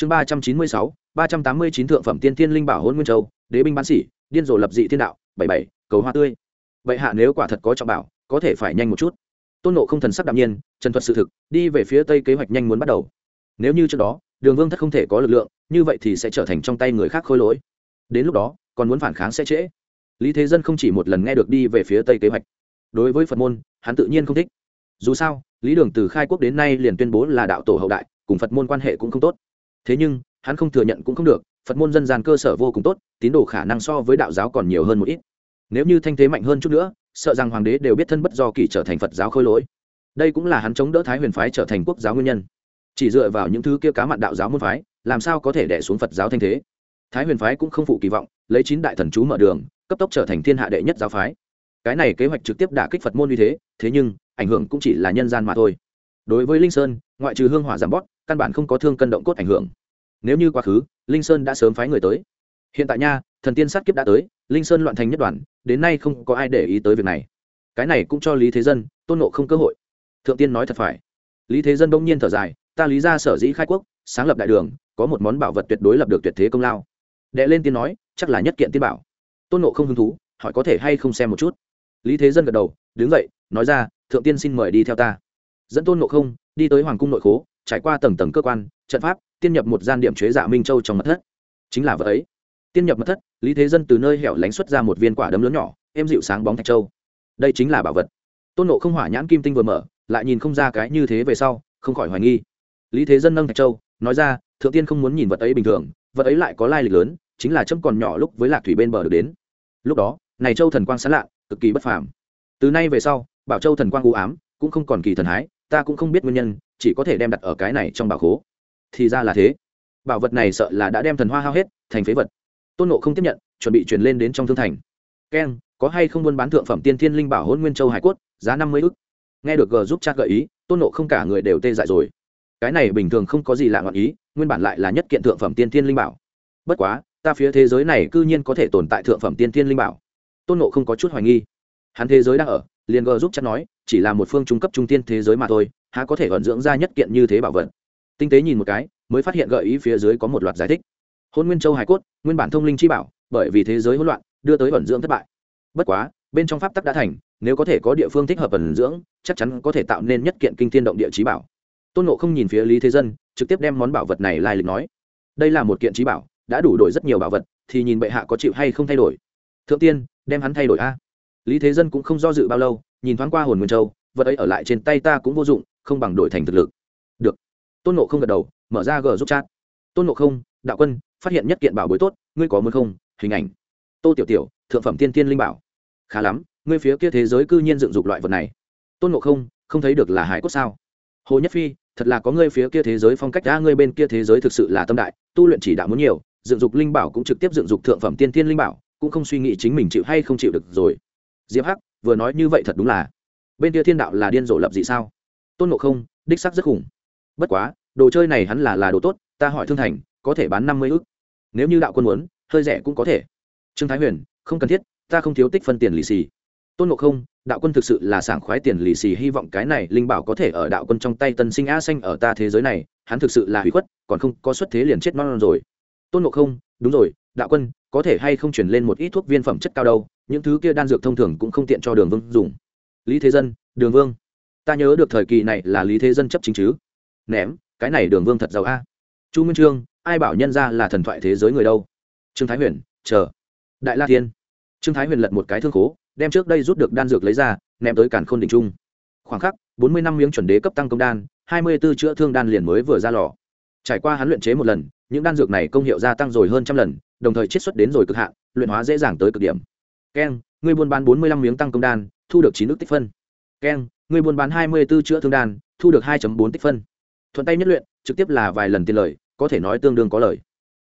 chương ba trăm chín mươi sáu, ba trăm tám mươi chín thượng phẩm tiên thiên linh bảo hôn nguyên châu, đế binh bán sĩ điên rồ lập dị thiên đạo, bảy bảy, cầu hoa tươi. Vậy hạ nếu quả thật có trọng bảo, có thể phải nhanh một chút. Tôn nộ không thần sắc đạm nhiên, trần thuật sự thực, đi về phía tây kế hoạch nhanh muốn bắt đầu. Nếu như trước đó, đường vương thất không thể có lực lượng, như vậy thì sẽ trở thành trong tay người khác khôi lỗi. Đến lúc đó, còn muốn phản kháng sẽ trễ. Lý thế dân không chỉ một lần nghe được đi về phía tây kế hoạch. Đối với phật môn, hắn tự nhiên không thích. Dù sao, lý đường từ khai quốc đến nay liền tuyên bố là đạo tổ hậu đại, cùng phật môn quan hệ cũng không tốt thế nhưng, hắn không thừa nhận cũng không được, phật môn dân gian cơ sở vô cùng tốt, tín đồ khả năng so với đạo giáo còn nhiều hơn một ít. Nếu như thanh thế mạnh hơn chút nữa, sợ rằng hoàng đế đều biết thân bất do kỳ trở thành phật giáo khôi lỗi. Đây cũng là hắn chống đỡ thái huyền phái trở thành quốc giáo nguyên nhân. Chỉ dựa vào những thứ kia cá mặn đạo giáo môn phái, làm sao có thể đẻ xuống phật giáo thanh thế? Thái huyền phái cũng không phụ kỳ vọng, lấy chín đại thần chú mở đường, cấp tốc trở thành thiên hạ đệ nhất giáo phái. Cái này kế hoạch trực tiếp đả kích phật môn như thế thế nhưng, ảnh hưởng cũng chỉ là nhân gian mà thôi. Đối với linh sơn, ngoại trừ hương hỏa giảm bót căn bản không có thương cân động cốt ảnh hưởng. Nếu như quá khứ, linh sơn đã sớm phái người tới. Hiện tại nha, thần tiên sát kiếp đã tới, linh sơn loạn thành nhất đoàn, đến nay không có ai để ý tới việc này. Cái này cũng cho lý thế dân tôn nộ không cơ hội. Thượng tiên nói thật phải. Lý thế dân bỗng nhiên thở dài, ta lý ra sở dĩ khai quốc, sáng lập đại đường, có một món bảo vật tuyệt đối lập được tuyệt thế công lao. Đệ lên tiên nói, chắc là nhất kiện tiên bảo. Tôn nộ không hứng thú, hỏi có thể hay không xem một chút. Lý thế dân gật đầu, đứng dậy, nói ra, thượng tiên xin mời đi theo ta. Dẫn tôn nộ không, đi tới hoàng cung nội khố trải qua tầng tầng cơ quan, trận pháp, tiên nhập một gian điểm chế giả minh châu trong mật thất. Chính là vợ ấy. Tiên nhập mật thất, lý thế dân từ nơi hẻo lánh xuất ra một viên quả đấm lớn nhỏ, êm dịu sáng bóng thạch châu. Đây chính là bảo vật. Tôn nộ không hỏa nhãn kim tinh vừa mở, lại nhìn không ra cái như thế về sau, không khỏi hoài nghi. Lý thế dân nâng thạch châu, nói ra, thượng tiên không muốn nhìn vật ấy bình thường, vật ấy lại có lai lịch lớn, chính là chấm còn nhỏ lúc với lạc thủy bên bờ được đến. Lúc đó, này châu thần quang sán lạ, cực kỳ bất phàm. Từ nay về sau, bảo châu thần quang u ám, cũng không còn kỳ thần hái, ta cũng không biết nguyên nhân chỉ có thể đem đặt ở cái này trong bảo khố. Thì ra là thế. Bảo vật này sợ là đã đem thần hoa hao hết, thành phế vật. Tôn nộ không tiếp nhận, chuẩn bị chuyển lên đến trong thương thành. Keng có hay không buôn bán thượng phẩm tiên thiên linh bảo hôn nguyên châu hải cốt, giá năm mươi ức? Nghe được g giúp chat gợi ý, tôn nộ không cả người đều tê dại rồi. Cái này bình thường không có gì lạ ngọn ý, nguyên bản lại là nhất kiện thượng phẩm tiên thiên linh bảo. Bất quá, ta phía thế giới này cư nhiên có thể tồn tại thượng phẩm tiên thiên linh bảo. Tôn nộ không có chút hoài nghi. Hắn thế giới đang ở, liền g giúp chat nói chỉ là một phương trung cấp trung tiên thế giới mà thôi, há có thể vận dưỡng ra nhất kiện như thế bảo vật. Tinh tế nhìn một cái, mới phát hiện gợi ý phía dưới có một loạt giải thích. Hôn nguyên châu hải cốt, nguyên bản thông linh chi bảo, bởi vì thế giới hỗn loạn, đưa tới vận dưỡng thất bại. Bất quá, bên trong pháp tắc đã thành, nếu có thể có địa phương thích hợp ẩn dưỡng, chắc chắn có thể tạo nên nhất kiện kinh thiên động địa trí bảo. Tôn nộ không nhìn phía lý thế dân, trực tiếp đem món bảo vật này lai lịch nói. Đây là một kiện trí bảo, đã đủ đổi rất nhiều bảo vật, thì nhìn bệ hạ có chịu hay không thay đổi? Thượng tiên, đem hắn thay đổi a. Lý thế dân cũng không do dự bao lâu nhìn thoáng qua hồn nguyên châu, vật ấy ở lại trên tay ta cũng vô dụng, không bằng đổi thành thực lực. Được. Tôn nộ không gật đầu, mở ra g giúp chat. Tôn nộ không, đạo quân, phát hiện nhất kiện bảo bối tốt, ngươi có muốn không? Hình ảnh. Tô tiểu tiểu, thượng phẩm tiên tiên linh bảo. Khá lắm, ngươi phía kia thế giới cư nhiên dựng dục loại vật này. Tôn nộ không không thấy được là hải cốt sao? Hồ nhất phi, thật là có ngươi phía kia thế giới phong cách đã ngươi bên kia thế giới thực sự là tâm đại, tu luyện chỉ đạo muốn nhiều, dựng dục linh bảo cũng trực tiếp dựng dục thượng phẩm tiên tiên linh bảo, cũng không suy nghĩ chính mình chịu hay không chịu được rồi. Diệp hắc vừa nói như vậy thật đúng là. Bên kia thiên đạo là điên rồ lập dị sao? Tôn ngộ không, đích sắc rất khủng. Bất quá, đồ chơi này hắn là là đồ tốt, ta hỏi thương thành, có thể bán năm mươi ức? Nếu như đạo quân muốn, hơi rẻ cũng có thể. Trương thái huyền, không cần thiết, ta không thiếu tích phân tiền lì xì. Tôn ngộ không, đạo quân thực sự là sảng khoái tiền lì xì, hy vọng cái này linh bảo có thể ở đạo quân trong tay tân sinh a xanh ở ta thế giới này, hắn thực sự là hủy khuất, còn không có xuất thế liền chết non rồi. Tôn ngộ không, đúng rồi, đạo quân, có thể hay không chuyển lên một ít thuốc viên phẩm chất cao đâu? Những thứ kia đan dược thông thường cũng không tiện cho đường vương dùng. Lý thế dân, đường vương. Ta nhớ được thời kỳ này là lý thế dân chấp chính chứ. Ném, cái này đường vương thật giàu a. Chu minh trương, ai bảo nhân ra là thần thoại thế giới người đâu? Trương thái huyền, chờ. Đại la thiên. Trương thái huyền lật một cái thương khố, đem trước đây rút được đan dược lấy ra, ném tới cản khôn đình trung. Khoảng khắc, bốn mươi năm miếng chuẩn đế cấp tăng công đan, hai mươi b ố chữa thương đan liền mới vừa ra lò. Trải qua hắn luyện chế một lần, những đan dược này công hiệu gia tăng rồi hơn trăm lần, đồng thời chiết xuất đến rồi cực hạn, luyện hóa dễ dàng tới cực điểm keng ngươi buôn bán bốn mươi lăm miếng tăng công đan, thu được chín nước tích phân. Keng ngươi buôn bán hai mươi b ố chữa thương đan, thu được hai bốn tích phân. Thuận tay nhất luyện, trực tiếp là vài lần tiền lời, có thể nói tương đương có lời.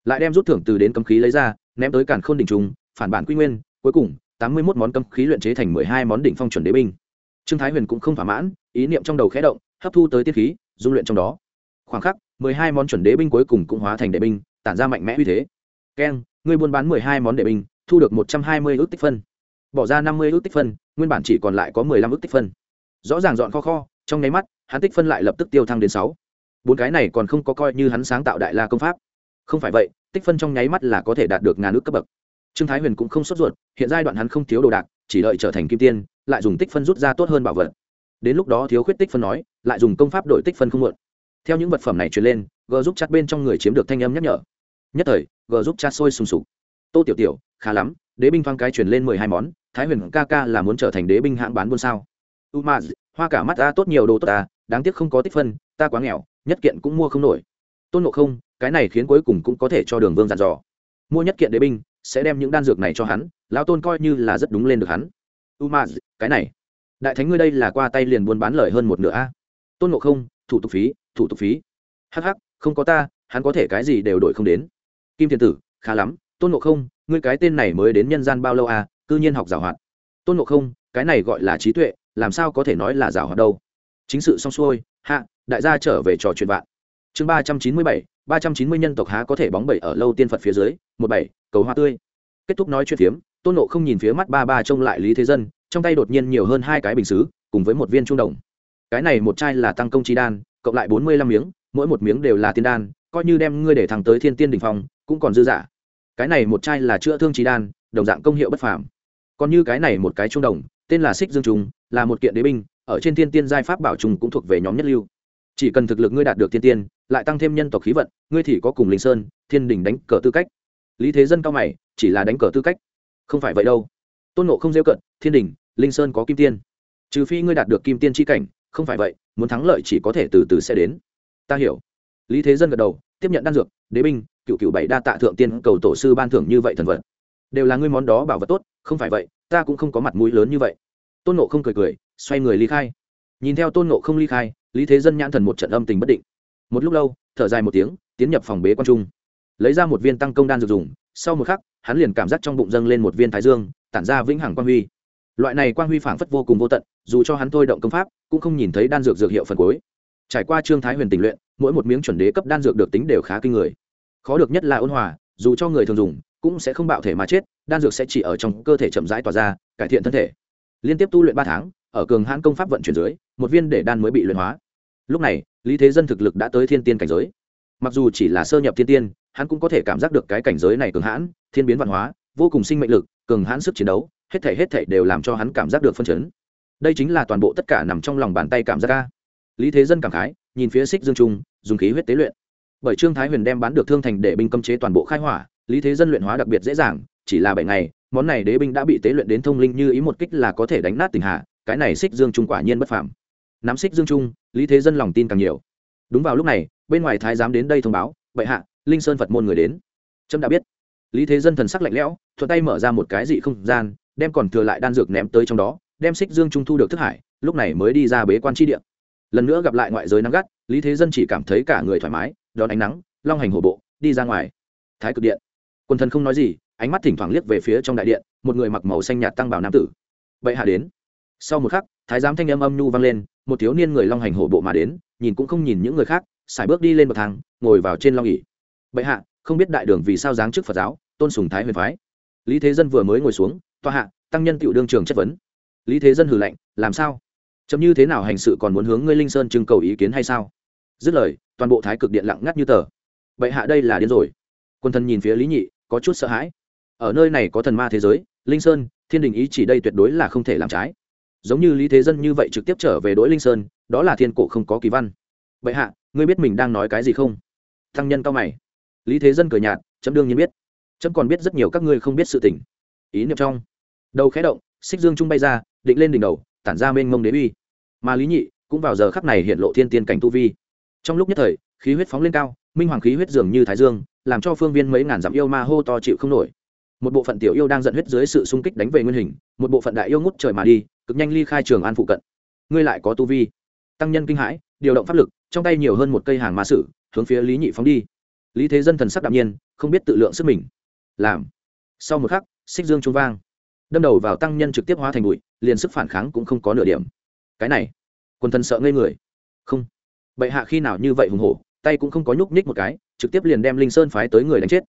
Lại đem rút thưởng từ đến cấm khí lấy ra, ném tới cản khôn đỉnh trùng, phản bản quy nguyên, cuối cùng, tám mươi một món cấm khí luyện chế thành mười hai món đỉnh phong chuẩn đế binh. Trương thái huyền cũng không thỏa mãn, ý niệm trong đầu khẽ động, hấp thu tới tiết khí, dung luyện trong đó. Khoảng khắc, mười hai món chuẩn đế binh cuối cùng cũng hóa thành đế binh, tản ra mạnh mẽ uy thế. Keng ngươi buôn bán mười hai món đế binh thu được một trăm hai mươi ước tích phân. Bỏ ra năm mươi ước tích phân, nguyên bản chỉ còn lại có mười lăm ước tích phân. Rõ ràng dọn kho kho, trong nháy mắt, hắn tích phân lại lập tức tiêu thăng đến sáu. Bốn cái này còn không có coi như hắn sáng tạo đại la công pháp. Không phải vậy, tích phân trong nháy mắt là có thể đạt được ngàn ước cấp bậc. Trương thái huyền cũng không sốt ruột, hiện giai đoạn hắn không thiếu đồ đạc, chỉ đợi trở thành kim tiên, lại dùng tích phân rút ra tốt hơn bảo vật. Đến lúc đó thiếu khuyết tích phân nói, lại dùng công pháp đổi tích phân không muộn. Theo những vật phẩm này truyền lên, g giúp chặt bên trong người chiếm được thanh âm nhắc nhở. Nhất thời, g giúp chặt sôi sùng sục. Tô tiểu tiểu khá lắm, đế binh thoáng cái truyền lên mười hai món, thái huyền ca ca là muốn trở thành đế binh hãng bán buôn sao? U ma hoa cả mắt ta tốt nhiều đồ tốt ta, đáng tiếc không có tích phân, ta quá nghèo, nhất kiện cũng mua không nổi. Tôn nộ không, cái này khiến cuối cùng cũng có thể cho đường vương dặn dò. Mua nhất kiện đế binh, sẽ đem những đan dược này cho hắn, lão tôn coi như là rất đúng lên được hắn. U ma cái này. Đại thánh ngươi đây là qua tay liền buôn bán lời hơn một nửa a. Tôn ngộ không, thủ tục phí, thủ tục phí. Hh không có ta, hắn có thể cái gì đều đổi không đến. Kim thiên tử, khá lắm tôn ngộ không, ngươi cái tên này mới đến nhân gian bao lâu à cư nhiên học giảo hoạt. Tôn ngộ không, cái này gọi là trí tuệ, làm sao có thể nói là giảo hoạt đâu. Chính sự xong xuôi, hạ, đại gia trở về trò chuyện vạn. Chương ba trăm chín mươi bảy, ba trăm chín mươi nhân tộc há có thể bóng bẩy ở lâu tiên phật phía dưới, một bảy, cầu hoa tươi. Kết thúc nói chuyện phiếm, tôn nộ không nhìn phía mắt ba ba trông lại lý thế dân, trong tay đột nhiên nhiều hơn hai cái bình xứ, cùng với một viên trung đồng. Cái này một chai là tăng công chi đan, cộng lại bốn mươi lăm miếng, mỗi một miếng đều là tiên đan, coi như đem ngươi để thẳng tới thiên tiên đình phong, cũng còn dư dả cái này một chai là chữa thương trí đan, đồng dạng công hiệu bất phàm. Còn như cái này một cái trung đồng, tên là xích dương trung, là một kiện đế binh, ở trên thiên tiên giai pháp bảo trùng cũng thuộc về nhóm nhất lưu. Chỉ cần thực lực ngươi đạt được thiên tiên, lại tăng thêm nhân tộc khí vận, ngươi thì có cùng linh sơn, thiên đình đánh cờ tư cách. Lý thế dân cao mày, chỉ là đánh cờ tư cách. Không phải vậy đâu. Tôn nộ không rêu cận, thiên đình linh sơn có kim tiên. Trừ phi ngươi đạt được kim tiên tri cảnh, không phải vậy, muốn thắng lợi chỉ có thể từ từ sẽ đến. Ta hiểu. Lý thế dân gật đầu, tiếp nhận đan dược đế binh, cựu cựu bảy đa tạ thượng tiên, cầu tổ sư ban thưởng như vậy thần vật. Đều là ngươi món đó bảo vật tốt, không phải vậy, ta cũng không có mặt mũi lớn như vậy. Tôn nộ không cười cười, xoay người ly khai. Nhìn theo tôn nộ không ly khai, lý thế dân nhãn thần một trận âm tình bất định. Một lúc lâu, thở dài một tiếng, tiến nhập phòng bế quan trung. Lấy ra một viên tăng công đan dược dùng, sau một khắc, hắn liền cảm giác trong bụng dâng lên một viên thái dương, tản ra vĩnh hằng quang huy. Loại này quang huy phảng phất vô cùng vô tận, dù cho hắn thôi động công pháp, cũng không nhìn thấy đan dược dược hiệu phần cuối. Trải qua trương thái huyền tình luyện, mỗi một miếng chuẩn đế cấp đan dược được tính đều khá kinh người khó được nhất là ôn hòa, dù cho người thường dùng, cũng sẽ không bạo thể mà chết, đan dược sẽ chỉ ở trong cơ thể chậm rãi tỏa ra, cải thiện thân thể. Liên tiếp tu luyện ba tháng, ở cường hãn công pháp vận chuyển dưới, một viên để đan mới bị luyện hóa. Lúc này, lý thế dân thực lực đã tới thiên tiên cảnh giới. Mặc dù chỉ là sơ nhập thiên tiên, hắn cũng có thể cảm giác được cái cảnh giới này cường hãn, thiên biến văn hóa, vô cùng sinh mệnh lực, cường hãn sức chiến đấu, hết thể hết thể đều làm cho hắn cảm giác được phân chấn. Đây chính là toàn bộ tất cả nằm trong lòng bàn tay cảm giác ca lý thế dân cảm khái, nhìn phía xích dương trung, dùng khí huyết tế luyện bởi trương thái huyền đem bán được thương thành để binh cấm chế toàn bộ khai hỏa, lý thế dân luyện hóa đặc biệt dễ dàng, chỉ là bảy ngày, món này đế binh đã bị tế luyện đến thông linh như ý một kích là có thể đánh nát tình hạ cái này xích dương trung quả nhiên bất phạm nắm xích dương trung, lý thế dân lòng tin càng nhiều. Đúng vào lúc này, bên ngoài thái giám đến đây thông báo, bệ hạ, linh sơn phật môn người đến. Trâm đã biết. Lý thế dân thần sắc lạnh lẽo, thuận tay mở ra một cái dị không gian, đem còn thừa lại đan dược ném tới trong đó, đem xích dương trung thu được thức hải, lúc này mới đi ra bế quan tri địa. Lần nữa gặp lại ngoại giới nắng gắt, lý thế dân chỉ cảm thấy cả người thoải mái đón ánh nắng, long hành hổ bộ, đi ra ngoài. Thái cực điện. Quân thần không nói gì, ánh mắt thỉnh thoảng liếc về phía trong đại điện, một người mặc màu xanh nhạt tăng bảo nam tử. Bệ hạ đến. Sau một khắc, thái giám thanh âm âm nhu vang lên, một thiếu niên người long hành hổ bộ mà đến, nhìn cũng không nhìn những người khác, xài bước đi lên bậc thang, ngồi vào trên long ỉ bệ hạ, không biết đại đường vì sao giáng chức phật giáo, tôn sùng thái huyền phái. Lý thế dân vừa mới ngồi xuống tòa hạ, tăng nhân cựu đương trường chất vấn. Lý thế dân hử lạnh, làm sao? Chấm như thế nào hành sự còn muốn hướng ngươi linh sơn trưng cầu ý kiến hay sao? Dứt lời, toàn bộ thái cực điện lặng ngắt như tờ. Bệ hạ đây là điên rồi. Quân thần nhìn phía lý nhị, có chút sợ hãi. Ở nơi này có thần ma thế giới, linh sơn, thiên đình ý chỉ đây tuyệt đối là không thể làm trái. Giống như lý thế dân như vậy trực tiếp trở về đỗi linh sơn, đó là thiên cổ không có kỳ văn. Bệ hạ, ngươi biết mình đang nói cái gì không? Thăng nhân cao mày. Lý thế dân cười nhạt, chấm đương nhiên biết. Chấm còn biết rất nhiều các ngươi không biết sự tình. Ý niệm trong. Đầu khẽ động, xích dương trung bay ra, định lên đỉnh đầu, tản ra mênh mông đế uy. Mà lý nhị cũng vào giờ khắc này hiện lộ thiên tiên cảnh tu vi trong lúc nhất thời, khí huyết phóng lên cao, minh hoàng khí huyết dường như thái dương, làm cho phương viên mấy ngàn dặm yêu ma hô to chịu không nổi. Một bộ phận tiểu yêu đang giận huyết dưới sự xung kích đánh về nguyên hình, một bộ phận đại yêu ngút trời mà đi, cực nhanh ly khai trường an phụ cận. Ngươi lại có tu vi. Tăng nhân kinh hãi, điều động pháp lực, trong tay nhiều hơn một cây hàng ma sử, hướng phía lý nhị phóng đi. Lý thế dân thần sắc đạm nhiên, không biết tự lượng sức mình. Làm. Sau một khắc, xích dương trung vang. Đâm đầu vào tăng nhân trực tiếp hóa thành bụi, liền sức phản kháng cũng không có nửa điểm. Cái này. Quần thần sợ ngây người. Không bệ hạ khi nào như vậy hùng hổ, tay cũng không có nhúc nhích một cái, trực tiếp liền đem linh sơn phái tới người đánh chết.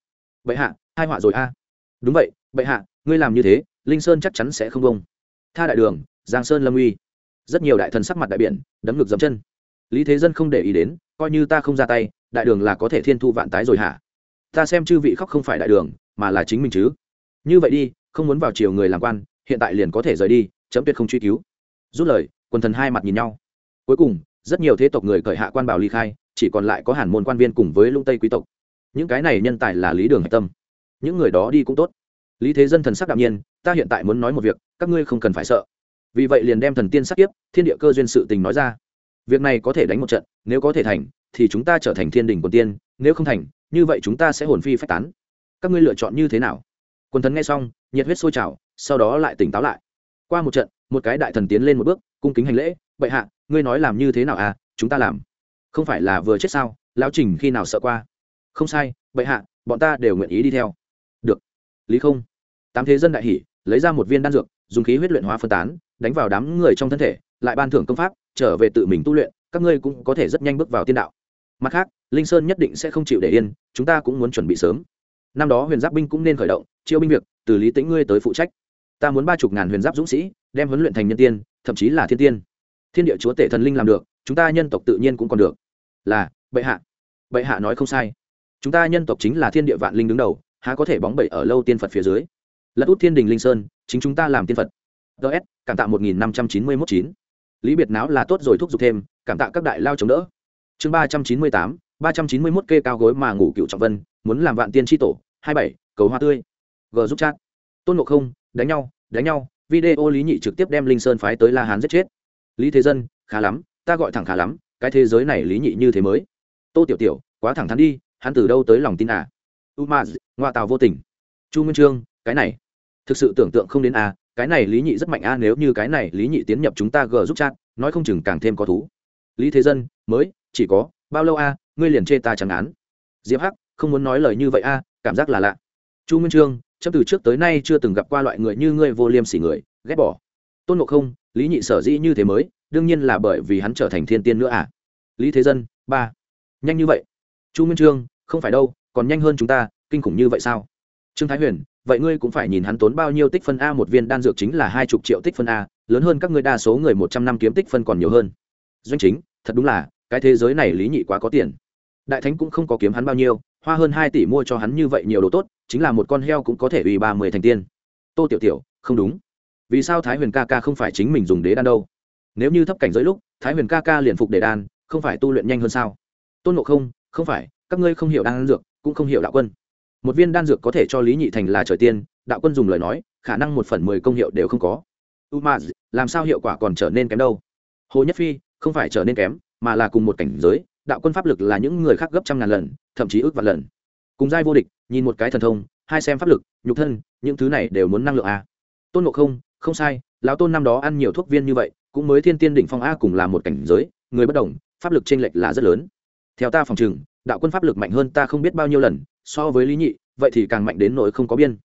Bệ hạ, hai họa rồi a. Đúng vậy, bệ hạ, ngươi làm như thế, linh sơn chắc chắn sẽ không bông tha đại đường, giang sơn lâm uy. Rất nhiều đại thần sắc mặt đại biển đấm ngực dấm chân. Lý thế dân không để ý đến, coi như ta không ra tay, đại đường là có thể thiên thu vạn tái rồi hả? Ta xem chư vị khóc không phải đại đường, mà là chính mình chứ. Như vậy đi, không muốn vào chiều người làm quan, hiện tại liền có thể rời đi, chấm tuyệt không truy cứu. Rút lời, quần thần hai mặt nhìn nhau. Cuối cùng rất nhiều thế tộc người cởi hạ quan bảo ly khai, chỉ còn lại có hàn môn quan viên cùng với lung tây quý tộc. Những cái này nhân tài là lý đường hạch tâm. Những người đó đi cũng tốt. Lý thế dân thần sắc đạm nhiên, ta hiện tại muốn nói một việc, các ngươi không cần phải sợ. Vì vậy liền đem thần tiên sắc tiếp thiên địa cơ duyên sự tình nói ra. Việc này có thể đánh một trận, nếu có thể thành, thì chúng ta trở thành thiên đình quần tiên, nếu không thành, như vậy chúng ta sẽ hồn phi phách tán. Các ngươi lựa chọn như thế nào? Quần thần nghe xong, nhiệt huyết sôi trào, sau đó lại tỉnh táo lại. Qua một trận, một cái đại thần tiến lên một bước, cung kính hành lễ bệ hạ, ngươi nói làm như thế nào à? Chúng ta làm. Không phải là vừa chết sao? Lão trình khi nào sợ qua? Không sai, bệ hạ, bọn ta đều nguyện ý đi theo. Được. Lý không. Tám thế dân đại hỷ lấy ra một viên đan dược, dùng khí huyết luyện hóa phân tán, đánh vào đám người trong thân thể, lại ban thưởng công pháp, trở về tự mình tu luyện, các ngươi cũng có thể rất nhanh bước vào tiên đạo. Mặt khác, linh sơn nhất định sẽ không chịu để yên, chúng ta cũng muốn chuẩn bị sớm. Năm đó huyền giáp binh cũng nên khởi động, chiêu binh việc, từ lý tĩnh ngươi tới phụ trách. Ta muốn ba chục ngàn huyền giáp dũng sĩ, đem huấn luyện thành nhân tiên, thậm chí là thiên tiên thiên địa chúa tể thần linh làm được, chúng ta nhân tộc tự nhiên cũng còn được. Là, bệ hạ. Bệ hạ nói không sai. Chúng ta nhân tộc chính là thiên địa vạn linh đứng đầu, há có thể bóng bẩy ở lâu tiên phật phía dưới. Lật út thiên đình linh sơn, chính chúng ta làm tiên phật. Ts cảm tạ một nghìn năm trăm chín mươi mốt chín. Lý biệt náo là tốt rồi thúc giục thêm, cảm tạ các đại lao chống đỡ. Chương ba trăm chín mươi tám, ba trăm chín mươi mốt kê cao gối mà ngủ cựu trọng vân, muốn làm vạn tiên tri tổ, hai bảy, cầu hoa tươi. G giúp chat. Tôn ngộ không, đánh nhau đánh nhau. Video lý nhị trực tiếp đem linh sơn phái tới la hán giết chết lý thế dân khá lắm ta gọi thẳng khá lắm cái thế giới này lý nhị như thế mới. Tô tiểu tiểu quá thẳng thắn đi hắn từ đâu tới lòng tin à? Umaz ngoa tào vô tình. Chu nguyên trương cái này. Thực sự tưởng tượng không đến à, cái này lý nhị rất mạnh a à, nếu như cái này lý nhị tiến nhập chúng ta gờ giúp chat nói không chừng càng thêm có thú. Lý thế dân mới chỉ có bao lâu a à, ngươi liền chê ta chẳng án. Diệp hắc không muốn nói lời như vậy a cảm giác là lạ. Chu nguyên trương chấp từ trước tới nay chưa từng gặp qua loại người như ngươi vô liêm sỉ người ghét bỏ. Tôn ngộ không lý nhị sở dĩ như thế mới, đương nhiên là bởi vì hắn trở thành thiên tiên nữa à? Lý thế dân, ba. Nhanh như vậy. Chu nguyên trương, không phải đâu, còn nhanh hơn chúng ta, kinh khủng như vậy sao? Trương thái huyền, vậy ngươi cũng phải nhìn hắn tốn bao nhiêu tích phân a, một viên đan dược chính là hai chục triệu tích phân a, lớn hơn các ngươi đa số người một trăm năm kiếm tích phân còn nhiều hơn. Doanh chính, thật đúng là, cái thế giới này lý nhị quá có tiền. Đại thánh cũng không có kiếm hắn bao nhiêu, hoa hơn hai tỷ mua cho hắn như vậy nhiều đồ tốt, chính là một con heo cũng có thể uy ba mươi thành tiên. Tô tiểu tiểu, không đúng vì sao thái huyền ca ca không phải chính mình dùng đế đan đâu? Nếu như thấp cảnh giới lúc, thái huyền ca ca liền phục đế đan, không phải tu luyện nhanh hơn sao? Tôn ngộ không không phải, các ngươi không hiểu đan dược, cũng không hiểu đạo quân. Một viên đan dược có thể cho lý nhị thành là trời tiên, đạo quân dùng lời nói, khả năng một phần mười công hiệu đều không có. U ma làm sao hiệu quả còn trở nên kém đâu? Hồ nhất phi, không phải trở nên kém, mà là cùng một cảnh giới, đạo quân pháp lực là những người khác gấp trăm ngàn lần, thậm chí ước vạn lần. Cùng giai vô địch, nhìn một cái thần thông, hai xem pháp lực, nhục thân, những thứ này đều muốn năng lượng a tôn ngộ không không sai, lão tôn năm đó ăn nhiều thuốc viên như vậy, cũng mới thiên tiên đỉnh phong a cùng là một cảnh giới, người bất đồng, pháp lực chênh lệch là rất lớn. Theo ta phòng trừng, đạo quân pháp lực mạnh hơn ta không biết bao nhiêu lần, so với lý nhị, vậy thì càng mạnh đến nỗi không có biên.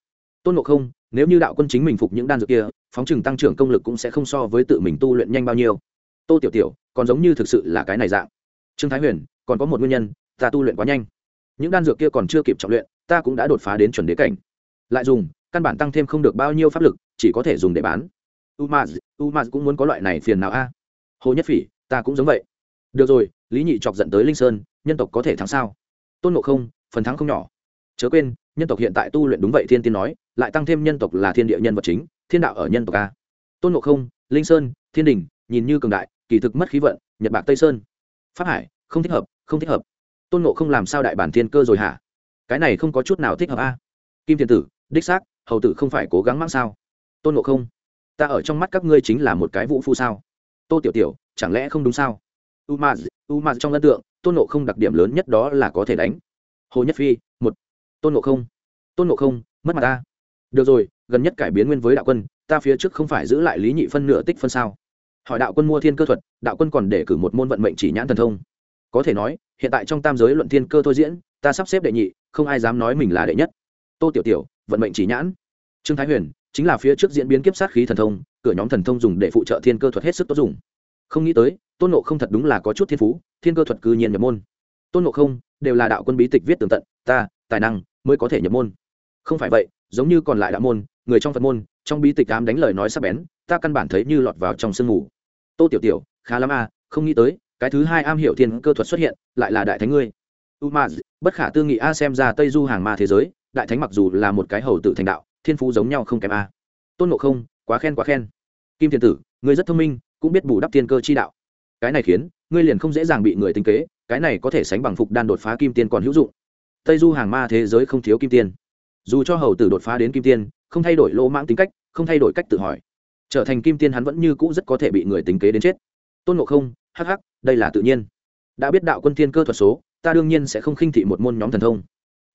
Tôn ngộ không, nếu như đạo quân chính mình phục những đan dược kia, phóng chừng tăng trưởng công lực cũng sẽ không so với tự mình tu luyện nhanh bao nhiêu. Tô tiểu tiểu, còn giống như thực sự là cái này dạng. Trương thái huyền, còn có một nguyên nhân, ta tu luyện quá nhanh. Những đan dược kia còn chưa kịp trọng luyện, ta cũng đã đột phá đến chuẩn đế cảnh. Lại dùng, căn bản tăng thêm không được bao nhiêu pháp lực chỉ có thể dùng để bán. Umaz umaz cũng muốn có loại này phiền nào a? Hồ nhất phỉ, ta cũng giống vậy. Được rồi, lý nhị chọc dẫn tới linh sơn, nhân tộc có thể thắng sao? Tôn ngộ không, phần thắng không nhỏ. Chớ quên, nhân tộc hiện tại tu luyện đúng vậy thiên tiên nói, lại tăng thêm nhân tộc là thiên địa nhân vật chính, thiên đạo ở nhân tộc a. Tôn ngộ không, linh sơn, thiên đình, nhìn như cường đại, kỳ thực mất khí vận, nhật bạc tây sơn. Phát hải, không thích hợp, không thích hợp. Tôn ngộ không làm sao đại bản thiên cơ rồi hả? Cái này không có chút nào thích hợp a. Kim thiên tử, đích xác, hầu tử không phải cố gắng mang sao? Tôn ngộ không? Ta ở trong mắt các ngươi chính là một cái vũ phu sao? Tô tiểu tiểu, chẳng lẽ không đúng sao? U ma u ma trong ấn tượng, tôn ngộ không đặc điểm lớn nhất đó là có thể đánh. Hồ nhất phi, một. Tôn ngộ không? Tôn ngộ không, mất mặt ta. Được rồi, gần nhất cải biến nguyên với đạo quân, ta phía trước không phải giữ lại lý nhị phân nửa tích phân sao? Hỏi đạo quân mua thiên cơ thuật, đạo quân còn để cử một môn vận mệnh chỉ nhãn thần thông. Có thể nói, hiện tại trong tam giới luận thiên cơ thôi diễn, ta sắp xếp đệ nhị, không ai dám nói mình là đệ nhất. Tô tiểu tiểu, vận mệnh chỉ nhãn. Trương thái huyền chính là phía trước diễn biến kiếp sát khí thần thông, cửa nhóm thần thông dùng để phụ trợ thiên cơ thuật hết sức tốt dùng. Không nghĩ tới, tôn nộ không thật đúng là có chút thiên phú, thiên cơ thuật cư nhiên nhập môn. Tôn nộ không, đều là đạo quân bí tịch viết tường tận, ta, tài năng mới có thể nhập môn. Không phải vậy, giống như còn lại đạo môn, người trong phật môn, trong bí tịch ám đánh lời nói sắp bén, ta căn bản thấy như lọt vào trong sương mù. Tô tiểu tiểu, khá lắm a không nghĩ tới, cái thứ hai am hiểu thiên cơ thuật xuất hiện, lại là đại thánh ngươi. U ma bất khả tư nghị a xem ra tây du hàng ma thế giới, đại thánh mặc dù là một cái hầu tự thành đạo thiên phú giống nhau không kém a. Tôn ngộ không, quá khen quá khen. Kim thiên tử, ngươi rất thông minh, cũng biết bù đắp thiên cơ chi đạo. Cái này khiến, ngươi liền không dễ dàng bị người tính kế, cái này có thể sánh bằng phục đan đột phá kim tiên còn hữu dụng. Tây du hàng ma thế giới không thiếu kim tiên. Dù cho hầu tử đột phá đến kim tiên, không thay đổi lỗ mãng tính cách, không thay đổi cách tự hỏi. Trở thành kim tiên hắn vẫn như cũ rất có thể bị người tính kế đến chết. Tôn ngộ không, hắc hắc, đây là tự nhiên. Đã biết đạo quân thiên cơ thuật số, ta đương nhiên sẽ không khinh thị một môn nhóm thần thông.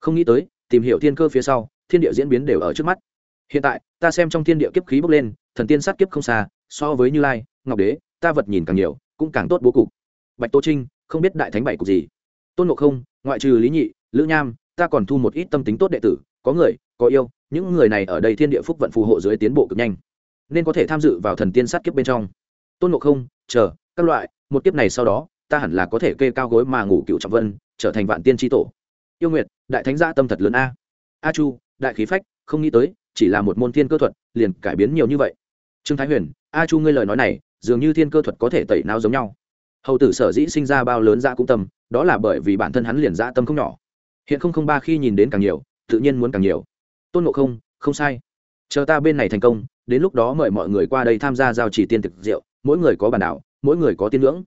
Không nghĩ tới, tìm hiểu thiên cơ phía sau thiên địa diễn biến đều ở trước mắt. Hiện tại, ta xem trong thiên địa kiếp khí bốc lên, thần tiên sát kiếp không xa, so với như lai, ngọc đế, ta vật nhìn càng nhiều, cũng càng tốt bố cục. Bạch tô trinh, không biết đại thánh bảy cục gì. Tôn ngộ không, ngoại trừ lý nhị, lữ nham, ta còn thu một ít tâm tính tốt đệ tử, có người, có yêu, những người này ở đây thiên địa phúc vận phù hộ dưới tiến bộ cực nhanh, nên có thể tham dự vào thần tiên sát kiếp bên trong. Tôn ngộ không, chờ, các loại, một kiếp này sau đó, ta hẳn là có thể kê cao gối mà ngủ cựu trọng vân, trở thành vạn tiên tri tổ. Yêu nguyệt, đại thánh gia tâm thật lớn a. A chu đại khí phách, không nghĩ tới, chỉ là một môn thiên cơ thuật, liền cải biến nhiều như vậy. Trương thái huyền, a chu ngươi lời nói này, dường như thiên cơ thuật có thể tẩy não giống nhau. Hầu tử sở dĩ sinh ra bao lớn dạ cũng tâm, đó là bởi vì bản thân hắn liền dạ tâm không nhỏ. Hiện không không ba khi nhìn đến càng nhiều, tự nhiên muốn càng nhiều. Tôn ngộ không không sai. Chờ ta bên này thành công, đến lúc đó mời mọi người qua đây tham gia giao chỉ tiên thực rượu, mỗi người có bản đảo mỗi người có tiên ngưỡng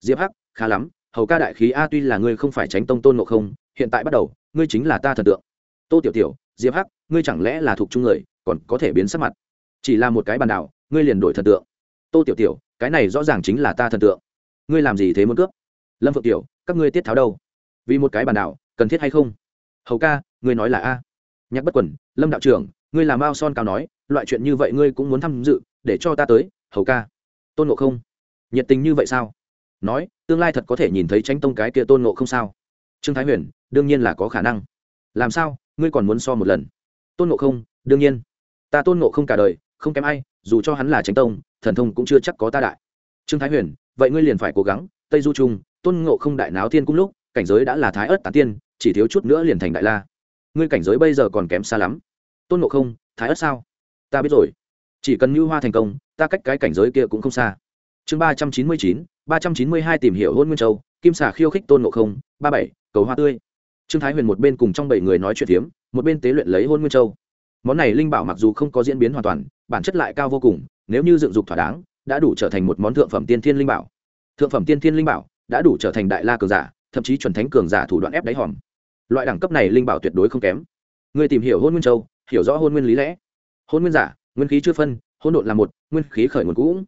diệp hắc, khá lắm, hầu ca đại khí a tuy là ngươi không phải tránh tông tôn ngộ không, hiện tại bắt đầu, ngươi chính là ta thần tượng. Tô tiểu tiểu diệp hắc, ngươi chẳng lẽ là thuộc trung người, còn có thể biến sắc mặt? Chỉ là một cái bàn đảo ngươi liền đổi thần tượng. Tô tiểu tiểu, cái này rõ ràng chính là ta thần tượng. Ngươi làm gì thế muốn cướp? Lâm phượng tiểu, các ngươi tiết tháo đâu? Vì một cái bàn đảo cần thiết hay không? Hầu ca, ngươi nói là a. Nhắc bất quần, lâm đạo trưởng, ngươi làm ao son cao nói, loại chuyện như vậy ngươi cũng muốn tham dự, để cho ta tới, hầu ca. Tôn ngộ không, nhiệt tình như vậy sao? Nói, tương lai thật có thể nhìn thấy tránh tông cái kia tôn ngộ không sao? Trương thái huyền, đương nhiên là có khả năng. Làm sao? Ngươi còn muốn so một lần. Tôn ngộ không, đương nhiên. Ta tôn ngộ không cả đời, không kém ai, dù cho hắn là tránh tông, thần thông cũng chưa chắc có ta đại. Trương thái huyền, vậy ngươi liền phải cố gắng, tây du trung, tôn ngộ không đại náo thiên cung lúc, cảnh giới đã là thái ớt tán tiên, chỉ thiếu chút nữa liền thành đại la. Ngươi cảnh giới bây giờ còn kém xa lắm. Tôn ngộ không, thái ớt sao? Ta biết rồi. Chỉ cần như hoa thành công, ta cách cái cảnh giới kia cũng không xa. Chương ba trăm chín mươi chín, ba trăm chín mươi hai tìm hiểu hôn nguyên châu, kim xà khiêu khích tôn ngộ không, ba bảy, cầu hoa tươi trương thái huyền một bên cùng trong bảy người nói chuyện phiếm, một bên tế luyện lấy hôn nguyên châu. Món này linh bảo mặc dù không có diễn biến hoàn toàn, bản chất lại cao vô cùng, nếu như dựng dục thỏa đáng, đã đủ trở thành một món thượng phẩm tiên thiên linh bảo. Thượng phẩm tiên thiên linh bảo đã đủ trở thành đại la cường giả, thậm chí chuẩn thánh cường giả thủ đoạn ép đáy hòm. Loại đẳng cấp này linh bảo tuyệt đối không kém. Người tìm hiểu hôn nguyên châu, hiểu rõ hôn nguyên lý lẽ. Hôn nguyên giả, nguyên khí chưa phân hôn độn là một, nguyên khí khởi nguồn cũ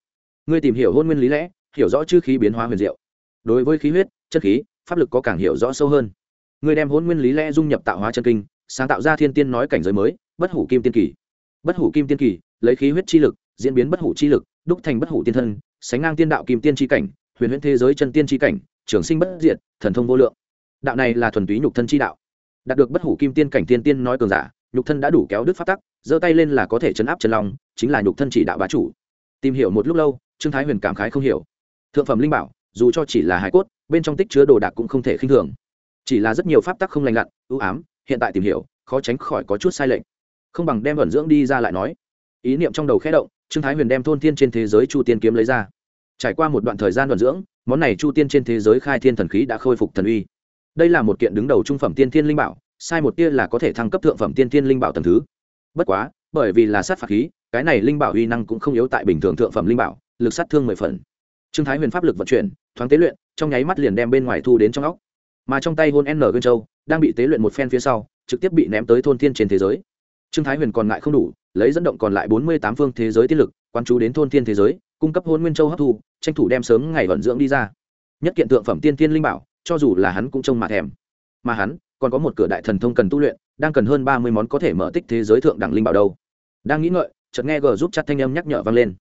người tìm hiểu hôn nguyên lý lẽ, hiểu rõ chữ khí biến hóa huyền diệu. Đối với khí huyết, chất khí, pháp lực có càng hiểu rõ sâu hơn người đem hôn nguyên lý lẽ dung nhập tạo hóa chân kinh, sáng tạo ra thiên tiên nói cảnh giới mới, bất hủ kim tiên kỳ. Bất hủ kim tiên kỳ, lấy khí huyết chi lực, diễn biến bất hủ chi lực, đúc thành bất hủ tiên thân, sánh ngang tiên đạo kim tiên chi cảnh, huyền huyễn thế giới chân tiên chi cảnh, trường sinh bất diệt, thần thông vô lượng. Đạo này là thuần túy nhục thân chi đạo. Đạt được bất hủ kim tiên cảnh tiên tiên nói cường giả, nhục thân đã đủ kéo đứt phát tắc, giơ tay lên là có thể chấn áp chân long, chính là nhục thân chỉ đạo bá chủ. Tìm hiểu một lúc lâu, trương thái huyền cảm khái không hiểu. Thượng phẩm linh bảo, dù cho chỉ là hải cốt, bên trong tích chứa đồ đạc cũng không thể khinh thường chỉ là rất nhiều pháp tắc không lành lặn, ưu ám, hiện tại tìm hiểu, khó tránh khỏi có chút sai lệch. Không bằng đem vận dưỡng đi ra lại nói. Ý niệm trong đầu khẽ động, trương thái huyền đem thôn tiên trên thế giới chu tiên kiếm lấy ra. Trải qua một đoạn thời gian vận dưỡng, món này chu tiên trên thế giới khai thiên thần khí đã khôi phục thần uy. Đây là một kiện đứng đầu trung phẩm tiên thiên linh bảo, sai một tia là có thể thăng cấp thượng phẩm tiên thiên linh bảo tầng thứ. Bất quá, bởi vì là sát phạt khí, cái này linh bảo uy năng cũng không yếu tại bình thường thượng phẩm linh bảo, lực sát thương mười phần. Trương thái huyền pháp lực vận chuyển, thoáng tế luyện, trong nháy mắt liền đem bên ngoài thu đến trong óc mà trong tay hôn n gân châu đang bị tế luyện một phen phía sau, trực tiếp bị ném tới thôn thiên trên thế giới. Trương thái huyền còn ngại không đủ, lấy dẫn động còn lại bốn mươi tám phương thế giới tiết lực quan chú đến thôn thiên thế giới, cung cấp hôn nguyên châu hấp thu, tranh thủ đem sớm ngày vận dưỡng đi ra. Nhất kiện tượng phẩm tiên thiên linh bảo, cho dù là hắn cũng trông mà thèm. Mà hắn, còn có một cửa đại thần thông cần tu luyện, đang cần hơn ba mươi món có thể mở tích thế giới thượng đẳng linh bảo đâu. Đang nghĩ ngợi, chợt nghe g giúp chat thanh âm nhắc nhở vang lên.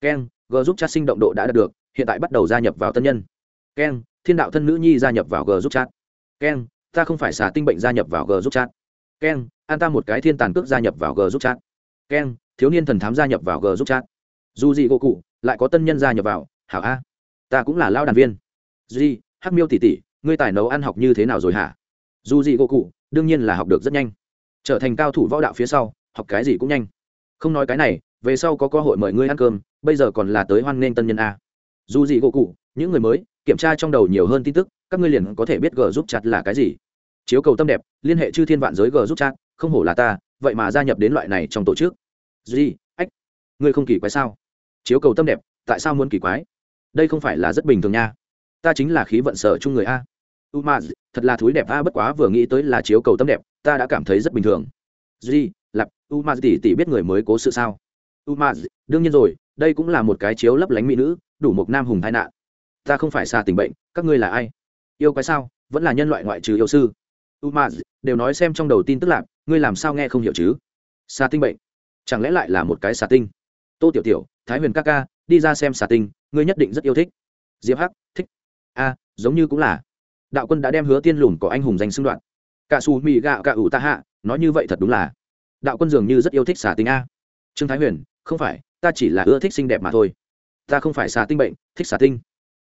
Keng, g giúp chat sinh động độ đã đạt được, hiện tại bắt đầu gia nhập vào tân nhân. Keng thiên đạo thân nữ nhi gia nhập vào g giúp chat. Keng ta không phải xả tinh bệnh gia nhập vào g giúp chat. Keng an ta một cái thiên tàn cước gia nhập vào g giúp chat. Keng thiếu niên thần thám gia nhập vào g giúp chat. Dù gì gỗ cụ, lại có tân nhân gia nhập vào. Hảo a. Ta cũng là lao đàn viên. Duy, hắc miêu tỉ tỉ ngươi tài nấu ăn học như thế nào rồi hả? Dù gì gỗ cụ, đương nhiên là học được rất nhanh. Trở thành cao thủ võ đạo phía sau, học cái gì cũng nhanh. Không nói cái này, về sau có cơ hội mời ngươi ăn cơm, bây giờ còn là tới hoan nghênh tân nhân a. Dù gì gỗ cụ, những người mới kiểm tra trong đầu nhiều hơn tin tức các ngươi liền có thể biết g giúp chặt là cái gì. Chiếu cầu tâm đẹp liên hệ chư thiên vạn giới g giúp chặt, không hổ là ta vậy mà gia nhập đến loại này trong tổ chức. Duy ách ngươi không kỳ quái sao? Chiếu cầu tâm đẹp tại sao muốn kỳ quái? Đây không phải là rất bình thường nha. Ta chính là khí vận sở chung người a. U thật là thúi đẹp a bất quá vừa nghĩ tới là chiếu cầu tâm đẹp ta đã cảm thấy rất bình thường. Duy lặp u ma tỷ tỷ biết người mới cố sự sao? U đương nhiên rồi đây cũng là một cái chiếu lấp lánh mỹ nữ đủ một nam hùng tai nạn ta không phải xà tình bệnh, các ngươi là ai? Yêu cái sao? Vẫn là nhân loại ngoại trừ yêu sư. U ma đều nói xem trong đầu tin tức lạc, ngươi làm sao nghe không hiểu chứ? Xà tinh bệnh. Chẳng lẽ lại là một cái xà tinh? Tô tiểu tiểu, thái huyền ca ca, đi ra xem xà tinh, ngươi nhất định rất yêu thích. Diệp hắc, thích. A, giống như cũng là. Đạo quân đã đem hứa tiên lùn của anh hùng danh xưng đoạn cả xù mì gạo cả ủ ta hạ, nói như vậy thật đúng là. Đạo quân dường như rất yêu thích xà tinh a. Trương thái huyền, không phải, ta chỉ là ưa thích xinh đẹp mà thôi. Ta không phải xà tinh bệnh, thích xà tinh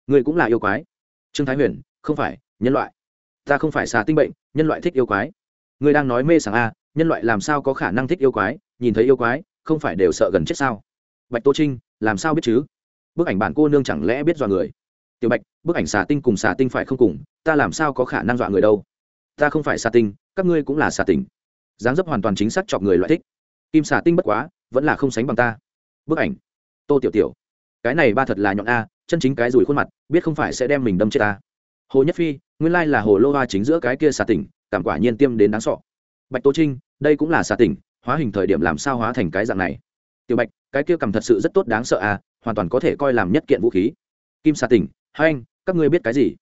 ngươi cũng là yêu quái. Trương thái huyền, không phải, nhân loại. Ta không phải xà tinh bệnh, nhân loại thích yêu quái. Ngươi đang nói mê sảng a, nhân loại làm sao có khả năng thích yêu quái? Nhìn thấy yêu quái, không phải đều sợ gần chết sao? Bạch tô trinh, làm sao biết chứ? Bức ảnh bản cô nương chẳng lẽ biết dọa người? Tiểu bạch, bức ảnh xà tinh cùng xà tinh phải không cùng? Ta làm sao có khả năng dọa người đâu? Ta không phải xà tinh, các ngươi cũng là xà tinh. Dáng dấp hoàn toàn chính xác chọc người loại thích. Kim xà tinh bất quá, vẫn là không sánh bằng ta. Bức ảnh. Tô tiểu tiểu. Cái này ba thật là nhọn a chân chính cái rủi khuôn mặt, biết không phải sẽ đem mình đâm chết ta. Hồ nhất phi, nguyên lai là hồ lô hoa chính giữa cái kia xà tỉnh, cảm quả nhiên tiêm đến đáng sọ bạch tô trinh, đây cũng là xà tỉnh, hóa hình thời điểm làm sao hóa thành cái dạng này? Tiểu bạch, cái kia cầm thật sự rất tốt đáng sợ à hoàn toàn có thể coi làm nhất kiện vũ khí. Kim xà tỉnh, hai anh, các ngươi biết cái gì?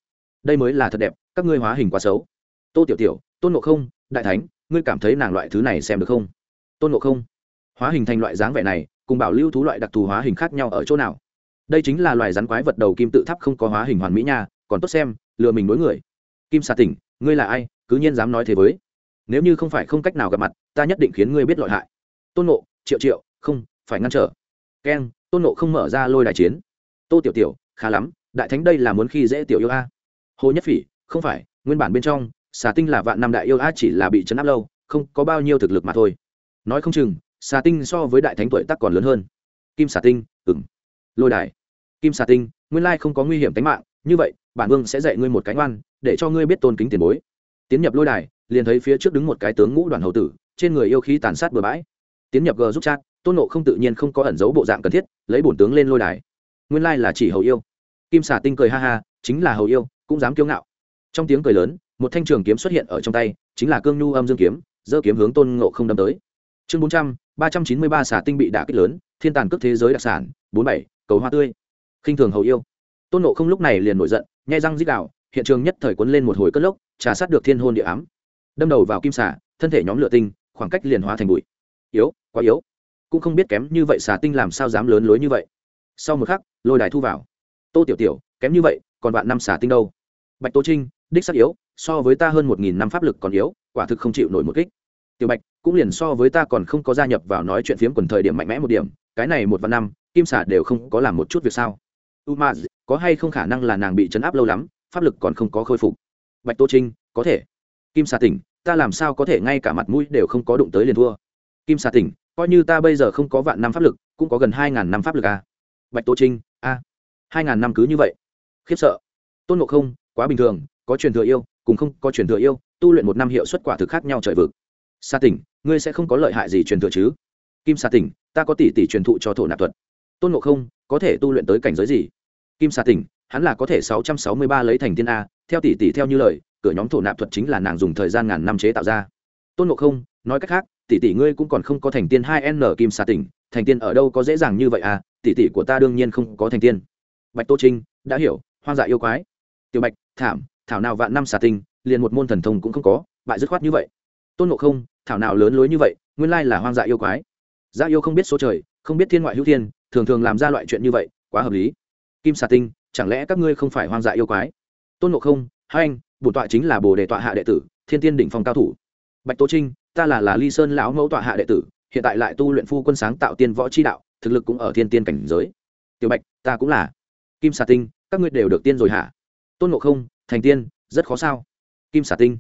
Đây mới là thật đẹp, các ngươi hóa hình quá xấu. Tô tiểu tiểu, tôn nộ không, đại thánh, ngươi cảm thấy nàng loại thứ này xem được không? Tôn nộ không, hóa hình thành loại dáng vẻ này, cùng bảo lưu thú loại đặc thù hóa hình khác nhau ở chỗ nào? Đây chính là loài rắn quái vật đầu kim tự tháp không có hóa hình hoàn mỹ nha, còn tốt xem, lừa mình đối người. Kim xà tỉnh, ngươi là ai, cứ nhiên dám nói thế với. Nếu như không phải không cách nào gặp mặt, ta nhất định khiến ngươi biết lợi hại. Tôn nộ triệu triệu, không, phải ngăn trở. Keng, tôn nộ không mở ra lôi đại chiến. Tô tiểu tiểu, khá lắm, đại thánh đây là muốn khi dễ tiểu yêu a. Hồ nhất phỉ, không phải, nguyên bản bên trong xà tinh là vạn năm đại yêu a, chỉ là bị chấn áp lâu, không có bao nhiêu thực lực mà thôi. Nói không chừng xà tinh so với đại thánh tuổi tắc còn lớn hơn. Kim xà tinh ừng lôi đài. Kim xà tinh, nguyên lai không có nguy hiểm tính mạng, như vậy, bản vương sẽ dạy ngươi một cánh oan, để cho ngươi biết tôn kính tiền bối. Tiến nhập lôi đài, liền thấy phía trước đứng một cái tướng ngũ đoàn hầu tử, trên người yêu khí tàn sát bừa bãi. Tiến nhập g giúp chat, tôn nộ không tự nhiên không có ẩn giấu bộ dạng cần thiết, lấy bổn tướng lên lôi đài. Nguyên lai là chỉ hầu yêu. Kim xà tinh cười ha ha, chính là hầu yêu, cũng dám kiêu ngạo. Trong tiếng cười lớn, một thanh trường kiếm xuất hiện ở trong tay, chính là cương nhu âm dương kiếm, giơ kiếm hướng tôn ngộ không đâm tới. Chương bốn trăm, ba trăm chín mươi ba xà tinh bị đả kích lớn, thiên tàn cước thế giới đặc sản, bốn bảy cầu hoa tươi. Khinh thường hầu yêu. Tôn nộ không lúc này liền nổi giận, nhai răng dít đạo hiện trường nhất thời cuốn lên một hồi cất lốc, trà sát được thiên hôn địa ám. Đâm đầu vào kim xà, thân thể nhóm lửa tinh, khoảng cách liền hóa thành bụi. Yếu, quá yếu. Cũng không biết kém như vậy xà tinh làm sao dám lớn lối như vậy. Sau một khắc, lôi đài thu vào. Tô tiểu tiểu, kém như vậy, còn bạn năm xà tinh đâu? Bạch tô trinh, đích sắc yếu, so với ta hơn một nghìn năm pháp lực còn yếu, quả thực không chịu nổi một kích. Tiểu bạch, cũng liền so với ta còn không có gia nhập vào nói chuyện phiếm quần thời điểm mạnh mẽ một điểm, cái này một vạn năm kim xà đều không có làm một chút việc sao? U ma có hay không khả năng là nàng bị chấn áp lâu lắm, pháp lực còn không có khôi phục? Bạch tô trinh, có thể. Kim xà tỉnh, ta làm sao có thể ngay cả mặt mũi đều không có đụng tới liền thua? Kim xà tỉnh, coi như ta bây giờ không có vạn năm pháp lực, cũng có gần hai ngàn năm pháp lực à. bạch tô trinh, a. Hai ngàn năm cứ như vậy. Khiếp sợ. Tôn ngộ không, quá bình thường, có truyền thừa yêu, cùng không có truyền thừa yêu, tu luyện một năm hiệu suất quả thực khác nhau trời vực. Xa tỉnh, ngươi sẽ không có lợi hại gì truyền thừa chứ? Kim xà tỉnh, ta có tỷ tỷ truyền thụ cho thổ nạp thuật tôn ngộ không, có thể tu luyện tới cảnh giới gì? Kim xà tỉnh, hắn là có thể sáu trăm sáu mươi ba lấy thành tiên a, theo tỷ tỷ theo như lời, cửa nhóm thổ nạp thuật chính là nàng dùng thời gian ngàn năm chế tạo ra. Tôn ngộ không, nói cách khác, tỷ tỷ ngươi cũng còn không có thành tiên hai n kim xà tỉnh, thành tiên ở đâu có dễ dàng như vậy à tỷ tỷ của ta đương nhiên không có thành tiên. Bạch tô trinh, đã hiểu, hoang dại yêu quái. Tiểu bạch, thảm, thảo nào vạn năm xà tinh, liền một môn thần thông cũng không có, bại dứt khoát như vậy. Tôn ngộ không, thảo nào lớn lối như vậy, nguyên lai là hoang dại yêu quái. Dạ yêu không biết số trời, không biết thiên ngoại hữu thiên thường thường làm ra loại chuyện như vậy, quá hợp lý. Kim xà tinh, chẳng lẽ các ngươi không phải hoang dại yêu quái? Tôn ngộ không, hai anh, bổn tọa chính là bồ đề tọa hạ đệ tử, thiên tiên đỉnh phong cao thủ. Bạch Tô trinh, ta là là ly sơn lão mẫu tọa hạ đệ tử, hiện tại lại tu luyện phu quân sáng tạo tiên võ chi đạo, thực lực cũng ở thiên tiên cảnh giới. Tiểu bạch, ta cũng là. Kim xà tinh, các ngươi đều được tiên rồi hả? Tôn ngộ không, thành tiên, rất khó sao? Kim xà tinh,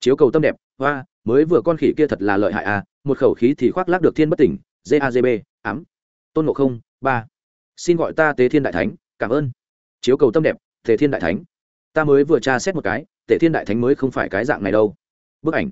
chiếu cầu tâm đẹp, hoa, mới vừa con khỉ kia thật là lợi hại à một khẩu khí thì khoác lác được thiên bất tỉnh gazb ám tôn ngộ không, ba. Xin gọi ta tế thiên đại thánh, cảm ơn. Chiếu cầu tâm đẹp tề thiên đại thánh. Ta mới vừa tra xét một cái tề thiên đại thánh mới không phải cái dạng này đâu. Bức ảnh.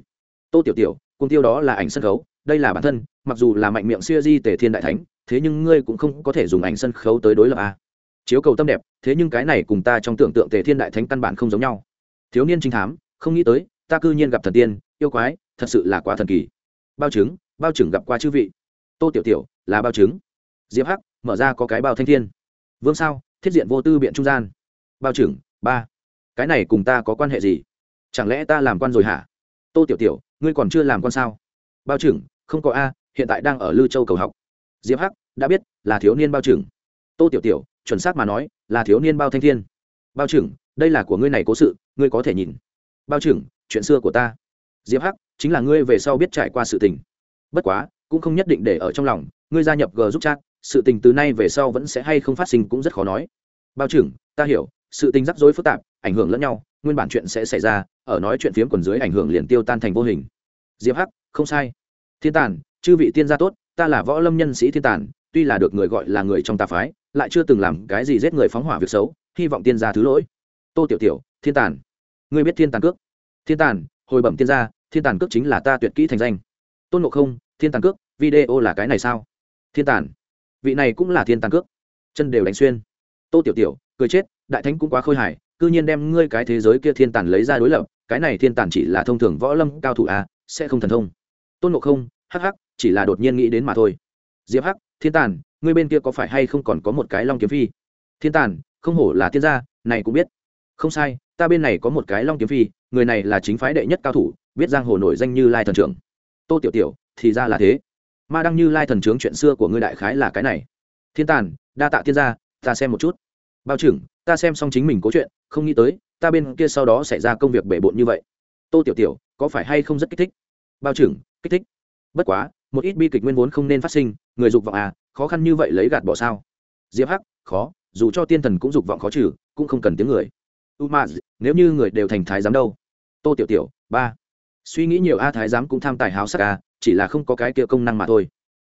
Tô tiểu tiểu cùng tiêu đó là ảnh sân khấu, đây là bản thân, mặc dù là mạnh miệng siêu di tề thiên đại thánh, thế nhưng ngươi cũng không có thể dùng ảnh sân khấu tới đối lập a chiếu cầu tâm đẹp, thế nhưng cái này cùng ta trong tưởng tượng tề thiên đại thánh căn bản không giống nhau. Thiếu niên trinh thám, không nghĩ tới, ta cư nhiên gặp thần tiên, yêu quái, thật sự là quá thần kỳ. Bao chứng bao chứng gặp qua chư vị. Tô tiểu tiểu, là bao chứng diệp hắc, mở ra có cái bao thanh thiên. Vương sao, thiết diện vô tư biện trung gian. Bao trưởng, ba. Cái này cùng ta có quan hệ gì? Chẳng lẽ ta làm quan rồi hả? Tô tiểu tiểu, ngươi còn chưa làm quan sao? Bao trưởng, không có a, hiện tại đang ở lư châu cầu học. Diệp hắc, đã biết, là thiếu niên bao trưởng. Tô tiểu tiểu, chuẩn xác mà nói, là thiếu niên bao thanh thiên. Bao trưởng, đây là của ngươi này cố sự, ngươi có thể nhìn. Bao trưởng, chuyện xưa của ta. Diệp hắc, chính là ngươi về sau biết trải qua sự tình. Bất quá, cũng không nhất định để ở trong lòng, ngươi gia nhập g giúp chat sự tình từ nay về sau vẫn sẽ hay không phát sinh cũng rất khó nói. Bao trưởng, ta hiểu, sự tình rắc rối phức tạp, ảnh hưởng lẫn nhau, nguyên bản chuyện sẽ xảy ra, ở nói chuyện phiếm quần dưới ảnh hưởng liền tiêu tan thành vô hình. Diệp hắc, không sai. Thiên tàn chư vị tiên gia tốt, ta là võ lâm nhân sĩ thiên tàn tuy là được người gọi là người trong tà phái, lại chưa từng làm cái gì giết người phóng hỏa việc xấu, hy vọng tiên gia thứ lỗi. Tô tiểu tiểu, thiên tàn ngươi biết thiên tàn cước? Thiên tàn hồi bẩm tiên gia, thiên tàn cước chính là ta tuyệt kỹ thành danh. Tôn ngộ không, thiên tàn cước, video là cái này sao? Thiên tàn vị này cũng là thiên tàn cước. Chân đều đánh xuyên. Tô tiểu tiểu, cười chết, đại thánh cũng quá khôi hài, cư nhiên đem ngươi cái thế giới kia thiên tàn lấy ra đối lập, cái này thiên tàn chỉ là thông thường võ lâm cao thủ à sẽ không thần thông. Tôn ngộ không, hắc hắc, chỉ là đột nhiên nghĩ đến mà thôi. Diệp hắc, thiên tàn ngươi bên kia có phải hay không còn có một cái long kiếm phi? Thiên tàn không hổ là thiên gia, này cũng biết. Không sai, ta bên này có một cái long kiếm phi, người này là chính phái đệ nhất cao thủ, biết giang hồ nổi danh như lai thần trưởng. Tô tiểu tiểu, thì ra là thế ma đăng như lai thần trướng chuyện xưa của ngươi đại khái là cái này. Thiên tàn, đa tạ thiên gia, ta xem một chút. Bao trưởng, ta xem xong chính mình cố chuyện, không nghĩ tới, ta bên kia sau đó xảy ra công việc bể bộn như vậy. Tô tiểu tiểu, có phải hay không rất kích thích? Bao trưởng, kích thích. Bất quá, một ít bi kịch nguyên vốn không nên phát sinh, người dục vọng à khó khăn như vậy lấy gạt bỏ sao? Diệp hắc, khó, dù cho tiên thần cũng dục vọng khó trừ, cũng không cần tiếng người. U ma nếu như người đều thành thái giám đâu? Tô tiểu tiểu, ba. Suy nghĩ nhiều, a thái giám cũng tham tài háo sắc a chỉ là không có cái kia công năng mà thôi.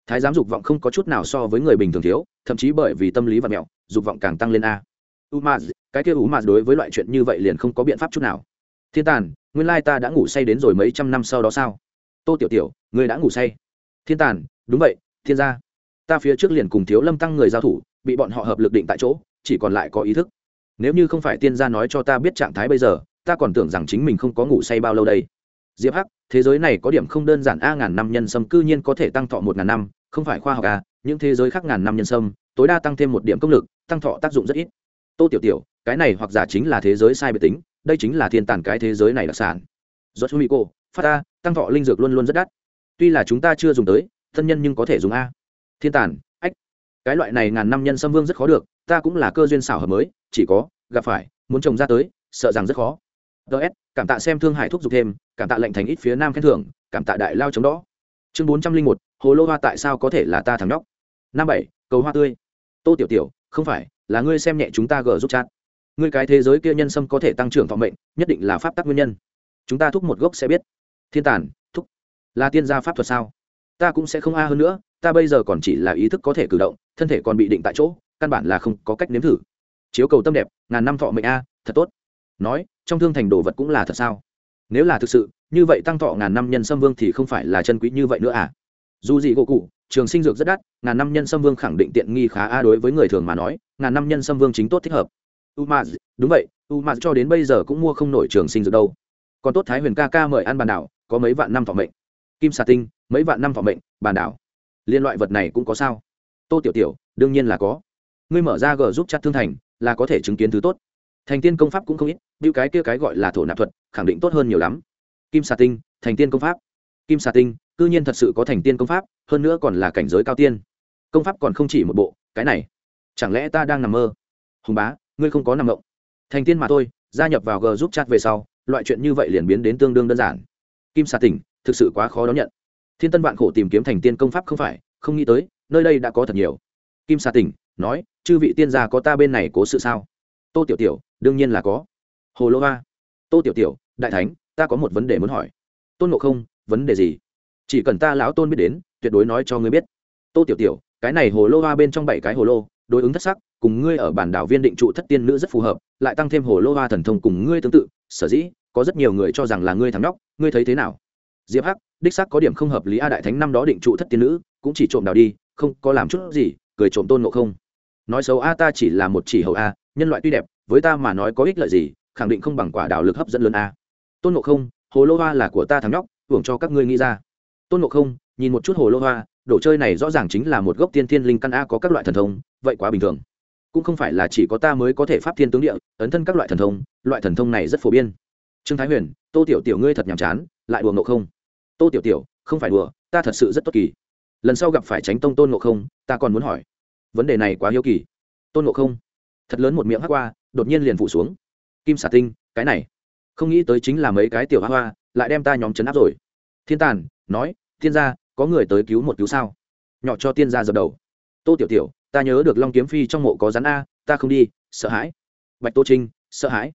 Thái giám dục vọng không có chút nào so với người bình thường thiếu, thậm chí bởi vì tâm lý và mẹo, dục vọng càng tăng lên a. U ma cái kia u ma đối với loại chuyện như vậy liền không có biện pháp chút nào. Thiên tàn, nguyên lai ta đã ngủ say đến rồi mấy trăm năm sau đó sao? Tô tiểu tiểu người đã ngủ say. Thiên tàn, đúng vậy, thiên gia. Ta phía trước liền cùng thiếu lâm tăng người giao thủ, bị bọn họ hợp lực định tại chỗ, chỉ còn lại có ý thức. Nếu như không phải tiên gia nói cho ta biết trạng thái bây giờ, ta còn tưởng rằng chính mình không có ngủ say bao lâu đây diệp hắc thế giới này có điểm không đơn giản a ngàn năm nhân sâm cư nhiên có thể tăng thọ một ngàn năm không phải khoa học a những thế giới khác ngàn năm nhân sâm tối đa tăng thêm một điểm công lực tăng thọ tác dụng rất ít. Tô tiểu tiểu cái này hoặc giả chính là thế giới sai biệt tính đây chính là thiên tản cái thế giới này đặc sản. Do chú mỹ cô phát a tăng thọ linh dược luôn luôn rất đắt. Tuy là chúng ta chưa dùng tới thân nhân nhưng có thể dùng a. Thiên Tản, ách. Cái loại này ngàn năm nhân sâm vương rất khó được ta cũng là cơ duyên xảo hợp mới chỉ có gặp phải muốn trồng ra tới sợ rằng rất khó ts cảm tạ xem thương hải thúc giục thêm, cảm tạ lệnh thành ít phía nam khen thưởng, cảm tạ đại lao chống đó chương bốn trăm linh một, hồ lô hoa tại sao có thể là ta thằng nhóc? Năm bảy, cầu hoa tươi. Tô tiểu tiểu, không phải, là ngươi xem nhẹ chúng ta gờ giúp chat. Ngươi cái thế giới kia nhân sâm có thể tăng trưởng thọ mệnh, nhất định là pháp tắc nguyên nhân. Chúng ta thúc một gốc sẽ biết. Thiên tàn, thúc, là tiên gia pháp thuật sao? Ta cũng sẽ không a hơn nữa, ta bây giờ còn chỉ là ý thức có thể cử động, thân thể còn bị định tại chỗ, căn bản là không có cách nếm thử. Chiếu cầu tâm đẹp, ngàn năm thọ mệnh a, thật tốt nói, trong thương thành đồ vật cũng là thật sao? Nếu là thực sự, như vậy tăng thọ ngàn năm nhân sâm vương thì không phải là chân quý như vậy nữa à? Dù gì gỗ cụ, trường sinh dược rất đắt, ngàn năm nhân sâm vương khẳng định tiện nghi khá a đối với người thường mà nói, ngàn năm nhân sâm vương chính tốt thích hợp. U ma đúng vậy u ma cho đến bây giờ cũng mua không nổi trường sinh dược đâu. Còn tốt thái huyền ca ca mời ăn bàn đảo, có mấy vạn năm thọ mệnh. Kim xà tinh, mấy vạn năm thọ mệnh, bàn đảo. Liên loại vật này cũng có sao? Tô tiểu tiểu, đương nhiên là có. Ngươi mở ra g giúp chặt thương thành, là có thể chứng kiến thứ tốt thành tiên công pháp cũng không ít, như cái kia cái gọi là thổ nạp thuật, khẳng định tốt hơn nhiều lắm. Kim xà tinh, thành tiên công pháp. Kim xà tinh, cư nhiên thật sự có thành tiên công pháp, hơn nữa còn là cảnh giới cao tiên. Công pháp còn không chỉ một bộ, cái này, chẳng lẽ ta đang nằm mơ? Hùng bá, ngươi không có nằm mộng. Thành tiên mà thôi, gia nhập vào g giúp chat về sau, loại chuyện như vậy liền biến đến tương đương đơn giản. Kim xà tỉnh thực sự quá khó đón nhận. Thiên tân vạn khổ tìm kiếm thành tiên công pháp không phải, không nghĩ tới, nơi đây đã có thật nhiều. Kim xà tỉnh nói, chư vị tiên gia có ta bên này cố sự sao? Tô tiểu tiểu đương nhiên là có. Hồ lô va tô tiểu tiểu, đại thánh, ta có một vấn đề muốn hỏi. Tôn ngộ không, vấn đề gì? Chỉ cần ta lão tôn biết đến, tuyệt đối nói cho ngươi biết. Tô tiểu tiểu, cái này hồ lô va bên trong bảy cái hồ lô, đối ứng thất sắc, cùng ngươi ở bản đảo viên định trụ thất tiên nữ rất phù hợp, lại tăng thêm hồ lô hoa thần thông cùng ngươi tương tự, sở dĩ, có rất nhiều người cho rằng là ngươi thắng đóc ngươi thấy thế nào? Diệp hắc, đích xác có điểm không hợp lý a, đại thánh năm đó định trụ thất tiên nữ, cũng chỉ trộm đào đi, không có làm chút gì, cười trộm tôn ngộ không. Nói xấu a, ta chỉ là một chỉ hậu a, nhân loại tuy đẹp với ta mà nói có ích lợi gì, khẳng định không bằng quả đào lực hấp dẫn lớn a. Tôn ngộ không, hồ lô hoa là của ta thắng nhóc hưởng cho các ngươi nghĩ ra. Tôn ngộ không, nhìn một chút hồ lô hoa, đồ chơi này rõ ràng chính là một gốc tiên thiên linh căn a, có các loại thần thông, vậy quá bình thường. Cũng không phải là chỉ có ta mới có thể pháp thiên tướng địa, ấn thân các loại thần thông, loại thần thông này rất phổ biến. Trương thái huyền, tô tiểu tiểu ngươi thật nhàm chán, lại đùa ngộ không. Tô tiểu tiểu, không phải đùa, ta thật sự rất tốt kỳ. Lần sau gặp phải tránh tông tôn ngộ không, ta còn muốn hỏi. Vấn đề này quá hiếu kỳ. Tôn ngộ không, thật lớn một miệng hắc qua đột nhiên liền phụ xuống. Kim xả tinh, cái này, không nghĩ tới chính là mấy cái tiểu hoa hoa, lại đem ta nhóm chấn áp rồi. Thiên tàn, nói, thiên gia, có người tới cứu một cứu sao? Nhỏ cho tiên gia dập đầu. Tô tiểu tiểu, ta nhớ được long kiếm phi trong mộ có rắn a, ta không đi, sợ hãi. Bạch tô trinh, sợ hãi?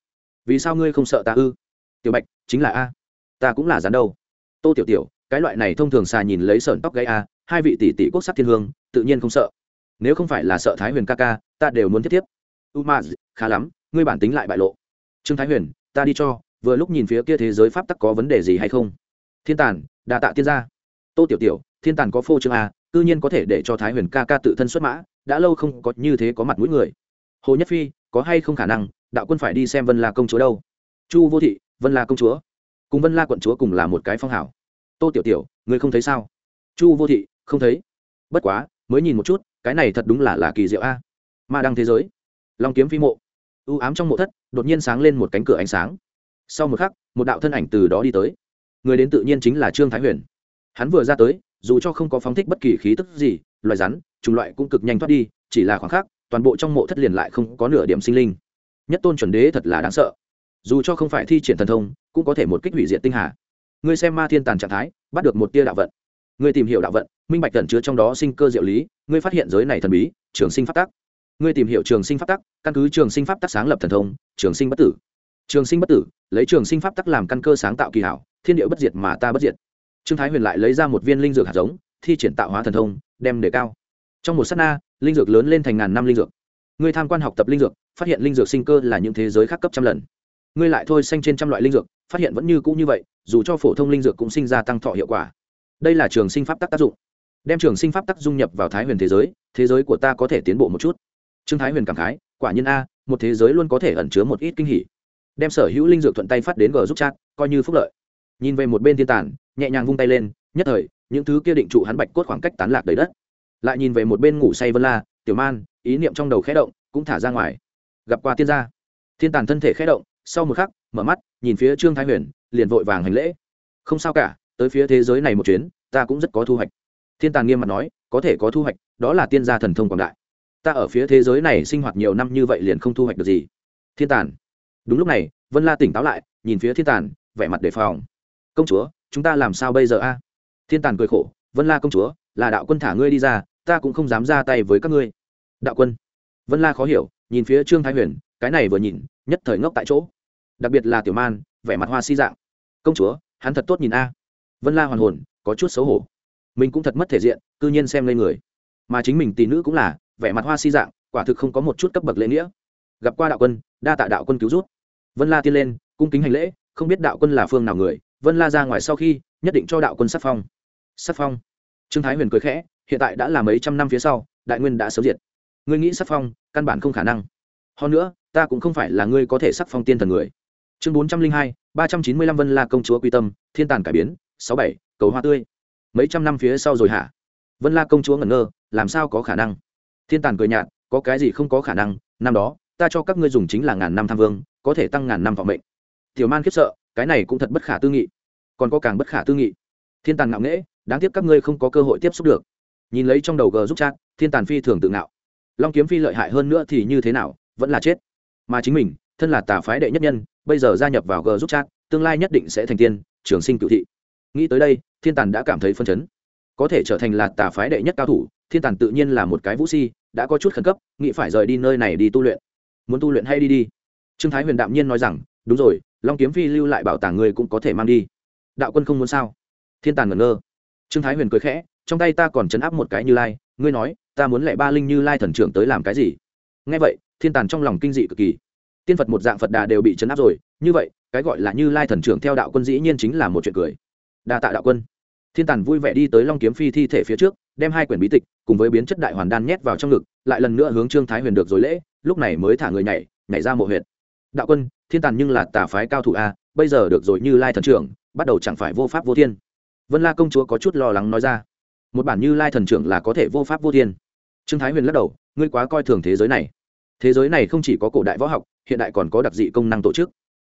Vì sao ngươi không sợ ta ư? Tiểu bạch, chính là a, ta cũng là rắn đâu. Tô tiểu tiểu, cái loại này thông thường xà nhìn lấy sợn tóc gây a, hai vị tỷ tỷ quốc sắc thiên hương, tự nhiên không sợ. Nếu không phải là sợ thái huyền ca ca, ta đều muốn tiếp tiếp u ma khá lắm, ngươi bản tính lại bại lộ. Trương thái huyền, ta đi cho, vừa lúc nhìn phía kia thế giới pháp tắc có vấn đề gì hay không? Thiên tàn, đa tạ tiên gia. Tô tiểu tiểu, thiên tàn có phô trương à, a tự nhiên có thể để cho thái huyền ca ca tự thân xuất mã, đã lâu không có như thế có mặt mũi người. Hồ nhất phi, có hay không khả năng, đạo quân phải đi xem vân la công chúa đâu? Chu vô thị, vân la công chúa. Cùng vân la quận chúa cùng là một cái phong hảo. Tô tiểu tiểu người không thấy sao? Chu vô thị, không thấy. Bất quá, mới nhìn một chút, cái này thật đúng là là kỳ diệu a. Ma đăng thế giới. Long kiếm phi mộ u ám trong mộ thất, đột nhiên sáng lên một cánh cửa ánh sáng. Sau một khắc, một đạo thân ảnh từ đó đi tới. Người đến tự nhiên chính là trương thái huyền. Hắn vừa ra tới, dù cho không có phóng thích bất kỳ khí tức gì, loài rắn, chủng loại cũng cực nhanh thoát đi, chỉ là khoảng khắc, toàn bộ trong mộ thất liền lại không có nửa điểm sinh linh. Nhất tôn chuẩn đế thật là đáng sợ. Dù cho không phải thi triển thần thông, cũng có thể một kích hủy diệt tinh hà. Ngươi xem ma thiên tàn trạng thái, bắt được một tia đạo vận. Ngươi tìm hiểu đạo vận, minh bạch tẩn chứa trong đó sinh cơ diệu lý, ngươi phát hiện giới này thần bí, trường sinh phát tác ngươi tìm hiểu trường sinh pháp tắc, căn cứ trường sinh pháp tắc sáng lập thần thông, trường sinh bất tử. Trường sinh bất tử, lấy trường sinh pháp tắc làm căn cơ sáng tạo kỳ hảo, thiên địa bất diệt mà ta bất diệt. Trương thái huyền lại lấy ra một viên linh dược hạt giống, thi triển tạo hóa thần thông, đem đề cao. Trong một s á t na, linh dược lớn lên thành ngàn năm linh dược. Ngươi tham quan học tập linh dược, phát hiện linh dược sinh cơ là những thế giới khác cấp trăm lần. Ngươi lại thôi xanh trên trăm loại linh dược, phát hiện vẫn như cũ như vậy, dù cho phổ thông linh dược cũng sinh ra tăng thọ hiệu quả. Đây là trường sinh pháp tắc tác dụng. Đem trường sinh pháp tắc dung nhập vào thái huyền thế giới thế giới của ta có thể tiến bộ một chút trương thái huyền cảm khái, quả nhiên a, một thế giới luôn có thể ẩn chứa một ít kinh hỉ. Đem sở hữu linh dược thuận tay phát đến gờ giúp chat, coi như phúc lợi. Nhìn về một bên thiên tản, nhẹ nhàng vung tay lên, nhất thời, những thứ kia định trụ hắn bạch cốt khoảng cách tán lạc đầy đất. Lại nhìn về một bên ngủ say vân la, tiểu man, ý niệm trong đầu khẽ động, cũng thả ra ngoài. Gặp qua tiên gia. Thiên tàn thân thể khẽ động, sau một khắc, mở mắt, nhìn phía trương thái huyền, liền vội vàng hành lễ. Không sao cả, tới phía thế giới này một chuyến, ta cũng rất có thu hoạch. Thiên tàn nghiêm mặt nói, có thể có thu hoạch, đó là tiên gia thần thông quảng đại ta ở phía thế giới này sinh hoạt nhiều năm như vậy liền không thu hoạch được gì. Thiên tàn. Đúng lúc này, vân la tỉnh táo lại, nhìn phía thiên tàn, vẻ mặt đề phòng. Công chúa, chúng ta làm sao bây giờ a? Thiên tàn cười khổ, vân la công chúa, là đạo quân thả ngươi đi ra, ta cũng không dám ra tay với các ngươi. Đạo quân. Vân la khó hiểu, nhìn phía trương thái huyền, cái này vừa nhìn, nhất thời ngốc tại chỗ. Đặc biệt là tiểu man, vẻ mặt hoa si dạng. Công chúa, hắn thật tốt nhìn a. Vân la hoàn hồn, có chút xấu hổ. Mình cũng thật mất thể diện, cư nhiên xem lên người. Mà chính mình tỷ nữ cũng là vẻ mặt hoa si dạng, quả thực không có một chút cấp bậc lễ nghĩa. Gặp qua đạo quân, đa tạ đạo quân cứu rút vân la tiên lên, cung kính hành lễ, không biết đạo quân là phương nào người, vân la ra ngoài sau khi, nhất định cho đạo quân sắc phong. Sắc phong. Trương thái huyền cười khẽ, hiện tại đã là mấy trăm năm phía sau, đại nguyên đã sớm diệt. Ngươi nghĩ sắc phong, căn bản không khả năng. Hơn nữa, ta cũng không phải là ngươi có thể sắc phong tiên thần người. Chương bốn trăm linh hai, ba trăm chín mươi lăm vân la công chúa quy tâm, thiên tàn cải biến, sáu bảy, cầu hoa tươi. Mấy trăm năm phía sau rồi hả? Vân la công chúa ngẩn ngơ, làm sao có khả năng? Thiên tàn cười nhạt, có cái gì không có khả năng, năm đó, ta cho các ngươi dùng chính là ngàn năm tham vương, có thể tăng ngàn năm vọng mệnh. Tiểu man khiếp sợ, cái này cũng thật bất khả tư nghị. Còn có càng bất khả tư nghị. Thiên tàn ngạo nghễ, đáng tiếc các ngươi không có cơ hội tiếp xúc được. Nhìn lấy trong đầu g giúp chat, thiên tàn phi thường tự ngạo. Long kiếm phi lợi hại hơn nữa thì như thế nào, vẫn là chết. Mà chính mình, thân là tà phái đệ nhất nhân, bây giờ gia nhập vào g giúp chat, tương lai nhất định sẽ thành tiên, trường sinh cựu thị. Nghĩ tới đây, thiên tàn đã cảm thấy phân chấn. Có thể trở thành là tà phái đệ nhất cao thủ thiên tàn tự nhiên là một cái vũ si, đã có chút khẩn cấp, nghĩ phải rời đi nơi này đi tu luyện. Muốn tu luyện hay đi đi? Trương thái huyền đạm nhiên nói rằng, đúng rồi, long kiếm phi lưu lại bảo tàng người cũng có thể mang đi. Đạo quân không muốn sao? Thiên tàn ngẩn ngơ. Trương thái huyền cười khẽ, trong tay ta còn chấn áp một cái như lai, ngươi nói, ta muốn lệ ba linh như lai thần trưởng tới làm cái gì? Nghe vậy, thiên tàn trong lòng kinh dị cực kỳ. Tiên phật một dạng phật đà đều bị chấn áp rồi, như vậy, cái gọi là như lai thần trưởng theo đạo quân dĩ nhiên chính là một chuyện cười. Đa tạ đạo quân. Thiên tàn vui vẻ đi tới long kiếm phi thi thể phía trước đem hai quyển bí tịch cùng với biến chất đại hoàn đan nhét vào trong ngực, lại lần nữa hướng trương thái huyền được rồi lễ, lúc này mới thả người nhảy nhảy ra mộ huyện đạo quân, thiên tàn nhưng là tà phái cao thủ a, bây giờ được rồi như lai thần trưởng, bắt đầu chẳng phải vô pháp vô thiên. Vân la công chúa có chút lo lắng nói ra. Một bản như lai thần trưởng là có thể vô pháp vô thiên. Trương thái huyền lắc đầu, ngươi quá coi thường thế giới này. Thế giới này không chỉ có cổ đại võ học, hiện đại còn có đặc dị công năng tổ chức.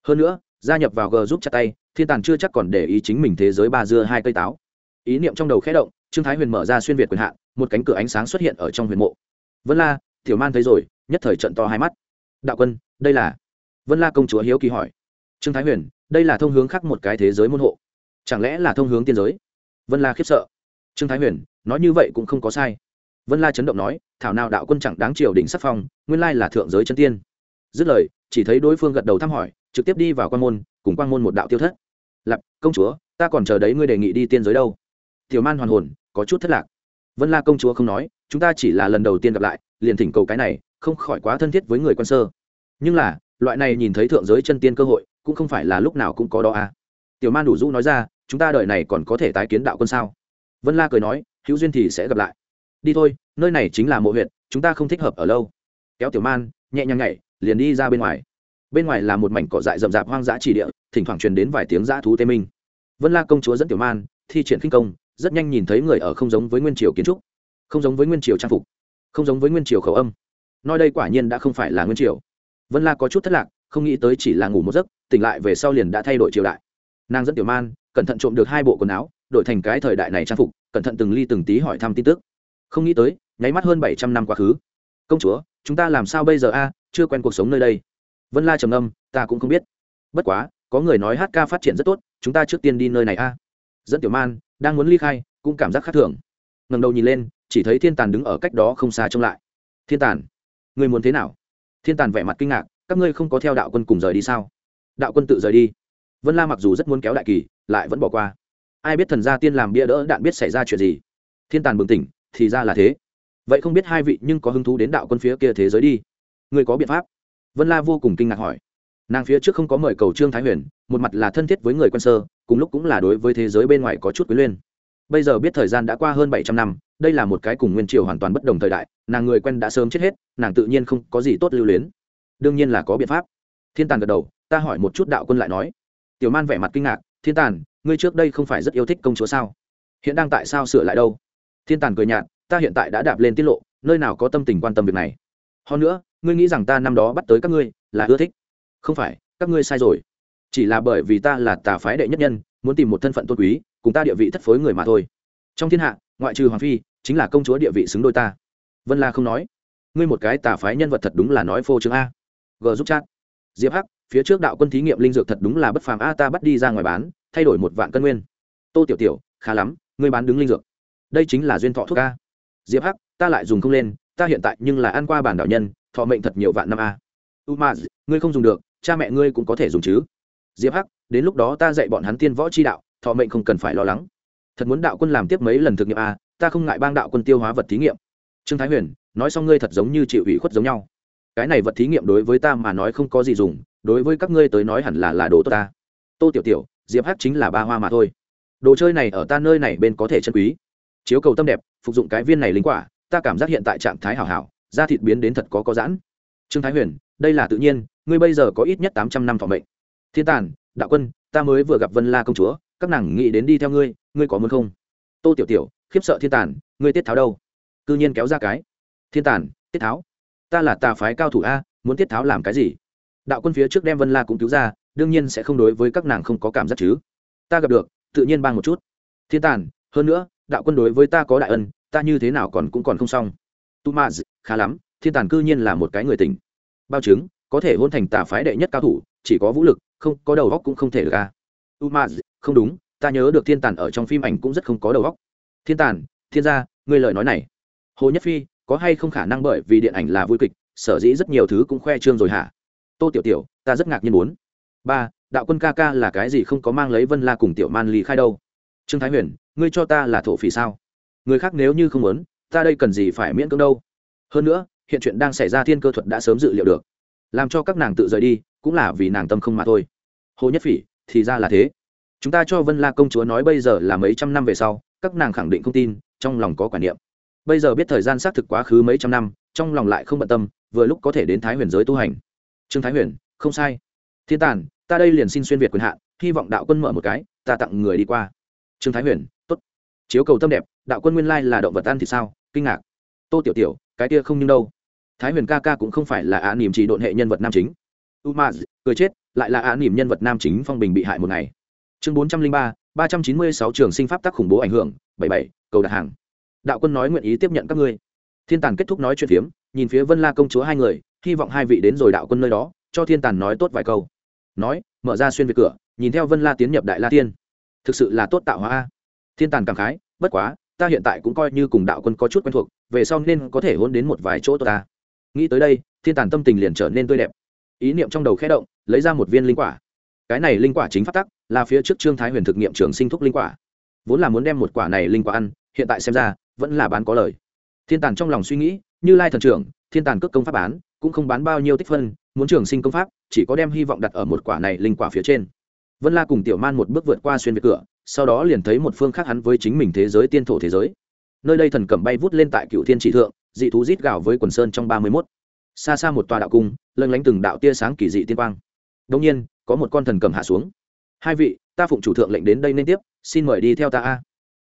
Hơn nữa, gia nhập vào g giúp chặt tay, thiên tàn chưa chắc còn để ý chính mình thế giới ba dưa hai cây táo. Ý niệm trong đầu khẽ động trương thái huyền mở ra xuyên việt quyền hạn, một cánh cửa ánh sáng xuất hiện ở trong huyền mộ. Vân la, tiểu man thấy rồi, nhất thời trận to hai mắt. Đạo quân, đây là? Vân la công chúa hiếu kỳ hỏi. Trương thái huyền, đây là thông hướng khác một cái thế giới môn hộ. Chẳng lẽ là thông hướng tiên giới? Vân la khiếp sợ. Trương thái huyền, nói như vậy cũng không có sai. Vân la chấn động nói, thảo nào đạo quân chẳng đáng triều đỉnh sắc phong, nguyên lai là thượng giới chân tiên. Dứt lời, chỉ thấy đối phương gật đầu thăm hỏi, trực tiếp đi vào quan môn, cùng quan môn một đạo tiêu thất. Lặp công chúa, ta còn chờ đấy ngươi đề nghị đi tiên giới đâu. Tiểu man hoàn hồn có chút thất lạc. Vân la công chúa không nói, chúng ta chỉ là lần đầu tiên gặp lại, liền thỉnh cầu cái này, không khỏi quá thân thiết với người quan sơ. Nhưng là, loại này nhìn thấy thượng giới chân tiên cơ hội, cũng không phải là lúc nào cũng có đó à. Tiểu man đủ dũ nói ra, chúng ta đợi này còn có thể tái kiến đạo quân sao? Vân la cười nói, hữu duyên thì sẽ gặp lại. Đi thôi, nơi này chính là mộ huyện chúng ta không thích hợp ở lâu. Kéo tiểu man, nhẹ nhàng nhảy, liền đi ra bên ngoài. Bên ngoài là một mảnh cỏ dại rậm rạp hoang dã chỉ địa, thỉnh thoảng truyền đến vài tiếng dã thú tê minh. Vân la công chúa dẫn tiểu man, thi triển khinh công rất nhanh nhìn thấy người ở không giống với nguyên triều kiến trúc, không giống với nguyên triều trang phục, không giống với nguyên triều khẩu âm. Nói đây quả nhiên đã không phải là nguyên triều. Vân la có chút thất lạc, không nghĩ tới chỉ là ngủ một giấc, tỉnh lại về sau liền đã thay đổi triều đại. Nàng dẫn tiểu man, cẩn thận trộm được hai bộ quần áo, đổi thành cái thời đại này trang phục, cẩn thận từng ly từng tí hỏi thăm tin tức. Không nghĩ tới, nháy mắt hơn bảy trăm năm quá khứ. Công chúa, chúng ta làm sao bây giờ a? Chưa quen cuộc sống nơi đây. Vân la trầm âm ta cũng không biết. Bất quá, có người nói hát ca phát triển rất tốt, chúng ta trước tiên đi nơi này a. Dẫn tiểu man đang muốn ly khai, cũng cảm giác khác thường. Ngầm đầu nhìn lên, chỉ thấy thiên tàn đứng ở cách đó không xa trông lại. Thiên tàn người muốn thế nào? Thiên tàn vẻ mặt kinh ngạc, các ngươi không có theo đạo quân cùng rời đi sao? Đạo quân tự rời đi. Vân la mặc dù rất muốn kéo đại kỳ, lại vẫn bỏ qua. Ai biết thần gia tiên làm bia đỡ đạn biết xảy ra chuyện gì? Thiên tàn bừng tỉnh, thì ra là thế. Vậy không biết hai vị nhưng có hứng thú đến đạo quân phía kia thế giới đi. Người có biện pháp? Vân la vô cùng kinh ngạc hỏi nàng phía trước không có mời cầu trương thái huyền, một mặt là thân thiết với người quân sơ, cùng lúc cũng là đối với thế giới bên ngoài có chút quý lên bây giờ biết thời gian đã qua hơn bảy trăm năm, đây là một cái cùng nguyên triều hoàn toàn bất đồng thời đại, nàng người quen đã sớm chết hết, nàng tự nhiên không có gì tốt lưu luyến. Đương nhiên là có biện pháp. Thiên tàn gật đầu, ta hỏi một chút đạo quân lại nói. Tiểu man vẻ mặt kinh ngạc, thiên tàn, ngươi trước đây không phải rất yêu thích công chúa sao? Hiện đang tại sao sửa lại đâu? Thiên tàn cười nhạt, ta hiện tại đã đạp lên tiết lộ, nơi nào có tâm tình quan tâm việc này? Hơn nữa, ngươi nghĩ rằng ta năm đó bắt tới các ngươi là ưa thích? Không phải, các ngươi sai rồi. Chỉ là bởi vì ta là tà phái đệ nhất nhân, muốn tìm một thân phận tôn quý, cùng ta địa vị thất phối người mà thôi. Trong thiên hạ, ngoại trừ hoàng phi, chính là công chúa địa vị xứng đôi ta. Vân la không nói. Ngươi một cái tà phái nhân vật thật đúng là nói phô trương a. G giúp chat. Diệp hắc, phía trước đạo quân thí nghiệm linh dược thật đúng là bất phàm a, ta bắt đi ra ngoài bán, thay đổi một vạn cân nguyên. Tô tiểu tiểu, khá lắm, ngươi bán đứng linh dược. Đây chính là duyên thọ thuốc a. Diệp hắc, ta lại dùng không lên, ta hiện tại nhưng là ăn qua bản đạo nhân, thọ mệnh thật nhiều vạn năm a. Umaz, ngươi không dùng được cha mẹ ngươi cũng có thể dùng chứ. Diệp hắc, đến lúc đó ta dạy bọn hắn tiên võ chi đạo, thọ mệnh không cần phải lo lắng. Thật muốn đạo quân làm tiếp mấy lần thực nghiệm a, ta không ngại bang đạo quân tiêu hóa vật thí nghiệm. Trương thái huyền, nói xong ngươi thật giống như chịu ủy khuất giống nhau. Cái này vật thí nghiệm đối với ta mà nói không có gì dùng, đối với các ngươi tới nói hẳn là là đồ tốt ta. Tô tiểu tiểu, diệp hắc chính là ba hoa mà thôi. Đồ chơi này ở ta nơi này bên có thể chân quý. Chiếu cầu tâm đẹp, phục dụng cái viên này linh quả, ta cảm giác hiện tại trạng thái hảo hảo, da thịt biến đến thật có có giãn. Trương thái huyền, đây là tự nhiên ngươi bây giờ có ít nhất tám trăm năm phòng bệnh thiên tàn, đạo quân, ta mới vừa gặp vân la công chúa, các nàng nghĩ đến đi theo ngươi ngươi có muốn không? Tô tiểu tiểu, khiếp sợ thiên tàn, ngươi tiết tháo đâu? Cư nhiên kéo ra cái. Thiên tàn, tiết tháo? Ta là tà phái cao thủ a, muốn tiết tháo làm cái gì? Đạo quân phía trước đem vân la cũng cứu ra, đương nhiên sẽ không đối với các nàng không có cảm giác chứ. Ta gặp được, tự nhiên ban một chút. Thiên tàn, hơn nữa, đạo quân đối với ta có đại ân, ta như thế nào còn cũng còn không xong. Tu ma khá lắm, thiên tàn cư nhiên là một cái người tình bao chứng có thể hôn thành tà phái đệ nhất cao thủ, chỉ có vũ lực, không có đầu góc cũng không thể được a umaz, không đúng, ta nhớ được thiên tàn ở trong phim ảnh cũng rất không có đầu góc thiên tàn, thiên gia, ngươi lời nói này. Hồ nhất phi, có hay không khả năng bởi vì điện ảnh là vui kịch, sở dĩ rất nhiều thứ cũng khoe trương rồi hả? Tô tiểu tiểu, ta rất ngạc nhiên muốn. Ba, đạo quân ca ca là cái gì không có mang lấy vân la cùng tiểu man ly khai đâu? Trương thái huyền, ngươi cho ta là thổ phỉ sao? Người khác nếu như không muốn, ta đây cần gì phải miễn cưỡng đâu? Hơn nữa, hiện chuyện đang xảy ra thiên cơ thuật đã sớm dự liệu được làm cho các nàng tự rời đi, cũng là vì nàng tâm không mà thôi. Hồ nhất phỉ, thì ra là thế. Chúng ta cho vân la công chúa nói bây giờ là mấy trăm năm về sau, các nàng khẳng định không tin, trong lòng có quản niệm. Bây giờ biết thời gian xác thực quá khứ mấy trăm năm, trong lòng lại không bận tâm, vừa lúc có thể đến thái huyền giới tu hành. Trương thái huyền, không sai. Thiên tàn, ta đây liền xin xuyên việt quyền hạn, hy vọng đạo quân mở một cái, ta tặng người đi qua. Trương thái huyền, tốt. Chiếu cầu tâm đẹp, đạo quân nguyên lai là động vật ăn thì sao? Kinh ngạc. Tô tiểu tiểu, cái kia không nhưng đâu thái huyền ca ca cũng không phải là á niềm chỉ độn hệ nhân vật nam chính. U ma cười chết, lại là á niềm nhân vật nam chính phong bình bị hại một ngày. Chương bốn trăm linh ba ba trăm chín mươi sáu trường sinh pháp tác khủng bố ảnh hưởng, bảy bảy, cầu đặt hàng. Đạo quân nói nguyện ý tiếp nhận các ngươi. Thiên tàn kết thúc nói chuyện phiếm, nhìn phía vân la công chúa hai người, hy vọng hai vị đến rồi đạo quân nơi đó, cho thiên tàn nói tốt vài câu. Nói, mở ra xuyên về cửa, nhìn theo vân la tiến nhập đại la tiên. Thực sự là tốt tạo hóa a. Thiên tàn cảm khái, bất quá, ta hiện tại cũng coi như cùng đạo quân có chút quen thuộc, về sau nên có thể hôn đến một vài chỗ tốt ta nghĩ tới đây, thiên tàn tâm tình liền trở nên tươi đẹp. Ý niệm trong đầu khẽ động, lấy ra một viên linh quả. Cái này linh quả chính phát tắc, là phía trước trương thái huyền thực nghiệm trường sinh thúc linh quả. Vốn là muốn đem một quả này linh quả ăn, hiện tại xem ra, vẫn là bán có lời. Thiên tàn trong lòng suy nghĩ, như lai thần trưởng, thiên tàn cước công pháp bán, cũng không bán bao nhiêu tích phân, muốn trường sinh công pháp, chỉ có đem hy vọng đặt ở một quả này linh quả phía trên. Vân la cùng tiểu man một bước vượt qua xuyên về cửa, sau đó liền thấy một phương khác hắn với chính mình thế giới, tiên thổ thế giới. Nơi đây thần cầm bay vút lên tại cựu thiên trị thượng dị thú rít gào với quần sơn trong ba mươi mốt. Xa xa một tòa đạo cung lân lánh từng đạo tia sáng kỳ dị tiên quang. Đông nhiên, có một con thần cầm hạ xuống. Hai vị, ta phụng chủ thượng lệnh đến đây nên tiếp, xin mời đi theo ta a.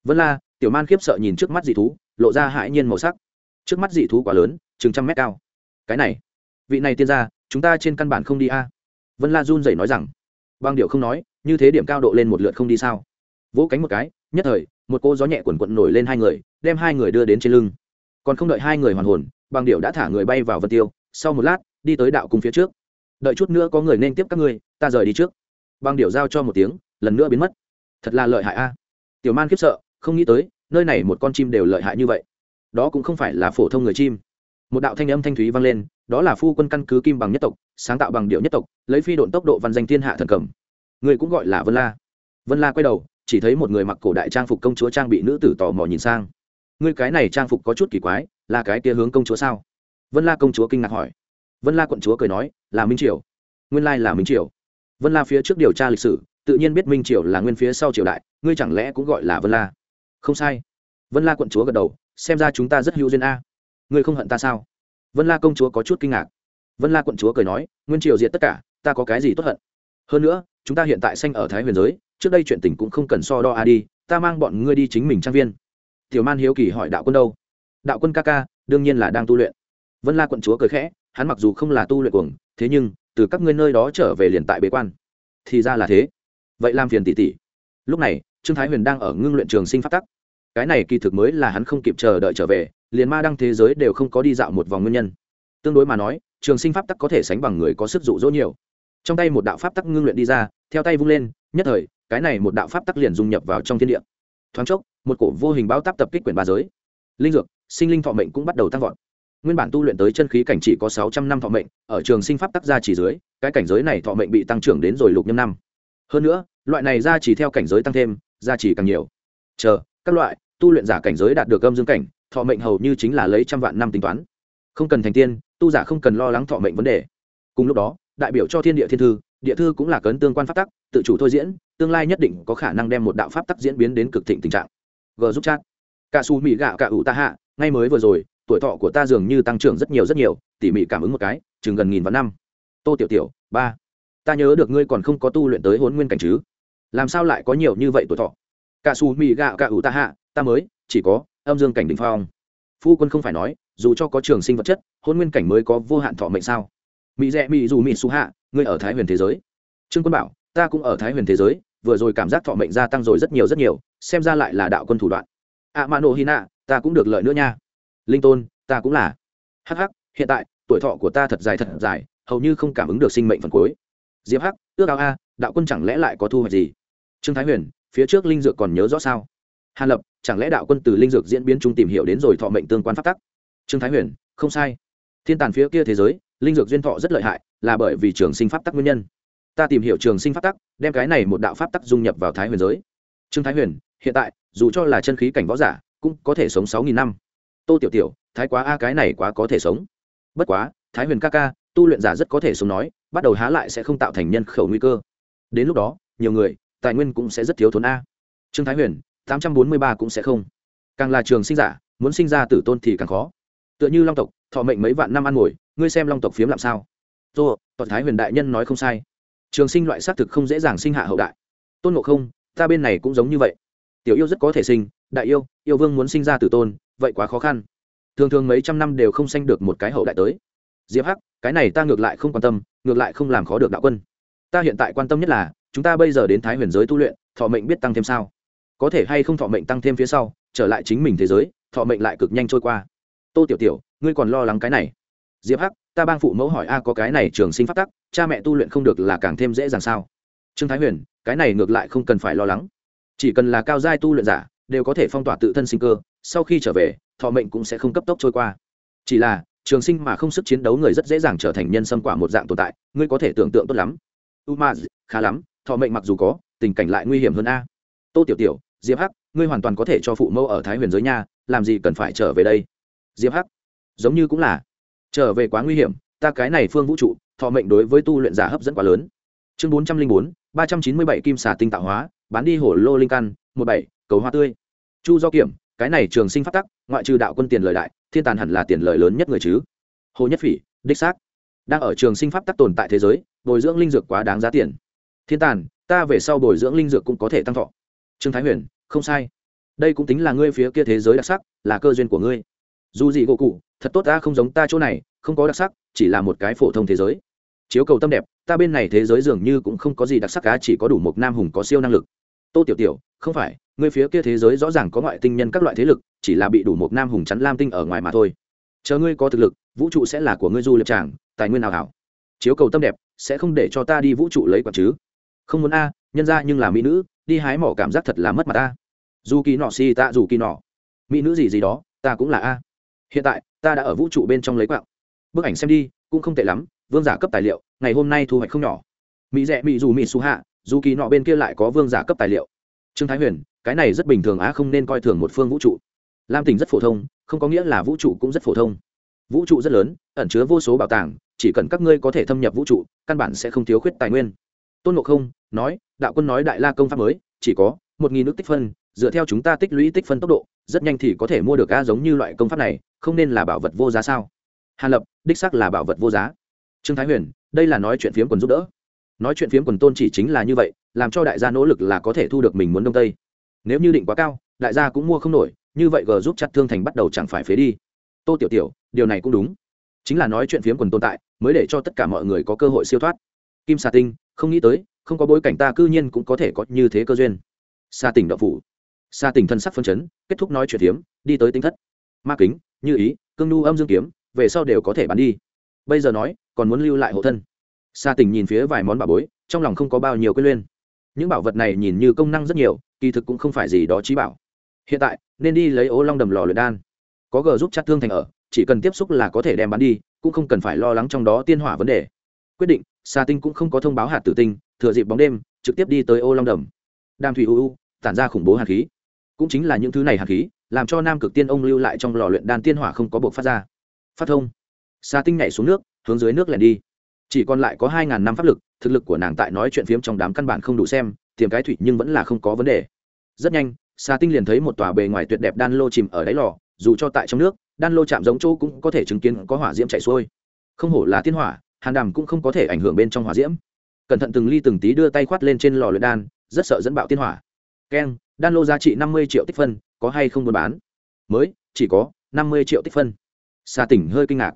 Vân la, tiểu man khiếp sợ nhìn trước mắt dị thú, lộ ra hãi nhiên màu sắc. Trước mắt dị thú quá lớn, chừng trăm mét cao. Cái này, vị này tiên ra chúng ta trên căn bản không đi a. Vân la run rẩy nói rằng. Băng điệu không nói, như thế điểm cao độ lên một lượt không đi sao? Vỗ cánh một cái, nhất thời, một cô gió nhẹ quần quận nổi lên hai người, đem hai người đưa đến trên lưng còn không đợi hai người hoàn hồn băng điệu đã thả người bay vào vân tiêu, sau một lát, đi tới đạo cung phía trước. Đợi chút nữa có người nên tiếp các ngươi, ta rời đi trước. Băng điệu giao cho một tiếng, lần nữa biến mất. Thật là lợi hại a. Tiểu man khiếp sợ, không nghĩ tới, nơi này một con chim đều lợi hại như vậy. Đó cũng không phải là phổ thông người chim. Một đạo thanh âm thanh thúy vang lên, đó là phu quân căn cứ kim bằng nhất tộc, sáng tạo bằng điệu nhất tộc, lấy phi độn tốc độ văn danh thiên hạ thần cầm. Người cũng gọi là vân la. Vân la quay đầu, chỉ thấy một người mặc cổ đại trang phục công chúa trang bị nữ tử tò mò nhìn sang ngươi cái này trang phục có chút kỳ quái, là cái kia hướng công chúa sao? Vân la công chúa kinh ngạc hỏi. Vân la quận chúa cười nói, là minh triều. Nguyên lai là minh triều. Vân la phía trước điều tra lịch sử, tự nhiên biết minh triều là nguyên phía sau triều đại, ngươi chẳng lẽ cũng gọi là vân la? Không sai. Vân la quận chúa gật đầu, xem ra chúng ta rất hữu duyên a. Ngươi không hận ta sao? Vân la công chúa có chút kinh ngạc. Vân la quận chúa cười nói, nguyên triều diệt tất cả, ta có cái gì tốt hận? Hơn nữa, chúng ta hiện tại sanh ở thái huyền giới, trước đây chuyện tình cũng không cần so đo a đi, ta mang bọn ngươi đi chính mình trang viên tiểu man hiếu kỳ hỏi đạo quân đâu? Đạo quân ca ca, đương nhiên là đang tu luyện. Vân la quận chúa cười khẽ, hắn mặc dù không là tu luyện cuồng, thế nhưng, từ các ngươi nơi đó trở về liền tại bế quan. Thì ra là thế. Vậy làm phiền tỷ tỷ. Lúc này, trương thái huyền đang ở ngưng luyện trường sinh phát tắc. Cái này kỳ thực mới là hắn không kịp chờ đợi trở về, liền ma đăng thế giới đều không có đi dạo một vòng nguyên nhân. Tương đối mà nói, trường sinh pháp tắc có thể sánh bằng người có sức dụ dỗ nhiều. Trong tay một đạo pháp tắc ngưng luyện đi ra, theo tay vung lên, nhất thời, cái này một đạo pháp tắc liền dung nhập vào trong thiên địa thoáng chốc, một cổ vô hình bao táp tập kích quyển ba giới. Linh dược, sinh linh thọ mệnh cũng bắt đầu tăng vọt. Nguyên bản tu luyện tới chân khí cảnh chỉ có sáu trăm năm thọ mệnh, ở trường sinh pháp tác gia chỉ dưới, cái cảnh giới này thọ mệnh bị tăng trưởng đến rồi lục nhâm năm. Hơn nữa, loại này gia chỉ theo cảnh giới tăng thêm, gia chỉ càng nhiều. Chờ, các loại, tu luyện giả cảnh giới đạt được âm dương cảnh, thọ mệnh hầu như chính là lấy trăm vạn năm tính toán. Không cần thành tiên, tu giả không cần lo lắng thọ mệnh vấn đề. Cùng lúc đó, đại biểu cho thiên địa thiên thư, địa thư cũng là cấn tương quan pháp tắc, tự chủ thôi diễn tương lai nhất định có khả năng đem một đạo pháp tắc diễn biến đến cực thịnh tình trạng. G giúp chat. Cả su mỹ gạo cả ủ ta hạ, ngay mới vừa rồi, tuổi thọ của ta dường như tăng trưởng rất nhiều rất nhiều, tỉ mỉ cảm ứng một cái, chừng gần nghìn vạn năm. Tô tiểu tiểu, ba. Ta nhớ được ngươi còn không có tu luyện tới hôn nguyên cảnh chứ? Làm sao lại có nhiều như vậy tuổi thọ? Cả su mỹ gạo cả ủ ta hạ, ta mới, chỉ có âm dương cảnh đ ỉ n h phong. Phu quân không phải nói, dù cho có trường sinh vật chất hôn nguyên cảnh mới có vô hạn thọ mệnh sao? Mỹ rẽ mỹ dù mỹ su hạ, ngươi ở thái huyền thế giới. Trương quân bảo, ta cũng ở thái huyền thế giới vừa rồi cảm giác thọ mệnh gia tăng rồi rất nhiều rất nhiều, xem ra lại là đạo quân thủ đoạn. À, a mano hina ta cũng được lợi nữa nha. Linh tôn, ta cũng là. Hh hiện tại, tuổi thọ của ta thật dài thật dài, hầu như không cảm ứng được sinh mệnh phần cuối. Diệp hắc, ước ao a, đạo quân chẳng lẽ lại có thu hoạch gì? Trương thái huyền, phía trước linh dược còn nhớ rõ sao? Hàn lập, chẳng lẽ đạo quân từ linh dược diễn biến chung tìm hiểu đến rồi thọ mệnh tương quan pháp tắc? Trương thái huyền, không sai. Thiên tàn phía kia thế giới, linh dược duyên thọ rất lợi hại, là bởi vì trường sinh pháp tắc nguyên nhân ta tìm hiểu trường sinh pháp tắc, đem cái này một đạo pháp tắc dung nhập vào thái huyền giới. Trương thái huyền, hiện tại, dù cho là chân khí cảnh võ giả, cũng có thể sống sáu nghìn năm. Tô tiểu tiểu, thái quá a, cái này quá có thể sống. Bất quá, thái huyền ca ca, tu luyện giả rất có thể sống nói, bắt đầu há lại sẽ không tạo thành nhân khẩu nguy cơ. Đến lúc đó, nhiều người, tài nguyên cũng sẽ rất thiếu thốn a. Trương thái huyền, tám trăm bốn mươi ba cũng sẽ không. Càng là trường sinh giả, muốn sinh ra tử tôn thì càng khó. Tựa như long tộc, thọ mệnh mấy vạn năm ăn ngồi, ngươi xem long tộc phiếm làm sao? Tô toàn thái huyền đại nhân nói không sai trường sinh loại xác thực không dễ dàng sinh hạ hậu đại. Tôn ngộ không, ta bên này cũng giống như vậy. Tiểu yêu rất có thể sinh, đại yêu yêu vương muốn sinh ra từ tôn, vậy quá khó khăn. Thường thường mấy trăm năm đều không sanh được một cái hậu đại tới. Diệp hắc, cái này ta ngược lại không quan tâm, ngược lại không làm khó được đạo quân. Ta hiện tại quan tâm nhất là, chúng ta bây giờ đến thái huyền giới tu luyện, thọ mệnh biết tăng thêm sao? Có thể hay không thọ mệnh tăng thêm phía sau, trở lại chính mình thế giới, thọ mệnh lại cực nhanh trôi qua. Tô tiểu tiểu, ngươi còn lo lắng cái này. Diệp hắc ta bang phụ mẫu hỏi a, có cái này trường sinh phát tắc, cha mẹ tu luyện không được là càng thêm dễ dàng sao? Trương thái huyền, cái này ngược lại không cần phải lo lắng. Chỉ cần là cao giai tu luyện giả, đều có thể phong tỏa tự thân sinh cơ, sau khi trở về, thọ mệnh cũng sẽ không cấp tốc trôi qua. Chỉ là, trường sinh mà không sức chiến đấu người rất dễ dàng trở thành nhân xâm quả một dạng tồn tại, ngươi có thể tưởng tượng tốt lắm. U ma khá lắm, thọ mệnh mặc dù có, tình cảnh lại nguy hiểm hơn a. Tô tiểu tiểu, diệp hắc, ngươi hoàn toàn có thể cho phụ mẫu ở thái huyền giới nha, làm gì cần phải trở về đây? Diệp hắc, giống như cũng là trở về quá nguy hiểm, ta cái này phương vũ trụ, thọ mệnh đối với tu luyện giả hấp dẫn quá lớn. Chương bốn trăm linh bốn, ba trăm chín mươi bảy kim xà tinh tạo hóa, bán đi hổ lô linh căn, một bảy, cầu hoa tươi. Chu do kiểm, cái này trường sinh phát tắc, ngoại trừ đạo quân tiền lời đại, thiên tàn hẳn là tiền lời lớn nhất người chứ. Hồ nhất phỉ, đích xác. Đang ở trường sinh pháp tắc tồn tại thế giới, bồi dưỡng linh dược quá đáng giá tiền. Thiên tàn, ta về sau bồi dưỡng linh dược cũng có thể tăng thọ. Trương thái huyền, không sai. Đây cũng tính là ngươi phía kia thế giới đặc sắc, là cơ duyên của ngươi dù gì gỗ cụ, thật tốt ta không giống ta chỗ này, không có đặc sắc, chỉ là một cái phổ thông thế giới. Chiếu cầu tâm đẹp, ta bên này thế giới dường như cũng không có gì đặc sắc cá chỉ có đủ một nam hùng có siêu năng lực. Tô tiểu tiểu, không phải ngươi phía kia thế giới rõ ràng có ngoại tinh nhân các loại thế lực, chỉ là bị đủ một nam hùng chắn lam tinh ở ngoài mà thôi. Chờ ngươi có thực lực, vũ trụ sẽ là của ngươi du lập tràng, tài nguyên nào hảo. Chiếu cầu tâm đẹp, sẽ không để cho ta đi vũ trụ lấy quả chứ. Không muốn a, nhân ra nhưng là mỹ nữ, đi hái mỏ cảm giác thật là mất mặt ta dù kỳ nọ si ta dù kỳ nọ. Mỹ nữ gì gì đó, ta cũng là a hiện tại, ta đã ở vũ trụ bên trong lấy quạng. Bức ảnh xem đi, cũng không tệ lắm, vương giả cấp tài liệu, ngày hôm nay thu hoạch không nhỏ. Mỹ rẽ mỹ dù, mỹ su hạ, dù kỳ nọ bên kia lại có vương giả cấp tài liệu. Trương thái huyền, cái này rất bình thường á, không nên coi thường một phương vũ trụ. Lam tỉnh rất phổ thông, không có nghĩa là vũ trụ cũng rất phổ thông. Vũ trụ rất lớn, ẩn chứa vô số bảo tàng, chỉ cần các ngươi có thể thâm nhập vũ trụ, căn bản sẽ không thiếu khuyết tài nguyên. Tôn ngộ không, nói, đạo quân nói đại la công pháp mới, chỉ có một nghìn nước tích phân, dựa theo chúng ta tích lũy tích phân tốc độ, rất nhanh thì có thể mua được a giống như loại công pháp này không nên là bảo vật vô giá sao? Hàn lập, đích sắc là bảo vật vô giá. Trương thái huyền, đây là nói chuyện phiếm quần giúp đỡ. Nói chuyện phiếm quần tôn chỉ chính là như vậy, làm cho đại gia nỗ lực là có thể thu được mình muốn đông tây. Nếu như định quá cao, đại gia cũng mua không nổi, như vậy g giúp chặt thương thành bắt đầu chẳng phải phế đi. Tô tiểu tiểu, điều này cũng đúng. Chính là nói chuyện phiếm quần tồn tại, mới để cho tất cả mọi người có cơ hội siêu thoát. Kim xà tinh, không nghĩ tới, không có bối cảnh ta cư nhiên cũng có thể có như thế cơ duyên. Xa tỉnh đậu phủ. Xa tỉnh thân sắc phân chấn, kết thúc nói chuyện phiếm, đi tới tinh thất. Ma kính như ý, cương nu âm dương kiếm, về sau đều có thể bán đi. Bây giờ nói, còn muốn lưu lại hộ thân. Xa tình nhìn phía vài món bảo bối, trong lòng không có bao nhiêu quyết luyên những bảo vật này nhìn như công năng rất nhiều, kỳ thực cũng không phải gì đó trí bảo. Hiện tại, nên đi lấy ô long đầm lò luyện đan. Có g giúp chặt thương thành ở, chỉ cần tiếp xúc là có thể đem bán đi, cũng không cần phải lo lắng trong đó tiên hỏa vấn đề. Quyết định xa tinh cũng không có thông báo hạt tử tinh, thừa dịp bóng đêm, trực tiếp đi tới ô long đầm. Đàm thủy uu tản ra khủng bố hạt khí. Cũng chính là những thứ này hạt khí làm cho nam cực tiên ông lưu lại trong lò luyện đan tiên hỏa không có buộc phát ra. Phát thông. Xa tinh nhảy xuống nước, hướng dưới nước lẻn đi. Chỉ còn lại có hai ngàn năm pháp lực, thực lực của nàng tại nói chuyện phiếm trong đám căn bản không đủ xem, tiềm cái thủy nhưng vẫn là không có vấn đề. Rất nhanh xa tinh liền thấy một tòa bề ngoài tuyệt đẹp đan lô chìm ở đáy lò, dù cho tại trong nước, đan lô chạm giống chỗ cũng có thể chứng kiến có hỏa diễm chạy xuôi. Không hổ là tiên hỏa, hàn đàm cũng không có thể ảnh hưởng bên trong hỏa diễm. Cẩn thận từng ly từng tí đưa tay khoát lên trên lò luyện đan, rất sợ dẫn bạo tiên hỏa. Keng đan lô giá trị năm mươi triệu tích phân, có hay không buôn bán? Mới, chỉ có năm mươi triệu tích phân. Xa tỉnh hơi kinh ngạc.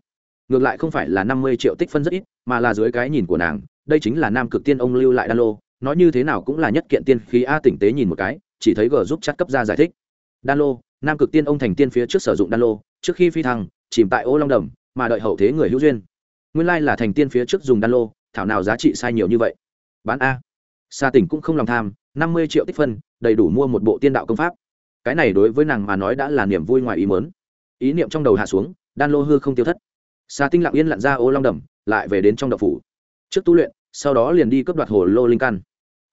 Ngược lại không phải là năm mươi triệu tích phân rất ít, mà là dưới cái nhìn của nàng, đây chính là nam cực tiên ông lưu lại đan lô. Nói như thế nào cũng là nhất kiện tiên khí a tỉnh tế nhìn một cái, chỉ thấy g giúp chắc cấp ra giải thích. Đan lô, nam cực tiên ông thành tiên phía trước sử dụng đan lô, trước khi phi thăng, chìm tại ô long đầm, mà đợi hậu thế người hữu duyên. Nguyên lai là thành tiên phía trước dùng đan lô, thảo nào giá trị sai nhiều như vậy? Bán a. Xa tỉnh cũng không lòng tham, năm mươi triệu tích phân đầy đủ mua một bộ tiên đạo công pháp. Cái này đối với nàng mà nói đã là niềm vui ngoài ý mớn ý niệm trong đầu hạ xuống, đan lô hư không tiêu thất. Xa tinh lặng yên lặn ra ô long đầm, lại về đến trong đậu phủ. Trước tu luyện, sau đó liền đi cướp đoạt hồ lô linh căn.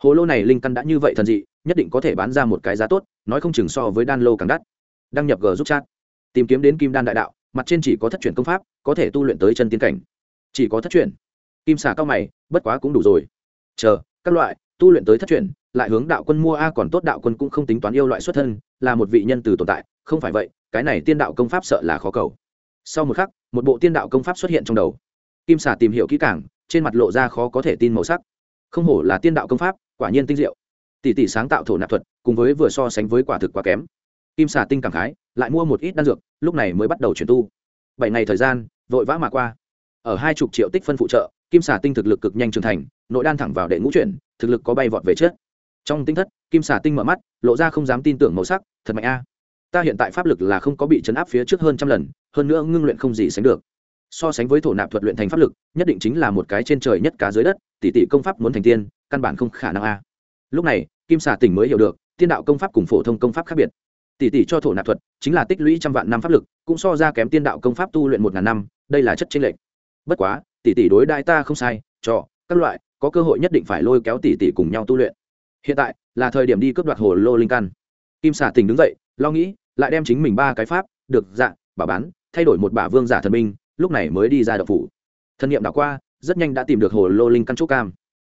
Hồ lô này linh căn đã như vậy thần dị, nhất định có thể bán ra một cái giá tốt, nói không chừng so với đan lô càng đắt. Đăng nhập g giúp chat. Tìm kiếm đến kim đan đại đạo, mặt trên chỉ có thất truyền công pháp, có thể tu luyện tới chân tiến cảnh. Chỉ có thất truyền kim xà cao mày, bất quá cũng đủ rồi. Chờ, các loại tu luyện tới thất truyền lại hướng đạo quân mua a còn tốt đạo quân cũng không tính toán yêu loại xuất thân, là một vị nhân từ tồn tại, không phải vậy, cái này tiên đạo công pháp sợ là khó cầu. Sau một khắc, một bộ tiên đạo công pháp xuất hiện trong đầu. Kim xà tìm hiểu kỹ càng, trên mặt lộ ra khó có thể tin màu sắc. Không hổ là tiên đạo công pháp, quả nhiên tinh diệu. Tỷ tỷ sáng tạo thổ nạp thuật, cùng với vừa so sánh với quả thực quá kém. Kim xà tinh cảm khái, lại mua một ít đan dược, lúc này mới bắt đầu chuyển tu. Bảy ngày thời gian, vội vã mà qua. Ở hai chục triệu tích phân phụ trợ, kim xà tinh thực lực cực nhanh trưởng thành, nội đan thẳng vào đệ ngũ chuyển thực lực có bay vọt về trước. Trong tinh thất, kim xà tinh mở mắt, lộ ra không dám tin tưởng màu sắc, thật mạnh a. Ta hiện tại pháp lực là không có bị chấn áp phía trước hơn trăm lần, hơn nữa ngưng luyện không gì sánh được. So sánh với thổ nạp thuật luyện thành pháp lực, nhất định chính là một cái trên trời nhất cá dưới đất, tỷ tỷ công pháp muốn thành tiên, căn bản không khả năng a. Lúc này, kim xà tỉnh mới hiểu được, tiên đạo công pháp cùng phổ thông công pháp khác biệt. Tỷ tỷ cho thổ nạp thuật, chính là tích lũy trăm vạn năm pháp lực, cũng so ra kém tiên đạo công pháp tu luyện một ngàn năm, đây là chất chênh lệch. Bất quá, tỷ tỷ đối đại ta không sai cho các loại có cơ hội nhất định phải lôi kéo tỷ tỷ cùng nhau tu luyện. Hiện tại, là thời điểm đi cướp đoạt hồ lô linh căn. Kim xà tình đứng dậy, lo nghĩ, lại đem chính mình ba cái pháp, được dạ bà bán, thay đổi một bả vương giả thần minh lúc này mới đi ra độc phủ. Thân nhiệm đã qua, rất nhanh đã tìm được hồ lô linh căn trúc cam.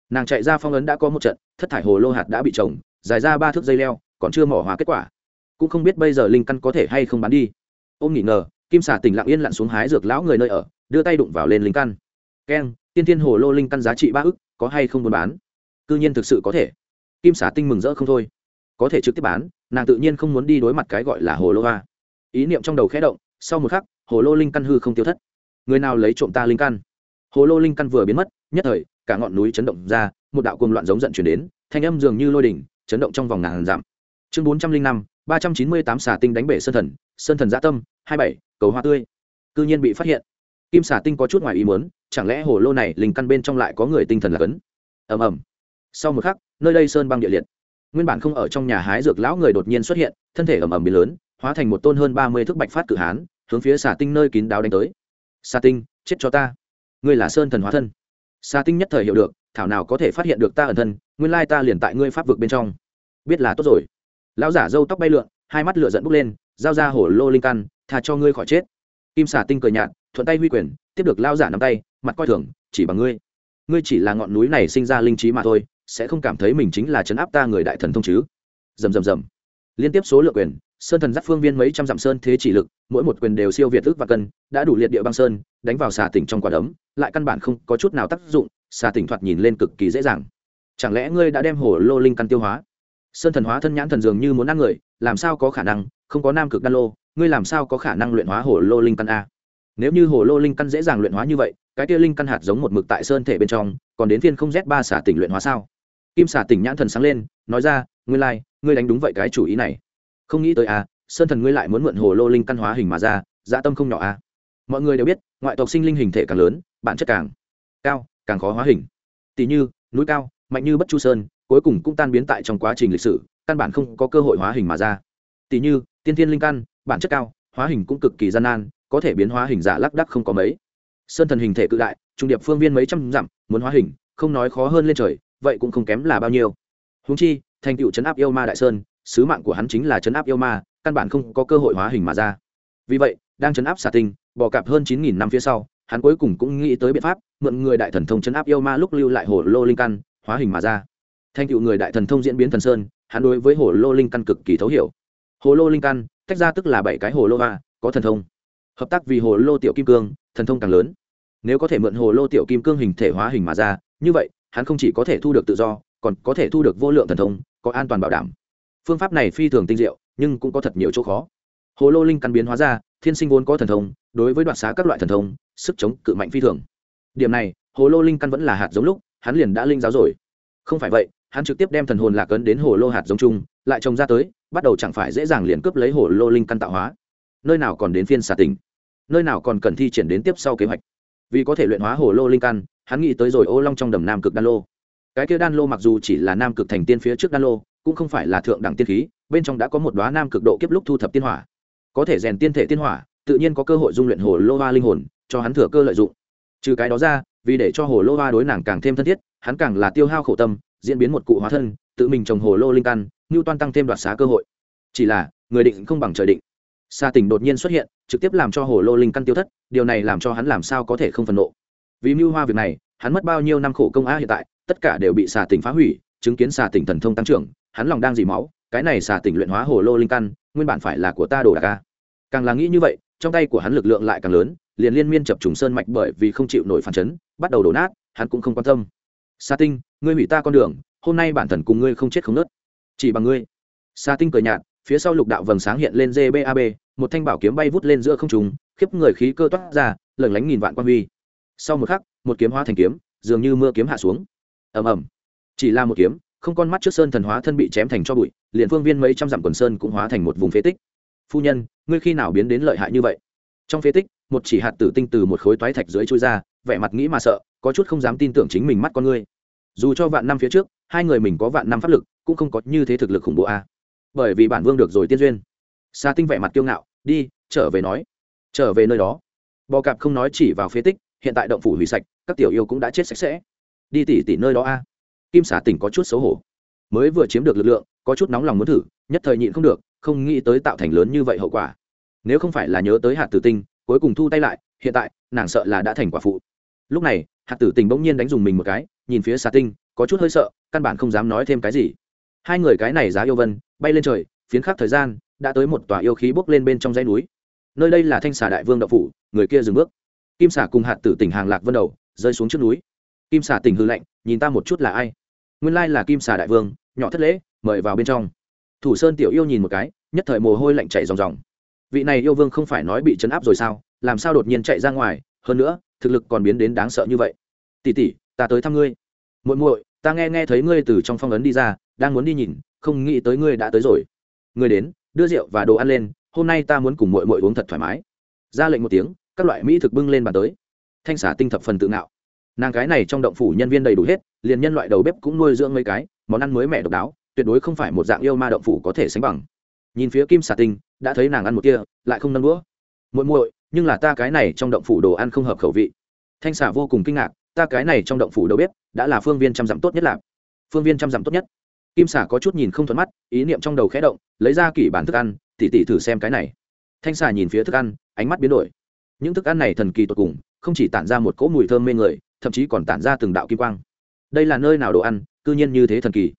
Nàng chạy ra phong ấn đã có một trận, thất thải hồ lô hạt đã bị trồng, dài ra ba thước dây leo, còn chưa mỏ hóa kết quả. Cũng không biết bây giờ linh căn có thể hay không bán đi. Ôm nghỉ ngờ, kim xà tỉnh lặng yên lặn xuống hái dược lão người nơi ở, đưa tay đụng vào lên linh căn. Keng, tiên thiên hồ lô linh căn giá trị ba ức có hay không muốn bán? Cư nhiên thực sự có thể. Kim xà tinh mừng rỡ không thôi. Có thể trực tiếp bán, nàng tự nhiên không muốn đi đối mặt cái gọi là hồ lô hoa. Ý niệm trong đầu khẽ động, sau một khắc, hồ lô linh căn hư không tiêu thất. Người nào lấy trộm ta linh căn? Hồ lô linh căn vừa biến mất, nhất thời, cả ngọn núi chấn động ra, một đạo cuồng loạn giống giận chuyển đến, thanh âm dường như lôi đỉnh, chấn động trong vòng ngàn dặm. Chương bốn trăm linh năm, ba trăm chín mươi tám xà tinh đánh bể sơn thần sơn thần gia tâm, hai bảy, cầu hoa tươi. Cư nhiên bị phát hiện kim xà tinh có chút ngoài ý muốn, chẳng lẽ hồ lô này linh căn bên trong lại có người tinh thần là cấn? Ầm ầm. Sau một khắc, nơi đây sơn băng địa liệt. Nguyên bản không ở trong nhà hái dược lão người đột nhiên xuất hiện, thân thể ầm ầm biến lớn, hóa thành một tôn hơn ba mươi thước bạch phát cử hán, hướng phía xà tinh nơi kín đáo đánh tới. Xà tinh, chết cho ta. Ngươi là sơn thần hóa thân. Xà tinh nhất thời hiểu được, thảo nào có thể phát hiện được ta ẩn thân, nguyên lai ta liền tại ngươi pháp vực bên trong. Biết là tốt rồi. Lão giả râu tóc bay lượn, hai mắt lửa dẫn bốc lên, giao ra hổ lô linh căn thà cho ngươi khỏi chết. Kim xà tinh cười nhạt thuận tay huy quyền, tiếp được lao giả nắm tay, mặt coi thường, chỉ bằng ngươi. Ngươi chỉ là ngọn núi này sinh ra linh trí mà thôi, sẽ không cảm thấy mình chính là chấn áp ta người đại thần thông chứ? Rầm rầm rầm. Liên tiếp số lượng quyền, sơn thần giáp phương viên mấy trăm dặm sơn thế chỉ lực, mỗi một quyền đều siêu việt ước và cân, đã đủ liệt địa băng sơn, đánh vào xà tỉnh trong quả đấm, lại căn bản không có chút nào tác dụng, xà tỉnh thoạt nhìn lên cực kỳ dễ dàng. Chẳng lẽ ngươi đã đem hồ lô linh căn tiêu hóa? Sơn thần hóa thân nhãn thần dường như muốn ăn người, làm sao có khả năng, không có nam cực đan lô, ngươi làm sao có khả năng luyện hóa hồ lô linh căn a? Nếu như hồ lô linh căn dễ dàng luyện hóa như vậy cái kia linh căn hạt giống một mực tại sơn thể bên trong còn đến phiên không z ba xả tỉnh luyện hóa sao? Kim xả tỉnh nhãn thần sáng lên nói ra ngươi lai、like, ngươi đánh đúng vậy cái chủ ý này. Không nghĩ tới à, sơn thần ngươi lại muốn mượn hồ lô linh căn hóa hình mà ra dã tâm không nhỏ à? mọi người đều biết ngoại tộc sinh linh hình thể càng lớn bản chất càng cao càng khó hóa hình. Tỷ như núi cao mạnh như bất chu sơn cuối cùng cũng tan biến tại trong quá trình lịch sử căn bản không có cơ hội hóa hình mà ra. Tỷ như tiên thiên linh căn bản chất cao hóa hình cũng cực kỳ gian nan có thể biến hóa hình giả lác đắc không có mấy. Sơn thần hình thể cự đại, trung điệp phương viên mấy trăm dặm, muốn hóa hình, không nói khó hơn lên trời, vậy cũng không kém là bao nhiêu. Húng chi, thành tựu chấn áp yêu ma đại sơn, sứ mạng của hắn chính là chấn áp yêu ma, căn bản không có cơ hội hóa hình mà ra. Vì vậy, đang chấn áp xà tinh, bỏ cạp hơn chín nghìn năm phía sau, hắn cuối cùng cũng nghĩ tới biện pháp, mượn người đại thần thông chấn áp yêu ma lúc lưu lại hồ lô linh căn, hóa hình mà ra. Thành tựu người đại thần thông diễn biến thần sơn, hắn đối với hồ lô linh căn cực kỳ thấu hiểu. Hồ lô linh căn, tách ra tức là bảy cái hồ lô va có thần thông hợp tác vì hồ lô tiểu kim cương, thần thông càng lớn. Nếu có thể mượn hồ lô tiểu kim cương hình thể hóa hình mà ra, như vậy, hắn không chỉ có thể thu được tự do, còn có thể thu được vô lượng thần thông, có an toàn bảo đảm. Phương pháp này phi thường tinh diệu, nhưng cũng có thật nhiều chỗ khó. Hồ lô linh căn biến hóa ra, thiên sinh vốn có thần thông, đối với đoạt xá các loại thần thông, sức chống cự mạnh phi thường. Điểm này, hồ lô linh căn vẫn là hạt giống lúc, hắn liền đã linh giáo rồi. Không phải vậy, hắn trực tiếp đem thần hồn lạc ấn đến hồ lô hạt giống chung, lại trồng ra tới, bắt đầu chẳng phải dễ dàng liền cướp lấy hồ lô linh căn tạo hóa. Nơi nào còn đến phiên xà tình nơi nào còn cần thi triển đến tiếp sau kế hoạch. Vì có thể luyện hóa hồ lô linh căn, hắn nghĩ tới rồi ô long trong đầm nam cực đan lô. Cái kia đan lô mặc dù chỉ là nam cực thành tiên phía trước đan lô, cũng không phải là thượng đẳng tiên khí, bên trong đã có một đoá nam cực độ kiếp lúc thu thập tiên hỏa. Có thể rèn tiên thể tiên hỏa, tự nhiên có cơ hội dung luyện hồ lô hoa linh hồn, cho hắn thừa cơ lợi dụng. Trừ cái đó ra, vì để cho hồ lô hoa đối nàng càng thêm thân thiết, hắn càng là tiêu hao khổ tâm, diễn biến một cụ hóa thân, tự mình trồng hồ lô linh căn, ngưu toan tăng thêm đoạt xá cơ hội. Chỉ là, người định không bằng trời định xa tỉnh đột nhiên xuất hiện, trực tiếp làm cho hồ lô linh căn tiêu thất, điều này làm cho hắn làm sao có thể không phần nộ. Vì mưu hoa việc này, hắn mất bao nhiêu năm khổ công á hiện tại, tất cả đều bị xà tỉnh phá hủy, chứng kiến xà tỉnh thần thông tăng trưởng, hắn lòng đang dì máu, cái này xà tỉnh luyện hóa hồ lô linh căn, nguyên bản phải là của ta đồ đạc ca càng là nghĩ như vậy, trong tay của hắn lực lượng lại càng lớn, liền liên miên chập trùng sơn mạch bởi vì không chịu nổi phản chấn, bắt đầu đổ nát, hắn cũng không quan tâm. Sa tinh, ngươi hủy ta con đường, hôm nay bản thần cùng ngươi không chết không nớt. Chỉ bằng ngươi. Sa tinh cười nhạt, phía sau lục đạo vầng sáng hiện lên gbab một thanh bảo kiếm bay vút lên giữa không trùng khiếp người khí cơ toát ra lẩn lánh nghìn vạn quan huy. Sau một khắc, một kiếm hóa thành kiếm, dường như mưa kiếm hạ xuống. Ầm ầm. Chỉ là một kiếm, không con mắt trước sơn thần hóa thân bị chém thành cho bụi, liền phương viên mấy trăm dặm quần sơn cũng hóa thành một vùng phế tích. Phu nhân, ngươi khi nào biến đến lợi hại như vậy? Trong phế tích, một chỉ hạt tử tinh từ một khối toái thạch dưới trôi ra, vẻ mặt nghĩ mà sợ, có chút không dám tin tưởng chính mình mắt con ngươi. Dù cho vạn năm phía trước, hai người mình có vạn năm pháp lực, cũng không có như thế thực lực khủng bố a. Bởi vì bản vương được rồi tiên duyên xa tinh vẻ mặt kiêu ngạo, đi, trở về nói. Trở về nơi đó. Bò cạp không nói chỉ vào phế tích, hiện tại động phủ hủy sạch, các tiểu yêu cũng đã chết sạch sẽ. Đi tỉ tỉ nơi đó a. Kim xả tỉnh có chút xấu hổ. Mới vừa chiếm được lực lượng, có chút nóng lòng muốn thử, nhất thời nhịn không được, không nghĩ tới tạo thành lớn như vậy hậu quả. Nếu không phải là nhớ tới hạt tử tinh, cuối cùng thu tay lại, hiện tại, nàng sợ là đã thành quả phụ. Lúc này, hạt tử tình bỗng nhiên đánh dùng mình một cái, nhìn phía xà tinh, có chút hơi sợ, căn bản không dám nói thêm cái gì. Hai người cái này giá yêu vân, bay lên trời, phiến khắc thời gian đã tới một tòa yêu khí bốc lên bên trong dãy núi. Nơi đây là thanh xà đại vương đậu phủ, người kia dừng bước. Kim xà cùng hạt tử tỉnh hàng lạc vân đầu rơi xuống trước núi. Kim xà tỉnh hư lạnh, nhìn ta một chút là ai? Nguyên lai là kim xà đại vương, nhỏ thất lễ, mời vào bên trong. Thủ sơn tiểu yêu nhìn một cái, nhất thời mồ hôi lạnh chảy ròng ròng. Vị này yêu vương không phải nói bị chấn áp rồi sao? Làm sao đột nhiên chạy ra ngoài? Hơn nữa, thực lực còn biến đến đáng sợ như vậy. Tỉ tỉ ta tới thăm ngươi. Muội muội, ta nghe nghe thấy ngươi từ trong phong ấn đi ra, đang muốn đi nhìn, không nghĩ tới ngươi đã tới rồi. Ngươi đến đưa rượu và đồ ăn lên, hôm nay ta muốn cùng muội muội uống thật thoải mái. Ra lệnh một tiếng, các loại mỹ thực bưng lên bàn tới. Thanh xả tinh thập phần tự ngạo. Nàng cái này trong động phủ nhân viên đầy đủ hết, liền nhân loại đầu bếp cũng nuôi dưỡng mấy cái, món ăn mới mẻ độc đáo, tuyệt đối không phải một dạng yêu ma động phủ có thể sánh bằng. Nhìn phía kim xà tinh, đã thấy nàng ăn một kia, lại không nâng đũa. Muội muội, nhưng là ta cái này trong động phủ đồ ăn không hợp khẩu vị. Thanh xà vô cùng kinh ngạc, ta cái này trong động phủ đầu bếp, đã là phương viên trăm dặm tốt nhất là phương viên trăm dặm tốt nhất kim xà có chút nhìn không thuận mắt, ý niệm trong đầu khẽ động, lấy ra kỷ bản thức ăn, tỉ tỉ thử xem cái này. Thanh xà nhìn phía thức ăn, ánh mắt biến đổi. Những thức ăn này thần kỳ tột cùng, không chỉ tản ra một cỗ mùi thơm mê người, thậm chí còn tản ra từng đạo kim quang. Đây là nơi nào đồ ăn, cư nhiên như thế thần kỳ.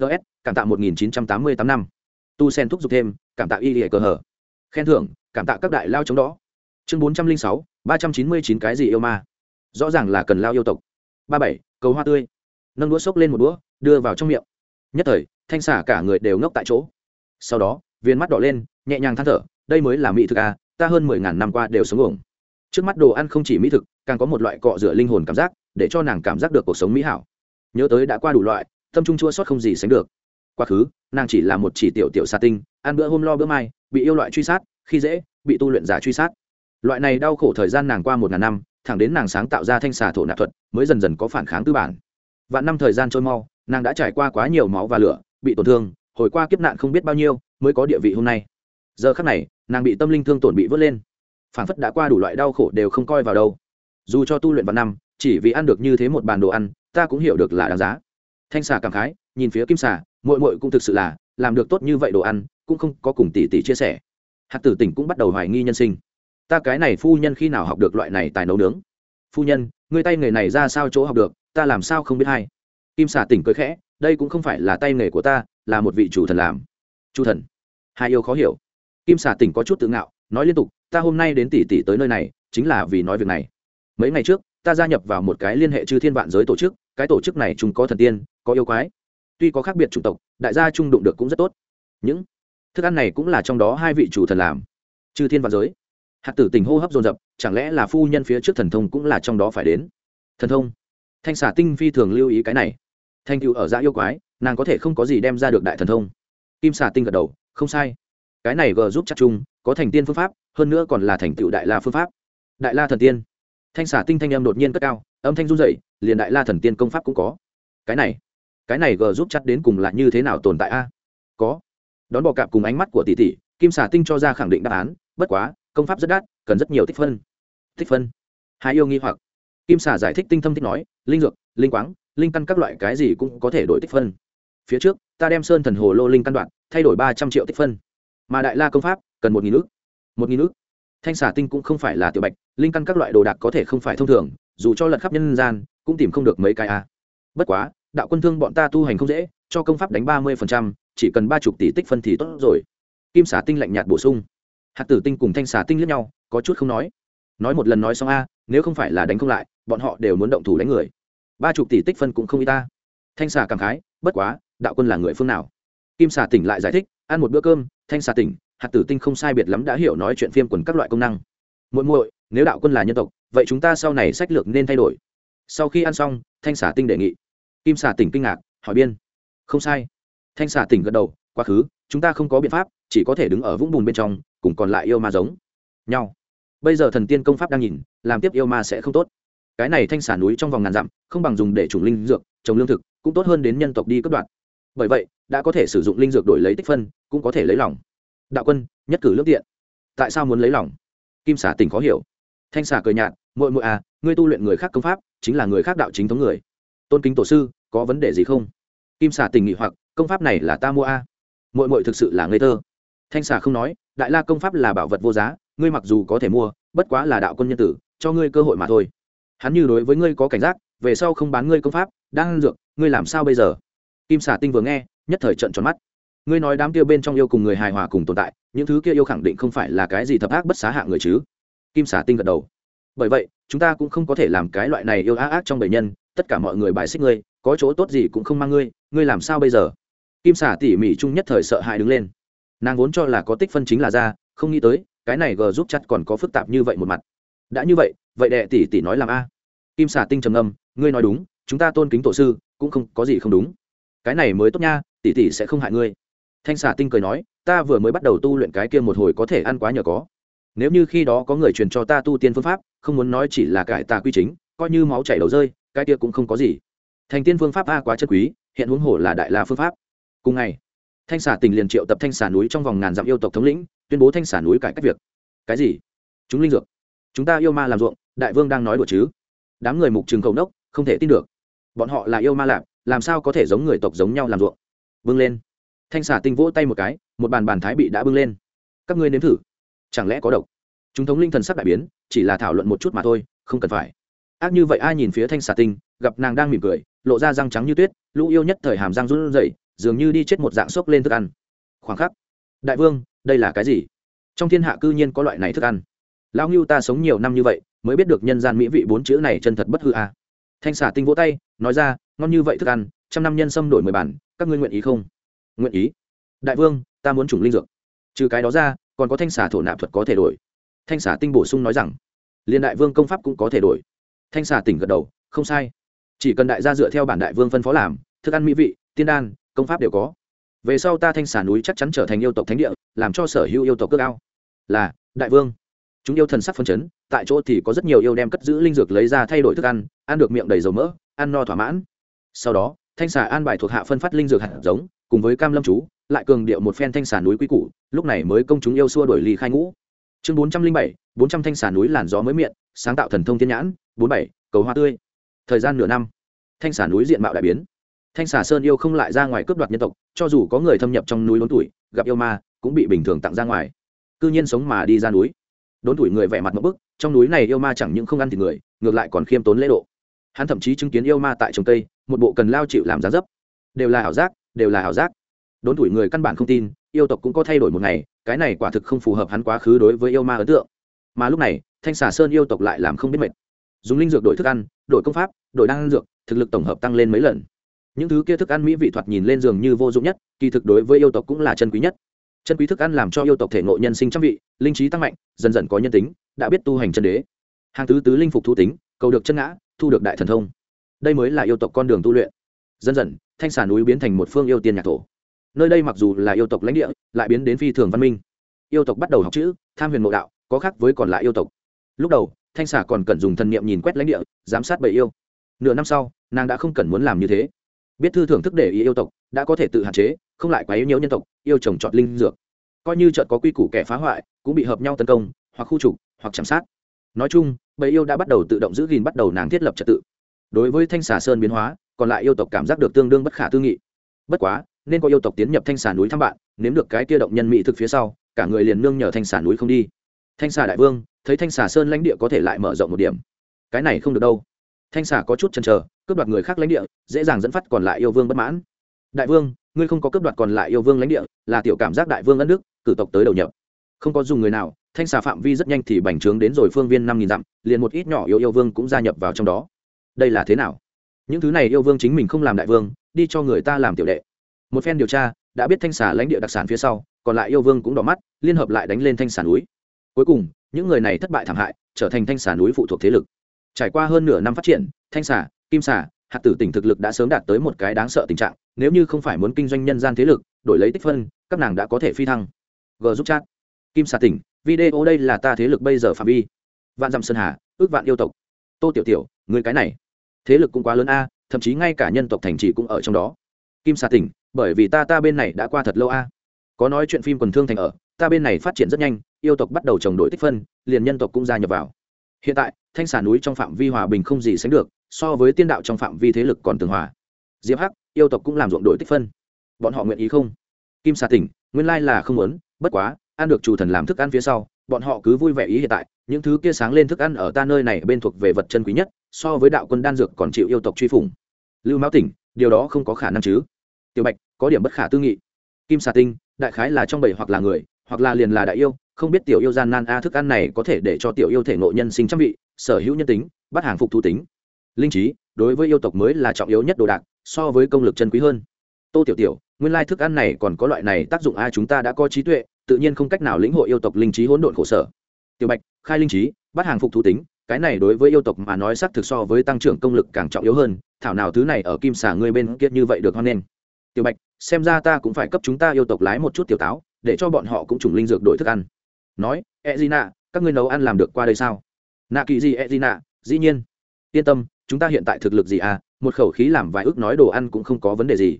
Ts cảm tạ một nghìn chín trăm tám mươi tám năm. Tu sen thúc giục thêm, cảm tạ y lìa cờ hở khen thưởng, cảm tạ các đại lao chống đó. Chương bốn trăm linh sáu, ba trăm chín mươi chín cái gì yêu ma? Rõ ràng là cần lao yêu tộc. Ba bảy, cầu hoa tươi. Nâng đũa xốc lên một đũa, đưa vào trong miệng nhất thời, thanh xả cả người đều ngốc tại chỗ. Sau đó, viên mắt đỏ lên, nhẹ nhàng than thở, đây mới là mỹ thực à ta hơn mười ngàn năm qua đều sống ổng trước mắt đồ ăn không chỉ mỹ thực, càng có một loại cọ rửa linh hồn cảm giác, để cho nàng cảm giác được cuộc sống mỹ hảo. Nhớ tới đã qua đủ loại, tâm trung chua sót không gì sánh được. Quá khứ, nàng chỉ là một chỉ tiểu tiểu sa tinh, ăn bữa hôm lo bữa mai, bị yêu loại truy sát, khi dễ, bị tu luyện giả truy sát. Loại này đau khổ thời gian nàng qua một ngàn năm, thẳng đến nàng sáng tạo ra thanh xà thổ nạp thuật, mới dần dần có phản kháng tư bản. Vạn năm thời gian trôi mau nàng đã trải qua quá nhiều máu và lửa, bị tổn thương, hồi qua kiếp nạn không biết bao nhiêu, mới có địa vị hôm nay. Giờ khắc này, nàng bị tâm linh thương tổn bị vớt lên. Phản phất đã qua đủ loại đau khổ đều không coi vào đâu. Dù cho tu luyện vạn năm, chỉ vì ăn được như thế một bàn đồ ăn, ta cũng hiểu được là đáng giá. Thanh xà cảm khái, nhìn phía kim xà mội mội cũng thực sự là, làm được tốt như vậy đồ ăn, cũng không có cùng tỷ tỷ chia sẻ. Hạt tử tỉnh cũng bắt đầu hoài nghi nhân sinh. Ta cái này phu nhân khi nào học được loại này tài nấu nướng? Phu nhân người tay nghề này ra sao chỗ học được, ta làm sao không biết hay? Kim xà tỉnh cười khẽ, đây cũng không phải là tay nghề của ta, là một vị chủ thần làm. Chủ thần? Hai yêu khó hiểu. Kim xà tỉnh có chút tự ngạo, nói liên tục, ta hôm nay đến tỷ tỷ tới nơi này, chính là vì nói việc này. Mấy ngày trước, ta gia nhập vào một cái liên hệ chư thiên vạn giới tổ chức, cái tổ chức này chúng có thần tiên, có yêu quái. Tuy có khác biệt chủng tộc, đại gia trung đụng được cũng rất tốt. Những thức ăn này cũng là trong đó hai vị chủ thần làm. Chư thiên vạn giới? Hạt tử tình hô hấp dồn dập, chẳng lẽ là phu nhân phía trước thần thông cũng là trong đó phải đến? Thần thông? Thanh xả tinh phi thường lưu ý cái này thanh cựu ở dã yêu quái, nàng có thể không có gì đem ra được đại thần thông. Kim xả tinh gật đầu, không sai. Cái này g giúp chắc chung, có thành tiên phương pháp, hơn nữa còn là thành tựu đại la phương pháp. Đại la thần tiên. Thanh xả tinh thanh âm đột nhiên cất cao, âm thanh run dậy liền đại la thần tiên công pháp cũng có. Cái này cái này g giúp chắc đến cùng là như thế nào tồn tại a? Có. Đón bò cạp cùng ánh mắt của tỷ tỷ, kim xả tinh cho ra khẳng định đáp án, bất quá, công pháp rất đắt, cần rất nhiều tích phân. Tích phân. Hai yêu nghi hoặc. Kim xả giải thích tinh thâm thích nói, linh dược, linh quáng linh căn các loại cái gì cũng có thể đổi tích phân. Phía trước, ta đem sơn thần hồ lô linh căn đoạn, thay đổi ba trăm triệu tích phân. Mà đại la công pháp, cần một nghìn ước một nghìn ước thanh xả tinh cũng không phải là tiểu bạch, linh căn các loại đồ đạc có thể không phải thông thường, dù cho lật khắp nhân gian, cũng tìm không được mấy cái a. Bất quá, đạo quân thương bọn ta tu hành không dễ, cho công pháp đánh ba mươi phần trăm, chỉ cần ba chục tỷ tích phân thì tốt rồi. Kim xả tinh lạnh nhạt bổ sung. Hạt tử tinh cùng thanh xả tinh liếc nhau, có chút không nói. Nói một lần nói xong a, nếu không phải là đánh không lại, bọn họ đều muốn động thủ đánh người ba chục tỷ tích phân cũng không y ta. Thanh xà cảm khái, bất quá, đạo quân là người phương nào? Kim xà tỉnh lại giải thích, ăn một bữa cơm, thanh xà tỉnh, hạt tử tinh không sai biệt lắm đã hiểu nói chuyện phim quần các loại công năng. Muội muội, nếu đạo quân là nhân tộc, vậy chúng ta sau này sách lược nên thay đổi. Sau khi ăn xong, thanh xà tinh đề nghị. Kim xà tỉnh kinh ngạc, hỏi biên. Không sai. Thanh xà tỉnh gật đầu, quá khứ, chúng ta không có biện pháp, chỉ có thể đứng ở vũng bùn bên trong, cùng còn lại yêu ma giống nhau. Bây giờ thần tiên công pháp đang nhìn, làm tiếp yêu ma sẽ không tốt cái này thanh xà núi trong vòng ngàn dặm, không bằng dùng để chủng linh dược, trồng lương thực, cũng tốt hơn đến nhân tộc đi cấp đoạn bởi vậy, đã có thể sử dụng linh dược đổi lấy tích phân, cũng có thể lấy lòng. Đạo quân, nhất cử lương tiện. Tại sao muốn lấy lòng? Kim xả tỉnh khó hiểu. Thanh xả cười nhạt, muội muội à ngươi tu luyện người khác công pháp, chính là người khác đạo chính thống người. Tôn kính tổ sư, có vấn đề gì không? Kim xả tình nghị hoặc, công pháp này là ta mua a. À? muội muội thực sự là ngây thơ. Thanh xả không nói, đại la công pháp là bảo vật vô giá, ngươi mặc dù có thể mua, bất quá là đạo quân nhân tử, cho ngươi cơ hội mà thôi hắn như đối với ngươi có cảnh giác, về sau không bán ngươi công pháp, đang dược, ngươi làm sao bây giờ? Kim Xà tinh vừa nghe, nhất thời trận tròn mắt. Ngươi nói đám kia bên trong yêu cùng người hài hòa cùng tồn tại, những thứ kia yêu khẳng định không phải là cái gì thập ác bất xá hạ người chứ? Kim Xà tinh gật đầu. Bởi vậy, chúng ta cũng không có thể làm cái loại này yêu ác ác trong bệnh nhân, tất cả mọi người bài xích ngươi, có chỗ tốt gì cũng không mang ngươi ngươi làm sao bây giờ? Kim Xà tỉ mỉ chung nhất thời sợ hãi đứng lên. Nàng vốn cho là có tích phân chính là ra, không nghĩ tới, cái này g giúp chặt còn có phức tạp như vậy một mặt đã như vậy vậy đệ tỷ tỷ nói làm a. Kim xà tinh trầm âm ngươi nói đúng, chúng ta tôn kính tổ sư, cũng không có gì không đúng. Cái này mới tốt nha, tỷ tỷ sẽ không hại ngươi. Thanh xà tinh cười nói, ta vừa mới bắt đầu tu luyện cái kia một hồi có thể ăn quá nhờ có. Nếu như khi đó có người truyền cho ta tu tiên phương pháp, không muốn nói chỉ là cải tà quy chính, coi như máu chảy đầu rơi, cái kia cũng không có gì. Thành tiên phương pháp a quá chất quý, hiện huống hồ là đại la phương pháp. Cùng ngày, thanh xà tình liền triệu tập thanh xà núi trong vòng ngàn dặm yêu tộc thống lĩnh, tuyên bố thanh xà núi cải cách việc. Cái gì? Chúng linh dược chúng ta yêu ma làm ruộng, đại vương đang nói đùa chứ? Đám người mục trường cầu nốc, không thể tin được. Bọn họ là yêu ma lạp, làm sao có thể giống người tộc giống nhau làm ruộng? Bưng lên. Thanh xà tinh vỗ tay một cái, một bàn bàn thái bị đã bưng lên. Các ngươi nếm thử. Chẳng lẽ có độc? Chúng thống linh thần sắc đại biến, chỉ là thảo luận một chút mà thôi, không cần phải. Ác như vậy ai nhìn phía thanh xà tinh, gặp nàng đang mỉm cười, lộ ra răng trắng như tuyết, lũ yêu nhất thời hàm răng run rẩy, dường như đi chết một dạng xốc lên thức ăn. Khoảng khắc. Đại vương, đây là cái gì? Trong thiên hạ cư nhiên có loại này thức ăn lão ngưu ta sống nhiều năm như vậy, mới biết được nhân gian mỹ vị bốn chữ này chân thật bất hư à. thanh xà tinh vỗ tay, nói ra, ngon như vậy thức ăn, trăm năm nhân xâm đổi mười bản, các ngươi nguyện ý không? Nguyện ý. Đại vương, ta muốn chủng linh dược. Trừ cái đó ra, còn có thanh xà thổ nạp thuật có thể đổi. Thanh xà tinh bổ sung nói rằng liên đại vương công pháp cũng có thể đổi. Thanh xà tỉnh gật đầu, không sai. Chỉ cần đại gia dựa theo bản đại vương phân phó làm, thức ăn mỹ vị, tiên đan, công pháp đều có. Về sau ta thanh xà núi chắc chắn trở thành yêu tộc thánh địa, làm cho sở hữu yêu tộc cước ao. Là, đại vương chúng yêu thần sắc phân chấn, tại chỗ thì có rất nhiều yêu đem cất giữ linh dược lấy ra thay đổi thức ăn ăn được miệng đầy dầu mỡ, ăn no thỏa mãn. Sau đó, thanh xà an bài thuộc hạ phân phát linh dược hạt giống, cùng với cam lâm chú, lại cường điệu một phen thanh xà núi quý củ, lúc này mới công chúng yêu xua đổi ly khai ngũ. Chương bốn trăm linh bảy, bốn trăm thanh xà núi làn gió mới miệng, sáng tạo thần thông thiên nhãn, bốn bảy, cầu hoa tươi. Thời gian nửa năm, thanh xà núi diện mạo đại biến. Thanh xà sơn yêu không lại ra ngoài cướp đoạt nhân tộc, cho dù có người thâm nhập trong núi lớn tuổi, gặp yêu ma, cũng bị bình thường tặng ra ngoài. Cư nhiên sống mà đi ra núi đốn tuổi người vẻ mặt một bức, trong núi này yêu ma chẳng những không ăn thịt người, ngược lại còn khiêm tốn lễ độ. Hắn thậm chí chứng kiến yêu ma tại trồng cây, một bộ cần lao chịu làm giá dấp. Đều là ảo giác, đều là ảo giác. Đốn tuổi người căn bản không tin, yêu tộc cũng có thay đổi một ngày, cái này quả thực không phù hợp hắn quá khứ đối với yêu ma ấn tượng. Mà lúc này, thanh xà sơn yêu tộc lại làm không biết mệt. Dùng linh dược đổi thức ăn, đổi công pháp, đổi đan dược, thực lực tổng hợp tăng lên mấy lần. Những thứ kia thức ăn mỹ vị thoạt nhìn lên giường như vô dụng nhất, kỳ thực đối với yêu tộc cũng là chân quý nhất chân quý thức ăn làm cho yêu tộc thể ngộ nhân sinh trăm vị, linh trí tăng mạnh, dần dần có nhân tính, đã biết tu hành chân đế. Hàng tứ tứ linh phục thu tính, cầu được chân ngã, thu được đại thần thông. Đây mới là yêu tộc con đường tu luyện. Dần dần, thanh xà núi biến thành một phương yêu tiên nhạc thổ. Nơi đây mặc dù là yêu tộc lãnh địa, lại biến đến phi thường văn minh. Yêu tộc bắt đầu học chữ, tham huyền mộ đạo, có khác với còn lại yêu tộc. Lúc đầu, thanh xà còn cần dùng thần niệm nhìn quét lãnh địa, giám sát bầy yêu. Nửa năm sau, nàng đã không cần muốn làm như thế biết thư thưởng thức để ý yêu tộc, đã có thể tự hạn chế, không lại quá yếu nhiễu nhân tộc, yêu chồng chọn linh dược. Coi như chợt có quy củ kẻ phá hoại, cũng bị hợp nhau tấn công, hoặc khu trục, hoặc chạm sát. Nói chung, bầy yêu đã bắt đầu tự động giữ gìn, bắt đầu nàng thiết lập trật tự. Đối với thanh xà sơn biến hóa, còn lại yêu tộc cảm giác được tương đương bất khả tư nghị. Bất quá, nên có yêu tộc tiến nhập thanh xà núi thăm bạn, nếm được cái kia động nhân mỹ thực phía sau, cả người liền nương nhờ thanh xà núi không đi. Thanh xà đại vương, thấy thanh xà sơn lãnh địa có thể lại mở rộng một điểm. Cái này không được đâu thanh xà có chút chần chờ, cướp đoạt người khác lãnh địa, dễ dàng dẫn phát còn lại yêu vương bất mãn. Đại vương, ngươi không có cướp đoạt còn lại yêu vương lãnh địa, là tiểu cảm giác đại vương ân đức, cử tộc tới đầu nhập. Không có dùng người nào, thanh xà phạm vi rất nhanh thì bành trướng đến rồi phương viên năm nghìn dặm, liền một ít nhỏ yêu yêu vương cũng gia nhập vào trong đó. Đây là thế nào? Những thứ này yêu vương chính mình không làm đại vương, đi cho người ta làm tiểu đệ. Một phen điều tra, đã biết thanh xà lãnh địa đặc sản phía sau, còn lại yêu vương cũng đỏ mắt, liên hợp lại đánh lên thanh xà núi. Cuối cùng, những người này thất bại thảm hại, trở thành thanh xà núi phụ thuộc thế lực trải qua hơn nửa năm phát triển, thanh xà, kim xà hạt tử tỉnh thực lực đã sớm đạt tới một cái đáng sợ tình trạng, nếu như không phải muốn kinh doanh nhân gian thế lực, đổi lấy tích phân, các nàng đã có thể phi thăng. G giúp chat. Kim xà tỉnh, video đây là ta thế lực bây giờ phạm vi. Vạn dặm sơn hà, ước vạn yêu tộc. Tô tiểu tiểu, người cái này. Thế lực cũng quá lớn a, thậm chí ngay cả nhân tộc thành trì cũng ở trong đó. Kim xà tỉnh, bởi vì ta ta bên này đã qua thật lâu a. Có nói chuyện phim quần thương thành ở, ta bên này phát triển rất nhanh, yêu tộc bắt đầu trồng đổi tích phân, liền nhân tộc cũng gia nhập vào hiện tại, thanh xà núi trong phạm vi hòa bình không gì sánh được, so với tiên đạo trong phạm vi thế lực còn tường hòa. Diệp hắc, yêu tộc cũng làm ruộng đổi tích phân. Bọn họ nguyện ý không? Kim xà tỉnh, nguyên lai là không muốn, bất quá, ăn được chủ thần làm thức ăn phía sau, bọn họ cứ vui vẻ ý hiện tại, những thứ kia sáng lên thức ăn ở ta nơi này bên thuộc về vật chân quý nhất, so với đạo quân đan dược còn chịu yêu tộc truy phủng. Lưu mão tỉnh, điều đó không có khả năng chứ. Tiểu bạch, có điểm bất khả tư nghị. Kim xà tinh, đại khái là trong bảy hoặc là người, hoặc là liền là đại yêu không biết tiểu yêu gian nan a thức ăn này có thể để cho tiểu yêu thể ngộ nhân sinh trăm vị, sở hữu nhân tính, bắt hàng phục thu tính. Linh trí, đối với yêu tộc mới là trọng yếu nhất đồ đạc, so với công lực chân quý hơn. Tô tiểu tiểu, nguyên lai thức ăn này còn có loại này tác dụng a, chúng ta đã có trí tuệ, tự nhiên không cách nào lĩnh hội yêu tộc linh trí hỗn độn khổ sở. Tiểu bạch, khai linh trí, bắt hàng phục thu tính, cái này đối với yêu tộc mà nói xác thực so với tăng trưởng công lực càng trọng yếu hơn, thảo nào thứ này ở kim xà ngươi bên kia như vậy được hoan nghênh. Tiểu bạch, xem ra ta cũng phải cấp chúng ta yêu tộc lái một chút tiểu táo, để cho bọn họ cũng trùng linh dược đổi thức ăn nói e d các ngươi nấu ăn làm được qua đây sao? Nạ kỳ gì e d dĩ nhiên. Yên tâm, chúng ta hiện tại thực lực gì à? Một khẩu khí làm vài ước nói đồ ăn cũng không có vấn đề gì.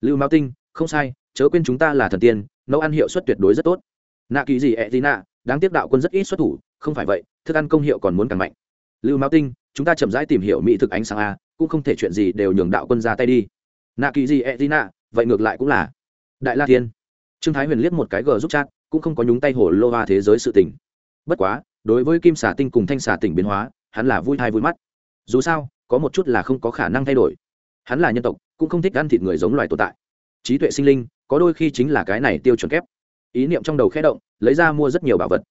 Lưu mao tinh, không sai, chớ quên chúng ta là thần tiên, nấu ăn hiệu suất tuyệt đối rất tốt. Nạ kỳ gì, ẹ tí nạ, đáng tiếc đạo quân rất ít xuất thủ, không phải vậy, thức ăn công hiệu còn muốn càng mạnh. Lưu mao tinh, chúng ta chậm rãi tìm hiểu mỹ thực ánh sáng a cũng không thể chuyện gì đều nhường đạo quân ra tay đi. Nạ kỳ gì, ẹ tí nạ, vậy ngược lại cũng là. Đại la thiên. Trương thái huyền liếc một cái gờ giúp chat cũng không có nhúng tay hồ lô hoa thế giới sự tình. Bất quá, đối với kim xà tinh cùng thanh xà tỉnh biến hóa, hắn là vui hay vui mắt. Dù sao, có một chút là không có khả năng thay đổi. Hắn là nhân tộc, cũng không thích ăn thịt người giống loài tồn tại. Trí tuệ sinh linh, có đôi khi chính là cái này tiêu chuẩn kép. Ý niệm trong đầu khẽ động, lấy ra mua rất nhiều bảo vật.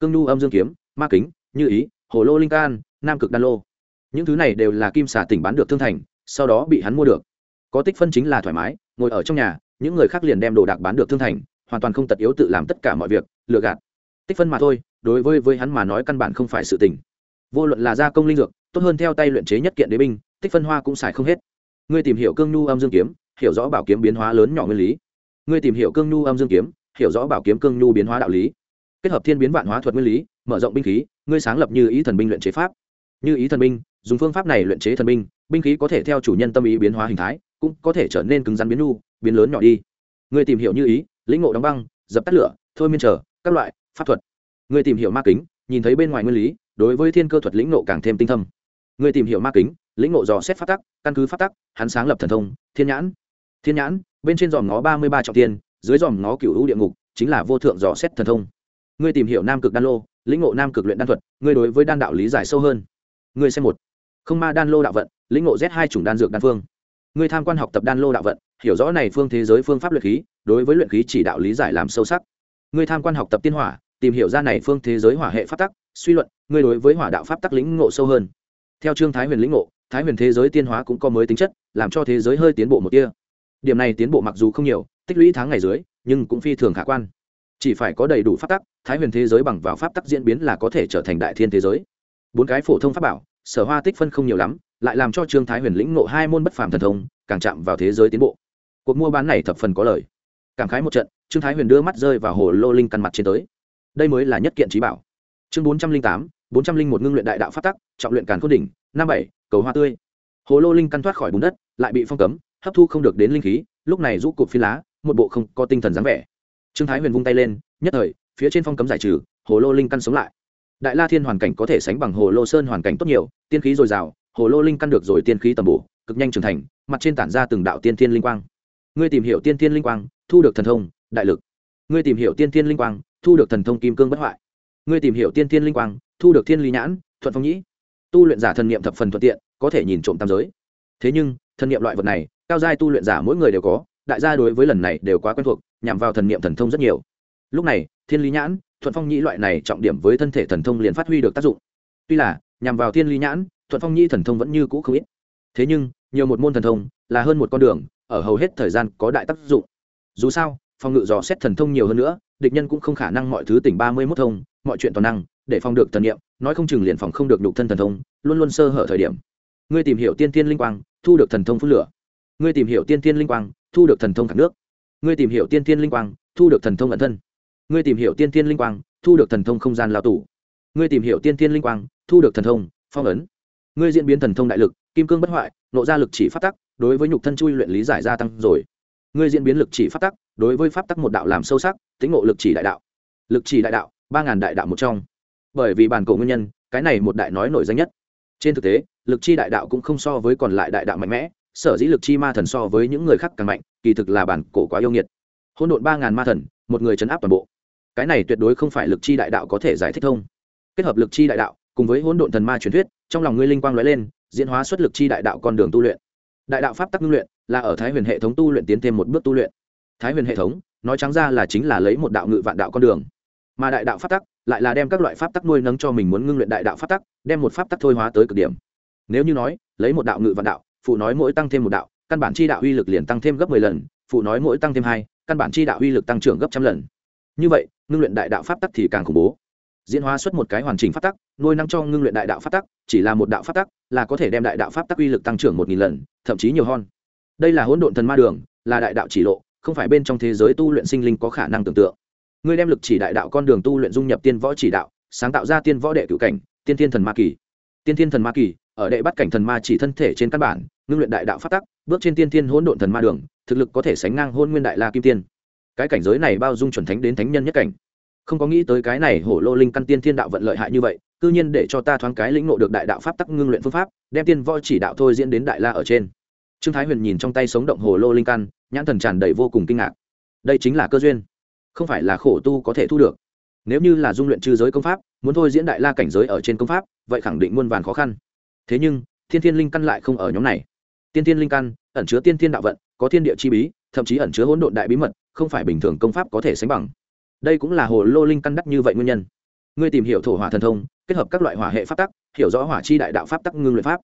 Cương nhu âm dương kiếm, ma kính, như ý, hồ lô linh can, nam cực đan lô. Những thứ này đều là kim xà tỉnh bán được thương thành, sau đó bị hắn mua được. Có tích phân chính là thoải mái, ngồi ở trong nhà, những người khác liền đem đồ đạc bán được thương thành hoàn toàn không tật yếu tự làm tất cả mọi việc, lừa gạt. Tích phân mà thôi, đối với với hắn mà nói căn bản không phải sự tình. Vô luận là gia công linh dược, tốt hơn theo tay luyện chế nhất kiện đế binh, tích phân hoa cũng xài không hết. Ngươi tìm hiểu cương nhu âm dương kiếm, hiểu rõ bảo kiếm biến hóa lớn nhỏ nguyên lý. Ngươi tìm hiểu cương nhu âm dương kiếm, hiểu rõ bảo kiếm cương nhu biến hóa đạo lý. Kết hợp thiên biến vạn hóa thuật nguyên lý, mở rộng binh khí, ngươi sáng lập như ý thần binh luyện chế pháp. Như ý thần binh, dùng phương pháp này luyện chế thần binh binh khí có thể theo chủ nhân tâm ý biến hóa hình thái, cũng có thể trở nên cứng rắn biến nhu, biến lớn nhỏ đi. Ngươi tìm hiểu như ý lĩnh ngộ đóng băng, dập tắt lửa, thôi miên trở các loại, pháp thuật. Người tìm hiểu ma kính, nhìn thấy bên ngoài nguyên lý, đối với thiên cơ thuật lĩnh ngộ càng thêm tinh thâm. Người tìm hiểu ma kính, lĩnh ngộ dò xét phát tắc, căn cứ phát tắc, hắn sáng lập thần thông, thiên nhãn. Thiên nhãn, bên trên dòm ngó ba mươi ba trọng tiên dưới dòm ngó cựu hữu địa ngục, chính là vô thượng dò xét thần thông. Ngươi tìm hiểu nam cực đan lô, lĩnh ngộ nam cực luyện đan thuật ngươi đối với đan đạo lý giải sâu hơn. Ngươi xem một. Không ma đan lô đạo vận, lĩnh ngộ z hai chủng đan dược đan phương ngươi tham quan học tập đan lô đạo vận, hiểu rõ này phương thế giới phương pháp luyện khí, đối với luyện khí chỉ đạo lý giải làm sâu sắc. Ngươi tham quan học tập tiên hỏa, tìm hiểu ra này phương thế giới hỏa hệ pháp tắc, suy luận, ngươi đối với hỏa đạo pháp tắc lĩnh ngộ sâu hơn. Theo trương thái huyền lĩnh ngộ, thái huyền thế giới tiên hóa cũng có mới tính chất, làm cho thế giới hơi tiến bộ một tia. Điểm này tiến bộ mặc dù không nhiều, tích lũy tháng ngày dưới, nhưng cũng phi thường khả quan. Chỉ phải có đầy đủ pháp tắc, thái huyền thế giới bằng vào pháp tắc diễn biến là có thể trở thành đại thiên thế giới. Bốn cái phổ thông pháp bảo sở hoa tích phân không nhiều lắm, lại làm cho trương thái huyền lĩnh nộ hai môn bất phàm thần thông, càng chạm vào thế giới tiến bộ. Cuộc mua bán này thập phần có lời. Cảm khái một trận, trương thái huyền đưa mắt rơi vào hồ lô linh căn mặt trên tới. Đây mới là nhất kiện trí bảo. Chương bốn trăm linh tám, bốn trăm linh một ngưng luyện đại đạo phát tắc, trọng luyện càn cốt đỉnh, năm bảy, cầu hoa tươi. Hồ lô linh căn thoát khỏi bùn đất, lại bị phong cấm, hấp thu không được đến linh khí, lúc này rũ cụp phi lá, một bộ không có tinh thần dáng vẻ. Trương thái huyền vung tay lên, nhất thời, phía trên phong cấm giải trừ, hồ lô linh căn sống lại đại la thiên hoàn cảnh có thể sánh bằng hồ lô sơn hoàn cảnh tốt nhiều, tiên khí dồi dào, hồ lô linh căn được rồi tiên khí tầm bổ, cực nhanh trưởng thành, mặt trên tản ra từng đạo tiên thiên linh quang. Ngươi tìm hiểu tiên thiên linh quang, thu được thần thông, đại lực. Ngươi tìm hiểu tiên thiên linh quang, thu được thần thông kim cương bất hoại. Ngươi tìm hiểu tiên thiên linh quang, thu được thiên lý nhãn, thuận phong nhĩ. Tu luyện giả thần niệm thập phần thuận tiện, có thể nhìn trộm tam giới. Thế nhưng, thần niệm loại vật này, cao giai tu luyện giả mỗi người đều có, đại gia đối với lần này đều quá quen thuộc, nhằm vào thần niệm thần thông rất nhiều. Lúc này, thiên lý nhãn thuận phong nhĩ loại này trọng điểm với thân thể thần thông liền phát huy được tác dụng. Tuy là, nhằm vào thiên lý nhãn, thuận phong nhĩ thần thông vẫn như cũ không ít. Thế nhưng, nhiều một môn thần thông là hơn một con đường, ở hầu hết thời gian có đại tác dụng. Dù sao, phòng ngự dò xét thần thông nhiều hơn nữa, địch nhân cũng không khả năng mọi thứ tỉnh ba mươi mốt thông, mọi chuyện toàn năng, để phòng được thần nghiệm nói không chừng liền phòng không được nhục thân thần thông, luôn luôn sơ hở thời điểm. Ngươi tìm hiểu tiên tiên linh quang, thu được thần thông phun lửa. Ngươi tìm hiểu tiên tiên linh quang, thu được thần thông khẳng nước. Ngươi tìm hiểu tiên tiên linh quang, thu được thần thông ẩn thân ngươi tìm hiểu tiên tiên linh quang, thu được thần thông không gian lao tủ ngươi tìm hiểu tiên tiên linh quang, thu được thần thông, phong ấn. Ngươi diễn biến thần thông đại lực, kim cương bất hoại, nộ ra lực chỉ phát tắc, đối với nhục thân chui luyện lý giải gia tăng rồi. Ngươi diễn biến lực chỉ phát tắc, đối với pháp tắc một đạo làm sâu sắc tính ngộ lực chỉ đại đạo. Lực chỉ đại đạo, ba ngàn đại đạo một trong. Bởi vì bản cổ nguyên nhân, cái này một đại nói nổi danh nhất. Trên thực tế, lực chi đại đạo cũng không so với còn lại đại đạo mạnh mẽ, sở dĩ lực chi ma thần so với những người khác càng mạnh, kỳ thực là bản cổ quá yêu nghiệt. Hôn độn ba ngàn ma thần, một người chấn áp toàn bộ cái này tuyệt đối không phải lực chi đại đạo có thể giải thích thông. Kết hợp lực chi đại đạo, cùng với hỗn độn thần ma truyền thuyết, trong lòng ngươi linh quang lóe lên, diễn hóa xuất lực chi đại đạo con đường tu luyện. Đại đạo pháp tắc ngưng luyện, là ở thái huyền hệ thống tu luyện tiến thêm một bước tu luyện. Thái huyền hệ thống, nói trắng ra là chính là lấy một đạo ngự vạn đạo con đường. Mà đại đạo pháp tắc, lại là đem các loại pháp tắc nuôi nấng cho mình muốn ngưng luyện đại đạo pháp tắc, đem một pháp tắc thôi hóa tới cực điểm. Nếu như nói, lấy một đạo ngự vạn đạo, phụ nói mỗi tăng thêm một đạo, căn bản chi đạo uy lực liền tăng thêm gấp mười lần, phụ nói mỗi tăng thêm hai, căn bản chi đạo uy lực tăng trưởng gấp trăm lần như vậy, ngưng luyện đại đạo pháp tắc thì càng khủng bố. Diễn hóa xuất một cái hoàn chỉnh pháp tắc, nuôi năng cho ngưng luyện đại đạo pháp tắc, chỉ là một đạo pháp tắc, là có thể đem đại đạo pháp tắc uy lực tăng trưởng một nghìn lần, thậm chí nhiều hơn. Đây là hỗn độn thần ma đường, là đại đạo chỉ lộ, không phải bên trong thế giới tu luyện sinh linh có khả năng tưởng tượng. Ngươi đem lực chỉ đại đạo con đường tu luyện dung nhập tiên võ chỉ đạo, sáng tạo ra tiên võ đệ cựu cảnh, tiên thiên thần ma kỳ. Tiên thiên thần ma kỳ, ở đệ bắt cảnh thần ma chỉ thân thể trên căn bản, ngưng luyện đại đạo pháp tắc, bước trên tiên thiên hỗn độn thần ma đường, thực lực có thể sánh ngang hôn nguyên đại la kim tiên cái cảnh giới này bao dung chuẩn thánh đến thánh nhân nhất cảnh. Không có nghĩ tới cái này hổ lô linh căn tiên thiên đạo vận lợi hại như vậy, cư nhiên để cho ta thoáng cái lĩnh nộ được đại đạo pháp tắc ngưng luyện phương pháp, đem tiên võ chỉ đạo thôi diễn đến đại la ở trên. Trương thái huyền nhìn trong tay sống động hồ lô linh căn, nhãn thần tràn đầy vô cùng kinh ngạc. Đây chính là cơ duyên, không phải là khổ tu có thể thu được. Nếu như là dung luyện chư giới công pháp, muốn thôi diễn đại la cảnh giới ở trên công pháp, vậy khẳng định muôn vàn khó khăn. Thế nhưng, thiên thiên linh căn lại không ở nhóm này. Tiên thiên linh căn, ẩn chứa tiên thiên đạo vận, có thiên địa chi bí, thậm chí ẩn chứa hỗn độn đại bí mật không phải bình thường công pháp có thể sánh bằng. Đây cũng là hồ lô linh căn đắc như vậy nguyên nhân. Ngươi tìm hiểu thổ hỏa thần thông, kết hợp các loại hỏa hệ pháp tắc, hiểu rõ hỏa chi đại đạo pháp tắc ngưng luyện pháp.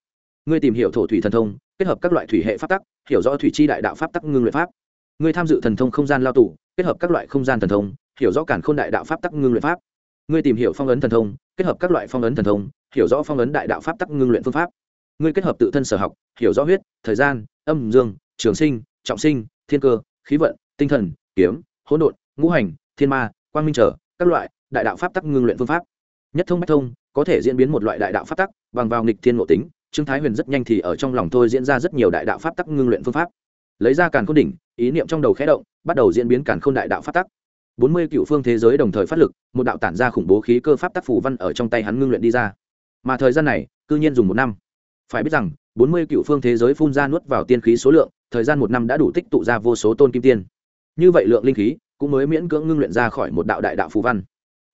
Ngươi tìm hiểu thổ thủy thần thông, kết hợp các loại thủy hệ pháp tắc, hiểu rõ thủy chi đại đạo pháp tắc ngưng luyện pháp. Ngươi tham dự thần thông không gian lao tù, kết hợp các loại không gian thần thông, hiểu rõ cản k h ô n đại đạo pháp tắc ngưng luyện pháp. Ngươi tìm hiểu phong ấn thần thông, kết hợp các loại phong ấn thần thông, hiểu rõ phong ấn đại đạo pháp tắc ngưng luyện phương pháp. Ngươi kết hợp tự thân sở học, hiểu rõ huyết, thời gian, âm dương, trường sinh, trọng sinh, thiên cơ, khí vận, tinh thần kiếm, hỗn độn, ngũ hành, thiên ma, quang minh trở, các loại đại đạo pháp tắc ngưng luyện phương pháp. Nhất thông bách thông, có thể diễn biến một loại đại đạo pháp tắc, bằng vào nghịch thiên ngộ tính, trương thái huyền rất nhanh thì ở trong lòng thôi diễn ra rất nhiều đại đạo pháp tắc ngưng luyện phương pháp. Lấy ra càn khôn đỉnh, ý niệm trong đầu khẽ động, bắt đầu diễn biến càn khôn đại đạo pháp tắc. Bốn mươi cựu phương thế giới đồng thời phát lực, một đạo tản ra khủng bố khí cơ pháp tắc phủ văn ở trong tay hắn ngưng luyện đi ra. Mà thời gian này, cư nhiên dùng một năm. Phải biết rằng, bốn mươi cựu phương thế giới phun ra nuốt vào tiên khí số lượng, thời gian một năm đã đủ tích tụ ra vô số tôn kim tiên như vậy lượng linh khí cũng mới miễn cưỡng ngưng luyện ra khỏi một đạo đại đạo phù văn.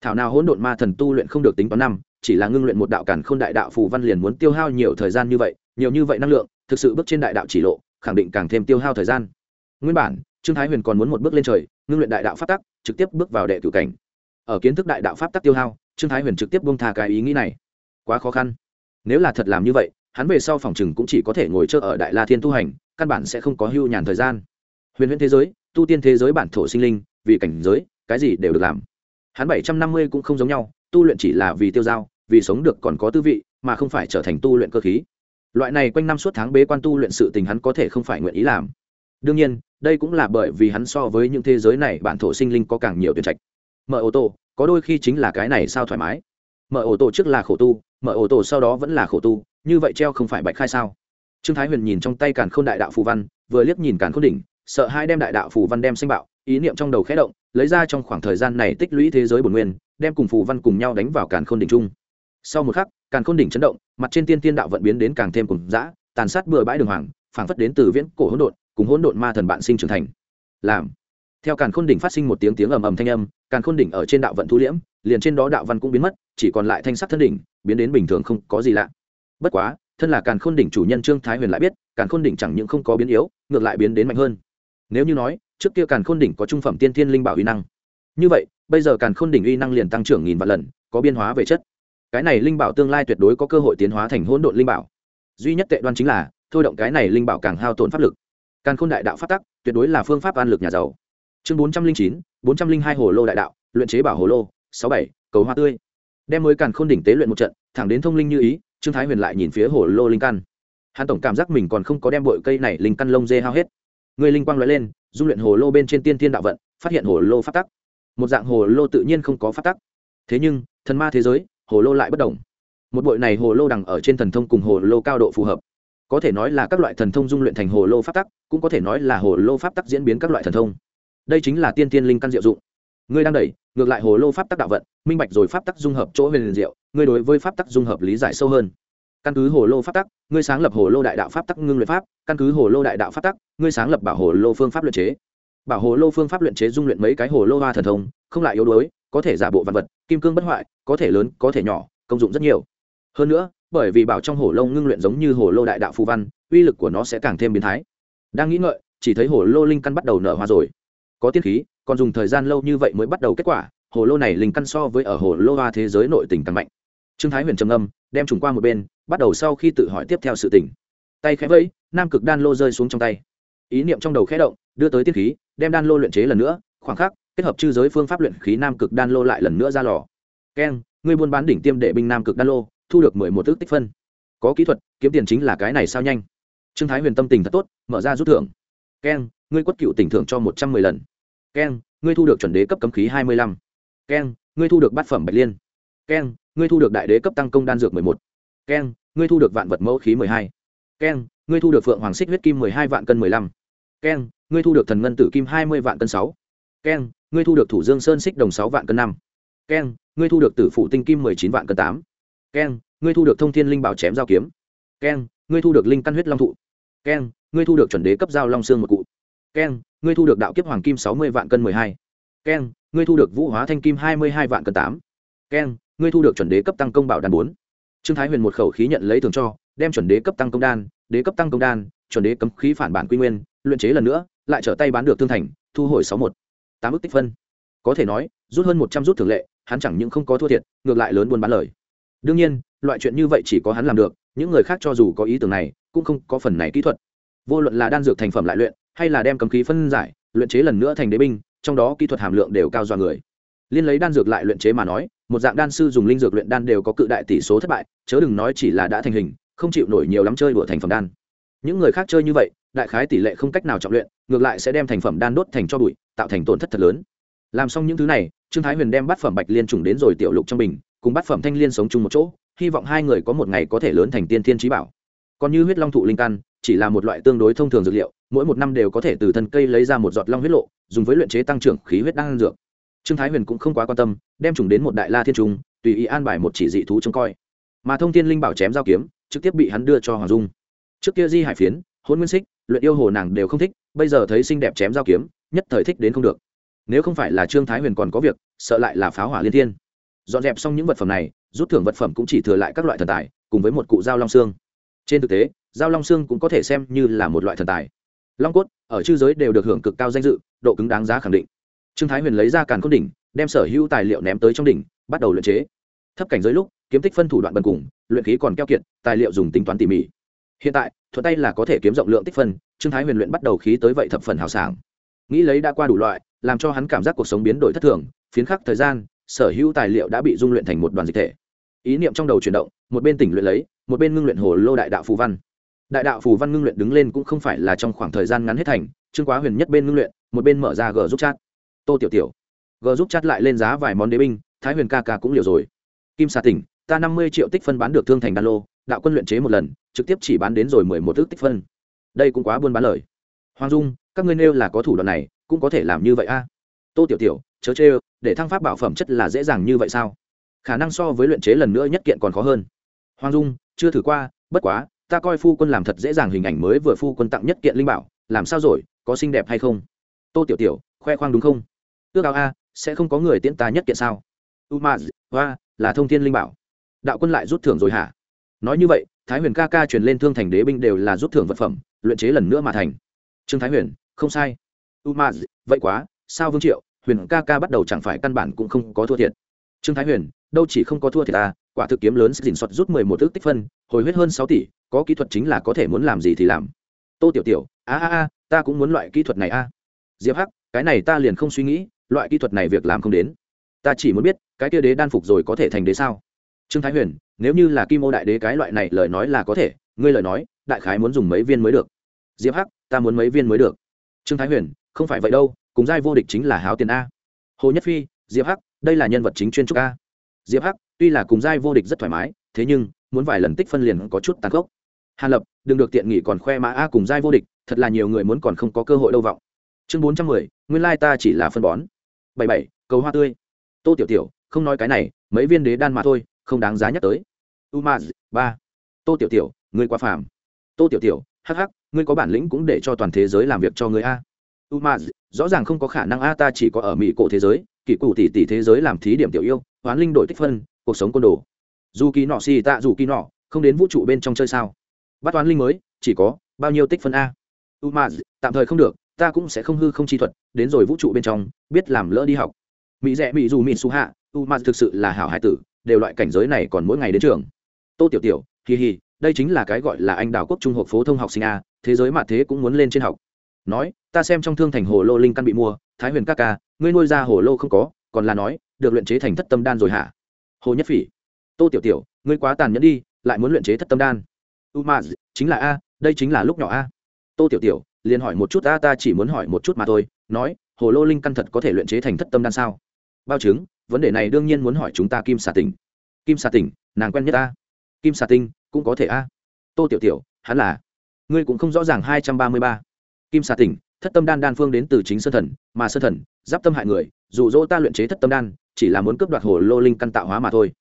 Thảo nào hỗn độn ma thần tu luyện không được tính toán năm, chỉ là ngưng luyện một đạo cản khôn đại đạo phù văn liền muốn tiêu hao nhiều thời gian như vậy, nhiều như vậy năng lượng, thực sự bước trên đại đạo chỉ lộ, khẳng định càng thêm tiêu hao thời gian. Nguyên bản, trương thái huyền còn muốn một bước lên trời, ngưng luyện đại đạo pháp tắc, trực tiếp bước vào đệ cửu cảnh. Ở kiến thức đại đạo pháp tắc tiêu hao, trương thái huyền trực tiếp buông thà cái ý nghĩ này. Quá khó khăn. Nếu là thật làm như vậy, hắn về sau phòng chừng cũng chỉ có thể ngồi chơi ở đại la thiên tu hành, căn bản sẽ không có hưu nhàn thời gian. Huyền huyền thế giới tu tiên thế giới bản thổ sinh linh, vì cảnh giới, cái gì đều được làm. Hắn bảy trăm năm mươi cũng không giống nhau, tu luyện chỉ là vì tiêu dao, vì sống được còn có tư vị, mà không phải trở thành tu luyện cơ khí. Loại này quanh năm suốt tháng bế quan tu luyện sự tình hắn có thể không phải nguyện ý làm. Đương nhiên, đây cũng là bởi vì hắn so với những thế giới này bản thổ sinh linh có càng nhiều tuyển trạch. Mở ô tô, có đôi khi chính là cái này sao thoải mái. Mở ô tô trước là khổ tu, mở ô tô sau đó vẫn là khổ tu, như vậy treo không phải bạch khai sao? Trương thái huyền nhìn trong tay càn k h ô n đại đạo phù văn, vừa liếc nhìn càn k h ô n đỉnh sợ hai đem đại đạo phù văn đem sinh bạo, ý niệm trong đầu khé động, lấy ra trong khoảng thời gian này tích lũy thế giới bồn nguyên, đem cùng phù văn cùng nhau đánh vào càn k h ô n đỉnh trung. sau một khắc, càn khôn đỉnh chấn động, mặt trên tiên tiên đạo vận biến đến càng thêm cùng dã, tàn sát bừa bãi đường hoàng, phảng phất đến từ viễn cổ hỗn độn, cùng hỗn độn ma thần bạn sinh trưởng thành. Làm. Theo càn khôn đỉnh phát sinh một tiếng tiếng ầm ầm thanh âm, càn khôn đỉnh ở trên đạo vận thu liễm, liền trên đó đạo văn cũng biến mất, chỉ còn lại thanh sắc thân đỉnh, biến đến bình thường không có gì lạ. Bất quá, thân là càn khôn đỉnh chủ nhân trương thái huyền lại biết, càn khôn đỉnh chẳng những không có biến yếu, ngược lại biến đến mạnh hơn nếu như nói, trước kia càn khôn đỉnh có trung phẩm tiên thiên linh bảo uy năng. Như vậy, bây giờ càn khôn đỉnh uy năng liền tăng trưởng nghìn vạn lần, có biên hóa về chất. Cái này linh bảo tương lai tuyệt đối có cơ hội tiến hóa thành hỗn độn linh bảo. Duy nhất tệ đoan chính là, thôi động cái này linh bảo càng hao tổn pháp lực. Càn khôn đại đạo phát tắc, tuyệt đối là phương pháp an lực nhà giàu. Chương bốn trăm linh chín, bốn trăm linh hai hồ lô đại đạo, luyện chế bảo hồ lô, sáu bảy, cầu hoa tươi. Đem mới càn khôn đỉnh tế luyện một trận, thẳng đến thông linh như ý, trương thái huyền lại nhìn phía hồ lô linh căn. Hắn tổng cảm giác mình còn không có đem bội cây này linh căn lông dê hao hết người linh quang lóe lên, dung luyện hồ lô bên trên tiên thiên đạo vận, phát hiện hồ lô phát tắc. Một dạng hồ lô tự nhiên không có phát tắc. Thế nhưng, thần ma thế giới, hồ lô lại bất đồng một bội này hồ lô đằng ở trên thần thông cùng hồ lô cao độ phù hợp. Có thể nói là các loại thần thông dung luyện thành hồ lô pháp tắc, cũng có thể nói là hồ lô pháp tắc diễn biến các loại thần thông. Đây chính là tiên tiên linh căn diệu dụng. Ngươi đang đẩy, ngược lại hồ lô pháp tắc đạo vận, minh bạch rồi pháp tắc dung hợp chỗ huyền diệu, ngươi đối với pháp tắc dung hợp lý giải sâu hơn căn cứ hồ lô pháp tắc ngươi sáng lập hồ lô đại đạo pháp tắc ngưng luyện pháp căn cứ hồ lô đại đạo pháp tắc ngươi sáng lập bảo hồ lô phương pháp luyện chế bảo hồ lô phương pháp luyện chế dung luyện mấy cái hồ lô hoa thần thông không lại yếu đuối có thể giả bộ vật vật kim cương bất hoại có thể lớn có thể nhỏ công dụng rất nhiều hơn nữa bởi vì bảo trong hồ lô ngưng luyện giống như hồ lô đại đạo phù văn uy lực của nó sẽ càng thêm biến thái đang nghĩ ngợi chỉ thấy hồ lô linh căn bắt đầu nở hoa rồi có tiên khí còn dùng thời gian lâu như vậy mới bắt đầu kết quả hồ lô này linh căn so với ở hồ lô hoa thế giới nội tình càng mạnh trương thái huyền trầm âm đem trùng qua một bên bắt đầu sau khi tự hỏi tiếp theo sự tình, tay khẽ vẫy nam cực đan lô rơi xuống trong tay. Ý niệm trong đầu khẽ động đưa tới tiên khí đem đan lô luyện chế lần nữa khoảng khắc kết hợp chư giới phương pháp luyện khí nam cực đan lô lại lần nữa ra lò. Keng ngươi buôn bán đỉnh tiêm đệ binh nam cực đan lô thu được mười một ước tích phân. Có kỹ thuật kiếm tiền chính là cái này sao nhanh. Trương thái huyền tâm tình thật tốt mở ra rút thưởng. Keng ngươi quất cựu tỉnh thưởng cho một trăm mười lần. Keng ngươi thu được chuẩn đế cấp cấm khí hai mươi lăm. Keng ngươi thu được bát phẩm bạch liên. Keng ngươi thu được đại đế cấp tăng công đan dược mười một keng ngươi thu được vạn vật mẫu khí mười hai keng ngươi thu được phượng hoàng xích huyết kim mười hai vạn cân mười lăm keng ngươi thu được thần ngân tử kim hai mươi vạn cân sáu keng ngươi thu được thủ dương sơn xích đồng sáu vạn cân năm keng ngươi thu được tử phủ tinh kim mười chín vạn cân tám keng ngươi thu được thông thiên linh bảo chém giao kiếm keng ngươi thu được linh căn huyết long thụ keng ngươi thu được chuẩn đế cấp giao long xương một cụ keng ngươi thu được đạo kiếp hoàng kim sáu mươi vạn cân mười hai keng ngươi thu được vũ hóa thanh kim hai mươi hai vạn cân tám keng ngươi thu được chuẩn đế cấp tăng công bảo đan bốn trương thái huyền một khẩu khí nhận lấy thường cho, đem chuẩn đế cấp tăng công đan, đế cấp tăng công đan, chuẩn đế cấm khí phản bản quy nguyên, luyện chế lần nữa, lại trở tay bán được thương thành, thu hồi sáu một, tám ước tích phân. Có thể nói, rút hơn một trăm rút thường lệ, hắn chẳng những không có thua thiệt, ngược lại lớn buôn bán lời. Đương nhiên, loại chuyện như vậy chỉ có hắn làm được, những người khác cho dù có ý tưởng này, cũng không có phần này kỹ thuật. Vô luận là đan dược thành phẩm lại luyện, hay là đem cấm khí phân giải, luyện chế lần nữa thành đế binh, trong đó kỹ thuật hàm lượng đều cao do người liên lấy đan dược lại luyện chế mà nói, một dạng đan sư dùng linh dược luyện đan đều có cự đại tỷ số thất bại, chớ đừng nói chỉ là đã thành hình, không chịu nổi nhiều lắm chơi đùa thành phẩm đan. Những người khác chơi như vậy, đại khái tỷ lệ không cách nào trọng luyện, ngược lại sẽ đem thành phẩm đan đốt thành cho bụi, tạo thành tổn thất thật lớn. Làm xong những thứ này, trương thái huyền đem bát phẩm bạch liên trùng đến rồi tiểu lục trong bình, cùng bát phẩm thanh liên sống chung một chỗ, hy vọng hai người có một ngày có thể lớn thành tiên thiên trí bảo. Còn như huyết long thụ linh căn, chỉ là một loại tương đối thông thường dược liệu, mỗi một năm đều có thể từ thân cây lấy ra một giọt long huyết lộ, dùng với luyện chế tăng trưởng khí huyết đan dược trương thái huyền cũng không quá quan tâm, đem chúng đến một đại la thiên trung, tùy ý an bài một chỉ dị thú trông coi. Mà thông thiên linh bảo chém giao kiếm, trực tiếp bị hắn đưa cho hoàng dung. Trước kia di hải phiến hôn nguyên xích, luyện yêu hồ nàng đều không thích, bây giờ thấy xinh đẹp chém giao kiếm, nhất thời thích đến không được. Nếu không phải là trương thái huyền còn có việc, sợ lại là pháo hỏa liên thiên. Dọn dẹp xong những vật phẩm này, rút thưởng vật phẩm cũng chỉ thừa lại các loại thần tài, cùng với một cụ dao long xương. Trên thực tế, dao long xương cũng có thể xem như là một loại thần tài. Long cốt, ở chư giới đều được hưởng cực cao danh dự, độ cứng đáng giá khẳng định trương thái huyền lấy ra càn cốt đỉnh, đem sở hữu tài liệu ném tới trong đỉnh, bắt đầu luyện chế. Thấp cảnh giới lúc, kiếm tích phân thủ đoạn bần cùng, luyện khí còn keo kiệt, tài liệu dùng tính toán tỉ mỉ. Hiện tại thuật tay là có thể kiếm rộng lượng tích phân, trương thái huyền luyện bắt đầu khí tới vậy thập phần hào sảng. Nghĩ lấy đã qua đủ loại, làm cho hắn cảm giác cuộc sống biến đổi thất thường, phiến khắc thời gian, sở hữu tài liệu đã bị dung luyện thành một đoàn dịch thể. Ý niệm trong đầu chuyển động, một bên tỉnh luyện lấy, một bên ngưng luyện hồ lô đại đạo phù văn. Đại đạo phù văn ngưng luyện đứng lên cũng không phải là trong khoảng thời gian ngắn hết thành, trương quá huyền nhất bên ngưng luyện, một bên mở ra g giúp chat tô tiểu tiểu. G giúp chắt lại lên giá vài món đế binh, thái huyền ca ca cũng liều rồi. Kim xà tỉnh, ta năm mươi triệu tích phân bán được thương thành đan lô, đạo quân luyện chế một lần, trực tiếp chỉ bán đến rồi mười một ước tích phân. Đây cũng quá buôn bán lời. Hoàng dung, các ngươi nêu là có thủ đoạn này, cũng có thể làm như vậy a. Tô tiểu tiểu, chớ chê, để thăng pháp bảo phẩm chất là dễ dàng như vậy sao? Khả năng so với luyện chế lần nữa nhất kiện còn khó hơn. Hoàng dung, chưa thử qua, bất quá, ta coi phu quân làm thật dễ dàng hình ảnh mới vừa phu quân tặng nhất kiện linh bảo, làm sao rồi, có xinh đẹp hay không? Tô tiểu tiểu, khoe khoang đúng không? Ước ao a, sẽ không có người tiễn ta nhất kiện sao? U ma hoa, là thông thiên linh bảo. Đạo quân lại rút thưởng rồi hả? Nói như vậy, thái huyền ca ca truyền lên thương thành đế binh đều là rút thưởng vật phẩm, luyện chế lần nữa mà thành. Trương thái huyền, không sai. U ma vậy quá, sao vương triệu, huyền ca ca bắt đầu chẳng phải căn bản cũng không có thua thiệt. Trương thái huyền, đâu chỉ không có thua thiệt ta, quả thực kiếm lớn dình soạt rút mười một ước tích phân, hồi huyết hơn sáu tỷ, có kỹ thuật chính là có thể muốn làm gì thì làm. Tô tiểu tiểu, a a a, ta cũng muốn loại kỹ thuật này a. Diệp hắc, cái này ta liền không suy nghĩ loại kỹ thuật này việc làm không đến. Ta chỉ muốn biết, cái kia đế đan phục rồi có thể thành đế sao? Trương thái huyền, nếu như là kim ô đại đế cái loại này lời nói là có thể, ngươi lời nói, đại khái muốn dùng mấy viên mới được? Diệp hắc, ta muốn mấy viên mới được. Trương thái huyền, không phải vậy đâu, cùng giai vô địch chính là háo tiền a. Hồ nhất phi, diệp hắc, đây là nhân vật chính chuyên trúc a. Diệp hắc, tuy là cùng giai vô địch rất thoải mái, thế nhưng, muốn vài lần tích phân liền có chút tàn khốc. Hàn lập, đừng được tiện nghỉ còn khoe mã a cùng giai vô địch, thật là nhiều người muốn còn không có cơ hội đâu vọng. Chương bốn trăm mười, nguyên lai ta chỉ là phân bón bảy bảy, cầu hoa tươi. Tô tiểu tiểu, không nói cái này, mấy viên đế đan mà thôi, không đáng giá nhắc tới. Umaz, ba. Tô tiểu tiểu, ngươi quá phàm. Tô tiểu tiểu hh ngươi có bản lĩnh cũng để cho toàn thế giới làm việc cho ngươi a. Umaz, rõ ràng không có khả năng a, ta chỉ có ở mỹ cổ thế giới kỷ cụ tỷ tỷ thế giới làm thí điểm tiểu yêu, hoán linh đổi tích phân, cuộc sống côn đồ. Dù kỳ nọ xì tạ dù kỳ nọ không đến vũ trụ bên trong chơi sao? Bắt toán linh mới, chỉ có bao nhiêu tích phân a? Umaz, tạm thời không được ta cũng sẽ không hư không chi thuật, đến rồi vũ trụ bên trong, biết làm lỡ đi học. Mỹ rẽ mỹ dù, mỹ su hạ, U Ma thực sự là hảo hải tử, đều loại cảnh giới này còn mỗi ngày đến trường. Tô tiểu tiểu kỳ hì đây chính là cái gọi là anh đào quốc trung học phổ thông học sinh a, thế giới mà thế cũng muốn lên trên học. Nói, ta xem trong thương thành hồ lô linh căn bị mua, thái huyền ca ca, ngươi nuôi ra hồ lô không có, còn là nói, được luyện chế thành thất tâm đan rồi hả? Hồ nhất phỉ, tô tiểu tiểu, ngươi quá tàn nhẫn đi, lại muốn luyện chế thất tâm đan. U ma chính là a, đây chính là lúc nhỏ a. Tô tiểu tiểu liền hỏi một chút, a, ta chỉ muốn hỏi một chút mà thôi. Nói, hồ lô linh căn thật có thể luyện chế thành thất tâm đan sao? Bao chứng, vấn đề này đương nhiên muốn hỏi chúng ta kim xà tỉnh. Kim xà tỉnh, nàng quen nhất ta. Kim xà tinh, cũng có thể, a. Tô tiểu tiểu, hắn là? Ngươi cũng không rõ ràng hai trăm ba mươi ba. Kim xà tỉnh, thất tâm đan đan phương đến từ chính sơn thần, mà sơn thần, giáp tâm hại người, dụ dỗ ta luyện chế thất tâm đan, chỉ là muốn cướp đoạt hồ lô linh căn tạo hóa mà thôi.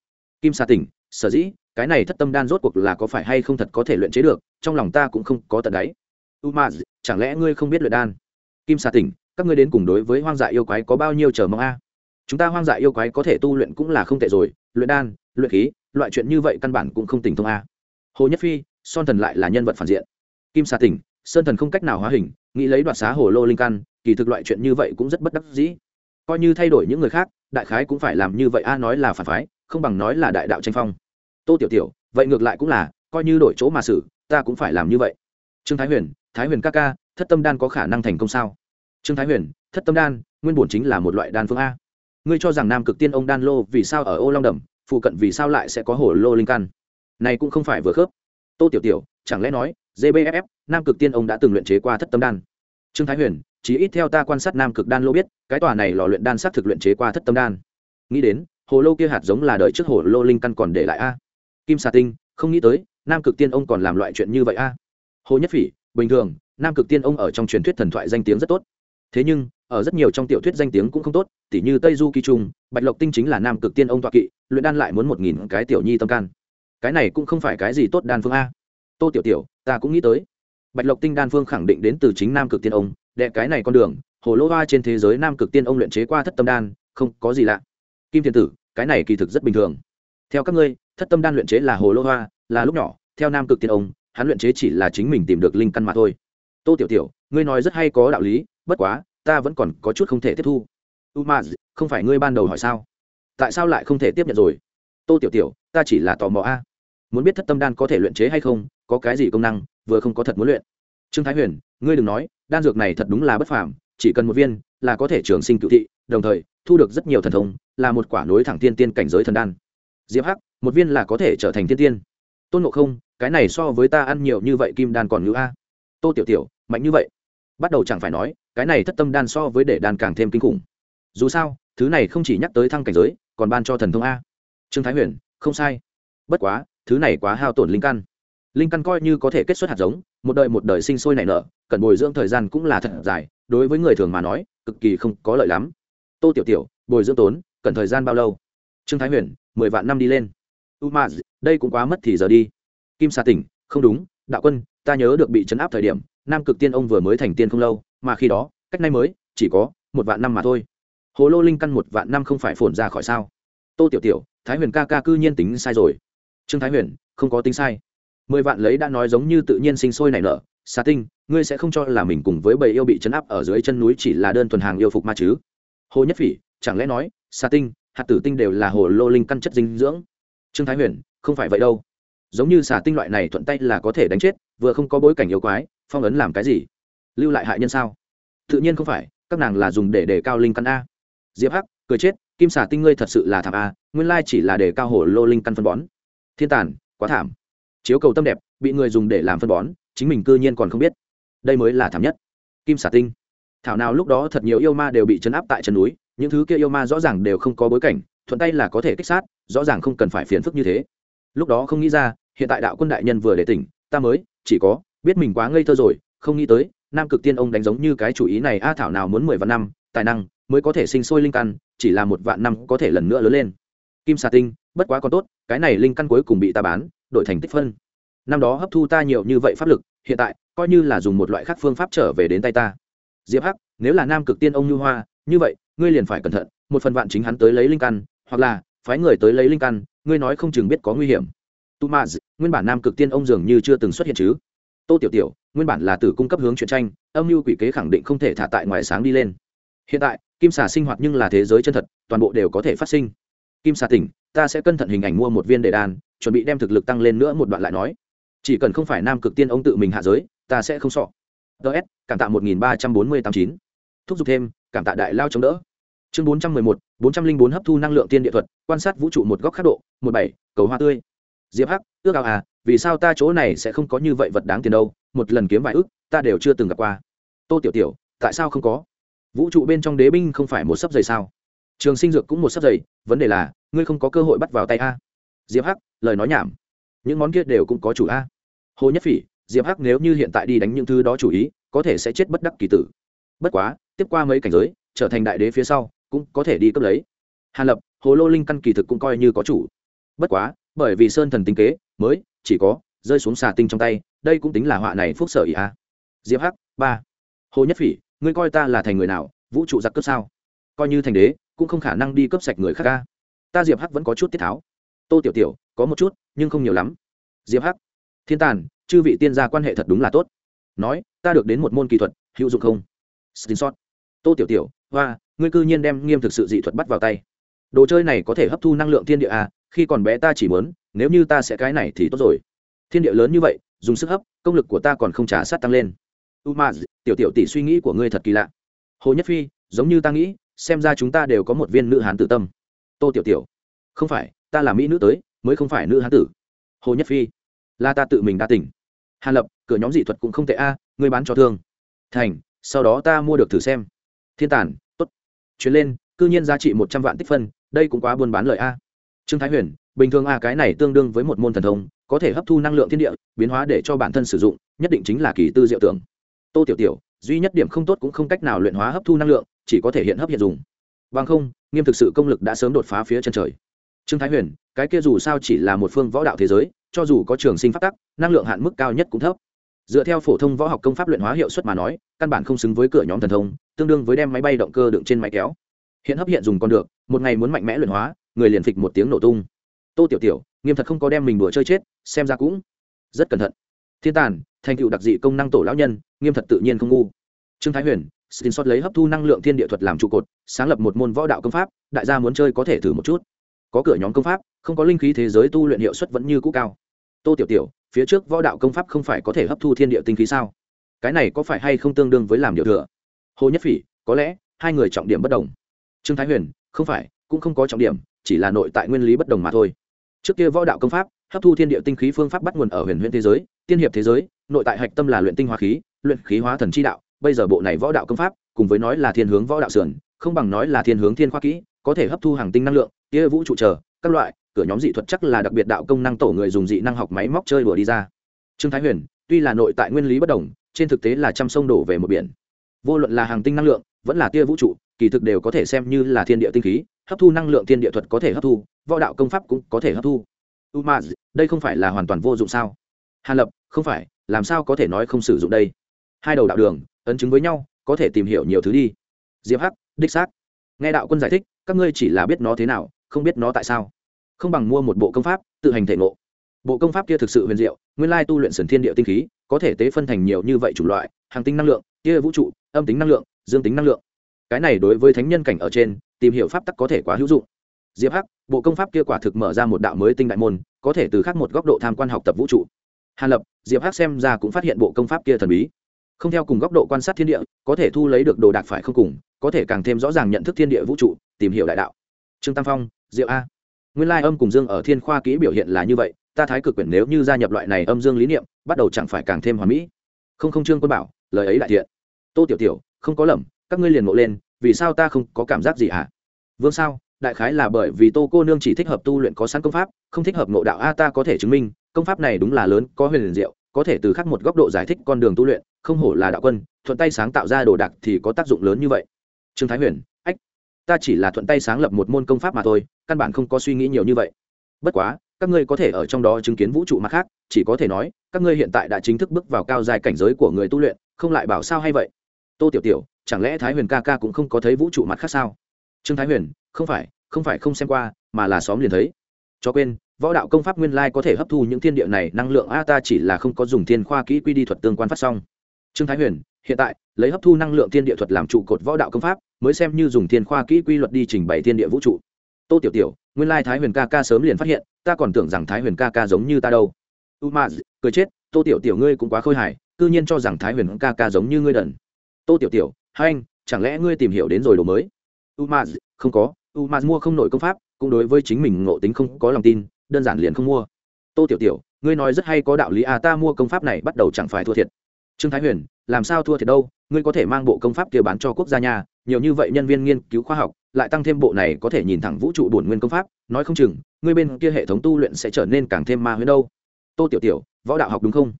Kim xà tỉnh, sở dĩ, cái này thất tâm đan rốt cuộc là có phải hay không thật có thể luyện chế được, trong lòng ta cũng không có tận đáy umaz, chẳng lẽ ngươi không biết luyện đan? Kim xà tỉnh, các ngươi đến cùng đối với hoang dại yêu quái có bao nhiêu chờ mong a? Chúng ta hoang dại yêu quái có thể tu luyện cũng là không tệ rồi, luyện đan, luyện khí, loại chuyện như vậy căn bản cũng không tỉnh thông a. Hồ nhất phi, son thần lại là nhân vật phản diện. Kim xà tỉnh, sơn thần không cách nào hóa hình, nghĩ lấy đoạt xá hồ lô linh căn, kỳ thực loại chuyện như vậy cũng rất bất đắc dĩ. Coi như thay đổi những người khác, đại khái cũng phải làm như vậy a, nói là phản phái, không bằng nói là đại đạo tranh phong. Tô tiểu tiểu, vậy ngược lại cũng là, coi như đổi chỗ mà xử, ta cũng phải làm như vậy. Trương thái huyền thái huyền ca ca, thất tâm đan có khả năng thành công sao? Trương thái huyền, thất tâm đan, nguyên bổn chính là một loại đan phương a. Ngươi cho rằng nam cực tiên ông đan lô vì sao ở ô long đầm, phụ cận vì sao lại sẽ có hồ lô linh căn? Này cũng không phải vừa khớp. Tô tiểu tiểu, chẳng lẽ nói gbff nam cực tiên ông đã từng luyện chế qua thất tâm đan? Trương thái huyền chỉ ít theo ta quan sát nam cực đan lô biết, cái tòa này lò luyện đan xác thực luyện chế qua thất tâm đan. Nghĩ đến, hồ lô kia hạt giống là đợi trước hồ lô linh căn còn để lại a. Kim xà tinh, không nghĩ tới, nam cực tiên ông còn làm loại chuyện như vậy a. Hồ nhất phỉ bình thường, nam cực tiên ông ở trong truyền thuyết thần thoại danh tiếng rất tốt. Thế nhưng, ở rất nhiều trong tiểu thuyết danh tiếng cũng không tốt, tỉ như tây du kỳ trung, bạch lộc tinh chính là nam cực tiên ông toạ kỵ, luyện đan lại muốn một nghìn cái tiểu nhi tâm can. Cái này cũng không phải cái gì tốt đan phương a. Tô tiểu tiểu, ta cũng nghĩ tới. Bạch lộc tinh đan phương khẳng định đến từ chính nam cực tiên ông, đệ cái này con đường, hồ lô hoa trên thế giới nam cực tiên ông luyện chế qua thất tâm đan, không có gì lạ. Kim thiên tử, cái này kỳ thực rất bình thường. Theo các ngươi, thất tâm đan luyện chế là hồ lô hoa, là lúc nhỏ, theo nam cực tiên ông hắn luyện chế chỉ là chính mình tìm được linh căn mà thôi. Tô tiểu tiểu, ngươi nói rất hay có đạo lý, bất quá, ta vẫn còn có chút không thể tiếp thu. U ma không phải ngươi ban đầu hỏi sao? Tại sao lại không thể tiếp nhận rồi? Tô tiểu tiểu, ta chỉ là tò mò a. Muốn biết thất tâm đan có thể luyện chế hay không, có cái gì công năng, vừa không có thật muốn luyện. Trương thái huyền, ngươi đừng nói, đan dược này thật đúng là bất phàm, chỉ cần một viên là có thể trường sinh cựu thị, đồng thời, thu được rất nhiều thần thông, là một quả nối thẳng tiên tiên cảnh giới thần đan. Diệp hắc, một viên là có thể trở thành tiên tiên tôn ngộ không, cái này so với ta ăn nhiều như vậy kim đan còn ngữ a. Tô tiểu tiểu, mạnh như vậy. Bắt đầu chẳng phải nói, cái này thất tâm đan so với để đan càng thêm kinh khủng. Dù sao, thứ này không chỉ nhắc tới thăng cảnh giới, còn ban cho thần thông a. Trương thái huyền, không sai. Bất quá, thứ này quá hao tổn linh căn. Linh căn coi như có thể kết xuất hạt giống, một đời một đời sinh sôi nảy nở, cần bồi dưỡng thời gian cũng là thật dài, đối với người thường mà nói, cực kỳ không có lợi lắm. Tô tiểu tiểu, bồi dưỡng tốn, cần thời gian bao lâu? Trương thái huyền, mười vạn năm đi lên umaz, đây cũng quá mất thì giờ đi. Kim sa tỉnh, không đúng, đạo quân, ta nhớ được bị chấn áp thời điểm, nam cực tiên ông vừa mới thành tiên không lâu, mà khi đó, cách nay mới, chỉ có một vạn năm mà thôi. Hồ lô linh căn một vạn năm không phải phồn ra khỏi sao? Tô tiểu tiểu, thái huyền ca ca cư nhiên tính sai rồi. Trương thái huyền, không có tính sai. Mười vạn lấy đã nói giống như tự nhiên sinh sôi nảy nở. Xà tinh, ngươi sẽ không cho là mình cùng với bầy yêu bị chấn áp ở dưới chân núi chỉ là đơn thuần hàng yêu phục ma chứ? Hồ nhất phỉ, chẳng lẽ nói xà tinh, hạt tử tinh đều là hồ lô linh căn chất dinh dưỡng? Trương thái huyền, không phải vậy đâu. Giống như xà tinh loại này thuận tay là có thể đánh chết, vừa không có bối cảnh yêu quái, phong ấn làm cái gì? Lưu lại hại nhân sao? Tự nhiên không phải, các nàng là dùng để đề cao linh căn a. Diệp hắc, cười chết, kim xà tinh ngươi thật sự là thảm a, nguyên lai chỉ là để cao hồ lô linh căn phân bón. Thiên tàn, quá thảm. Chiếu cầu tâm đẹp, bị người dùng để làm phân bón, chính mình cư nhiên còn không biết. Đây mới là thảm nhất. Kim xà tinh. Thảo nào lúc đó thật nhiều yêu ma đều bị chấn áp tại chân núi, những thứ kia yêu ma rõ ràng đều không có bối cảnh thuận tay là có thể kích sát, rõ ràng không cần phải phiền phức như thế. Lúc đó không nghĩ ra, hiện tại đạo quân đại nhân vừa để tỉnh, ta mới, chỉ có, biết mình quá ngây thơ rồi, không nghĩ tới, nam cực tiên ông đánh giống như cái chủ ý này a thảo nào muốn mười vạn năm, tài năng, mới có thể sinh sôi linh căn, chỉ là một vạn năm có thể lần nữa lớn lên. Kim xà tinh, bất quá còn tốt, cái này linh căn cuối cùng bị ta bán, đổi thành tích phân. Năm đó hấp thu ta nhiều như vậy pháp lực, hiện tại, coi như là dùng một loại khác phương pháp trở về đến tay ta. Diệp hắc, nếu là nam cực tiên ông như hoa, như vậy, ngươi liền phải cẩn thận, một phần vạn chính hắn tới lấy linh căn hoặc là, phái người tới lấy linh căn, ngươi nói không chừng biết có nguy hiểm. Tu ma nguyên bản nam cực tiên ông dường như chưa từng xuất hiện chứ? Tô tiểu tiểu, nguyên bản là tử cung cấp hướng chuyện tranh, âm mưu quỷ kế khẳng định không thể thả tại ngoài sáng đi lên. Hiện tại, kim xà sinh hoạt nhưng là thế giới chân thật, toàn bộ đều có thể phát sinh. Kim xà tỉnh, ta sẽ cân thận hình ảnh mua một viên đề đan, chuẩn bị đem thực lực tăng lên nữa một đoạn lại nói. Chỉ cần không phải nam cực tiên ông tự mình hạ giới, ta sẽ không sọ ts cảm tạ một nghìn ba trăm bốn mươi tám chín. Thúc giục thêm, cảm tạ đại lao chống đỡ chương bốn trăm mười một, bốn trăm linh bốn hấp thu năng lượng tiên địa thuật, quan sát vũ trụ một góc khắc độ, một bảy, cầu hoa tươi. Diệp hắc, ước ao à vì sao ta chỗ này sẽ không có như vậy vật đáng tiền đâu, một lần kiếm vài ước ta đều chưa từng gặp qua. Tô tiểu tiểu, tại sao không có? Vũ trụ bên trong đế binh không phải một sấp giày sao? Trường sinh dược cũng một sấp giày, vấn đề là, ngươi không có cơ hội bắt vào tay a. Diệp hắc, lời nói nhảm. Những món kia đều cũng có chủ a. Hồ nhất phỉ, diệp hắc nếu như hiện tại đi đánh những thứ đó chủ ý, có thể sẽ chết bất đắc kỳ tử. Bất quá, tiếp qua mấy cảnh giới, trở thành đại đế phía sau cũng có thể đi cấp lấy. Hàn lập, hồ lô linh căn kỳ thực cũng coi như có chủ. Bất quá, bởi vì sơn thần tinh kế, mới, chỉ có, rơi xuống xà tinh trong tay, đây cũng tính là họa này phúc sở ý a. Diệp hắc, ba. Hồ nhất phỉ, ngươi coi ta là thành người nào, vũ trụ giặc cướp sao? Coi như thành đế, cũng không khả năng đi cướp sạch người khác ca ta diệp hắc vẫn có chút tiết tháo. Tô tiểu tiểu, có một chút, nhưng không nhiều lắm. Diệp hắc. Thiên tàn, chư vị tiên gia quan hệ thật đúng là tốt. Nói, ta được đến một môn kỹ thuật, hữu dụng không? Screenshot. Tô tiểu tiểu, hoa ngươi cư nhiên đem nghiêm thực sự dị thuật bắt vào tay. Đồ chơi này có thể hấp thu năng lượng thiên địa à khi còn bé ta chỉ muốn, nếu như ta sẽ cái này thì tốt rồi. Thiên địa lớn như vậy, dùng sức hấp, công lực của ta còn không trả sát tăng lên. U tiểu tiểu tỷ suy nghĩ của ngươi thật kỳ lạ. Hồ nhất phi, giống như ta nghĩ, xem ra chúng ta đều có một viên nữ hán tử tâm. Tô tiểu tiểu, không phải, ta là mỹ nữ tới, mới không phải nữ hán tử. Hồ nhất phi, là ta tự mình đa tỉnh hàn lập, cửa nhóm dị thuật cũng không tệ a, ngươi bán cho thương. Thành, sau đó ta mua được thử xem. Thiên tản chuyến lên, cư nhiên giá trị một trăm vạn tích phân, đây cũng quá buôn bán lợi a. Trương thái huyền, bình thường a, cái này tương đương với một môn thần thông, có thể hấp thu năng lượng thiên địa, biến hóa để cho bản thân sử dụng, nhất định chính là kỳ tư diệu tưởng. Tô tiểu tiểu, duy nhất điểm không tốt cũng không cách nào luyện hóa hấp thu năng lượng, chỉ có thể hiện hấp hiện dùng. Vâng không, nghiêm thực sự công lực đã sớm đột phá phía chân trời. Trương thái huyền, cái kia dù sao chỉ là một phương võ đạo thế giới, cho dù có trường sinh phát tắc, năng lượng hạn mức cao nhất cũng thấp dựa theo phổ thông võ học công pháp luyện hóa hiệu suất mà nói, căn bản không xứng với cửa nhóm thần thông, tương đương với đem máy bay động cơ đựng trên máy kéo. Hiện hấp hiện dùng còn được, một ngày muốn mạnh mẽ luyện hóa, người liền phịch một tiếng nổ tung. Tô tiểu tiểu, nghiêm thật không có đem mình đùa chơi chết, xem ra cũng rất cẩn thận. Thiên tàn, thành tựu đặc dị công năng tổ lão nhân, nghiêm thật tự nhiên không ngu. Trương thái huyền xin xót lấy hấp thu năng lượng thiên địa thuật làm trụ cột, sáng lập một môn võ đạo công pháp, đại gia muốn chơi có thể thử một chút. Có cửa nhóm công pháp, không có linh khí thế giới tu luyện hiệu suất vẫn như cũ cao. Tô tiểu tiểu phía trước võ đạo công pháp không phải có thể hấp thu thiên địa tinh khí sao? Cái này có phải hay không tương đương với làm điều thừa? Hồ nhất phỉ, có lẽ hai người trọng điểm bất đồng. Trương thái huyền, không phải, cũng không có trọng điểm, chỉ là nội tại nguyên lý bất đồng mà thôi. Trước kia võ đạo công pháp, hấp thu thiên địa tinh khí phương pháp bắt nguồn ở huyền huyền thế giới, tiên hiệp thế giới, nội tại hạch tâm là luyện tinh hóa khí, luyện khí hóa thần chi đạo. Bây giờ bộ này võ đạo công pháp, cùng với nói là thiên hướng võ đạo sườn, không bằng nói là thiên hướng thiên khoa kỹ, có thể hấp thu hàng tinh năng lượng, kia vũ trụ chờ, các loại cửa nhóm dị thuật chắc là đặc biệt đạo công năng tổ người dùng dị năng học máy móc chơi đùa đi ra. Trương thái huyền, tuy là nội tại nguyên lý bất đồng, trên thực tế là trăm sông đổ về một biển. Vô luận là hàng tinh năng lượng, vẫn là tia vũ trụ, kỳ thực đều có thể xem như là thiên địa tinh khí, hấp thu năng lượng thiên địa thuật có thể hấp thu, võ đạo công pháp cũng có thể hấp thu. U ma đây không phải là hoàn toàn vô dụng sao? Hàn lập, không phải, làm sao có thể nói không sử dụng đây? Hai đầu đạo đường, ấn chứng với nhau, có thể tìm hiểu nhiều thứ đi. Diệp hắc, đích xác. Nghe đạo quân giải thích, các ngươi chỉ là biết nó thế nào, không biết nó tại sao không bằng mua một bộ công pháp, tự hành thể ngộ. Bộ công pháp kia thực sự huyền diệu, nguyên lai tu luyện sườn thiên địa tinh khí, có thể tế phân thành nhiều như vậy chủng loại, hàng tinh năng lượng kia vũ trụ, âm tính năng lượng, dương tính năng lượng. Cái này đối với thánh nhân cảnh ở trên, tìm hiểu pháp tắc có thể quá hữu dụng. Diệp hắc, bộ công pháp kia quả thực mở ra một đạo mới tinh đại môn, có thể từ khác một góc độ tham quan học tập vũ trụ. Hàn lập, diệp hắc xem ra cũng phát hiện bộ công pháp kia thần bí. Không theo cùng góc độ quan sát thiên địa, có thể thu lấy được đồ đạc phải không cùng, có thể càng thêm rõ ràng nhận thức thiên địa vũ trụ, tìm hiểu đại đạo. Trương tam phong, diệu a nguyên lai âm cùng dương ở thiên khoa kỹ biểu hiện là như vậy, ta thái cực quyển nếu như gia nhập loại này âm dương lý niệm, bắt đầu chẳng phải càng thêm hoàn mỹ. Không không trương quân bảo, lời ấy đại thiện. Tô tiểu tiểu, không có lầm, các ngươi liền ngộ lên, vì sao ta không có cảm giác gì hả? Vương sao, đại khái là bởi vì tô cô nương chỉ thích hợp tu luyện có sẵn công pháp, không thích hợp ngộ đạo a, ta có thể chứng minh, công pháp này đúng là lớn, có huyền liền diệu, có thể từ khác một góc độ giải thích con đường tu luyện, không hổ là đạo quân, thuận tay sáng tạo ra đồ đạc thì có tác dụng lớn như vậy. Trương thái huyền ta chỉ là thuận tay sáng lập một môn công pháp mà thôi, căn bản không có suy nghĩ nhiều như vậy. Bất quá, các ngươi có thể ở trong đó chứng kiến vũ trụ mặt khác, chỉ có thể nói, các ngươi hiện tại đã chính thức bước vào cao dài cảnh giới của người tu luyện, không lại bảo sao hay vậy? Tô tiểu tiểu, chẳng lẽ thái huyền ca ca cũng không có thấy vũ trụ mặt khác sao? Trương thái huyền, không phải không phải không xem qua, mà là xóm liền thấy. Cho quên, võ đạo công pháp nguyên lai có thể hấp thu những thiên địa này, năng lượng a ta chỉ là không có dùng thiên khoa kỹ quy đi thuật tương quan phát xong. Trương thái huyền hiện tại, lấy hấp thu năng lượng thiên địa thuật làm trụ cột võ đạo công pháp, mới xem như dùng thiên khoa kỹ quy luật đi trình bày thiên địa vũ trụ. Tô tiểu tiểu, nguyên lai thái huyền ca ca sớm liền phát hiện, ta còn tưởng rằng thái huyền ca ca giống như ta đâu. U ma cười chết, tô tiểu tiểu ngươi cũng quá khôi hài, cư nhiên cho rằng thái huyền ca ca giống như ngươi đần. Tô tiểu tiểu, hai anh, chẳng lẽ ngươi tìm hiểu đến rồi đồ mới? U ma không có u ma mua không nổi công pháp, cũng đối với chính mình ngộ tính không có lòng tin, đơn giản liền không mua. Tô tiểu tiểu, ngươi nói rất hay có đạo lý à ta mua công pháp này bắt đầu chẳng phải thua thiệt trương thái huyền, làm sao thua thiệt đâu, ngươi có thể mang bộ công pháp kia bán cho quốc gia nhà nhiều như vậy nhân viên nghiên cứu khoa học, lại tăng thêm bộ này có thể nhìn thẳng vũ trụ bổn nguyên công pháp, nói không chừng, ngươi bên kia hệ thống tu luyện sẽ trở nên càng thêm ma huyễn đâu. Tô tiểu tiểu, võ đạo học đúng không?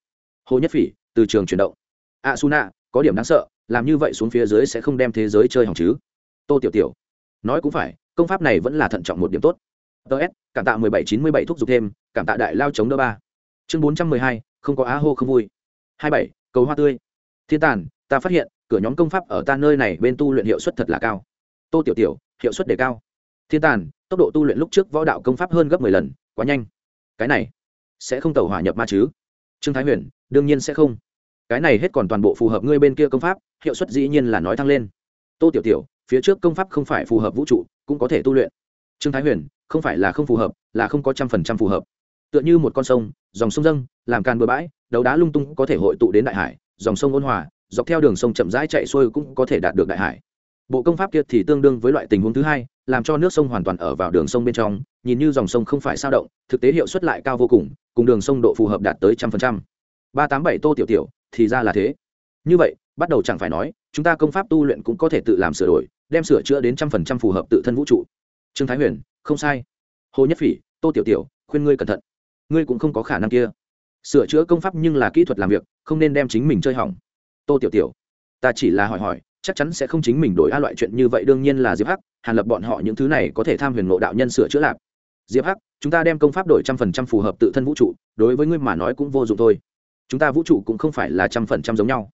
Hồ nhất phỉ, từ trường chuyển động. A su nạ có điểm đáng sợ, làm như vậy xuống phía dưới sẽ không đem thế giới chơi hỏng chứ. Tô tiểu tiểu, nói cũng phải, công pháp này vẫn là thận trọng một điểm tốt. Ts cảm tạ mười bảy chín mươi bảy thúc giục thêm, cảm tạ đại lao chống đỡ ba. Chương bốn trăm mười hai, không có á hô không vui. Hai bảy cầu hoa tươi. Thiên tàn, ta phát hiện, cửa nhóm công pháp ở ta nơi này bên tu luyện hiệu suất thật là cao. Tô tiểu tiểu, hiệu suất đề cao. Thiên tàn, tốc độ tu luyện lúc trước võ đạo công pháp hơn gấp mười lần, quá nhanh. Cái này, sẽ không tàu hỏa nhập ma chứ? Trương thái huyền, đương nhiên sẽ không. Cái này hết còn toàn bộ phù hợp ngươi bên kia công pháp, hiệu suất dĩ nhiên là nói thăng lên. Tô tiểu tiểu, phía trước công pháp không phải phù hợp vũ trụ, cũng có thể tu luyện. Trương thái huyền, không phải là không phù hợp, là không có trăm phần trăm phù hợp tựa như một con sông, dòng sông dâng, làm càn bừa bãi, đấu đá lung tung có thể hội tụ đến đại hải, dòng sông ôn hòa, dọc theo đường sông chậm rãi chạy xuôi cũng có thể đạt được đại hải. Bộ công pháp kia thì tương đương với loại tình huống thứ hai, làm cho nước sông hoàn toàn ở vào đường sông bên trong, nhìn như dòng sông không phải sao động, thực tế hiệu suất lại cao vô cùng cùng đường sông độ phù hợp đạt tới trăm phần trăm. Ba tám bảy tô tiểu tiểu, thì ra là thế. Như vậy, bắt đầu chẳng phải nói, chúng ta công pháp tu luyện cũng có thể tự làm sửa đổi, đem sửa chữa đến trăm phần trăm phù hợp tự thân vũ trụ. Trương thái huyền, không sai. Hồ nhất phỉ, tô tiểu tiểu, khuyên ngươi cẩn thận ngươi cũng không có khả năng kia. Sửa chữa công pháp nhưng là kỹ thuật làm việc, không nên đem chính mình chơi hỏng. Tô tiểu tiểu, ta chỉ là hỏi hỏi, chắc chắn sẽ không chính mình đổi a loại chuyện như vậy, đương nhiên là diệp hắc, hàn lập bọn họ những thứ này có thể tham huyền ngộ đạo nhân sửa chữa lạp. Diệp hắc, chúng ta đem công pháp đổi trăm phần trăm phù hợp tự thân vũ trụ, đối với ngươi mà nói cũng vô dụng thôi. Chúng ta vũ trụ cũng không phải là trăm phần trăm giống nhau.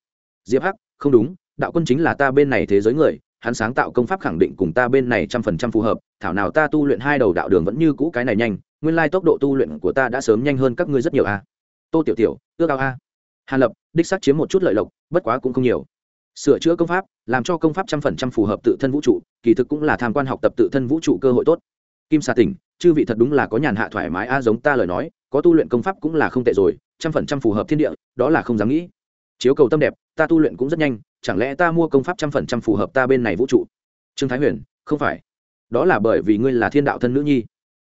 Diệp hắc, không đúng, đạo quân chính là ta bên này thế giới người, hắn sáng tạo công pháp khẳng định cùng ta bên này trăm phần trăm phù hợp, thảo nào ta tu luyện hai đầu đạo đường vẫn như cũ cái này nhanh nguyên lai tốc độ tu luyện của ta đã sớm nhanh hơn các ngươi rất nhiều a. Tô tiểu tiểu, ước ao a. Hàn lập, đích xác chiếm một chút lợi lộc, bất quá cũng không nhiều. Sửa chữa công pháp, làm cho công pháp trăm phần trăm phù hợp tự thân vũ trụ, kỳ thực cũng là tham quan học tập tự thân vũ trụ cơ hội tốt. Kim sa tỉnh, chư vị thật đúng là có nhàn hạ thoải mái a, giống ta lời nói, có tu luyện công pháp cũng là không tệ rồi, trăm phần trăm phù hợp thiên địa, đó là không dám nghĩ. Chiếu cầu tâm đẹp, ta tu luyện cũng rất nhanh, chẳng lẽ ta mua công pháp trăm phần trăm phù hợp ta bên này vũ trụ? Trương thái huyền, không phải. Đó là bởi vì ngươi là thiên đạo thân nữ nhi.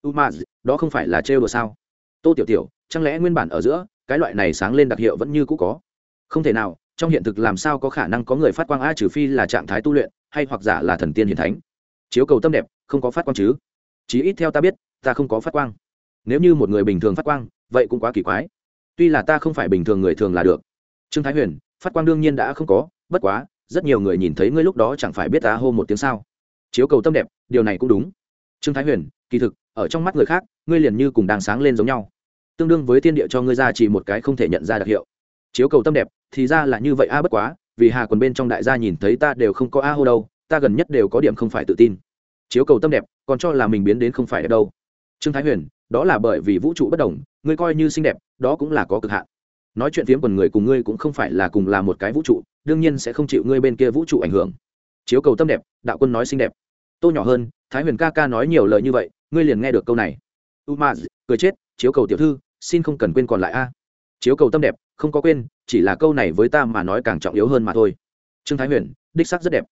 Umaz đó không phải là trêu đùa sao? Tô tiểu tiểu, chẳng lẽ nguyên bản ở giữa, cái loại này sáng lên đặc hiệu vẫn như cũ có? Không thể nào, trong hiện thực làm sao có khả năng có người phát quang a trừ phi là trạng thái tu luyện, hay hoặc giả là thần tiên hiền thánh. Chiếu cầu tâm đẹp, không có phát quang chứ? Chí ít theo ta biết, ta không có phát quang. Nếu như một người bình thường phát quang, vậy cũng quá kỳ quái. Tuy là ta không phải bình thường người thường là được. Trương thái huyền, phát quang đương nhiên đã không có, bất quá, rất nhiều người nhìn thấy ngươi lúc đó chẳng phải biết ta hô một tiếng sao? Chiếu cầu tâm đẹp, điều này cũng đúng. Trương thái huyền, kỳ thực, ở trong mắt người khác ngươi liền như cùng đang sáng lên giống nhau. Tương đương với thiên địa cho ngươi ra chỉ một cái không thể nhận ra đặc hiệu. Chiếu cầu tâm đẹp, thì ra là như vậy a, bất quá, vì hà còn bên trong đại gia nhìn thấy ta đều không có a hô đâu, ta gần nhất đều có điểm không phải tự tin. Chiếu cầu tâm đẹp, còn cho là mình biến đến không phải đẹp đâu. Trương thái huyền, đó là bởi vì vũ trụ bất đồng, ngươi coi như xinh đẹp, đó cũng là có cực hạn. Nói chuyện phiếm quần người cùng ngươi cũng không phải là cùng là một cái vũ trụ, đương nhiên sẽ không chịu ngươi bên kia vũ trụ ảnh hưởng. Chiếu cầu tâm đẹp, đạo quân nói xinh đẹp. Tô nhỏ hơn, thái huyền ca ca nói nhiều lời như vậy, ngươi liền nghe được câu này umaz, cười chết, chiếu cầu tiểu thư, xin không cần quên còn lại a. Chiếu cầu tâm đẹp, không có quên, chỉ là câu này với ta mà nói càng trọng yếu hơn mà thôi. Trương thái huyền, đích sắc rất đẹp.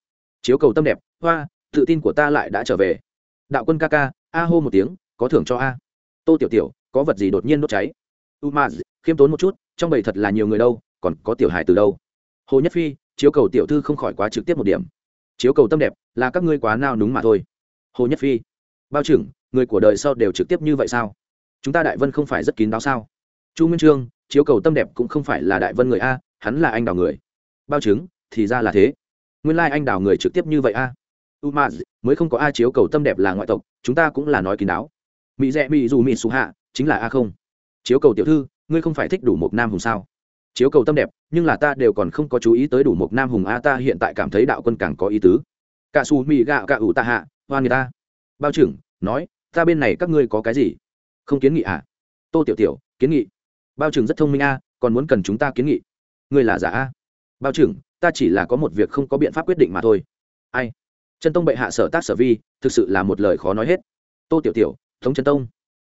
Chiếu cầu tâm đẹp, hoa, tự tin của ta lại đã trở về. Đạo quân ca ca, a hô một tiếng, có thưởng cho a. Tô tiểu tiểu, có vật gì đột nhiên đốt cháy? Umaz, khiêm tốn một chút, trong bầy thật là nhiều người đâu, còn có tiểu hài từ đâu? Hồ nhất phi, chiếu cầu tiểu thư không khỏi quá trực tiếp một điểm. Chiếu cầu tâm đẹp, là các ngươi quá nao núng mà thôi. Hồ nhất phi, bao trưởng người của đời sau đều trực tiếp như vậy sao? Chúng ta đại vân không phải rất kín đáo sao? Chu nguyên trương, chiếu cầu tâm đẹp cũng không phải là đại vân người a, hắn là anh đào người. Bao chứng, thì ra là thế. Nguyên lai、like、anh đào người trực tiếp như vậy a. U ma mới không có a chiếu cầu tâm đẹp là ngoại tộc, chúng ta cũng là nói kín đáo. Mỹ rẽ mỹ dù mỹ xù hạ, chính là a không? Chiếu cầu tiểu thư, ngươi không phải thích đủ một nam hùng sao? Chiếu cầu tâm đẹp, nhưng là ta đều còn không có chú ý tới đủ một nam hùng a, ta hiện tại cảm thấy đạo quân càng có ý tứ. Cả xù mỹ gạo cả ủ ta hạ hoan người ta. Bao trưởng nói ta bên này các ngươi có cái gì? Không kiến nghị à? Tô tiểu tiểu, kiến nghị. Bao trưởng rất thông minh a còn muốn cần chúng ta kiến nghị. Ngươi là giả a bao trưởng, ta chỉ là có một việc không có biện pháp quyết định mà thôi. Ai? Chân tông bệ hạ sở tác sở vi, thực sự là một lời khó nói hết. Tô tiểu tiểu, thống chân tông.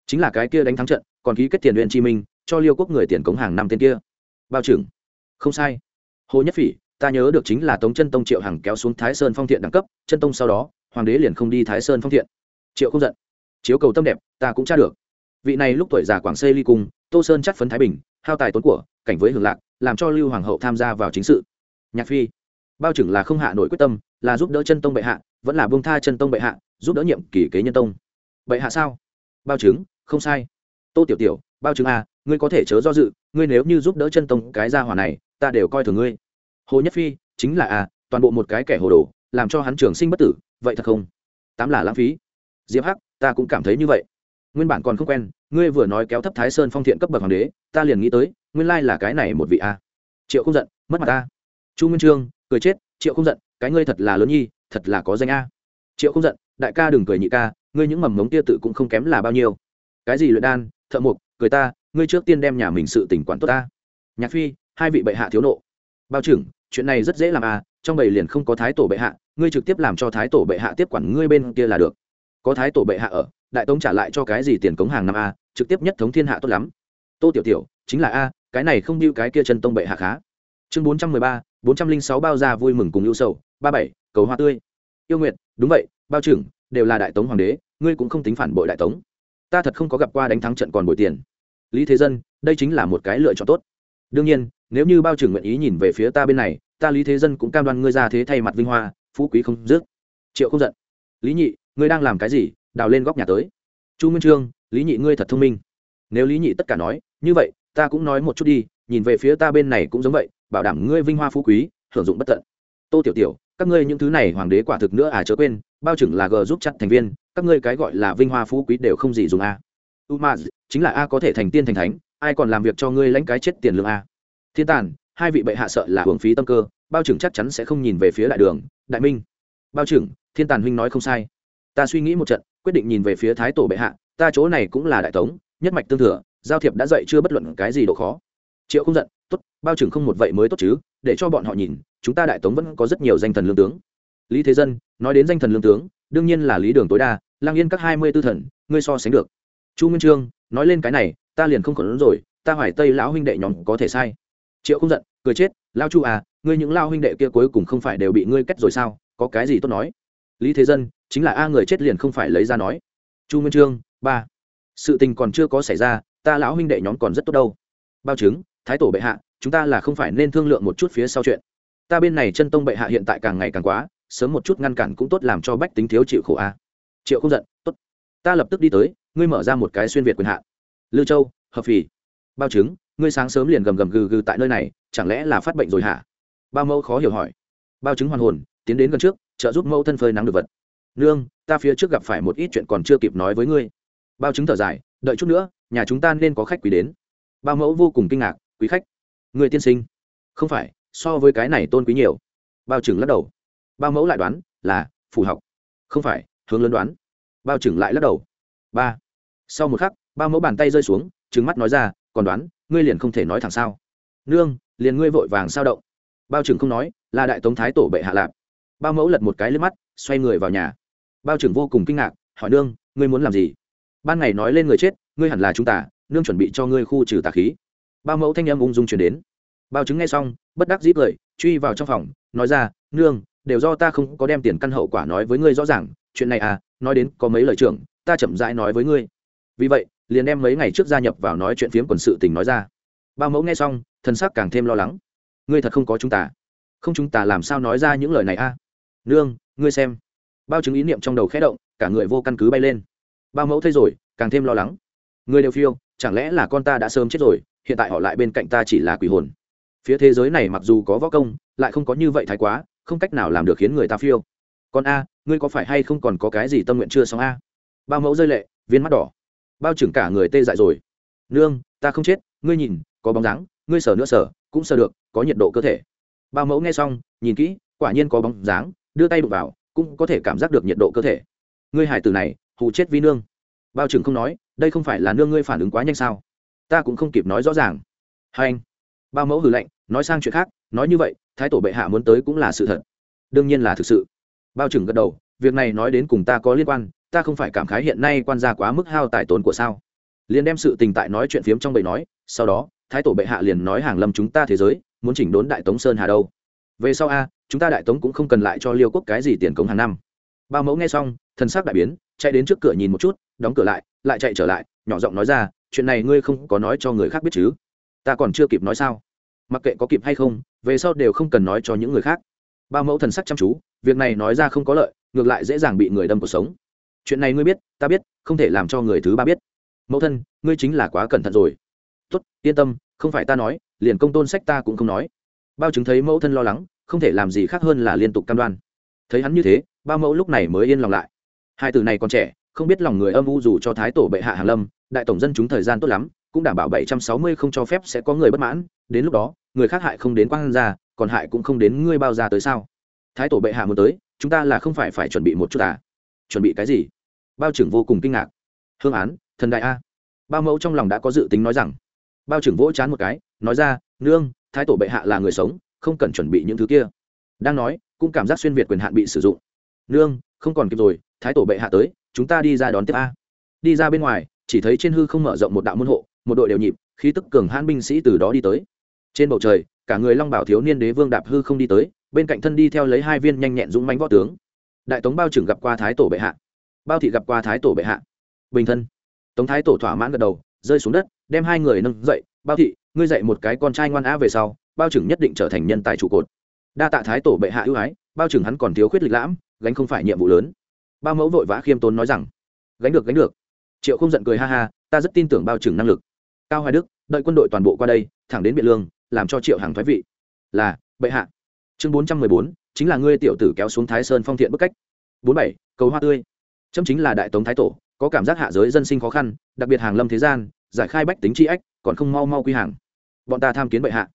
Chính là cái kia đánh thắng trận, còn ký kết tiền luyện chi minh, cho liêu quốc người tiền cống hàng năm tên kia. Bao trưởng. Không sai. Hồ nhất phỉ, ta nhớ được chính là tống chân tông triệu hằng kéo xuống thái sơn phong thiện đẳng cấp chân tông sau đó, hoàng đế liền không đi thái sơn phong thiện. Triệu không giận chiếu cầu tâm đẹp, ta cũng tra được. Vị này lúc tuổi già quảng xây ly cung, tô sơn chắc phấn thái bình, hao tài tốn của, cảnh với hưởng lạc, làm cho lưu hoàng hậu tham gia vào chính sự. Nhạc phi, bao trưởng là không hạ nổi quyết tâm, là giúp đỡ chân tông bệ hạ, vẫn là bông tha chân tông bệ hạ, giúp đỡ nhiệm kỳ kế nhân tông. Bệ hạ sao? Bao chứng không sai. Tô tiểu tiểu, bao chứng à ngươi có thể chớ do dự, ngươi nếu như giúp đỡ chân tông cái gia hỏa này, ta đều coi thường ngươi. Hồ nhất phi, chính là à toàn bộ một cái kẻ hồ đồ, làm cho hắn trường sinh bất tử, vậy thật không? Tám là lãng phí. Diệp hắc ta cũng cảm thấy như vậy. Nguyên bản còn không quen, ngươi vừa nói kéo thấp thái sơn phong thiện cấp bậc hoàng đế, ta liền nghĩ tới, nguyên lai là cái này một vị a. Triệu không giận, mất mặt ta. Chu nguyên trương, cười chết, triệu không giận, cái ngươi thật là lớn nhi, thật là có danh a. Triệu không giận, đại ca đừng cười nhị ca, ngươi những mầm mống tia tự cũng không kém là bao nhiêu. Cái gì luyện đan, thợ mộc, cười ta, ngươi trước tiên đem nhà mình sự tỉnh quản tốt ta. Nhạc phi, hai vị bệ hạ thiếu nộ. Bao trưởng, chuyện này rất dễ làm à trong bầy liền không có thái tổ bệ hạ, ngươi trực tiếp làm cho thái tổ bệ hạ tiếp quản ngươi bên kia là được có thái tổ bệ hạ ở, đại tống trả lại cho cái gì tiền cống hàng năm a, trực tiếp nhất thống thiên hạ tốt lắm. Tô tiểu tiểu, chính là a, cái này không như cái kia chân tông bệ hạ khá. Chương bốn trăm mười ba, bốn trăm linh sáu bao ra vui mừng cùng ưu sầu, ba bảy, cầu hoa tươi. Yêu nguyện đúng vậy, bao trưởng, đều là đại tống hoàng đế, ngươi cũng không tính phản bội đại tống. Ta thật không có gặp qua đánh thắng trận còn bội tiền. Lý thế dân, đây chính là một cái lựa chọn tốt. Đương nhiên, nếu như bao trưởng nguyện ý nhìn về phía ta bên này, ta lý thế dân cũng cam đoan ngươi ra thế thay mặt vinh hoa, phú quý không dứt. Triệu không giận. Lý nhị ngươi đang làm cái gì, đào lên góc nhà tới. Chu nguyên trương, lý nhị ngươi thật thông minh. Nếu lý nhị tất cả nói, như vậy, ta cũng nói một chút đi, nhìn về phía ta bên này cũng giống vậy, bảo đảm ngươi vinh hoa phú quý, hưởng dụng bất tận. Tô tiểu tiểu, các ngươi những thứ này hoàng đế quả thực nữa à chớ quên, bao chừng là g giúp chặt thành viên, các ngươi cái gọi là vinh hoa phú quý đều không gì dùng à. a u ma chính là a có thể thành tiên thành thánh, ai còn làm việc cho ngươi lãnh cái chết tiền lương a. Thiên tàn, hai vị bệ hạ sợ là hưởng phí tâm cơ, bao trưởng chắc chắn sẽ không nhìn về phía đại đường, đại minh. Bao trưởng thiên tàn huynh nói không sai ta suy nghĩ một trận, quyết định nhìn về phía thái tổ bệ hạ, ta chỗ này cũng là đại tống, nhất mạch tương thừa, giao thiệp đã dạy chưa bất luận cái gì độ khó. Triệu không giận, tốt, bao trưởng không một vậy mới tốt chứ, để cho bọn họ nhìn, chúng ta đại tống vẫn có rất nhiều danh thần lương tướng. Lý thế dân, nói đến danh thần lương tướng, đương nhiên là lý đường tối đa lang yên các hai mươi tư thần, ngươi so sánh được. Chu nguyên trương, nói lên cái này, ta liền không còn rồi, ta hỏi tây lão huynh đệ nhóm có thể sai. Triệu không giận, cười chết, lao chu à ngươi những lao huynh đệ kia cuối cùng không phải đều bị ngươi cách rồi sao, có cái gì tốt nói? Lý thế dân chính là a người chết liền không phải lấy ra nói. Chu nguyên trương, ba. Sự tình còn chưa có xảy ra, ta lão huynh đệ nhóm còn rất tốt đâu. Bao chứng, thái tổ bệ hạ, chúng ta là không phải nên thương lượng một chút phía sau chuyện. Ta bên này chân tông bệ hạ hiện tại càng ngày càng quá, sớm một chút ngăn cản cũng tốt làm cho bách tính thiếu chịu khổ a. Triệu không giận, tốt. Ta lập tức đi tới, ngươi mở ra một cái xuyên việt quyền hạn lư châu, hợp phì. Bao chứng, ngươi sáng sớm liền gầm gầm gừ gừ tại nơi này, chẳng lẽ là phát bệnh rồi hả? Bao mẫu khó hiểu hỏi. Bao chứng hoàn hồn, tiến đến gần trước, trợ giúp mẫu thân phơi nắng được vật nương, ta phía trước gặp phải một ít chuyện còn chưa kịp nói với ngươi. Bao chứng thở dài, đợi chút nữa, nhà chúng ta nên có khách quý đến. Bao mẫu vô cùng kinh ngạc, quý khách. Người tiên sinh. Không phải, so với cái này tôn quý nhiều. Bao trưởng lắc đầu. Bao mẫu lại đoán, là, phù học. Không phải, hướng lớn đoán. Bao trưởng lại lắc đầu. Ba. Sau một khắc, bao mẫu bàn tay rơi xuống trứng mắt nói ra, còn đoán, ngươi liền không thể nói thẳng sao. Nương, liền ngươi vội vàng sao động. Bao trưởng không nói, là đại tống thái tổ bệ hạ lạp. Bao mẫu lật một cái lên mắt, xoay người vào nhà bao trưởng vô cùng kinh ngạc, hỏi nương, ngươi muốn làm gì? Ban ngày nói lên người chết, ngươi hẳn là chúng ta, nương chuẩn bị cho ngươi khu trừ tà khí. Bao mẫu thanh em ung dung chuyển đến. Bao chứng nghe xong, bất đắc dĩ cười, truy vào trong phòng, nói ra, nương, đều do ta không có đem tiền căn hậu quả nói với ngươi rõ ràng, chuyện này à nói đến có mấy lời trưởng, ta chậm rãi nói với ngươi. Vì vậy, liền đem mấy ngày trước gia nhập vào nói chuyện phiếm quần sự tình nói ra. Bao mẫu nghe xong thân xác càng thêm lo lắng. Ngươi thật không có chúng ta. Không chúng ta làm sao nói ra những lời này a? Nương, ngươi xem bao chứng ý niệm trong đầu khẽ động, cả người vô căn cứ bay lên. Bao mẫu thấy rồi, càng thêm lo lắng. Người đều phiêu, chẳng lẽ là con ta đã sớm chết rồi, hiện tại họ lại bên cạnh ta chỉ là quỷ hồn. Phía thế giới này mặc dù có võ công, lại không có như vậy thái quá, không cách nào làm được khiến người ta phiêu. Con a, ngươi có phải hay không còn có cái gì tâm nguyện chưa xong a? Bao mẫu rơi lệ, viên mắt đỏ. Bao trưởng cả người tê dại rồi. Nương, ta không chết, ngươi nhìn, có bóng dáng, ngươi sờ nữa sờ, cũng sờ được, có nhiệt độ cơ thể. Bao mẫu nghe xong, nhìn kỹ, quả nhiên có bóng dáng, đưa tay đụng vào cũng có thể cảm giác được nhiệt độ cơ thể. Ngươi hải tử này, hù chết vi nương. Bao trưởng không nói, đây không phải là nương ngươi phản ứng quá nhanh sao? Ta cũng không kịp nói rõ ràng. Hai anh. Bao mẫu hử lạnh, nói sang chuyện khác, nói như vậy, thái tổ bệ hạ muốn tới cũng là sự thật. Đương nhiên là thực sự. Bao trưởng gật đầu, việc này nói đến cùng ta có liên quan, ta không phải cảm khái hiện nay quan gia quá mức hao tài tốn của sao. Liền đem sự tình tại nói chuyện phiếm trong bầy nói, sau đó, thái tổ bệ hạ liền nói hàng lâm chúng ta thế giới, muốn chỉnh đốn đại tống sơn hà đâu. Về sau a chúng ta đại tống cũng không cần lại cho liêu quốc cái gì tiền cống hàng năm. Bao mẫu nghe xong thân xác đại biến, chạy đến trước cửa nhìn một chút, đóng cửa lại lại chạy trở lại, nhỏ giọng nói ra, chuyện này ngươi không có nói cho người khác biết chứ? Ta còn chưa kịp nói sao? Mặc kệ có kịp hay không, về sau đều không cần nói cho những người khác. Bao mẫu thần sắc chăm chú, việc này nói ra không có lợi, ngược lại dễ dàng bị người đâm cuộc sống. Chuyện này ngươi biết, ta biết, không thể làm cho người thứ ba biết. Mẫu thân, ngươi chính là quá cẩn thận rồi. Tốt, yên tâm, không phải ta nói, liền công tôn sách ta cũng không nói. Bao chứng thấy mẫu thân lo lắng không thể làm gì khác hơn là liên tục cam đoan. Thấy hắn như thế, ba mẫu lúc này mới yên lòng lại. Hai từ này còn trẻ, không biết lòng người âm u dù cho thái tổ bệ hạ hàn lâm, đại tổng dân chúng thời gian tốt lắm, cũng đảm bảo bảy trăm sáu mươi không cho phép sẽ có người bất mãn, đến lúc đó, người khác hại không đến quang ra còn hại cũng không đến ngươi bao ra tới sao? Thái tổ bệ hạ muốn tới, chúng ta là không phải phải chuẩn bị một chút à? Chuẩn bị cái gì? Bao trưởng vô cùng kinh ngạc. Hương án, thần đại a. Bao mẫu trong lòng đã có dự tính nói rằng. Bao trưởng vỗ chán một cái, nói ra, nương, thái tổ bệ hạ là người sống không cần chuẩn bị những thứ kia. Đang nói, cũng cảm giác xuyên việt quyền hạn bị sử dụng. Nương, không còn kịp rồi, thái tổ bệ hạ tới, chúng ta đi ra đón tiếp a. Đi ra bên ngoài, chỉ thấy trên hư không mở rộng một đạo môn hộ, một đội đều nhịp, khí tức cường hãn binh sĩ từ đó đi tới. Trên bầu trời, cả người long bảo thiếu niên đế vương đạp hư không đi tới, bên cạnh thân đi theo lấy hai viên nhanh nhẹn dũng mánh võ tướng. Đại tống bao trưởng gặp qua thái tổ bệ hạ. Bao thị gặp qua thái tổ bệ hạ. Bình thân. Tống thái tổ thỏa mãn gật đầu, rơi xuống đất, đem hai người nâng dậy. Bao thị, ngươi dậy một cái con trai ngoan á về sau bao trưởng nhất định trở thành nhân tài trụ cột. Đa tạ thái tổ bệ hạ ưu ái, bao trưởng hắn còn thiếu khuyết lịch lãm, gánh không phải nhiệm vụ lớn. Bao mẫu vội vã khiêm tốn nói rằng, gánh được gánh được. Triệu không giận cười ha ha, ta rất tin tưởng bao trưởng năng lực. Cao hoài đức, đợi quân đội toàn bộ qua đây, thẳng đến biện lương, làm cho triệu hàng thoái vị. Là, bệ hạ. Chương bốn trăm mười bốn, chính là ngươi tiểu tử kéo xuống thái sơn phong thiện bức cách. bốn bảy, cầu hoa tươi. Chấm chính là đại tống thái tổ, có cảm giác hạ giới dân sinh khó khăn, đặc biệt hàng lâm thế gian, giải khai bách tính tri ách, còn không mau mau quy hàng. Bọn ta tham kiến bệ hạ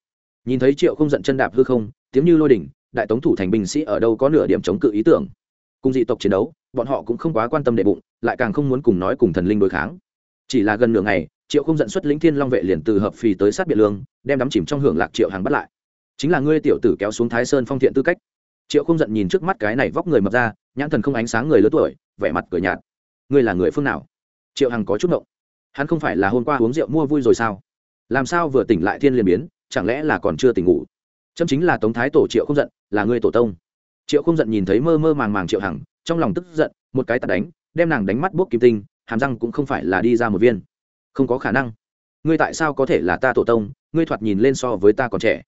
nhìn thấy triệu không giận chân đạp hư không, tiếng như lôi đỉnh, đại tống thủ thành binh sĩ ở đâu có nửa điểm chống cự ý tưởng. Cùng dị tộc chiến đấu, bọn họ cũng không quá quan tâm đệ bụng, lại càng không muốn cùng nói cùng thần linh đối kháng. Chỉ là gần nửa ngày, triệu không giận xuất lĩnh thiên long vệ liền từ hợp phì tới sát biệt lương, đem đắm chìm trong hưởng lạc triệu hàng bắt lại. Chính là ngươi tiểu tử kéo xuống thái sơn phong thiện tư cách. Triệu không giận nhìn trước mắt cái này vóc người mập ra, nhãn thần không ánh sáng người lớn tuổi, vẻ mặt cười nhạt. Ngươi là người phương nào? Triệu hằng có chút động hắn không phải là hôm qua uống rượu mua vui rồi sao? Làm sao vừa tỉnh lại thiên liền biến chẳng lẽ là còn chưa tỉnh ngủ? Chấm chính là tống thái tổ triệu không giận, là ngươi tổ tông. Triệu không giận nhìn thấy mơ mơ màng màng triệu hằng, trong lòng tức giận, một cái tạt đánh, đem nàng đánh mắt bốc kim tinh, hàm răng cũng không phải là đi ra một viên. Không có khả năng. Ngươi tại sao có thể là ta tổ tông? Ngươi thoạt nhìn lên so với ta còn trẻ.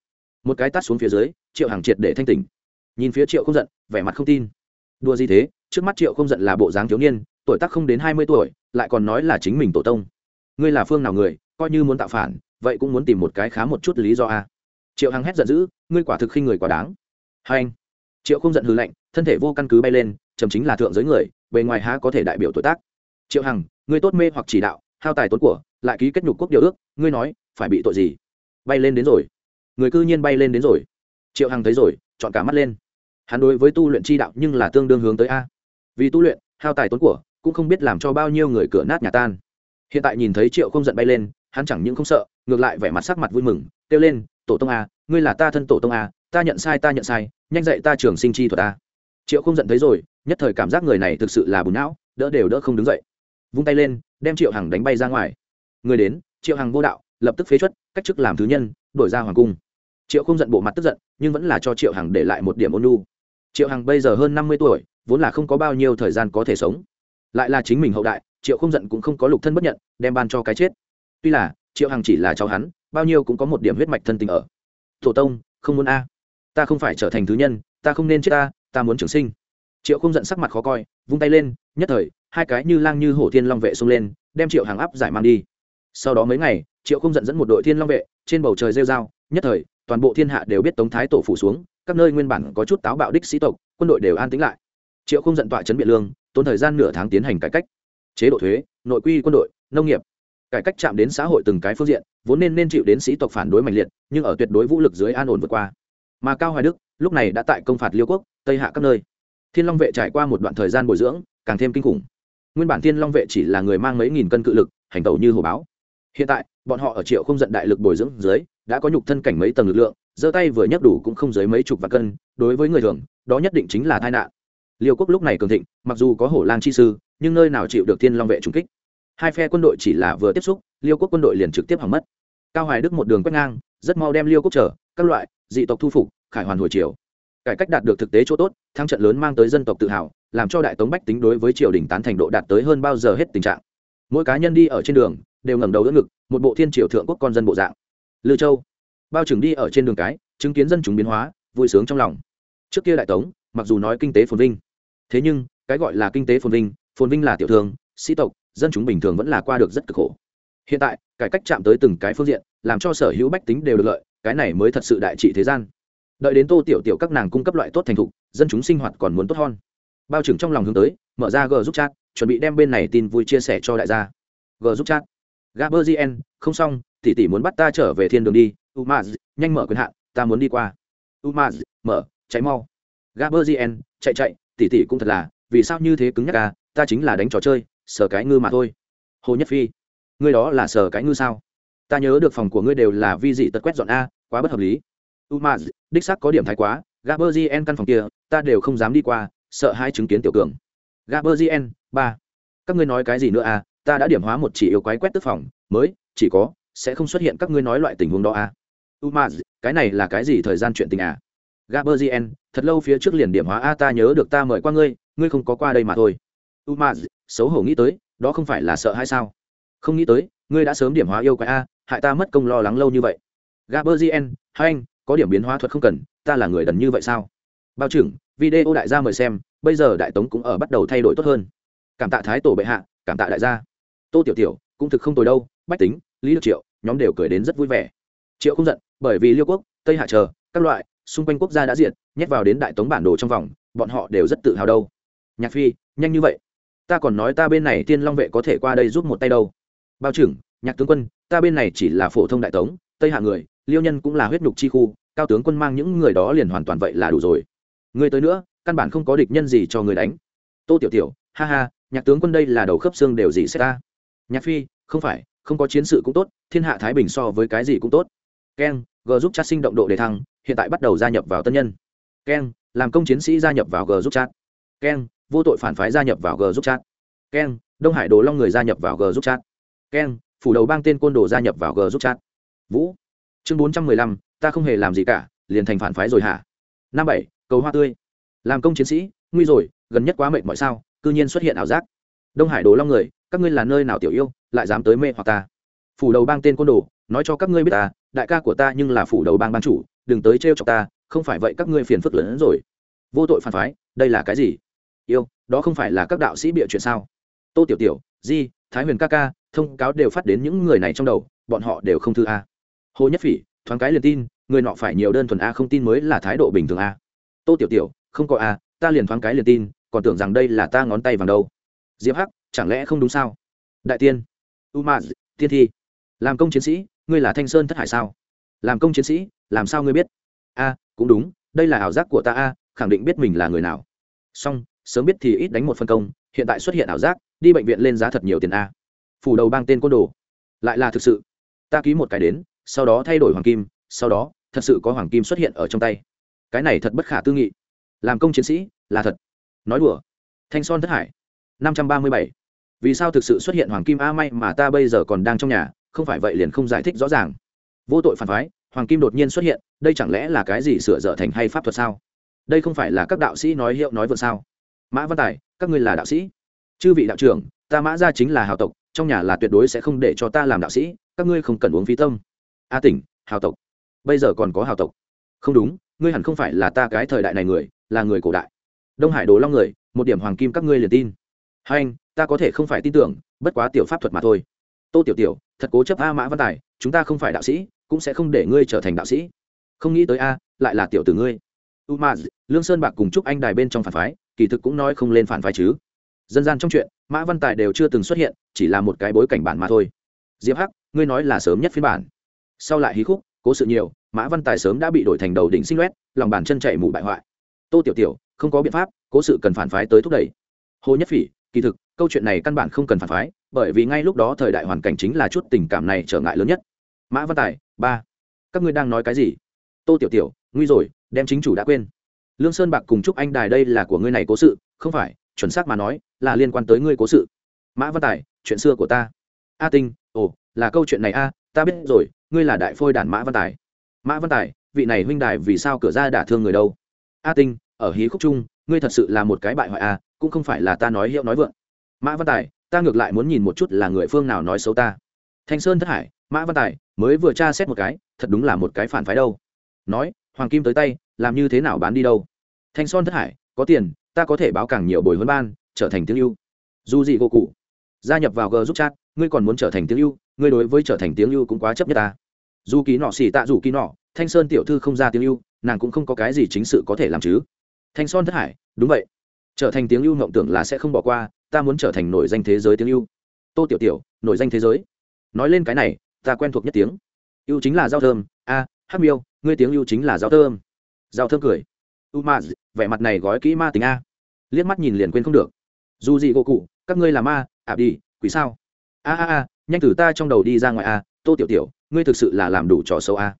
Một cái tát xuống phía dưới, triệu hằng triệt để thanh tỉnh. Nhìn phía triệu không giận, vẻ mặt không tin. Đua gì thế? Trước mắt triệu không giận là bộ dáng thiếu niên, tuổi tác không đến hai mươi tuổi, lại còn nói là chính mình tổ tông. Ngươi là phương nào người, coi như muốn tạo phản vậy cũng muốn tìm một cái khá một chút lý do a. Triệu hằng hét giận dữ, ngươi quả thực khi người quá đáng. Hai anh. Triệu không giận hư lạnh, thân thể vô căn cứ bay lên chầm chính là thượng giới người, bề ngoài há có thể đại biểu tuổi tác. Triệu hằng, ngươi tốt mê hoặc chỉ đạo, hao tài tốn của, lại ký kết nhục quốc điều ước, ngươi nói, phải bị tội gì? Bay lên đến rồi. Người cư nhiên bay lên đến rồi. Triệu hằng thấy rồi chọn cả mắt lên. Hắn đối với tu luyện chi đạo nhưng là tương đương hướng tới a. Vì tu luyện, hao tài tốn của, cũng không biết làm cho bao nhiêu người cửa nát nhà tan. Hiện tại nhìn thấy triệu không giận bay lên, hắn chẳng những không sợ ngược lại vẻ mặt sắc mặt vui mừng, kêu lên, tổ tông a, ngươi là ta thân tổ tông a, ta nhận sai, ta nhận sai, nhanh dậy ta trường sinh chi thuật a. Triệu không giận thấy rồi, nhất thời cảm giác người này thực sự là bùn não, đỡ đều đỡ không đứng dậy. Vung tay lên, đem triệu hằng đánh bay ra ngoài. Người đến, triệu hằng vô đạo, lập tức phế chuất, cách chức làm thứ nhân đổi ra hoàng cung. Triệu không giận bộ mặt tức giận, nhưng vẫn là cho triệu hằng để lại một điểm ôn lu triệu hằng bây giờ hơn năm mươi tuổi, vốn là không có bao nhiêu thời gian có thể sống. Lại là chính mình hậu đại, triệu không giận cũng không có lục thân bất nhận, đem ban cho cái chết. Tuy là triệu hằng chỉ là cháu hắn, bao nhiêu cũng có một điểm huyết mạch thân tình ở. Tổ tông, không muốn a. Ta không phải trở thành thứ nhân, ta không nên chết ta ta muốn trường sinh. Triệu không giận sắc mặt khó coi, vung tay lên, nhất thời, hai cái như lang như hổ thiên long vệ xông lên, đem triệu hàng áp giải mang đi. Sau đó mấy ngày, triệu không giận dẫn một đội thiên long vệ, trên bầu trời rêu dao nhất thời, toàn bộ thiên hạ đều biết tống thái tổ phủ xuống, các nơi nguyên bản có chút táo bạo đích sĩ tộc, quân đội đều an tĩnh lại. Triệu không giận tọa chấn biện lương, tốn thời gian nửa tháng tiến hành cải cách. Chế độ thuế, nội quy quân đội, nông nghiệp cải cách chạm đến xã hội từng cái phương diện, vốn nên nên chịu đến sĩ tộc phản đối mạnh liệt, nhưng ở tuyệt đối vũ lực dưới an ổn vượt qua. Mà cao hoài đức, lúc này đã tại công phạt liêu quốc, tây hạ các nơi. Thiên long vệ trải qua một đoạn thời gian bồi dưỡng, càng thêm kinh khủng. Nguyên bản thiên long vệ chỉ là người mang mấy nghìn cân cự lực, hành tẩu như hồ báo. Hiện tại, bọn họ ở triệu không giận đại lực bồi dưỡng dưới, đã có nhục thân cảnh mấy tầng lực lượng, giơ tay vừa nhấc đủ cũng không dưới mấy chục vạn cân, đối với người thường, đó nhất định chính là tai nạn. Liêu quốc lúc này cường thịnh, mặc dù có hổ lang chi sư, nhưng nơi nào chịu được thiên long vệ trùng kích? Hai phe quân đội chỉ là vừa tiếp xúc, liêu quốc quân đội liền trực tiếp hỏng mất. Cao hoài đức một đường quét ngang, rất mau đem liêu quốc trở, các loại, dị tộc thu phục, khải hoàn hồi triều. Cải cách đạt được thực tế chỗ tốt, thắng trận lớn mang tới dân tộc tự hào, làm cho đại tống bách tính đối với triều đình tán thành độ đạt tới hơn bao giờ hết tình trạng. Mỗi cá nhân đi ở trên đường, đều ngẩng đầu đỡ ngực, một bộ thiên triều thượng quốc con dân bộ dạng. Lư châu, bao trưởng đi ở trên đường cái, chứng kiến dân chúng biến hóa, vui sướng trong lòng. Trước kia đại tống, mặc dù nói kinh tế phồn vinh, thế nhưng, cái gọi là kinh tế phồn vinh phồn vinh là tiểu thương, sĩ tộc dân chúng bình thường vẫn là qua được rất cực khổ. Hiện tại, cải cách chạm tới từng cái phương diện, làm cho sở hữu bách tính đều được lợi, cái này mới thật sự đại trị thế gian. Đợi đến tô tiểu tiểu các nàng cung cấp loại tốt thành thục, dân chúng sinh hoạt còn muốn tốt hơn. Bao trưởng trong lòng hướng tới, mở ra g giúp chat, chuẩn bị đem bên này tin vui chia sẻ cho đại gia. G giúp chat. Gaberzien không xong, tỷ tỷ muốn bắt ta trở về thiên đường đi. Umaz, nhanh mở quyền hạn, ta muốn đi qua. Umaz, mở cháy mau. Gaberzien chạy chạy, tỷ tỷ cũng thật là, vì sao như thế cứng nhắc à ta chính là đánh trò chơi sờ cái ngư mà thôi. Hồ nhất phi, ngươi đó là sờ cái ngư sao? Ta nhớ được phòng của ngươi đều là vi dị tật quét dọn a, quá bất hợp lý. Umaz, đích xác có điểm thái quá gaberzien căn phòng kia, ta đều không dám đi qua, sợ hai chứng kiến tiểu cường. Gaberzien ba, các ngươi nói cái gì nữa à ta đã điểm hóa một chỉ yêu quái quét tức phòng, mới, chỉ có, sẽ không xuất hiện các ngươi nói loại tình huống đó à umaz, cái này là cái gì thời gian chuyện tình à gaberzien thật lâu phía trước liền điểm hóa a, ta nhớ được ta mời qua ngươi ngươi không có qua đây mà thôi umaz xấu hổ nghĩ tới, đó không phải là sợ hay sao? Không nghĩ tới, ngươi đã sớm điểm hóa yêu quái a, hại ta mất công lo lắng lâu như vậy. Gaberzien hai anh, có điểm biến hóa thuật không cần, ta là người đần như vậy sao? Bao trưởng, video đại gia mời xem, bây giờ đại tống cũng ở bắt đầu thay đổi tốt hơn. Cảm tạ thái tổ bệ hạ, cảm tạ đại gia. Tô tiểu tiểu, cũng thực không tồi đâu, bách tính, lý được triệu, nhóm đều cười đến rất vui vẻ. Triệu không giận, bởi vì liêu quốc, tây hạ chờ, các loại, xung quanh quốc gia đã diện nhét vào đến đại tống bản đồ trong vòng, bọn họ đều rất tự hào đâu. Nhạc phi, nhanh như vậy ta còn nói ta bên này tiên long vệ có thể qua đây giúp một tay đâu. Bao trưởng, nhạc tướng quân, ta bên này chỉ là phổ thông đại tống, tây hạ người, liêu nhân cũng là huyết nhục chi khu, cao tướng quân mang những người đó liền hoàn toàn vậy là đủ rồi. Người tới nữa, căn bản không có địch nhân gì cho người đánh. Tô tiểu tiểu, ha ha, nhạc tướng quân đây là đầu khớp xương đều gì xét ta. Nhạc phi, không phải, không có chiến sự cũng tốt, thiên hạ thái bình so với cái gì cũng tốt. Keng, g giúp chat sinh động độ đề thăng, hiện tại bắt đầu gia nhập vào tân nhân. Keng, làm công chiến sĩ gia nhập vào g giúp chat. Keng vô tội phản phái gia nhập vào g giúp chat. Keng, đông hải đồ long người gia nhập vào g giúp chat. Keng, phủ đầu bang tên côn đồ gia nhập vào g giúp chat. Vũ, chương bốn trăm mười lăm, ta không hề làm gì cả, liền thành phản phái rồi hả? Năm bảy, cầu hoa tươi. Làm công chiến sĩ, nguy rồi, gần nhất quá mệt mọi sao, cư nhiên xuất hiện ảo giác. Đông hải đồ long người, các ngươi là nơi nào tiểu yêu, lại dám tới mê hoặc ta? Phủ đầu bang tên côn đồ, nói cho các ngươi biết ta, đại ca của ta nhưng là phủ đầu bang ban chủ, đừng tới trêu chọc ta, không phải vậy các ngươi phiền phức lớn hơn rồi. Vô tội phản phái, đây là cái gì? Yêu, đó không phải là các đạo sĩ bịa chuyện sao? Tô tiểu tiểu, di, thái huyền ca ca, thông cáo đều phát đến những người này trong đầu, bọn họ đều không thư a. Hồ nhất phỉ, thoáng cái liền tin, người nọ phải nhiều đơn thuần a không tin mới là thái độ bình thường a. Tô tiểu tiểu, không có a, ta liền thoáng cái liền tin, còn tưởng rằng đây là ta ngón tay vàng đâu. Diệp hắc, chẳng lẽ không đúng sao? Đại tiên u ma tiên thi. Làm công chiến sĩ, ngươi là thanh sơn thất hải sao? Làm công chiến sĩ, làm sao ngươi biết? A, cũng đúng, đây là ảo giác của ta a, khẳng định biết mình là người nào. Song sớm biết thì ít đánh một phân công, hiện tại xuất hiện ảo giác, đi bệnh viện lên giá thật nhiều tiền a. Phủ đầu bang tên côn đồ. Lại là thực sự. Ta ký một cái đến, sau đó thay đổi hoàng kim, sau đó, thật sự có hoàng kim xuất hiện ở trong tay. Cái này thật bất khả tư nghị. Làm công chiến sĩ, là thật. Nói đùa. Thanh son thất hải. năm trăm ba mươi bảy. Vì sao thực sự xuất hiện hoàng kim? A, may mà ta bây giờ còn đang trong nhà, không phải vậy liền không giải thích rõ ràng. Vô tội phản phái, hoàng kim đột nhiên xuất hiện, đây chẳng lẽ là cái gì sửa dở thành hay pháp thuật sao? Đây không phải là các đạo sĩ nói hiệu nói vượt sao? Mã văn tài, các ngươi là đạo sĩ. Chư vị đạo trưởng, ta mã ra chính là hào tộc, trong nhà là tuyệt đối sẽ không để cho ta làm đạo sĩ, các ngươi không cần uống phí tâm. A tỉnh, hào tộc. Bây giờ còn có hào tộc. Không đúng, ngươi hẳn không phải là ta cái thời đại này người, là người cổ đại. Đông hải đồ long người, một điểm hoàng kim các ngươi liền tin. Hai anh, ta có thể không phải tin tưởng, bất quá tiểu pháp thuật mà thôi. Tô tiểu tiểu, thật cố chấp a mã văn tài, chúng ta không phải đạo sĩ, cũng sẽ không để ngươi trở thành đạo sĩ. Không nghĩ tới a, lại là tiểu tử ngươi. U lương sơn bạc cùng chúc anh đài bên trong phản phái kỳ thực cũng nói không lên phản phái chứ. Dân gian trong chuyện, mã văn tài đều chưa từng xuất hiện, chỉ là một cái bối cảnh bản mà thôi. Diệp hắc, ngươi nói là sớm nhất phiên bản. Sau lại hí khúc, cố sự nhiều, mã văn tài sớm đã bị đổi thành đầu đỉnh sinh loét lòng bàn chân chạy mù bại hoại. Tô tiểu tiểu, không có biện pháp, cố sự cần phản phái tới thúc đẩy. Hồ nhất phỉ, kỳ thực, câu chuyện này căn bản không cần phản phái, bởi vì ngay lúc đó thời đại hoàn cảnh chính là chút tình cảm này trở ngại lớn nhất. Mã văn tài, ba, các ngươi đang nói cái gì? Tô tiểu tiểu, nguy rồi, đem chính chủ đã quên lương sơn bạc cùng chúc anh đài đây là của ngươi này cố sự không phải chuẩn xác mà nói là liên quan tới ngươi cố sự. Mã văn tài chuyện xưa của ta. A tinh ồ là câu chuyện này a ta biết rồi ngươi là đại phôi đàn mã văn tài. Mã văn tài vị này huynh đài vì sao cửa ra đả thương người đâu? A tinh ở hí khúc trung, ngươi thật sự là một cái bại hoại a cũng không phải là ta nói hiệu nói vượng. Mã văn tài ta ngược lại muốn nhìn một chút là người phương nào nói xấu ta. Thanh sơn thất hải mã văn tài mới vừa tra xét một cái thật đúng là một cái phản phái đâu. Nói hoàng kim tới tay làm như thế nào bán đi đâu? Thanh son thất hải có tiền ta có thể báo càng nhiều bồi huấn ban trở thành tiếng ưu dù gì gỗ cụ gia nhập vào g giúp chat ngươi còn muốn trở thành tiếng ưu ngươi đối với trở thành tiếng ưu cũng quá chấp nhất ta. Dù ký nọ xỉ tạ dù ký nọ thanh sơn tiểu thư không ra tiếng ưu nàng cũng không có cái gì chính sự có thể làm chứ. Thanh son thất hải đúng vậy. Trở thành tiếng ưu mộng tưởng là sẽ không bỏ qua ta muốn trở thành nổi danh thế giới tiếng ưu tô tiểu tiểu nổi danh thế giới. Nói lên cái này ta quen thuộc nhất tiếng. Yêu chính là giao thơm a à, hắc miêu ngươi tiếng yêu chính là giao thơm. Giao thơm cười. U ma, vẻ mặt này gói kỹ ma tính a. Liếc mắt nhìn liền quên không được. Dù gì gỗ cụ, các ngươi là ma ạp đi, quỷ sao? A a a, nhanh thử ta trong đầu đi ra ngoài a, tô tiểu tiểu, ngươi thực sự là làm đủ trò xấu a.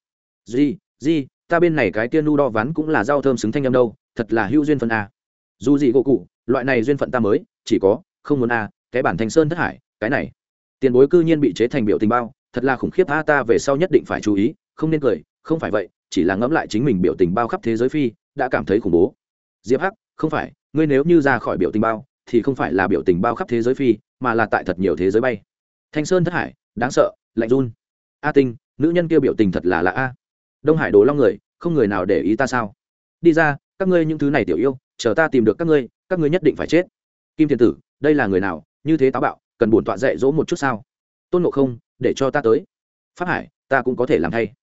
Gì gì, ta bên này cái tiên nu đo ván cũng là giao thơm xứng thanh âm đâu, thật là hữu duyên phận a. Dù gì gỗ cụ, loại này duyên phận ta mới, chỉ có, không muốn a, cái bản thành sơn thất hải, cái này. Tiền bối cư nhiên bị chế thành biểu tình bao, thật là khủng khiếp a, ta về sau nhất định phải chú ý, không nên cười, không phải vậy chỉ là ngẫm lại chính mình biểu tình bao khắp thế giới phi, đã cảm thấy khủng bố. Diệp hắc, không phải, ngươi nếu như ra khỏi biểu tình bao, thì không phải là biểu tình bao khắp thế giới phi, mà là tại thật nhiều thế giới bay. Thanh sơn thất hải, đáng sợ, lạnh run. A tinh, nữ nhân kia biểu tình thật là lạ a. Đông hải đồ long người, không người nào để ý ta sao? Đi ra, các ngươi những thứ này tiểu yêu, chờ ta tìm được các ngươi các ngươi nhất định phải chết. Kim thiên tử, đây là người nào, như thế táo bạo, cần bổn tọa dạy dỗ một chút sao? Tôn ngộ không, để cho ta tới. Pháp hải, ta cũng có thể làm thay.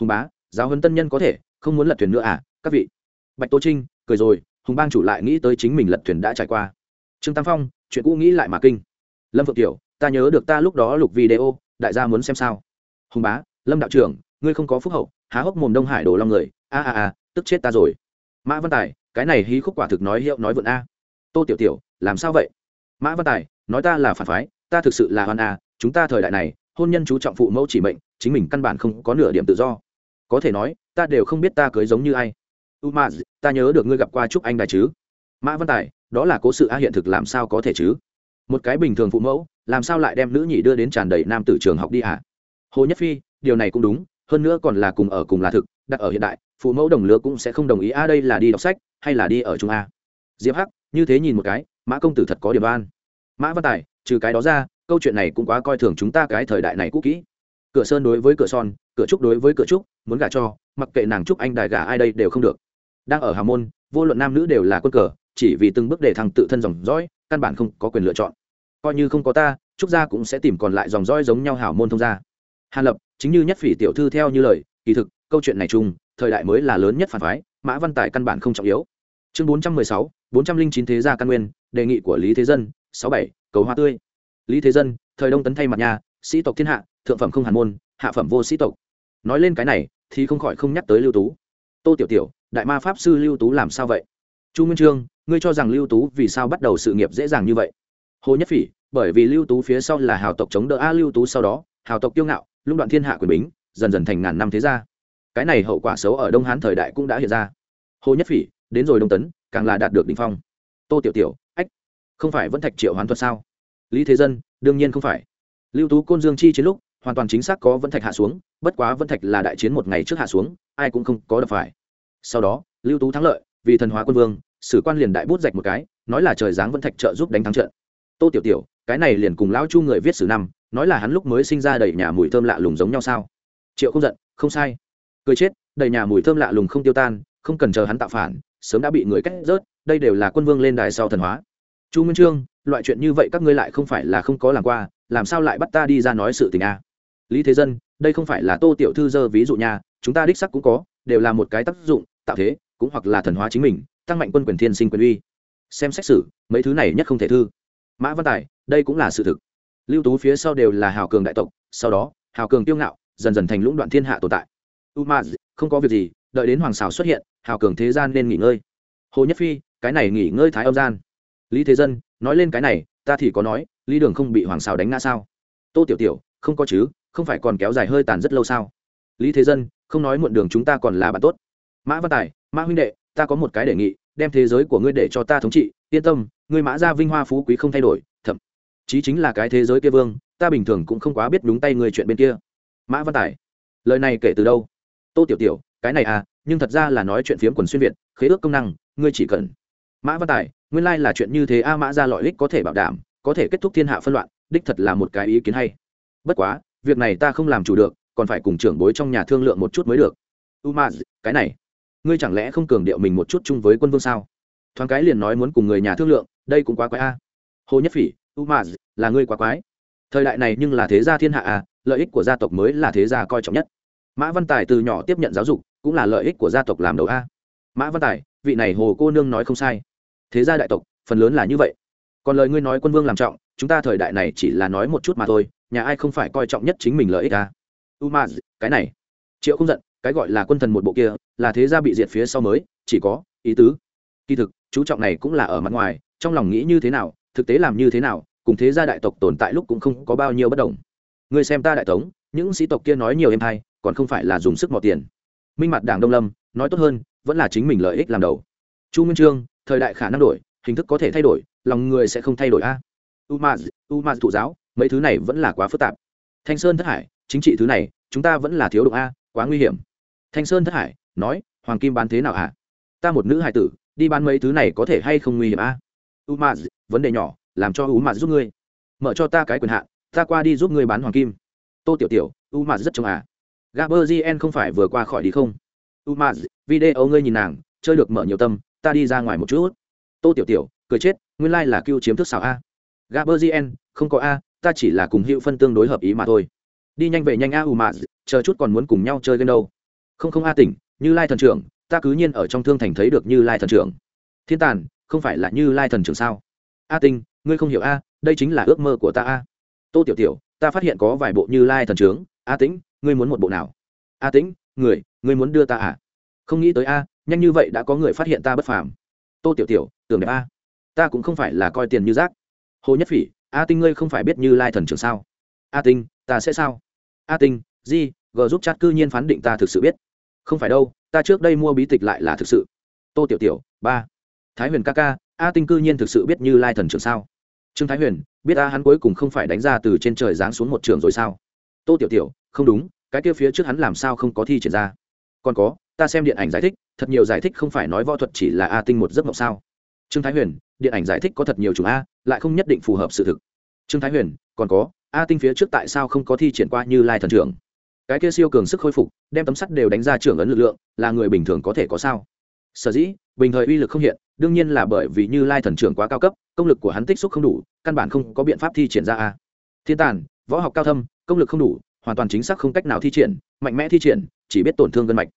Hùng bá giáo huấn tân nhân có thể, không muốn lật thuyền nữa à các vị. Bạch tô trinh cười rồi, hùng bang chủ lại nghĩ tới chính mình lật thuyền đã trải qua. Trương tam phong, chuyện cũ nghĩ lại mà kinh. Lâm phượng tiểu, ta nhớ được ta lúc đó lục video, đại gia muốn xem sao. Hùng bá, lâm đạo trưởng, ngươi không có phúc hậu, há hốc mồm đông hải đồ long người, a a a, tức chết ta rồi. Mã văn tài, cái này hí khúc quả thực nói hiệu nói vượn a. Tô tiểu tiểu, làm sao vậy? Mã văn tài, nói ta là phản phái, ta thực sự là hoàn a, chúng ta thời đại này, hôn nhân chú trọng phụ mẫu chỉ mệnh, chính mình căn bản không có nửa điểm tự do có thể nói, ta đều không biết ta cưới giống như ai. U ma ta nhớ được ngươi gặp qua chúc anh đại chứ? Mã văn tài, đó là cố sự a hiện thực làm sao có thể chứ? Một cái bình thường phụ mẫu, làm sao lại đem nữ nhị đưa đến tràn đầy nam tử trường học đi ạ à? hồ nhất phi, điều này cũng đúng, hơn nữa còn là cùng ở cùng là thực, đặt ở hiện đại, phụ mẫu đồng lứa cũng sẽ không đồng ý, a, đây là đi đọc sách, hay là đi ở trung a? Diệp hắc, như thế nhìn một cái, mã công tử thật có điểm an mã văn tài, trừ cái đó ra, câu chuyện này cũng quá coi thường chúng ta cái thời đại này cũ kỹ. Cửa sơn đối với cửa son cửa trúc đối với cửa trúc, muốn gả cho, mặc kệ nàng trúc anh đài gả ai đây đều không được. Đang ở hà môn, vô luận nam nữ đều là quân cờ, chỉ vì từng bước để thằng tự thân dòng dõi, căn bản không có quyền lựa chọn. Coi như không có ta, trúc gia cũng sẽ tìm còn lại dòng dõi giống nhau hảo môn thông gia. Hàn lập, chính như nhất phỉ tiểu thư theo như lời, kỳ thực, câu chuyện này chung, thời đại mới là lớn nhất phản phái, mã văn tài căn bản không trọng yếu. Chương bốn trăm mười sáu, bốn trăm linh chín thế gia căn nguyên, đề nghị của lý thế dân, sáu bảy, cầu hoa tươi. Lý thế dân, thời đông tấn thay mặt nhà, sĩ tộc thiên hạ, thượng phẩm không hàn môn, hạ phẩm vô sĩ tộc nói lên cái này thì không khỏi không nhắc tới lưu tú. Tô tiểu tiểu, đại ma pháp sư lưu tú làm sao vậy? Chu nguyên trương, ngươi cho rằng lưu tú vì sao bắt đầu sự nghiệp dễ dàng như vậy? Hồ nhất phỉ, bởi vì lưu tú phía sau là hào tộc chống đỡ, a, lưu tú sau đó, hào tộc kiêu ngạo, lũng đoạn thiên hạ quyền bính, dần dần thành ngàn năm thế gia. Cái này hậu quả xấu ở đông hán thời đại cũng đã hiện ra. Hồ nhất phỉ, đến rồi đông tấn, càng là đạt được đ ỉ n h phong. Tô tiểu tiểu, ách, không phải vẫn thạch triệu hoán thuật sao? Lý thế dân, đương nhiên không phải. Lưu tú côn dương chi chiến lúc hoàn toàn chính xác có vẫn thạch hạ xuống, bất quá vẫn thạch là đại chiến một ngày trước hạ xuống, ai cũng không có đập phải. Sau đó, lưu tú thắng lợi, vì thần hóa quân vương, sử quan liền đại bút dạch một cái, nói là trời giáng vẫn thạch trợ giúp đánh thắng trận. Tô tiểu tiểu, cái này liền cùng lão chu người viết sử năm, nói là hắn lúc mới sinh ra đầy nhà mùi thơm lạ lùng giống nhau sao? Triệu không giận, không sai. Cười chết, đầy nhà mùi thơm lạ lùng không tiêu tan, không cần chờ hắn tạo phản, sớm đã bị người cách rớt, đây đều là quân vương lên đài sau thần hóa. Chu nguyên trương, loại chuyện như vậy các ngươi lại không phải là không có làm qua, làm sao lại bắt ta đi ra nói sự tình a lý thế dân, đây không phải là tô tiểu thư dơ ví dụ nha, chúng ta đích sắc cũng có, đều là một cái tác dụng, tạo thế, cũng hoặc là thần hóa chính mình, tăng mạnh quân quyền thiên sinh quyền uy. Xem xét xử, mấy thứ này nhất không thể thư. Mã văn tài, đây cũng là sự thực. Lưu tú phía sau đều là hào cường đại tộc, sau đó, hào cường tiêu ngạo, dần dần thành lũng đoạn thiên hạ tồn tại. Umaz không có việc gì, đợi đến hoàng xào xuất hiện, hào cường thế gian nên nghỉ ngơi. Hồ nhất phi, cái này nghỉ ngơi thái âm gian. Lý thế dân, nói lên cái này, ta thì có nói, lý đường không bị hoàng xào đánh ngã sao? Tô tiểu tiểu, không có chứ không phải còn kéo dài hơi tàn rất lâu sao? Lý thế dân, không nói muộn đường chúng ta còn là bạn tốt. Mã văn tài, mã huynh đệ, ta có một cái đề nghị, đem thế giới của ngươi để cho ta thống trị. Yên tâm, ngươi mã ra vinh hoa phú quý không thay đổi, thậm chí chính là cái thế giới kia vương, ta bình thường cũng không quá biết đúng tay người chuyện bên kia. Mã văn tài, lời này kể từ đâu? Tô tiểu tiểu, cái này à nhưng thật ra là nói chuyện phiếm quần xuyên việt, khế ước công năng, ngươi chỉ cần. Mã văn tài, nguyên lai là chuyện như thế a, mã ra lợi ích có thể bảo đảm, có thể kết thúc thiên hạ phân loạn, đích thật là một cái ý kiến hay. Bất quá việc này ta không làm chủ được, còn phải cùng trưởng bối trong nhà thương lượng một chút mới được. U ma cái này, ngươi chẳng lẽ không cường điệu mình một chút chung với quân vương sao? Thoáng cái liền nói muốn cùng người nhà thương lượng, đây cũng quá quái a. À. Hồ nhất phỉ u ma là ngươi quá quái. Thời đại này nhưng là thế gia thiên hạ à lợi ích của gia tộc mới là thế gia coi trọng nhất. Mã văn tài từ nhỏ tiếp nhận giáo dục, cũng là lợi ích của gia tộc làm đầu a. Mã văn tài, vị này hồ cô nương nói không sai. Thế gia đại tộc, phần lớn là như vậy. Còn lời ngươi nói quân vương làm trọng, chúng ta thời đại này chỉ là nói một chút mà thôi nhà ai không phải coi trọng nhất chính mình lợi ích à u ma cái này. Triệu không giận, cái gọi là quân thần một bộ kia, là thế gia bị diệt phía sau mới, chỉ có ý tứ. Kỳ thực, chú trọng này cũng là ở mặt ngoài, trong lòng nghĩ như thế nào, thực tế làm như thế nào, cùng thế gia đại tộc tồn tại lúc cũng không có bao nhiêu bất đồng. Người xem ta đại tống, những sĩ tộc kia nói nhiều em hay, còn không phải là dùng sức mò tiền. Minh mặt đảng đông lâm, nói tốt hơn, vẫn là chính mình lợi ích làm đầu. Chu minh trương, thời đại khả năng đổi, hình thức có thể thay đổi, lòng người sẽ không thay đổi a. U ma u ma thụ giáo mấy thứ này vẫn là quá phức tạp. Thanh sơn thất hải, chính trị thứ này, chúng ta vẫn là thiếu đụng a, quá nguy hiểm. Thanh sơn thất hải, nói, hoàng kim bán thế nào hả? Ta một nữ hải tử, đi bán mấy thứ này có thể hay không nguy hiểm a? U ma, vấn đề nhỏ, làm cho u ma giúp ngươi. Mở cho ta cái quyền hạn, ta qua đi giúp ngươi bán hoàng kim. Tô tiểu tiểu, u ma rất chồng à. Gaberzien không phải vừa qua khỏi đi không? U ma, video ngươi nhìn nàng, chơi được mở nhiều tâm, ta đi ra ngoài một chút. Tô tiểu tiểu, cười chết, nguyên lai là cưu chiếm thức xảo a. Gaberzien không có a ta chỉ là cùng hữu phân tương đối hợp ý mà thôi. Đi nhanh về nhanh a u mà. chờ chút còn muốn cùng nhau chơi game đâu. Không không a tỉnh, như lai thần trưởng, ta cứ nhiên ở trong thương thành thấy được như lai thần trưởng. Thiên tàn, không phải là như lai thần trưởng sao? A tinh, ngươi không hiểu a, đây chính là ước mơ của ta a. Tô tiểu tiểu, ta phát hiện có vài bộ như lai thần trướng a tĩnh, ngươi muốn một bộ nào? A tĩnh, người, ngươi muốn đưa ta à? Không nghĩ tới a, nhanh như vậy đã có người phát hiện ta bất phàm. Tô tiểu tiểu, tưởng đẹp a. Ta cũng không phải là coi tiền như rác. Hồ nhất phỉ a tinh ngươi không phải biết như lai thần trưởng sao? A tinh, ta sẽ sao? A tinh di g giúp chat cư nhiên phán định ta thực sự biết. Không phải đâu, ta trước đây mua bí tịch lại là thực sự. Tô tiểu tiểu, ba. Thái huyền ca ca, a tinh cư nhiên thực sự biết như lai thần trưởng sao? Trương thái huyền, biết a hắn cuối cùng không phải đánh ra từ trên trời giáng xuống một trường rồi sao? Tô tiểu tiểu, không đúng, cái kia phía trước hắn làm sao không có thi triển ra? Còn có, ta xem điện ảnh giải thích, thật nhiều giải thích không phải nói võ thuật chỉ là a tinh một giấc mộng sao? Trương thái huyền, điện ảnh giải thích có thật nhiều chủng a, lại không nhất định phù hợp sự thực. Trương thái huyền, còn có, a tinh phía trước tại sao không có thi triển qua như lai thần trưởng? Cái kia siêu cường sức khôi phục, đem tấm sắt đều đánh ra trưởng ấn lực lượng, là người bình thường có thể có sao? Sở dĩ, bình thời uy lực không hiện, đương nhiên là bởi vì như lai thần trưởng quá cao cấp, công lực của hắn tích xúc không đủ, căn bản không có biện pháp thi triển ra a. Thiên tàn, võ học cao thâm, công lực không đủ, hoàn toàn chính xác không cách nào thi triển, mạnh mẽ thi triển, chỉ biết tổn thương gân mạch.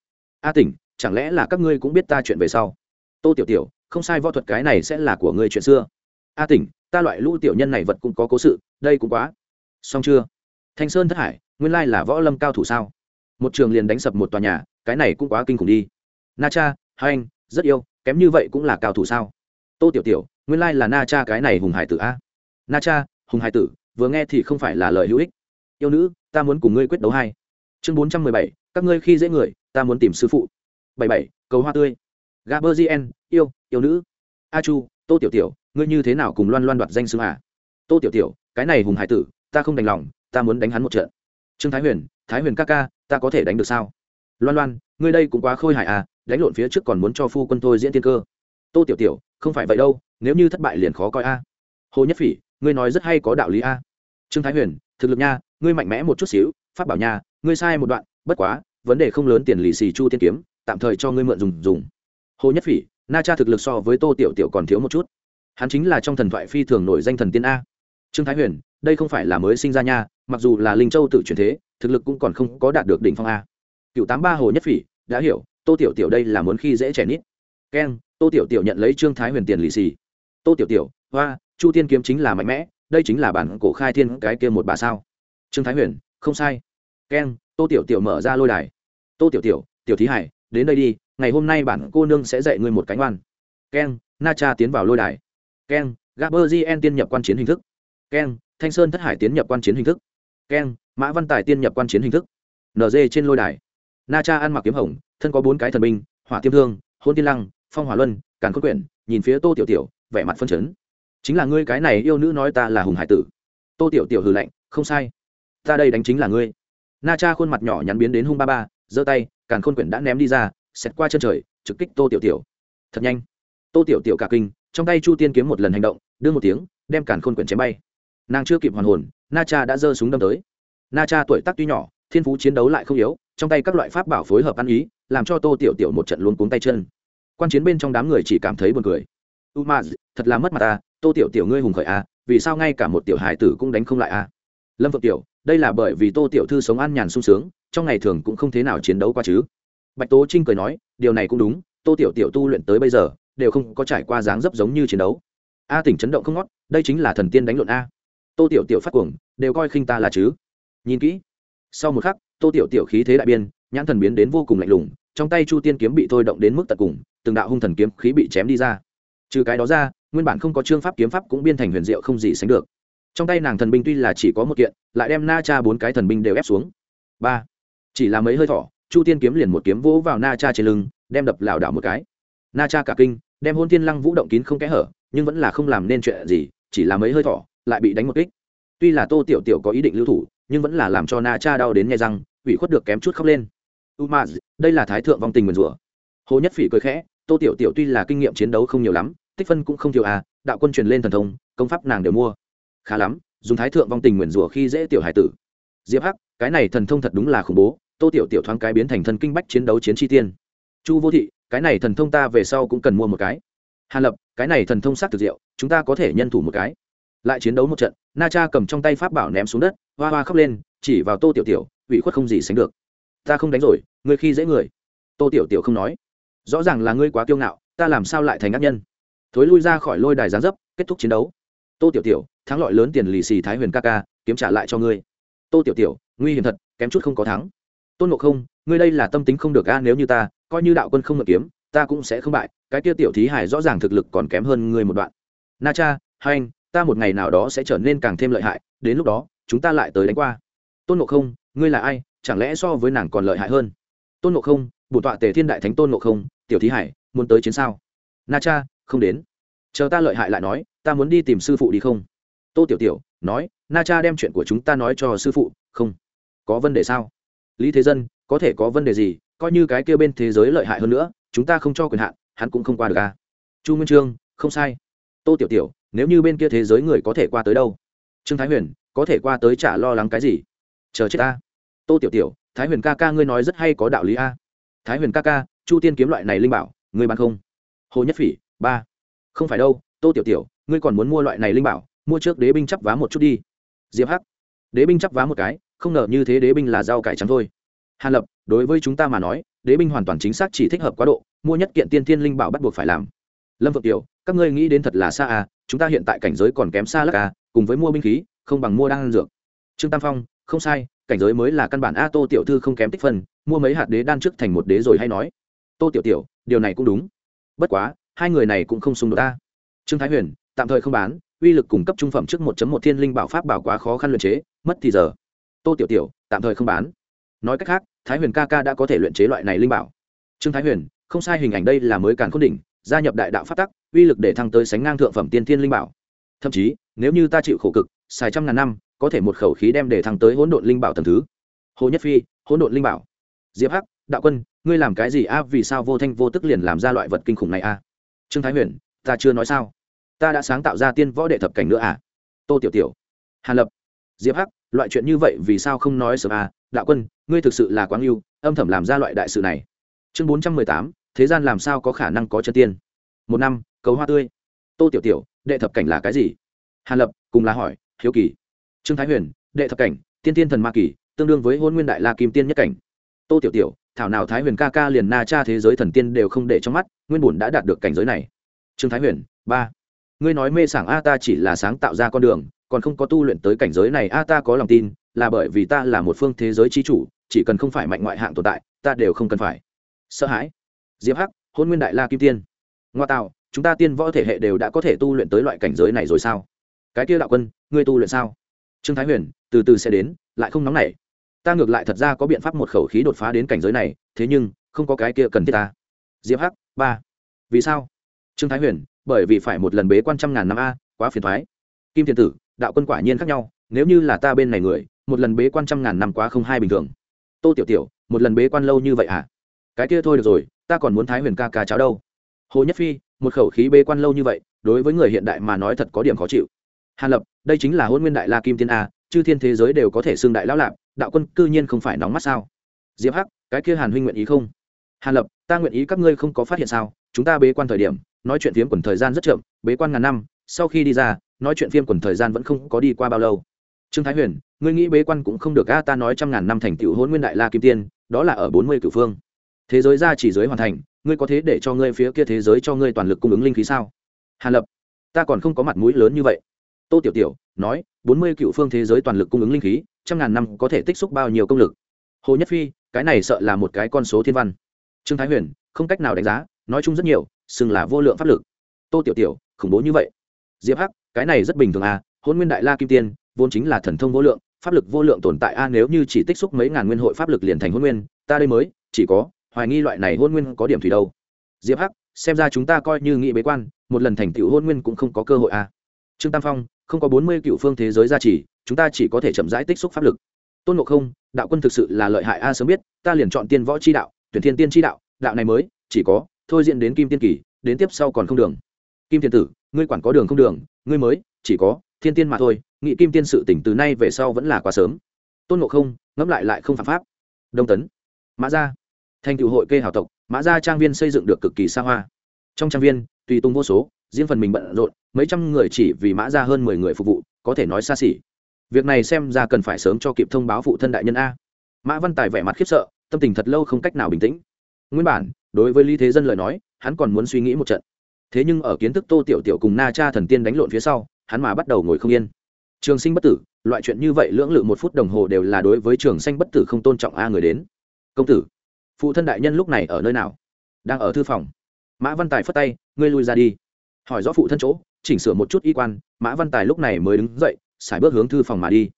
A tỉnh, chẳng lẽ là các ngươi cũng biết ta chuyện về sau? Tô tiểu tiểu không sai võ thuật cái này sẽ là của ngươi chuyện xưa. A tỉnh, ta loại lũ tiểu nhân này vật cũng có cố sự, đây cũng quá. Xong chưa? Thanh sơn thất hải, nguyên lai là võ lâm cao thủ sao? Một trường liền đánh sập một tòa nhà, cái này cũng quá kinh khủng đi. Na cha, hai anh, rất yêu, kém như vậy cũng là cao thủ sao? Tô tiểu tiểu, nguyên lai là na cha cái này hùng hải tử a. Na cha, hùng hải tử, vừa nghe thì không phải là lời hữu ích. Yêu nữ, ta muốn cùng ngươi quyết đấu hai. Chương bốn trăm mười bảy, các ngươi khi dễ người, ta muốn tìm sư phụ. Bảy bảy, cầu hoa tươi gaberzien yêu yêu nữ. A chu, tô tiểu tiểu, ngươi như thế nào cùng loan loan đoạt danh sư à? Tô tiểu tiểu, cái này hùng hải tử, ta không đành lòng, ta muốn đánh hắn một trận. Trương thái huyền thái huyền ca ca, ta có thể đánh được sao? Loan loan, ngươi đây cũng quá khôi hài à đánh lộn phía trước còn muốn cho phu quân tôi diễn tiên cơ. Tô tiểu tiểu, không phải vậy đâu, nếu như thất bại liền khó coi a. Hồ nhất phỉ, ngươi nói rất hay có đạo lý a. Trương thái huyền, thực lực nha, ngươi mạnh mẽ một chút xíu, pháp bảo nha, ngươi sai một đoạn, bất quá, vấn đề không lớn tiền lì xì chu tiên kiếm, tạm thời cho ngươi mượn dùng dùng hồ nhất phỉ, na cha thực lực so với tô tiểu tiểu còn thiếu một chút. Hắn chính là trong thần thoại phi thường nổi danh thần tiên a. Trương thái huyền, đây không phải là mới sinh ra nha, mặc dù là linh châu tự truyền thế, thực lực cũng còn không có đạt được đỉnh phong a. Cựu tám ba hồ nhất phỉ, đã hiểu, tô tiểu tiểu đây là muốn khi dễ trẻ nít. Keng tô tiểu tiểu nhận lấy trương thái huyền tiền lì xì. Tô tiểu tiểu, hoa, chu tiên kiếm chính là mạnh mẽ, đây chính là bản cổ khai thiên cái kia một bà sao. Trương thái huyền, không sai. Keng tô tiểu tiểu mở ra lôi đài. Tô tiểu tiểu tiểu thí hải, đến đây đi ngày hôm nay bản cô nương sẽ dạy ngươi một cánh oan. Keng, na cha tiến vào lôi đài. Keng gaberzien tiên nhập quan chiến hình thức. Keng, thanh sơn thất hải tiến nhập quan chiến hình thức. Keng, mã văn tài tiên nhập quan chiến hình thức. Nd trên lôi đài. Na cha ăn mặc kiếm hồng, thân có bốn cái thần binh, hỏa tiêm thương, hôn tiên lăng, phong hỏa luân, càn khôn quyển, nhìn phía tô tiểu tiểu, vẻ mặt phân chấn. Chính là ngươi cái này yêu nữ nói ta là hùng hải tử. Tô tiểu tiểu hừ lạnh, không sai. Ta đây đánh chính là ngươi. Na cha khuôn mặt nhỏ nhắn biến đến hung ba ba, giơ tay, càn khôn quyển đã ném đi ra xẹt qua chân trời trực kích tô tiểu tiểu. Thật nhanh. Tô tiểu tiểu cả kinh trong tay chu tiên kiếm một lần hành động đưa một tiếng đem càn khôn quyển chém bay. Nàng chưa kịp hoàn hồn na cha đã giơ súng đâm tới. Na cha tuổi tác tuy nhỏ thiên phú chiến đấu lại không yếu trong tay các loại pháp bảo phối hợp ăn ý làm cho tô tiểu tiểu một trận luôn cuống tay chân. Quan chiến bên trong đám người chỉ cảm thấy buồn cười. U ma thật là mất mặt ta tô tiểu tiểu ngươi hùng khởi a à, vì sao ngay cả một tiểu hải tử cũng đánh không lại a? À? lâm phượng tiểu đây là bởi vì tô tiểu thư sống an nhàn sung sướng trong ngày thường cũng không thế nào chiến đấu qua chứ bạch tố trinh cười nói, điều này cũng đúng, tô tiểu tiểu tu luyện tới bây giờ, đều không có trải qua dáng dấp giống như chiến đấu. A tỉnh chấn động không ngót, đây chính là thần tiên đánh lộn a. Tô tiểu tiểu phát cuồng, đều coi khinh ta là chứ. Nhìn kỹ, sau một khắc, tô tiểu tiểu khí thế đại biên nhãn thần biến đến vô cùng lạnh lùng, trong tay chu tiên kiếm bị thôi động đến mức tận cùng, từng đạo hung thần kiếm khí bị chém đi ra. Trừ cái đó ra, nguyên bản không có chương pháp kiếm pháp cũng biên thành huyền diệu không gì sánh được. Trong tay nàng thần binh tuy là chỉ có một kiện, lại đem na cha bốn cái thần binh đều ép xuống. Ba. Chỉ là mấy hơi thỏ chu tiên kiếm liền một kiếm vỗ vào na cha trên lưng, đem đập lảo đảo một cái. Na cha cả kinh, đem hôn tiên lăng vũ động kín không kẽ hở, nhưng vẫn là không làm nên chuyện gì, chỉ là mấy hơi thỏ lại bị đánh một kích. Tuy là tô tiểu tiểu có ý định lưu thủ, nhưng vẫn là làm cho na cha đau đến nghe răng, ủy khuất được kém chút khóc lên. Umaz đây là thái thượng vong tình nguyền rủa. Hồ nhất phỉ cười khẽ, tô tiểu tiểu tuy là kinh nghiệm chiến đấu không nhiều lắm, tích phân cũng không thiếu à đạo quân truyền lên thần thông, công pháp nàng đều mua. Khá lắm, dùng thái thượng vong tình nguyền rủa khi dễ tiểu hải tử. Diệp hắc, cái này thần thông thật đúng là khủng bố tô tiểu tiểu thoáng cái biến thành thần kinh bách chiến đấu chiến chi tiên. Chu vô thị, cái này thần thông ta về sau cũng cần mua một cái. Hàn lập, cái này thần thông sát thực diệu, chúng ta có thể nhân thủ một cái. Lại chiến đấu một trận, na cha cầm trong tay pháp bảo ném xuống đất, hoa hoa khóc lên, chỉ vào tô tiểu tiểu, ủy khuất không gì sánh được. Ta không đánh rồi, ngươi khi dễ người. Tô tiểu tiểu không nói. Rõ ràng là ngươi quá kiêu ngạo, ta làm sao lại thành ác nhân? Thối lui ra khỏi lôi đài gián dấp, kết thúc chiến đấu. Tô tiểu tiểu, thắng lọi lớn tiền lì xì thái huyền ca ca, kiếm trả lại cho ngươi. Tô tiểu tiểu, nguy hiểm thật, kém chút không có thắng tôn ngộ không, ngươi đây là tâm tính không được a, nếu như ta, coi như đạo quân không ngự kiếm, ta cũng sẽ không bại, cái kia tiểu thí hải rõ ràng thực lực còn kém hơn ngươi một đoạn. Na cha, hai anh, ta một ngày nào đó sẽ trở nên càng thêm lợi hại, đến lúc đó, chúng ta lại tới đánh qua. Tôn ngộ không, ngươi là ai, chẳng lẽ so với nàng còn lợi hại hơn? Tôn ngộ không bổn tọa tề thiên đại thánh tôn ngộ không, tiểu thí hải muốn tới chiến sao? Na cha, không đến. Chờ ta lợi hại lại nói, ta muốn đi tìm sư phụ đi không? Tô tiểu tiểu, nói, na cha đem chuyện của chúng ta nói cho sư phụ, không. Có vấn đề sao? Lý thế dân, có thể có vấn đề gì, coi như cái kia bên thế giới lợi hại hơn nữa, chúng ta không cho quyền hạn, hắn cũng không qua được à? Chu nguyên trương, không sai. Tô tiểu tiểu, nếu như bên kia thế giới người có thể qua tới đâu? Trương thái huyền, có thể qua tới chả lo lắng cái gì? Chờ chết ta. Tô tiểu tiểu, thái huyền ca ca ngươi nói rất hay có đạo lý a. Thái huyền ca ca, chu tiên kiếm loại này linh bảo, ngươi bán không? Hồ nhất phỉ, ba. Không phải đâu, tô tiểu tiểu, ngươi còn muốn mua loại này linh bảo, mua trước đế binh chắp vá một chút đi. Diệp hắc, đế binh chắp vá một cái không ngờ như thế đế binh là rau cải trắng thôi. Hàn lập, đối với chúng ta mà nói, đế binh hoàn toàn chính xác chỉ thích hợp quá độ, mua nhất kiện tiên thiên linh bảo bắt buộc phải làm. Lâm vượng tiểu, các ngươi nghĩ đến thật là xa à chúng ta hiện tại cảnh giới còn kém xa lắc à cùng với mua binh khí, không bằng mua đan dược. Trương tam phong, không sai, cảnh giới mới là căn bản a, tô tiểu thư không kém tích phân, mua mấy hạt đế đan trước thành một đế rồi hay nói. Tô tiểu tiểu, điều này cũng đúng. Bất quá, hai người này cũng không xung đột ta. Trương thái huyền, tạm thời không bán, uy lực cung cấp trung phẩm trước 1 một thiên linh bảo pháp bảo quá khó khăn luyện chế, mất thì giờ tô tiểu tiểu, tạm thời không bán. Nói cách khác, thái huyền ca ca đã có thể luyện chế loại này linh bảo. Trương thái huyền, không sai hình ảnh đây là mới càn khôn đỉnh, gia nhập đại đạo phát tắc, uy lực để thăng tới sánh ngang thượng phẩm tiên thiên linh bảo. Thậm chí, nếu như ta chịu khổ cực, xài trăm ngàn năm, có thể một khẩu khí đem để thăng tới hỗn độn linh bảo tầm thứ. Hồ nhất phi, hỗn độn linh bảo. Diệp hắc, đạo quân, ngươi làm cái gì a? Vì sao vô thanh vô tức liền làm ra loại vật kinh khủng này a? Trương thái huyền, ta chưa nói sao? Ta đã sáng tạo ra tiên võ đệ thập cảnh nữa à? Tô tiểu tiểu. Hàn lập. Diệp hắc loại chuyện như vậy vì sao không nói sớm à? Đạo quân, ngươi thực sự là quáng yêu âm thầm làm ra loại đại sự này. Chương bốn trăm mười tám, thế gian làm sao có khả năng có chân tiên? Một năm, cầu hoa tươi. Tô tiểu tiểu, đệ thập cảnh là cái gì? Hàn lập, cùng là hỏi, hiếu kỳ. Trương thái huyền, đệ thập cảnh, tiên tiên thần ma kỳ, tương đương với hôn nguyên đại la kim tiên nhất cảnh. Tô tiểu tiểu, thảo nào thái huyền ca ca liền na cha thế giới thần tiên đều không để trong mắt, nguyên bùn đã đạt được cảnh giới này. Trương thái huyền, ba. Ngươi nói mê sảng a ta chỉ là sáng tạo ra con đường còn không có tu luyện tới cảnh giới này, a, ta có lòng tin, là bởi vì ta là một phương thế giới trí chủ, chỉ cần không phải mạnh ngoại hạng tồn tại, ta đều không cần phải. Sợ hãi. Diệp hắc, hôn nguyên đại la kim tiên. Ngoa tạo, chúng ta tiên võ thể hệ đều đã có thể tu luyện tới loại cảnh giới này rồi sao? Cái kia đạo quân, ngươi tu luyện sao? Trương thái huyền, từ từ sẽ đến, lại không nóng nảy. Ta ngược lại thật ra có biện pháp một khẩu khí đột phá đến cảnh giới này, thế nhưng, không có cái kia cần thiết ta. Diệp hắc, ba. Vì sao? Trương thái huyền, bởi vì phải một lần bế quan trăm ngàn năm a, quá phiền thoái. Kim thiên tử đạo quân quả nhiên khác nhau, nếu như là ta bên này người, một lần bế quan trăm ngàn năm quá không hai bình thường. Tô tiểu tiểu, một lần bế quan lâu như vậy à? Cái kia thôi được rồi, ta còn muốn thái huyền ca ca cháo đâu? Hồ nhất phi, một khẩu khí bế quan lâu như vậy, đối với người hiện đại mà nói thật có điểm khó chịu. Hàn lập, đây chính là hôn nguyên đại la kim tiên a, chư thiên thế giới đều có thể xưng đại lão lạp, đạo quân cư nhiên không phải nóng mắt sao? Diệp hắc, cái kia hàn huynh nguyện ý không? Hàn lập, ta nguyện ý các ngươi không có phát hiện sao? Chúng ta bế quan thời điểm, nói chuyện phiếm quần thời gian rất chậm, bế quan ngàn năm, sau khi đi ra nói chuyện phiếm quần thời gian vẫn không có đi qua bao lâu. Trương thái huyền, ngươi nghĩ bế quan cũng không được, a, ta nói trăm ngàn năm thành tựu hôn nguyên đại la kim tiên, đó là ở bốn mươi cửu phương. Thế giới ra chỉ giới hoàn thành, ngươi có thế để cho ngươi phía kia thế giới cho ngươi toàn lực cung ứng linh khí sao? Hàn lập, ta còn không có mặt mũi lớn như vậy. Tô tiểu tiểu, nói, bốn mươi cựu phương thế giới toàn lực cung ứng linh khí, trăm ngàn năm có thể tích xúc bao nhiêu công lực? Hồ nhất phi, cái này sợ là một cái con số thiên văn. Trương thái huyền, không cách nào đánh giá, nói chung rất nhiều, xưng là vô lượng pháp lực. Tô tiểu tiểu, khủng bố như vậy. Diệp hắc cái này rất bình thường à hôn nguyên đại la kim tiên, vốn chính là thần thông vô lượng, pháp lực vô lượng tồn tại a, nếu như chỉ tích xúc mấy ngàn nguyên hội pháp lực liền thành hôn nguyên, ta đây mới, chỉ có, hoài nghi loại này hôn nguyên có điểm thủy đâu. Diệp hắc, xem ra chúng ta coi như nghị bế quan, một lần thành tựu hôn nguyên cũng không có cơ hội a. Trương tam phong, không có bốn mươi cựu phương thế giới gia trì, chúng ta chỉ có thể chậm rãi tích xúc pháp lực. Tôn ngộ không, đạo quân thực sự là lợi hại a, sớm biết, ta liền chọn tiên võ chi đạo, tuyển thiên tiên chi đạo đạo này mới, chỉ có, thôi diện đến kim tiên kỳ, đến tiếp sau còn không đường. Kim thiên tử ngươi quản có đường không đường, ngươi mới, chỉ có, thiên tiên mà thôi, nghị kim tiên sự tỉnh từ nay về sau vẫn là quá sớm. Tôn ngộ không, ngẫm lại lại không phạm pháp. Đông tấn, mã gia. Thành cựu hội kê hào tộc, mã gia trang viên xây dựng được cực kỳ xa hoa. Trong trang viên, tùy tung vô số, riêng phần mình bận rộn, mấy trăm người chỉ vì mã gia hơn mười người phục vụ, có thể nói xa xỉ. Việc này xem ra cần phải sớm cho kịp thông báo phụ thân đại nhân a. Mã văn tài vẻ mặt khiếp sợ, tâm tình thật lâu không cách nào bình tĩnh. Nguyên bản, đối với lý thế dân lời nói, hắn còn muốn suy nghĩ một trận thế nhưng ở kiến thức tô tiểu tiểu cùng na cha thần tiên đánh lộn phía sau, hắn mà bắt đầu ngồi không yên. Trường sinh bất tử, loại chuyện như vậy lưỡng lự một phút đồng hồ đều là đối với trường sinh bất tử không tôn trọng a người đến. Công tử, phụ thân đại nhân lúc này ở nơi nào? Đang ở thư phòng. Mã văn tài phất tay, ngươi lui ra đi. Hỏi rõ phụ thân chỗ, chỉnh sửa một chút y quan, mã văn tài lúc này mới đứng dậy, xài bước hướng thư phòng mà đi.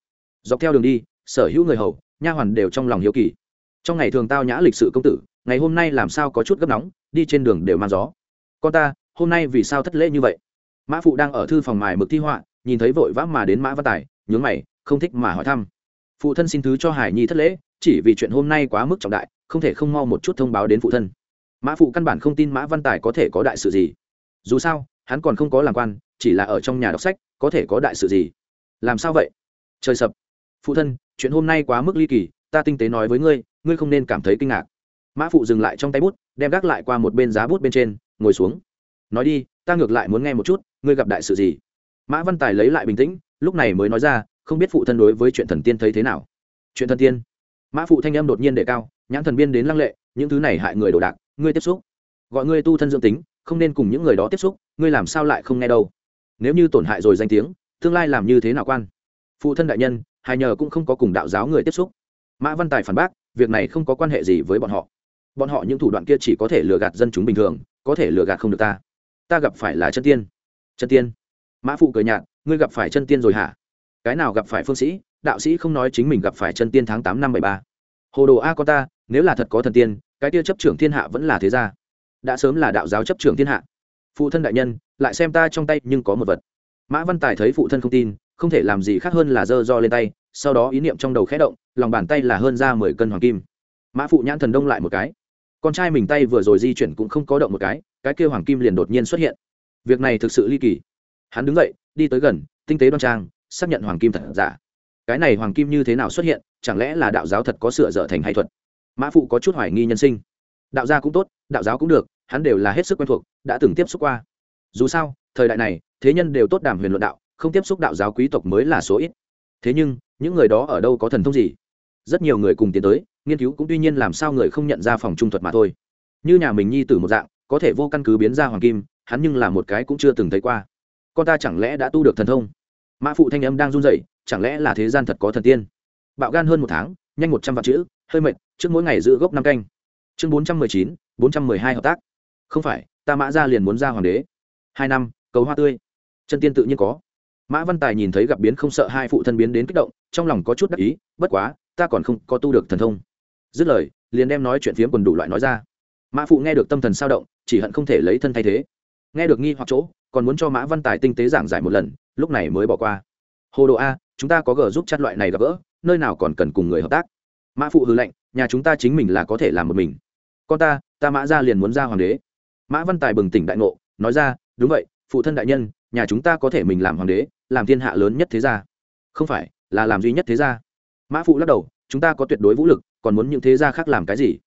Dọc theo đường đi, sở hữu người hầu, nha hoàn đều trong lòng hiếu kỳ. Trong ngày thường tao nhã lịch sự công tử, ngày hôm nay làm sao có chút gấp nóng, đi trên đường đều mang gió. Con ta hôm nay vì sao thất lễ như vậy? Mã phụ đang ở thư phòng mài mực thi họa, nhìn thấy vội vã mà đến mã văn tài, nhướng mày, không thích mà hỏi thăm. Phụ thân xin thứ cho hải nhi thất lễ, chỉ vì chuyện hôm nay quá mức trọng đại, không thể không mau một chút thông báo đến phụ thân. Mã phụ căn bản không tin mã văn tài có thể có đại sự gì. Dù sao, hắn còn không có làm quan, chỉ là ở trong nhà đọc sách, có thể có đại sự gì? Làm sao vậy? Trời sập. Phụ thân, chuyện hôm nay quá mức ly kỳ, ta tinh tế nói với ngươi ngươi không nên cảm thấy kinh ngạc. Mã phụ dừng lại trong tay bút, đem gác lại qua một bên giá bút bên trên, ngồi xuống nói đi, ta ngược lại muốn nghe một chút, ngươi gặp đại sự gì? Mã văn tài lấy lại bình tĩnh, lúc này mới nói ra, không biết phụ thân đối với chuyện thần tiên thấy thế nào. Chuyện thần tiên? Mã phụ thanh âm đột nhiên đề cao, nhãn thần biên đến lăng lệ, những thứ này hại người đồ đạc, ngươi tiếp xúc. Gọi ngươi tu thân dương tính, không nên cùng những người đó tiếp xúc, ngươi làm sao lại không nghe đâu? Nếu như tổn hại rồi danh tiếng, tương lai làm như thế nào quan? Phụ thân đại nhân, hài nhờ cũng không có cùng đạo giáo người tiếp xúc. Mã văn tài phản bác, việc này không có quan hệ gì với bọn họ. Bọn họ những thủ đoạn kia chỉ có thể lừa gạt dân chúng bình thường, có thể lừa gạt không được ta ta gặp phải là chân tiên. Chân tiên? Mã phụ cười nhạt, ngươi gặp phải chân tiên rồi hả? Cái nào gặp phải phương sĩ? Đạo sĩ không nói chính mình gặp phải chân tiên tháng tám năm bảy ba. Hồ đồ a con ta, nếu là thật có thần tiên, cái tia chấp trưởng thiên hạ vẫn là thế gia. Đã sớm là đạo giáo chấp trưởng thiên hạ. Phụ thân đại nhân, lại xem ta trong tay nhưng có một vật. Mã văn tài thấy phụ thân không tin, không thể làm gì khác hơn là dơ do lên tay, sau đó ý niệm trong đầu khẽ động, lòng bàn tay là hơn ra mười cân hoàng kim. Mã phụ nhãn thần đông lại một cái con trai mình tay vừa rồi di chuyển cũng không có động một cái cái kêu hoàng kim liền đột nhiên xuất hiện. Việc này thực sự ly kỳ. Hắn đứng dậy, đi tới gần, tinh tế đoan trang, xác nhận hoàng kim thật giả. Cái này hoàng kim như thế nào xuất hiện, chẳng lẽ là đạo giáo thật có sửa dở thành hay thuật? Mã phụ có chút hoài nghi nhân sinh. Đạo gia cũng tốt, đạo giáo cũng được, hắn đều là hết sức quen thuộc, đã từng tiếp xúc qua. Dù sao, thời đại này, thế nhân đều tốt đàm huyền luận đạo, không tiếp xúc đạo giáo quý tộc mới là số ít. Thế nhưng, những người đó ở đâu có thần thông gì? Rất nhiều người cùng tiến tới, nghiên cứu cũng tuy nhiên làm sao người không nhận ra phòng trung thuật mà thôi. Như nhà mình nhi tử một dạng, có thể vô căn cứ biến ra hoàng kim, hắn nhưng là một cái cũng chưa từng thấy qua. Con ta chẳng lẽ đã tu được thần thông? Mã phụ thanh âm đang run rẩy, chẳng lẽ là thế gian thật có thần tiên? Bạo gan hơn một tháng, nhanh một trăm vạn chữ, hơi mệt, trước mỗi ngày giữ gốc năm canh. Chương bốn trăm mười chín, bốn trăm mười hai hợp tác. Không phải, ta mã ra liền muốn ra hoàng đế. Hai năm, cầu hoa tươi. Chân tiên tự nhiên có. Mã văn tài nhìn thấy gặp biến không sợ hai phụ thân biến đến kích động, trong lòng có chút đắc ý, bất quá ta còn không có tu được thần thông. Dứt lời, liền đem nói chuyện phiếm quần đủ loại nói ra. Mã phụ nghe được tâm thần sao động, chỉ hận không thể lấy thân thay thế. Nghe được nghi hoặc chỗ, còn muốn cho mã văn tài tinh tế giảng giải một lần, lúc này mới bỏ qua. Hồ đồ a, chúng ta có gờ giúp chặt loại này gặp gỡ, nơi nào còn cần cùng người hợp tác? Mã phụ hư lệnh nhà chúng ta chính mình là có thể làm một mình. Con ta ta mã ra liền muốn ra hoàng đế. Mã văn tài bừng tỉnh đại ngộ, nói ra, đúng vậy, phụ thân đại nhân, nhà chúng ta có thể mình làm hoàng đế, làm thiên hạ lớn nhất thế gia. Không phải, là làm duy nhất thế gia mã phụ lắc đầu, chúng ta có tuyệt đối vũ lực, còn muốn những thế gia khác làm cái gì?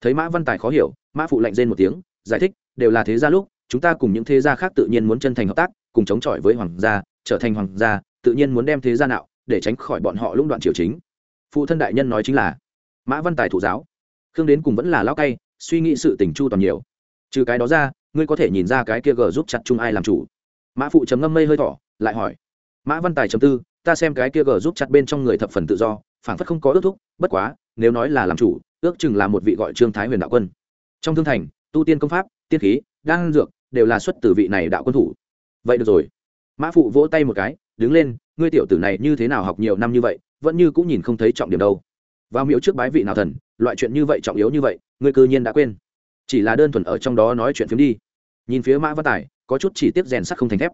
Thấy mã văn tài khó hiểu, mã phụ lạnh rên một tiếng, giải thích, đều là thế gia lúc, chúng ta cùng những thế gia khác tự nhiên muốn chân thành hợp tác, cùng chống chọi với hoàng gia, trở thành hoàng gia, tự nhiên muốn đem thế gia nào để tránh khỏi bọn họ lũng đoạn triều chính. Phụ thân đại nhân nói chính là, mã văn tài thủ giáo, khương đến cùng vẫn là lao cay, suy nghĩ sự tình chu toàn nhiều. Trừ cái đó ra, ngươi có thể nhìn ra cái kia g giúp chặt chung ai làm chủ. Mã phụ chấm ngâm mây hơi thỏ lại hỏi, mã văn tài chấm tư ta xem cái kia gờ giúp chặt bên trong người thập phần tự do phản phất không có ước thúc, bất quá, nếu nói là làm chủ, ước chừng là một vị gọi trương thái huyền đạo quân. Trong thương thành, tu tiên công pháp, tiên khí, đan dược đều là xuất từ vị này đạo quân thủ. Vậy được rồi. Mã phụ vỗ tay một cái, đứng lên, ngươi tiểu tử này như thế nào học nhiều năm như vậy, vẫn như cũng nhìn không thấy trọng điểm đâu. Vào miếu trước bái vị nào thần, loại chuyện như vậy trọng yếu như vậy, ngươi cư nhiên đã quên. Chỉ là đơn thuần ở trong đó nói chuyện phiếm đi. Nhìn phía mã văn tài, có chút chỉ tiếp rèn sắt không thành thép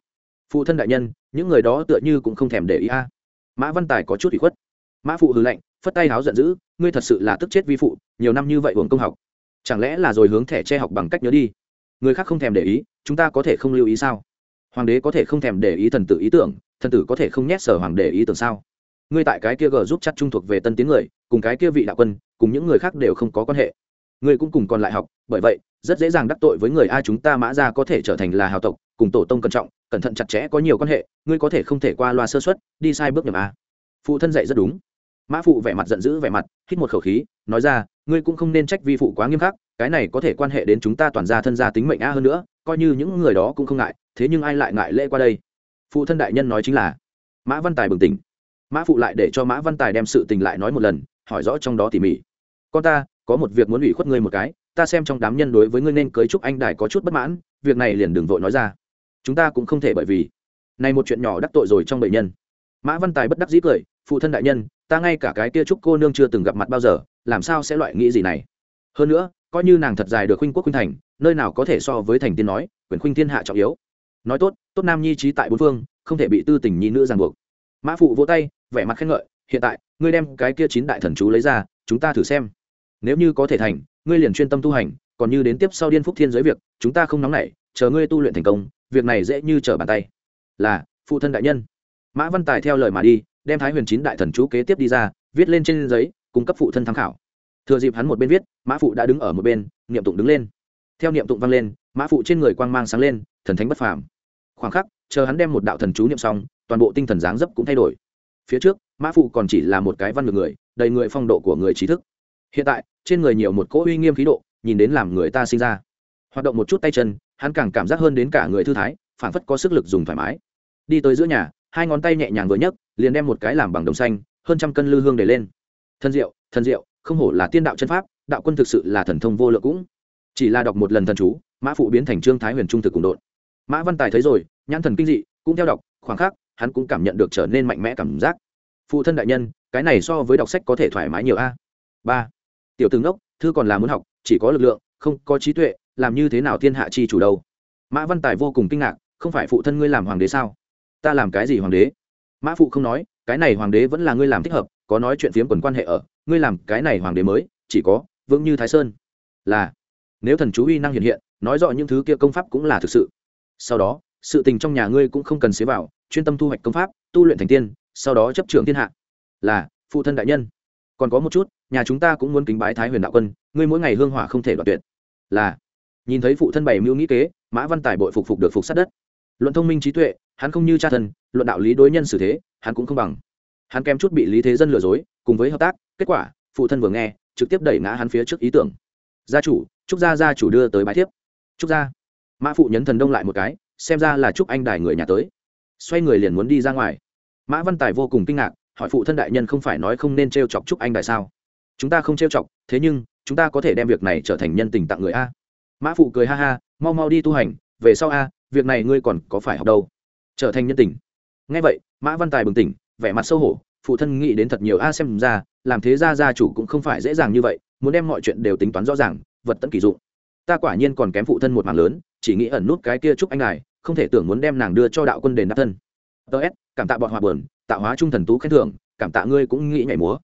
phụ thân đại nhân, những người đó tựa như cũng không thèm để ý a. Mã văn tài có chút bị khuất. Mã phụ hừ lệnh phất tay háo giận dữ, ngươi thật sự là tức chết vi phụ, nhiều năm như vậy hưởng công học. Chẳng lẽ là rồi hướng thẻ che học bằng cách nhớ đi? Người khác không thèm để ý, chúng ta có thể không lưu ý sao? Hoàng đế có thể không thèm để ý thần tử ý tưởng, thần tử có thể không nhét sở hoàng để ý tưởng sao? Ngươi tại cái kia gờ giúp chắc trung thuộc về tân tiến người, cùng cái kia vị đạo quân, cùng những người khác đều không có quan hệ. Ngươi cũng cùng còn lại học, bởi vậy rất dễ dàng đắc tội với người ai chúng ta mã ra có thể trở thành là hào tộc, cùng tổ tông cẩn trọng, cẩn thận chặt chẽ có nhiều quan hệ, ngươi có thể không thể qua loa sơ xuất đi sai bước nhầm a. Phụ thân dạy rất đúng. Mã phụ vẻ mặt giận dữ vẻ mặt, hít một khẩu khí, nói ra, ngươi cũng không nên trách vi phụ quá nghiêm khắc, cái này có thể quan hệ đến chúng ta toàn gia thân gia tính mệnh a hơn nữa, coi như những người đó cũng không ngại, thế nhưng ai lại ngại lễ qua đây? Phụ thân đại nhân nói chính là. Mã văn tài bừng tỉnh. Mã phụ lại để cho mã văn tài đem sự tình lại nói một lần, hỏi rõ trong đó tỉ mỉ. Con ta, có một việc muốn ủy khuất ngươi một cái ta xem trong đám nhân đối với ngươi nên cưới trúc anh đài có chút bất mãn, việc này liền đừng vội nói ra. Chúng ta cũng không thể bởi vì này một chuyện nhỏ đắc tội rồi trong bệnh nhân. Mã văn tài bất đắc dĩ cười, phụ thân đại nhân, ta ngay cả cái kia trúc cô nương chưa từng gặp mặt bao giờ, làm sao sẽ loại nghĩ gì này? Hơn nữa, coi như nàng thật dài được khuynh quốc khuynh thành, nơi nào có thể so với thành tiên nói, quyền khuynh thiên hạ trọng yếu. Nói tốt tốt nam nhi trí tại bốn phương, không thể bị tư tình nhi nữ ràng buộc. Mã phụ vỗ tay, vẻ mặt khen ngợi, hiện tại, ngươi đem cái kia chín đại thần chú lấy ra, chúng ta thử xem. Nếu như có thể thành ngươi liền chuyên tâm tu hành, còn như đến tiếp sau điên phúc thiên giới việc, chúng ta không nóng nảy, chờ ngươi tu luyện thành công, việc này dễ như trở bàn tay. Là, phụ thân đại nhân. Mã văn tài theo lời mà đi, đem thái huyền chín đại thần chú kế tiếp đi ra, viết lên trên giấy, cung cấp phụ thân tham khảo. Thừa dịp hắn một bên viết, mã phụ đã đứng ở một bên, niệm tụng đứng lên. Theo niệm tụng vang lên, mã phụ trên người quang mang sáng lên, thần thánh bất phàm. Khoảng khắc, chờ hắn đem một đạo thần chú niệm xong, toàn bộ tinh thần dáng dấp cũng thay đổi. Phía trước, mã phụ còn chỉ là một cái văn ngược người, đầy người phong độ của người trí thức hiện tại, trên người nhiều một cỗ uy nghiêm khí độ, nhìn đến làm người ta sinh ra. Hoạt động một chút tay chân, hắn càng cảm giác hơn đến cả người thư thái phản phất có sức lực dùng thoải mái. Đi tới giữa nhà, hai ngón tay nhẹ nhàng vừa nhấc, liền đem một cái làm bằng đồng xanh, hơn trăm cân lư hương để lên. Thân diệu thân diệu, không hổ là tiên đạo chân pháp, đạo quân thực sự là thần thông vô lượng cũng. Chỉ là đọc một lần thần chú, mã phụ biến thành trương thái huyền trung thực cùng đột mã văn tài thấy rồi, nhãn thần kinh dị, cũng theo đọc, khoảng khắc, hắn cũng cảm nhận được trở nên mạnh mẽ cảm giác. Phụ thân đại nhân, cái này so với đọc sách có thể thoải mái nhiều a. Ba tiểu tướng đốc thư còn là muốn học, chỉ có lực lượng, không có trí tuệ, làm như thế nào thiên hạ chi chủ đâu? Mã văn tài vô cùng kinh ngạc, không phải phụ thân ngươi làm hoàng đế sao? Ta làm cái gì hoàng đế? Mã phụ không nói, cái này hoàng đế vẫn là ngươi làm thích hợp, có nói chuyện phiếm quần quan hệ ở, ngươi làm cái này hoàng đế mới, chỉ có vững như thái sơn. Là, nếu thần chú uy năng hiện hiện, nói rõ những thứ kia công pháp cũng là thực sự. Sau đó, sự tình trong nhà ngươi cũng không cần xế vào, chuyên tâm thu hoạch công pháp, tu luyện thành tiên, sau đó chấp trưởng thiên hạ. Là, phụ thân đại nhân còn có một chút, nhà chúng ta cũng muốn kính bái thái huyền đạo quân, ngươi mỗi ngày hương hỏa không thể đoạt tuyệt. Là. Nhìn thấy phụ thân bày mưu nghĩ kế, mã văn tài bội phục phục được phục sát đất. Luận thông minh trí tuệ, hắn không như cha thân, luận đạo lý đối nhân xử thế, hắn cũng không bằng. Hắn kém chút bị lý thế dân lừa dối, cùng với hợp tác, kết quả, phụ thân vừa nghe, trực tiếp đẩy ngã hắn phía trước ý tưởng. Gia chủ, trúc gia gia chủ đưa tới bãi thiếp. Trúc gia. Mã phụ nhấn thần đông lại một cái, xem ra là trúc anh đài người nhà tới. Xoay người liền muốn đi ra ngoài. Mã văn tài vô cùng kinh ngạc hỏi phụ thân đại nhân không phải nói không nên t r e o chọc trúc anh đại sao? Chúng ta không t r e o chọc, thế nhưng, chúng ta có thể đem việc này trở thành nhân tình tặng người a. Mã phụ cười ha ha, mau mau đi tu hành, về sau a, việc này ngươi còn có phải học đâu. Trở thành nhân tình. Ngay vậy, mã văn tài bừng tỉnh, vẻ mặt sâu hổ, phụ thân nghĩ đến thật nhiều a xem ra, làm thế gia gia chủ cũng không phải dễ dàng như vậy, muốn đem mọi chuyện đều tính toán rõ ràng, vật tận kỳ dụng. Ta quả nhiên còn kém phụ thân một mảng lớn, chỉ nghĩ ẩn nút cái kia chúc anh này không thể tưởng muốn đem nàng đưa cho đạo quân đền đáp thân. Ts cảm tạ bọn hòa bờn tạo hóa trung thần tú khen thưởng, cảm tạ ngươi cũng nghĩ nhảy múa.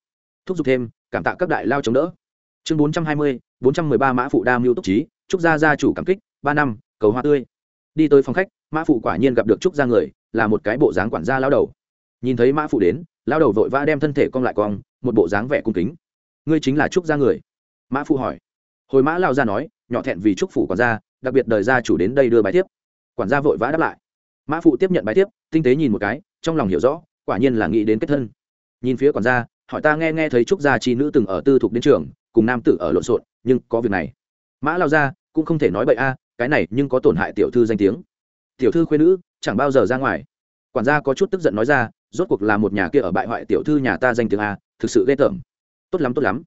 Thúc giục thêm, cảm tạ các đại lao chống đỡ. Chương bốn trăm hai mươi, bốn trăm mười ba mã phụ đa mưu túc trí trúc gia gia chủ cảm kích, ba năm, cầu hoa tươi. Đi tới phòng khách, mã phụ quả nhiên gặp được trúc gia người, là một cái bộ dáng quản gia lao đầu. Nhìn thấy mã phụ đến, lao đầu vội vã đem thân thể cong lại cong, một bộ dáng vẻ cung kính. Ngươi chính là trúc gia người? Mã phụ hỏi. Hồi mã lao ra nói, nhỏ thẹn vì trúc phủ quản gia, đặc biệt đời gia chủ đến đây đưa bài tiếp. Quản gia vội vã đáp lại. Mã phụ tiếp nhận bài tiếp, tinh tế nhìn một cái, trong lòng hiểu rõ quả nhiên là nghĩ đến kết thân. Nhìn phía quản gia, hỏi ta nghe nghe thấy trúc gia chi nữ từng ở tư thục đến trường, cùng nam tử ở lộn xộn, nhưng có việc này. Mã lao ra cũng không thể nói bậy a, cái này nhưng có tổn hại tiểu thư danh tiếng. Tiểu thư khuyên nữ, chẳng bao giờ ra ngoài. Quản gia có chút tức giận nói ra, rốt cuộc là một nhà kia ở bại hoại tiểu thư nhà ta danh tiếng a, thực sự ghê tởm. Tốt lắm tốt lắm.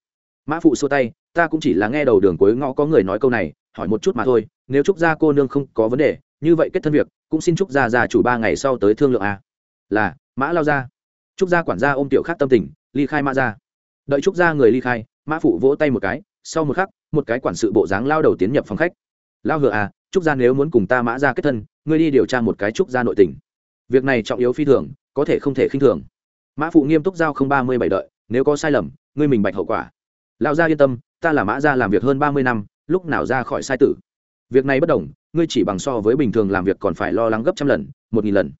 Mã phụ xua tay, ta cũng chỉ là nghe đầu đường cuối ngõ có người nói câu này, hỏi một chút mà thôi, nếu trúc gia cô nương không có vấn đề, như vậy kết thân việc, cũng xin trúc gia già chủ ba ngày sau tới thương lượng a. Là mã lao ra. Trúc gia quản gia ôm tiểu khác tâm tình, ly khai mã ra đợi trúc gia người ly khai, mã phụ vỗ tay một cái, sau một khắc, một cái quản sự bộ dáng lao đầu tiến nhập phòng khách. Lao hựa à trúc gia nếu muốn cùng ta mã ra kết thân, ngươi đi điều tra một cái trúc gia nội tình. Việc này trọng yếu phi thường, có thể không thể khinh thường. Mã phụ nghiêm túc giao không ba mươi bảy đợi, nếu có sai lầm, ngươi mình bạch hậu quả. Lão gia yên tâm, ta là mã gia làm việc hơn ba mươi năm, lúc nào ra khỏi sai tử. Việc này bất đồng, ngươi chỉ bằng so với bình thường làm việc còn phải lo lắng gấp trăm lần, một nghìn lần.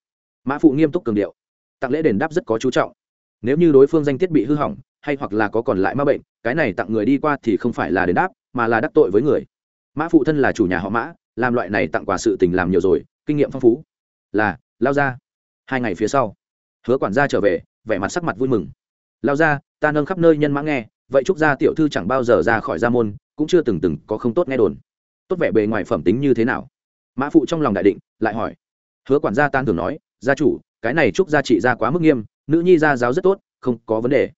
Mã phụ nghiêm túc cường điệu tặng lễ đền đáp rất có chú trọng. Nếu như đối phương danh thiết bị hư hỏng, hay hoặc là có còn lại ma bệnh, cái này tặng người đi qua thì không phải là đền đáp, mà là đắc tội với người. Mã phụ thân là chủ nhà họ mã, làm loại này tặng quà sự tình làm nhiều rồi, kinh nghiệm phong phú. Là, lao ra. Hai ngày phía sau, hứa quản gia trở về, vẻ mặt sắc mặt vui mừng. Lao ra, ta nâng khắp nơi nhân mã nghe, vậy trúc gia tiểu thư chẳng bao giờ ra khỏi gia môn, cũng chưa từng từng có không tốt nghe đồn. Tốt vẻ bề ngoài phẩm tính như thế nào? Mã phụ trong lòng đại định, lại hỏi. Hứa quản gia tan thường nói, gia chủ cái này trúc gia trị ra quá mức nghiêm, nữ nhi gia giáo rất tốt, không có vấn đề.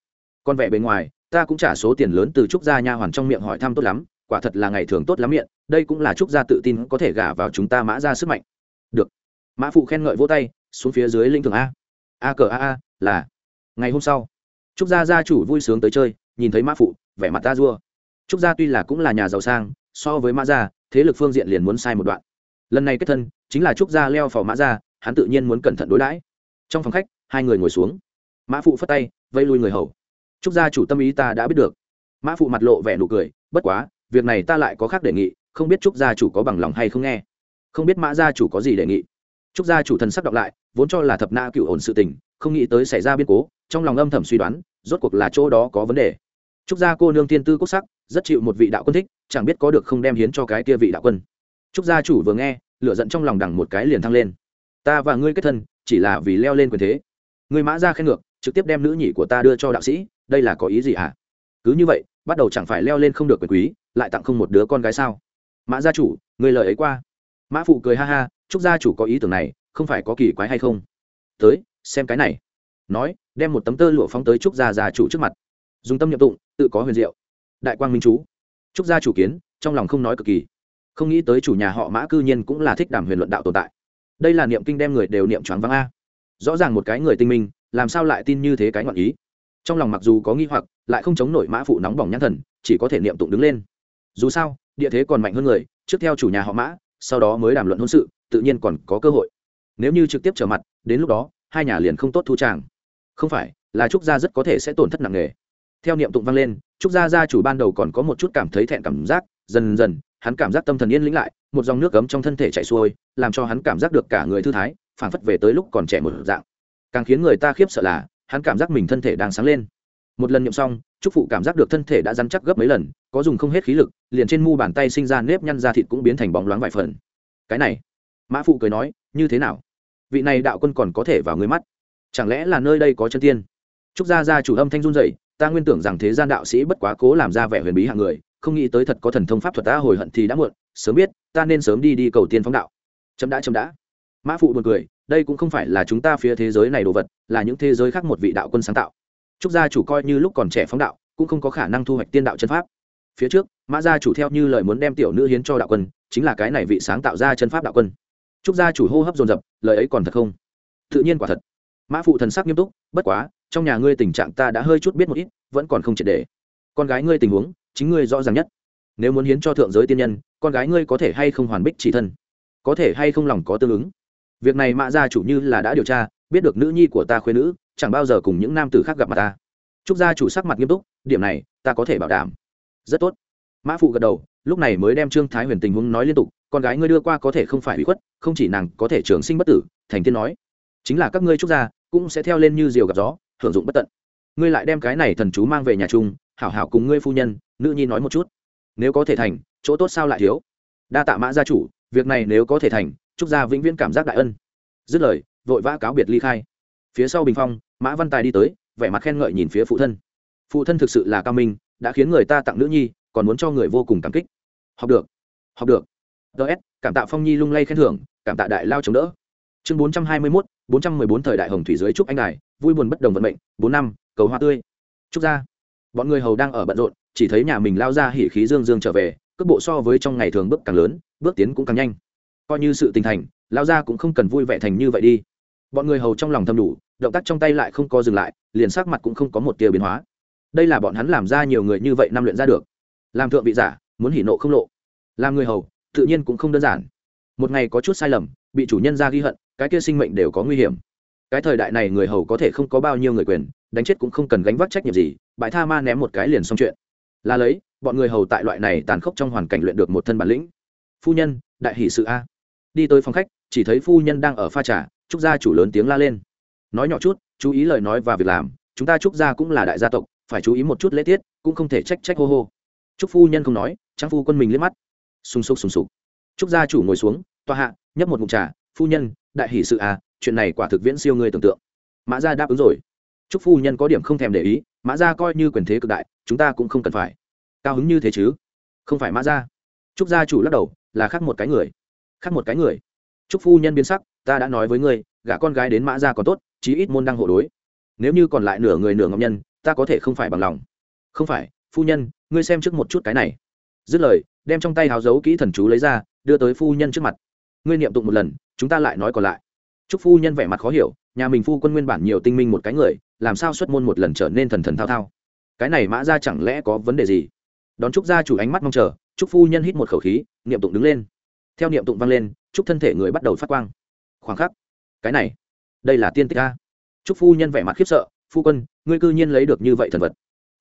Con vẻ bề ngoài, ta cũng trả số tiền lớn từ trúc gia nha hoàn trong miệng hỏi thăm tốt lắm, quả thật là ngày thường tốt lắm miệng, đây cũng là trúc gia tự tin có thể gả vào chúng ta mã ra sức mạnh. Được. Mã phụ khen ngợi vỗ tay, xuống phía dưới linh thường a. A cờ a a, là. Ngày hôm sau, trúc gia gia chủ vui sướng tới chơi, nhìn thấy mã phụ, vẻ mặt ta dua trúc gia tuy là cũng là nhà giàu sang, so với mã gia, thế lực phương diện liền muốn sai một đoạn. Lần này kết thân, chính là trúc gia leo phò mã gia, hắn tự nhiên muốn cẩn thận đối đãi trong phòng khách, hai người ngồi xuống. Mã phụ phất tay vây lui người hầu. Trúc gia chủ tâm ý ta đã biết được. Mã phụ mặt lộ vẻ nụ cười, bất quá, việc này ta lại có khác đề nghị, không biết trúc gia chủ có bằng lòng hay không nghe. Không biết mã gia chủ có gì đề nghị. Trúc gia chủ thần sắc đọc lại, vốn cho là thập na cựu ổn sự tình, không nghĩ tới xảy ra biến cố, trong lòng âm thầm suy đoán, rốt cuộc là chỗ đó có vấn đề. Trúc gia cô nương tiên tư quốc sắc, rất chịu một vị đạo quân thích, chẳng biết có được không đem hiến cho cái kia vị đạo quân. Trúc gia chủ vừa nghe, lửa giận trong lòng đằng một cái liền thăng lên. Ta và ngươi kết thân chỉ là vì leo lên quyền thế. Người mã ra khen ngược, trực tiếp đem nữ nhị của ta đưa cho đạo sĩ, đây là có ý gì hả? Cứ như vậy, bắt đầu chẳng phải leo lên không được quyền quý, lại tặng không một đứa con gái sao? Mã gia chủ, người lời ấy qua. Mã phụ cười ha ha trúc gia chủ có ý tưởng này, không phải có kỳ quái hay không? Tới, xem cái này. Nói, đem một tấm tơ lụa phóng tới trúc gia gia chủ trước mặt. Dùng tâm nhập tụng, tự có huyền diệu. Đại quang minh chú. Trúc gia chủ kiến, trong lòng không nói cực kỳ. Không nghĩ tới chủ nhà họ mã cư nhiên cũng là thích đàm huyền luận đạo tồn tại đây là niệm kinh đem người đều niệm choáng váng a. Rõ ràng một cái người tinh minh, làm sao lại tin như thế cái ngọn ý? Trong lòng mặc dù có nghi hoặc, lại không chống nổi mã phụ nóng bỏng nhãn thần, chỉ có thể niệm tụng đứng lên. Dù sao, địa thế còn mạnh hơn người, trước theo chủ nhà họ mã, sau đó mới đàm luận hôn sự, tự nhiên còn có cơ hội. Nếu như trực tiếp trở mặt, đến lúc đó, hai nhà liền không tốt thu tràng. Không phải, là trúc gia rất có thể sẽ tổn thất nặng nề. Theo niệm tụng vang lên, trúc gia gia chủ ban đầu còn có một chút cảm thấy thẹn cảm giác, dần dần, hắn cảm giác tâm thần yên lĩnh lại một dòng nước cấm trong thân thể chạy xuôi, làm cho hắn cảm giác được cả người thư thái phản phất về tới lúc còn trẻ một dạng. Càng khiến người ta khiếp sợ là, hắn cảm giác mình thân thể đang sáng lên. Một lần nhậm xong trúc phụ cảm giác được thân thể đã dăn chắc gấp mấy lần, có dùng không hết khí lực, liền trên mu bàn tay sinh ra nếp nhăn da thịt cũng biến thành bóng loáng vài phần. Cái này, mã phụ cười nói, như thế nào? Vị này đạo quân còn có thể vào người mắt. Chẳng lẽ là nơi đây có chân tiên? Trúc gia gia chủ âm thanh run dậy ta nguyên tưởng rằng thế gian đạo sĩ bất quá cố làm ra vẻ huyền bí hạng người không nghĩ tới thật có thần thông pháp thuật ta hồi hận thì đã muộn, sớm biết, ta nên sớm đi đi cầu tiên phóng đạo. Chấm đã chấm đã. Mã phụ buồn cười, đây cũng không phải là chúng ta phía thế giới này đồ vật, là những thế giới khác một vị đạo quân sáng tạo. Trúc gia chủ coi như lúc còn trẻ phóng đạo, cũng không có khả năng thu hoạch tiên đạo chân pháp. Phía trước, mã gia chủ theo như lời muốn đem tiểu nữ hiến cho đạo quân, chính là cái này vị sáng tạo ra chân pháp đạo quân. Trúc gia chủ hô hấp dồn dập, lời ấy còn thật không? Tự nhiên quả thật. Mã phụ thần sắc nghiêm túc, bất quá, trong nhà ngươi tình trạng ta đã hơi chút biết một ít, vẫn còn không triệt đề con gái ngươi tình huống chính ngươi rõ ràng nhất. Nếu muốn hiến cho thượng giới tiên nhân, con gái ngươi có thể hay không hoàn bích chỉ thân? Có thể hay không lòng có tương ứng? Việc này mã gia chủ như là đã điều tra, biết được nữ nhi của ta khuyên nữ, chẳng bao giờ cùng những nam tử khác gặp mặt ta. Trúc gia chủ sắc mặt nghiêm túc, điểm này, ta có thể bảo đảm. Rất tốt. Mã phụ gật đầu, lúc này mới đem trương thái huyền tình huống nói liên tục, con gái ngươi đưa qua có thể không phải bị khuất, không chỉ nàng có thể trường sinh bất tử, thành tiên nói. Chính là các ngươi trúc gia cũng sẽ theo lên như diều gặp gió, hưởng dụng bất tận. Ngươi lại đem cái này thần chú mang về nhà chung, hảo hảo cùng ngươi phu nhân nữ nhi nói một chút. Nếu có thể thành, chỗ tốt sao lại thiếu? Đa tạ mã gia chủ, việc này nếu có thể thành trúc gia vĩnh viễn cảm giác đại ân. Dứt lời, vội vã cáo biệt ly khai. Phía sau bình phong, mã văn tài đi tới, vẻ mặt khen ngợi nhìn phía phụ thân. Phụ thân thực sự là cao minh, đã khiến người ta tặng nữ nhi, còn muốn cho người vô cùng cảm kích. Học được học được. Ts cảm tạ phong nhi lung lay khen thưởng, cảm tạ đại lao chống đỡ. Chương bốn trăm hai mươi mốt, bốn trăm mười bốn thời đại hồng thủy dưới trúc anh đài, vui buồn bất đồng vận mệnh, bốn năm, cầu hoa tươi. Trúc gia bọn người hầu đang ở bận rộn, chỉ thấy nhà mình lao ra hỉ khí dương dương trở về, cước bộ so với trong ngày thường bước càng lớn, bước tiến cũng càng nhanh. Coi như sự tình thành, lao ra cũng không cần vui vẻ thành như vậy đi. Bọn người hầu trong lòng thầm đủ, động tác trong tay lại không có dừng lại, liền sắc mặt cũng không có một tia biến hóa. Đây là bọn hắn làm ra nhiều người như vậy năm luyện ra được. Làm thượng vị giả, muốn hỉ nộ không lộ. Làm người hầu, tự nhiên cũng không đơn giản. Một ngày có chút sai lầm, bị chủ nhân ra ghi hận, cái kia sinh mệnh đều có nguy hiểm. Cái thời đại này người hầu có thể không có bao nhiêu người quyền đánh chết cũng không cần gánh vác trách nhiệm gì, bãi tha ma ném một cái liền xong chuyện. Là lấy, bọn người hầu tại loại này tàn khốc trong hoàn cảnh luyện được một thân bản lĩnh. Phu nhân, đại hỷ sự a. Đi tới phòng khách, chỉ thấy phu nhân đang ở pha trà, trúc gia chủ lớn tiếng la lên. Nói nhỏ chút, chú ý lời nói và việc làm, chúng ta trúc gia cũng là đại gia tộc, phải chú ý một chút lễ tiết, cũng không thể trách trách hô hô. Trúc phu nhân không nói trang phu quân mình liếc mắt. Sung sục, sùng sục. Trúc gia chủ ngồi xuống, tòa hạ, nhấp một mụn trà. Phu nhân, đại hỷ sự à chuyện này quả thực viễn siêu người tưởng tượng. Mã gia đáp ứng rồi. Chúc phu nhân có điểm không thèm để ý, mã gia coi như quyền thế cực đại, chúng ta cũng không cần phải. Cao hứng như thế chứ? Không phải mã gia. Chúc gia chủ lắc đầu, là khác một cái người. Khác một cái người. Chúc phu nhân biến sắc, ta đã nói với ngươi, gả con gái đến mã gia còn tốt, chí ít môn đăng hộ đối. Nếu như còn lại nửa người nửa ngọc nhân, ta có thể không phải bằng lòng. Không phải, phu nhân, ngươi xem trước một chút cái này. Dứt lời, đem trong tay háo dấu kỹ thần chú lấy ra, đưa tới phu nhân trước mặt. Ngươi niệm tụng một lần, chúng ta lại nói còn lại. Trúc phu nhân vẻ mặt khó hiểu, nhà mình phu quân nguyên bản nhiều tinh minh một cái người, làm sao xuất môn một lần trở nên thần thần thao thao? Cái này mã gia chẳng lẽ có vấn đề gì? Đón trúc gia chủ ánh mắt mong chờ, trúc phu nhân hít một khẩu khí, niệm tụng đứng lên. Theo niệm tụng vang lên, trúc thân thể người bắt đầu phát quang. Khoảng khắc, cái này, đây là tiên tích a. Trúc phu nhân vẻ mặt khiếp sợ, phu quân, ngươi cư nhiên lấy được như vậy thần vật.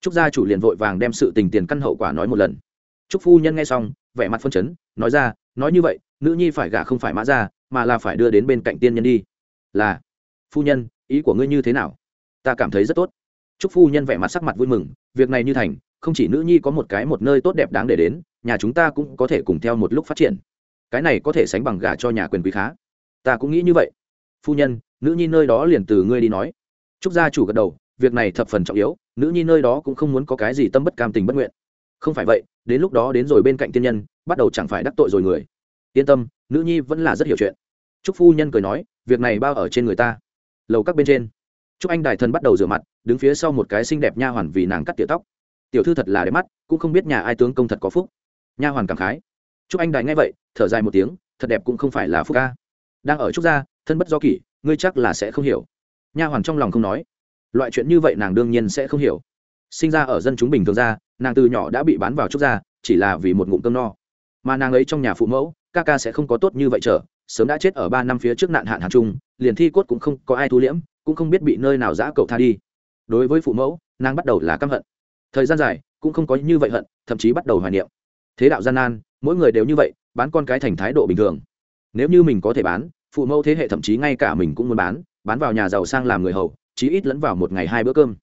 Trúc gia chủ liền vội vàng đem sự tình tiền căn hậu quả nói một lần. Trúc phu nhân nghe xong, vẻ mặt phân chấn, nói ra, nói như vậy, nữ nhi phải gả không phải mã gia mà là phải đưa đến bên cạnh tiên nhân đi. Là, phu nhân, ý của ngươi như thế nào? Ta cảm thấy rất tốt. Chúc phu nhân vẻ mặt sắc mặt vui mừng, việc này như thành, không chỉ nữ nhi có một cái một nơi tốt đẹp đáng để đến, nhà chúng ta cũng có thể cùng theo một lúc phát triển. Cái này có thể sánh bằng gả cho nhà quyền quý khá. Ta cũng nghĩ như vậy. Phu nhân, nữ nhi nơi đó liền từ ngươi đi nói. Chúc gia chủ gật đầu, việc này thập phần trọng yếu, nữ nhi nơi đó cũng không muốn có cái gì tâm bất cam tình bất nguyện. Không phải vậy, đến lúc đó đến rồi bên cạnh tiên nhân, bắt đầu chẳng phải đắc tội rồi người. Yên tâm, nữ nhi vẫn là rất hiểu chuyện trúc phu nhân cười nói, việc này bao ở trên người ta. Lầu các bên trên, trúc anh đại thần bắt đầu rửa mặt, đứng phía sau một cái xinh đẹp nha hoàn vì nàng cắt tỉa tóc. Tiểu thư thật là đẹp mắt, cũng không biết nhà ai tướng công thật có phúc. Nha hoàn cảm khái. Trúc anh đại nghe vậy, thở dài một tiếng, thật đẹp cũng không phải là phúc ca. Đang ở trúc gia, thân bất do kỷ, ngươi chắc là sẽ không hiểu. Nha hoàn trong lòng không nói. Loại chuyện như vậy nàng đương nhiên sẽ không hiểu. Sinh ra ở dân chúng bình thường ra nàng từ nhỏ đã bị bán vào trúc gia, chỉ là vì một ngụm cơm no. Mà nàng ấy trong nhà phụ mẫu, ca ca sẽ không có tốt như vậy trở sớm đã chết ở ba năm phía trước nạn hạn hàng trung, liền thi cốt cũng không có ai thu liễm, cũng không biết bị nơi nào giã cậu tha đi. Đối với phụ mẫu, nàng bắt đầu là căm hận. Thời gian dài, cũng không có như vậy hận, thậm chí bắt đầu hoài niệm. Thế đạo gian nan, mỗi người đều như vậy, bán con cái thành thái độ bình thường. Nếu như mình có thể bán, phụ mẫu thế hệ thậm chí ngay cả mình cũng muốn bán bán vào nhà giàu sang làm người hầu, chí ít lẫn vào một ngày hai bữa cơm.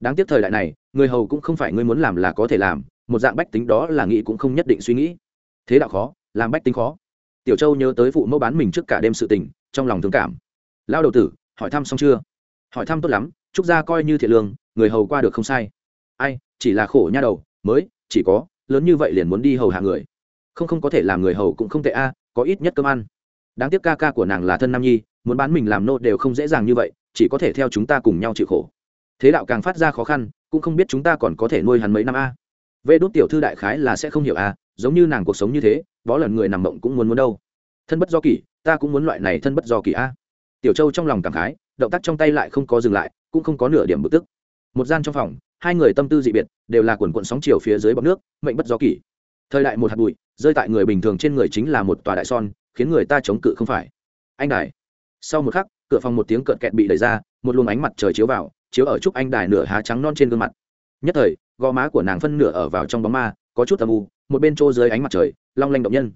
Đáng tiếc thời đại này, người hầu cũng không phải ngươi muốn làm là có thể làm, một dạng bách tính đó là nghĩ cũng không nhất định suy nghĩ. Thế đạo khó, làm bách tính khó tiểu châu nhớ tới phụ mẫu bán mình trước cả đêm sự tình, trong lòng thương cảm. Lao đầu tử, hỏi thăm xong chưa? Hỏi thăm tốt lắm, trúc gia coi như thiện lương, người hầu qua được không sai. Ai, chỉ là khổ nha đầu, mới, chỉ có, lớn như vậy liền muốn đi hầu hạ người. Không không có thể làm người hầu cũng không tệ a, có ít nhất cơm ăn. Đáng tiếc ca ca của nàng là thân nam nhi, muốn bán mình làm nô đều không dễ dàng như vậy, chỉ có thể theo chúng ta cùng nhau chịu khổ. Thế đạo càng phát ra khó khăn, cũng không biết chúng ta còn có thể nuôi hắn mấy năm a vê đốt tiểu thư đại khái là sẽ không hiểu à? giống như nàng cuộc sống như thế bó lần người nằm mộng cũng muốn muốn đâu. Thân bất do kỳ, ta cũng muốn loại này thân bất do kỳ a. Tiểu châu trong lòng cảm khái động tác trong tay lại không có dừng lại cũng không có nửa điểm bực tức. Một gian trong phòng hai người tâm tư dị biệt đều là quần quận sóng chiều phía dưới bọc nước mệnh bất do kỳ. thời đại một hạt bụi rơi tại người bình thường trên người chính là một tòa đại son khiến người ta chống cự không phải. Anh đài. Sau một khắc cửa phòng một tiếng cợt kẹt bị đẩy ra một luồng ánh mặt trời chiếu vào chiếu ở trúc anh đài nửa há trắng non trên gương mặt nhất thời, gò má của nàng phân nửa ở vào trong bóng ma, có chút âm u, một bên chỗ dưới ánh mặt trời, long lanh động nhân.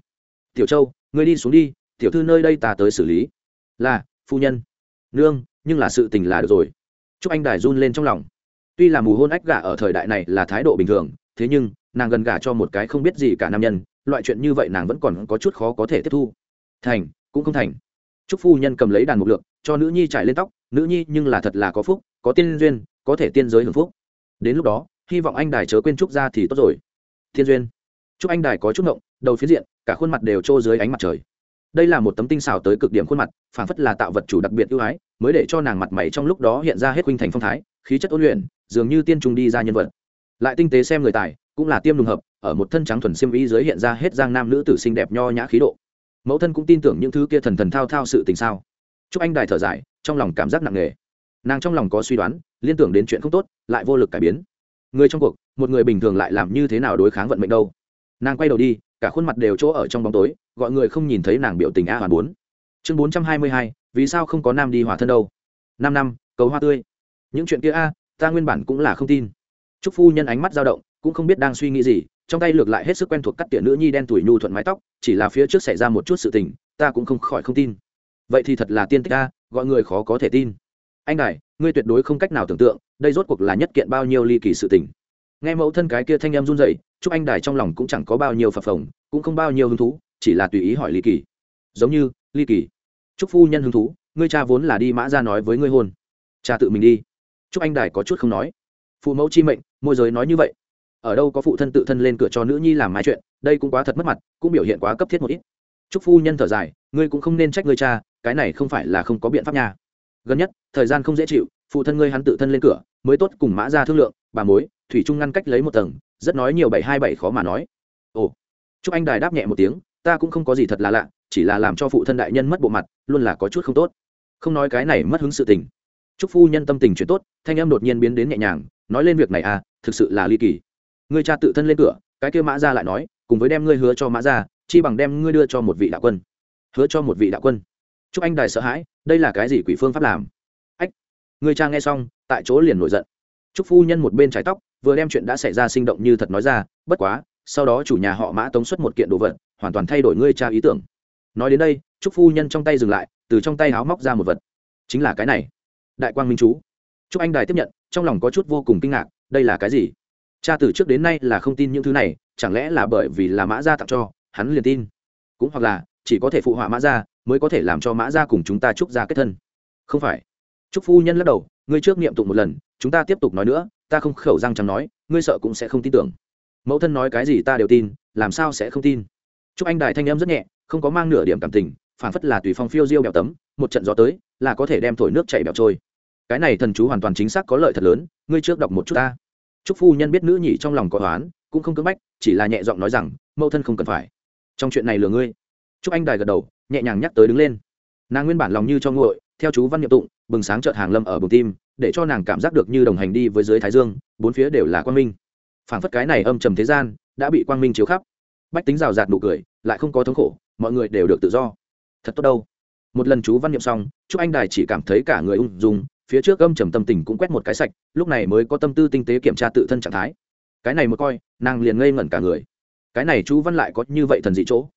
Tiểu châu người đi xuống đi, tiểu thư nơi đây ta tới xử lý. Là, phu nhân. Nương, nhưng là sự tình là được rồi. Chúc anh đài run lên trong lòng. Tuy là mù hôn ách gả ở thời đại này là thái độ bình thường, thế nhưng, nàng gần gả cho một cái không biết gì cả nam nhân, loại chuyện như vậy nàng vẫn còn có chút khó có thể tiếp thu. Thành, cũng không thành. Chúc phu nhân cầm lấy đàn mục lượng cho nữ nhi trải lên tóc, nữ nhi, nhưng là thật là có phúc, có tiên duyên, có thể tiên giới hưởng phúc đến lúc đó, hy vọng anh đài chớ quên trúc ra thì tốt rồi. Thiên duyên. Chúc anh đài có chút ngộng, đầu phía diện, cả khuôn mặt đều trô dưới ánh mặt trời. Đây là một tấm tinh xảo tới cực điểm khuôn mặt phản phất là tạo vật chủ đặc biệt ưu ái, mới để cho nàng mặt mày trong lúc đó hiện ra hết khuynh thành phong thái, khí chất ôn luyện, dường như tiên trung đi ra nhân vật. Lại tinh tế xem người tài, cũng là tiêm lùng hợp, ở một thân trắng thuần xiêm y dưới hiện ra hết giang nam nữ tử xinh đẹp nho nhã khí độ. Mẫu thân cũng tin tưởng những thứ kia thần thần thao thao sự tình sao. Chúc anh đài thở dài, trong lòng cảm giác nặng nề nàng trong lòng có suy đoán, liên tưởng đến chuyện không tốt, lại vô lực cải biến. Người trong cuộc, một người bình thường lại làm như thế nào đối kháng vận mệnh đâu? Nàng quay đầu đi, cả khuôn mặt đều chỗ ở trong bóng tối, gọi người không nhìn thấy nàng biểu tình a hoàn bốn. Chương bốn trăm hai mươi hai, vì sao không có nam đi hòa thân đâu? Năm năm, cầu hoa tươi. Những chuyện kia a, ta nguyên bản cũng là không tin. Trúc phu nhân ánh mắt dao động, cũng không biết đang suy nghĩ gì, trong tay lược lại hết sức quen thuộc cắt tỉa nữ nhi đen tuổi nhu thuận mái tóc, chỉ là phía trước xảy ra một chút sự tình, ta cũng không khỏi không tin. Vậy thì thật là tiên tích a, gọi người khó có thể tin anh đại ngươi tuyệt đối không cách nào tưởng tượng, đây rốt cuộc là nhất kiện bao nhiêu ly kỳ sự tình. Nghe mẫu thân cái kia thanh em run dậy chúc anh đài trong lòng cũng chẳng có bao nhiêu phập phồng, cũng không bao nhiêu hứng thú, chỉ là tùy ý hỏi ly kỳ. Giống như, ly kỳ, chúc phu nhân hứng thú, ngươi cha vốn là đi mã ra nói với ngươi hôn. Cha tự mình đi. Chúc anh đài có chút không nói. Phụ mẫu chi mệnh, môi giới nói như vậy. Ở đâu có phụ thân tự thân lên cửa cho nữ nhi làm mai chuyện, đây cũng quá thật mất mặt, cũng biểu hiện quá cấp thiết một ít. Chúc phu nhân thở dài, ngươi cũng không nên trách ngươi cha, cái này không phải là không có biện pháp nha gần nhất, thời gian không dễ chịu, phụ thân ngươi hắn tự thân lên cửa, mới tốt cùng mã ra thương lượng, bà mối, thủy trung ngăn cách lấy một tầng, rất nói nhiều bảy hai bảy khó mà nói. Ồ, chúc anh đài đáp nhẹ một tiếng, ta cũng không có gì thật là lạ, chỉ là làm cho phụ thân đại nhân mất bộ mặt, luôn là có chút không tốt. Không nói cái này mất hứng sự tình. Chúc phu nhân tâm tình chuyện tốt, thanh em đột nhiên biến đến nhẹ nhàng, nói lên việc này à thực sự là ly kỳ. Ngươi cha tự thân lên cửa, cái kia mã ra lại nói, cùng với đem ngươi hứa cho mã ra, chi bằng đem ngươi đưa cho một vị đạo quân. Hứa cho một vị đạo quân chúc anh đài sợ hãi, đây là cái gì quỷ phương pháp làm? Ách, người cha nghe xong, tại chỗ liền nổi giận. Chúc phu nhân một bên trái tóc, vừa đem chuyện đã xảy ra sinh động như thật nói ra, bất quá, sau đó chủ nhà họ mã tống xuất một kiện đồ vật, hoàn toàn thay đổi ngươi cha ý tưởng. Nói đến đây, chúc phu nhân trong tay dừng lại, từ trong tay háo móc ra một vật. Chính là cái này. Đại quang minh chú. Chúc anh đài tiếp nhận, trong lòng có chút vô cùng kinh ngạc, đây là cái gì? Cha từ trước đến nay là không tin những thứ này, chẳng lẽ là bởi vì là mã gia tặng cho, hắn liền tin? Cũng hoặc là, chỉ có thể phụ họa mã gia mới có thể làm cho mã gia cùng chúng ta trúc gia kết thân. Không phải. Trúc phu nhân lắc đầu, ngươi trước niệm tụng một lần, chúng ta tiếp tục nói nữa, ta không khẩu răng chẳng nói, ngươi sợ cũng sẽ không tin tưởng. Mẫu thân nói cái gì ta đều tin, làm sao sẽ không tin? Trúc anh đài thanh âm rất nhẹ, không có mang nửa điểm cảm tình phản phất là tùy phong phiêu diêu bèo tấm, một trận gió tới, là có thể đem thổi nước chảy bèo trôi. Cái này thần chú hoàn toàn chính xác có lợi thật lớn, ngươi trước đọc một chút ta. Chúc phu nhân biết nữ nhị trong lòng có toán cũng không cưỡng bách, chỉ là nhẹ giọng nói rằng, mẫu thân không cần phải. Trong chuyện này lừa ngươi. Chúc anh đài gật đầu nhẹ nhàng nhắc tới đứng lên. Nàng nguyên bản lòng như cho nguội, theo chú văn nhiệm tụng, bừng sáng chợt hàng lâm ở bụng tim, để cho nàng cảm giác được như đồng hành đi với dưới thái dương, bốn phía đều là quang minh. Phảng phất cái này âm trầm thế gian, đã bị quang minh chiếu khắp. Bách tính rào rạt nụ cười, lại không có thống khổ, mọi người đều được tự do. Thật tốt đâu. Một lần chú văn niệm xong chúc anh đài chỉ cảm thấy cả người ung dung, phía trước âm trầm tâm tình cũng quét một cái sạch, lúc này mới có tâm tư tinh tế kiểm tra tự thân trạng thái. Cái này một coi, nàng liền ngây ngẩn cả người. Cái này chú văn lại có như vậy thần dị chỗ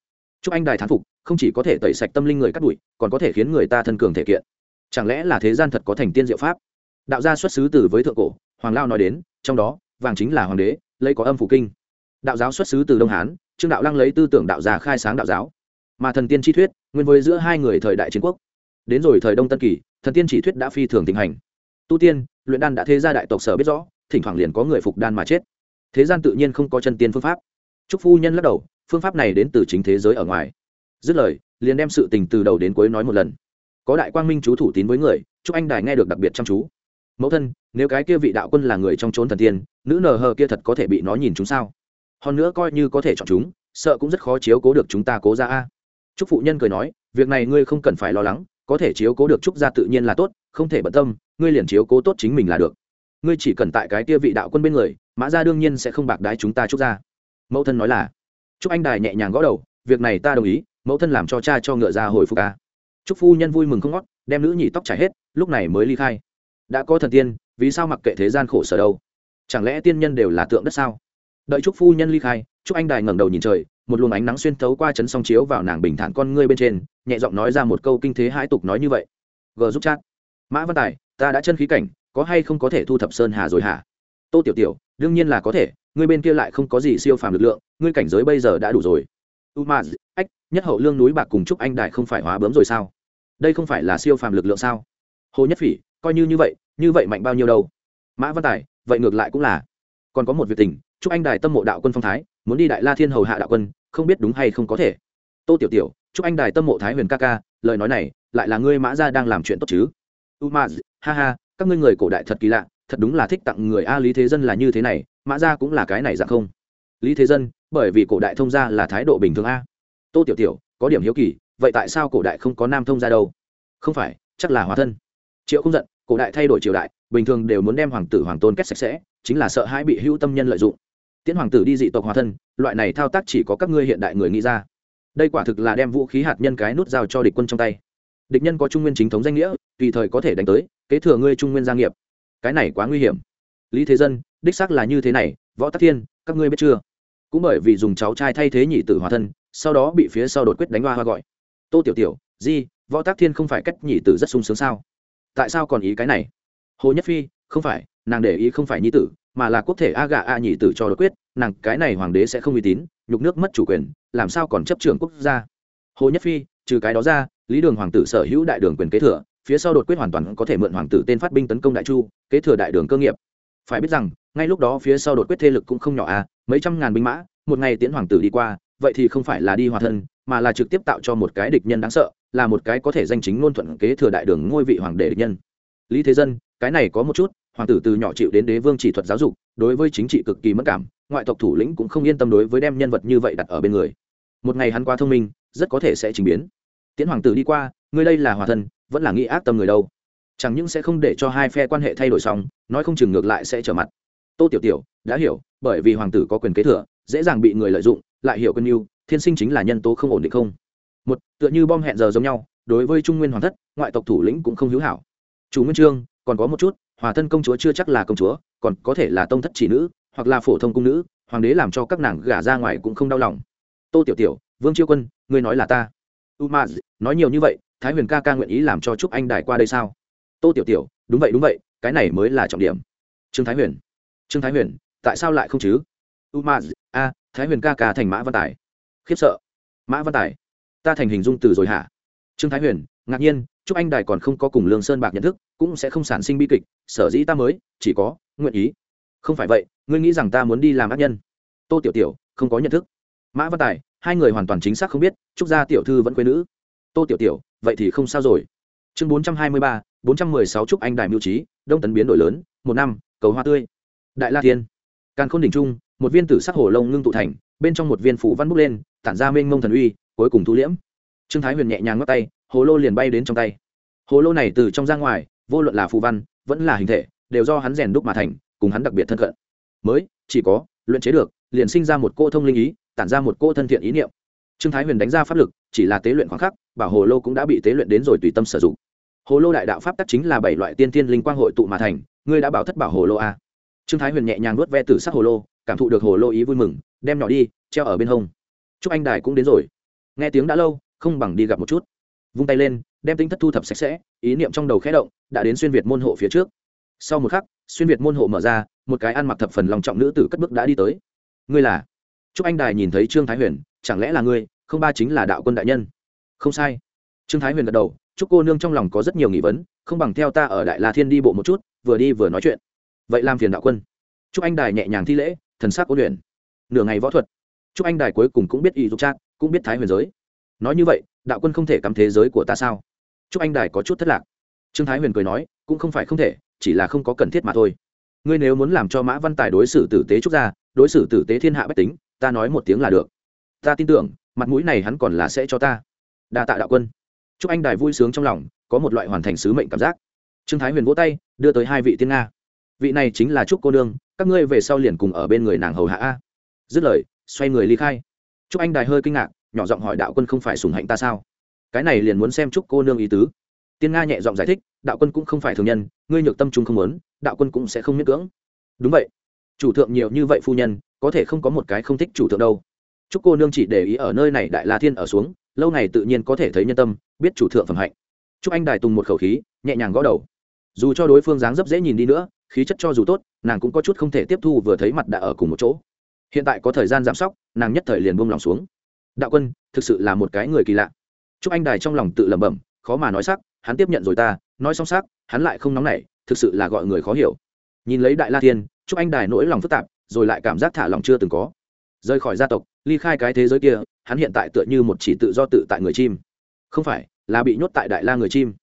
chúc anh đài thán phục, không chỉ có thể tẩy sạch tâm linh người cắt đuổi còn có thể khiến người ta thân cường thể kiện. Chẳng lẽ là thế gian thật có thành tiên diệu pháp? Đạo gia xuất xứ từ với thượng cổ, hoàng lao nói đến, trong đó, vàng chính là hoàng đế, lấy có âm phủ kinh. Đạo giáo xuất xứ từ đông hán, trương đạo lăng lấy tư tưởng đạo gia khai sáng đạo giáo. Mà thần tiên chi thuyết, nguyên với giữa hai người thời đại chiến quốc. Đến rồi thời đông tân kỳ, thần tiên chỉ thuyết đã phi thường tình hành. Tu tiên, luyện đan đã thế gia đại tộc sở biết rõ, thỉnh thoảng liền có người phục đan mà chết. Thế gian tự nhiên không có chân tiên phương pháp. Trúc phu nhân lắc đầu phương pháp này đến từ chính thế giới ở ngoài. Dứt lời, liền đem sự tình từ đầu đến cuối nói một lần. Có đại quang minh chú thủ tín với người, chúc anh đài nghe được đặc biệt chăm chú. Mẫu thân, nếu cái kia vị đạo quân là người trong trốn thần tiên, nữ nờ hờ kia thật có thể bị nó nhìn chúng sao? Hơn nữa coi như có thể chọn chúng, sợ cũng rất khó chiếu cố được chúng ta cố ra a. Chúc phụ nhân cười nói, việc này ngươi không cần phải lo lắng, có thể chiếu cố được trúc gia tự nhiên là tốt, không thể bận tâm, ngươi liền chiếu cố tốt chính mình là được. Ngươi chỉ cần tại cái kia vị đạo quân bên người, mã gia đương nhiên sẽ không bạc đái chúng ta trúc gia. Mẫu thân nói là chúc anh đài nhẹ nhàng gõ đầu, việc này ta đồng ý, mẫu thân làm cho cha cho ngựa ra hồi phục ca chúc phu nhân vui mừng không ngót, đem nữ nhị tóc trải hết, lúc này mới ly khai. Đã có thần tiên, vì sao mặc kệ thế gian khổ sở đâu? Chẳng lẽ tiên nhân đều là tượng đất sao? Đợi chúc phu nhân ly khai chúc anh đài ngẩng đầu nhìn trời, một luồng ánh nắng xuyên thấu qua chấn song chiếu vào nàng bình thản con ngươi bên trên, nhẹ giọng nói ra một câu kinh thế hãi tục nói như vậy. G giúp chat. Mã văn tài, ta đã chân khí cảnh, có hay không có thể thu thập sơn hà rồi hả? Tô tiểu tiểu, đương nhiên là có thể, ngươi bên kia lại không có gì siêu phàm lực lượng ngươi cảnh giới bây giờ đã đủ rồi. U ma ách, nhất hậu lương núi bạc cùng chúc anh đại không phải hóa bướm rồi sao? Đây không phải là siêu phàm lực lượng sao? Hồ nhất phỉ, coi như như vậy như vậy mạnh bao nhiêu đâu? Mã văn tài, vậy ngược lại cũng là. Còn có một việc tình, chúc anh đài tâm mộ đạo quân phong thái, muốn đi đại la thiên hầu hạ đạo quân, không biết đúng hay không có thể. Tô tiểu tiểu, chúc anh đài tâm mộ thái huyền ca ca, lời nói này, lại là ngươi mã gia đang làm chuyện tốt chứ? U ma ha ha, các ngươi người cổ đại thật kỳ lạ, thật đúng là thích tặng người a lý thế dân là như thế này, mã gia cũng là cái này dạng không? Lý thế dân bởi vì cổ đại thông gia là thái độ bình thường a. Tô tiểu tiểu, có điểm hiếu kỳ, vậy tại sao cổ đại không có nam thông gia đâu? Không phải, chắc là hóa thân. Triệu không giận, cổ đại thay đổi triều đại, bình thường đều muốn đem hoàng tử hoàng tôn kết sạch sẽ, chính là sợ hãi bị hữu tâm nhân lợi dụng. Tiễn hoàng tử đi dị tộc hóa thân, loại này thao tác chỉ có các ngươi hiện đại người nghĩ ra. Đây quả thực là đem vũ khí hạt nhân cái nút giao cho địch quân trong tay. Địch nhân có trung nguyên chính thống danh nghĩa, tùy thời có thể đánh tới, kế thừa ngươi trung nguyên gia nghiệp. Cái này quá nguy hiểm. Lý thế dân, đích xác là như thế này, võ tắc thiên, các ngươi biết chưa? Cũng bởi vì dùng cháu trai thay thế nhị tử hòa thân, sau đó bị phía sau đột quyết đánh hoa hoa gọi. Tô tiểu tiểu, di, võ tác thiên không phải cách nhị tử rất sung sướng sao? Tại sao còn ý cái này? Hồ nhất phi, không phải, nàng để ý không phải nhi tử, mà là quốc thể a gà a nhị tử cho đột quyết, nàng cái này hoàng đế sẽ không uy tín, nhục nước mất chủ quyền, làm sao còn chấp trưởng quốc gia? Hồ nhất phi, trừ cái đó ra, lý đường hoàng tử sở hữu đại đường quyền kế thừa, phía sau đột quyết hoàn toàn có thể mượn hoàng tử tên phát binh tấn công đại chu, kế thừa đại đường cơ nghiệp. Phải biết rằng, ngay lúc đó phía sau đột quyết thế lực cũng không nhỏ à mấy trăm ngàn binh mã, một ngày tiễn hoàng tử đi qua, vậy thì không phải là đi hòa thân, mà là trực tiếp tạo cho một cái địch nhân đáng sợ, là một cái có thể danh chính ngôn thuận kế thừa đại đường ngôi vị hoàng đệ địch nhân. Lý thế dân, cái này có một chút, hoàng tử từ nhỏ chịu đến đế vương chỉ thuật giáo dục, đối với chính trị cực kỳ mất cảm, ngoại tộc thủ lĩnh cũng không yên tâm đối với đem nhân vật như vậy đặt ở bên người. Một ngày hắn quá thông minh, rất có thể sẽ trình biến. Tiễn hoàng tử đi qua người đây là hòa thân, vẫn là nghĩ ác tâm người đâu? Chẳng những sẽ không để cho hai phe quan hệ thay đổi xong, nói không chừng ngược lại sẽ trở mặt. Tô tiểu tiểu đã hiểu, bởi vì hoàng tử có quyền kế thừa, dễ dàng bị người lợi dụng, lại hiểu cân yêu, thiên sinh chính là nhân tố không ổn định không. Một, tựa như bom hẹn giờ giống nhau, đối với trung nguyên hoàng thất, ngoại tộc thủ lĩnh cũng không hữu hảo. Chủ nguyên trương, còn có một chút, hòa thân công chúa chưa chắc là công chúa, còn có thể là tông thất chỉ nữ, hoặc là phổ thông cung nữ, hoàng đế làm cho các nàng gả ra ngoài cũng không đau lòng. Tô tiểu tiểu, vương chiêu quân, ngươi nói là ta. U ma nói nhiều như vậy, thái huyền ca ca nguyện ý làm cho chúc anh đài qua đây sao? Tô tiểu tiểu, đúng vậy đúng vậy, cái này mới là trọng điểm. Trương thái huyền. Trương thái huyền tại sao lại không chứ? Umaz a, thái huyền ca ca thành mã văn tài. Khiếp sợ. Mã văn tài, ta thành hình dung từ rồi hả? Trương thái huyền, ngạc nhiên, chúc anh đài còn không có cùng lương sơn bạc nhận thức, cũng sẽ không sản sinh bi kịch, sở dĩ ta mới, chỉ có, nguyện ý. Không phải vậy, ngươi nghĩ rằng ta muốn đi làm ác nhân? Tô tiểu tiểu, không có nhận thức. Mã văn tài, hai người hoàn toàn chính xác không biết trúc gia tiểu thư vẫn quê nữ. Tô tiểu tiểu, vậy thì không sao rồi. Chương bốn trăm hai mươi ba, bốn trăm mười sáu trúc anh đài mưu trí, đông tấn biến đổi lớn, một năm, cầu hoa tươi. Đại la thiên càn khôn đỉnh trung, một viên tử sắc hồ lông ngưng tụ thành, bên trong một viên phủ văn bút lên, tản ra mênh mông thần uy, cuối cùng thu liễm. Trương thái huyền nhẹ nhàng ngót tay, hồ lô liền bay đến trong tay. Hồ lô này từ trong ra ngoài, vô luận là phù văn, vẫn là hình thể, đều do hắn rèn đúc mà thành, cùng hắn đặc biệt thân cận. Mới, chỉ có, luyện chế được, liền sinh ra một cô thông linh ý, tản ra một cô thân thiện ý niệm. Trương thái huyền đánh ra pháp lực, chỉ là tế luyện khoảng khắc, bảo hồ lô cũng đã bị tế luyện đến rồi tùy tâm sử dụng. Hồ lô đại đạo pháp tắc chính là bảy loại tiên tiên linh quang hội tụ mà thành, ngươi đã bảo thất bảo hồ lô a trương thái huyền nhẹ nhàng nuốt ve tử sắc hồ lô, cảm thụ được hồ lô ý vui mừng, đem nhỏ đi, treo ở bên hông. Chúc anh đài cũng đến rồi. Nghe tiếng đã lâu, không bằng đi gặp một chút. Vung tay lên, đem tính thất thu thập sạch sẽ, ý niệm trong đầu khẽ động, đã đến xuyên việt môn hộ phía trước. Sau một khắc, xuyên việt môn hộ mở ra, một cái ăn mặc thập phần lòng trọng nữ tử cất bước đã đi tới. Ngươi là? Chúc anh đài nhìn thấy trương thái huyền, chẳng lẽ là ngươi, không ba chính là đạo quân đại nhân? Không sai. Trương thái huyền gật đầu, chúc cô nương trong lòng có rất nhiều nghi vấn, không bằng theo ta ở đại la thiên đi bộ một chút, vừa đi vừa nói chuyện vậy làm phiền đạo quân. Chúc anh đài nhẹ nhàng thi lễ, thần sắc ôn luyện. Nửa ngày võ thuật. Chúc anh đài cuối cùng cũng biết y dục trác cũng biết thái huyền giới. Nói như vậy, đạo quân không thể cắm thế giới của ta sao? Chúc anh đài có chút thất lạc. Trương thái huyền cười nói, cũng không phải không thể, chỉ là không có cần thiết mà thôi. Ngươi nếu muốn làm cho mã văn tài đối xử tử tế trúc gia, đối xử tử tế thiên hạ bách tính, ta nói một tiếng là được. Ta tin tưởng, mặt mũi này hắn còn là sẽ cho ta. Đa tạ đạo quân. Chúc anh đài vui sướng trong lòng, có một loại hoàn thành sứ mệnh cảm giác. Trương thái huyền vỗ tay, đưa tới hai vị tiên nga vị này chính là trúc cô nương, các ngươi về sau liền cùng ở bên người nàng hầu hạ a. Dứt lời, xoay người ly khai. Trúc anh đài hơi kinh ngạc, nhỏ giọng hỏi đạo quân không phải sùng hạnh ta sao? Cái này liền muốn xem trúc cô nương ý tứ. Tiên nga nhẹ giọng giải thích, đạo quân cũng không phải thường nhân, ngươi nhược tâm trung không muốn, đạo quân cũng sẽ không miễn cưỡng. Đúng vậy. Chủ thượng nhiều như vậy phu nhân, có thể không có một cái không thích chủ thượng đâu. Chúc cô nương chỉ để ý ở nơi này đại la thiên ở xuống, lâu này tự nhiên có thể thấy nhân tâm, biết chủ thượng phẩm hạnh. Chúc anh đài tùng một khẩu khí, nhẹ nhàng gõ đầu dù cho đối phương dáng dấp dễ nhìn đi nữa, khí chất cho dù tốt, nàng cũng có chút không thể tiếp thu vừa thấy mặt đã ở cùng một chỗ. Hiện tại có thời gian giảm sóc, nàng nhất thời liền buông lòng xuống. Đạo quân, thực sự là một cái người kỳ lạ. Chúc anh đài trong lòng tự lẩm bẩm, khó mà nói sắc, hắn tiếp nhận rồi ta, nói xong sắc, hắn lại không nóng nảy, thực sự là gọi người khó hiểu. Nhìn lấy đại la thiên, chúc anh đài nỗi lòng phức tạp, rồi lại cảm giác thả lòng chưa từng có. Rời khỏi gia tộc, ly khai cái thế giới kia, hắn hiện tại tựa như một chỉ tự do tự tại người chim. Không phải, là bị nhốt tại đại la người chim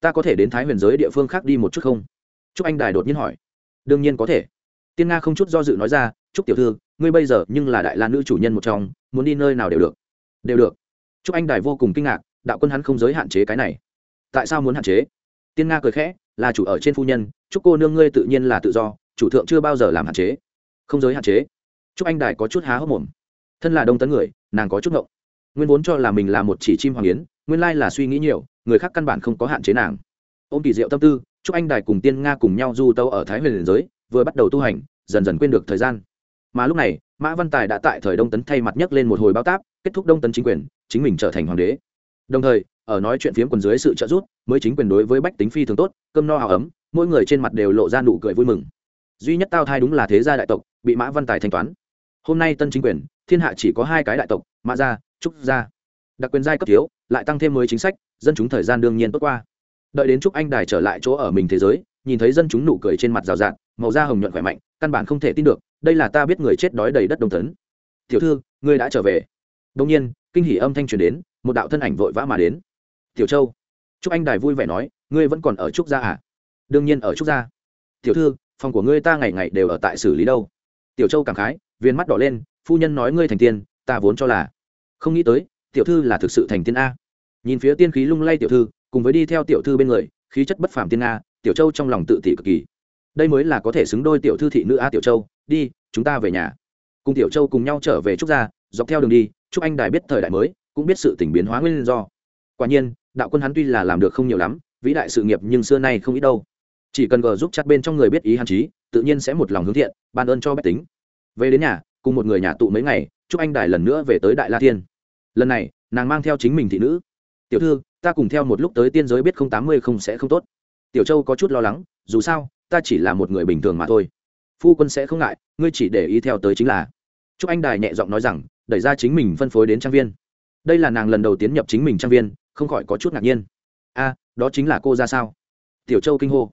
ta có thể đến thái huyền giới địa phương khác đi một chút không? Chúc anh đài đột nhiên hỏi. Đương nhiên có thể. Tiên nga không chút do dự nói ra chúc tiểu thư, ngươi bây giờ nhưng là đại la nữ chủ nhân một trong, muốn đi nơi nào đều được. Đều được. Chúc anh đài vô cùng kinh ngạc, đạo quân hắn không giới hạn chế cái này. Tại sao muốn hạn chế? Tiên nga cười khẽ, là chủ ở trên phu nhân chúc cô nương ngươi tự nhiên là tự do, chủ thượng chưa bao giờ làm hạn chế. Không giới hạn chế? Chúc anh đài có chút há hốc mồm. Thân là đông tấn người, nàng có chút ngộng. Nguyên vốn cho là mình là một chỉ chim hoàng yến, nguyên lai là suy nghĩ nhiều người khác căn bản không có hạn chế nàng. Ôm kỳ diệu tâm tư chúc anh đài cùng tiên nga cùng nhau du tâu ở thái huyền liền giới, vừa bắt đầu tu hành, dần dần quên được thời gian. Mà lúc này, mã văn tài đã tại thời đông tấn thay mặt nhấc lên một hồi báo táp, kết thúc đông tấn chính quyền, chính mình trở thành hoàng đế. Đồng thời, ở nói chuyện phiếm quần dưới sự trợ giúp, mới chính quyền đối với bách tính phi thường tốt, cơm no hào ấm, mỗi người trên mặt đều lộ ra nụ cười vui mừng. Duy nhất tao thai đúng là thế gia đại tộc, bị mã văn tài thanh toán. Hôm nay tân chính quyền, thiên hạ chỉ có hai cái đại tộc, mã gia, trúc gia đặc quyền giai cấp thiếu, lại tăng thêm mới chính sách, dân chúng thời gian đương nhiên tốt qua. Đợi đến chúc anh đài trở lại chỗ ở mình thế giới, nhìn thấy dân chúng nụ cười trên mặt rào rạt, màu da hồng nhuận khỏe mạnh, căn bản không thể tin được, đây là ta biết người chết đói đầy đất đông tấn. Tiểu thư, ngươi đã trở về. Đông nhiên, kinh hỉ âm thanh truyền đến, một đạo thân ảnh vội vã mà đến. Tiểu châu. Chúc anh đài vui vẻ nói, ngươi vẫn còn ở trúc gia à? Đương nhiên ở trúc gia. Tiểu thư, phòng của ngươi ta ngày ngày đều ở tại xử lý đâu. Tiểu châu cảm khái, viên mắt đỏ lên, phu nhân nói ngươi thành tiên, ta vốn cho là. Không nghĩ tới tiểu thư là thực sự thành tiên a. Nhìn phía tiên khí lung lay tiểu thư, cùng với đi theo tiểu thư bên người, khí chất bất phàm tiên a, tiểu châu trong lòng tự tỷ cực kỳ. Đây mới là có thể xứng đôi tiểu thư thị nữ a tiểu châu, đi, chúng ta về nhà. Cùng tiểu châu cùng nhau trở về trúc gia, dọc theo đường đi, trúc anh đài biết thời đại mới, cũng biết sự tỉnh biến hóa nguyên do. Quả nhiên, đạo quân hắn tuy là làm được không nhiều lắm, vĩ đại sự nghiệp nhưng xưa nay không ít đâu. Chỉ cần gờ giúp chặt bên trong người biết ý hạn chí, tự nhiên sẽ một lòng hướng thiện, ban ơn cho bách tính. Về đến nhà, cùng một người nhà tụ mấy ngày chúc anh đài lần nữa về tới đại la thiên lần này, nàng mang theo chính mình thị nữ. Tiểu thư, ta cùng theo một lúc tới tiên giới biết không tám mươi không sẽ không tốt. Tiểu châu có chút lo lắng, dù sao, ta chỉ là một người bình thường mà thôi. Phu quân sẽ không ngại, ngươi chỉ để ý theo tới chính là. Chúc anh đài nhẹ giọng nói rằng, đẩy ra chính mình phân phối đến trang viên. Đây là nàng lần đầu tiến nhập chính mình trang viên, không khỏi có chút ngạc nhiên. A, đó chính là cô ra sao? Tiểu châu kinh hô.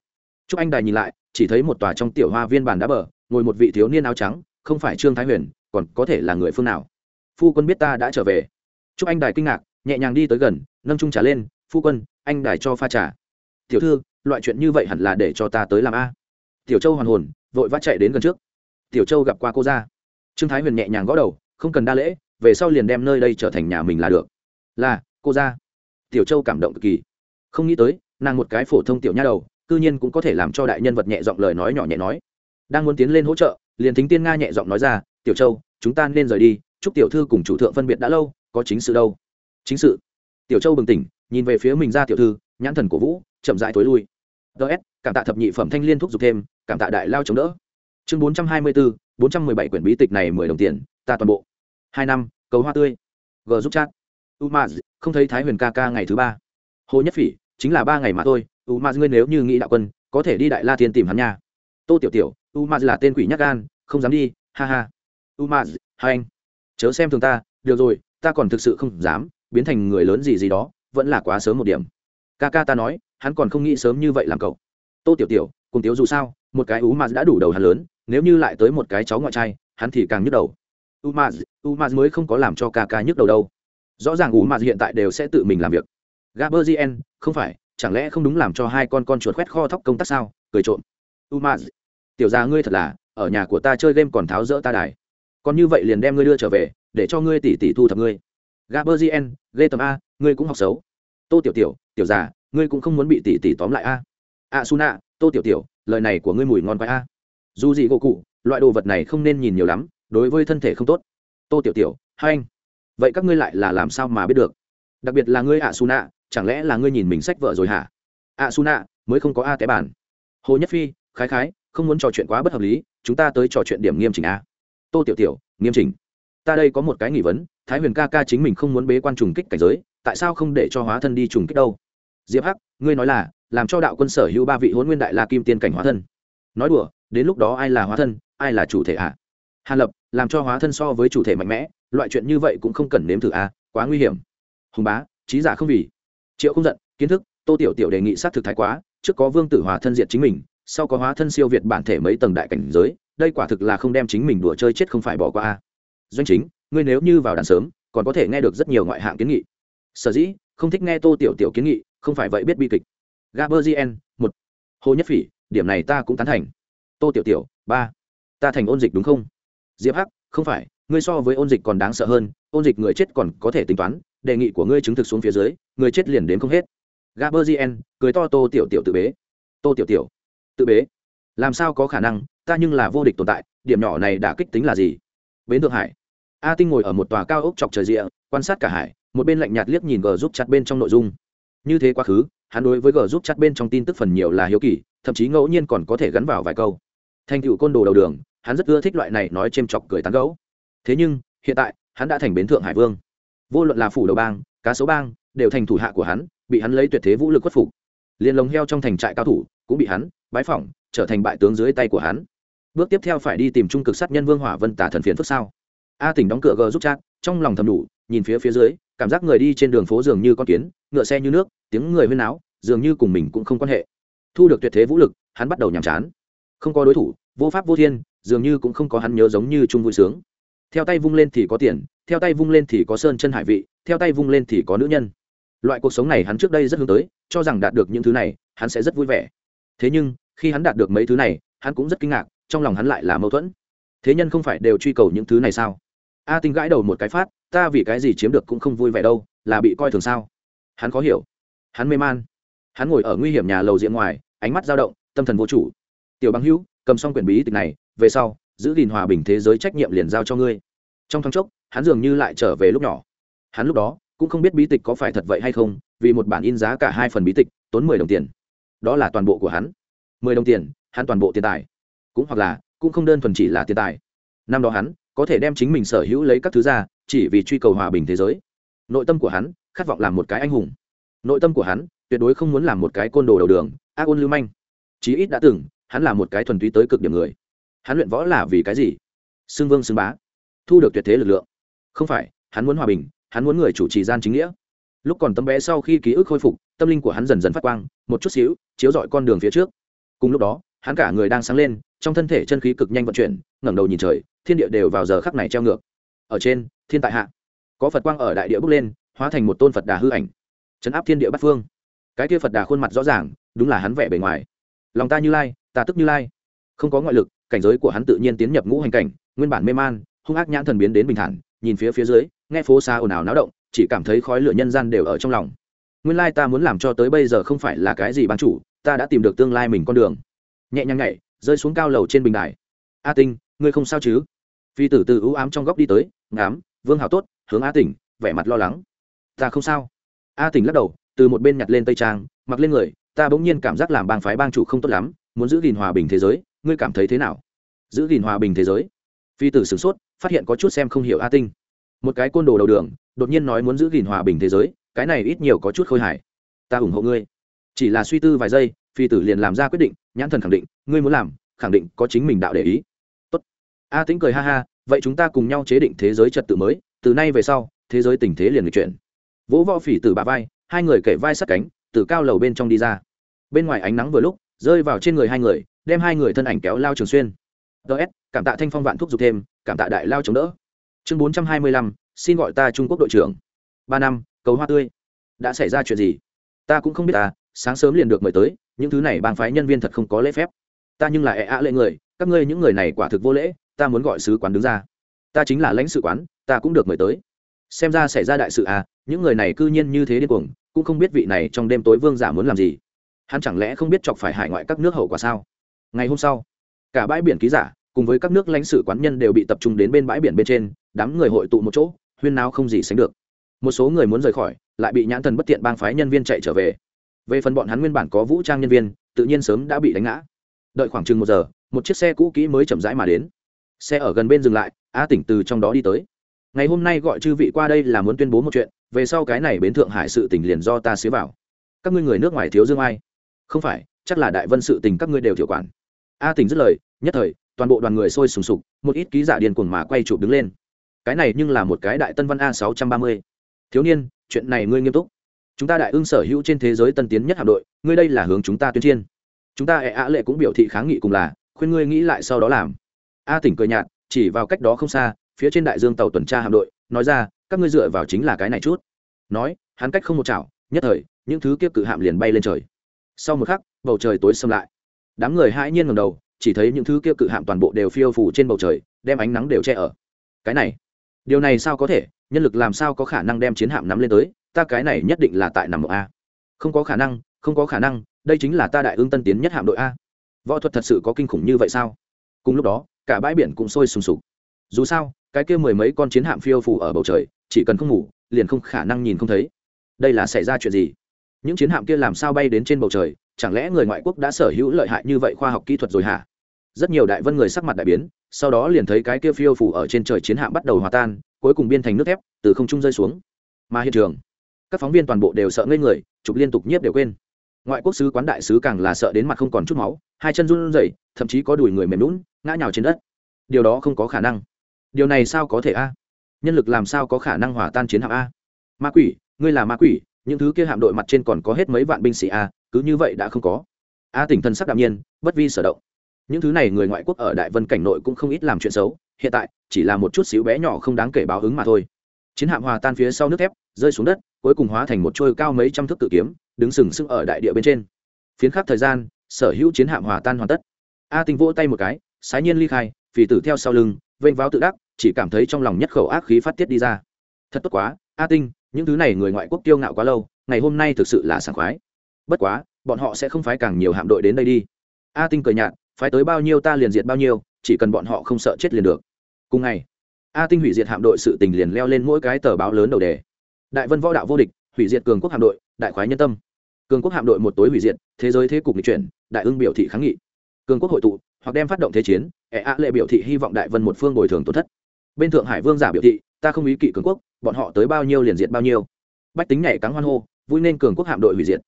Chúc anh đài nhìn lại, chỉ thấy một tòa trong tiểu hoa viên bàn đá bờ, ngồi một vị thiếu niên áo trắng, không phải trương thái huyền, còn có thể là người phương nào? Phu quân biết ta đã trở về chúc anh đài kinh ngạc, nhẹ nhàng đi tới gần, nâng trung trả lên, phu quân, anh đài cho pha trà. Tiểu thư, loại chuyện như vậy hẳn là để cho ta tới làm a. Tiểu châu hoàn hồn, vội vã chạy đến gần trước. Tiểu châu gặp qua cô ra trương thái huyền nhẹ nhàng gõ đầu, không cần đa lễ, về sau liền đem nơi đây trở thành nhà mình là được. Là, cô ra tiểu châu cảm động cực kỳ. Không nghĩ tới, nàng một cái phổ thông tiểu nha đầu, cư nhiên cũng có thể làm cho đại nhân vật nhẹ giọng lời nói nhỏ nhẹ nói. Đang muốn tiến lên hỗ trợ, liền thính tiên nga nhẹ giọng nói ra, tiểu châu, chúng ta nên rời đi, chúc tiểu thư cùng chủ thượng phân biệt đã lâu có chính sự đâu. Chính sự. Tiểu châu bừng tỉnh, nhìn về phía mình ra tiểu thư, nhãn thần của vũ, chậm dại thối lui. Ts cảm tạ thập nhị phẩm thanh liên thúc giục thêm, cảm tạ đại lao chống đỡ. Chương bốn trăm hai mươi bốn bốn trăm mười bảy quyển bí tịch này mười đồng tiền, ta toàn bộ. Hai năm, cầu hoa tươi. G giúp chat. U ma không thấy thái huyền ca ca ngày thứ ba. Hồ nhất phỉ, chính là ba ngày mà thôi u ma ngươi nếu như nghĩ đạo quân, có thể đi đại la thiên tìm hắn nha. Tô tiểu tiểu u ma là tên quỷ nhắc gan, không dám đi, ha ha. U ma hai anh, chớ xem thường ta, được rồi ta còn thực sự không dám, biến thành người lớn gì gì đó, vẫn là quá sớm một điểm. Ca ca ta nói, hắn còn không nghĩ sớm như vậy làm cậu. Tô tiểu tiểu, cùng tiểu dù sao, một cái u maz đã đủ đầu hắn lớn, nếu như lại tới một cái cháu ngoại trai, hắn thì càng nhức đầu. U maz u maz mới không có làm cho ca ca nhức đầu đâu. Rõ ràng u maz hiện tại đều sẽ tự mình làm việc. Gaberzien không phải, chẳng lẽ không đúng làm cho hai con con chuột khoét kho thóc công tác sao? Cười trộm. U maz tiểu gia ngươi thật là, ở nhà của ta chơi game còn tháo rỡ ta đài. Còn như vậy liền đem ngươi đưa trở về để cho ngươi tỷ tỷ thu thập ngươi. Gaberzien ghê tầm a, ngươi cũng học xấu. Tô tiểu tiểu tiểu già, ngươi cũng không muốn bị tỷ tỷ tóm lại a. A suna tô tiểu tiểu, lời này của ngươi mùi ngon quái a. Dù gì gỗ cụ, loại đồ vật này không nên nhìn nhiều lắm, đối với thân thể không tốt. Tô tiểu tiểu, hai anh, vậy các ngươi lại là làm sao mà biết được? Đặc biệt là ngươi a suna chẳng lẽ là ngươi nhìn mình sách vợ rồi hả? A suna mới không có a té bản. Hồ nhất phi, khái khái, không muốn trò chuyện quá bất hợp lý, chúng ta tới trò chuyện điểm nghiêm chỉnh a. Tô tiểu tiểu, nghiêm chỉnh ta đây có một cái nghỉ vấn thái huyền ca ca chính mình không muốn bế quan trùng kích cảnh giới tại sao không để cho hóa thân đi trùng kích đâu? Diệp hắc ngươi nói là làm cho đạo quân sở hữu ba vị hôn nguyên đại la kim tiên cảnh hóa thân. Nói đùa đến lúc đó ai là hóa thân ai là chủ thể ạ? À? hàn lập làm cho hóa thân so với chủ thể mạnh mẽ loại chuyện như vậy cũng không cần nếm thử a à, quá nguy hiểm. Hùng bá trí giả không vì. Triệu không giận kiến thức tô tiểu tiểu đề nghị sát thực thái quá trước có vương tử hòa thân diện chính mình sau có hóa thân siêu việt bản thể mấy tầng đại cảnh giới đây quả thực là không đem chính mình đùa chơi chết không phải bỏ qua a doanh chính, ngươi nếu như vào đàn sớm, còn có thể nghe được rất nhiều ngoại hạng kiến nghị. Sở dĩ, không thích nghe tô tiểu tiểu kiến nghị, không phải vậy biết bi kịch. Gaberzien một. Hồ nhất phỉ, điểm này ta cũng tán thành. Tô tiểu tiểu, ba. Ta thành ôn dịch đúng không? Diệp hắc, không phải, ngươi so với ôn dịch còn đáng sợ hơn, ôn dịch người chết còn có thể tính toán, đề nghị của ngươi chứng thực xuống phía dưới, người chết liền đến không hết. Gaberzien cười to tô tiểu tiểu tự bế. Tô tiểu tiểu, tự bế. Làm sao có khả năng, ta nhưng là vô địch tồn tại, điểm nhỏ này đã kích tính là gì? Bến thượng hải. A tinh ngồi ở một tòa cao ốc chọc trời rịa, quan sát cả hải, một bên lạnh nhạt liếc nhìn g giúp chặt bên trong nội dung. Như thế quá khứ, hắn đối với g giúp chặt bên trong tin tức phần nhiều là hiếu kỳ, thậm chí ngẫu nhiên còn có thể gắn vào vài câu. Thành cựu côn đồ đầu đường, hắn rất ưa thích loại này nói c h ê m chọc cười tán gấu thế nhưng, hiện tại, hắn đã thành bến thượng hải vương. Vô luận là phủ đầu bang, cá số bang, đều thành thủ hạ của hắn, bị hắn lấy tuyệt thế vũ lực khuất phục. Liền lồng heo trong thành trại cao thủ, cũng bị hắn bái phỏng, trở thành bại tướng dưới tay của hắn bước tiếp theo phải đi tìm trung cực sát nhân vương hỏa vân tả thần phiền phức sao? A tỉnh đóng cửa g giúp chat, trong lòng thầm đủ, nhìn phía phía dưới, cảm giác người đi trên đường phố dường như con kiến, ngựa xe như nước, tiếng người huyên áo dường như cùng mình cũng không quan hệ. Thu được tuyệt thế vũ lực, hắn bắt đầu nhàm chán. Không có đối thủ, vô pháp vô thiên, dường như cũng không có hắn nhớ giống như chung vui sướng. Theo tay vung lên thì có tiền, theo tay vung lên thì có sơn chân hải vị, theo tay vung lên thì có nữ nhân. Loại cuộc sống này hắn trước đây rất hướng tới, cho rằng đạt được những thứ này, hắn sẽ rất vui vẻ. Thế nhưng, khi hắn đạt được mấy thứ này, hắn cũng rất kinh ngạc trong lòng hắn lại là mâu thuẫn. Thế nhân không phải đều truy cầu những thứ này sao? A tinh gãi đầu một cái phát, ta vì cái gì chiếm được cũng không vui vẻ đâu, là bị coi thường sao? Hắn khó hiểu. Hắn mê man. Hắn ngồi ở nguy hiểm nhà lầu diện ngoài, ánh mắt dao động, tâm thần vô chủ. Tiểu Băng hữu, cầm xong quyển bí tịch này, về sau, giữ gìn hòa bình thế giới trách nhiệm liền giao cho ngươi. Trong thoáng chốc, hắn dường như lại trở về lúc nhỏ. Hắn lúc đó, cũng không biết bí tịch có phải thật vậy hay không, vì một bản in giá cả hai phần bí tịch, tốn mười đồng tiền. Đó là toàn bộ của hắn. Mười đồng tiền, hắn toàn bộ tiền tài cũng hoặc là, cũng không đơn thuần chỉ là tiền tài. Năm đó hắn, có thể đem chính mình sở hữu lấy các thứ ra, chỉ vì truy cầu hòa bình thế giới. Nội tâm của hắn, khát vọng làm một cái anh hùng. Nội tâm của hắn, tuyệt đối không muốn làm một cái côn đồ đầu đường, ác ôn lưu manh. Chí ít đã từng, hắn là một cái thuần túy tới cực điểm người. Hắn luyện võ là vì cái gì? Xưng vương xưng bá. Thu được tuyệt thế lực lượng. Không phải, hắn muốn hòa bình, hắn muốn người chủ trì gian chính nghĩa. Lúc còn tấm bé sau khi ký ức khôi phục, tâm linh của hắn dần dần phát quang, một chút xíu, chiếu dọi con đường phía trước. Cùng lúc đó, hắn cả người đang sáng lên trong thân thể chân khí cực nhanh vận chuyển, ngẩng đầu nhìn trời, thiên địa đều vào giờ khắc này treo ngược. Ở trên, thiên tại hạ, có phật quang ở đại địa bước lên, hóa thành một tôn phật đà hư ảnh, chấn áp thiên địa bắc phương. Cái kia phật đà khuôn mặt rõ ràng, đúng là hắn vẻ bề ngoài. Lòng ta như lai, ta tức như lai. Không có ngoại lực, cảnh giới của hắn tự nhiên tiến nhập ngũ hành cảnh, nguyên bản mê man, hung ác nhãn thần biến đến bình thản, nhìn phía phía dưới, nghe phố xa ồn ào náo động, chỉ cảm thấy khói lửa nhân gian đều ở trong lòng. Nguyên lai ta muốn làm cho tới bây giờ không phải là cái gì bán chủ, ta đã tìm được tương lai mình con đường. Nhẹ nhàng nhảy rơi xuống cao lầu trên bình đài. A tinh, ngươi không sao chứ? Phi tử từ ưu ám trong góc đi tới, ngám, vương hào tốt, hướng a tỉnh, vẻ mặt lo lắng. Ta không sao. A tỉnh lắc đầu, từ một bên nhặt lên tây trang, mặc lên người, ta bỗng nhiên cảm giác làm bang phái bang chủ không tốt lắm, muốn giữ gìn hòa bình thế giới, ngươi cảm thấy thế nào? Giữ gìn hòa bình thế giới? Phi tử sửng sốt, phát hiện có chút xem không hiểu a tinh. Một cái côn đồ đầu đường, đột nhiên nói muốn giữ gìn hòa bình thế giới, cái này ít nhiều có chút khôi hài. Ta ủng hộ ngươi. Chỉ là suy tư vài giây phi tử liền làm ra quyết định, nhãn thần khẳng định, ngươi muốn làm, khẳng định có chính mình đạo để ý. Tốt. a tính cười ha ha, vậy chúng ta cùng nhau chế định thế giới trật tự mới, từ nay về sau, thế giới tình thế liền lịch chuyển. Vỗ võ phỉ từ bà vai, hai người kể vai sát cánh, từ cao lầu bên trong đi ra. Bên ngoài ánh nắng vừa lúc, rơi vào trên người hai người, đem hai người thân ảnh kéo lao trường xuyên. Ts cảm tạ thanh phong vạn thuốc dục thêm, cảm tạ đại lao chống đỡ. Chương bốn trăm hai mươi lăm, xin gọi ta trung quốc đội trưởng. Ba năm, cầu hoa tươi. Đã xảy ra chuyện gì? Ta cũng không biết ta sáng sớm liền được mời tới những thứ này bang phái nhân viên thật không có lễ phép. Ta nhưng là e ạ lệ người, các ngươi những người này quả thực vô lễ, ta muốn gọi sứ quán đứng ra. Ta chính là lãnh sự quán, ta cũng được mời tới. Xem ra xảy ra đại sự à những người này cư nhiên như thế điên cuồng, cũng không biết vị này trong đêm tối vương giả muốn làm gì. Hắn chẳng lẽ không biết chọc phải hải ngoại các nước hậu quả sao? Ngày hôm sau, cả bãi biển ký giả, cùng với các nước lãnh sự quán nhân đều bị tập trung đến bên bãi biển bên trên, đám người hội tụ một chỗ, huyên náo không gì sánh được. Một số người muốn rời khỏi, lại bị nhãn thần bất tiện bang phái nhân viên chạy trở về về phần bọn hắn nguyên bản có vũ trang nhân viên, tự nhiên sớm đã bị đánh ngã. Đợi khoảng chừng một giờ, một chiếc xe cũ kỹ mới chậm rãi mà đến. Xe ở gần bên dừng lại, a tỉnh từ trong đó đi tới. Ngày hôm nay gọi chư vị qua đây là muốn tuyên bố một chuyện, về sau cái này bến thượng hải sự tình liền do ta xứ vào. Các ngươi người nước ngoài thiếu dương ai? Không phải, chắc là đại vân sự tình các ngươi đều thiểu quản. A tỉnh dứt lời, nhất thời, toàn bộ đoàn người sôi sùng sục, một ít ký giả điền cuồng mà quay chụp đứng lên. Cái này nhưng là một cái đại tân văn a sáu trăm ba mươi. Thiếu niên, chuyện này ngươi nghiêm túc chúng ta đại ưng sở hữu trên thế giới tân tiến nhất hạm đội, ngươi đây là hướng chúng ta tuyên chiến. Chúng ta hệ ạ lệ cũng biểu thị kháng nghị cùng là, khuyên ngươi nghĩ lại sau đó làm. A tỉnh cười nhạt, chỉ vào cách đó không xa, phía trên đại dương tàu tuần tra hạm đội, nói ra, các ngươi dựa vào chính là cái này chút. Nói, hắn cách không một chảo, nhất thời, những thứ kiếp cự hạm liền bay lên trời. Sau một khắc, bầu trời tối xâm lại. Đám người hãi nhiên ngầm đầu, chỉ thấy những thứ kia cự hạm toàn bộ đều phiêu phủ trên bầu trời, đem ánh nắng đều che ở. Cái này, điều này sao có thể? Nhân lực làm sao có khả năng đem chiến hạm nắm lên tới? Ta cái này nhất định là tại nằm ở a. Không có khả năng, không có khả năng, đây chính là ta đại ương tân tiến nhất hạm đội a. Võ thuật thật sự có kinh khủng như vậy sao? Cùng lúc đó, cả bãi biển cũng sôi sùng sục. Dù sao, cái kia mười mấy con chiến hạm phiêu phủ ở bầu trời, chỉ cần không ngủ, liền không khả năng nhìn không thấy. Đây là xảy ra chuyện gì? Những chiến hạm kia làm sao bay đến trên bầu trời? Chẳng lẽ người ngoại quốc đã sở hữu lợi hại như vậy khoa học kỹ thuật rồi hả? Rất nhiều đại vân người sắc mặt đại biến, sau đó liền thấy cái kia phiêu phủ ở trên trời chiến hạm bắt đầu hòa tan, cuối cùng biên thành nước thép, từ không trung rơi xuống. Mà hiện trường các phóng viên toàn bộ đều sợ ngây người, chụp liên tục nhiếp đều quên. Ngoại quốc sứ quán đại sứ càng là sợ đến mặt không còn chút máu, hai chân run rẩy, thậm chí có đùi người mềm lún ngã nhào trên đất. Điều đó không có khả năng. Điều này sao có thể a? Nhân lực làm sao có khả năng hòa tan chiến hạm a? Ma quỷ, ngươi là ma quỷ, những thứ kia hạm đội mặt trên còn có hết mấy vạn binh sĩ a, cứ như vậy đã không có. A tỉnh thần sắc đạm nhiên, bất vi sở động. Những thứ này người ngoại quốc ở đại vân cảnh nội cũng không ít làm chuyện xấu, hiện tại, chỉ là một chút xíu bé nhỏ không đáng kể báo ứng mà thôi. Chiến hạm hòa tan phía sau nước thép, rơi xuống đất cuối cùng hóa thành một trôi cao mấy trăm thước tự kiếm, đứng sừng sững ở đại địa bên trên. Phiến khắc thời gian, sở hữu chiến hạm hòa tan hoàn tất. A tinh vỗ tay một cái, sái nhiên ly khai, phì tử theo sau lưng, vênh váo tự đắc, chỉ cảm thấy trong lòng nhất khẩu ác khí phát tiết đi ra. Thật tốt quá, a tinh, những thứ này người ngoại quốc tiêu ngạo quá lâu, ngày hôm nay thực sự là sảng khoái. Bất quá, bọn họ sẽ không phái càng nhiều hạm đội đến đây đi. A tinh cười nhạt, phái tới bao nhiêu ta liền diệt bao nhiêu, chỉ cần bọn họ không sợ chết liền được. Cùng ngày, a tinh hủy diệt hạm đội sự tình liền leo lên mỗi cái tờ báo lớn đầu đề đại vân võ đạo vô địch, hủy diệt cường quốc hạm đội, đại khoái nhân tâm. Cường quốc hạm đội một tối hủy diệt, thế giới thế cục lịch chuyển, đại ưng biểu thị kháng nghị. Cường quốc hội tụ, hoặc đem phát động thế chiến, ẻ ạ lệ biểu thị hy vọng đại vân một phương bồi thường tổn thất. Bên thượng hải vương giả biểu thị, ta không ý kỵ cường quốc, bọn họ tới bao nhiêu liền diệt bao nhiêu. Bách tính nhảy cắn hoan hô, vui nên cường quốc hạm đội hủy diệt.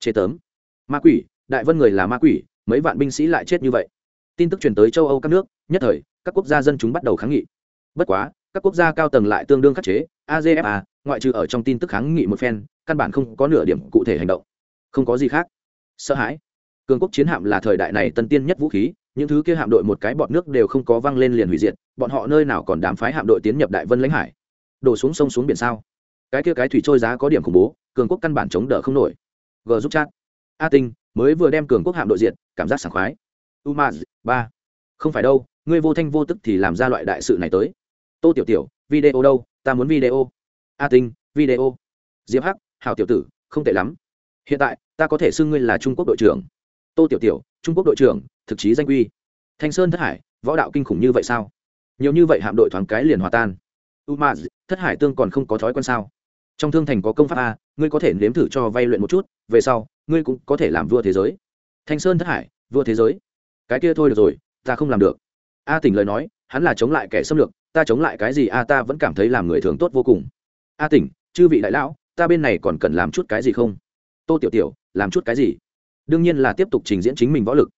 Chế tớm. Ma quỷ, đại vân người là ma quỷ, mấy vạn binh sĩ lại chết như vậy. Tin tức truyền tới châu âu các nước, nhất thời, các quốc gia dân chúng bắt đầu kháng nghị. Bất quá, các quốc gia cao tầng lại tương đương khắc chế agfa ngoại trừ ở trong tin tức kháng nghị một phen, căn bản không có nửa điểm cụ thể hành động. Không có gì khác. Sợ hãi. Cường quốc chiến hạm là thời đại này tân tiên nhất vũ khí, những thứ kia hạm đội một cái bọn nước đều không có văng lên liền hủy diệt, bọn họ nơi nào còn đám phái hạm đội tiến nhập đại vân lãnh hải? Đổ xuống sông xuống biển sao? Cái kia cái thủy trôi giá có điểm khủng bố, cường quốc căn bản chống đỡ không nổi. G giúp chat. A tinh, mới vừa đem cường quốc hạm đội diệt, cảm giác sảng khoái. Umaz, ba. Không phải đâu, ngươi vô thanh vô tức thì làm ra loại đại sự này tới. Tô tiểu tiểu, video đâu? Ta muốn video a tinh, video. Diệp hắc Hào tiểu tử, không tệ lắm. Hiện tại, ta có thể xưng ngươi là trung quốc đội trưởng. Tô tiểu tiểu, trung quốc đội trưởng, thực chí danh quy. Thanh sơn thất hải, võ đạo kinh khủng như vậy sao? Nhiều như vậy hạm đội thoáng cái liền hòa tan. Umaz, thất hải tương còn không có thói quen sao? Trong thương thành có công pháp a, ngươi có thể nếm thử cho vay luyện một chút, về sau, ngươi cũng có thể làm vua thế giới. Thanh sơn thất hải, vua thế giới. Cái kia thôi được rồi, ta không làm được. A tỉnh lời nói, hắn là chống lại kẻ xâm lược, ta chống lại cái gì a, ta vẫn cảm thấy làm người thường tốt vô cùng a tỉnh, chư vị đại lão, ta bên này còn cần làm chút cái gì không? Tô tiểu tiểu, làm chút cái gì? Đương nhiên là tiếp tục trình diễn chính mình võ lực.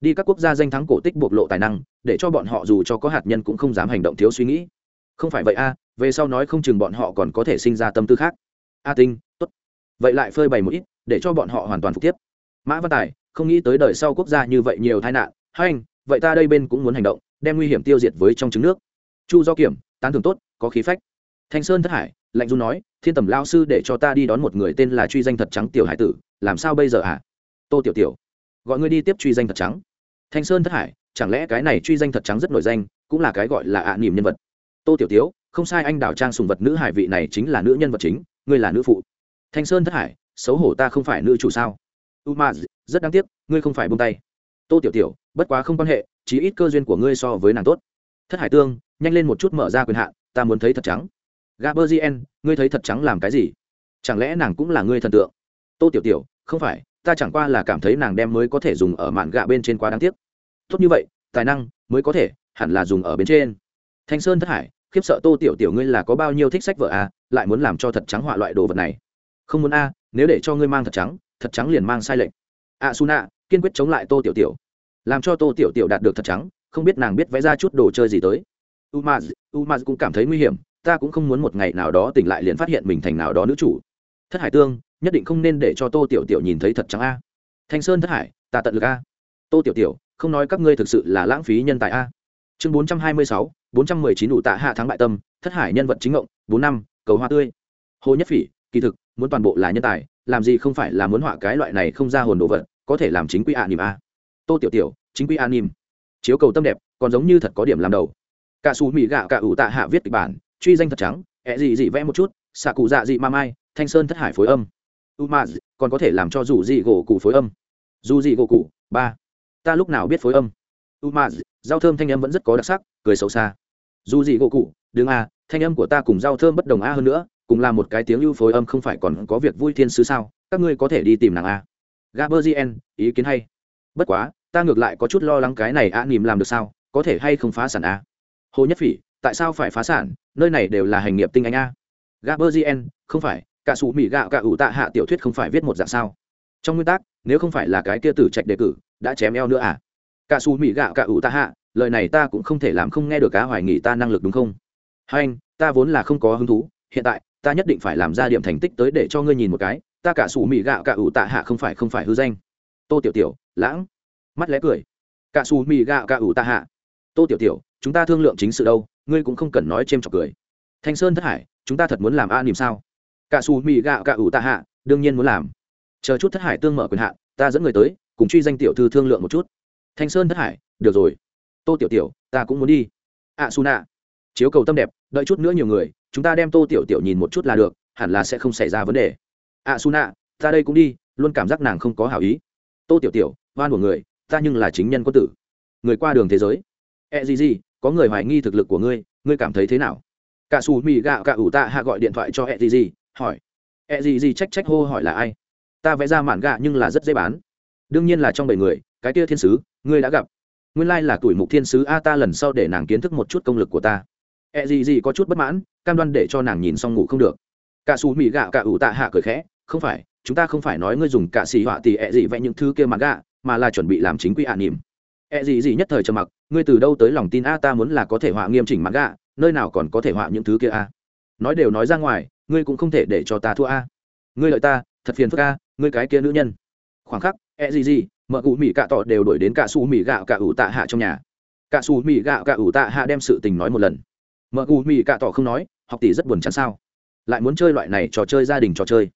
Đi các quốc gia danh thắng cổ tích bộc lộ tài năng, để cho bọn họ dù cho có hạt nhân cũng không dám hành động thiếu suy nghĩ. Không phải vậy a, về sau nói không chừng bọn họ còn có thể sinh ra tâm tư khác. A tinh, tốt. Vậy lại phơi bày một ít, để cho bọn họ hoàn toàn phục tiếp. Mã văn tài, không nghĩ tới đời sau quốc gia như vậy nhiều tai nạn. Hai anh vậy ta đây bên cũng muốn hành động, đem nguy hiểm tiêu diệt với trong trứng nước. Chu do kiểm, tán thưởng tốt, có khí phách thanh sơn thất hải lạnh du nói thiên tầm lao sư để cho ta đi đón một người tên là truy danh thật trắng tiểu hải tử làm sao bây giờ hả? À? tô tiểu tiểu gọi ngươi đi tiếp truy danh thật trắng. Thanh sơn thất hải chẳng lẽ cái này truy danh thật trắng rất nổi danh cũng là cái gọi là ạ à niềm nhân vật? Tô tiểu Tiểu, không sai anh đào trang sùng vật nữ hải vị này chính là nữ nhân vật chính ngươi là nữ phụ. Thanh sơn thất hải xấu hổ ta không phải nữ chủ sao? U ma rất đáng tiếc ngươi không phải buông tay. Tô tiểu tiểu bất quá không quan hệ chí ít cơ duyên của ngươi so với nàng tốt. Thất hải tương nhanh lên một chút mở ra quyền hạn ta muốn thấy thật trắng gaberzien ngươi thấy thật trắng làm cái gì? Chẳng lẽ nàng cũng là ngươi thần tượng? Tô tiểu tiểu, không phải, ta chẳng qua là cảm thấy nàng đem mới có thể dùng ở mạn gạ bên trên quá đáng tiếc. Tốt như vậy, tài năng mới có thể, hẳn là dùng ở bên trên. Thanh sơn thất hải, khiếp sợ tô tiểu tiểu ngươi là có bao nhiêu thích sách vợ à lại muốn làm cho thật trắng họa loại đồ vật này. Không muốn a, nếu để cho ngươi mang thật trắng thật trắng liền mang sai lệch. A kiên quyết chống lại tô tiểu tiểu. Làm cho tô tiểu tiểu đạt được thật trắng, không biết nàng biết vẽ ra chút đồ chơi gì tới. Umaz umaz cũng cảm thấy nguy hiểm ta cũng không muốn một ngày nào đó tỉnh lại liền phát hiện mình thành nào đó nữ chủ. Thất hải tương, nhất định không nên để cho tô tiểu tiểu nhìn thấy thật trắng a. Thanh sơn thất hải, ta tận lực a. Tô tiểu tiểu, không nói các ngươi thực sự là lãng phí nhân tài a. Chương bốn trăm hai mươi sáu, bốn trăm mười chín đủ tạ hạ thắng bại tâm, thất hải nhân vật chính ngộng, bốn năm, cầu hoa tươi. Hồ nhất phỉ, kỳ thực, muốn toàn bộ là nhân tài, làm gì không phải là muốn họa cái loại này không ra hồn đồ vật, có thể làm chính quy ạ à nìm a. Tô tiểu tiểu, chính quy an nìm chiếu cầu tâm đẹp, còn giống như thật có điểm làm đầu. Cả xù mỹ gạo cả ủ tạ hạ viết kịch bản truy danh thật trắng, ẹ gì gì vẽ một chút, xạ cụ dạ dị ma mai, thanh sơn thất hải phối âm. U ma còn có thể làm cho dù dị gỗ cụ phối âm. Dù dị gỗ cụ, ba. Ta lúc nào biết phối âm? U ma giao thơm thanh âm vẫn rất có đặc sắc, cười xấu xa. Dù dị gỗ cụ, đừng a thanh âm của ta cùng giao thơm bất đồng a hơn nữa, cùng là một cái tiếng ưu phối âm không phải còn có việc vui thiên sứ sao, các ngươi có thể đi tìm nàng a. Gaberzien ý kiến hay. Bất quá, ta ngược lại có chút lo lắng cái này a nìm làm được sao, có thể hay không phá sản a? Hồ nhất phỉ, tại sao phải phá sản? Nơi này đều là hành nghiệp tinh anh a. Gaberzien không phải, cả sủ mỹ gạo cả ủ tạ hạ tiểu thuyết không phải viết một dạng sao? Trong nguyên tắc, nếu không phải là cái kia tử trạch đề cử, đã chém eo nữa à? Cả sủ mỹ gạo cả ủ tạ hạ, lời này ta cũng không thể làm không nghe được cá hoài nghị ta năng lực đúng không? Hai anh, ta vốn là không có hứng thú, hiện tại, ta nhất định phải làm ra điểm thành tích tới để cho ngươi nhìn một cái, ta cả sủ mỹ gạo cả ủ tạ hạ không phải không phải hư danh. Tô tiểu tiểu, lãng, mắt lẽ cười. Cả sủ mỹ gạo cả ủ tạ hạ. Tô tiểu tiểu, chúng ta thương lượng chính sự đâu? Ngươi cũng không cần nói c h trọc cười. Thanh sơn thất hải chúng ta thật muốn làm a nìm sao? Cả xù mì gạo cả ủ tạ hạ đương nhiên muốn làm. Chờ chút thất hải tương mở quyền hạn ta dẫn người tới cùng truy danh tiểu thư thương lượng một chút. Thanh sơn thất hải được rồi. Tô tiểu tiểu ta cũng muốn đi. Ạ à, su nạ chiếu cầu tâm đẹp đợi chút nữa nhiều người chúng ta đem tô tiểu tiểu nhìn một chút là được hẳn là sẽ không xảy ra vấn đề. Ạ à, su nạ ta đây cũng đi luôn cảm giác nàng không có hảo ý. Tô tiểu tiểu oan của người ta nhưng là chính nhân quân tử. Người qua đường thế giới. E gì gì có người hoài nghi thực lực của ngươi ngươi cảm thấy thế nào? Cả xù mì gạo cả ủ tạ hạ gọi điện thoại cho e gì gì hỏi. E gì gì trách trách hô hỏi là ai? Ta vẽ ra mạn gạ nhưng là rất dễ bán. Đương nhiên là trong bảy người, cái tia thiên sứ, ngươi đã gặp. Nguyên lai là tuổi mục thiên sứ a ta lần sau để nàng kiến thức một chút công lực của ta. E gì gì có chút bất mãn, cam đoan để cho nàng nhìn xong ngủ không được. Cả xù mì gạo cả ủ tạ hạ cười khẽ, không phải, chúng ta không phải nói ngươi dùng cả xì họa thì e gì vẽ những thứ kia mạn gạ, mà là chuẩn bị làm chính quy hạ nỉm e gì gì nhất thời trầm mặc ngươi từ đâu tới lòng tin a, ta muốn là có thể họa nghiêm chỉnh mạn gạ nơi nào còn có thể họa những thứ kia a? Nói đều nói ra ngoài, ngươi cũng không thể để cho ta thua a. Ngươi lợi ta, thật phiền phức a, ngươi cái kia nữ nhân. Khoảng khắc e gì gì mợ cụ mỹ cạ tọ đều đổi đến cả xù mỹ gạo cả ủ tạ hạ trong nhà. Cả xù mỹ gạo cả ủ tạ hạ đem sự tình nói một lần. Mợ cụ mỹ cạ tọ không nói, học tỷ rất buồn chán sao? Lại muốn chơi loại này trò chơi gia đình trò chơi.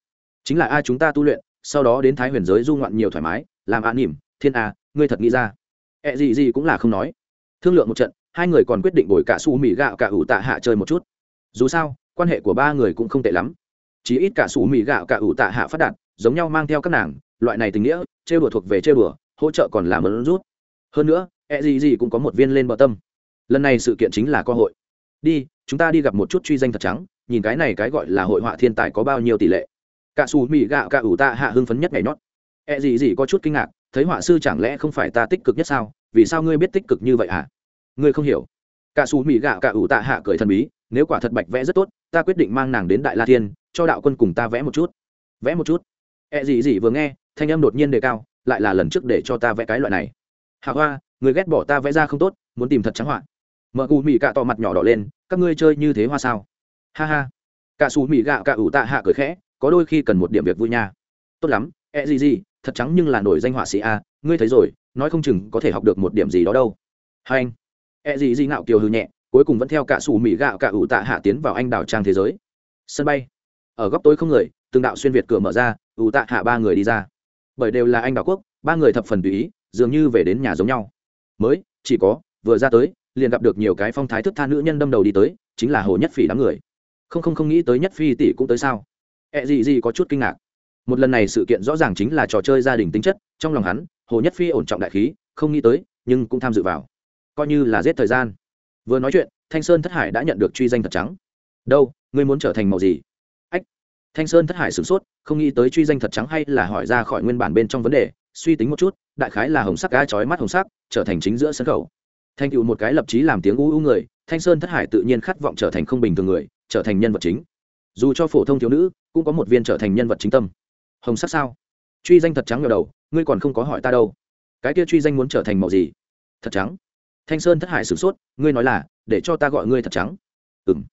Chính là ai chúng ta tu luyện, sau đó đến thái huyền giới du ngoạn nhiều thoải mái, làm an nỉm, thiên a, ngươi thật nghĩ ra. Ẹ gì gì cũng là không nói thương lượng một trận, hai người còn quyết định bồi cả su mì gạo cả ủ tạ hạ chơi một chút. Dù sao, quan hệ của ba người cũng không tệ lắm. Chí ít cả su mì gạo cả ủ tạ hạ phát đạt, giống nhau mang theo các nàng, loại này tình nghĩa, trêu đùa thuộc về trêu đùa, hỗ trợ còn làm ơn rút. Hơn nữa e gì gì cũng có một viên lên bờ tâm. Lần này sự kiện chính là cơ hội. Đi, chúng ta đi gặp một chút truy danh thật trắng, nhìn cái này cái gọi là hội họa thiên tài có bao nhiêu tỷ lệ. Cả xù mỹ gạo cả ủ tạ hạ hưng phấn nhất ngày nhót. E gì gì có chút kinh ngạc, thấy họa sư chẳng lẽ không phải ta tích cực nhất sao? Vì sao ngươi biết tích cực như vậy hả? Ngươi không hiểu. Cả xù mỹ gạo cả ủ tạ hạ cười thần bí, nếu quả thật bạch vẽ rất tốt, ta quyết định mang nàng đến đại la thiên, cho đạo quân cùng ta vẽ một chút. Vẽ một chút? E gì gì vừa nghe, thanh âm đột nhiên đề cao, lại là lần trước để cho ta vẽ cái loại này. Hạ hoa, người ghét bỏ ta vẽ ra không tốt, muốn tìm thật trắng họa. Mợ cù mỹ gạ to mặt nhỏ đỏ lên, các ngươi chơi như thế hoa sao? Ha ha. Cả xù mỹ gạo cả ủ tạ hạ cười khẽ, có đôi khi cần một điểm việc vui nha. Tốt lắm E gì gì, thật trắng nhưng là nổi danh họa sĩ a, ngươi thấy rồi, nói không chừng có thể học được một điểm gì đó đâu. Hai anh. E gì gì ngạo kiều hư nhẹ, cuối cùng vẫn theo cả xù mỹ gạo cả ủ tạ hạ tiến vào anh đảo trang thế giới. Sân bay. Ở góc tối không người, từng đạo xuyên việt cửa mở ra, ủ tạ hạ ba người đi ra. Bởi đều là anh đảo quốc, ba người thập phần tùy ý, dường như về đến nhà giống nhau. Mới, chỉ có, vừa ra tới, liền gặp được nhiều cái phong thái thức tha nữ nhân đâm đầu đi tới, chính là hồ nhất phỉ đám người. Không không không nghĩ tới nhất phi tỷ cũng tới sao? E Ẹ gì gì có chút kinh ngạc. Một lần này sự kiện rõ ràng chính là trò chơi gia đình tính chất, trong lòng hắn, hồ nhất phi ổn trọng đại khí, không nghĩ tới, nhưng cũng tham dự vào coi như là giết thời gian. Vừa nói chuyện, thanh sơn thất hải đã nhận được truy danh thật trắng. Đâu, ngươi muốn trở thành màu gì? Ách, thanh sơn thất hải sửng sốt, không nghĩ tới truy danh thật trắng hay là hỏi ra khỏi nguyên bản bên trong vấn đề, suy tính một chút, đại khái là hồng sắc gái chói mắt hồng sắc, trở thành chính giữa sân khấu. Thanh cựu một cái lập trí làm tiếng u u người, thanh sơn thất hải tự nhiên khát vọng trở thành không bình thường người, trở thành nhân vật chính. Dù cho phổ thông thiếu nữ, cũng có một viên trở thành nhân vật chính tâm. Hồng sắc sao? Truy danh thật trắng ngờ đầu, ngươi còn không có hỏi ta đâu. Cái kia truy danh muốn trở thành màu gì? Thật trắng thanh sơn thất hải sửng sốt, ngươi nói là, để cho ta gọi ngươi thật trắng. Ừng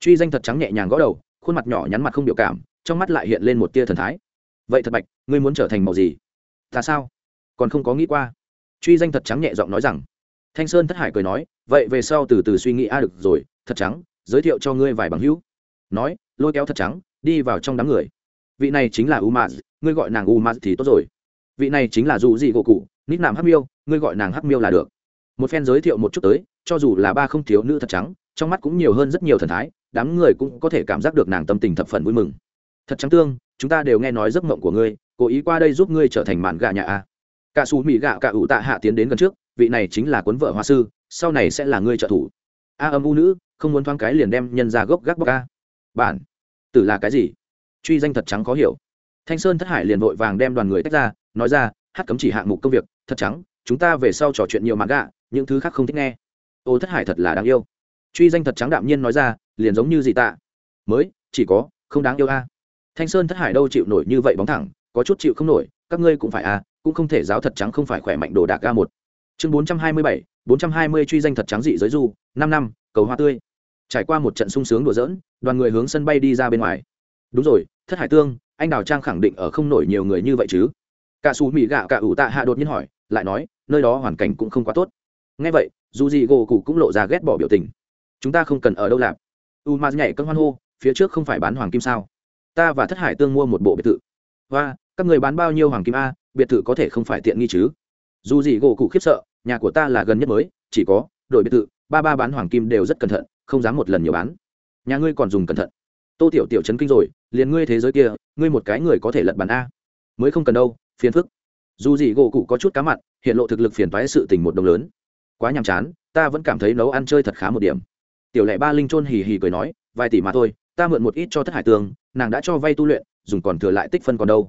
truy danh thật trắng nhẹ nhàng gõ đầu, khuôn mặt nhỏ nhắn mặt không biểu cảm, trong mắt lại hiện lên một tia thần thái. Vậy thật bạch, ngươi muốn trở thành màu gì? Ta sao? Còn không có nghĩ qua. Truy danh thật trắng nhẹ giọng nói rằng. Thanh sơn thất hải cười nói, vậy về sau từ từ suy nghĩ, a, được rồi, thật trắng, giới thiệu cho ngươi vài bằng hữu. Nói, lôi kéo thật trắng, đi vào trong đám người. Vị này chính là u maz ngươi gọi nàng u maz thì tốt rồi. Vị này chính là dù gì gỗ cụ, nít nạm hắc miêu, ngươi gọi nàng hắc miêu là được một phen giới thiệu một chút tới, cho dù là ba không thiếu nữ thật trắng, trong mắt cũng nhiều hơn rất nhiều thần thái, đám người cũng có thể cảm giác được nàng tâm tình thập phần vui mừng. Thật trắng tương, chúng ta đều nghe nói giấc mộng của ngươi, cố ý qua đây giúp ngươi trở thành mạn gà nhà a. Cả xù mỹ gạo cả ủ tạ hạ tiến đến gần trước, vị này chính là cuốn vợ hoa sư, sau này sẽ là ngươi trợ thủ. A âm u nữ, không muốn thoáng cái liền đem nhân ra gốc gác bóc a. Bản, tử là cái gì? Truy danh thật trắng khó hiểu. Thanh sơn thất hải liền vội vàng đem đoàn người tách ra, nói ra, hát cấm chỉ hạng mục công việc, thật trắng chúng ta về sau trò chuyện nhiều mạn gạ, những thứ khác không thích nghe. Ô, thất hải thật là đáng yêu. Truy danh thật trắng đạm nhiên nói ra, liền giống như gì tạ. Mới, chỉ có, không đáng yêu a. Thanh sơn thất hải đâu chịu nổi như vậy bóng thẳng, có chút chịu không nổi, các ngươi cũng phải a, cũng không thể giáo thật trắng không phải khỏe mạnh đồ đạc a một. Chương bốn trăm hai mươi bảy, bốn trăm hai mươi truy danh thật trắng dị giới du, năm năm, cầu hoa tươi. Trải qua một trận sung sướng đùa dỡn đoàn người hướng sân bay đi ra bên ngoài. Đúng rồi, thất hải tương, anh đào trang khẳng định ở không nổi nhiều người như vậy chứ. Cả xù mỹ gạo cả ủ tạ hạ đột nhiên hỏi, lại nói nơi đó hoàn cảnh cũng không quá tốt. Ngay vậy, dù gì gỗ cụ cũng lộ ra ghét bỏ biểu tình. Chúng ta không cần ở đâu làm. U ma nhảy cân hoan hô, phía trước không phải bán hoàng kim sao? Ta và thất hải tương mua một bộ biệt thự. Và, các người bán bao nhiêu hoàng kim a, biệt thự có thể không phải tiện nghi chứ? Dù gì gỗ cụ khiếp sợ, nhà của ta là gần nhất mới, chỉ có đội biệt thự, ba ba bán hoàng kim đều rất cẩn thận, không dám một lần nhiều bán. Nhà ngươi còn dùng cẩn thận. Tô tiểu tiểu chấn kinh rồi, liền ngươi thế giới kia, ngươi một cái người có thể lật bàn a. Mới không cần đâu, phiền phức. Dù gì gỗ cụ có chút cá mặn hiện lộ thực lực phiền toái sự tình một đồng lớn. Quá nhàm chán, ta vẫn cảm thấy nấu ăn chơi thật khá một điểm. Tiểu lệ ba linh chôn hì hì cười nói, vài tỷ mà thôi, ta mượn một ít cho thất hải tường, nàng đã cho vay tu luyện, dùng còn thừa lại tích phân còn đâu.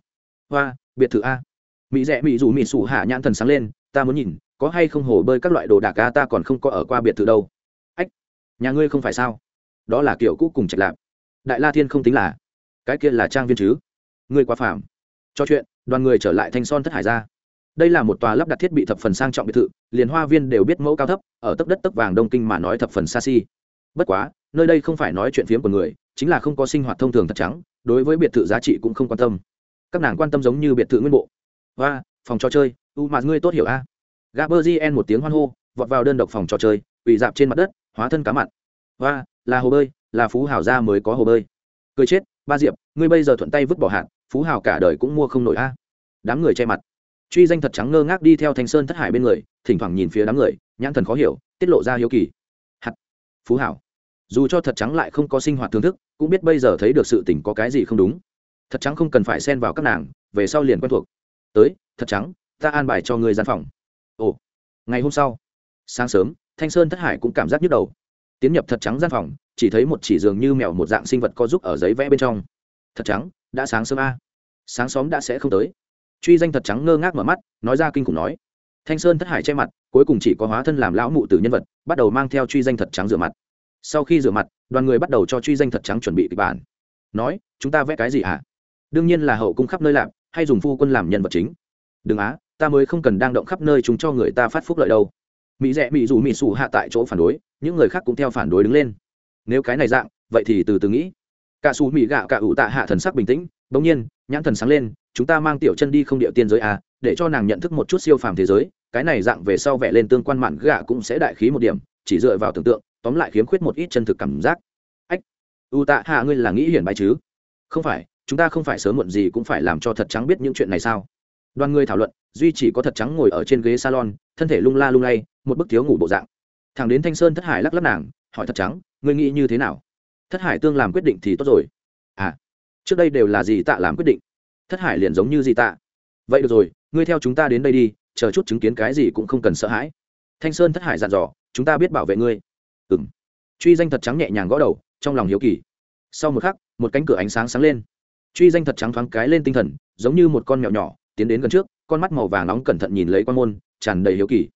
Hoa, biệt thự a. Mỹ rẽ mỹ dù mỹ sủ hạ nhãn thần sáng lên, ta muốn nhìn, có hay không hồ bơi các loại đồ đạc ta còn không có ở qua biệt thự đâu. Ách, nhà ngươi không phải sao? Đó là kiểu cũ cùng trạch lạc đại la thiên không tính là, cái kia là trang viên chứ? Ngươi quá phàm. Cho chuyện, đoàn người trở lại thanh son thất hải ra đây là một tòa lắp đặt thiết bị thập phần sang trọng biệt thự, liền hoa viên đều biết mẫu cao thấp, ở tấc đất tấc vàng đông kinh mà nói thập phần xa xi bất quá, nơi đây không phải nói chuyện phiếm của người, chính là không có sinh hoạt thông thường thật trắng, đối với biệt thự giá trị cũng không quan tâm. Các nàng quan tâm giống như biệt thự nguyên bộ. Và phòng trò chơi, u mà ngươi tốt hiểu a. Gaberzien một tiếng hoan hô, vọt vào đơn độc phòng trò chơi ủy dạp trên mặt đất, hóa thân cá mặn. Và là hồ bơi, là phú hảo gia mới có hồ bơi. Cười chết, ba diệp, ngươi bây giờ thuận tay vứt bỏ hạn phú hảo cả đời cũng mua không nổi a. Đám người che mặt truy danh thật trắng ngơ ngác đi theo thanh sơn thất hải bên người, thỉnh thoảng nhìn phía đám người, nhãn thần khó hiểu, tiết lộ ra hiếu kỳ. Hạt. Phú hảo. Dù cho thật trắng lại không có sinh hoạt thưởng thức, cũng biết bây giờ thấy được sự tỉnh có cái gì không đúng. Thật trắng không cần phải xen vào các nàng, về sau liền quen thuộc. Tới, thật trắng, ta an bài cho người gian phòng. Ồ. Ngày hôm sau, sáng sớm, thanh sơn thất hải cũng cảm giác nhức đầu. Tiến nhập thật trắng gian phòng, chỉ thấy một chỉ giường như mèo một dạng sinh vật có giúp ở giấy vẽ bên trong. Thật trắng, đã sáng sớm a. Sáng sớm đã sẽ không tới truy danh thật trắng ngơ ngác mở mắt, nói ra kinh khủng nói. Thanh sơn thất hải che mặt, cuối cùng chỉ có hóa thân làm lão mụ từ nhân vật, bắt đầu mang theo truy danh thật trắng rửa mặt. Sau khi rửa mặt, đoàn người bắt đầu cho truy danh thật trắng chuẩn bị kịch bản. Nói, chúng ta vẽ cái gì ạ à? đương nhiên là hậu cung khắp nơi làm, hay dùng phu quân làm nhân vật chính. Đừng á, ta mới không cần đang động khắp nơi chúng cho người ta phát phúc lợi đâu. Mỹ rẽ mỹ dù mỹ sủ hạ tại chỗ phản đối, những người khác cũng theo phản đối đứng lên. Nếu cái này dạng, vậy thì từ từ nghĩ. Cả xù mỹ gạo cả ủ tạ hạ thần sắc bình tĩnh, bỗng nhiên, nhãn thần sáng lên chúng ta mang tiểu chân đi không địa tiên giới à để cho nàng nhận thức một chút siêu phàm thế giới, cái này dạng về sau vẽ lên tương quan mạn gạ cũng sẽ đại khí một điểm, chỉ dựa vào tưởng tượng, tóm lại khiếm khuyết một ít chân thực cảm giác. Ách u tạ hạ ngươi là nghĩ hiển bài chứ? Không phải, chúng ta không phải sớm muộn gì cũng phải làm cho thật trắng biết những chuyện này sao? Đoàn người thảo luận, duy chỉ có thật trắng ngồi ở trên ghế salon, thân thể lung la lung lay, một bức thiếu ngủ bộ dạng. Thằng đến thanh sơn thất hải lắc lắc nàng, hỏi thật trắng, ngươi nghĩ như thế nào? Thất hải tương làm quyết định thì tốt rồi. À trước đây đều là gì tạ làm quyết định? Thất hải liền giống như gì tạ. Vậy được rồi, ngươi theo chúng ta đến đây đi, chờ chút chứng kiến cái gì cũng không cần sợ hãi. Thanh sơn thất hải dặn dò, chúng ta biết bảo vệ ngươi. Ừ m truy danh thật trắng nhẹ nhàng gõ đầu, trong lòng hiếu kỳ. Sau một khắc, một cánh cửa ánh sáng sáng lên. Truy danh thật trắng thoáng cái lên tinh thần, giống như một con mèo nhỏ, tiến đến gần trước, con mắt màu vàng nóng cẩn thận nhìn lấy Quan môn, tràn đầy hiếu kỳ.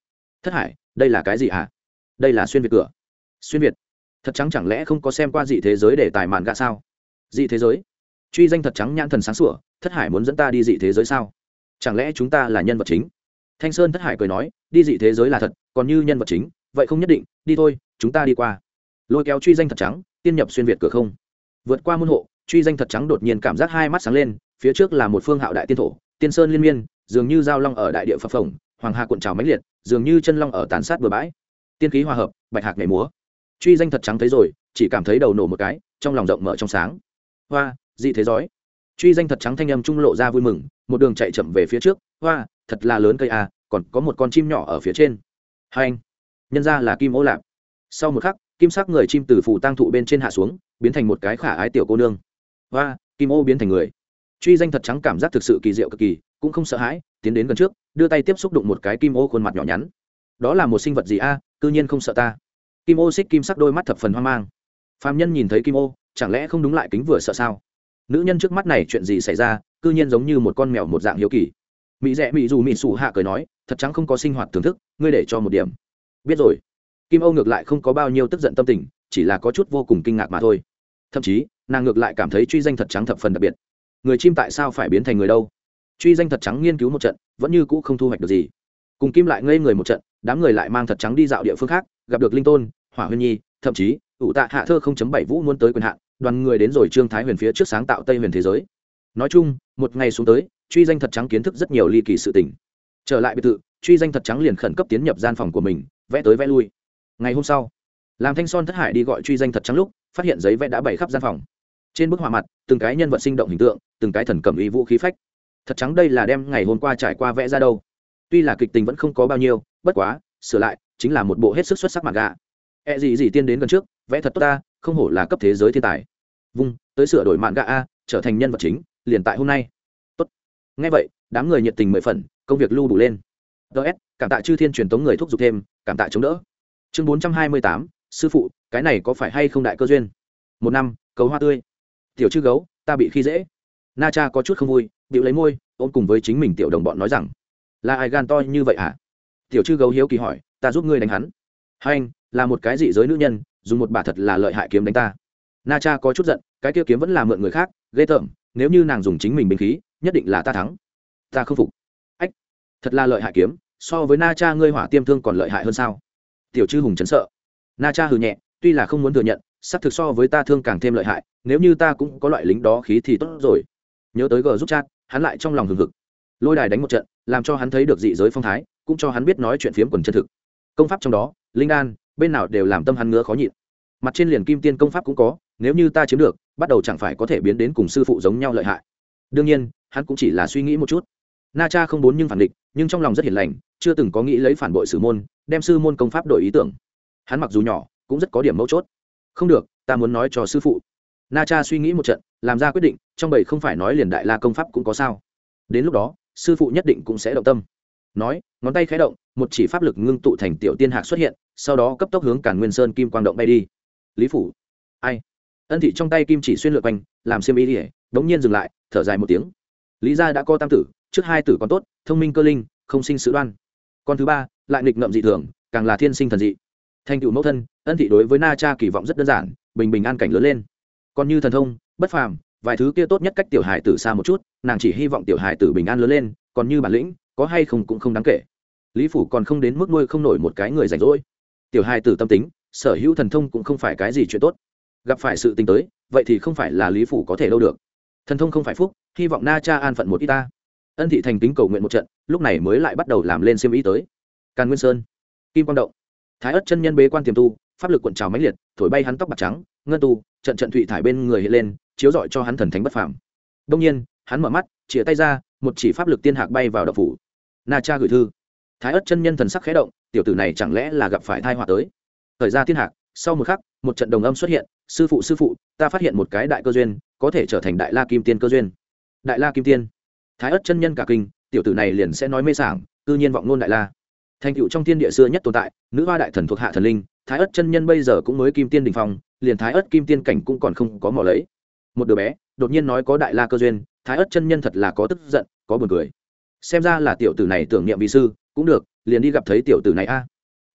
Thất hải, đây là cái gì hả? Đây là xuyên việt cửa. Xuyên việt. Thật trắng chẳng lẽ không có xem qua dị thế giới để tài mạn gạ sao? Dị thế giới? Truy danh thật trắng nhãn thần sáng sủa, thất hải muốn dẫn ta đi dị thế giới sao? Chẳng lẽ chúng ta là nhân vật chính? Thanh sơn thất hải cười nói, đi dị thế giới là thật, còn như nhân vật chính, vậy không nhất định, đi thôi, chúng ta đi qua. Lôi kéo truy danh thật trắng, tiên nhập xuyên việt cửa không. Vượt qua môn hộ, truy danh thật trắng đột nhiên cảm giác hai mắt sáng lên, phía trước là một phương hạo đại tiên thổ, tiên sơn liên miên, dường như giao long ở đại địa phập phồng, hoàng hà cuộn trào mãnh liệt, dường như chân long ở tàn sát bừa bãi. Tiên khí hòa hợp, bạch hạc nhảy múa. Truy danh thật trắng thấy rồi, chỉ cảm thấy đầu nổ một cái, trong lòng rộng mở trong sáng. Hoa dị thế giói. Truy danh thật trắng thanh âm trung lộ ra vui mừng một đường chạy chậm về phía trước. Hoa thật là lớn cây a còn có một con chim nhỏ ở phía trên. Hai anh nhân ra là kim ô lạp. Sau một khắc kim sắc người chim từ phủ tang thụ bên trên hạ xuống biến thành một cái khả ái tiểu cô nương. Hoa kim ô biến thành người. Truy danh thật trắng cảm giác thực sự kỳ diệu cực kỳ cũng không sợ hãi tiến đến gần trước đưa tay tiếp xúc đụng một cái kim ô khuôn mặt nhỏ nhắn. Đó là một sinh vật gì a à, tự nhiên không sợ ta. Kim ô xích kim sắc đôi mắt thập phần hoang mang. Phạm nhân nhìn thấy kim ô chẳng lẽ không đúng lại kính vừa sợ sao? Nữ nhân trước mắt này chuyện gì xảy ra, cư nhiên giống như một con mèo một dạng hiếu kỳ. Mỹ rẽ mỹ dù mỹ sủ hạ cười nói, thật trắng không có sinh hoạt thưởng thức, ngươi để cho một điểm. Biết rồi. Kim âu ngược lại không có bao nhiêu tức giận tâm tình, chỉ là có chút vô cùng kinh ngạc mà thôi. Thậm chí, nàng ngược lại cảm thấy truy danh thật trắng thập phần đặc biệt. Người chim tại sao phải biến thành người đâu? Truy danh thật trắng nghiên cứu một trận, vẫn như cũ không thu hoạch được gì. Cùng kim lại ngây người một trận, đám người lại mang thật trắng đi dạo địa phương khác, gặp được linh tôn, hỏa huyên nhi, thậm chí, ủ tạ hạ thơ không chấm bảy vũ muốn tới quyền hạn đoàn người đến rồi trương thái huyền phía trước sáng tạo tây huyền thế giới. Nói chung, một ngày xuống tới, truy danh thật trắng kiến thức rất nhiều ly kỳ sự tình. Trở lại biệt thự, truy danh thật trắng liền khẩn cấp tiến nhập gian phòng của mình, vẽ tới vẽ lui. Ngày hôm sau, làm thanh son thất hải đi gọi truy danh thật trắng lúc, phát hiện giấy vẽ đã bày khắp gian phòng. Trên bức họa mặt, từng cái nhân vật sinh động hình tượng, từng cái thần cầm ý vũ khí phách. Thật trắng đây là đem ngày hôm qua trải qua vẽ ra đâu. Tuy là kịch tình vẫn không có bao nhiêu, bất quá, sửa lại, chính là một bộ hết sức xuất sắc mặt gà E gì gì tiên đến gần trước, vẽ thật tốt ta không hổ là cấp thế giới thiên tài. Vung, tới sửa đổi mạng gạ a, trở thành nhân vật chính, liền tại hôm nay. Tốt. Ngay vậy, đám người nhiệt tình mười phần, công việc lưu đủ lên. Ts cảm tạ chư thiên truyền tống người thúc giục thêm, cảm tạ chống đỡ. Chương bốn trăm hai mươi tám, sư phụ, cái này có phải hay không đại cơ duyên? Một năm, cầu hoa tươi. Tiểu chư gấu, ta bị khi dễ. Na cha có chút không vui bịu lấy môi, ôm cùng với chính mình tiểu đồng bọn nói rằng, là ai gan to như vậy hả? À? tiểu chư gấu hiếu kỳ hỏi, ta giúp ngươi đánh hắn. Hai anh, là một cái dị giới nữ nhân dùng một bà thật là lợi hại kiếm đánh ta. Na cha có chút giận, cái kia kiếm vẫn là mượn người khác, ghê tởm, nếu như nàng dùng chính mình binh khí, nhất định là ta thắng. Ta không phục. Ách, thật là lợi hại kiếm, so với na cha ngươi hỏa tiêm thương còn lợi hại hơn sao? Tiểu chư hùng chấn sợ. Na cha hừ nhẹ, tuy là không muốn thừa nhận sắc thực so với ta thương càng thêm lợi hại, nếu như ta cũng có loại lính đó khí thì tốt rồi. Nhớ tới gờ giúp chat, hắn lại trong lòng hừng hực. Lôi đài đánh một trận, làm cho hắn thấy được dị giới phong thái, cũng cho hắn biết nói chuyện phiếm quần chân thực. Công pháp trong đó, linh đan bên nào đều làm tâm hắn ngứa khó nhịn. Mặt trên liền kim tiên công pháp cũng có, nếu như ta chiếm được, bắt đầu chẳng phải có thể biến đến cùng sư phụ giống nhau lợi hại. Đương nhiên, hắn cũng chỉ là suy nghĩ một chút. Na cha không muốn nhưng phản địch, nhưng trong lòng rất hiền lành, chưa từng có nghĩ lấy phản bội sử môn, đem sư môn công pháp đổi ý tưởng. Hắn mặc dù nhỏ, cũng rất có điểm mấu chốt. Không được, ta muốn nói cho sư phụ. Na cha suy nghĩ một trận, làm ra quyết định, trong bầy không phải nói liền đại la công pháp cũng có sao. Đến lúc đó, sư phụ nhất định cũng sẽ động tâm. Nói, ngón tay khé động, một chỉ pháp lực ngưng tụ thành tiểu tiên hạc xuất hiện sau đó cấp tốc hướng cản nguyên sơn kim quang động bay đi. Lý phủ, ai? Ân thị trong tay kim chỉ xuyên lượt quanh, làm xiêm ý ỉa đống nhiên dừng lại, thở dài một tiếng. Lý gia đã có tam tử, trước hai tử còn tốt, thông minh cơ linh, không sinh sự đoan. Con thứ ba, lại nghịch ngợm dị thường, càng là thiên sinh thần dị. Thành tựu mẫu thân, ân thị đối với na cha kỳ vọng rất đơn giản, bình bình an cảnh lớn lên. Còn như thần thông, bất phàm, vài thứ kia tốt nhất cách tiểu Hải tử xa một chút, nàng chỉ hy vọng tiểu Hải tử bình an lớn lên, còn như bản lĩnh, có hay không cũng không đáng kể. Lý phủ còn không đến mức nuôi không nổi một cái người rảnh rỗi tiểu hai tử tâm tính, sở hữu thần thông cũng không phải cái gì chuyện tốt. Gặp phải sự tình tới, vậy thì không phải là lý phủ có thể lâu được. Thần thông không phải phúc, hy vọng na cha an phận một ít ta. Ân thị thành kính cầu nguyện một trận, lúc này mới lại bắt đầu làm lên xiêm ý tới. Càn nguyên sơn, kim quang động. Thái ất chân nhân bế quan tiềm tu, pháp lực cuộn trào mãnh liệt, thổi bay hắn tóc bạc trắng, ngân tu, trận trận thụy thải bên người hiện lên, chiếu rọi cho hắn thần thánh bất phàm. Đông nhiên, hắn mở mắt chĩa tay ra, một chỉ pháp lực tiên hạc bay vào đập phủ. Na cha gửi thư thái ất chân nhân thần sắc khẽ động, tiểu tử này chẳng lẽ là gặp phải thai họa tới? Thời gian thiên hạc, sau một khắc, một trận đồng âm xuất hiện, sư phụ sư phụ, ta phát hiện một cái đại cơ duyên, có thể trở thành đại la kim tiên cơ duyên. Đại la kim tiên. Thái ất chân nhân cả kinh, tiểu tử này liền sẽ nói mê sảng, Cư nhiên vọng ngôn đại la. Thành cựu trong thiên địa xưa nhất tồn tại, nữ hoa đại thần thuộc hạ thần linh, thái ất chân nhân bây giờ cũng mới kim tiên đình phong, liền thái ất kim tiên cảnh cũng còn không có mỏ lấy. Một đứa bé, đột nhiên nói có đại la cơ duyên, thái ất chân nhân thật là có tức giận, có buồn cười. Xem ra là tiểu tử này tưởng niệm vị sư cũng được, liền đi gặp thấy tiểu tử này a.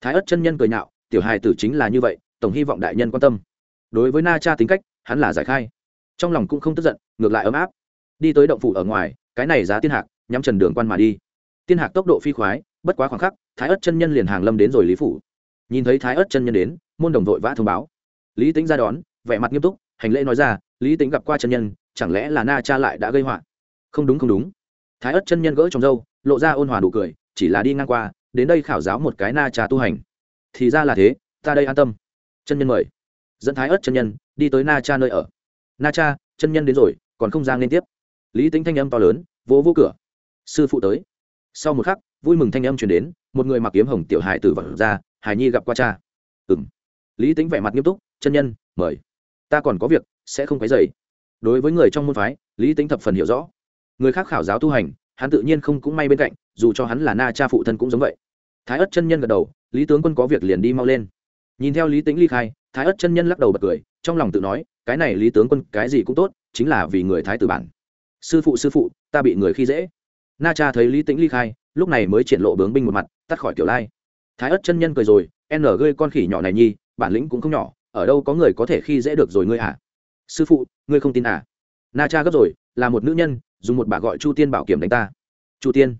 Thái ất chân nhân cười nhạo, tiểu hài tử chính là như vậy, tổng hy vọng đại nhân quan tâm. Đối với na cha tính cách, hắn là giải khai. Trong lòng cũng không tức giận, ngược lại ấm áp. Đi tới động phủ ở ngoài, cái này giá tiên hạc, nhắm trần đường quan mà đi. Tiên hạc tốc độ phi khoái, bất quá khoảng khắc, thái ất chân nhân liền hàng lâm đến rồi lý phủ. Nhìn thấy thái ất chân nhân đến, môn đồng vội vã thông báo. Lý tính ra đón, vẻ mặt nghiêm túc, hành lễ nói ra, lý tính gặp qua chân nhân, chẳng lẽ là na cha lại đã gây họa? Không đúng không đúng. Thái ất chân nhân gỡ trong dâu lộ ra ôn hòa nụ cười chỉ là đi ngang qua, đến đây khảo giáo một cái na trà tu hành. Thì ra là thế, ta đây an tâm. Chân nhân mời. Dẫn thái ất chân nhân, đi tới na cha nơi ở. Na cha, chân nhân đến rồi, còn không gian liên tiếp. Lý tính thanh âm to lớn, vỗ vô cửa. Sư phụ tới. Sau một khắc, vui mừng thanh âm chuyển đến, một người mặc kiếm hồng tiểu hải tử vật ra hải nhi gặp qua cha. Ừ m lý tính vẻ mặt nghiêm túc, chân nhân, mời. Ta còn có việc, sẽ không quấy dày đối với người trong môn phái, lý tính thập phần hiểu rõ. Người khác khảo giáo tu hành, hắn tự nhiên không cũng may bên cạnh dù cho hắn là na cha phụ thân cũng giống vậy. Thái ất chân nhân gật đầu, lý tướng quân có việc liền đi mau lên. Nhìn theo lý Tĩnh ly khai, thái ất chân nhân lắc đầu bật cười, trong lòng tự nói, cái này lý tướng quân cái gì cũng tốt, chính là vì người thái tử bản. Sư phụ sư phụ, ta bị người khi dễ. Na cha thấy lý tĩnh ly khai, lúc này mới triển lộ bướng binh một mặt, tắt khỏi kiểu lai. Thái ất chân nhân cười rồi, n gơi con khỉ nhỏ này nhi, bản lĩnh cũng không nhỏ, ở đâu có người có thể khi dễ được rồi ngươi à sư phụ, ngươi không tin à? Na cha gấp rồi, là một nữ nhân, dùng một bà gọi chu tiên bảo kiểm đánh ta. Chu tiên?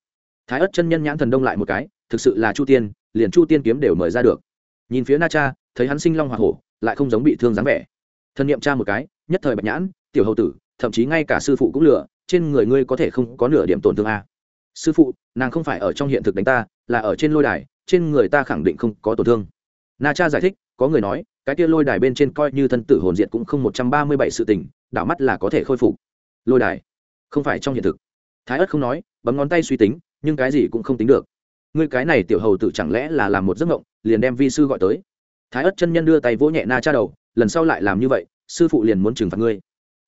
Thái ất chân nhân nhãn thần đông lại một cái, thực sự là chu tiên, liền chu tiên kiếm đều mời ra được. Nhìn phía na cha, thấy hắn sinh long hoa hổ, lại không giống bị thương dáng vẻ. Thân nhiệm cha một cái, nhất thời bạch nhãn, tiểu hầu tử, thậm chí ngay cả sư phụ cũng lừa, trên người ngươi có thể không có nửa điểm tổn thương a. Sư phụ, nàng không phải ở trong hiện thực đánh ta, là ở trên lôi đài, trên người ta khẳng định không có tổn thương. Na cha giải thích, có người nói, cái kia lôi đài bên trên coi như thân tử hồn diệt cũng không một trăm ba mươi bảy sự tình, đảo mắt là có thể khôi phục. Lôi đài? Không phải trong hiện thực. Thái ất không nói, bấm ngón tay suy tính nhưng cái gì cũng không tính được. Ngươi cái này tiểu hầu tử chẳng lẽ là làm một giấc mộng, liền đem vi sư gọi tới. Thái ất chân nhân đưa tay vỗ nhẹ na cha đầu, lần sau lại làm như vậy, sư phụ liền muốn trừng phạt ngươi.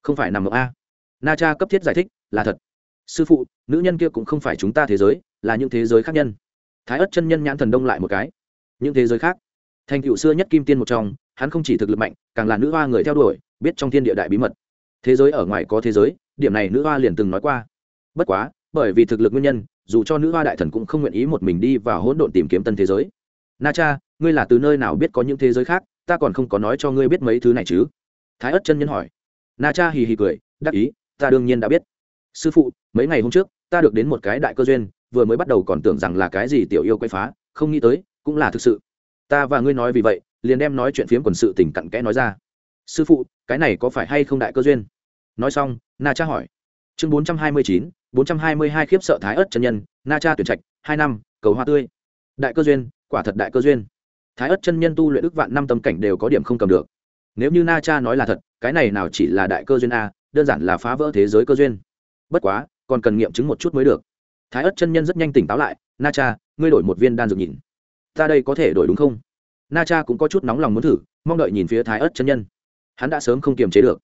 Không phải nằm mộng a. Na cha cấp thiết giải thích, là thật. Sư phụ, nữ nhân kia cũng không phải chúng ta thế giới, là những thế giới khác nhân. Thái ất chân nhân nhãn thần đông lại một cái. Những thế giới khác? Thành cựu xưa nhất kim tiên một trong, hắn không chỉ thực lực mạnh, càng là nữ hoa người theo đuổi, biết trong thiên địa đại bí mật. Thế giới ở ngoài có thế giới, điểm này nữ hoa liền từng nói qua. Bất quá, bởi vì thực lực nguyên nhân dù cho nữ hoa đại thần cũng không nguyện ý một mình đi vào hỗn độn tìm kiếm tân thế giới. Na cha, ngươi là từ nơi nào biết có những thế giới khác, ta còn không có nói cho ngươi biết mấy thứ này chứ? Thái ất chân nhân hỏi. Na cha hì hì cười đắc ý, ta đương nhiên đã biết. Sư phụ, mấy ngày hôm trước, ta được đến một cái đại cơ duyên, vừa mới bắt đầu còn tưởng rằng là cái gì tiểu yêu quay phá, không nghĩ tới, cũng là thực sự. Ta và ngươi nói vì vậy, liền đem nói chuyện phiếm quần sự tình cặn kẽ nói ra. Sư phụ, cái này có phải hay không đại cơ duyên? Nói xong, na cha hỏi. Chương bốn trăm hai mươi chín bốn trăm hai mươi hai khiếp sợ thái ớt chân nhân, na cha tuyển trạch, hai năm, cầu hoa tươi. Đại cơ duyên, quả thật đại cơ duyên. Thái ớt chân nhân tu luyện ức vạn năm tâm cảnh đều có điểm không cầm được. Nếu như na cha nói là thật, cái này nào chỉ là đại cơ duyên a, đơn giản là phá vỡ thế giới cơ duyên. Bất quá, còn cần nghiệm chứng một chút mới được. Thái ớt chân nhân rất nhanh tỉnh táo lại, na cha, ngươi đổi một viên đan dược nhìn. Ta đây có thể đổi đúng không? Na cha cũng có chút nóng lòng muốn thử, mong đợi nhìn phía thái ớt chân nhân. Hắn đã sớm không kiềm chế được.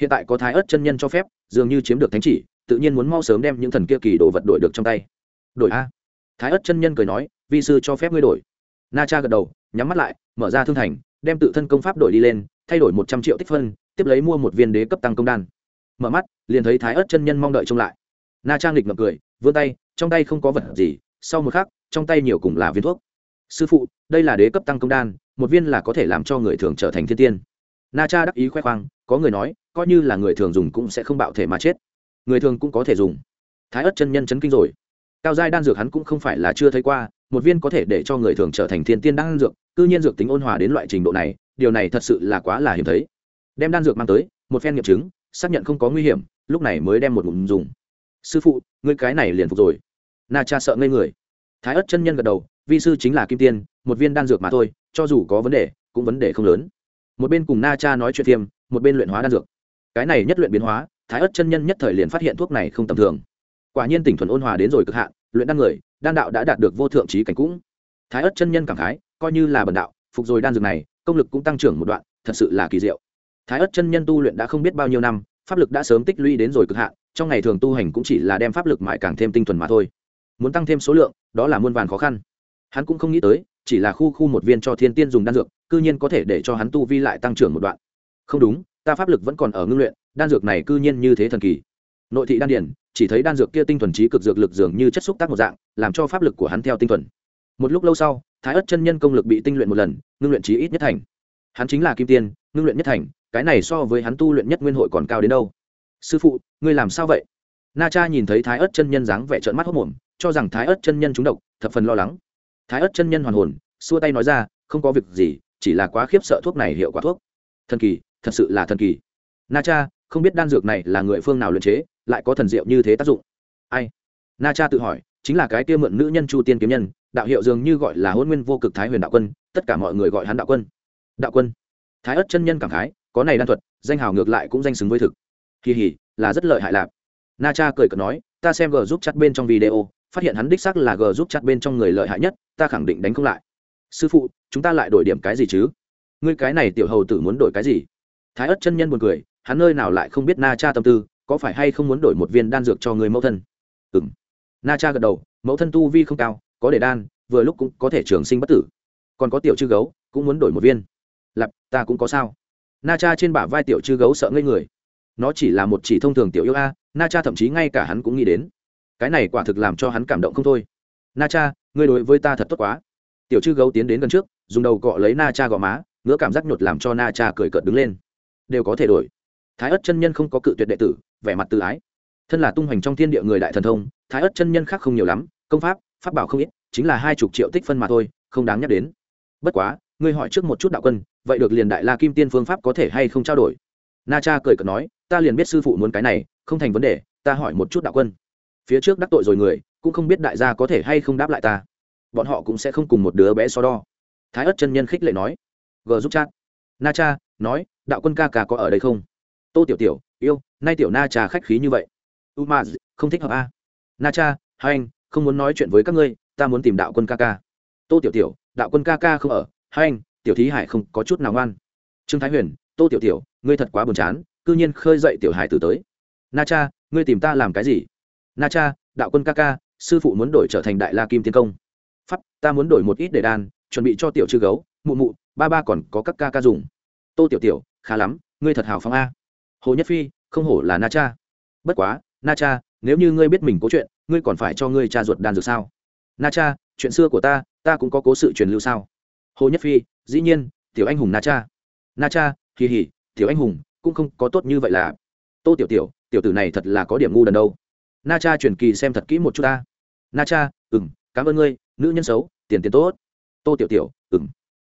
Hiện tại có thái ớt chân nhân cho phép, dường như chiếm được thánh chỉ tự nhiên muốn mau sớm đem những thần kia kỳ đồ vật đổi được trong tay. Đổi a. Thái ất chân nhân cười nói, vi sư cho phép ngươi đổi. Na cha gật đầu, nhắm mắt lại, mở ra thương thành, đem tự thân công pháp đổi đi lên, thay đổi một trăm triệu tích phân, tiếp lấy mua một viên đế cấp tăng công đan. Mở mắt, liền thấy thái ớt chân nhân mong đợi trông lại. Na trang lịch ngậm cười, vươn tay, trong tay không có vật gì, sau một khắc, trong tay nhiều cùng là viên thuốc. Sư phụ, đây là đế cấp tăng công đan, một viên là có thể làm cho người thường trở thành thiên tiên. Na cha đắc ý khoe khoang, có người nói, coi như là người thường dùng cũng sẽ không bạo thể mà chết người thường cũng có thể dùng. Thái ớt chân nhân chấn kinh rồi. Cao giai đan dược hắn cũng không phải là chưa thấy qua, một viên có thể để cho người thường trở thành thiên tiên đan dược, cư nhiên dược tính ôn hòa đến loại trình độ này, điều này thật sự là quá là hiếm thấy. Đem đan dược mang tới, một phen nghiệm chứng, xác nhận không có nguy hiểm, lúc này mới đem một ngụm dùng. Sư phụ, ngươi cái này liền phục rồi. Na cha sợ ngây người. Thái ất chân nhân gật đầu, vi sư chính là kim tiên, một viên đan dược mà thôi, cho dù có vấn đề, cũng vấn đề không lớn. Một bên cùng na cha nói chuyện tiêm một bên luyện hóa đan dược. Cái này nhất luyện biến hóa thái ất chân nhân nhất thời liền phát hiện thuốc này không tầm thường. Quả nhiên tỉnh thuần ôn hòa đến rồi cực hạn, luyện đan người, đan đạo đã đạt được vô thượng trí cảnh cũng. Thái ất chân nhân cảm khái, coi như là bần đạo, phục rồi đan dược này, công lực cũng tăng trưởng một đoạn, thật sự là kỳ diệu. Thái ất chân nhân tu luyện đã không biết bao nhiêu năm, pháp lực đã sớm tích lũy đến rồi cực hạn, trong ngày thường tu hành cũng chỉ là đem pháp lực mại càng thêm tinh thuần mà thôi. Muốn tăng thêm số lượng, đó là muôn vàn khó khăn. Hắn cũng không nghĩ tới, chỉ là khu khu một viên cho thiên tiên dùng đan dược, cư nhiên có thể để cho hắn tu vi lại tăng trưởng một đoạn. Không đúng, ta pháp lực vẫn còn ở ngưng luyện đan dược này cư nhiên như thế thần kỳ. Nội thị đan điển, chỉ thấy đan dược kia tinh thuần trí cực dược lực dường như chất xúc tác một dạng, làm cho pháp lực của hắn theo tinh thuần. Một lúc lâu sau, thái ất chân nhân công lực bị tinh luyện một lần, ngưng luyện trí ít nhất thành. Hắn chính là kim tiên, ngưng luyện nhất thành, cái này so với hắn tu luyện nhất nguyên hội còn cao đến đâu? Sư phụ, ngươi làm sao vậy? Na cha nhìn thấy thái ớt chân nhân dáng vẻ trợn mắt hốc mồm cho rằng thái ớt chân nhân trúng độc, thập phần lo lắng. Thái ớt chân nhân hoàn hồn, xua tay nói ra, không có việc gì, chỉ là quá khiếp sợ thuốc này hiệu quả thuốc. Thần kỳ, thật sự là thần kỳ. Na cha không biết đan dược này là người phương nào luyện chế, lại có thần diệu như thế tác dụng. Ai? Na cha tự hỏi, chính là cái kia mượn nữ nhân chu tiên kiếm nhân, đạo hiệu dường như gọi là hôn nguyên vô cực thái huyền đạo quân, tất cả mọi người gọi hắn đạo quân. Đạo quân. Thái ất chân nhân cảm khái, có này đan thuật, danh hào ngược lại cũng danh xứng với thực. Kỳ hỉ, là rất lợi hại lạp. Na cha cười cợt nói, ta xem g giúp chặt bên trong video, phát hiện hắn đích xác là g giúp chặt bên trong người lợi hại nhất, ta khẳng định đánh không lại. Sư phụ, chúng ta lại đổi điểm cái gì chứ? Ngươi cái này tiểu hầu tử muốn đổi cái gì? Thái ất chân nhân buồn cười hắn nơi nào lại không biết na cha tâm tư, có phải hay không muốn đổi một viên đan dược cho người mẫu thân? Ừ m na cha gật đầu, mẫu thân tu vi không cao, có để đan, vừa lúc cũng có thể trường sinh bất tử. Còn có tiểu chư gấu, cũng muốn đổi một viên. Lặp ta cũng có sao. Na cha trên bả vai tiểu chư gấu sợ ngây người. Nó chỉ là một chỉ thông thường tiểu yêu a, na cha thậm chí ngay cả hắn cũng nghĩ đến. Cái này quả thực làm cho hắn cảm động không thôi. Na cha, ngươi đối với ta thật tốt quá. Tiểu chư gấu tiến đến gần trước, dùng đầu cọ lấy na cha gò má, ngứa cảm giác nhột làm cho na cha cười cợt đứng lên. Đều có thể đổi thái ất chân nhân không có cự tuyệt đệ tử, vẻ mặt tự ái. Thân là tung hoành trong thiên địa người đại thần thông, thái ất chân nhân khác không nhiều lắm, công pháp pháp bảo không ít, chính là hai chục triệu tích phân mà thôi, không đáng nhắc đến. Bất quá, ngươi hỏi trước một chút đạo quân, vậy được liền đại la kim tiên phương pháp có thể hay không trao đổi? Na cha cười cợt nói, ta liền biết sư phụ muốn cái này, không thành vấn đề, ta hỏi một chút đạo quân. Phía trước đắc tội rồi người, cũng không biết đại gia có thể hay không đáp lại ta. Bọn họ cũng sẽ không cùng một đứa bé so đo. Thái ất chân nhân khích lệ nói. G giúp chat. Na cha, nói, đạo quân ca ca có ở đây không? Tô tiểu tiểu, yêu, nay tiểu na cha khách khí như vậy. U ma không thích hợp a. Na cha, hai anh, không muốn nói chuyện với các ngươi, ta muốn tìm đạo quân ca ca. Tô tiểu tiểu, đạo quân ca ca không ở, hai anh, tiểu thí hải không có chút nào ngoan. Trương thái huyền, tô tiểu tiểu, ngươi thật quá buồn chán, cư nhiên khơi dậy tiểu hải từ tới. Na cha, ngươi tìm ta làm cái gì? Na cha, đạo quân ca ca, sư phụ muốn đổi trở thành đại la kim tiến công. Pháp, ta muốn đổi một ít để đan, chuẩn bị cho tiểu chư gấu, mụ mụ, ba ba còn có các ca ca dùng. Tô tiểu tiểu, khá lắm, ngươi thật hào phóng a hồ nhất phi, không hổ là na cha. Bất quá, na cha, nếu như ngươi biết mình có chuyện, ngươi còn phải cho ngươi cha ruột đan dược sao? Na cha, chuyện xưa của ta ta cũng có cố sự truyền lưu sao? Hồ nhất phi, dĩ nhiên, tiểu anh hùng na cha. Na cha kỳ hỉ tiểu anh hùng, cũng không có tốt như vậy là. Tô tiểu tiểu tiểu tử này thật là có điểm ngu đần đâu. Na cha truyền kỳ xem thật kỹ một chút ta. Na cha ừng cảm ơn ngươi, nữ nhân xấu, tiền tiền tốt. Tô tiểu tiểu ừng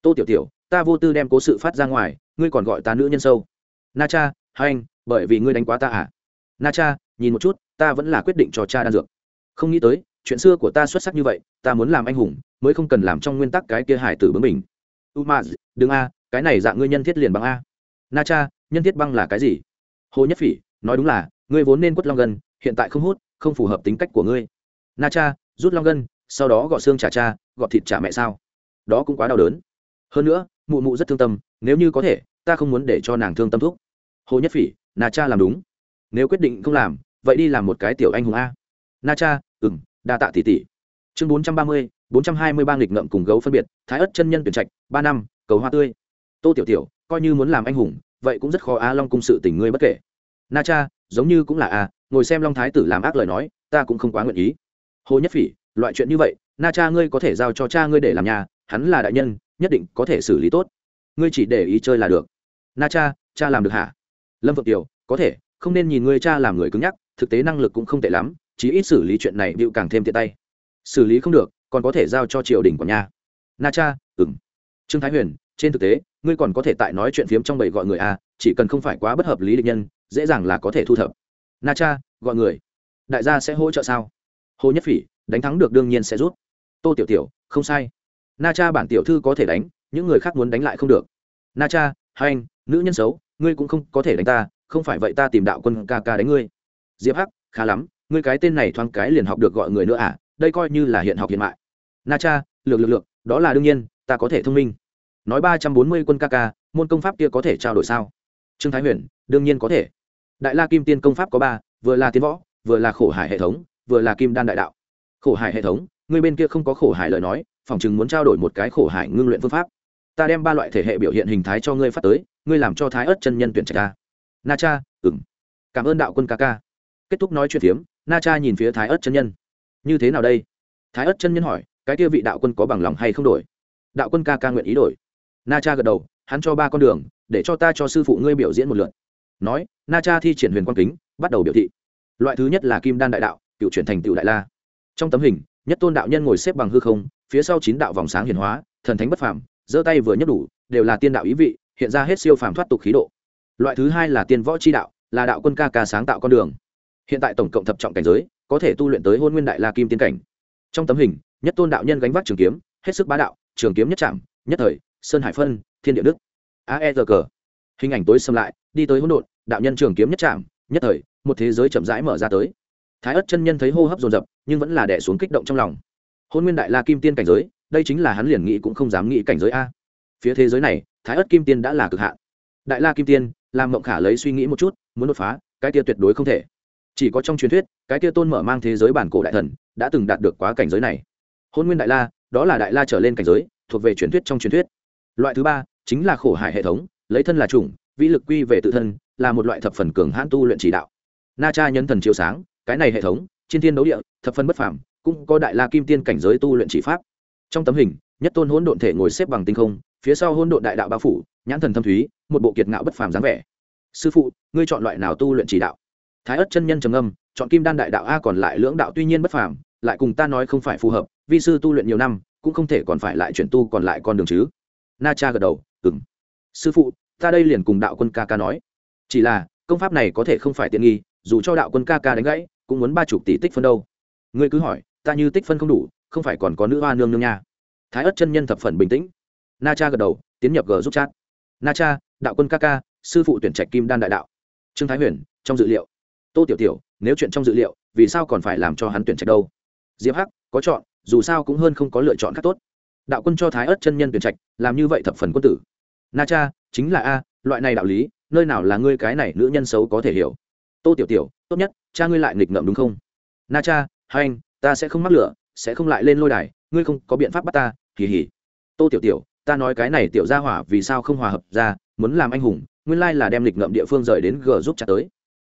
tô tiểu tiểu, ta vô tư đem cố sự phát ra ngoài, ngươi còn gọi ta nữ nhân sâu. Na cha anh, bởi vì ngươi đánh quá ta à? Na cha, nhìn một chút, ta vẫn là quyết định cho cha đan dược. Không nghĩ tới, chuyện xưa của ta xuất sắc như vậy, ta muốn làm anh hùng, mới không cần làm trong nguyên tắc cái kia hải tử bướng mình umaz ma đừng a, cái này dạng ngươi nhân thiết liền bằng a. Na cha, nhân thiết băng là cái gì? Hồ nhất phỉ, nói đúng là, ngươi vốn nên quất long gân, hiện tại không hút, không phù hợp tính cách của ngươi. Na cha, rút long gân, sau đó gọt xương trả cha, gọt thịt trả mẹ sao? Đó cũng quá đau đớn. Hơn nữa, mụ mụ rất thương tâm, nếu như có thể, ta không muốn để cho nàng thương tâm thuốc hồ nhất phỉ, na cha làm đúng. Nếu quyết định không làm, vậy đi làm một cái tiểu anh hùng a. Na cha ừng đa tạ tỷ tỷ. Chương bốn trăm ba mươi, bốn trăm hai mươi ba nghịch ngợm cùng gấu phân biệt, thái ất chân nhân tuyển trạch, ba năm, cầu hoa tươi. Tô tiểu tiểu, coi như muốn làm anh hùng, vậy cũng rất khó a long cung sự tình ngươi bất kể. Na cha, giống như cũng là a, ngồi xem long thái tử làm ác lời nói, ta cũng không quá nguyện ý. Hồ nhất phỉ, loại chuyện như vậy, na cha ngươi có thể giao cho cha ngươi để làm nhà, hắn là đại nhân, nhất định có thể xử lý tốt. Ngươi chỉ để ý chơi là được. Na cha cha làm được hả? Lâm vượng tiểu, có thể, không nên nhìn người cha làm người cứng nhắc, thực tế năng lực cũng không tệ lắm, chí ít xử lý chuyện này bịu càng thêm tiện tay. Xử lý không được, còn có thể giao cho triều đình của nhà. Na cha ừng trương thái huyền, trên thực tế, ngươi còn có thể tại nói chuyện phiếm trong bầy gọi người a chỉ cần không phải quá bất hợp lý định nhân, dễ dàng là có thể thu thập. Na cha, gọi người. Đại gia sẽ hỗ trợ sao? Hồ nhất phỉ, đánh thắng được đương nhiên sẽ rút. Tô tiểu tiểu, không sai. Na cha bản tiểu thư có thể đánh, những người khác muốn đánh lại không được. Na cha, hai anh, nữ nhân xấu ngươi cũng không có thể đánh ta, không phải vậy ta tìm đạo quân ca ca đánh ngươi. Diệp hắc, khá lắm, ngươi cái tên này thoáng cái liền học được gọi người nữa à đây coi như là hiện học hiện mại. Na cha, lược lược lược, đó là đương nhiên, ta có thể thông minh. Nói ba trăm bốn mươi quân ca ca, môn công pháp kia có thể trao đổi sao? Trương thái huyền, đương nhiên có thể. Đại la kim tiên công pháp có ba, vừa là tiến võ, vừa là khổ hải hệ thống, vừa là kim đan đại đạo. Khổ hải hệ thống, ngươi bên kia không có khổ hải lời nói, phòng chừng muốn trao đổi một cái khổ hải ngưng luyện phương pháp. Ta đem ba loại thể hệ biểu hiện hình thái cho ngươi phát tới ngươi làm cho thái ớt chân nhân tuyển trạch ca. Na cha ừng cảm ơn đạo quân ca ca. Kết thúc nói chuyện phiếm, na cha nhìn phía thái ớt chân nhân. Như thế nào đây? Thái ớt chân nhân hỏi, cái kia vị đạo quân có bằng lòng hay không đổi? Đạo quân ca ca nguyện ý đổi. Na cha gật đầu, hắn cho ba con đường, để cho ta cho sư phụ ngươi biểu diễn một lượt. Nói, na cha thi triển huyền quan kính, bắt đầu biểu thị. Loại thứ nhất là kim đan đại đạo, cựu chuyển thành tựu đại la. Trong tấm hình, nhất tôn đạo nhân ngồi xếp bằng hư không, phía sau chín đạo vòng sáng hiền hóa, thần thánh bất phàm, giơ tay vừa nhấc đủ, đều là tiên đạo ý vị hiện ra hết siêu phàm thoát tục khí độ. Loại thứ hai là tiên võ chi đạo, là đạo quân ca ca sáng tạo con đường. Hiện tại tổng cộng thập trọng cảnh giới, có thể tu luyện tới hôn nguyên đại la kim tiên cảnh. Trong tấm hình, nhất tôn đạo nhân gánh vác trường kiếm, hết sức bá đạo, trường kiếm nhất trạm nhất thời, sơn hải phân, thiên địa đức. Ae G. hình ảnh tối xâm lại, đi tới hỗn độn, đạo nhân trường kiếm nhất trạm nhất thời, một thế giới chậm rãi mở ra tới. Thái ất chân nhân thấy hô hấp dồn dập, nhưng vẫn là đẻ xuống kích động trong lòng. Hôn nguyên đại la kim tiên cảnh giới, đây chính là hắn liền nghĩ cũng không dám nghĩ cảnh giới a. Phía thế giới này thái ớt kim tiên đã là cực hạn. Đại la kim tiên làm mộng khả lấy suy nghĩ một chút, muốn đột phá, cái kia tuyệt đối không thể. Chỉ có trong truyền thuyết, cái kia tôn mở mang thế giới bản cổ đại thần, đã từng đạt được quá cảnh giới này. Hôn nguyên đại la, đó là đại la trở lên cảnh giới, thuộc về truyền thuyết trong truyền thuyết. Loại thứ ba, chính là khổ hải hệ thống, lấy thân là chủng, vĩ lực quy về tự thân, là một loại thập phần cường hãn tu luyện chỉ đạo. Na cha nhân thần chiếu sáng, cái này hệ thống, trên thiên đấu địa, thập phân bất phàm, cũng có đại la kim tiên cảnh giới tu luyện chỉ pháp. Trong tấm hình, nhất tôn hỗn độn thể ngồi xếp bằng tinh không phía sau hôn độn đại đạo bao phủ, nhãn thần thâm thúy, một bộ kiệt ngạo bất phàm dáng vẻ. Sư phụ, ngươi chọn loại nào tu luyện chỉ đạo? Thái ất chân nhân trầm âm chọn kim đan đại đạo a còn lại lưỡng đạo tuy nhiên bất phàm, lại cùng ta nói không phải phù hợp, vi sư tu luyện nhiều năm, cũng không thể còn phải lại chuyển tu còn lại con đường chứ. Na cha gật đầu ừng sư phụ, ta đây liền cùng đạo quân ca ca nói. Chỉ là, công pháp này có thể không phải tiện nghi, dù cho đạo quân ca ca đánh gãy, cũng muốn ba chục tỷ tích phân đâu. Ngươi cứ hỏi, ta như tích phân không đủ, không phải còn có nữ hoa nương nương nha. Thái ất chân nhân thập phần bình tĩnh na cha gật đầu, tiến nhập g giúp chat. Na cha, đạo quân ca ca, sư phụ tuyển trạch kim đan đại đạo. Trương thái huyền, trong dự liệu. Tô tiểu tiểu, nếu chuyện trong dự liệu, vì sao còn phải làm cho hắn tuyển trạch đâu? Diệp hắc, có chọn, dù sao cũng hơn không có lựa chọn khác tốt. Đạo quân cho thái ớt chân nhân tuyển trạch, làm như vậy thập phần quân tử. Na cha, chính là a, loại này đạo lý, nơi nào là ngươi cái này nữ nhân xấu có thể hiểu? Tô tiểu tiểu, tốt nhất, cha ngươi lại nghịch ngợm đúng không? Na cha, hai anh, ta sẽ không mắc lửa, sẽ không lại lên lôi đài, ngươi không có biện pháp bắt ta kỳ hỉ tô tiểu tiểu ta nói cái này tiểu gia hỏa vì sao không hòa hợp ra, muốn làm anh hùng, nguyên lai là đem lịch ngậm địa phương rời đến g giúp chặt tới.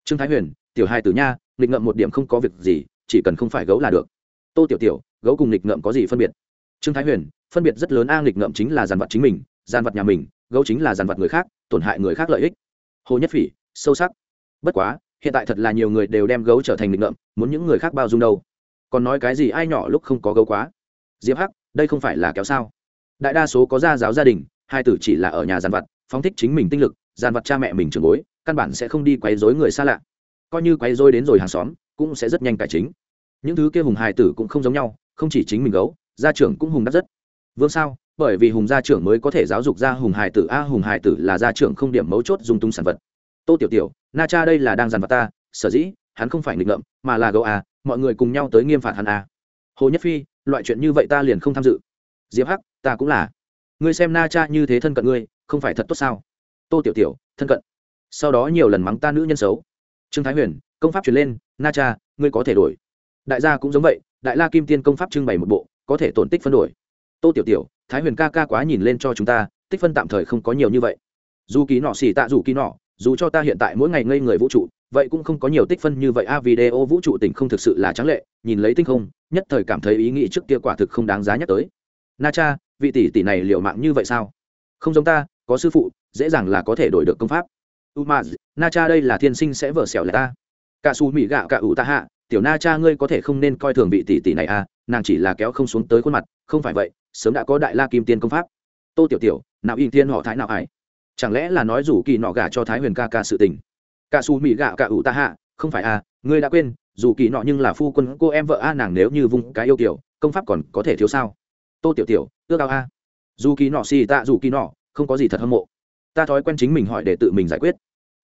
Trương thái huyền, tiểu hai tử nha lịch ngậm một điểm không có việc gì, chỉ cần không phải gấu là được. Tô tiểu tiểu, gấu cùng lịch ngậm có gì phân biệt? Trương thái huyền, phân biệt rất lớn a lịch ngậm chính là giàn vật chính mình, giàn vật nhà mình, gấu chính là giàn vật người khác, tổn hại người khác lợi ích. Hồ nhất phỉ, sâu sắc. Bất quá, hiện tại thật là nhiều người đều đem gấu trở thành lịch ngậm, muốn những người khác bao dung đâu. Còn nói cái gì ai nhỏ lúc không có gấu quá? Diệp hắc, đây không phải là kéo sao? Đại đa số có gia giáo gia đình, hai tử chỉ là ở nhà giàn vật phóng thích chính mình tinh lực, giàn vật cha mẹ mình trường bối, căn bản sẽ không đi quấy rối người xa lạ. Coi như quấy rối đến rồi hàng xóm, cũng sẽ rất nhanh cải chính. Những thứ kia hùng hài tử cũng không giống nhau, không chỉ chính mình gấu, gia trưởng cũng hùng đắt rất. Vương sao? Bởi vì hùng gia trưởng mới có thể giáo dục ra hùng hài tử, a, hùng hài tử là gia trưởng không điểm mấu chốt dùng tung sản vật. Tô tiểu tiểu, na cha đây là đang giàn vật ta, sở dĩ, hắn không phải nghịch ngợm, mà là gấu a mọi người cùng nhau tới nghiêm phạt hắn a hồ nhất phi, loại chuyện như vậy ta liền không tham dự diệp hắc, ta cũng là. Ngươi xem na cha như thế thân cận ngươi, không phải thật tốt sao? Tô tiểu tiểu, thân cận. Sau đó nhiều lần mắng ta nữ nhân xấu. Trương thái huyền, công pháp truyền lên, na cha, ngươi có thể đổi. Đại gia cũng giống vậy, đại la kim tiên công pháp trưng bày một bộ, có thể tổn tích phân đổi. Tô tiểu tiểu, thái huyền ca ca quá nhìn lên cho chúng ta, tích phân tạm thời không có nhiều như vậy. Dù ký nọ xỉ tạ dù ký nọ, dù cho ta hiện tại mỗi ngày ngây người vũ trụ, vậy cũng không có nhiều tích phân như vậy. A, video vũ trụ tỉnh không thực sự là trắng lệ, nhìn lấy tinh không, nhất thời cảm thấy ý nghĩ trước kia quả thực không đáng giá nhắc tới na cha, vị tỷ tỷ này liệu mạng như vậy sao? Không giống ta, có sư phụ, dễ dàng là có thể đổi được công pháp. Umaz, na cha đây là thiên sinh sẽ vở xẻo lại ta. Cả su mỹ gạo cả ủ ta hạ, tiểu na cha ngươi có thể không nên coi thường vị tỷ tỷ này à nàng chỉ là kéo không xuống tới khuôn mặt, không phải vậy, sớm đã có đại la kim tiên công pháp. Tô tiểu tiểu, nào in tiên họ thái nào ải chẳng lẽ là nói rủ kỳ nọ gả cho thái huyền ca ca sự tình? Cả su mỹ gạo cả ủ ta hạ, không phải à ngươi đã quên dù kỳ nọ nhưng là phu quân cô em vợ a, nàng nếu như vung cái yêu kiểu, công pháp còn có thể thiếu sao? Tô tiểu tiểu, ước ao a. Dù kỳ nọ xì tạ dù kỳ nọ, không có gì thật hâm mộ. Ta thói quen chính mình hỏi để tự mình giải quyết.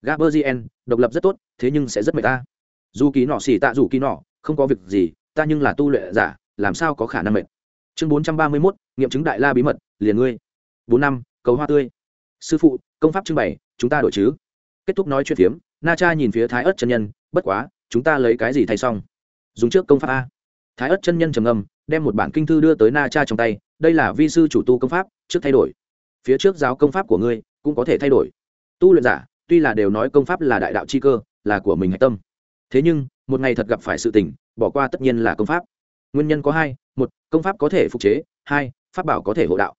Gaberzien độc lập rất tốt, thế nhưng sẽ rất mệt ta. Dù kỳ nọ xì tạ dù kỳ nọ, không có việc gì, ta nhưng là tu luyện giả, làm sao có khả năng mệt? Chương bốn trăm ba mươi mốt, nghiệm chứng đại la bí mật, liền ngươi. Bốn năm, cầu hoa tươi. Sư phụ, công pháp trưng bày, chúng ta đổi chứ. Kết thúc nói chuyện phiếm, na cha nhìn phía thái ớt chân nhân, bất quá, chúng ta lấy cái gì thay xong? Dùng trước công pháp a. Thái ớt chân nhân trầm ngâm đem một bản kinh thư đưa tới na cha trong tay, đây là vi sư chủ tu công pháp, trước thay đổi. Phía trước giáo công pháp của ngươi cũng có thể thay đổi. Tu luyện giả, tuy là đều nói công pháp là đại đạo chi cơ, là của mình hạch tâm. Thế nhưng, một ngày thật gặp phải sự tình, bỏ qua tất nhiên là công pháp. Nguyên nhân có hai, một, công pháp có thể phục chế, hai, pháp bảo có thể hộ đạo.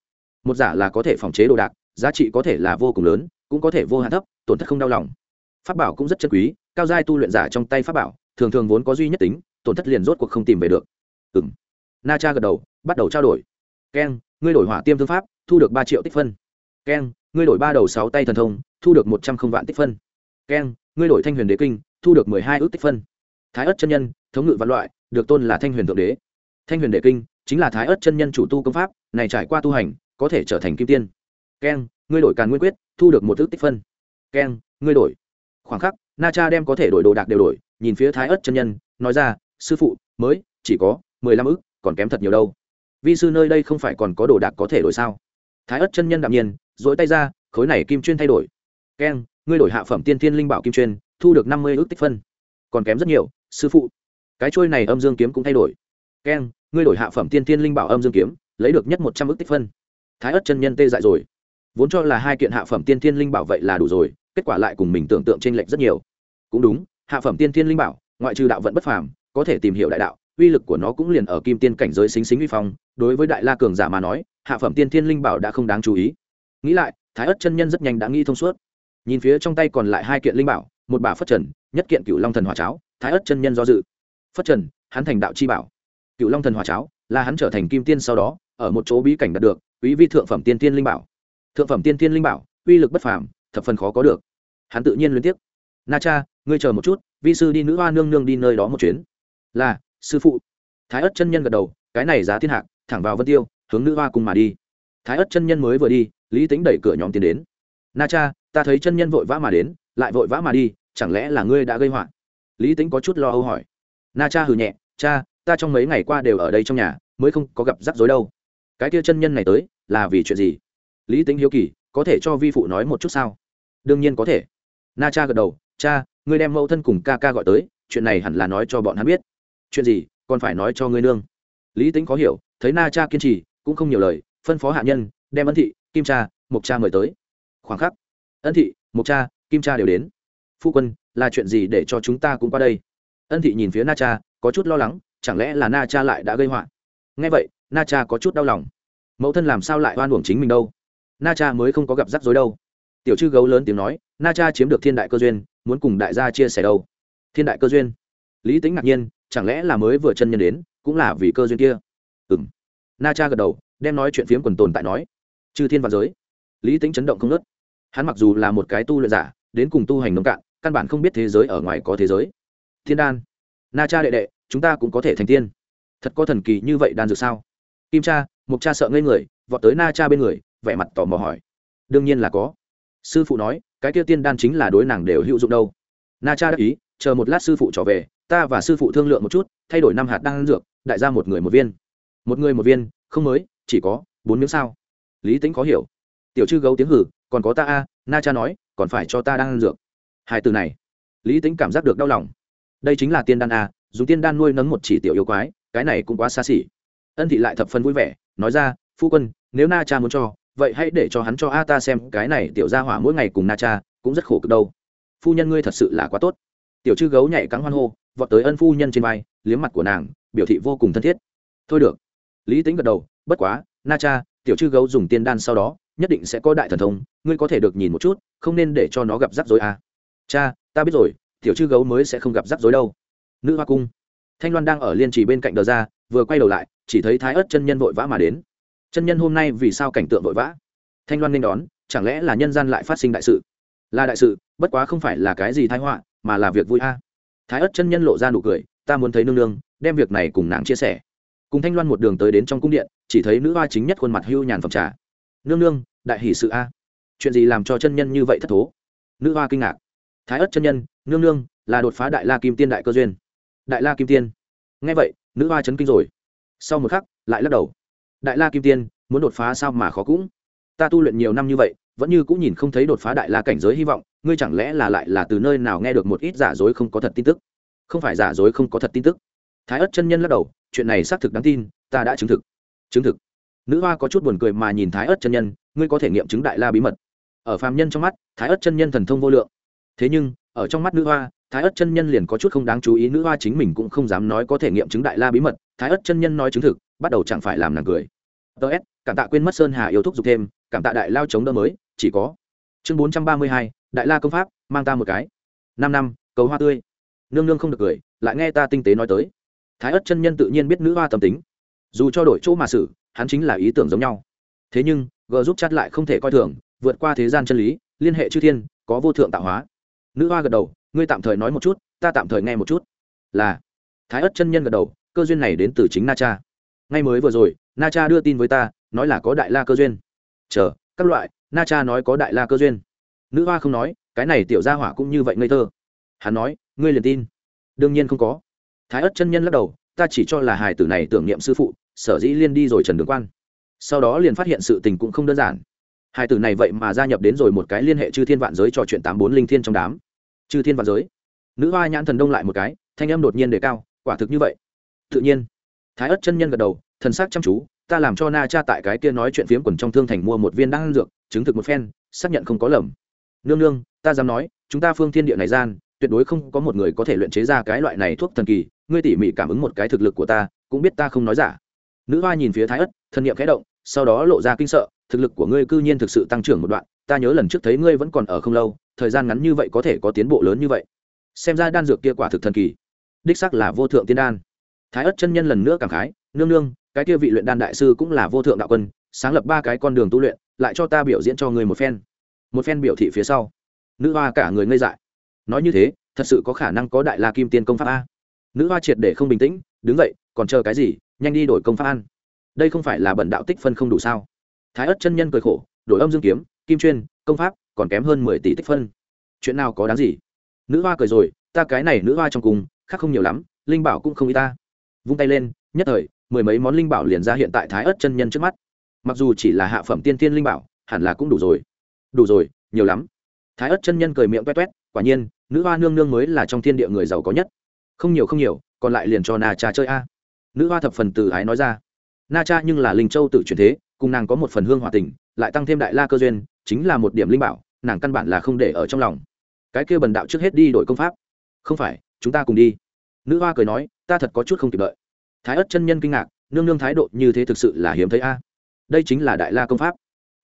Một giả là có thể phòng chế đồ đạc, giá trị có thể là vô cùng lớn, cũng có thể vô hạn thấp, tổn thất không đau lòng. Pháp bảo cũng rất chân quý, cao giai tu luyện giả trong tay pháp bảo, thường thường vốn có duy nhất tính, tổn thất liền rốt cuộc không tìm về được. Ừ m na cha gật đầu, bắt đầu trao đổi. Keng, ngươi đổi hỏa tiêm thương pháp, thu được ba triệu tích phân. Keng, ngươi đổi ba đầu sáu tay thần thông, thu được một trăm không vạn tích phân. Keng, ngươi đổi thanh huyền đế kinh, thu được mười hai ước tích phân. Thái ất chân nhân, thống ngự văn loại, được tôn là thanh huyền thượng đế. Thanh huyền đế kinh chính là thái ất chân nhân chủ tu công pháp, này trải qua tu hành, có thể trở thành kim tiên. Keng, ngươi đổi càn nguyên quyết, thu được một ước tích phân. Keng, ngươi đổi. Khoảng khắc, na cha đem có thể đổi đồ đạc đều đổi, nhìn phía thái ất chân nhân, nói ra, sư phụ, mới chỉ có mười lăm ước còn kém thật nhiều đâu. Vi sư nơi đây không phải còn có đồ đạc có thể đổi sao? Thái ất chân nhân đạm nhiên dỗi tay ra, khối này kim chuyên thay đổi. Keng ngươi đổi hạ phẩm tiên thiên linh bảo kim chuyên, thu được năm mươi ước tích phân. Còn kém rất nhiều, sư phụ. Cái trôi này âm dương kiếm cũng thay đổi. Keng ngươi đổi hạ phẩm tiên thiên linh bảo âm dương kiếm, lấy được nhất một trăm ước tích phân. Thái ất chân nhân tê dại rồi. Vốn cho là hai kiện hạ phẩm tiên thiên linh bảo vậy là đủ rồi, kết quả lại cùng mình tưởng tượng t r ê n lệch rất nhiều. Cũng đúng, hạ phẩm tiên thiên linh bảo, ngoại trừ đạo vận bất phàm, có thể tìm hiểu đại đạo uy lực của nó cũng liền ở kim tiên cảnh giới xính xính uy phong, đối với đại la cường giả mà nói, hạ phẩm tiên thiên linh bảo đã không đáng chú ý. Nghĩ lại, thái ất chân nhân rất nhanh đã nghĩ thông suốt. Nhìn phía trong tay còn lại hai kiện linh bảo, một bà phất trần, nhất kiện cựu long thần hòa cháo, thái ất chân nhân do dự. Phất trần, hắn thành đạo chi bảo. Cựu long thần hòa cháo, là hắn trở thành kim tiên sau đó, ở một chỗ bí cảnh đạt được, quý vi thượng phẩm tiên tiên linh bảo. Thượng phẩm tiên tiên linh bảo, uy lực bất phàm, thập phần khó có được. Hắn tự nhiên liên tiếp. Na cha, ngươi chờ một chút, vi sư đi nữ hoa nương nương đi nơi đó một chuyến. Là sư phụ. Thái ất chân nhân gật đầu, cái này giá thiên hạc, thẳng vào vân tiêu, hướng nữ hoa cùng mà đi. Thái ất chân nhân mới vừa đi, lý tính đẩy cửa nhóm tiến đến. Na cha, ta thấy chân nhân vội vã mà đến, lại vội vã mà đi, chẳng lẽ là ngươi đã gây họa? Lý tính có chút lo âu hỏi. Na cha hừ nhẹ, cha, ta trong mấy ngày qua đều ở đây trong nhà, mới không có gặp rắc rối đâu. Cái kia chân nhân này tới, là vì chuyện gì? Lý tính hiếu kỳ, có thể cho vi phụ nói một chút sao? Đương nhiên có thể. Na cha gật đầu, cha, ngươi đem mẫu thân cùng ca ca gọi tới, chuyện này hẳn là nói cho bọn hắn biết chuyện gì, còn phải nói cho ngươi nương. Lý tính có hiểu, thấy na cha kiên trì, cũng không nhiều lời, phân phó hạ nhân, đem ân thị, kim cha, mộc cha mời tới. Khoảng khắc, ân thị, mộc cha, kim cha đều đến. Phu quân, là chuyện gì để cho chúng ta cũng qua đây? Ân thị nhìn phía na cha, có chút lo lắng, chẳng lẽ là na cha lại đã gây họa? Ngay vậy, na cha có chút đau lòng. Mẫu thân làm sao lại oan uổng chính mình đâu? Na cha mới không có gặp rắc rối đâu. Tiểu chư gấu lớn tiếng nói, na cha chiếm được thiên đại cơ duyên, muốn cùng đại gia chia sẻ đâu? Thiên đại cơ duyên? Lý tính ngạc nhiên chẳng lẽ là mới vừa chân nhân đến, cũng là vì cơ duyên kia? Ừ m na cha gật đầu, đem nói chuyện phiếm quần tồn tại nói. Chư thiên và giới. Lý tính chấn động không nớt hắn mặc dù là một cái tu luyện giả, đến cùng tu hành nông cạn, căn bản không biết thế giới ở ngoài có thế giới. Thiên đan. Na cha đệ đệ, chúng ta cũng có thể thành tiên. Thật có thần kỳ như vậy đan dược sao? Kim cha mục cha sợ ngây người, vọt tới na cha bên người, vẻ mặt tò mò hỏi. Đương nhiên là có. Sư phụ nói, cái kia tiên đan chính là đối nàng đều hữu dụng đâu. Na cha đáp ý, chờ một lát sư phụ trở về ta và sư phụ thương lượng một chút, thay đổi năm hạt đan dược, đại ra một người một viên. Một người một viên, không mới, chỉ có bốn miếng sao. Lý tính khó hiểu. Tiểu chư gấu tiếng hử, còn có ta a, na cha nói, còn phải cho ta đan dược. Hai từ này, lý tính cảm giác được đau lòng. Đây chính là tiên đan a, dùng tiên đan nuôi nấng một chỉ tiểu yêu quái, cái này cũng quá xa xỉ. Ân thị lại thập phân vui vẻ, nói ra, phu quân, nếu na cha muốn cho, vậy hãy để cho hắn cho a ta xem, cái này tiểu gia hỏa mỗi ngày cùng na cha cũng rất khổ cực đâu. Phu nhân ngươi thật sự là quá tốt. Tiểu chư gấu nhảy cắn hoan hô vọt tới ân phu nhân trên vai, liếm mặt của nàng, biểu thị vô cùng thân thiết. Thôi được. Lý tính gật đầu, bất quá, na cha, tiểu chư gấu dùng tiên đan sau đó, nhất định sẽ có đại thần thông, ngươi có thể được nhìn một chút, không nên để cho nó gặp rắc rối à. cha, ta biết rồi, tiểu chư gấu mới sẽ không gặp rắc rối đâu. Nữ hoa cung. Thanh loan đang ở liên trì bên cạnh đờ ra, vừa quay đầu lại, chỉ thấy thái ớt chân nhân vội vã mà đến. Chân nhân hôm nay vì sao cảnh tượng vội vã? Thanh loan nên đón, chẳng lẽ là nhân gian lại phát sinh đại sự? Là đại sự, bất quá không phải là cái gì thái họa, mà là việc vui a thái ớt chân nhân lộ ra nụ cười, ta muốn thấy nương nương, đem việc này cùng nàng chia sẻ. Cùng thanh loan một đường tới đến trong cung điện, chỉ thấy nữ hoa chính nhất khuôn mặt hưu nhàn phòng trà. Nương nương, đại hỷ sự a. Chuyện gì làm cho chân nhân như vậy thất thố? Nữ hoa kinh ngạc. Thái ất chân nhân, nương nương, là đột phá đại la kim tiên đại cơ duyên. Đại la kim tiên? Nghe vậy, nữ hoa chấn kinh rồi. Sau một khắc, lại lắc đầu. Đại la kim tiên, muốn đột phá sao mà khó cũng. Ta tu luyện nhiều năm như vậy, vẫn như cũng nhìn không thấy đột phá đại la cảnh giới hy vọng ngươi chẳng lẽ là lại là từ nơi nào nghe được một ít giả dối không có thật tin tức? Không phải giả dối không có thật tin tức. Thái ớt chân nhân lắc đầu, chuyện này xác thực đáng tin, ta đã chứng thực. Chứng thực. Nữ hoa có chút buồn cười mà nhìn thái ớt chân nhân, ngươi có thể nghiệm chứng đại la bí mật. Ở phàm nhân trong mắt, thái ớt chân nhân thần thông vô lượng. Thế nhưng, ở trong mắt nữ hoa, thái ớt chân nhân liền có chút không đáng chú ý, nữ hoa chính mình cũng không dám nói có thể nghiệm chứng đại la bí mật, thái ớt chân nhân nói chứng thực, bắt đầu chẳng phải làm nàng cười. Tớ s cảm tạ quên mất sơn hà yêu thúc giục thêm, cảm tạ đại lao chống đỡ mới, chỉ có chương bốn trăm ba mươi hai, đại la công pháp, mang ta một cái. Năm năm, cầu hoa tươi. Nương nương không được cười, lại nghe ta tinh tế nói tới. Thái ất chân nhân tự nhiên biết nữ hoa tâm tính. Dù cho đổi chỗ mà xử, hắn chính là ý tưởng giống nhau. Thế nhưng g giúp chắt lại không thể coi thường, vượt qua thế gian chân lý, liên hệ chư thiên, có vô thượng tạo hóa. Nữ hoa gật đầu, ngươi tạm thời nói một chút, ta tạm thời nghe một chút. Là. Thái ất chân nhân gật đầu, cơ duyên này đến từ chính na cha. Ngay mới vừa rồi, na cha đưa tin với ta, nói là có đại la cơ duyên. Chờ, các loại na cha nói có đại la cơ duyên. Nữ hoa không nói, cái này tiểu gia hỏa cũng như vậy ngây thơ. Hắn nói, ngươi liền tin. Đương nhiên không có. Thái ất chân nhân lắc đầu, ta chỉ cho là hài tử này tưởng niệm sư phụ, sở dĩ liên đi rồi trần đường quan. Sau đó liền phát hiện sự tình cũng không đơn giản. Hài tử này vậy mà gia nhập đến rồi một cái liên hệ chư thiên vạn giới trò chuyện tám bốn linh thiên trong đám. Chư thiên vạn giới. Nữ hoa nhãn thần đông lại một cái, thanh âm đột nhiên đề cao, quả thực như vậy. Tự nhiên. Thái ất chân nhân gật đầu thần sắc chăm chú, ta làm cho na cha tại cái kia nói chuyện phiếm quần trong thương thành mua một viên đan dược, chứng thực một phen, xác nhận không có lầm. Nương nương, ta dám nói, chúng ta phương thiên địa này gian, tuyệt đối không có một người có thể luyện chế ra cái loại này thuốc thần kỳ, ngươi tỉ mỉ cảm ứng một cái thực lực của ta, cũng biết ta không nói giả. Nữ hoa nhìn phía thái ất thân nhiệm khẽ động, sau đó lộ ra kinh sợ, thực lực của ngươi cư nhiên thực sự tăng trưởng một đoạn, ta nhớ lần trước thấy ngươi vẫn còn ở không lâu, thời gian ngắn như vậy có thể có tiến bộ lớn như vậy. Xem ra đan dược kia quả thực thần kỳ. Đích sắc là vô thượng tiên đan. Thái ất chân nhân lần nữa cảm khái, nương nương cái kia vị luyện đan đại sư cũng là vô thượng đạo quân, sáng lập ba cái con đường tu luyện, lại cho ta biểu diễn cho người một phen. Một phen biểu thị phía sau, nữ hoa cả người ngây dại. Nói như thế, thật sự có khả năng có đại la kim tiên công pháp a. Nữ hoa triệt để không bình tĩnh, đứng dậy, còn chờ cái gì, nhanh đi đổi công pháp ăn. Đây không phải là bẩn đạo tích phân không đủ sao? Thái ất chân nhân cười khổ, đổi âm dương kiếm, kim chuyên, công pháp, còn kém hơn mười tỷ tích phân. Chuyện nào có đáng gì? Nữ hoa cười rồi, ta cái này nữ hoa trong cùng, khác không nhiều lắm, linh bảo cũng không y ta. Vung tay lên, nhất thời mười mấy món linh bảo liền ra hiện tại thái ớt chân nhân trước mắt. Mặc dù chỉ là hạ phẩm tiên tiên linh bảo, hẳn là cũng đủ rồi. Đủ rồi, nhiều lắm. Thái ớt chân nhân cười miệng toét toét quả nhiên, nữ hoa nương nương mới là trong thiên địa người giàu có nhất. Không nhiều không nhiều, còn lại liền cho na cha chơi a. Nữ hoa thập phần từ ái nói ra. Na cha nhưng là linh châu tự truyền thế, cùng nàng có một phần hương hòa tình, lại tăng thêm đại la cơ duyên, chính là một điểm linh bảo, nàng căn bản là không để ở trong lòng. Cái kia bần đạo trước hết đi đổi công pháp. Không phải, chúng ta cùng đi. Nữ hoa cười nói, ta thật có chút không kịp đợi thái ất chân nhân kinh ngạc, nương nương thái độ như thế thực sự là hiếm thấy a. Đây chính là đại la công pháp.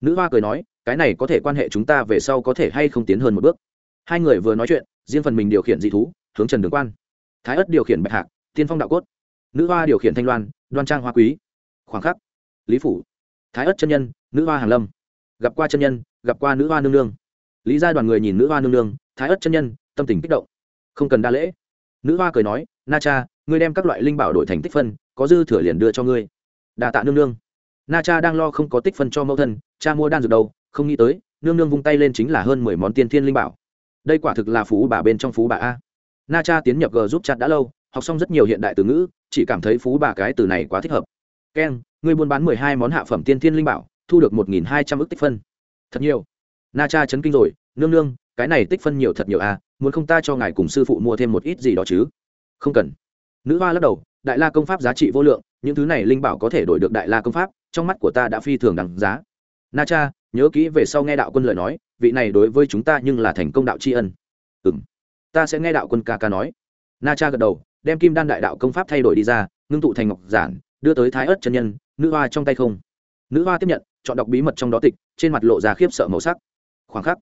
Nữ hoa cười nói, cái này có thể quan hệ chúng ta về sau có thể hay không tiến hơn một bước. Hai người vừa nói chuyện, riêng phần mình điều khiển dị thú, hướng trần đường quan. Thái ất điều khiển bạch hạc, tiên phong đạo cốt. Nữ hoa điều khiển thanh loan, đoan trang hoa quý. Khoảng khắc, lý phủ. Thái ất chân nhân, nữ hoa hàn lâm. Gặp qua chân nhân, gặp qua nữ hoa nương nương. Lý gia đoàn người nhìn nữ hoa nương nương, thái ất chân nhân, tâm tình kích động. Không cần đa lễ. Nữ hoa cười nói, na cha ngươi đem các loại linh bảo đổi thành tích phân, có dư thừa liền đưa cho ngươi. Đà tạ nương nương. Na cha đang lo không có tích phân cho mẫu thân, cha mua đan dược đâu, không nghĩ tới, nương nương vung tay lên chính là hơn mười món tiên thiên linh bảo. Đây quả thực là phú bà bên trong phú bà a. Na cha tiến nhập g giúp chặt đã lâu, học xong rất nhiều hiện đại từ ngữ, chỉ cảm thấy phú bà cái từ này quá thích hợp. Keng ngươi buôn bán mười hai món hạ phẩm tiên thiên linh bảo, thu được một nghìn hai trăm ước tích phân. Thật nhiều. Na cha chấn kinh rồi, nương nương, cái này tích phân nhiều thật nhiều a, muốn không ta cho ngài cùng sư phụ mua thêm một ít gì đó chứ? Không cần nữ hoa lắc đầu, đại la công pháp giá trị vô lượng, những thứ này linh bảo có thể đổi được đại la công pháp, trong mắt của ta đã phi thường đằng giá. Na cha, nhớ kỹ về sau nghe đạo quân lời nói, vị này đối với chúng ta nhưng là thành công đạo tri ân. Ừ m ta sẽ nghe đạo quân ca ca nói. Na cha gật đầu, đem kim đan đại đạo công pháp thay đổi đi ra, ngưng tụ thành ngọc giản, đưa tới thái ớt chân nhân, nữ hoa trong tay không. Nữ hoa tiếp nhận, chọn đọc bí mật trong đó tịch, trên mặt lộ ra khiếp sợ màu sắc. Khoảng khắc,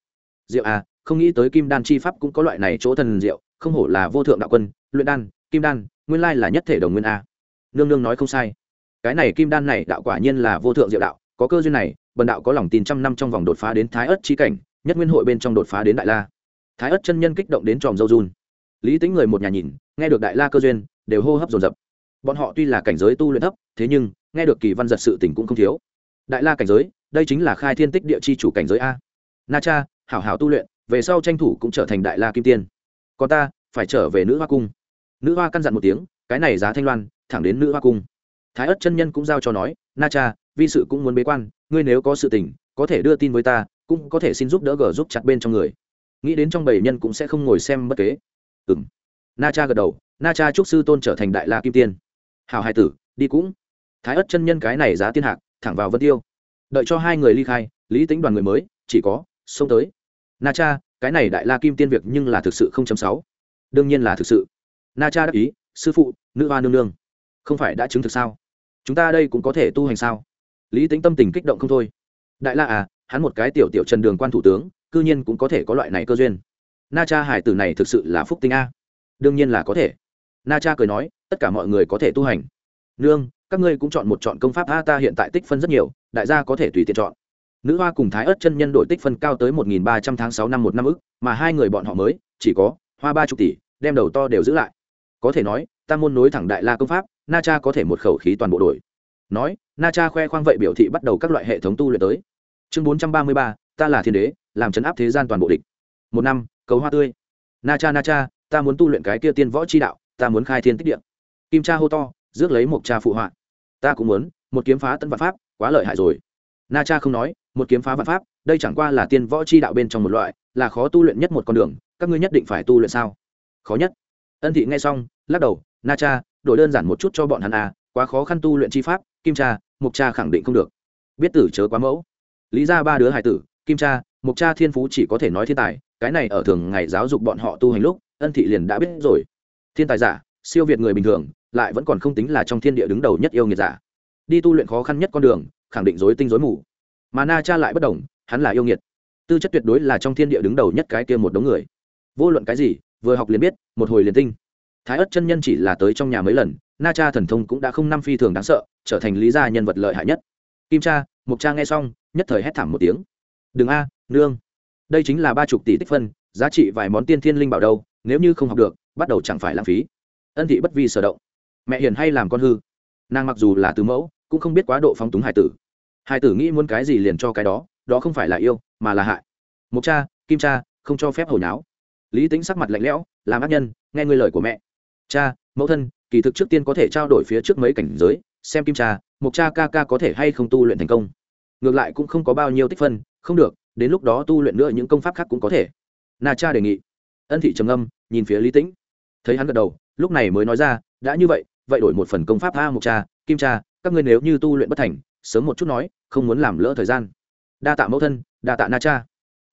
diệu à không nghĩ tới kim đan chi pháp cũng có loại này chỗ thần diệu, không hổ là vô thượng đạo quân, luyện đan, kim đan nguyên lai là nhất thể đồng nguyên a. Nương nương nói không sai. Cái này kim đan này đạo quả nhiên là vô thượng diệu đạo, có cơ duyên này, bần đạo có lòng tin trăm năm trong vòng đột phá đến thái ất chi cảnh, nhất nguyên hội bên trong đột phá đến đại la. Thái ất chân nhân kích động đến tròm dâu run. Lý tính người một nhà nhìn, nghe được đại la cơ duyên, đều hô hấp dồn dập. Bọn họ tuy là cảnh giới tu luyện thấp, thế nhưng, nghe được kỳ văn giật sự tình cũng không thiếu. Đại la cảnh giới, đây chính là khai thiên tích địa chi chủ cảnh giới a. Na cha, hảo hảo tu luyện, về sau tranh thủ cũng trở thành đại la kim tiên. Còn ta, phải trở về nữ hoa cung nữ hoa căn dặn một tiếng, cái này giá thanh loan, thẳng đến nữ hoa cung. Thái ất chân nhân cũng giao cho nói, na cha, vi sự cũng muốn bế quan, ngươi nếu có sự tình, có thể đưa tin với ta, cũng có thể xin giúp đỡ gờ giúp chặt bên trong người. Nghĩ đến trong bảy nhân cũng sẽ không ngồi xem bất kế. Ừ m na cha gật đầu, na cha chúc sư tôn trở thành đại la kim tiên. Hào hai tử, đi cũng. Thái ất chân nhân cái này giá tiên hạc, thẳng vào vân tiêu. Đợi cho hai người ly khai, lý tính đoàn người mới, chỉ có, xông tới. Na cha, cái này đại la kim tiên việc nhưng là thực sự không chấm sáu. Đương nhiên là thực sự na cha đáp ý, sư phụ, nữ hoa nương nương. Không phải đã chứng thực sao? Chúng ta đây cũng có thể tu hành sao? Lý tính tâm tình kích động không thôi. Đại la à hắn một cái tiểu tiểu trần đường quan thủ tướng, cư nhiên cũng có thể có loại này cơ duyên. Na cha hải tử này thực sự là phúc tinh a. Đương nhiên là có thể. Na cha cười nói, tất cả mọi người có thể tu hành. Nương, các ngươi cũng chọn một chọn công pháp a, ta hiện tại tích phân rất nhiều, đại gia có thể tùy tiện chọn. Nữ hoa cùng thái ớt chân nhân đổi tích phân cao tới một nghìn ba trăm tháng sáu năm một năm ức, mà hai người bọn họ mới, chỉ có hoa ba chục tỷ, đem đầu to đều giữ lại có thể nói, ta môn nối thẳng đại la công pháp, na cha có thể một khẩu khí toàn bộ đổi. Nói, na cha khoe khoang vậy biểu thị bắt đầu các loại hệ thống tu luyện tới. Chương bốn trăm ba mươi ba, ta là thiên đế, làm chấn áp thế gian toàn bộ địch. Một năm, cầu hoa tươi. Na cha na cha, ta muốn tu luyện cái kia tiên võ chi đạo, ta muốn khai thiên tích điện kim cha hô to, rước lấy một cha phụ họa. Ta cũng muốn, một kiếm phá tân vạn pháp, quá lợi hại rồi. Na cha không nói, một kiếm phá vạn pháp, đây chẳng qua là tiên võ chi đạo bên trong một loại, là khó tu luyện nhất một con đường, các ngươi nhất định phải tu luyện sao? Khó nhất ân thị nghe xong, lắc đầu, na cha, đổi đơn giản một chút cho bọn hắn à quá khó khăn tu luyện chi pháp, kim cha mục cha khẳng định không được. Biết tử chớ quá mẫu. Lý ra ba đứa hải tử, kim cha mục cha thiên phú chỉ có thể nói thiên tài, cái này ở thường ngày giáo dục bọn họ tu hành lúc, ân thị liền đã biết rồi. Thiên tài giả, siêu việt người bình thường, lại vẫn còn không tính là trong thiên địa đứng đầu nhất yêu nghiệt giả. Đi tu luyện khó khăn nhất con đường, khẳng định dối tinh dối mù. Mà na cha lại bất đồng, hắn là yêu nghiệt. Tư chất tuyệt đối là trong thiên địa đứng đầu nhất cái kia một đống người. Vô luận cái gì vừa học liền biết, một hồi liền tinh. Thái ất chân nhân chỉ là tới trong nhà mấy lần, na cha thần thông cũng đã không năm phi thường đáng sợ, trở thành lý gia nhân vật lợi hại nhất. Kim cha mục cha nghe xong, nhất thời hét thảm một tiếng. Đừng a, nương. Đây chính là ba chục tỷ tích phân, giá trị vài món tiên thiên linh bảo đâu, nếu như không học được, bắt đầu chẳng phải lãng phí. Ân thị bất vi sở động. Mẹ hiền hay làm con hư. Nàng mặc dù là từ mẫu, cũng không biết quá độ phóng túng hải tử. Hải tử nghĩ muốn cái gì liền cho cái đó đó không phải là yêu, mà là hại. Mục cha, kim cha, không cho phép hồi nháo lý tính sắc mặt lạnh lẽo, làm ác nhân, nghe ngươi lời của mẹ. Cha, mẫu thân, kỳ thực trước tiên có thể trao đổi phía trước mấy cảnh giới, xem kim cha mục cha ca ca có thể hay không tu luyện thành công. Ngược lại cũng không có bao nhiêu tích phân, không được, đến lúc đó tu luyện nữa những công pháp khác cũng có thể. Na cha đề nghị. Ân thị trầm âm nhìn phía lý tĩnh. Thấy hắn gật đầu, lúc này mới nói ra, đã như vậy vậy đổi một phần công pháp a mục cha, kim cha, các ngươi nếu như tu luyện bất thành, sớm một chút nói, không muốn làm lỡ thời gian. Đa tạ mẫu thân, đa tạ na cha.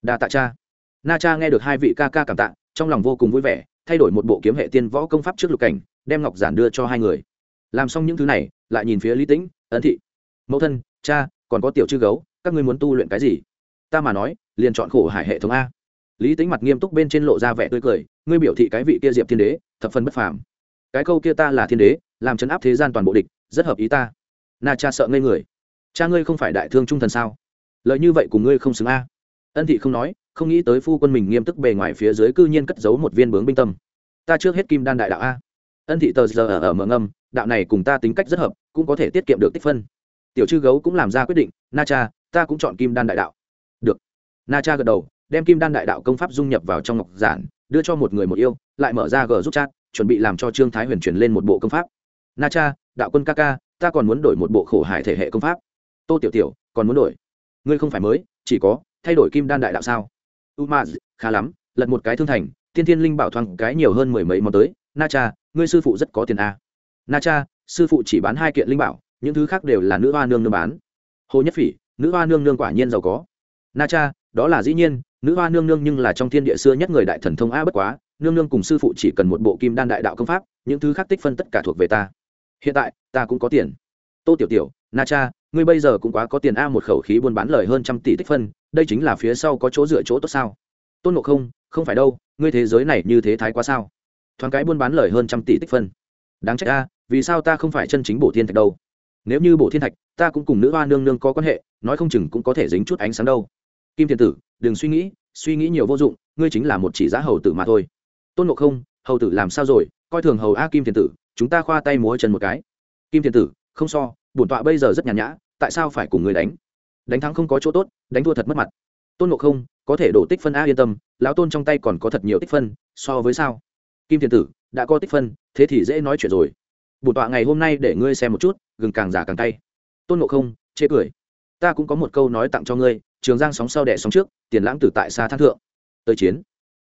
Đa tạ cha na cha nghe được hai vị ca ca cảm tạ, trong lòng vô cùng vui vẻ, thay đổi một bộ kiếm hệ tiên võ công pháp trước lục cảnh, đem ngọc giản đưa cho hai người. Làm xong những thứ này, lại nhìn phía lý tĩnh ân thị, mẫu thân, cha, còn có tiểu chư gấu, các ngươi muốn tu luyện cái gì? Ta mà nói, liền chọn khổ hải hệ thống a. Lý tính mặt nghiêm túc bên trên lộ ra vẻ tươi cười, ngươi biểu thị cái vị kia diệp thiên đế, thập phân bất phàm. Cái câu kia ta là thiên đế, làm chấn áp thế gian toàn bộ địch, rất hợp ý ta. Na cha sợ ngây người. Cha ngươi không phải đại thương trung thần sao? Lợi như vậy cùng ngươi không xứng a. Ân thị không nói không nghĩ tới phu quân mình nghiêm túc bề ngoài phía dưới cư nhiên cất giấu một viên bướng binh tâm. Ta trước hết kim đan đại đạo a. Ân thị tờ giờ ở ở mở ngâm, đạo này cùng ta tính cách rất hợp, cũng có thể tiết kiệm được tích phân. Tiểu chư gấu cũng làm ra quyết định, na cha, ta cũng chọn kim đan đại đạo. Được. Na cha gật đầu, đem kim đan đại đạo công pháp dung nhập vào trong ngọc giản, đưa cho một người một yêu, lại mở ra g giúp chat, chuẩn bị làm cho trương thái huyền truyền lên một bộ công pháp. Na cha, đạo quân ca ca, ta còn muốn đổi một bộ khổ hải thể hệ công pháp. Tô tiểu tiểu, còn muốn đổi? Ngươi không phải mới, chỉ có thay đổi kim đan đại đạo sao? Umaz khá lắm, lật một cái thương thành thiên thiên linh bảo thoáng cái nhiều hơn mười mấy món tới. Na cha, ngươi sư phụ rất có tiền a. Na cha, sư phụ chỉ bán hai kiện linh bảo, những thứ khác đều là nữ hoa nương nương bán. Hồ nhất phỉ, nữ hoa nương nương quả nhiên giàu có. Na cha, đó là dĩ nhiên, nữ hoa nương nương nhưng là trong thiên địa xưa nhất người đại thần thông a bất quá, nương nương cùng sư phụ chỉ cần một bộ kim đan đại đạo công pháp, những thứ khác tích phân tất cả thuộc về ta. Hiện tại, ta cũng có tiền tô tiểu tiểu, na cha, ngươi bây giờ cũng quá có tiền a, một khẩu khí buôn bán lời hơn trăm tỷ tích phân, đây chính là phía sau có chỗ dựa chỗ tốt sao? Tôn ngộ không không phải đâu, ngươi thế giới này như thế thái quá sao? Thoáng cái buôn bán lời hơn trăm tỷ tích phân. Đáng trách a, vì sao ta không phải chân chính bổ thiên thạch đâu? Nếu như bổ thiên thạch, ta cũng cùng nữ hoa nương nương có quan hệ, nói không chừng cũng có thể dính chút ánh sáng đâu. Kim thiên tử, đừng suy nghĩ suy nghĩ nhiều vô dụng, ngươi chính là một chỉ giá hầu tử mà thôi. Tôn ngộ không, hầu tử làm sao rồi? Coi thường hầu a kim thiên tử, chúng ta khoa tay múa chân một cái. Kim thiên tử không so, bổn tọa bây giờ rất nhàn nhã, tại sao phải cùng người đánh? Đánh thắng không có chỗ tốt, đánh thua thật mất mặt. Tôn ngộ không, có thể đổ tích phân a yên tâm, lão tôn trong tay còn có thật nhiều tích phân, so với sao? Kim thiên tử, đã có tích phân, thế thì dễ nói chuyện rồi. Bổn tọa ngày hôm nay để ngươi xem một chút, gừng càng già càng tay tôn ngộ không, chê cười. Ta cũng có một câu nói tặng cho ngươi, trường giang sóng sau đẻ sóng trước, tiền lãng tử tại xa thác thượng. Tới chiến.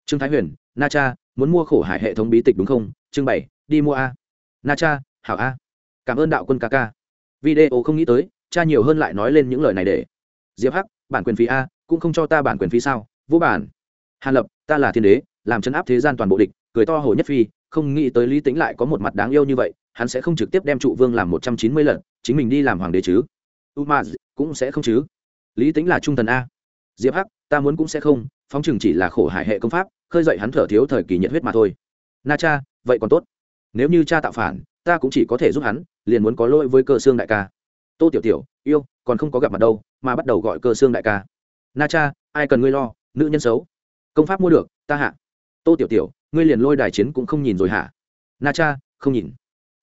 Trương thái huyền, na cha, muốn mua khổ hải hệ thống bí tịch đúng không? Trưng bày đi mua a. Na cha, hảo a cảm ơn đạo quân ca ca. Video không nghĩ tới, cha nhiều hơn lại nói lên những lời này để. Diệp hắc, bản quyền phí a, cũng không cho ta bản quyền phí sao? Vũ bản. Hàn lập, ta là thiên đế, làm chấn áp thế gian toàn bộ địch, cười to hồ nhất phi, không nghĩ tới lý tính lại có một mặt đáng yêu như vậy, hắn sẽ không trực tiếp đem trụ vương làm một trăm chín mươi lần, chính mình đi làm hoàng đế chứ? U ma cũng sẽ không chứ? Lý tính là trung thần a. Diệp hắc, ta muốn cũng sẽ không, phóng chừng chỉ là khổ hải hệ công pháp, khơi dậy hắn thở thiếu thời kỳ nhiệt huyết mà thôi. Na cha, vậy còn tốt. Nếu như cha tạo phản ta cũng chỉ có thể giúp hắn, liền muốn có lỗi với cơ xương đại ca. Tô tiểu tiểu, yêu, còn không có gặp mặt đâu, mà bắt đầu gọi cơ xương đại ca. Na cha, ai cần ngươi lo, nữ nhân xấu. Công pháp mua được, ta hạ. Tô tiểu tiểu, ngươi liền lôi đài chiến cũng không nhìn rồi hả? Na cha, không nhìn.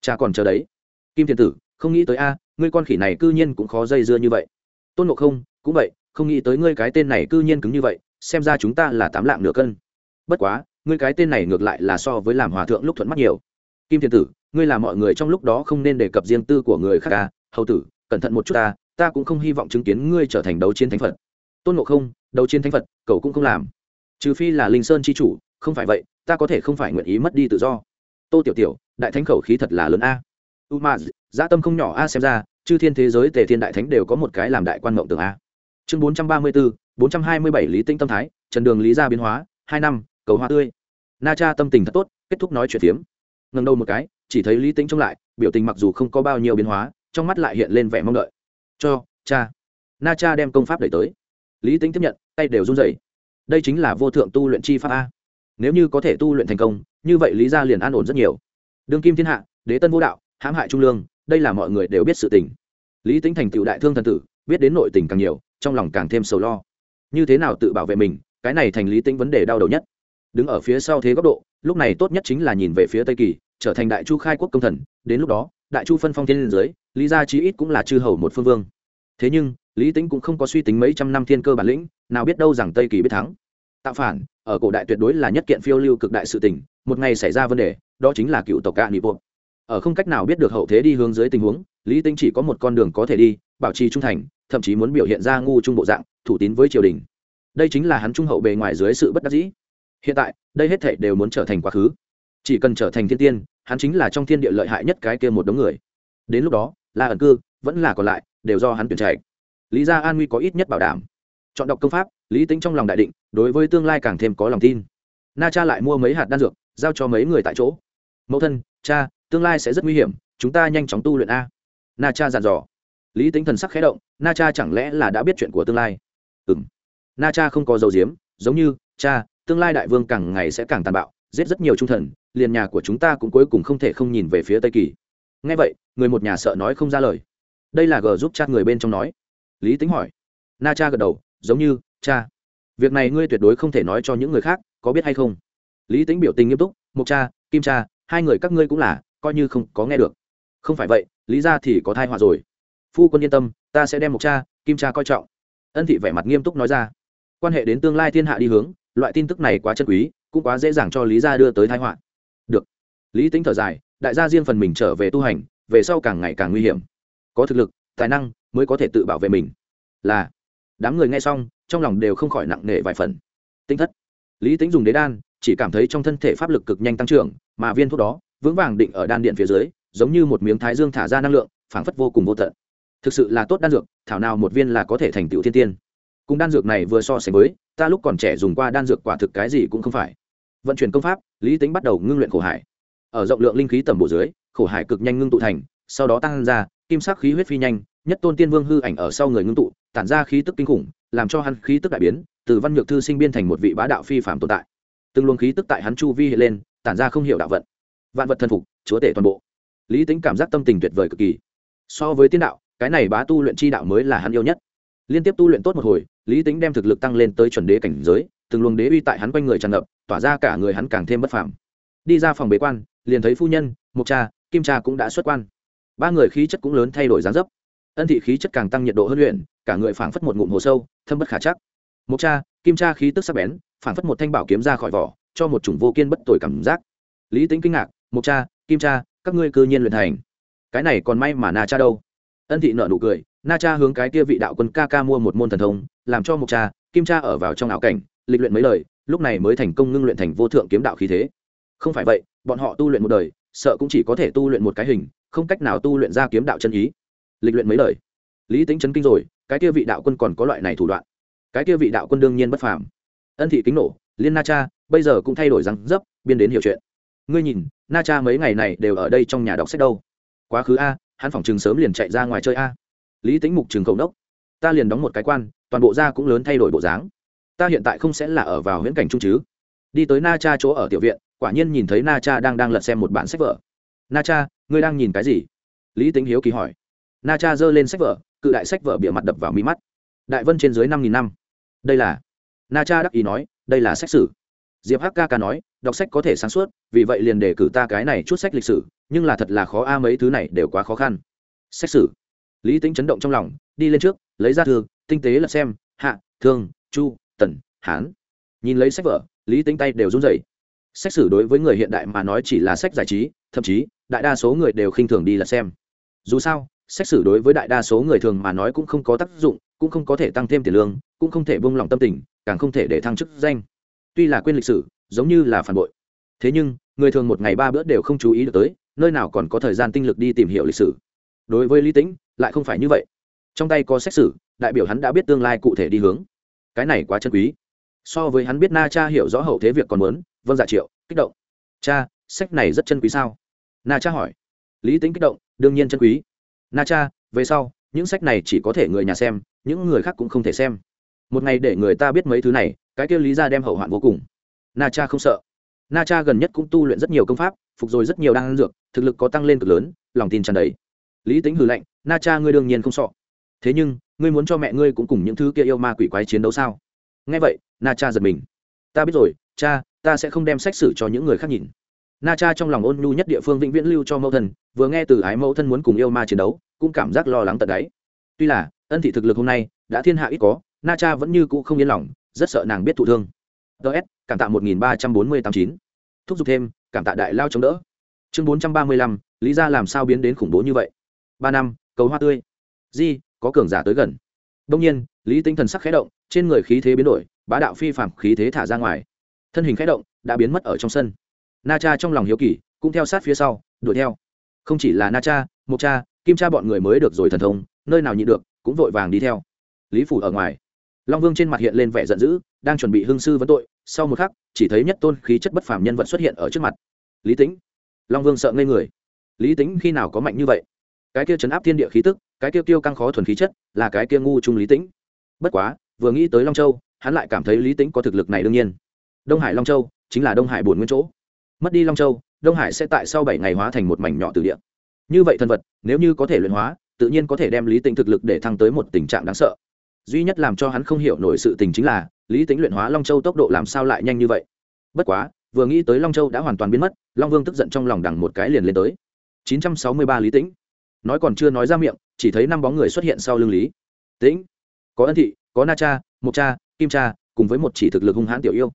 Cha còn chờ đấy. Kim thiên tử, không nghĩ tới a, ngươi con khỉ này c ư nhiên cũng khó dây dưa như vậy. Tôn ngộ không, cũng vậy, không nghĩ tới ngươi cái tên này c ư nhiên cứng như vậy, xem ra chúng ta là tám lạng nửa cân. Bất quá, ngươi cái tên này ngược lại là so với làm hòa thượng lúc thuận mắt nhiều. Kim thiên tử ngươi là mọi người trong lúc đó không nên đề cập riêng tư của người khác ca hầu tử, cẩn thận một chút ta ta cũng không hy vọng chứng kiến ngươi trở thành đấu chiến thánh phật. Tôn ngộ không, đấu chiến thánh phật, cậu cũng không làm. Trừ phi là linh sơn c h i chủ, không phải vậy, ta có thể không phải nguyện ý mất đi tự do. Tô tiểu tiểu, đại thánh khẩu khí thật là lớn a. U ma dã tâm không nhỏ a xem ra, chư thiên thế giới tề thiên đại thánh đều có một cái làm đại quan mộng tưởng a. Chương bốn trăm ba mươi bốn bốn trăm hai mươi bảy lý tinh tâm thái, trần đường lý gia biến hóa, hai năm, cầu hoa tươi. Na cha tâm tình thật tốt, kết thúc nói chuyện phiếm. Ngần đầu một cái chỉ thấy lý tính trông lại, biểu tình mặc dù không có bao nhiêu biến hóa, trong mắt lại hiện lên vẻ mong đợi. Cho, cha. Na cha đem công pháp đẩy tới. Lý tính tiếp nhận, tay đều run rẩy. Đây chính là vô thượng tu luyện chi pháp a. Nếu như có thể tu luyện thành công, như vậy lý gia liền an ổn rất nhiều. Đương kim thiên hạ, đế tân vô đạo, hãm hại trung lương, đây là mọi người đều biết sự tình. Lý tính thành tựu đại thương thần tử, biết đến nội tình càng nhiều, trong lòng càng thêm sầu lo. Như thế nào tự bảo vệ mình, cái này thành lý tính vấn đề đau đầu nhất. Đứng ở phía sau thế góc độ, lúc này tốt nhất chính là nhìn về phía tây kỳ trở thành đại chu khai quốc công thần, đến lúc đó, đại chu phân phong thiên liên giới, lý gia chí ít cũng là chư hầu một phương vương. Thế nhưng, lý tính cũng không có suy tính mấy trăm năm thiên cơ bản lĩnh, nào biết đâu rằng tây kỳ biết thắng. Tạo phản, ở cổ đại tuyệt đối là nhất kiện phiêu lưu cực đại sự tình, một ngày xảy ra vấn đề, đó chính là cựu tộc cạ nị bộ. Ở không cách nào biết được hậu thế đi hướng dưới tình huống, lý tinh chỉ có một con đường có thể đi, bảo trì trung thành, thậm chí muốn biểu hiện ra ngu trung bộ dạng, thủ tín với triều đình. Đây chính là hắn trung hậu bề ngoài dưới sự bất đắc dĩ. Hiện tại, đây hết thể đều muốn trở thành quá khứ chỉ cần trở thành thiên tiên, hắn chính là trong thiên địa lợi hại nhất cái kia một đống người. Đến lúc đó là ẩn cư vẫn là còn lại, đều do hắn tuyển chạy lý gia an nguy có ít nhất bảo đảm. Chọn đọc công pháp, lý tính trong lòng đại định, đối với tương lai càng thêm có lòng tin. Na cha lại mua mấy hạt đan dược, giao cho mấy người tại chỗ. Mẫu thân, cha, tương lai sẽ rất nguy hiểm, chúng ta nhanh chóng tu luyện a. Na cha dàn dò. Lý tính thần sắc khé động, na cha chẳng lẽ là đã biết chuyện của tương lai? Ừ m na cha không có dầu diếm, giống như, cha, tương lai đại vương càng ngày sẽ càng tàn bạo giết rất nhiều trung thần, liền nhà của chúng ta cũng cuối cùng không thể không nhìn về phía tây kỳ. Ngay vậy, người một nhà sợ nói không ra lời. Đây là g giúp cha người bên trong nói. Lý tính hỏi. Na cha gật đầu, giống như, cha, việc này ngươi tuyệt đối không thể nói cho những người khác, có biết hay không? Lý tính biểu tình nghiêm túc, mục cha, kim cha, hai người các ngươi cũng là, coi như không có nghe được. Không phải vậy, lý ra thì có thai họa rồi. Phu quân yên tâm, ta sẽ đem một cha, kim cha coi trọng. Ân thị vẻ mặt nghiêm túc nói ra. Quan hệ đến tương lai thiên hạ đi hướng, loại tin tức này quá chân quý cũng quá dễ dàng cho lý gia đưa tới thái họa. Được. Lý tính thở dài, đại gia riêng phần mình trở về tu hành, về sau càng ngày càng nguy hiểm. Có thực lực, tài năng mới có thể tự bảo vệ mình. Là, đám người nghe xong, trong lòng đều không khỏi nặng nề vài phần. Tinh thất. Lý tính dùng đế đan, chỉ cảm thấy trong thân thể pháp lực cực nhanh tăng trưởng, mà viên thuốc đó, vững vàng định ở đan điện phía dưới, giống như một miếng thái dương thả ra năng lượng, phảng phất vô cùng vô tận. Thực sự là tốt đan dược, thảo nào một viên là có thể thành tựu thiên tiên. Cùng đan dược này vừa so sánh với, ta lúc còn trẻ dùng qua đan dược quả thực cái gì cũng không phải vận chuyển công pháp, lý tính bắt đầu ngưng luyện khổ hải. Ở rộng lượng linh khí tầm bộ dưới, khổ hải cực nhanh ngưng tụ thành, sau đó tăng ra, kim sắc khí huyết phi nhanh, nhất tôn tiên vương hư ảnh ở sau người ngưng tụ, tản ra khí tức kinh khủng, làm cho hắn khí tức đại biến, từ văn nhược thư sinh biên thành một vị bá đạo phi phạm tồn tại. Từng luồng khí tức tại hắn chu vi hiện lên, tản ra không hiểu đạo vận. Vạn vật thần phục, chúa tể toàn bộ. Lý tính cảm giác tâm tình tuyệt vời cực kỳ. So với tiên đạo, cái này bá tu luyện chi đạo mới là hắn yêu nhất. Liên tiếp tu luyện tốt một hồi, lý tính đem thực lực tăng lên tới chuẩn đế cảnh giới từng luồng đế uy tại hắn quanh người tràn ngập, tỏa ra cả người hắn càng thêm bất phàm. Đi ra phòng bế quan, liền thấy phu nhân, mục cha, kim cha cũng đã xuất quan. Ba người khí chất cũng lớn thay đổi dáng dấp. Ân thị khí chất càng tăng nhiệt độ hơn luyện, cả người phảng phất một ngụm hồ sâu, thâm bất khả chắc. Mục cha, kim cha khí tức sắc bén, phảng phất một thanh bảo kiếm ra khỏi vỏ, cho một chủng vô kiên bất tội cảm giác. Lý tính kinh ngạc, mục cha, kim cha, các ngươi cư nhiên luyện thành. Cái này còn may mà na cha đâu. Ân thị nợ nụ cười, na cha hướng cái kia vị đạo quân ca ca mua một môn thần thông, làm cho mục cha, kim cha ở vào trong ảo cảnh lịch luyện mấy lời lúc này mới thành công ngưng luyện thành vô thượng kiếm đạo khí thế. Không phải vậy, bọn họ tu luyện một đời, sợ cũng chỉ có thể tu luyện một cái hình, không cách nào tu luyện ra kiếm đạo chân ý. Lịch luyện mấy lời lý tính chấn kinh rồi, cái kia vị đạo quân còn có loại này thủ đoạn. Cái kia vị đạo quân đương nhiên bất phàm. Ân thị kính nổ, liên na cha, bây giờ cũng thay đổi răng dấp, biên đến hiểu chuyện. Ngươi nhìn, na cha mấy ngày này đều ở đây trong nhà đọc sách đâu? Quá khứ a, hắn phòng trường sớm liền chạy ra ngoài chơi a. Lý tính mục trường cầu đốc. Ta liền đóng một cái quan, toàn bộ da cũng lớn thay đổi bộ dáng ta hiện tại không sẽ là ở vào huyễn cảnh trung chứ. Đi tới na cha chỗ ở tiểu viện, quả nhiên nhìn thấy na cha đang đang lật xem một bản sách vở. Na cha, ngươi đang nhìn cái gì? Lý tính hiếu kỳ hỏi. Na cha giơ lên sách vở, cự đại sách vở bịa mặt đập vào mi mắt. Đại vân trên dưới năm nghìn năm. Đây là? Na cha đắc ý nói, đây là sách sử. Diệp hắc ca ca nói, đọc sách có thể sáng suốt, vì vậy liền đề cử ta cái này chút sách lịch sử, nhưng là thật là khó a, mấy thứ này đều quá khó khăn. Sách sử. Lý tính chấn động trong lòng, đi lên trước, lấy ra thư, tinh tế lật xem. Hạ, thương, chu tần, hán. Nhìn lấy sách vở, lý tính tay đều run rẩy. Sách sử đối với người hiện đại mà nói chỉ là sách giải trí, thậm chí, đại đa số người đều khinh thường đi là xem. Dù sao, sách sử đối với đại đa số người thường mà nói cũng không có tác dụng, cũng không có thể tăng thêm tiền lương, cũng không thể buông lỏng tâm tình, càng không thể để thăng chức danh. Tuy là quên lịch sử, giống như là phản bội. Thế nhưng, người thường một ngày ba bữa đều không chú ý được tới, nơi nào còn có thời gian tinh lực đi tìm hiểu lịch sử. Đối với lý tĩnh, lại không phải như vậy. Trong tay có xét xử đại biểu hắn đã biết tương lai cụ thể đi hướng cái này quá chân quý. So với hắn biết na cha hiểu rõ hậu thế việc còn muốn vâng dạ triệu, kích động. Cha, sách này rất chân quý sao? Na cha hỏi. Lý tính kích động, đương nhiên chân quý. Na cha, về sau, những sách này chỉ có thể người nhà xem, những người khác cũng không thể xem. Một ngày để người ta biết mấy thứ này, cái kêu lý ra đem hậu hoạn vô cùng. Na cha không sợ. Na cha gần nhất cũng tu luyện rất nhiều công pháp, phục rồi rất nhiều đan dược, thực lực có tăng lên cực lớn, lòng tin tràn đầy. Lý tính hừ lạnh, na cha ngươi đương nhiên không sợ. Thế nhưng ngươi muốn cho mẹ ngươi cũng cùng những thứ kia yêu ma quỷ quái chiến đấu sao? Nghe vậy, na cha giật mình. Ta biết rồi, cha, ta sẽ không đem sách sử cho những người khác nhìn. Na cha trong lòng ôn nhu nhất địa phương vĩnh viễn lưu cho mẫu thân, vừa nghe từ ái mẫu thân muốn cùng yêu ma chiến đấu, cũng cảm giác lo lắng tận đáy. Tuy là, ân thị thực lực hôm nay, đã thiên hạ ít có, na cha vẫn như cũ không yên lòng, rất sợ nàng biết thụ thương. Ts cảm tạ một nghìn ba trăm bốn mươi tám chín. Thúc giục thêm, cảm tạ đại lao chống đỡ. Chương bốn trăm ba mươi lăm, lý ra làm sao biến đến khủng bố như vậy? Ba năm, cầu hoa tươi. Di có cường giả tới gần. Đông nhiên, lý tinh thần sắc khẽ động, trên người khí thế biến đổi, bá đạo phi phạm khí thế thả ra ngoài. Thân hình khẽ động, đã biến mất ở trong sân. Na cha trong lòng hiếu kỳ, cũng theo sát phía sau, đuổi theo. Không chỉ là na cha, mộc cha, kim cha bọn người mới được rồi thần thông, nơi nào nhịn được, cũng vội vàng đi theo. Lý phủ ở ngoài. Long vương trên mặt hiện lên vẻ giận dữ, đang chuẩn bị hương sư vấn tội, sau một khắc, chỉ thấy nhất tôn khí chất bất phàm nhân vật xuất hiện ở trước mặt. Lý tính long vương sợ ngây người. Lý tính khi nào có mạnh như vậy? Cái kia chấn áp thiên địa khí tức cái kia tiêu căng khó thuần khí chất là cái kia ngu trung lý tĩnh. Bất quá, vừa nghĩ tới long châu, hắn lại cảm thấy lý tĩnh có thực lực này đương nhiên. Đông hải long châu chính là đông hải bổn nguyên chỗ. Mất đi long châu, đông hải sẽ tại sau bảy ngày hóa thành một mảnh nhỏ từ địa. Như vậy thân vật, nếu như có thể luyện hóa, tự nhiên có thể đem lý tĩnh thực lực để thăng tới một tình trạng đáng sợ. Duy nhất làm cho hắn không hiểu nổi sự tình chính là, lý tính luyện hóa long châu tốc độ làm sao lại nhanh như vậy. Bất quá, vừa nghĩ tới long châu đã hoàn toàn biến mất, long vương tức giận trong lòng đằng một cái liền lên tới. 963 lý tĩnh nói còn chưa nói ra miệng, chỉ thấy năm bóng người xuất hiện sau lưng lý. Tĩnh, có ân thị, có na cha, mộc cha, kim cha, cùng với một chỉ thực lực hung hãn tiểu yêu.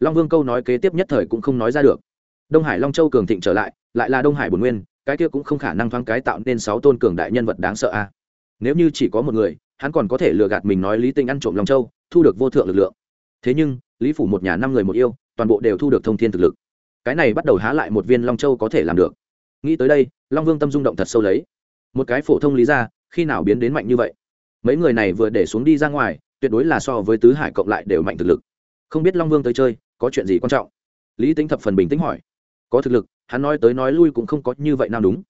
Long vương câu nói kế tiếp nhất thời cũng không nói ra được. Đông hải long châu cường thịnh trở lại lại là đông hải bồn nguyên, cái kia cũng không khả năng thoáng cái tạo nên sáu tôn cường đại nhân vật đáng sợ a. Nếu như chỉ có một người, hắn còn có thể lừa gạt mình nói lý tinh ăn trộm long châu, thu được vô thượng lực lượng. Thế nhưng, lý phủ một nhà năm người một yêu, toàn bộ đều thu được thông thiên thực lực. Cái này bắt đầu há lại một viên long châu có thể làm được. Nghĩ tới đây, long vương tâm rung động thật sâu lấy một cái phổ thông lý ra, khi nào biến đến mạnh như vậy? Mấy người này vừa để xuống đi ra ngoài, tuyệt đối là so với tứ hải cộng lại đều mạnh thực lực. Không biết long vương tới chơi, có chuyện gì quan trọng? Lý tính thập phần bình tĩnh hỏi. Có thực lực, hắn nói tới nói lui cũng không có như vậy nào đúng.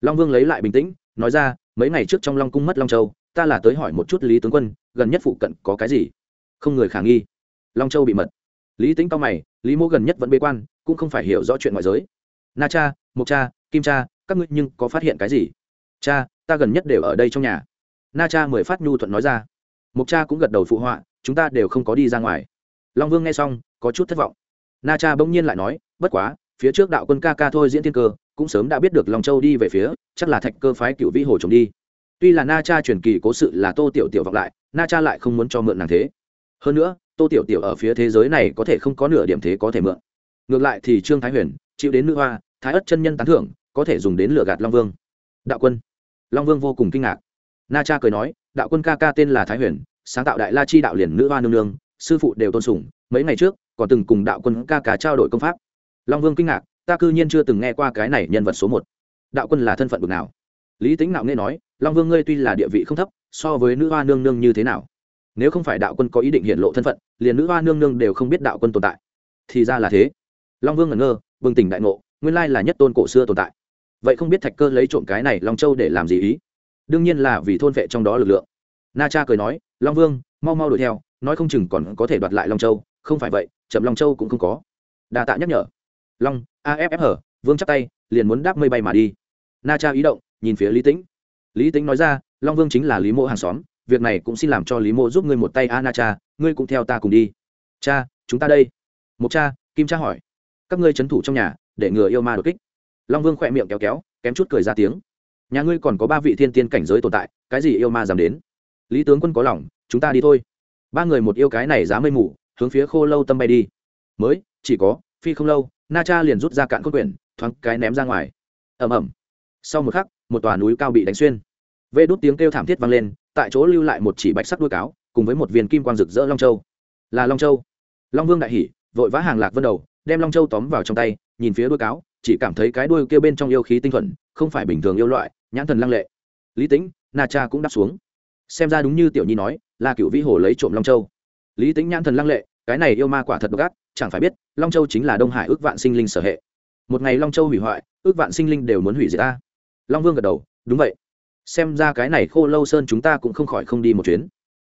Long vương lấy lại bình tĩnh, nói ra, mấy ngày trước trong long cung mất long châu, ta là tới hỏi một chút lý tướng quân, gần nhất phụ cận có cái gì? Không người khả nghi. Long châu bị mật. Lý tính cao mày, lý mô gần nhất vẫn bế quan, cũng không phải hiểu rõ chuyện ngoại giới. Na cha, mộc cha, kim cha, các ngươi nhưng có phát hiện cái gì? Cha, ta gần nhất đều ở đây trong nhà. Na cha mười phát nhu thuận nói ra. Mục cha cũng gật đầu phụ họa, chúng ta đều không có đi ra ngoài. Long vương nghe xong, có chút thất vọng. Na cha bỗng nhiên lại nói, bất quá, phía trước đạo quân ca ca thôi diễn thiên cơ, cũng sớm đã biết được long châu đi về phía, chắc là thạch cơ phái cựu vĩ hồ trồng đi. Tuy là na cha truyền kỳ cố sự là tô tiểu tiểu vọng lại, na cha lại không muốn cho mượn nàng thế. Hơn nữa, tô tiểu tiểu ở phía thế giới này có thể không có nửa điểm thế có thể mượn. Ngược lại thì trương thái huyền, chịu đến nữ hoa, thái ất chân nhân tán thưởng, có thể dùng đến lửa gạt long vương đạo quân. Long vương vô cùng kinh ngạc. Na cha cười nói, đạo quân ca ca tên là thái huyền, sáng tạo đại la chi đạo liền nữ hoa nương nương, sư phụ đều tôn sùng, mấy ngày trước, còn từng cùng đạo quân ca ca trao đổi công pháp. Long vương kinh ngạc, ta cư nhiên chưa từng nghe qua cái này nhân vật số một. Đạo quân là thân phận bực nào? Lý tính nạo nghe nói, long vương ngươi tuy là địa vị không thấp, so với nữ hoa nương nương như thế nào? Nếu không phải đạo quân có ý định hiện lộ thân phận, liền nữ hoa nương nương đều không biết đạo quân tồn tại. Thì ra là thế. Long vương ngẩn ngơ, bừng tỉnh đại ngộ, nguyên lai là nhất tôn cổ xưa tồn tại vậy không biết thạch cơ lấy trộm cái này long châu để làm gì ý? Đương nhiên là vì thôn vệ trong đó lực lượng. Na cha cười nói, long vương, mau mau đuổi theo, nói không chừng còn có thể đoạt lại long châu. Không phải vậy, chậm long châu cũng không có. Đa tạ nhắc nhở. Long aff hở vương chắc tay, liền muốn đáp mây bay mà đi. Na cha ý động, nhìn phía lý tĩnh. Lý tĩnh nói ra, long vương chính là lý mộ hàng xóm, việc này cũng xin làm cho lý mộ giúp ngươi một tay a na cha, ngươi cũng theo ta cùng đi. Cha, chúng ta đây. Một cha, kim cha hỏi, các ngươi trấn thủ trong nhà, để ngừa yêu ma đột kích long vương khỏe miệng kéo kéo, kém chút cười ra tiếng. Nhà ngươi còn có ba vị thiên tiên cảnh giới tồn tại, cái gì yêu ma dám đến? Lý tướng quân có lòng, chúng ta đi thôi. Ba người một yêu cái này giá mây mù, hướng phía khô lâu tâm bay đi. Mới, chỉ có, phi không lâu, na cha liền rút ra cạn cốt quyển, thoáng cái ném ra ngoài. Ẩm ẩm sau một khắc, một tòa núi cao bị đánh xuyên. Vê đốt tiếng kêu thảm thiết vang lên, tại chỗ lưu lại một chỉ bạch sắc đuôi cáo, cùng với một viên kim quang rực rỡ long châu. Là long châu. Long vương đại hỉ, vội vã hàng lạc vân đầu, đem long châu tóm vào trong tay, nhìn phía đuôi cáo chỉ cảm thấy cái đuôi kia bên trong yêu khí tinh thuần, không phải bình thường yêu loại, nhãn thần lăng lệ. Lý tĩnh, na cha cũng đáp xuống. Xem ra đúng như tiểu nhi nói, là cựu vĩ hồ lấy trộm long châu. Lý tĩnh nhãn thần lăng lệ, cái này yêu ma quả thật độc ác, chẳng phải biết, long châu chính là đông hải ước vạn sinh linh sở hệ. Một ngày long châu hủy hoại, ước vạn sinh linh đều muốn hủy diệt ta. Long vương gật đầu, đúng vậy. Xem ra cái này khô lâu sơn chúng ta cũng không khỏi không đi một chuyến.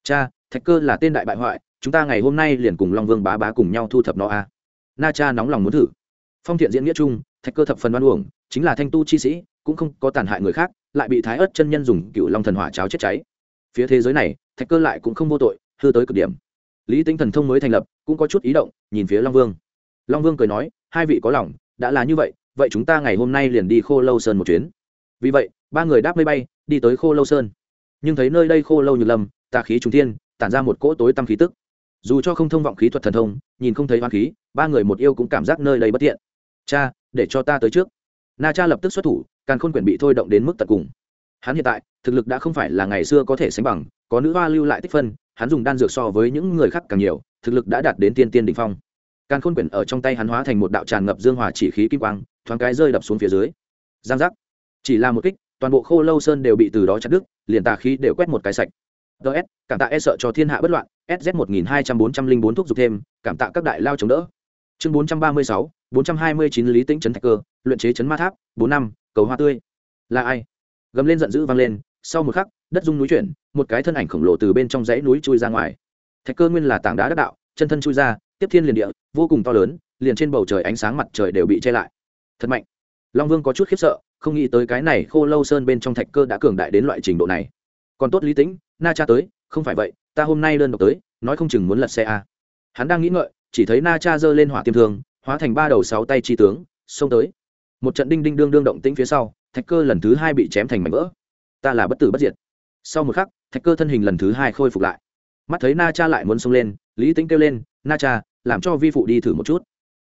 Cha, thạch cơ là tên đại bại hoại, chúng ta ngày hôm nay liền cùng long vương bá bá cùng nhau thu thập nó a na cha nóng lòng muốn thử. Phong thiện diễn nghĩa chung thạch cơ thập phần oan uổng, chính là thanh tu chi sĩ, cũng không có tàn hại người khác, lại bị thái ớt chân nhân dùng cựu long thần hỏa cháo chết cháy. Phía thế giới này, thạch cơ lại cũng không vô tội, hư tới cực điểm. Lý tính thần thông mới thành lập, cũng có chút ý động, nhìn phía long vương. Long vương cười nói, hai vị có lòng, đã là như vậy vậy chúng ta ngày hôm nay liền đi khô lâu sơn một chuyến. Vì vậy, ba người đáp mây bay, đi tới khô lâu sơn. Nhưng thấy nơi đây khô lâu như lâm tà khí trung thiên, tản ra một cỗ tối tăm khí tức. Dù cho không thông vọng khí thuật thần thông, nhìn không thấy hoang khí, ba người một yêu cũng cảm giác nơi đây bất tiện cha, để cho ta tới trước. Na cha lập tức xuất thủ càng khôn quyển bị thôi động đến mức tận cùng. Hắn hiện tại, thực lực đã không phải là ngày xưa có thể sánh bằng, có nữ hoa lưu lại tích phân, hắn dùng đan dược so với những người khác càng nhiều, thực lực đã đạt đến tiên tiên đ ỉ n h phong. Càng khôn quyển ở trong tay hắn hóa thành một đạo tràn ngập dương hòa chỉ khí kim quang, thoáng cái rơi đập xuống phía dưới. Giang giác. Chỉ là một kích, toàn bộ khô lâu sơn đều bị từ đó chặt đứt, liền tà khí đều quét một cái sạch. Ts cảm tạ e sợ cho thiên hạ bất loạn sz một nghìn hai trăm bốn trăm linh bốn thuốc giục thêm, cảm tạ các đại lao chống đỡ. Chương bốn trăm ba mươi sáu bốn trăm hai mươi chín lý tĩnh trấn thạch cơ, luyện chế trấn ma tháp, bốn năm, cầu hoa tươi. Là ai? Gầm lên giận dữ vang lên, sau một khắc, đất dung núi chuyển, một cái thân ảnh khổng lồ từ bên trong dãy núi chui ra ngoài. Thạch cơ nguyên là tảng đá đắc đạo, chân thân chui ra, tiếp thiên liền địa, vô cùng to lớn, liền trên bầu trời ánh sáng mặt trời đều bị che lại. Thật mạnh. Long vương có chút khiếp sợ, không nghĩ tới cái này khô lâu sơn bên trong thạch cơ đã cường đại đến loại trình độ này. Còn tốt lý tĩnh, na cha tới, không phải vậy, ta hôm nay đơn độc tới, nói không chừng muốn lật xe a. Hắn đang nghĩ ngợi, chỉ thấy na cha giơ lên hỏa tiêm thương hóa thành ba đầu sáu tay chi tướng, xông tới. Một trận đinh đinh đương đương động tĩnh phía sau, thạch cơ lần thứ hai bị chém thành mảnh vỡ. Ta là bất tử bất diệt. Sau một khắc, thạch cơ thân hình lần thứ hai khôi phục lại. Mắt thấy na cha lại muốn xông lên, lý tính kêu lên, na cha, làm cho vi phụ đi thử một chút.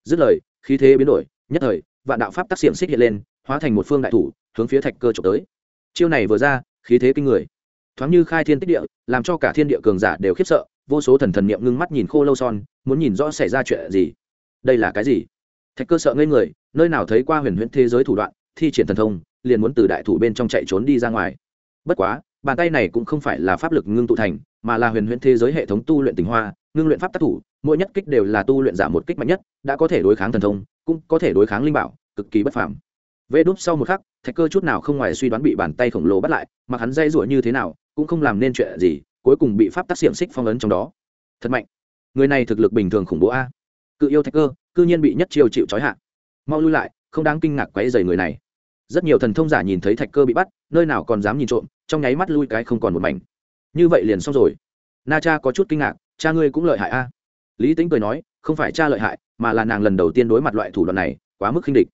Dứt lời, khí thế biến đổi, nhất thời, vạn đạo pháp tác xiềng xích hiện lên, hóa thành một phương đại thủ, hướng phía thạch cơ trộm tới. Chiêu này vừa ra, khí thế kinh người. Thoáng như khai thiên tích địa, làm cho cả thiên địa cường giả đều khiếp sợ, vô số thần thần niệm ngưng mắt nhìn khô lâu son, muốn nhìn rõ xảy ra chuyện gì đây là cái gì? Thạch cơ sợ ngây người, nơi nào thấy qua huyền huyễn thế giới thủ đoạn, thi triển thần thông, liền muốn từ đại thủ bên trong chạy trốn đi ra ngoài. Bất quá, bàn tay này cũng không phải là pháp lực ngưng tụ thành, mà là huyền huyễn thế giới hệ thống tu luyện tình hoa, ngưng luyện pháp tác thủ, mỗi nhất kích đều là tu luyện giả một kích mạnh nhất, đã có thể đối kháng thần thông, cũng có thể đối kháng linh bảo, cực kỳ bất phàm. Vê đúp sau một khắc, thạch cơ chút nào không ngoài suy đoán bị bàn tay khổng lồ bắt lại mặc hắn dây rủa như thế nào, cũng không làm nên chuyện gì, cuối cùng bị pháp tác xiềng xích phong ấn trong đó. Thật mạnh. Người này thực lực bình thường khủng bố a cự yêu thạch cơ, cư nhiên bị nhất chiêu chịu trói hạ. Mau lui lại, không đáng kinh ngạc quấy dày người này. Rất nhiều thần thông giả nhìn thấy thạch cơ bị bắt, nơi nào còn dám nhìn trộm, trong nháy mắt lui cái không còn một mảnh. Như vậy liền xong rồi. Na cha có chút kinh ngạc, cha ngươi cũng lợi hại a. Lý tính cười nói, không phải cha lợi hại, mà là nàng lần đầu tiên đối mặt loại thủ đoạn này, quá mức khinh địch.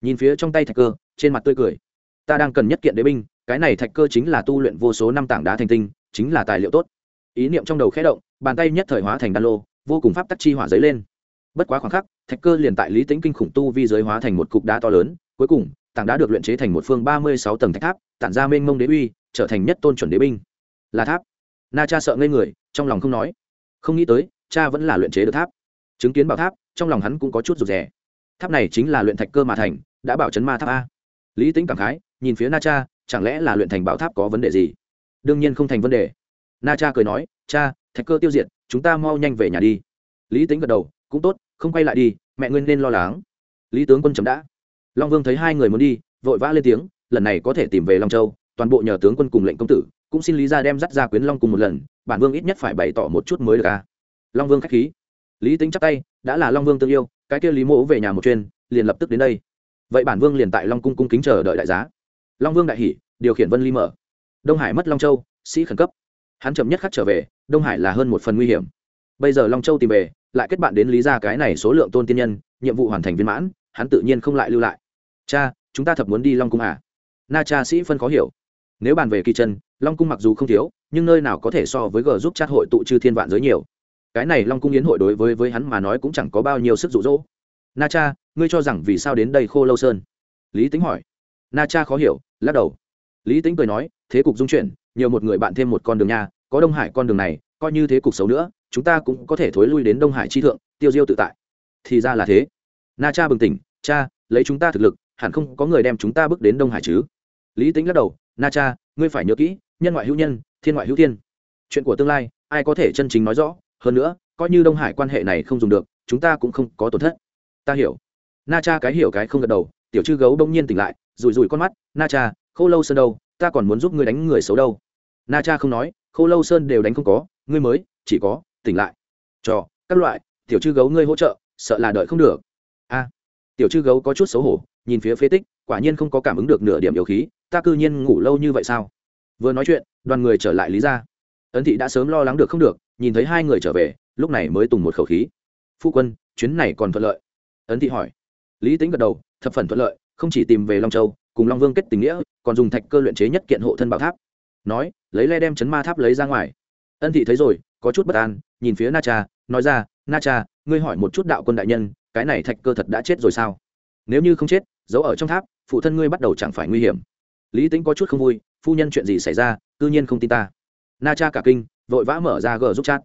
Nhìn phía trong tay thạch cơ, trên mặt tươi cười. Ta đang cần nhất kiện đế binh, cái này thạch cơ chính là tu luyện vô số năm tảng đá thành tinh, chính là tài liệu tốt. Ý niệm trong đầu khẽ động, bàn tay nhất thời hóa thành đan lô, vô cùng pháp tắc chi hỏa giấy lên bất quá khoảng khắc, thạch cơ liền tại lý tính kinh khủng tu vi giới hóa thành một cục đá to lớn, cuối cùng, tảng đá được luyện chế thành một phương ba mươi sáu tầng thạch tháp, tản ra mênh mông đế uy, trở thành nhất tôn chuẩn đế binh. Là tháp. Na cha sợ ngây người, trong lòng không nói. Không nghĩ tới, cha vẫn là luyện chế được tháp. Chứng kiến bảo tháp, trong lòng hắn cũng có chút rụt rè. Tháp này chính là luyện thạch cơ mà thành, đã bảo chấn ma tháp a. Lý tính cảm khái, nhìn phía na cha, chẳng lẽ là luyện thành bảo tháp có vấn đề gì? Đương nhiên không thành vấn đề. Na cha cười nói, cha, thạch cơ tiêu diệt, chúng ta mau nhanh về nhà đi. Lý tính gật đầu, cũng tốt không quay lại đi, mẹ nguyên nên lo lắng. Lý tướng quân chấm đã. Long vương thấy hai người muốn đi, vội vã lên tiếng, lần này có thể tìm về long châu, toàn bộ nhờ tướng quân cùng lệnh công tử, cũng xin lý ra đem dắt ra quyến long cùng một lần, bản vương ít nhất phải bày tỏ một chút mới được à. long vương k h á c h khí. Lý tính chắc tay, đã là long vương tương yêu, cái kia lý mỗ về nhà một chuyên liền lập tức đến đây. Vậy bản vương liền tại long cung cung kính chờ đợi đại giá. Long vương đại hỷ điều khiển vân ly mở. Đông hải mất long châu, sĩ khẩn cấp. Hắn chậm nhất khắc trở về, đông hải là hơn một phần nguy hiểm. Bây giờ long châu tìm về lại kết bạn đến lý ra cái này số lượng tôn tiên nhân, nhiệm vụ hoàn thành viên mãn, hắn tự nhiên không lại lưu lại. Cha, chúng ta thật muốn đi long cung à? Na cha sĩ phân khó hiểu. Nếu bàn về kỳ chân, long cung mặc dù không thiếu, nhưng nơi nào có thể so với g giúp chat hội tụ chư thiên vạn giới nhiều. Cái này long cung yến hội đối với với hắn mà nói cũng chẳng có bao nhiêu sức rụ rỗ na cha, ngươi cho rằng vì sao đến đây khô lâu sơn? Lý tính hỏi. Na cha khó hiểu, lắc đầu. Lý tính cười nói, thế cục dung chuyển, nhiều một người bạn thêm một con đường nhà có đông hải con đường này coi như thế cục xấu nữa, chúng ta cũng có thể thối lui đến đông hải chi thượng, tiêu diêu tự tại. Thì ra là thế. Na cha bừng tỉnh, cha, lấy chúng ta thực lực, hẳn không có người đem chúng ta bước đến đông hải chứ? Lý tính lắc đầu, na cha, ngươi phải nhớ kỹ, nhân ngoại hữu nhân, thiên ngoại hữu thiên. Chuyện của tương lai, ai có thể chân chính nói rõ, hơn nữa, coi như đông hải quan hệ này không dùng được, chúng ta cũng không có tổn thất. Ta hiểu. Na cha cái hiểu cái không gật đầu, tiểu chư gấu Đông nhiên tỉnh lại, rủi rủi con mắt, na cha, khô lâu sơn đâu? Ta còn muốn giúp ngươi đánh người xấu đâu. Na cha không nói, khô lâu sơn đều đánh không có ngươi mới, chỉ có, tỉnh lại. Cho, các loại, tiểu chư gấu ngươi hỗ trợ, sợ là đợi không được. A, tiểu chư gấu có chút xấu hổ, nhìn phía phế tích, quả nhiên không có cảm ứng được nửa điểm yếu khí, ta cư nhiên ngủ lâu như vậy sao? Vừa nói chuyện, đoàn người trở lại lý ra ấn thị đã sớm lo lắng được không được, nhìn thấy hai người trở về, lúc này mới tùng một khẩu khí. Phu quân, chuyến này còn thuận lợi. Ấn thị hỏi. Lý tính gật đầu, thập phần thuận lợi, không chỉ tìm về long châu, cùng long vương kết tình nghĩa, còn dùng thạch cơ luyện chế nhất kiện hộ thân bảo tháp. Nói, lấy le đem chấn ma tháp lấy ra ngoài ân thị thấy rồi, có chút bất an, nhìn phía na cha, nói ra, na cha, ngươi hỏi một chút đạo quân đại nhân, cái này thạch cơ thật đã chết rồi sao? Nếu như không chết, giấu ở trong tháp, phụ thân ngươi bắt đầu chẳng phải nguy hiểm. Lý tính có chút không vui, phu nhân chuyện gì xảy ra tự nhiên không tin ta. Na cha cả kinh, vội vã mở ra gờ giúp chat.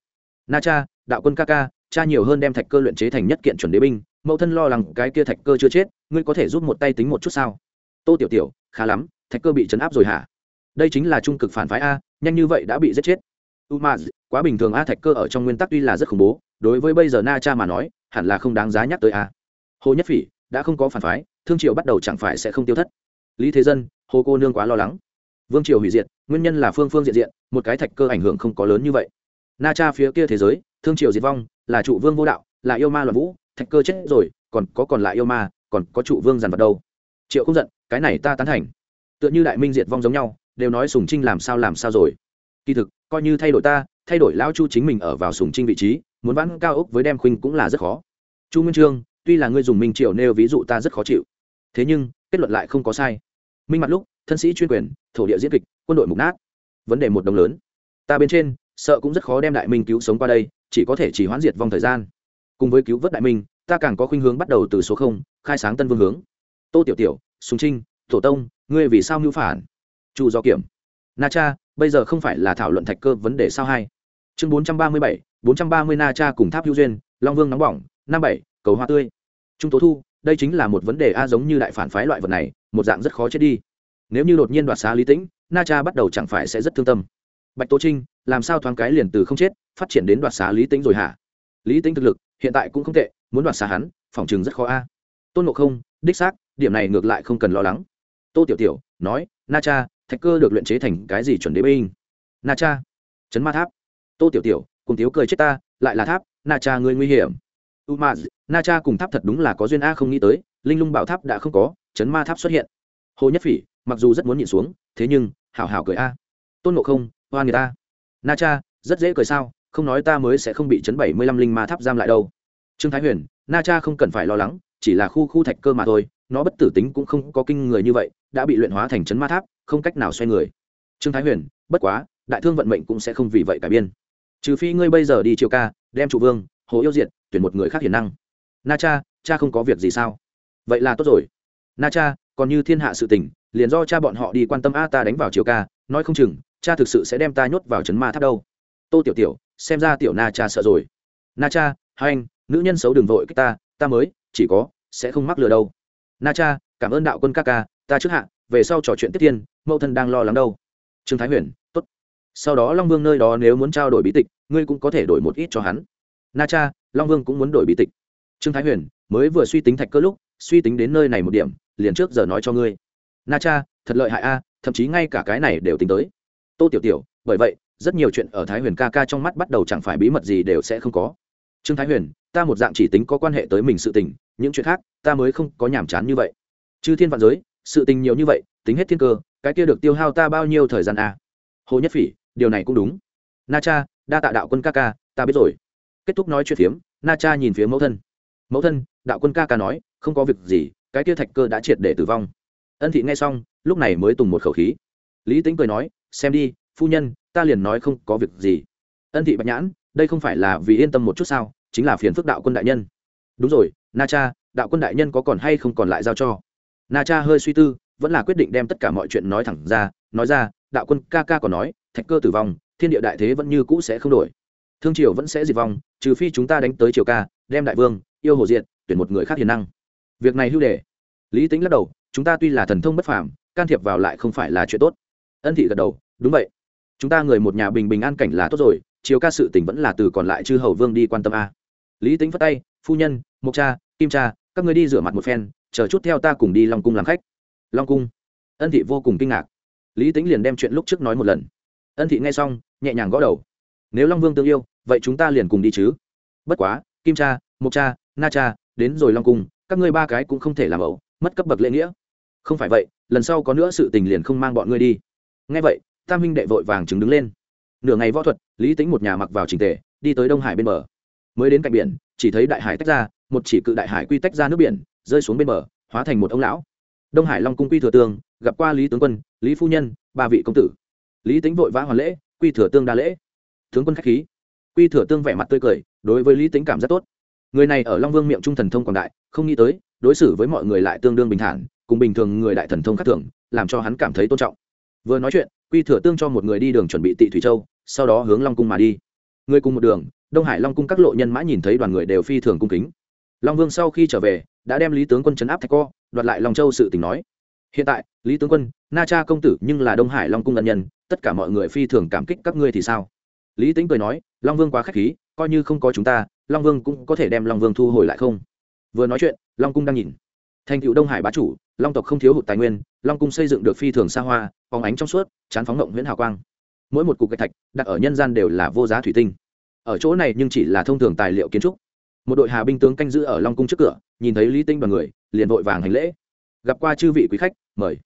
Na cha, đạo quân ca ca, cha nhiều hơn đem thạch cơ luyện chế thành nhất kiện chuẩn đế binh, mẫu thân lo lắng cái kia thạch cơ chưa chết, ngươi có thể giúp một tay tính một chút sao? Tô tiểu tiểu, khá lắm, thạch cơ bị chấn áp rồi hả? Đây chính là trung cực phản phái a, nhanh như vậy đã bị giết chết u ma quá bình thường a thạch cơ ở trong nguyên tắc tuy là rất khủng bố, đối với bây giờ na cha mà nói, hẳn là không đáng giá nhắc tới a. Hồ nhất phỉ, đã không có phản phái, thương triều bắt đầu chẳng phải sẽ không tiêu thất. Lý thế dân, hồ cô nương quá lo lắng. Vương triều hủy diệt, nguyên nhân là phương phương diện diện, một cái thạch cơ ảnh hưởng không có lớn như vậy. Na cha phía kia thế giới, thương triều diệt vong, là trụ vương vô đạo, là yêu ma loạn vũ, thạch cơ chết rồi, còn có còn lại yêu ma, còn có trụ vương giàn vật đâu. Triệu không giận, cái này ta tán thành. Tựa như đại minh diệt vong giống nhau, đều nói sùng trinh làm sao làm sao rồi. Kỳ thực coi như thay đổi ta, thay đổi lão chu chính mình ở vào sùng trinh vị trí, muốn vãn cao ốc với đem khuynh cũng là rất khó. Chu nguyên trương, tuy là ngươi dùng minh triều nêu ví dụ ta rất khó chịu, thế nhưng, kết luận lại không có sai. Minh mặt lúc, thân sĩ chuyên quyền, thổ địa diễn kịch, quân đội mục nát. Vấn đề một đồng lớn. Ta bên trên, sợ cũng rất khó đem đại minh cứu sống qua đây, chỉ có thể chỉ hoãn diệt vong thời gian. Cùng với cứu vớt đại minh, ta càng có khuynh hướng bắt đầu từ số không, khai sáng tân vương hướng. Tô tiểu tiểu, sùng trinh, tổ tông, ngươi vì sao mưu phản? Chu do kiểm. Na cha bây giờ không phải là thảo luận thạch cơ vấn đề sao hai? Chương bốn trăm ba mươi bảy, bốn trăm ba mươi na cha cùng tháp hữu duyên, long vương nóng bỏng, năm bảy, cầu hoa tươi. Trung tố thu, đây chính là một vấn đề a giống như đại phản phái loại vật này, một dạng rất khó chết đi. Nếu như đột nhiên đoạt xá lý tĩnh, na cha bắt đầu chẳng phải sẽ rất thương tâm. Bạch tố trinh, làm sao thoáng cái liền từ không chết, phát triển đến đoạt xá lý tĩnh rồi hả? Lý tĩnh thực lực, hiện tại cũng không tệ, muốn đoạt xá hắn, phòng chừng rất khó a. Tôn ngộ không, đích xác, điểm này ngược lại không cần lo lắng. Tô tiểu tiểu, nói, na cha thạch cơ được luyện chế thành cái gì chuẩn đế binh? Na cha. Chấn ma tháp. Tô tiểu tiểu, cùng thiếu cười chết ta, lại là tháp, na cha ngươi nguy hiểm. U ma na cha cùng tháp thật đúng là có duyên a, không nghĩ tới, linh lung bảo tháp đã không có, chấn ma tháp xuất hiện. Hồ nhất phỉ, mặc dù rất muốn nhịn xuống, thế nhưng, hảo hảo cười a. Tôn ngộ không hoa người ta. Na cha, rất dễ cười sao, không nói ta mới sẽ không bị chấn bảy mươi lăm linh ma tháp giam lại đâu. Trương thái huyền, na cha không cần phải lo lắng, chỉ là khu khu thạch cơ mà thôi nó bất tử tính cũng không có kinh người như vậy, đã bị luyện hóa thành chấn ma tháp, không cách nào xoay người. Trương thái huyền, bất quá, đại thương vận mệnh cũng sẽ không vì vậy cải biên. Trừ phi ngươi bây giờ đi triều ca, đem trụ vương, hồ yêu diệt, tuyển một người khác hiền năng. Na cha cha không có việc gì sao? Vậy là tốt rồi. Na cha, còn như thiên hạ sự tình, liền do cha bọn họ đi quan tâm a ta đánh vào triều ca, nói không chừng, cha thực sự sẽ đem ta nhốt vào trấn ma tháp đâu. Tô tiểu tiểu, xem ra tiểu na cha sợ rồi. Na cha, hai anh, nữ nhân xấu đừng vội cái ta ta mới, chỉ có, sẽ không mắc lừa đâu na cha, cảm ơn đạo quân ca ca, ta trước hạ, về sau trò chuyện tiếp tiên, mẫu thân đang lo lắng đâu. Trương thái huyền t ố t sau đó long vương nơi đó nếu muốn trao đổi bí tịch, ngươi cũng có thể đổi một ít cho hắn. Na cha, long vương cũng muốn đổi bí tịch. Trương thái huyền, mới vừa suy tính thạch cơ lúc, suy tính đến nơi này một điểm, liền trước giờ nói cho ngươi. Na cha, thật lợi hại a, thậm chí ngay cả cái này đều tính tới. Tô tiểu tiểu, bởi vậy, rất nhiều chuyện ở thái huyền ca ca trong mắt bắt đầu chẳng phải bí mật gì đều sẽ không có. Trương thái huyền, ta một dạng chỉ tính có quan hệ tới mình sự tình những chuyện khác, ta mới không có nhàm chán như vậy. Chư thiên vạn giới, sự tình nhiều như vậy, tính hết thiên cơ, cái kia được tiêu hao ta bao nhiêu thời gian à? hồ nhất phỉ, điều này cũng đúng. Na cha, đa tạ đạo quân ca ca, ta biết rồi. Kết thúc nói chuyện phiếm, na cha nhìn phía mẫu thân. Mẫu thân, đạo quân ca ca nói, không có việc gì, cái kia thạch cơ đã triệt để tử vong. Ân thị nghe xong, lúc này mới tùng một khẩu khí. Lý tính cười nói, xem đi, phu nhân, ta liền nói không có việc gì. Ân thị bạch nhãn, đây không phải là vì yên tâm một chút sao, chính là phiền phức đạo quân đại nhân. Đúng rồi na cha, đạo quân đại nhân có còn hay không còn lại giao cho? Na cha hơi suy tư, vẫn là quyết định đem tất cả mọi chuyện nói thẳng ra, nói ra, đạo quân ca ca còn nói, thạch cơ tử vong, thiên địa đại thế vẫn như cũ sẽ không đổi. Thương triều vẫn sẽ diệt vong, trừ phi chúng ta đánh tới triều ca, đem đại vương, yêu hồ diện tuyển một người khác hiền năng. Việc này hưu đề. Lý tính lắc đầu, chúng ta tuy là thần thông bất phàm, can thiệp vào lại không phải là chuyện tốt. Ân thị gật đầu, đúng vậy. Chúng ta người một nhà bình bình an cảnh là tốt rồi chiều ca sự tình vẫn là từ còn lại chư hầu vương đi quan tâm a. Lý tính phất tay, phu nhân mộc cha, kim cha, các người đi rửa mặt một phen, chờ chút theo ta cùng đi long cung làm khách. Long cung. Ân thị vô cùng kinh ngạc. Lý tính liền đem chuyện lúc trước nói một lần. Ân thị nghe xong, nhẹ nhàng gõ đầu. Nếu long vương tương yêu, vậy chúng ta liền cùng đi chứ. Bất quá, kim cha, mộc cha, na cha, đến rồi long cung, các ngươi ba cái cũng không thể làm ẩu, mất cấp bậc lễ nghĩa. Không phải vậy, lần sau có nữa sự tình liền không mang bọn ngươi đi. Ngay vậy, tam huynh đệ vội vàng chứng đứng lên. Nửa ngày võ thuật, lý tính một nhà mặc vào trình tề, đi tới đông hải bên bờ. Mới đến cạnh biển, chỉ thấy đại hải tách ra một chỉ cự đại hải quy tách ra nước biển, rơi xuống bên bờ, hóa thành một ông lão. Đông hải long cung quy thừa tương gặp qua lý tướng quân, lý phu nhân, ba vị công tử. Lý tính vội vã hoàn lễ, quy thừa tương đa lễ. Tướng quân k h á c h khí. Quy thừa tương vẻ mặt tươi cười, đối với lý tính cảm rất tốt. Người này ở long vương miệng trung thần thông quảng đại, không nghĩ tới, đối xử với mọi người lại tương đương bình thản, cùng bình thường người đại thần thông khác thường, làm cho hắn cảm thấy tôn trọng. Vừa nói chuyện, quy thừa tương cho một người đi đường chuẩn bị tị thủy châu, sau đó hướng long cung mà đi. Người cùng một đường, đông hải long cung các lộ nhân mã nhìn thấy đoàn người đều phi thường cung kính long vương sau khi trở về, đã đem lý tướng quân chấn áp thạch co đoạt lại long châu sự tình nói. Hiện tại, lý tướng quân, na cha công tử nhưng là đông hải long cung ân nhân, tất cả mọi người phi thường cảm kích các ngươi thì sao? Lý tính cười nói, long vương quá k h á c h khí, coi như không có chúng ta, long vương cũng có thể đem long vương thu hồi lại không? Vừa nói chuyện, long cung đang nhìn. Thành cựu đông hải bá chủ, long tộc không thiếu hụt tài nguyên, long cung xây dựng được phi thường xa hoa phóng ánh trong suốt, chán phóng động nguyễn hào quang. Mỗi một cục gạch thạch, đặt ở nhân gian đều là vô giá thủy tinh. Ở chỗ này nhưng chỉ là thông thường tài liệu kiến trúc một đội hà binh tướng canh giữ ở long cung trước cửa, nhìn thấy lý tinh đoàn người, liền vội vàng hành lễ. Gặp qua chư vị quý khách, mời.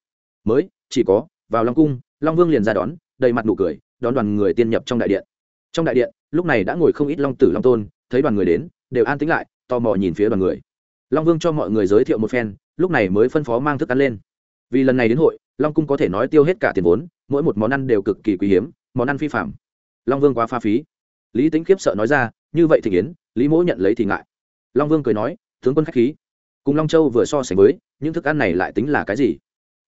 Mới, chỉ có, vào long cung, long vương liền ra đón, đầy mặt nụ cười, đón đoàn người tiên nhập trong đại điện. Trong đại điện, lúc này đã ngồi không ít long tử long tôn, thấy đoàn người đến, đều an tính lại, tò mò nhìn phía đoàn người. Long vương cho mọi người giới thiệu một phen, lúc này mới phân phó mang thức ăn lên. Vì lần này đến hội, long cung có thể nói tiêu hết cả tiền vốn, mỗi một món ăn đều cực kỳ quý hiếm, món ăn phi phạm long vương quá pha phí lý tính khiếp sợ nói ra, như vậy thì yến lý mỗ nhận lấy thì ngại. Long vương cười nói, tướng quân k h á c h khí. Cùng long châu vừa so sánh với, những thức ăn này lại tính là cái gì?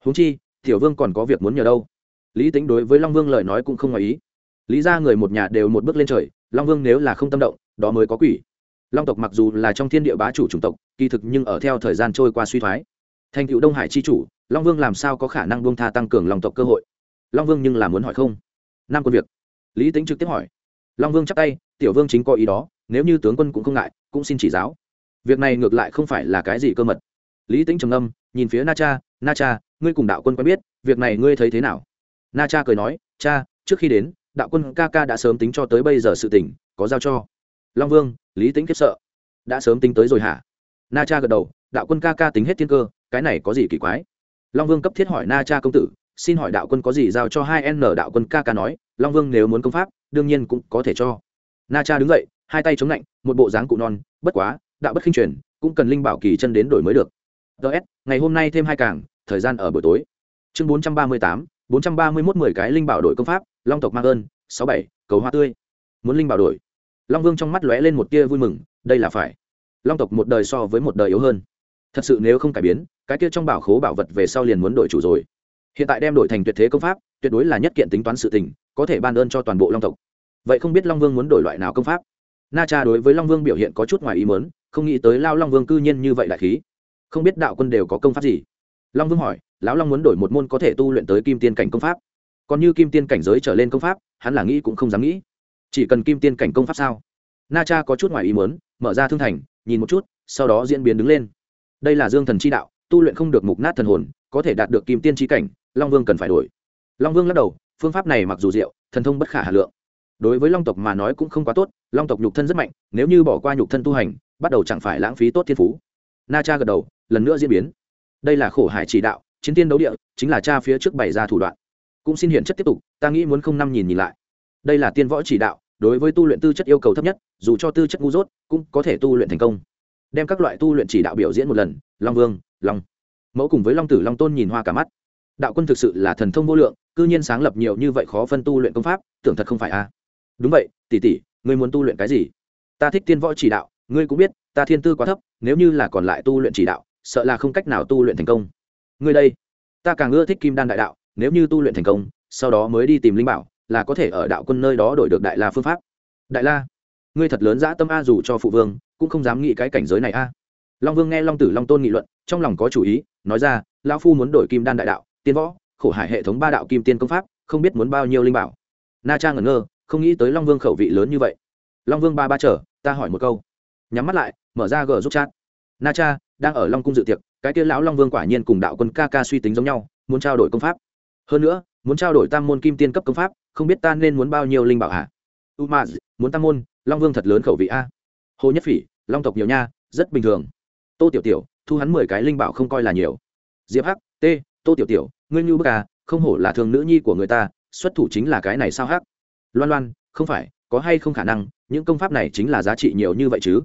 Huống chi, tiểu vương còn có việc muốn nhờ đâu? Lý tính đối với long vương lời nói cũng không ngoài ý. Lý ra người một nhà đều một bước lên trời, long vương nếu là không tâm động, đó mới có quỷ. Long tộc mặc dù là trong thiên địa bá chủ chủng tộc, kỳ thực nhưng ở theo thời gian trôi qua suy thoái. Thành cựu đông hải chi chủ, long vương làm sao có khả năng buông tha tăng cường long tộc cơ hội? Long vương nhưng là muốn hỏi không? Năm quân việc. Lý tính trực tiếp hỏi long vương chắp tay, tiểu vương chính có ý đó, nếu như tướng quân cũng không ngại, cũng xin chỉ giáo. Việc này ngược lại không phải là cái gì cơ mật. Lý tính trầm âm nhìn phía na cha na cha, ngươi cùng đạo quân quen biết, việc này ngươi thấy thế nào? Na cha cười nói, cha, trước khi đến, đạo quân ca ca đã sớm tính cho tới bây giờ sự tỉnh có giao cho. Long vương, lý tính khiếp sợ. Đã sớm tính tới rồi hả? Na cha gật đầu, đạo quân ca ca tính hết thiên cơ, cái này có gì kỳ quái? Long vương cấp thiết hỏi na cha công tử, xin hỏi đạo quân có gì giao cho hai n đạo quân ca ca nói long vương nếu muốn công pháp, đương nhiên cũng có thể cho. Na cha đứng dậy, hai tay chống lạnh, một bộ dáng cụ non, bất quá, đạo bất khinh truyền, cũng cần linh bảo kỳ chân đến đổi mới được. Ts ngày hôm nay thêm hai càng, thời gian ở buổi tối. Chương bốn trăm ba mươi tám, bốn trăm ba mươi mốt mười cái linh bảo đổi công pháp, long tộc mang ơn, sáu bảy, cầu hoa tươi. Muốn linh bảo đổi. Long vương trong mắt lóe lên một tia vui mừng, đây là phải. Long tộc một đời so với một đời yếu hơn. Thật sự nếu không cải biến, cái kia trong bảo khố bảo vật về sau liền muốn đổi chủ rồi. Hiện tại đem đổi thành tuyệt thế công pháp tuyệt đối là nhất kiện tính toán sự tình, có thể ban ơn cho toàn bộ long tộc. Vậy không biết long vương muốn đổi loại nào công pháp? Na cha đối với long vương biểu hiện có chút ngoài ý mớn không nghĩ tới lao long vương cư nhiên như vậy đại khí. Không biết đạo quân đều có công pháp gì? Long vương hỏi, lão long muốn đổi một môn có thể tu luyện tới kim tiên cảnh công pháp. Còn như kim tiên cảnh giới trở lên công pháp, hắn là nghĩ cũng không dám nghĩ. Chỉ cần kim tiên cảnh công pháp sao? Na cha có chút ngoài ý muốn, mở ra thương thành, nhìn một chút, sau đó diễn biến đứng lên. Đây là dương thần chi đạo, tu luyện không được mục nát thần hồn, có thể đạt được kim tiên chi cảnh, long vương cần phải đổi long vương lắc đầu, phương pháp này mặc dù diệu, thần thông bất khả hà lượng. Đối với long tộc mà nói cũng không quá tốt, long tộc nhục thân rất mạnh, nếu như bỏ qua nhục thân tu hành, bắt đầu chẳng phải lãng phí tốt thiên phú. Na cha gật đầu, lần nữa diễn biến. Đây là khổ hải chỉ đạo, chiến tiên đấu địa, chính là cha phía trước bày ra thủ đoạn. Cũng xin hiện chất tiếp tục, ta nghĩ muốn không năm nhìn nhìn lại. Đây là tiên võ chỉ đạo, đối với tu luyện tư chất yêu cầu thấp nhất, dù cho tư chất ngu dốt, cũng có thể tu luyện thành công. Đem các loại tu luyện chỉ đạo biểu diễn một lần, long vương, long. Mẫu cùng với long tử long tôn nhìn hoa cả mắt đạo quân thực sự là thần thông vô lượng, cư nhiên sáng lập nhiều như vậy khó phân tu luyện công pháp, tưởng thật không phải a đúng vậy, tỷ tỷ, ngươi muốn tu luyện cái gì? Ta thích tiên võ chỉ đạo, ngươi cũng biết, ta thiên tư quá thấp, nếu như là còn lại tu luyện chỉ đạo, sợ là không cách nào tu luyện thành công. Ngươi đây, ta càng ưa thích kim đan đại đạo, nếu như tu luyện thành công, sau đó mới đi tìm linh bảo, là có thể ở đạo quân nơi đó đổi được đại la phương pháp. Đại la, ngươi thật lớn dã tâm a dù cho phụ vương, cũng không dám nghĩ cái cảnh giới này a. Long vương nghe long tử long tôn nghị luận, trong lòng có chủ ý, nói ra, lão phu muốn đổi kim đan đại đạo tiên võ, khổ hải hệ thống ba đạo kim tiên công pháp, không biết muốn bao nhiêu linh bảo. Na Trang ngẩn ngơ, không nghĩ tới long vương khẩu vị lớn như vậy. Long vương ba ba trở ta hỏi một câu. Nhắm mắt lại, mở ra gờ giúp chat. Na cha, đang ở long cung dự tiệc, cái kia lão long vương quả nhiên cùng đạo quân ca ca suy tính giống nhau, muốn trao đổi công pháp. Hơn nữa, muốn trao đổi tam môn kim tiên cấp công pháp, không biết ta nên muốn bao nhiêu linh bảo hả? U ma muốn tam môn, long vương thật lớn khẩu vị a. Hồ nhất phỉ, long tộc nhiều nha, rất bình thường. Tô tiểu tiểu, thu hắn mười cái linh bảo không coi là nhiều. Diệp hắc, t tô tiểu tiểu, ngươi như bức à không hổ là thường nữ nhi của người ta, xuất thủ chính là cái này sao hắc? Loan loan, không phải, có hay không khả năng, những công pháp này chính là giá trị nhiều như vậy chứ?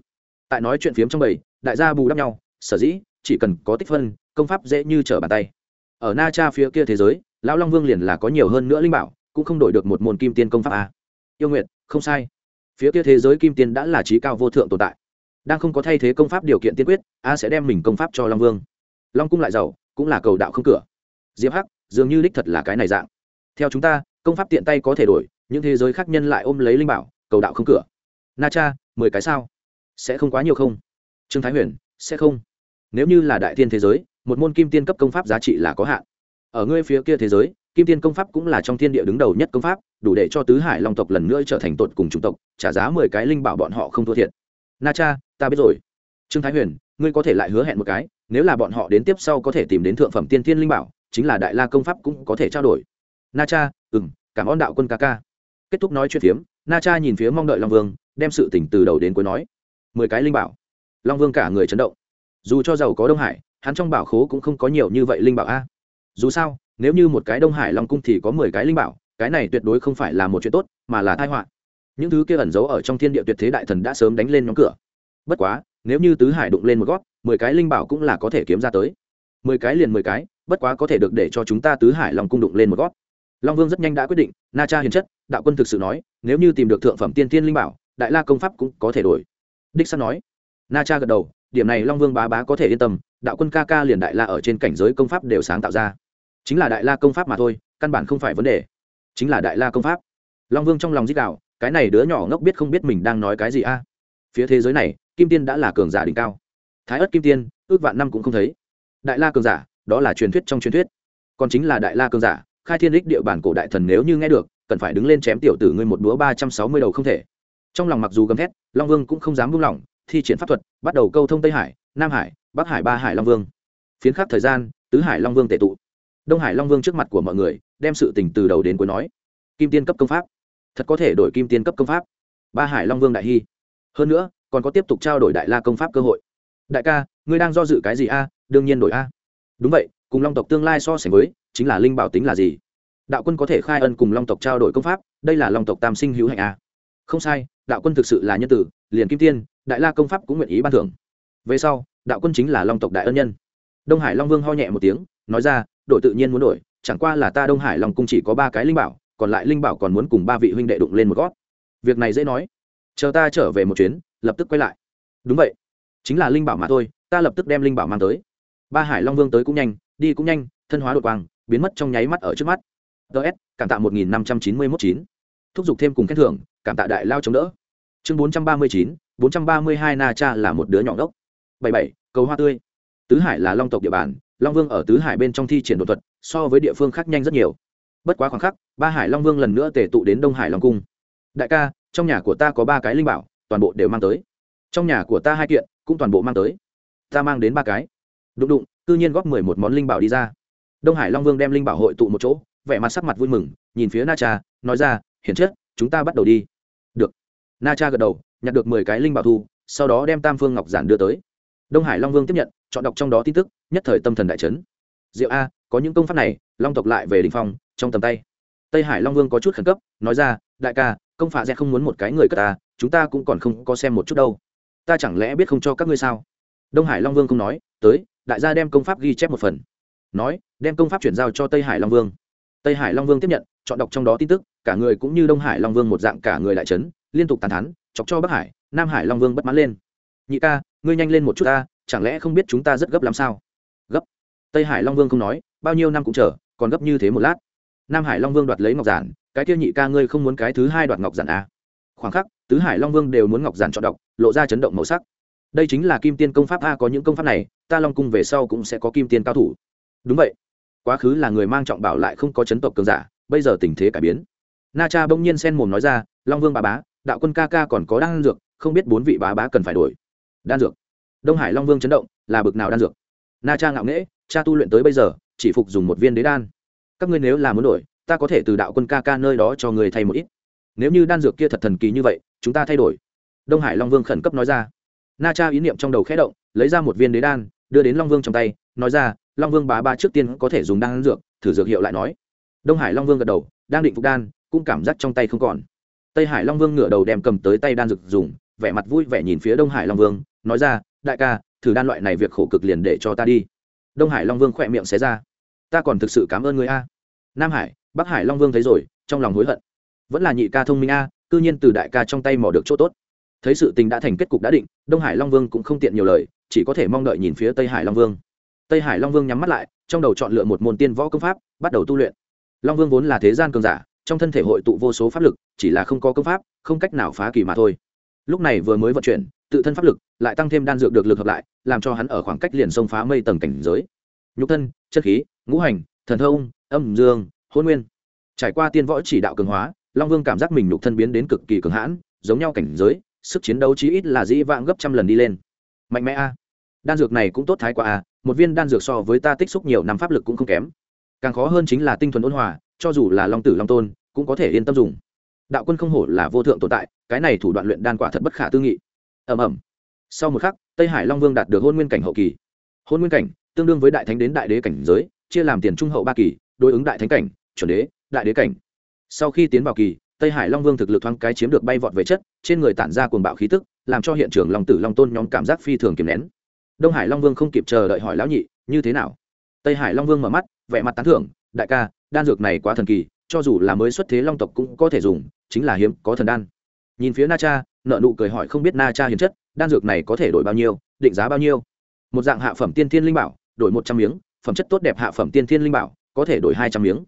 Tại nói chuyện phiếm trong bầy, đại gia bù đắp nhau, sở dĩ, chỉ cần có tích phân, công pháp dễ như trở bàn tay. Ở na cha phía kia thế giới, lão long vương liền là có nhiều hơn nữa linh bảo, cũng không đổi được một môn kim tiên công pháp à? yêu nguyện không sai. Phía kia thế giới kim tiên đã là trí cao vô thượng tồn tại. Đang không có thay thế công pháp điều kiện tiên quyết, a sẽ đem mình công pháp cho long vương. Long cung lại giàu, cũng là cầu đạo không cửa diệp hắc, dường như đích thật là cái này dạng. Theo chúng ta, công pháp tiện tay có thể đổi, những thế giới khác nhân lại ôm lấy linh bảo, cầu đạo không cửa. Na cha, mười cái sao? Sẽ không quá nhiều không? Trương thái huyền, sẽ không. Nếu như là đại tiên thế giới, một môn kim tiên cấp công pháp giá trị là có hạn. Ở ngươi phía kia thế giới, kim tiên công pháp cũng là trong thiên địa đứng đầu nhất công pháp, đủ để cho tứ hải long tộc lần nữa trở thành tột cùng chủng tộc, trả giá mười cái linh bảo bọn họ không thua thiệt. Na cha, ta biết rồi. Trương thái huyền, ngươi có thể lại hứa hẹn một cái, nếu là bọn họ đến tiếp sau có thể tìm đến thượng phẩm tiên thiên linh bảo chính là đại la công pháp cũng có thể trao đổi. Na cha ừ m cảm ơn đạo quân ca ca. Kết thúc nói chuyện phiếm, na cha nhìn phía mong đợi long vương, đem sự tỉnh từ đầu đến cuối nói. Mười cái linh bảo. Long vương cả người chấn động. Dù cho giàu có đông hải, hắn trong bảo khố cũng không có nhiều như vậy linh bảo a. Dù sao, nếu như một cái đông hải long cung thì có mười cái linh bảo, cái này tuyệt đối không phải là một chuyện tốt, mà là thai họa. Những thứ kia ẩn giấu ở trong thiên địa tuyệt thế đại thần đã sớm đánh lên nhóm cửa. Bất quá, nếu như tứ hải đụng lên một gót, mười cái linh bảo cũng là có thể kiếm ra tới. Mười cái liền mười cái bất quá có thể được để cho chúng ta tứ hải long cung đụng lên một gót. Long vương rất nhanh đã quyết định, na cha hiền chất, đạo quân thực sự nói, nếu như tìm được thượng phẩm tiên tiên linh bảo, đại la công pháp cũng có thể đổi. Đích sắt nói. Na cha gật đầu, điểm này long vương bá bá có thể yên tâm, đạo quân ca ca liền đại la ở trên cảnh giới công pháp đều sáng tạo ra. Chính là đại la công pháp mà thôi, căn bản không phải vấn đề. Chính là đại la công pháp. Long vương trong lòng dích đạo cái này đứa nhỏ ngốc biết không biết mình đang nói cái gì a. À? Phía thế giới này, kim tiên đã là cường giả đỉnh cao. Thái ất kim tiên, ước vạn năm cũng không thấy. Đại la cường giả đó là truyền thuyết trong truyền thuyết. Còn chính là đại la cương giả, khai thiên đích địa bản cổ đại thần nếu như nghe được, cần phải đứng lên chém tiểu tử ngươi một búa ba trăm sáu mươi đầu không thể. Trong lòng mặc dù gầm thét, long vương cũng không dám buông lỏng, thi triển pháp thuật, bắt đầu câu thông tây hải, nam hải, bắc hải, ba hải long vương. Phiến khắc thời gian, tứ hải long vương tệ tụ. Đông hải long vương trước mặt của mọi người, đem sự tình từ đầu đến cuối nói. Kim tiên cấp công pháp. Thật có thể đổi kim tiên cấp công pháp. Ba hải long vương đại hy. Hơn nữa, còn có tiếp tục trao đổi đại la công pháp cơ hội. Đại ca, ngươi đang do dự cái gì a? Đương nhiên đổi a đúng vậy, cùng long tộc tương lai so sánh với, chính là linh bảo tính là gì? Đạo quân có thể khai ân cùng long tộc trao đổi công pháp, đây là long tộc tam sinh hữu hạnh a không sai, đạo quân thực sự là nhân tử, liền kim tiên, đại la công pháp cũng nguyện ý ban thưởng. Về sau, đạo quân chính là long tộc đại ân nhân. Đông hải long vương ho nhẹ một tiếng, nói ra đội tự nhiên muốn đổi, chẳng qua là ta đông hải long cung chỉ có ba cái linh bảo, còn lại linh bảo còn muốn cùng ba vị huynh đệ đụng lên một gót. Việc này dễ nói. Chờ ta trở về một chuyến, lập tức quay lại. Đúng vậy, chính là linh bảo mà thôi, ta lập tức đem linh bảo mang tới ba hải long vương tới cũng nhanh, đi cũng nhanh, thân hóa đột quang, biến mất trong nháy mắt ở trước mắt. Ts cảm tạ một nghìn năm trăm chín mươi mốt chín. Thúc giục thêm cùng khen thưởng, cảm tạ đại lao chống đỡ. Chương bốn trăm ba mươi chín, bốn trăm ba mươi hai na cha là một đứa nhỏ gốc bảy bảy, cầu hoa tươi. Tứ hải là long tộc địa bàn, long vương ở tứ hải bên trong thi triển đột thuật, so với địa phương khác nhanh rất nhiều. Bất quá khoảng khắc, ba hải long vương lần nữa tề tụ đến đông hải long cung. Đại ca, trong nhà của ta có ba cái linh bảo, toàn bộ đều mang tới. Trong nhà của ta hai kiện, cũng toàn bộ mang tới. Ta mang đến ba cái đụng đụng tự nhiên góp mười một món linh bảo đi ra. Đông hải long vương đem linh bảo hội tụ một chỗ, vẻ mặt sắc mặt vui mừng, nhìn phía na cha, nói ra, hiển chất chúng ta bắt đầu đi. Được. Na cha gật đầu, nhặt được mười cái linh bảo thu, sau đó đem tam phương ngọc giản đưa tới. Đông hải long vương tiếp nhận, chọn đọc trong đó tin tức, nhất thời tâm thần đại trấn diệu a, có những công pháp này, long tộc lại về đình phong, trong tầm tay. Tây hải long vương có chút khẩn cấp, nói ra, đại ca, công phạ sẽ không muốn một cái người cất ta, chúng ta cũng còn không có xem một chút đâu. Ta chẳng lẽ biết không cho các ngươi sao? Đông hải long vương không nói, tới, đại gia đem công pháp ghi chép một phần. Nói, đem công pháp chuyển giao cho tây hải long vương. Tây hải long vương tiếp nhận, chọn đọc trong đó tin tức, cả người cũng như đông hải long vương một dạng cả người lại trấn liên tục tàn thắn chọc cho bắc hải, nam hải long vương bất mãn lên. Nhị ca, ngươi nhanh lên một chút ta, chẳng lẽ không biết chúng ta rất gấp làm sao? Gấp? Tây hải long vương không nói, bao nhiêu năm cũng chờ, còn gấp như thế một lát. Nam hải long vương đoạt lấy ngọc giản, cái kia nhị ca ngươi không muốn cái thứ hai đoạt ngọc giản à. khoảng khắc, tứ hải long vương đều muốn ngọc giản chọn đọc, lộ ra chấn động màu sắc đây chính là kim tiên công pháp a, có những công pháp này, ta long cung về sau cũng sẽ có kim tiên cao thủ. Đúng vậy. Quá khứ là người mang trọng bảo lại không có chấn tộc cường giả, bây giờ tình thế cải biến. Na cha bỗng nhiên sen mồm nói ra, long vương bà bá, đạo quân ca ca còn có đan dược, không biết bốn vị bá bá cần phải đổi. Đan dược. Đông hải long vương chấn động, là bực nào đan dược? Na cha ngạo nghễ, cha tu luyện tới bây giờ, chỉ phục dùng một viên đế đan. Các ngươi nếu là muốn đổi, ta có thể từ đạo quân ca ca nơi đó cho người thay một ít. Nếu như đan dược kia thật thần kỳ như vậy, chúng ta thay đổi. Đông hải long vương khẩn cấp nói ra na cha ý niệm trong đầu khẽ động, lấy ra một viên đế đan, đưa đến long vương trong tay, nói ra, long vương bá ba trước tiên có thể dùng đan dược. Thử dược hiệu lại nói. Đông hải long vương gật đầu, đang định phục đan, cũng cảm giác trong tay không còn. Tây hải long vương ngửa đầu đem cầm tới tay đan dược dùng, vẻ mặt vui vẻ nhìn phía đông hải long vương, nói ra, đại ca, thử đan loại này việc khổ cực liền để cho ta đi. Đông hải long vương khỏe miệng xé ra. Ta còn thực sự cảm ơn người a. Nam hải, bắc hải long vương thấy rồi, trong lòng hối hận. Vẫn là nhị ca thông minh a, cư nhiên từ đại ca trong tay mò được chỗ tốt thấy sự tình đã thành kết cục đã định, đông hải long vương cũng không tiện nhiều lời, chỉ có thể mong đợi nhìn phía tây hải long vương. Tây hải long vương nhắm mắt lại, trong đầu chọn lựa một môn tiên võ công pháp, bắt đầu tu luyện. Long vương vốn là thế gian cường giả, trong thân thể hội tụ vô số pháp lực, chỉ là không có công pháp, không cách nào phá kỳ mà thôi. Lúc này vừa mới vận chuyển, tự thân pháp lực lại tăng thêm đan dược được lực hợp lại, làm cho hắn ở khoảng cách liền sông phá mây tầng cảnh giới. Nhục thân, chất khí, ngũ hành, thần thông, âm dương, hôn nguyên. Trải qua tiên võ chỉ đạo cường hóa, long vương cảm giác mình nhục thân biến đến cực kỳ cường hãn, giống nhau cảnh giới sức chiến đấu chí ít là dĩ vãng gấp trăm lần đi lên. Mạnh mẽ a. Đan dược này cũng tốt thái quá a, một viên đan dược so với ta tích xúc nhiều năm pháp lực cũng không kém. Càng khó hơn chính là tinh thuần ôn hòa, cho dù là long tử long tôn, cũng có thể yên tâm dùng. Đạo quân không hổ là vô thượng tồn tại, cái này thủ đoạn luyện đan quả thật bất khả tư nghị. Ầm ầm. Sau một khắc, tây hải long vương đạt được hôn nguyên cảnh hậu kỳ. Hôn nguyên cảnh, tương đương với đại thánh đến đại đế cảnh giới, chia làm tiền trung hậu ba kỳ, đối ứng đại thánh cảnh, chuẩn đế, đại đế cảnh. Sau khi tiến vào kỳ tây hải long vương thực lực thoáng cái chiếm được bay vọt về chất, trên người tản ra cuồng bạo khí tức, làm cho hiện trường long tử long tôn nhóm cảm giác phi thường kiềm nén. Đông hải long vương không kịp chờ đợi hỏi lão nhị, như thế nào? Tây hải long vương mở mắt, vẻ mặt tán thưởng, đại ca, đan dược này quá thần kỳ, cho dù là mới xuất thế long tộc cũng có thể dùng, chính là hiếm, có thần đan. Nhìn phía na cha nợ nụ cười hỏi không biết na cha hiền chất, đan dược này có thể đổi bao nhiêu, định giá bao nhiêu? Một dạng hạ phẩm tiên thiên linh bảo, đổi một trăm miếng, phẩm chất tốt đẹp hạ phẩm tiên thiên linh bảo, có thể đổi hai trăm miếng.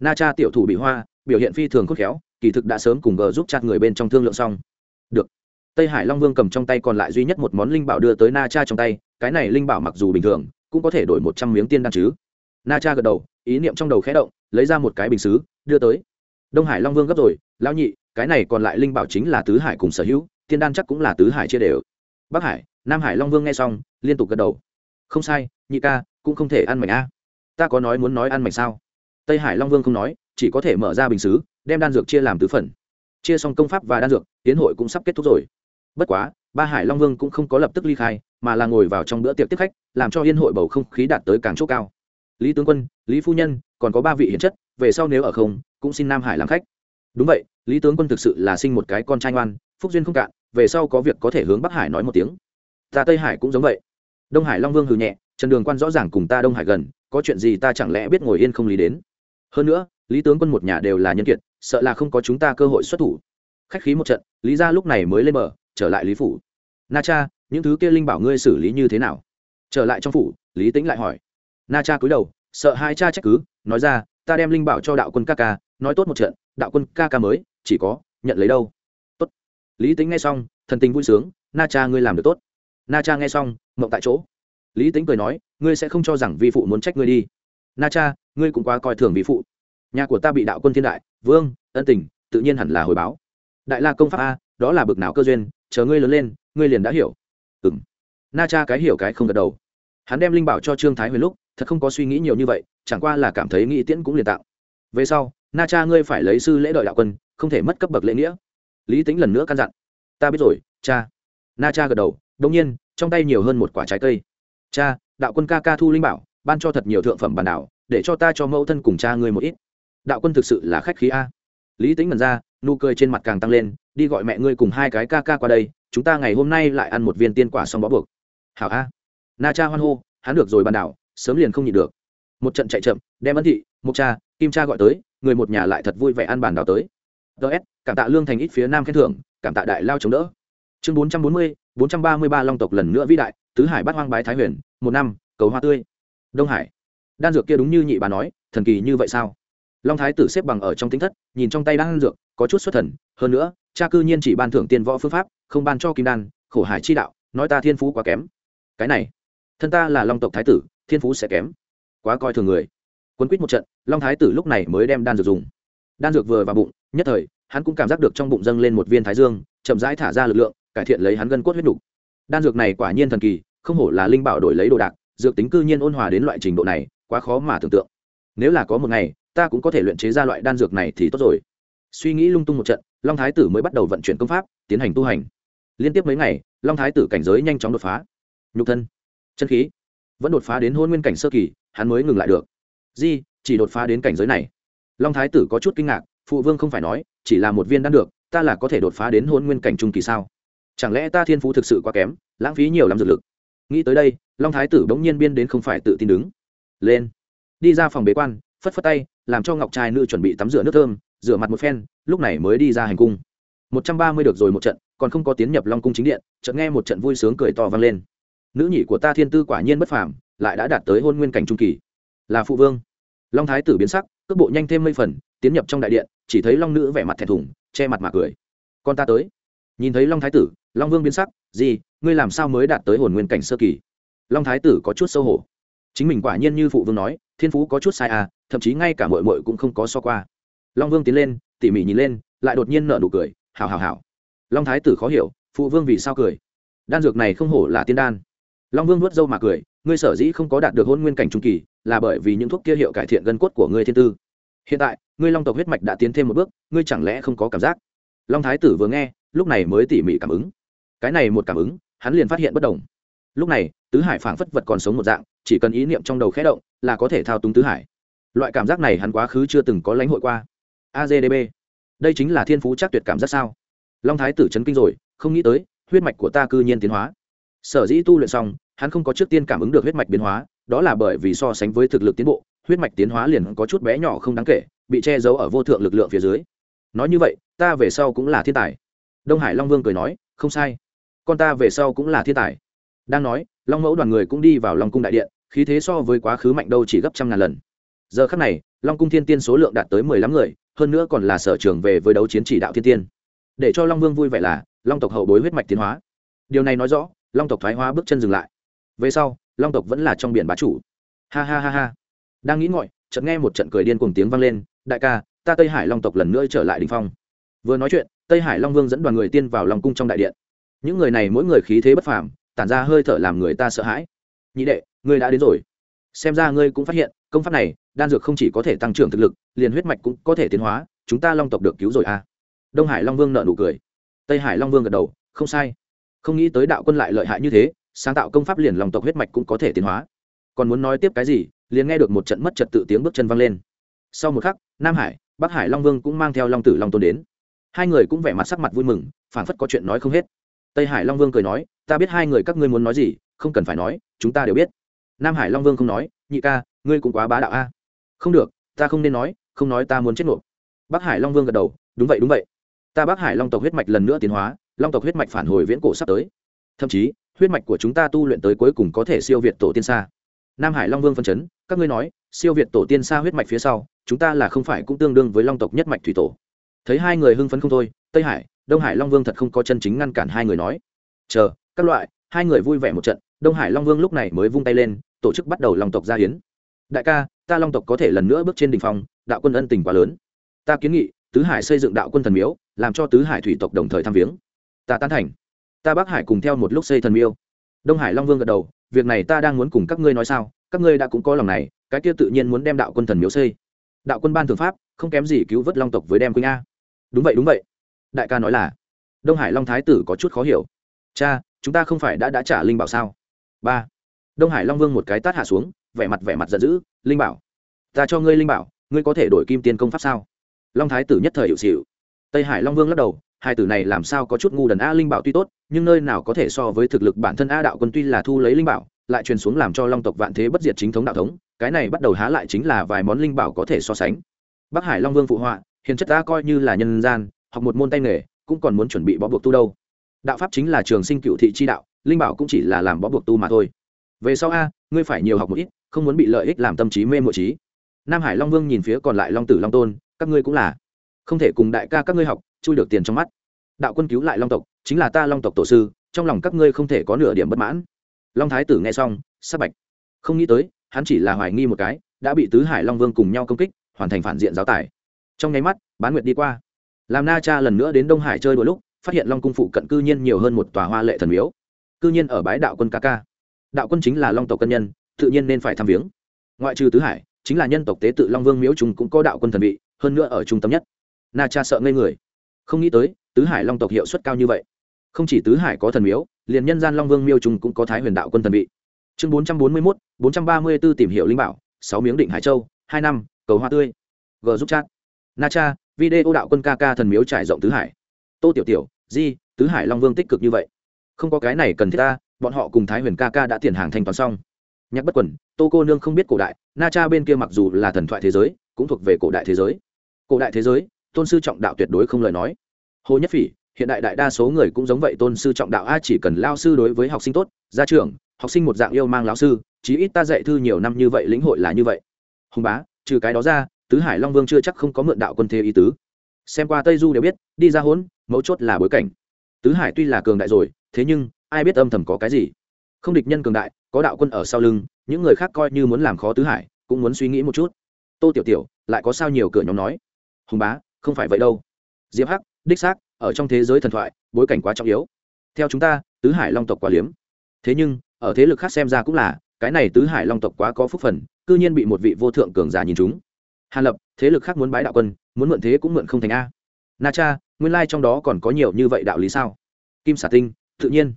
Na cha tiểu thủ bị hoa biểu hiện phi thường khôn khéo, kỳ thực đã sớm cùng gờ giúp chặt người bên trong thương lượng xong. Được. Tây hải long vương cầm trong tay còn lại duy nhất một món linh bảo đưa tới na cha trong tay, cái này linh bảo mặc dù bình thường, cũng có thể đổi một trăm miếng tiên đan chứ. Na cha gật đầu, ý niệm trong đầu khẽ động, lấy ra một cái bình xứ, đưa tới. Đông hải long vương gấp rồi, lão nhị, cái này còn lại linh bảo chính là tứ hải cùng sở hữu, tiên đan chắc cũng là tứ hải chia đều. Bắc hải, nam hải long vương nghe xong, liên tục gật đầu. Không sai, nhị ca, cũng không thể ăn mảnh a. Ta có nói muốn nói ăn mảnh sao? Tây hải long vương không nói chỉ có thể mở ra bình xứ, đem đan dược chia làm tứ phần. Chia xong công pháp và đan dược, tiến hội cũng sắp kết thúc rồi. Bất quá, ba hải long vương cũng không có lập tức ly khai, mà là ngồi vào trong bữa tiệc tiếp khách, làm cho yên hội bầu không khí đạt tới càng chỗ cao. Lý tướng quân, lý phu nhân, còn có ba vị hiền chất, về sau nếu ở không, cũng xin nam hải làm khách. Đúng vậy, lý tướng quân thực sự là sinh một cái con trai ngoan, phúc duyên không cạn, về sau có việc có thể hướng bắc hải nói một tiếng. Ta tây hải cũng giống vậy. Đông hải long vương hừ nhẹ, trần đường quan rõ ràng cùng ta đông hải gần, có chuyện gì ta chẳng lẽ biết ngồi yên không lý đến. Hơn nữa lý tướng quân một nhà đều là nhân kiệt, sợ là không có chúng ta cơ hội xuất thủ. Khách khí một trận, lý ra lúc này mới lên bờ, trở lại lý phủ. Na cha, những thứ kia linh bảo ngươi xử lý như thế nào? Trở lại trong phủ, lý tính lại hỏi. Na cha cúi đầu, sợ hai cha trách cứ, nói ra, ta đem linh bảo cho đạo quân ca ca, nói tốt một trận, đạo quân ca ca mới, chỉ có, nhận lấy đâu? Tốt. Lý tính nghe xong, thần tình vui sướng, na cha ngươi làm được tốt. Na cha nghe xong, mộng tại chỗ. Lý tính cười nói, ngươi sẽ không cho rằng vi phụ muốn trách ngươi đi. Na cha, ngươi cũng quá coi thường vi phụ nhà của ta bị đạo quân thiên đại, vương, ân tình, tự nhiên hẳn là hồi báo. Đại la công pháp a, đó là bực nào cơ duyên, chờ ngươi lớn lên, ngươi liền đã hiểu. Ừ m na cha cái hiểu cái không gật đầu. Hắn đem linh bảo cho trương thái huyền lúc, thật không có suy nghĩ nhiều như vậy, chẳng qua là cảm thấy nghĩ tiễn cũng liền tạo. Về sau, na cha ngươi phải lấy sư lễ đợi đạo quân, không thể mất cấp bậc lễ nghĩa. Lý tính lần nữa căn dặn. Ta biết rồi, cha. Na cha gật đầu đông nhiên, trong tay nhiều hơn một quả trái cây. Cha, đạo quân ca ca thu linh bảo, ban cho thật nhiều thượng phẩm bản đảo, để cho ta cho mẫu thân cùng cha ngươi một ít đạo quân thực sự là khách khí a. Lý tính mần ra, nụ cười trên mặt càng tăng lên, đi gọi mẹ ngươi cùng hai cái ca ca qua đây, chúng ta ngày hôm nay lại ăn một viên tiên quả xong bó buộc. Hảo a. Na cha hoan hô, hắn được rồi bàn đảo, sớm liền không nhịn được. Một trận chạy chậm, đem ân thị, mục cha, kim cha gọi tới, người một nhà lại thật vui vẻ ăn bàn đảo tới. Ts cảm tạ lương thành ít phía nam khen thưởng, cảm tạ đại lao chống đỡ. Chương bốn trăm bốn mươi, bốn trăm ba mươi ba long tộc lần nữa vĩ đại, tứ hải bát hoang bái thái huyền, một năm, cầu hoa tươi. Đông hải. Đan dược kia đúng như nhị bà nói, thần kỳ như vậy sao? Long thái tử xếp bằng ở trong tính thất, nhìn trong tay đan dược, có chút xuất thần. Hơn nữa, cha cư nhiên chỉ ban thưởng tiên võ phương pháp, không ban cho kim đan, khổ hải chi đạo, nói ta thiên phú quá kém. Cái này, thân ta là long tộc thái tử, thiên phú sẽ kém. Quá coi thường người. Quấn quýt một trận, long thái tử lúc này mới đem đan dược dùng. Đan dược vừa vào bụng, nhất thời, hắn cũng cảm giác được trong bụng dâng lên một viên thái dương, chậm rãi thả ra lực lượng, cải thiện lấy hắn gân cốt huyết đủ. đan dược này quả nhiên thần kỳ, không hổ là linh bảo đổi lấy đồ đạc, dược tính cư nhiên ôn hòa đến loại trình độ này, quá khó mà tưởng tượng. Nếu là có một ngày ta cũng có thể luyện chế ra loại đan dược này thì tốt rồi. Suy nghĩ lung tung một trận, long thái tử mới bắt đầu vận chuyển công pháp, tiến hành tu hành. Liên tiếp mấy ngày, long thái tử cảnh giới nhanh chóng đột phá. Nhục thân, chân khí vẫn đột phá đến hôn nguyên cảnh sơ kỳ, hắn mới ngừng lại được. Di, chỉ đột phá đến cảnh giới này. Long thái tử có chút kinh ngạc, phụ vương không phải nói, chỉ là một viên đan được, ta là có thể đột phá đến hôn nguyên cảnh trung kỳ sao? Chẳng lẽ ta thiên phú thực sự quá kém, lãng phí nhiều lắm dược lực? Nghĩ tới đây, long thái tử bỗng nhiên biên đến không phải tự tin đứng. Lên, đi ra phòng bế quan, phất phất tay làm cho ngọc trai nữ chuẩn bị tắm rửa nước thơm, rửa mặt một phen, lúc này mới đi ra hành cung. Một trăm ba mươi được rồi một trận, còn không có tiến nhập long cung chính điện, chợt nghe một trận vui sướng cười to vang lên. Nữ nhị của ta thiên tư quả nhiên bất phàm, lại đã đạt tới hôn nguyên cảnh trung kỳ. Là phụ vương. Long thái tử biến sắc, cước bộ nhanh thêm mây phần, tiến nhập trong đại điện, chỉ thấy long nữ vẻ mặt thẹn thùng, che mặt mà cười. Con ta tới. Nhìn thấy long thái tử, long vương biến sắc, gì, ngươi làm sao mới đạt tới hồn nguyên cảnh sơ kỳ? Long thái tử có chút xấu hổ chính mình quả nhiên như phụ vương nói, thiên phú có chút sai à thậm chí ngay cả mội mội cũng không có so qua. Long vương tiến lên, tỉ mỉ nhìn lên, lại đột nhiên nở nụ cười hào hào hào long thái tử khó hiểu, phụ vương vì sao cười? Đan dược này không hổ là tiên đan. Long vương nuốt dâu mà cười, ngươi sở dĩ không có đạt được hôn nguyên cảnh trung kỳ, là bởi vì những thuốc kia hiệu cải thiện gân cốt của ngươi thiên tư. Hiện tại, ngươi long tộc huyết mạch đã tiến thêm một bước, ngươi chẳng lẽ không có cảm giác? Long thái tử vừa nghe, lúc này mới tỉ mỉ cảm ứng. Cái này một cảm ứng, hắn liền phát hiện bất đồng lúc này, tứ hải phảng phất vật còn sống một dạng, chỉ cần ý niệm trong đầu khẽ động, là có thể thao túng tứ hải. Loại cảm giác này hắn quá khứ chưa từng có lãnh hội qua. Agdb đây chính là thiên phú chắc tuyệt cảm giác sao? Long thái tử chấn kinh rồi, không nghĩ tới, huyết mạch của ta cư nhiên tiến hóa. Sở dĩ tu luyện xong, hắn không có trước tiên cảm ứng được huyết mạch biến hóa, đó là bởi vì so sánh với thực lực tiến bộ, huyết mạch tiến hóa liền có chút bé nhỏ không đáng kể, bị che giấu ở vô thượng lực lượng phía dưới. Nói như vậy, ta về sau cũng là thiên tài. Đông hải long vương cười nói, không sai. Con ta về sau cũng là thiên tài đang nói, long mẫu đoàn người cũng đi vào long cung đại điện, khí thế so với quá khứ mạnh đâu chỉ gấp trăm ngàn lần. Giờ khắc này, long cung thiên tiên số lượng đạt tới mười lăm người, hơn nữa còn là sở trường về với đấu chiến chỉ đạo thiên tiên. Để cho long vương vui vẻ là, long tộc hậu bối huyết mạch tiến hóa. Điều này nói rõ, long tộc thoái hóa bước chân dừng lại. Về sau, long tộc vẫn là trong biển bá chủ. Ha ha ha ha. Đang nghĩ ngọi chợt nghe một trận cười điên cùng tiếng vang lên, đại ca, ta tây hải long tộc lần nữa trở lại đình phong. Vừa nói chuyện, tây hải long vương dẫn đoàn người tiên vào lòng cung trong đại điện. Những người này mỗi người khí thế bất phàm tản ra hơi thở làm người ta sợ hãi. Nhị đệ, ngươi đã đến rồi. Xem ra ngươi cũng phát hiện, công pháp này, đan dược không chỉ có thể tăng trưởng thực lực, liền huyết mạch cũng có thể tiến hóa, chúng ta long tộc được cứu rồi à? Đông hải long vương nợ nụ cười. Tây hải long vương gật đầu, không sai. Không nghĩ tới đạo quân lại lợi hại như thế, sáng tạo công pháp liền lòng tộc huyết mạch cũng có thể tiến hóa. Còn muốn nói tiếp cái gì, liền nghe được một trận mất trật tự tiếng bước chân văng lên. Sau một khắc, nam hải, bắc hải long vương cũng mang theo long tử long tôn đến. Hai người cũng vẻ mặt sắc mặt vui mừng, phảng phất có chuyện nói không hết. Tây hải long vương cười nói ta biết hai người các ngươi muốn nói gì, không cần phải nói, chúng ta đều biết. Nam hải long vương không nói, nhị ca, ngươi cũng quá bá đạo a. Không được, ta không nên nói, không nói ta muốn chết nộp bắc hải long vương gật đầu, đúng vậy đúng vậy. Ta bắc hải long tộc huyết mạch lần nữa tiến hóa, long tộc huyết mạch phản hồi viễn cổ sắp tới. Thậm chí, huyết mạch của chúng ta tu luyện tới cuối cùng có thể siêu việt tổ tiên xa nam hải long vương phân chấn, các ngươi nói, siêu việt tổ tiên xa huyết mạch phía sau, chúng ta là không phải cũng tương đương với long tộc nhất mạch thủy tổ. Thấy hai người hưng phấn không thôi, tây hải, đông hải long vương thật không có chân chính ngăn cản hai người nói. Chờ các loại, hai người vui vẻ một trận, đông hải long vương lúc này mới vung tay lên, tổ chức bắt đầu long tộc gia hiến. Đại ca, ta long tộc có thể lần nữa bước trên đ ỉ n h phong, đạo quân ân tình quá lớn. Ta kiến nghị, tứ hải xây dựng đạo quân thần miếu, làm cho tứ hải thủy tộc đồng thời tham viếng. Ta tán thành. Ta bắc hải cùng theo một lúc xây thần miêu. Đông hải long vương gật đầu, việc này ta đang muốn cùng các ngươi nói sao, các ngươi đã cũng có lòng này, cái kia tự nhiên muốn đem đạo quân thần miếu xây. Đạo quân ban thường pháp, không kém gì cứu vớt long tộc với đem quỳnh a. Đúng vậy đúng vậy. Đại ca nói là, đông hải long thái tử có chút khó hiểu. Cha chúng ta không phải đã đã trả linh bảo sao? Ba. Đông hải long vương một cái tát hạ xuống, vẻ mặt vẻ mặt giận dữ, linh bảo, ta cho ngươi linh bảo, ngươi có thể đổi kim tiên công pháp sao? Long thái tử nhất thời hiệu xịu tây hải long vương lắc đầu, hai tử này làm sao có chút ngu đần a linh bảo tuy tốt, nhưng nơi nào có thể so với thực lực bản thân a đạo quân tuy là thu lấy linh bảo, lại truyền xuống làm cho long tộc vạn thế bất diệt chính thống đạo thống, cái này bắt đầu há lại chính là vài món linh bảo có thể so sánh. Bắc hải long vương phụ họa, hiền chất ta coi như là nhân gian, học một môn tay nghề, cũng còn muốn chuẩn bị bó buộc tu đâu đạo pháp chính là trường sinh cựu thị chi đạo, linh bảo cũng chỉ là làm bó buộc tu mà thôi. Về sau a, ngươi phải nhiều học một ít, không muốn bị lợi ích làm tâm trí mê mộ trí. Nam hải long vương nhìn phía còn lại long tử long tôn, các ngươi cũng là. Không thể cùng đại ca các ngươi học, chui được tiền trong mắt. Đạo quân cứu lại long tộc, chính là ta long tộc tổ sư, trong lòng các ngươi không thể có nửa điểm bất mãn. Long thái tử nghe xong, sắc bạch. Không nghĩ tới, hắn chỉ là hoài nghi một cái, đã bị tứ hải long vương cùng nhau công kích, hoàn thành phản diện giáo tài. Trong nháy mắt, bán nguyệt đi qua. Làm na cha lần nữa đến đông hải chơi đôi lúc phát hiện long cung phụ cận cư nhiên nhiều hơn một tòa hoa lệ thần miếu. Cư nhiên ở bái đạo quân ca ca. Đạo quân chính là long tộc cân nhân, tự nhiên nên phải thăm viếng. Ngoại trừ tứ hải, chính là nhân tộc tế tự long vương miếu chúng cũng có đạo quân thần vị, hơn nữa ở trung tâm nhất. Na cha sợ ngây người. Không nghĩ tới, tứ hải long tộc hiệu suất cao như vậy. Không chỉ tứ hải có thần miếu, liền nhân gian long vương miêu Trung cũng có thái huyền đạo quân thần vị. Chương bốn trăm bốn mươi mốt, bốn trăm ba mươi b ố tìm hiểu linh bảo, sáu miếng định hải châu, hai năm, cầu hoa tươi. G giúp chat. Na cha, video đạo quân ca ca thần miếu trải rộng tứ hải tô tiểu tiểu, di, tứ hải long vương tích cực như vậy. Không có cái này cần thiết ta, bọn họ cùng thái huyền ca ca đã tiền hàng thanh toán xong. Nhắc bất quần, tô cô nương không biết cổ đại, na cha bên kia mặc dù là thần thoại thế giới, cũng thuộc về cổ đại thế giới. Cổ đại thế giới, tôn sư trọng đạo tuyệt đối không lời nói. Hồ nhất phỉ, hiện đại đại đa số người cũng giống vậy, tôn sư trọng đạo a chỉ cần lao sư đối với học sinh tốt, gia trưởng, học sinh một dạng yêu mang lão sư, chí ít ta dạy thư nhiều năm như vậy, lĩnh hội là như vậy. Hùng bá, trừ cái đó ra, tứ hải long vương chưa chắc không có mượn đạo quân thế ý tứ. Xem qua tây du đều biết, đi ra hốn mấu chốt là bối cảnh. Tứ hải tuy là cường đại rồi, thế nhưng, ai biết âm thầm có cái gì? Không địch nhân cường đại, có đạo quân ở sau lưng, những người khác coi như muốn làm khó tứ hải, cũng muốn suy nghĩ một chút. Tô tiểu tiểu, lại có sao nhiều cửa nhóm nói. Hùng bá, không phải vậy đâu. Diệp hắc, đích xác, ở trong thế giới thần thoại, bối cảnh quá trọng yếu. Theo chúng ta, tứ hải long tộc quá liếm. Thế nhưng, ở thế lực khác xem ra cũng là, cái này tứ hải long tộc quá có phúc phần, cư nhiên bị một vị vô thượng cường giả nhìn chúng. Hàn lập, thế lực khác muốn bái đạo quân, muốn mượn thế cũng mượn không thành a. Na cha nguyên lai trong đó còn có nhiều như vậy đạo lý sao? Kim xả tinh, tự nhiên.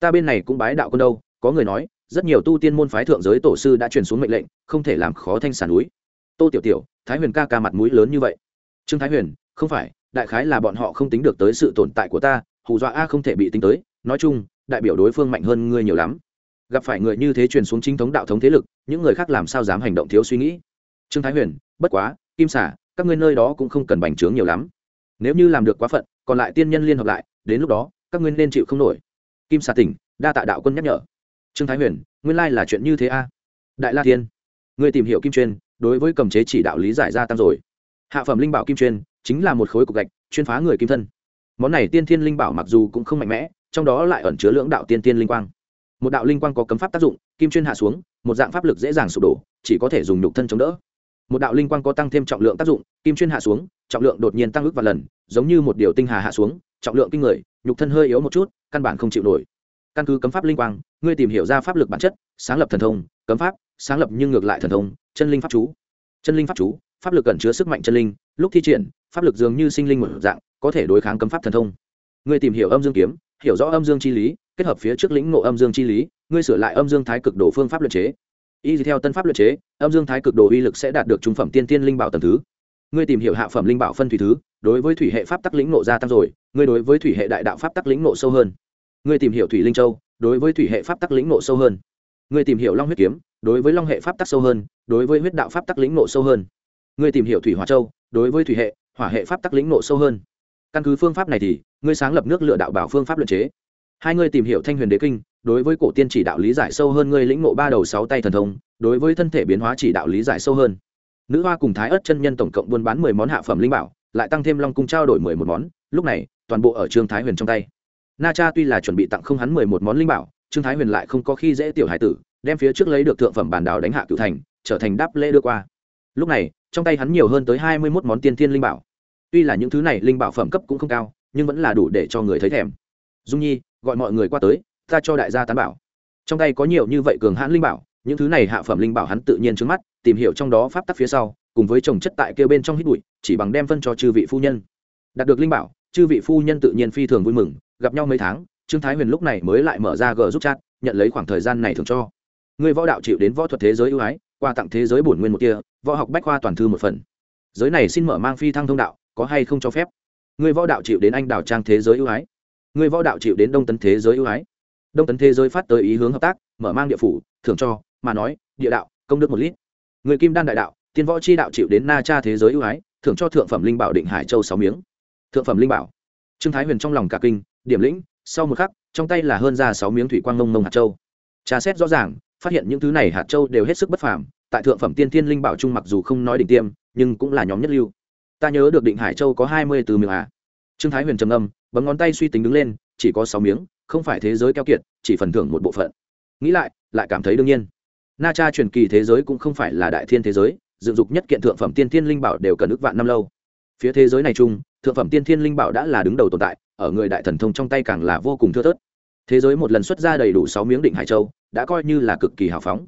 Ta bên này cũng bái đạo quân đâu, có người nói, rất nhiều tu tiên môn phái thượng giới tổ sư đã truyền xuống mệnh lệnh, không thể làm khó thanh sản núi. Tô tiểu tiểu, thái huyền ca ca mặt mũi lớn như vậy. Trương thái huyền, không phải, đại khái là bọn họ không tính được tới sự tồn tại của ta, hù dọa a không thể bị tính tới. Nói chung, đại biểu đối phương mạnh hơn ngươi nhiều lắm. Gặp phải người như thế truyền xuống chính thống đạo thống thế lực, những người khác làm sao dám hành động thiếu suy nghĩ? Trương thái huyền, bất quá, kim xả các ngươi nơi đó cũng không cần bành trướng nhiều lắm nếu như làm được quá phận còn lại tiên nhân liên hợp lại đến lúc đó các ngươi nên chịu không nổi. Kim xà tỉnh đa tạ đạo quân nhắc nhở. Trương thái huyền nguyên lai là chuyện như thế a. Đại la thiên ngươi tìm hiểu kim chuyên, đối với cầm chế chỉ đạo lý giải gia tăng rồi. Hạ phẩm linh bảo kim chuyên chính là một khối cục gạch chuyên phá người kim thân. Món này tiên thiên linh bảo mặc dù cũng không mạnh mẽ trong đó lại ẩn chứa lưỡng đạo tiên tiên linh quang. Một đạo linh quang có cấm pháp tác dụng kim chuyên hạ xuống một dạng pháp lực dễ dàng sụp đổ chỉ có thể dùng nhục thân chống đỡ một đạo linh quang có tăng thêm trọng lượng tác dụng, kim chuyên hạ xuống, trọng lượng đột nhiên tăng ước và lần, giống như một điều tinh hà hạ xuống, trọng lượng kinh người, nhục thân hơi yếu một chút, căn bản không chịu nổi. Căn cứ cấm pháp linh quang, ngươi tìm hiểu ra pháp lực bản chất, sáng lập thần thông, cấm pháp, sáng lập nhưng ngược lại thần thông, chân linh pháp chú. Chân linh pháp chú, pháp lực cẩn chứa sức mạnh chân linh, lúc thi triển, pháp lực dường như sinh linh một dạng, có thể đối kháng cấm pháp thần thông. Ngươi tìm hiểu âm dương kiếm, hiểu rõ âm dương chi lý, kết hợp phía trước lĩnh ngộ âm dương chi lý, ngươi sửa lại âm dương thái cực đồ phương pháp luật chế y theo tân pháp luật chế, âm dương thái cực đồ uy lực sẽ đạt được trung phẩm tiên tiên linh bảo tầm thứ. Ngươi tìm hiểu hạ phẩm linh bảo phân thủy thứ, đối với thủy hệ pháp tắc lĩnh nộ gia tăng rồi, ngươi đối với thủy hệ đại đạo pháp tắc lĩnh nộ sâu hơn. Ngươi tìm hiểu thủy linh châu, đối với thủy hệ pháp tắc lĩnh nộ sâu hơn. Ngươi tìm hiểu long huyết kiếm, đối với long hệ pháp tắc sâu hơn, đối với huyết đạo pháp tắc lĩnh nộ sâu hơn. Ngươi tìm hiểu thủy hỏa châu, đối với thủy hệ, hỏa hệ pháp tắc lĩnh nộ sâu hơn. Căn cứ phương pháp này thì, ngươi sáng lập nước lựa đạo bảo phương pháp luật chế. Hai ngươi tìm hiểu thanh huyền đế kinh đối với cổ tiên chỉ đạo lý giải sâu hơn ngươi lĩnh ngộ ba đầu sáu tay thần thông, đối với thân thể biến hóa chỉ đạo lý giải sâu hơn. Nữ hoa cùng thái ớt chân nhân tổng cộng buôn bán mười món hạ phẩm linh bảo, lại tăng thêm long cung trao đổi mười một món, lúc này, toàn bộ ở trương thái huyền trong tay. Na cha tuy là chuẩn bị tặng không hắn mười một món linh bảo, trương thái huyền lại không có khi dễ tiểu hải tử, đem phía trước lấy được thượng phẩm bản đảo đánh hạ cựu thành, trở thành đáp lễ đưa qua. Lúc này, trong tay hắn nhiều hơn tới hai mươi mốt món tiên thiên linh bảo. Tuy là những thứ này linh bảo phẩm cấp cũng không cao, nhưng vẫn là đủ để cho người thấy thèm. Dung nhi, gọi mọi người qua tới ta cho đại gia tán bảo. Trong tay có nhiều như vậy cường hãn linh bảo, những thứ này hạ phẩm linh bảo hắn tự nhiên trước mắt, tìm hiểu trong đó pháp tắc phía sau, cùng với trồng chất tại kêu bên trong hít bụi, chỉ bằng đem phân cho chư vị phu nhân. Đạt được linh bảo, chư vị phu nhân tự nhiên phi thường vui mừng, gặp nhau mấy tháng, trương thái huyền lúc này mới lại mở ra gờ giúp chat, nhận lấy khoảng thời gian này thường cho. Người võ đạo chịu đến võ thuật thế giới ưu ái, qua tặng thế giới bổn nguyên một kia, võ học bách khoa toàn thư một phần. Giới này xin mở mang phi thăng thông đạo, có hay không cho phép? Người võ đạo chịu đến anh đào trang thế giới ưu ái. Người võ đạo chịu đến đông tấn thế giới ưu ái đông tấn thế giới phát tới ý hướng hợp tác, mở mang địa phủ, thưởng cho, mà nói, địa đạo, công đức một lít. Người kim đan đại đạo, tiên võ chi đạo chịu đến na cha thế giới ưu ái, thưởng cho thượng phẩm linh bảo định hải châu sáu miếng. Thượng phẩm linh bảo. Trương thái huyền trong lòng cả kinh, điểm lĩnh, sau một khắc, trong tay là hơn ra sáu miếng thủy quang mông mông hạt châu. Trà xét rõ ràng, phát hiện những thứ này hạt châu đều hết sức bất phàm, tại thượng phẩm tiên thiên linh bảo trung mặc dù không nói đỉnh tiêm, nhưng cũng là nhóm nhất lưu. Ta nhớ được định hải châu có hai mươi từ miếng à. Trương thái huyền trầm âm bấm ngón tay suy tính đứng lên, chỉ có sáu miếng không phải thế giới keo kiệt, chỉ phần thưởng một bộ phận. Nghĩ lại lại cảm thấy đương nhiên. Na cha truyền kỳ thế giới cũng không phải là đại thiên thế giới, dựng dục nhất kiện thượng phẩm tiên thiên linh bảo đều cần ước vạn năm lâu. Phía thế giới này chung, thượng phẩm tiên thiên linh bảo đã là đứng đầu tồn tại, ở người đại thần thông trong tay càng là vô cùng thưa thớt. Thế giới một lần xuất ra đầy đủ sáu miếng định hải châu, đã coi như là cực kỳ hào phóng.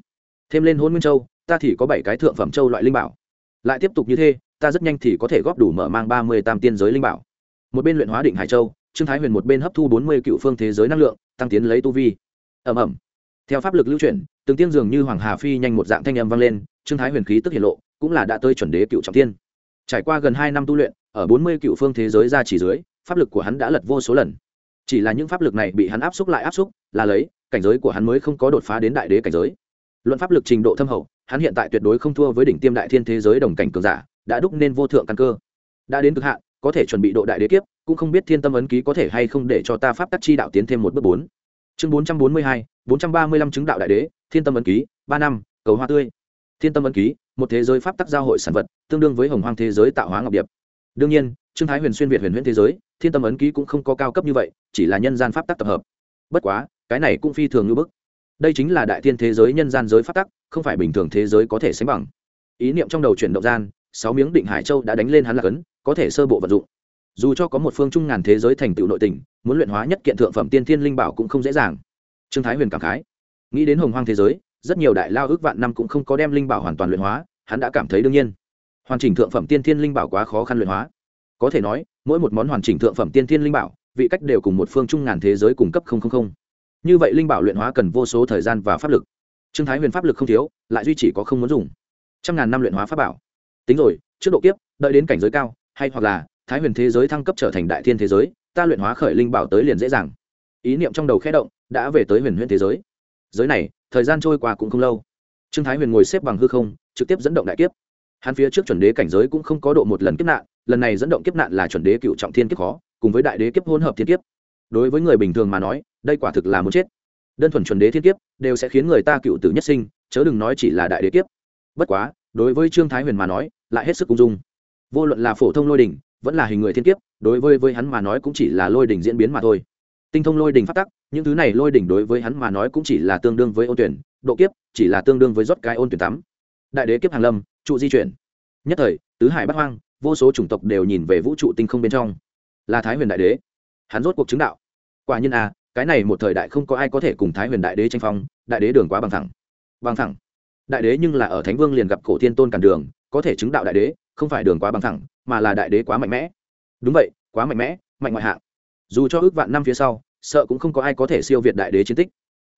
Thêm lên hôn nguyên châu, ta thì có bảy cái thượng phẩm châu loại linh bảo. Lại tiếp tục như thế, ta rất nhanh thì có thể góp đủ mở mang ba mươi tam tiên giới linh bảo. Một bên luyện hóa định hải châu trương thái huyền một bên hấp thu bốn mươi cựu phương thế giới năng lượng, tăng tiến lấy tu vi. Ẩm ẩm theo pháp lực lưu chuyển, từng tiên dường như hoàng hà phi nhanh một dạng thanh âm vang lên, trương thái huyền khí tức hiện lộ, cũng là đã tới chuẩn đế cựu trọng tiên trải qua gần hai năm tu luyện, ở bốn mươi cựu phương thế giới ra chỉ dưới, pháp lực của hắn đã lật vô số lần. Chỉ là những pháp lực này bị hắn áp xúc lại áp xúc, là lấy, cảnh giới của hắn mới không có đột phá đến đại đế cảnh giới. Luận pháp lực trình độ thâm hậu, hắn hiện tại tuyệt đối không thua với đỉnh tiêm đại thiên thế giới đồng cảnh cường giả, đã đúc nên vô thượng căn cơ. Đã đến cực hạn, có thể chuẩn bị độ đại đế kiếp cũng không biết thiên tâm ấn ký có thể hay không để cho ta pháp tắc chi đạo tiến thêm một bước bốn. Chương bốn trăm bốn mươi hai, bốn trăm ba mươi lăm chứng đạo đại đế, thiên tâm ấn ký, ba năm, cầu hoa tươi. Thiên tâm ấn ký, một thế giới pháp tắc giao hội sản vật, tương đương với hồng hoang thế giới tạo hóa ngọc điệp. Đương nhiên, trương thái huyền xuyên việt huyền huyễn thế giới, thiên tâm ấn ký cũng không có cao cấp như vậy, chỉ là nhân gian pháp tắc tập hợp. Bất quá, cái này cũng phi thường như bức. Đây chính là đại thiên thế giới nhân gian giới pháp tắc, không phải bình thường thế giới có thể sánh bằng. Ý niệm trong đầu chuyển động gian, sáu miếng định hải châu đã đánh lên hắn là cấn, có thể sơ bộ vận dụng dù cho có một phương trung ngàn thế giới thành tựu nội tình, muốn luyện hóa nhất kiện thượng phẩm tiên thiên linh bảo cũng không dễ dàng. Trương thái huyền cảm khái. Nghĩ đến hồng hoang thế giới, rất nhiều đại lao ước vạn năm cũng không có đem linh bảo hoàn toàn luyện hóa, hắn đã cảm thấy đương nhiên. Hoàn chỉnh thượng phẩm tiên thiên linh bảo quá khó khăn luyện hóa. Có thể nói, mỗi một món hoàn chỉnh thượng phẩm tiên thiên linh bảo, vị cách đều cùng một phương trung ngàn thế giới cung cấp không không không. Như vậy linh bảo luyện hóa cần vô số thời gian và pháp lực. Trương thái huyền pháp lực không thiếu, lại duy chỉ có không muốn dùng. Trăm ngàn năm luyện hóa pháp bảo. Tính rồi, trước độ kiếp, đợi đến cảnh giới cao, hay hoặc là thái huyền thế giới thăng cấp trở thành đại thiên thế giới, ta luyện hóa khởi linh bảo tới liền dễ dàng. Ý niệm trong đầu khẽ động, đã về tới huyền huyễn thế giới. Giới này, thời gian trôi qua cũng không lâu. Trương thái huyền ngồi xếp bằng hư không, trực tiếp dẫn động đại kiếp. Hắn phía trước chuẩn đế cảnh giới cũng không có độ một lần kiếp nạn, lần này dẫn động kiếp nạn là chuẩn đế cựu trọng thiên kiếp khó, cùng với đại đế kiếp hỗn hợp thiên kiếp. Đối với người bình thường mà nói, đây quả thực là muốn chết. Đơn thuần chuẩn đế thiên kiếp, đều sẽ khiến người ta cựu tử nhất sinh, chớ đừng nói chỉ là đại đế kiếp. Bất quá, đối với trương thái huyền mà nói, lại hết sức cung dung. Vô luận là phổ thông lôi đỉnh vẫn là hình người thiên kiếp, đối với với hắn mà nói cũng chỉ là lôi đỉnh diễn biến mà thôi. Tinh thông lôi đỉnh phát tắc, những thứ này lôi đỉnh đối với hắn mà nói cũng chỉ là tương đương với ôn tuyển, độ kiếp, chỉ là tương đương với rót cái ôn tuyển tắm. Đại đế kiếp hàng lâm, trụ di chuyển. Nhất thời, tứ hải bắt hoang, vô số chủng tộc đều nhìn về vũ trụ tinh không bên trong. Là thái huyền đại đế. Hắn rốt cuộc chứng đạo. Quả nhiên à cái này một thời đại không có ai có thể cùng thái huyền đại đế tranh phong, đại đế đường quá bằng thẳng. Bằng thẳng. Đại đế nhưng là ở thánh vương liền gặp cổ thiên tôn cản đường, có thể chứng đạo đại đế không phải đường quá bằng thẳng, mà là đại đế quá mạnh mẽ. Đúng vậy, quá mạnh mẽ, mạnh ngoại hạng. Dù cho ước vạn năm phía sau, sợ cũng không có ai có thể siêu việt đại đế chiến tích.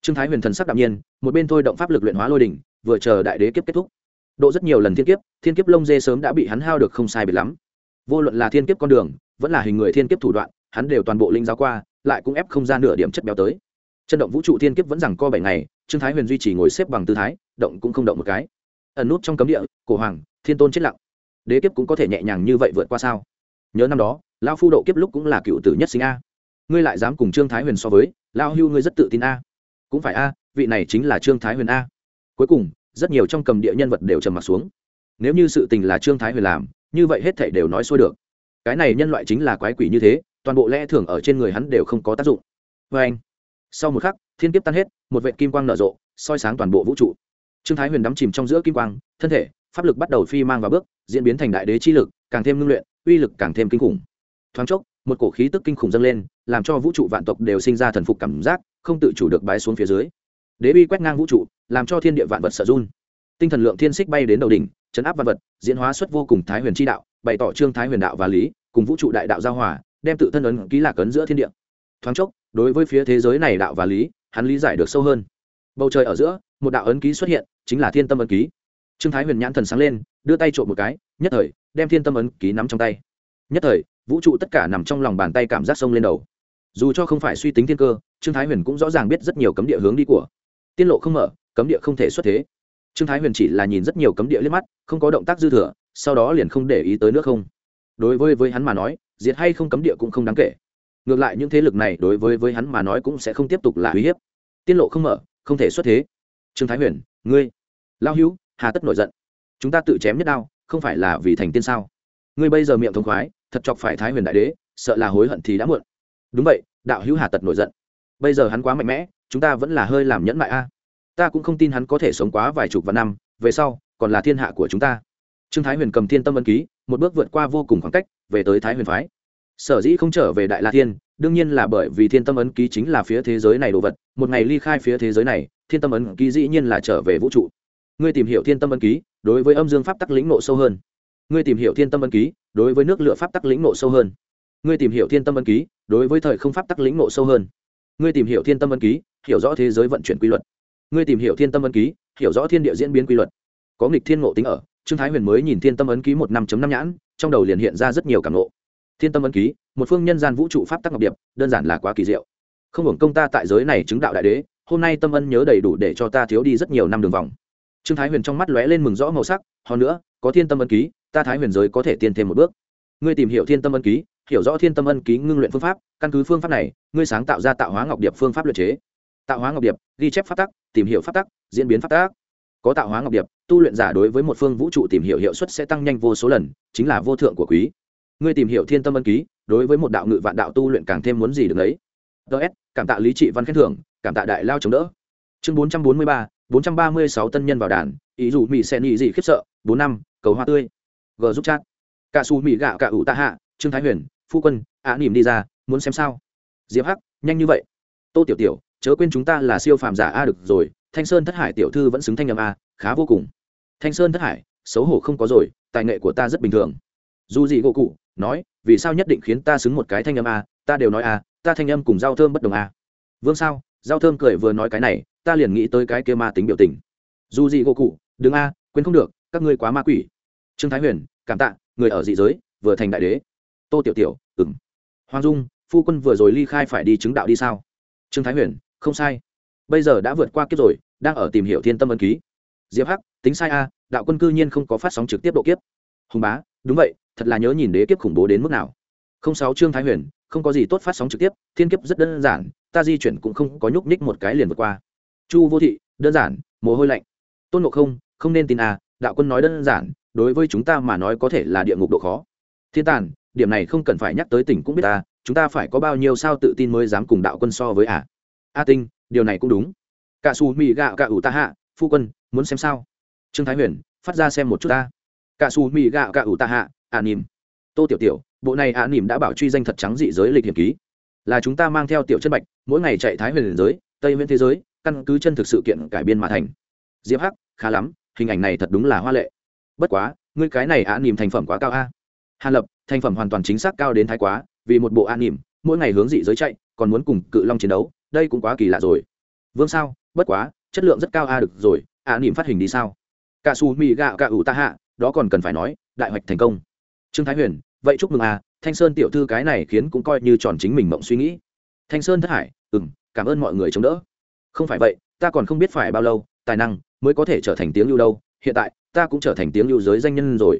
Trương thái huyền thần sắc đạm nhiên, một bên thôi động pháp lực luyện hóa lôi đỉnh, vừa chờ đại đế kiếp kết thúc. Độ rất nhiều lần thiên kiếp thiên kiếp lông dê sớm đã bị hắn hao được không sai biệt lắm. Vô luận là thiên kiếp con đường, vẫn là hình người thiên kiếp thủ đoạn, hắn đều toàn bộ linh giáo qua, lại cũng ép không ra nửa điểm chất béo tới. Chân động vũ trụ thiên kiếp vẫn rằng co bảy ngày, trương thái huyền duy trì ngồi xếp bằng tư thái, động cũng không động một cái. Ẩn nút trong cấm địa, cổ hoàng, thiên tôn chết lặng đế kiếp cũng có thể nhẹ nhàng như vậy vượt qua sao? Nhớ năm đó lao phu độ kiếp lúc cũng là cựu tử nhất sinh a. Ngươi lại dám cùng trương thái huyền so với lao hưu ngươi rất tự tin a. Cũng phải a, vị này chính là trương thái huyền a. Cuối cùng, rất nhiều trong cầm địa nhân vật đều trầm m ặ t xuống. Nếu như sự tình là trương thái huyền làm, như vậy hết thảy đều nói xuôi được. Cái này nhân loại chính là quái quỷ như thế, toàn bộ lẽ thường ở trên người hắn đều không có tác dụng. Vê anh, sau một khắc, thiên kiếp tan hết, một vệ kim quang nở rộ, soi sáng toàn bộ vũ trụ. Trương thái huyền đắm chìm trong giữa kim quang, thân thể pháp lực bắt đầu phi mang vào bước, diễn biến thành đại đế chi lực, càng thêm ngưng luyện, uy lực càng thêm kinh khủng. Thoáng chốc, một cổ khí tức kinh khủng dâng lên, làm cho vũ trụ vạn tộc đều sinh ra thần phục cảm giác, không tự chủ được bái xuống phía dưới. Đế uy quét ngang vũ trụ, làm cho thiên địa vạn vật sợ run. Tinh thần lượng thiên xích bay đến đầu đỉnh, chấn áp vạn vật, diễn hóa xuất vô cùng thái huyền chi đạo, bày tỏ trương thái huyền đạo và lý, cùng vũ trụ đại đạo giao hòa, đem tự thân ấn ký lạc ấn giữa thiên địa. Thoáng chốc, đối với phía thế giới này đạo và lý, hắn lý giải được sâu hơn. Bầu trời ở giữa, một đạo ấn ký xuất hiện, chính là thiên tâm ấn ký trương thái huyền nhãn thần sáng lên, đưa tay trộm một cái, nhất thời, đem thiên tâm ấn ký nắm trong tay. Nhất thời, vũ trụ tất cả nằm trong lòng bàn tay cảm giác sông lên đầu. Dù cho không phải suy tính thiên cơ, trương thái huyền cũng rõ ràng biết rất nhiều cấm địa hướng đi của. Tiên lộ không mở, cấm địa không thể xuất thế. Trương thái huyền chỉ là nhìn rất nhiều cấm địa liếc mắt, không có động tác dư thừa, sau đó liền không để ý tới nước không. Đối với với hắn mà nói, diệt hay không cấm địa cũng không đáng kể. Ngược lại những thế lực này đối với với hắn mà nói cũng sẽ không tiếp tục là uy hiếp. Tiên lộ không mở, không thể xuất thế. Trương thái huyền, ngươi, lao hữu hà tất nổi giận. Chúng ta tự chém nhất đao, không phải là vì thành tiên sao? Ngươi bây giờ miệng thông khoái, thật chọc phải thái huyền đại đế, sợ là hối hận thì đã muộn. Đúng vậy, đạo hữu hà tật nổi giận. Bây giờ hắn quá mạnh mẽ, chúng ta vẫn là hơi làm nhẫn mại a. Ta cũng không tin hắn có thể sống quá vài chục vạn năm, về sau, còn là thiên hạ của chúng ta. Trương thái huyền cầm thiên tâm ân ký, một bước vượt qua vô cùng khoảng cách, về tới thái huyền phái. Sở dĩ không trở về đại la thiên, đương nhiên là bởi vì thiên tâm ấn ký chính là phía thế giới này đồ vật, một ngày ly khai phía thế giới này, thiên tâm ấn ký dĩ nhiên là trở về vũ trụ ngươi tìm hiểu thiên tâm ân ký, đối với âm dương pháp tắc lĩnh nộ sâu hơn. Ngươi tìm hiểu thiên tâm ân ký, đối với nước lửa pháp tắc lĩnh nộ sâu hơn. Ngươi tìm hiểu thiên tâm ân ký, đối với thời không pháp tắc lĩnh nộ sâu hơn. Ngươi tìm hiểu thiên tâm ân ký, hiểu rõ thế giới vận chuyển quy luật. Ngươi tìm hiểu thiên tâm ân ký, hiểu rõ thiên địa diễn biến quy luật. Có nghịch thiên ngộ tính ở, trương thái huyền mới nhìn thiên tâm ấn ký một năm năm nhãn, trong đầu liền hiện ra rất nhiều cảm ngộ. Thiên tâm ấn ký, một phương nhân gian vũ trụ pháp tắc ngọc điệp, đơn giản là quá kỳ diệu. Không hưởng công ta tại giới này chứng đạo đại đế, hôm nay tâm ân nhớ đầy đủ để cho ta thiếu đi rất nhiều năm đường vòng trương thái huyền trong mắt lóe lên mừng rõ màu sắc hơn nữa, có thiên tâm ân ký, ta thái huyền giới có thể tiên thêm một bước. Ngươi tìm hiểu thiên tâm ân ký, hiểu rõ thiên tâm ân ký ngưng luyện phương pháp, căn cứ phương pháp này, ngươi sáng tạo ra tạo hóa ngọc điệp phương pháp luyện chế. Tạo hóa ngọc điệp, ghi chép pháp tắc, tìm hiểu pháp tắc, diễn biến pháp tắc. Có tạo hóa ngọc điệp, tu luyện giả đối với một phương vũ trụ tìm hiểu hiệu suất sẽ tăng nhanh vô số lần, chính là vô thượng của quý. Ngươi tìm hiểu thiên tâm ân ký, đối với một đạo ngự vạn đạo tu luyện càng thêm muốn gì được đấy ts cảm tạ lý trị văn khen thưởng, cảm tạ đại lao chống đỡ. Chương bốn trăm bốn mươi ba bốn trăm ba mươi sáu tân nhân vào đàn, ý dù mì sẽ nghĩ gì khiếp sợ, bốn năm, cầu hoa tươi. G giúp chat. Cả su mì gạo cả ủ ta hạ, trương thái huyền, phu quân ạ nỉm đi ra, muốn xem sao? Diệp hắc, nhanh như vậy. Tô tiểu tiểu, chớ quên chúng ta là siêu phàm giả a được rồi, thanh sơn thất hải tiểu thư vẫn xứng thanh âm a, khá vô cùng. Thanh sơn thất hải, xấu hổ không có rồi, tài nghệ của ta rất bình thường. Dù gì gỗ cụ, nói, vì sao nhất định khiến ta xứng một cái thanh âm a, ta đều nói a, ta thanh âm cùng giao thơm bất đồng a. Vương sao, giao thơm cười vừa nói cái này ta liền nghĩ tới cái kia ma tính biểu tình. Dù gì gỗ cụ đừng a, quên không được, các ngươi quá ma quỷ. Trương thái huyền, cảm tạ, người ở dị giới, vừa thành đại đế. Tô tiểu tiểu ừng hoàng dung, phu quân vừa rồi ly khai phải đi chứng đạo đi sao? Trương thái huyền, không sai. Bây giờ đã vượt qua kiếp rồi, đang ở tìm hiểu thiên tâm ân ký. Diệp hắc, tính sai a, đạo quân cư nhiên không có phát sóng trực tiếp độ kiếp. Hùng bá, đúng vậy, thật là nhớ nhìn đế kiếp khủng bố đến mức nào. Không sáu trương thái huyền, không có gì tốt phát sóng trực tiếp, thiên kiếp rất đơn giản, ta di chuyển cũng không có nhúc nhích một cái liền vượt qua chu vô thị, đơn giản, mồ hôi lạnh. Tôn ngộ không không nên tin à đạo quân nói đơn giản, đối với chúng ta mà nói có thể là địa ngục độ khó. Thiên tàn, điểm này không cần phải nhắc tới tỉnh cũng biết ta chúng ta phải có bao nhiêu sao tự tin mới dám cùng đạo quân so với ả à? a tinh, điều này cũng đúng. Cả xù mì gạo cả ủ ta hạ, phu quân, muốn xem sao? Trương thái huyền, phát ra xem một chút ta. Cả xù mì gạo cả ủ ta hạ ả à nỉm. Tô tiểu tiểu, bộ này ả à nỉm đã bảo truy danh thật trắng dị giới lịch hiểm ký. Là chúng ta mang theo tiểu chân bạch, mỗi ngày chạy thái huyền giới, tây nguyên thế giới căn cứ chân thực sự kiện cải biên mà thành. Diệp hắc, khá lắm, hình ảnh này thật đúng là hoa lệ. Bất quá, ngươi cái này ả nỉm thành phẩm quá cao a. Hàn lập, thành phẩm hoàn toàn chính xác cao đến thái quá, vì một bộ an nỉm mỗi ngày hướng dị giới chạy, còn muốn cùng cự long chiến đấu, đây cũng quá kỳ lạ rồi. Vương sao, bất quá, chất lượng rất cao a, được rồi a nỉm phát hình đi sao? Cả su mì gạo cả ủ ta hạ, đó còn cần phải nói, đại hoạch thành công. Trương thái huyền, vậy chúc mừng a, thanh sơn tiểu thư cái này khiến cũng coi như tròn chính mình mộng suy nghĩ. Thanh sơn thất hải ừ m cảm ơn mọi người chống đỡ không phải vậy, ta còn không biết phải bao lâu, tài năng mới có thể trở thành tiếng lưu đâu. Hiện tại, ta cũng trở thành tiếng lưu giới danh nhân rồi.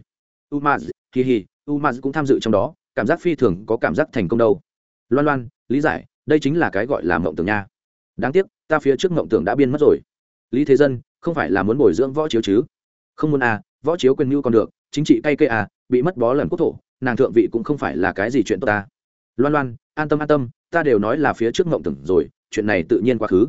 Umaz, kỳ hi umaz cũng tham dự trong đó, cảm giác phi thường có cảm giác thành công đâu. Loan loan, lý giải, đây chính là cái gọi là mộng tưởng nha. Đáng tiếc, ta phía trước mộng tưởng đã biên mất rồi. Lý thế dân, không phải là muốn bồi dưỡng võ chiếu chứ? Không muốn à võ chiếu quyền mưu còn được, chính trị cay cây à bị mất bó lần quốc thổ, nàng thượng vị cũng không phải là cái gì chuyện tốt ta. Loan loan, an tâm an tâm, ta đều nói là phía trước mộng tưởng rồi, chuyện này tự nhiên quá khứ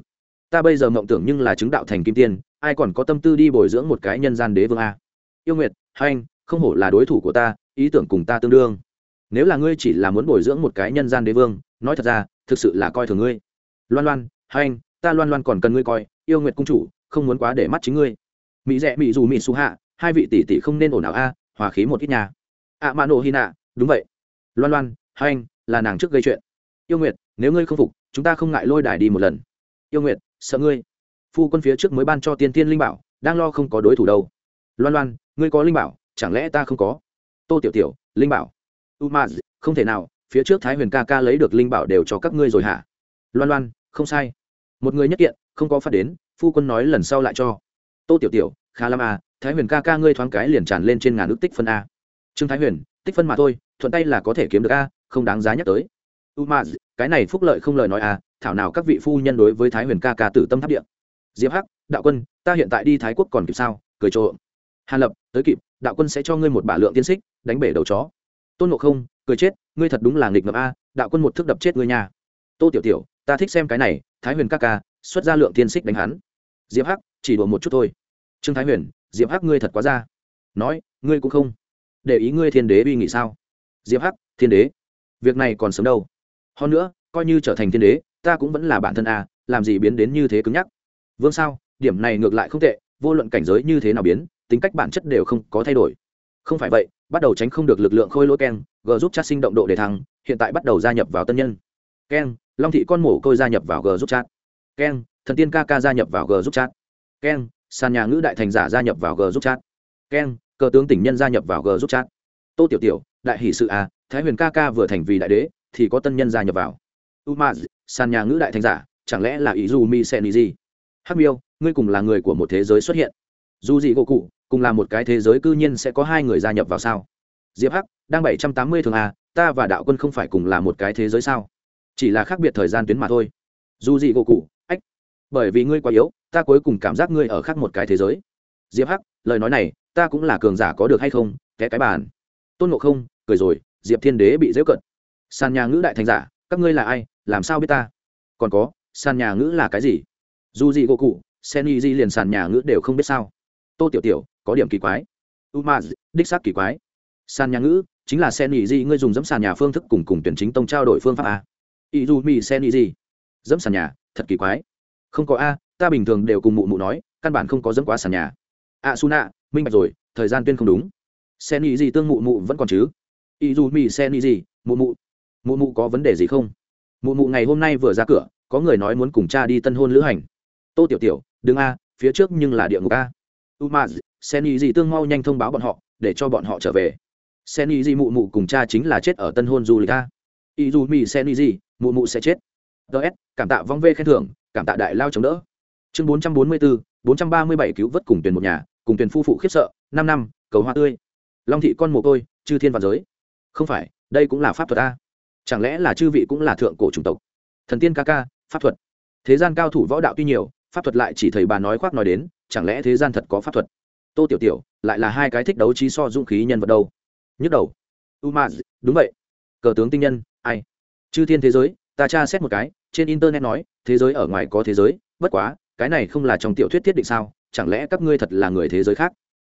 ta bây giờ mộng tưởng nhưng là chứng đạo thành kim tiên, ai còn có tâm tư đi bồi dưỡng một cái nhân gian đế vương a? Yêu nguyệt hai anh không hổ là đối thủ của ta, ý tưởng cùng ta tương đương. Nếu là ngươi chỉ là muốn bồi dưỡng một cái nhân gian đế vương, nói thật ra, thực sự là coi thường ngươi. Loan loan hai anh ta loan loan còn cần ngươi coi, yêu nguyệt cung chủ, không muốn quá để mắt chính ngươi. Mỹ rẽ mỹ dù mỹ su hạ, hai vị tỷ tỷ không nên ồn ào a, hòa khí một ít nhà ạ mã nổ hy nạ, đúng vậy. Loan loan hai anh là nàng trước gây chuyện. Yêu nguyệt, nếu ngươi không phục, chúng ta không ngại lôi đài đi một lần. Yêu nguyệt sợ ngươi. Phu quân phía trước mới ban cho tiên tiên linh bảo, đang lo không có đối thủ đâu. Loan loan, ngươi có linh bảo, chẳng lẽ ta không có? Tô tiểu tiểu, linh bảo. U ma, không thể nào, phía trước thái huyền ca ca lấy được linh bảo đều cho các ngươi rồi hả? Loan loan, không sai. Một người nhất kiện, không có phát đến, phu quân nói lần sau lại cho. Tô tiểu tiểu, khá lắm à thái huyền ca ca ngươi thoáng cái liền tràn lên trên ngàn ước tích phân a. Trương thái huyền, tích phân mà thôi, thuận tay là có thể kiếm được a, không đáng giá nhắc tới. U ma, cái này phúc lợi không lời nói à? Thảo nào các vị phu nhân đối với thái huyền ca ca tử tâm tháp điện diệp hắc, đạo quân, ta hiện tại đi thái quốc còn kịp sao? Cười trộm. Hàn lập, tới kịp, đạo quân sẽ cho ngươi một bả lượng tiên xích, đánh bể đầu chó. Tôn ngộ không, cười chết, ngươi thật đúng là nghịch ngợm a, đạo quân một thức đập chết ngươi nhà tô tiểu tiểu, ta thích xem cái này, thái huyền ca ca, xuất ra lượng tiên xích đánh hắn. Diệp hắc, chỉ đùa một chút thôi. Trương thái huyền, diệp hắc ngươi thật quá ra. Nói, ngươi cũng không để ý ngươi thiên đế uy nghị sao? Diệp hắc, thiên đế, việc này còn sớm đâu. Hơn nữa, coi như trở thành thiên đế ta cũng vẫn là bản thân a, làm gì biến đến như thế cứng nhắc? Vương sao, điểm này ngược lại không tệ, vô luận cảnh giới như thế nào biến, tính cách bản chất đều không có thay đổi. Không phải vậy, bắt đầu tránh không được lực lượng khôi lỗi keng, g giúp chat sinh động độ để thăng, hiện tại bắt đầu gia nhập vào tân nhân. Keng, long thị con mổ côi gia nhập vào g giúp chat. Keng, thần tiên ca ca gia nhập vào g giúp chat. Keng, sàn nhà ngữ đại thành giả gia nhập vào g giúp chat. Keng, cờ tướng tỉnh nhân gia nhập vào g giúp chat. Tô tiểu tiểu, đại hỷ sự a, thái huyền ca ca vừa thành vì đại đế, thì có tân nhân gia nhập vào. Umaz sàn nhà ngữ đại thành giả, chẳng lẽ là ý dù mi sen gì? Hắc miêu, ngươi cùng là người của một thế giới xuất hiện. Dù gì gỗ cụ, cùng là một cái thế giới cư nhiên sẽ có hai người gia nhập vào sao? Diệp hắc, đang bảy trăm tám mươi thường a ta và đạo quân không phải cùng là một cái thế giới sao? Chỉ là khác biệt thời gian tuyến mà thôi. Dù gì gỗ cụ, ách, bởi vì ngươi quá yếu, ta cuối cùng cảm giác ngươi ở khác một cái thế giới. Diệp hắc, lời nói này, ta cũng là cường giả có được hay không? Té cái bàn. Tôn ngộ không, cười rồi, diệp thiên đế bị dễu cận. Sàn nhà ngữ đại thành giả, các ngươi là ai? Làm sao biết ta? Còn có, sàn nhà ngữ là cái gì? Dù gì gỗ cụ, sen y di liền sàn nhà ngữ đều không biết sao. Tô tiểu tiểu, có điểm kỳ quái. Umaz, đích xác kỳ quái. Sàn nhà ngữ, chính là sen y di ngươi dùng dẫm sàn nhà phương thức cùng cùng tuyển chính tông trao đổi phương pháp à? a y du mi sen y di dẫm sàn nhà, thật kỳ quái. Không có a, ta bình thường đều cùng mụ mụ nói, căn bản không có dẫm quá sàn nhà. A su minh bạch rồi, thời gian tuyên không đúng. Sen y di tương mụ mụ vẫn còn chứ? Y du mi sen y di mụ mụ. Mụ mụ có vấn đề gì không? Mụ mụ ngày hôm nay vừa ra cửa, có người nói muốn cùng cha đi tân hôn lữ hành. Tô tiểu tiểu đừng a, phía trước nhưng là địa ngục a. Umaz sen y gì tương mau nhanh thông báo bọn họ, để cho bọn họ trở về. Sen y gì mụ mụ cùng cha chính là chết ở tân hôn du lịch a. Y dù mi sen y gì mụ mụ sẽ chết. Ts cảm tạ vong vê khen thưởng, cảm tạ đại lao chống đỡ. Chương bốn trăm bốn mươi bốn bốn trăm ba mươi bảy cứu vớt cùng tuyển một nhà, cùng tuyển phu phụ khiếp sợ, năm năm, cầu hoa tươi. Long thị con mồ côi, chư thiên và giới. Không phải, đây cũng là pháp thuật a chẳng lẽ là chư vị cũng là thượng cổ chủng tộc? Thần tiên ca ca, pháp thuật. Thế gian cao thủ võ đạo tuy nhiều, pháp thuật lại chỉ thầy bà nói khoác nói đến, chẳng lẽ thế gian thật có pháp thuật? Tô tiểu tiểu, lại là hai cái thích đấu trí so dũng khí nhân vật đâu? Nhức đầu. U ma đúng vậy. Cờ tướng tinh nhân, ai? Chư thiên thế giới, ta tra xét một cái, trên internet nói, thế giới ở ngoài có thế giới, bất quá, cái này không là trong tiểu thuyết thiết định sao? Chẳng lẽ các ngươi thật là người thế giới khác?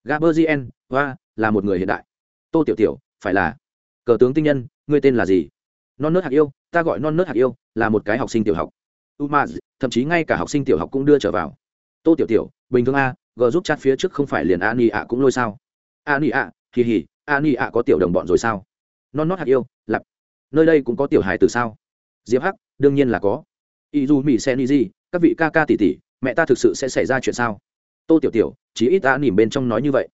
Gaberzien hoa, là một người hiện đại. Tô tiểu tiểu, phải là. Cờ tướng tinh nhân, ngươi tên là gì? Non nớt hạt yêu, ta gọi non nớt hạt yêu, là một cái học sinh tiểu học. Umaz thậm chí ngay cả học sinh tiểu học cũng đưa trở vào. Tô tiểu tiểu, bình thường a g giúp chat phía trước không phải liền a ni ạ cũng lôi sao? A ni ạ kỳ hỉ a ni ạ có tiểu đồng bọn rồi sao? Non nớt hạt yêu lặp nơi đây cũng có tiểu hài từ sao? Diệp hắc, đương nhiên là có. Ý dù mỹ sen gì các vị ca ca tỷ tỷ, mẹ ta thực sự sẽ xảy ra chuyện sao? Tô tiểu tiểu, chí ít ta nỉm bên trong nói như vậy.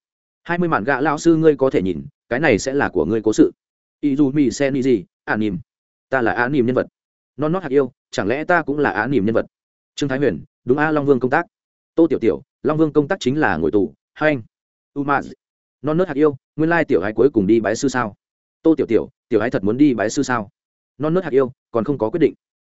Hai mươi màn gạ lao sư ngươi có thể nhìn, cái này sẽ là của ngươi cố sự. Ý dù mỹ sen gì à nỉm ta là á niềm nhân vật. Non nót hạt yêu, chẳng lẽ ta cũng là á niềm nhân vật? Trương thái huyền, đúng a, long vương công tác. Tô tiểu tiểu, long vương công tác chính là ngồi tù, hai anh. U ma non nớt hạt yêu, nguyên lai tiểu hai cuối cùng đi bái sư sao? Tô tiểu tiểu tiểu hai thật muốn đi bái sư sao? Non nớt hạt yêu, còn không có quyết định.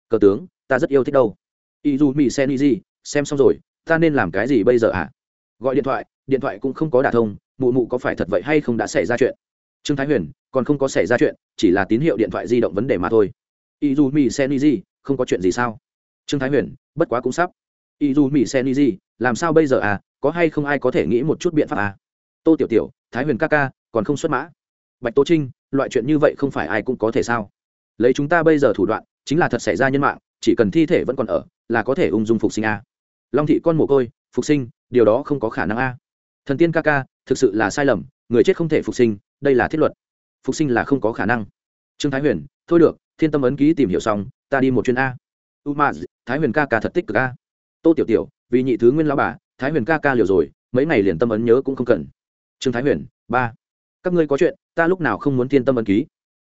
Cờ tướng, ta rất yêu thích đâu. Y dù mỹ sen y gì xem xong rồi, ta nên làm cái gì bây giờ ạ à? gọi điện thoại điện thoại cũng không có đả thông, mụ mụ có phải thật vậy hay không đã xảy ra chuyện? Trương thái huyền, còn không có xảy ra chuyện, chỉ là tín hiệu điện thoại di động vấn đề mà thôi. Y dù mỹ sen y không có chuyện gì sao? Trương thái huyền, bất quá cũng sắp. Y dù mỹ sen y làm sao bây giờ à? Có hay không ai có thể nghĩ một chút biện pháp à? Tô tiểu tiểu, thái huyền ca ca, còn không xuất mã. Bạch Tô trinh, loại chuyện như vậy không phải ai cũng có thể sao? Lấy chúng ta bây giờ thủ đoạn, chính là thật xảy ra nhân mạng, chỉ cần thi thể vẫn còn ở, là có thể ung dung phục sinh a long thị con mồ côi, phục sinh, điều đó không có khả năng a thần tiên ca ca, thực sự là sai lầm, người chết không thể phục sinh đây là thiết luật. Phục sinh là không có khả năng. Trương thái huyền, thôi được, thiên tâm ấn ký tìm hiểu xong, ta đi một chuyến a. U ma thái huyền ca ca thật tích cực a. Tô tiểu tiểu, vì nhị thứ nguyên lão bà, thái huyền ca ca liều rồi, mấy ngày liền tâm ấn nhớ cũng không cần. Trương thái huyền, ba. Các ngươi có chuyện, ta lúc nào không muốn thiên tâm ấn ký?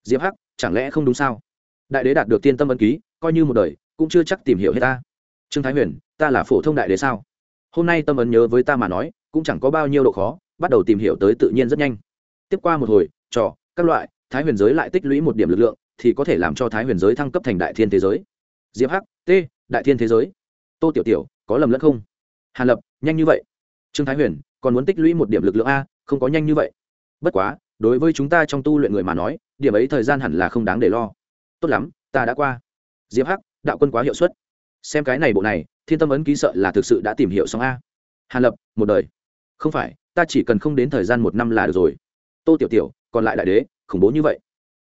Diệp hắc, chẳng lẽ không đúng sao? Đại đế đạt được thiên tâm ấn ký, coi như một đời, cũng chưa chắc tìm hiểu hết ta. Trương thái huyền, ta là phổ thông đại đế sao? Hôm nay tâm ấn nhớ với ta mà nói, cũng chẳng có bao nhiêu độ khó, bắt đầu tìm hiểu tới tự nhiên rất nhanh tiếp qua một hồi, trò, các loại, thái huyền giới lại tích lũy một điểm lực lượng, thì có thể làm cho thái huyền giới thăng cấp thành đại thiên thế giới. Diệp hắc, t, đại thiên thế giới. Tô tiểu tiểu, có lầm lẫn không? Hàn lập, nhanh như vậy. Trương thái huyền, còn muốn tích lũy một điểm lực lượng a, không có nhanh như vậy. Bất quá, đối với chúng ta trong tu luyện người mà nói, điểm ấy thời gian hẳn là không đáng để lo. Tốt lắm, ta đã qua. Diệp hắc, đạo quân quá hiệu suất. Xem cái này bộ này, thiên tâm ấn ký sợ là thực sự đã tìm hiểu xong a. Hàn lập, một đời. Không phải, ta chỉ cần không đến thời gian một năm là được rồi tô tiểu tiểu, còn lại đại đế, khủng bố như vậy.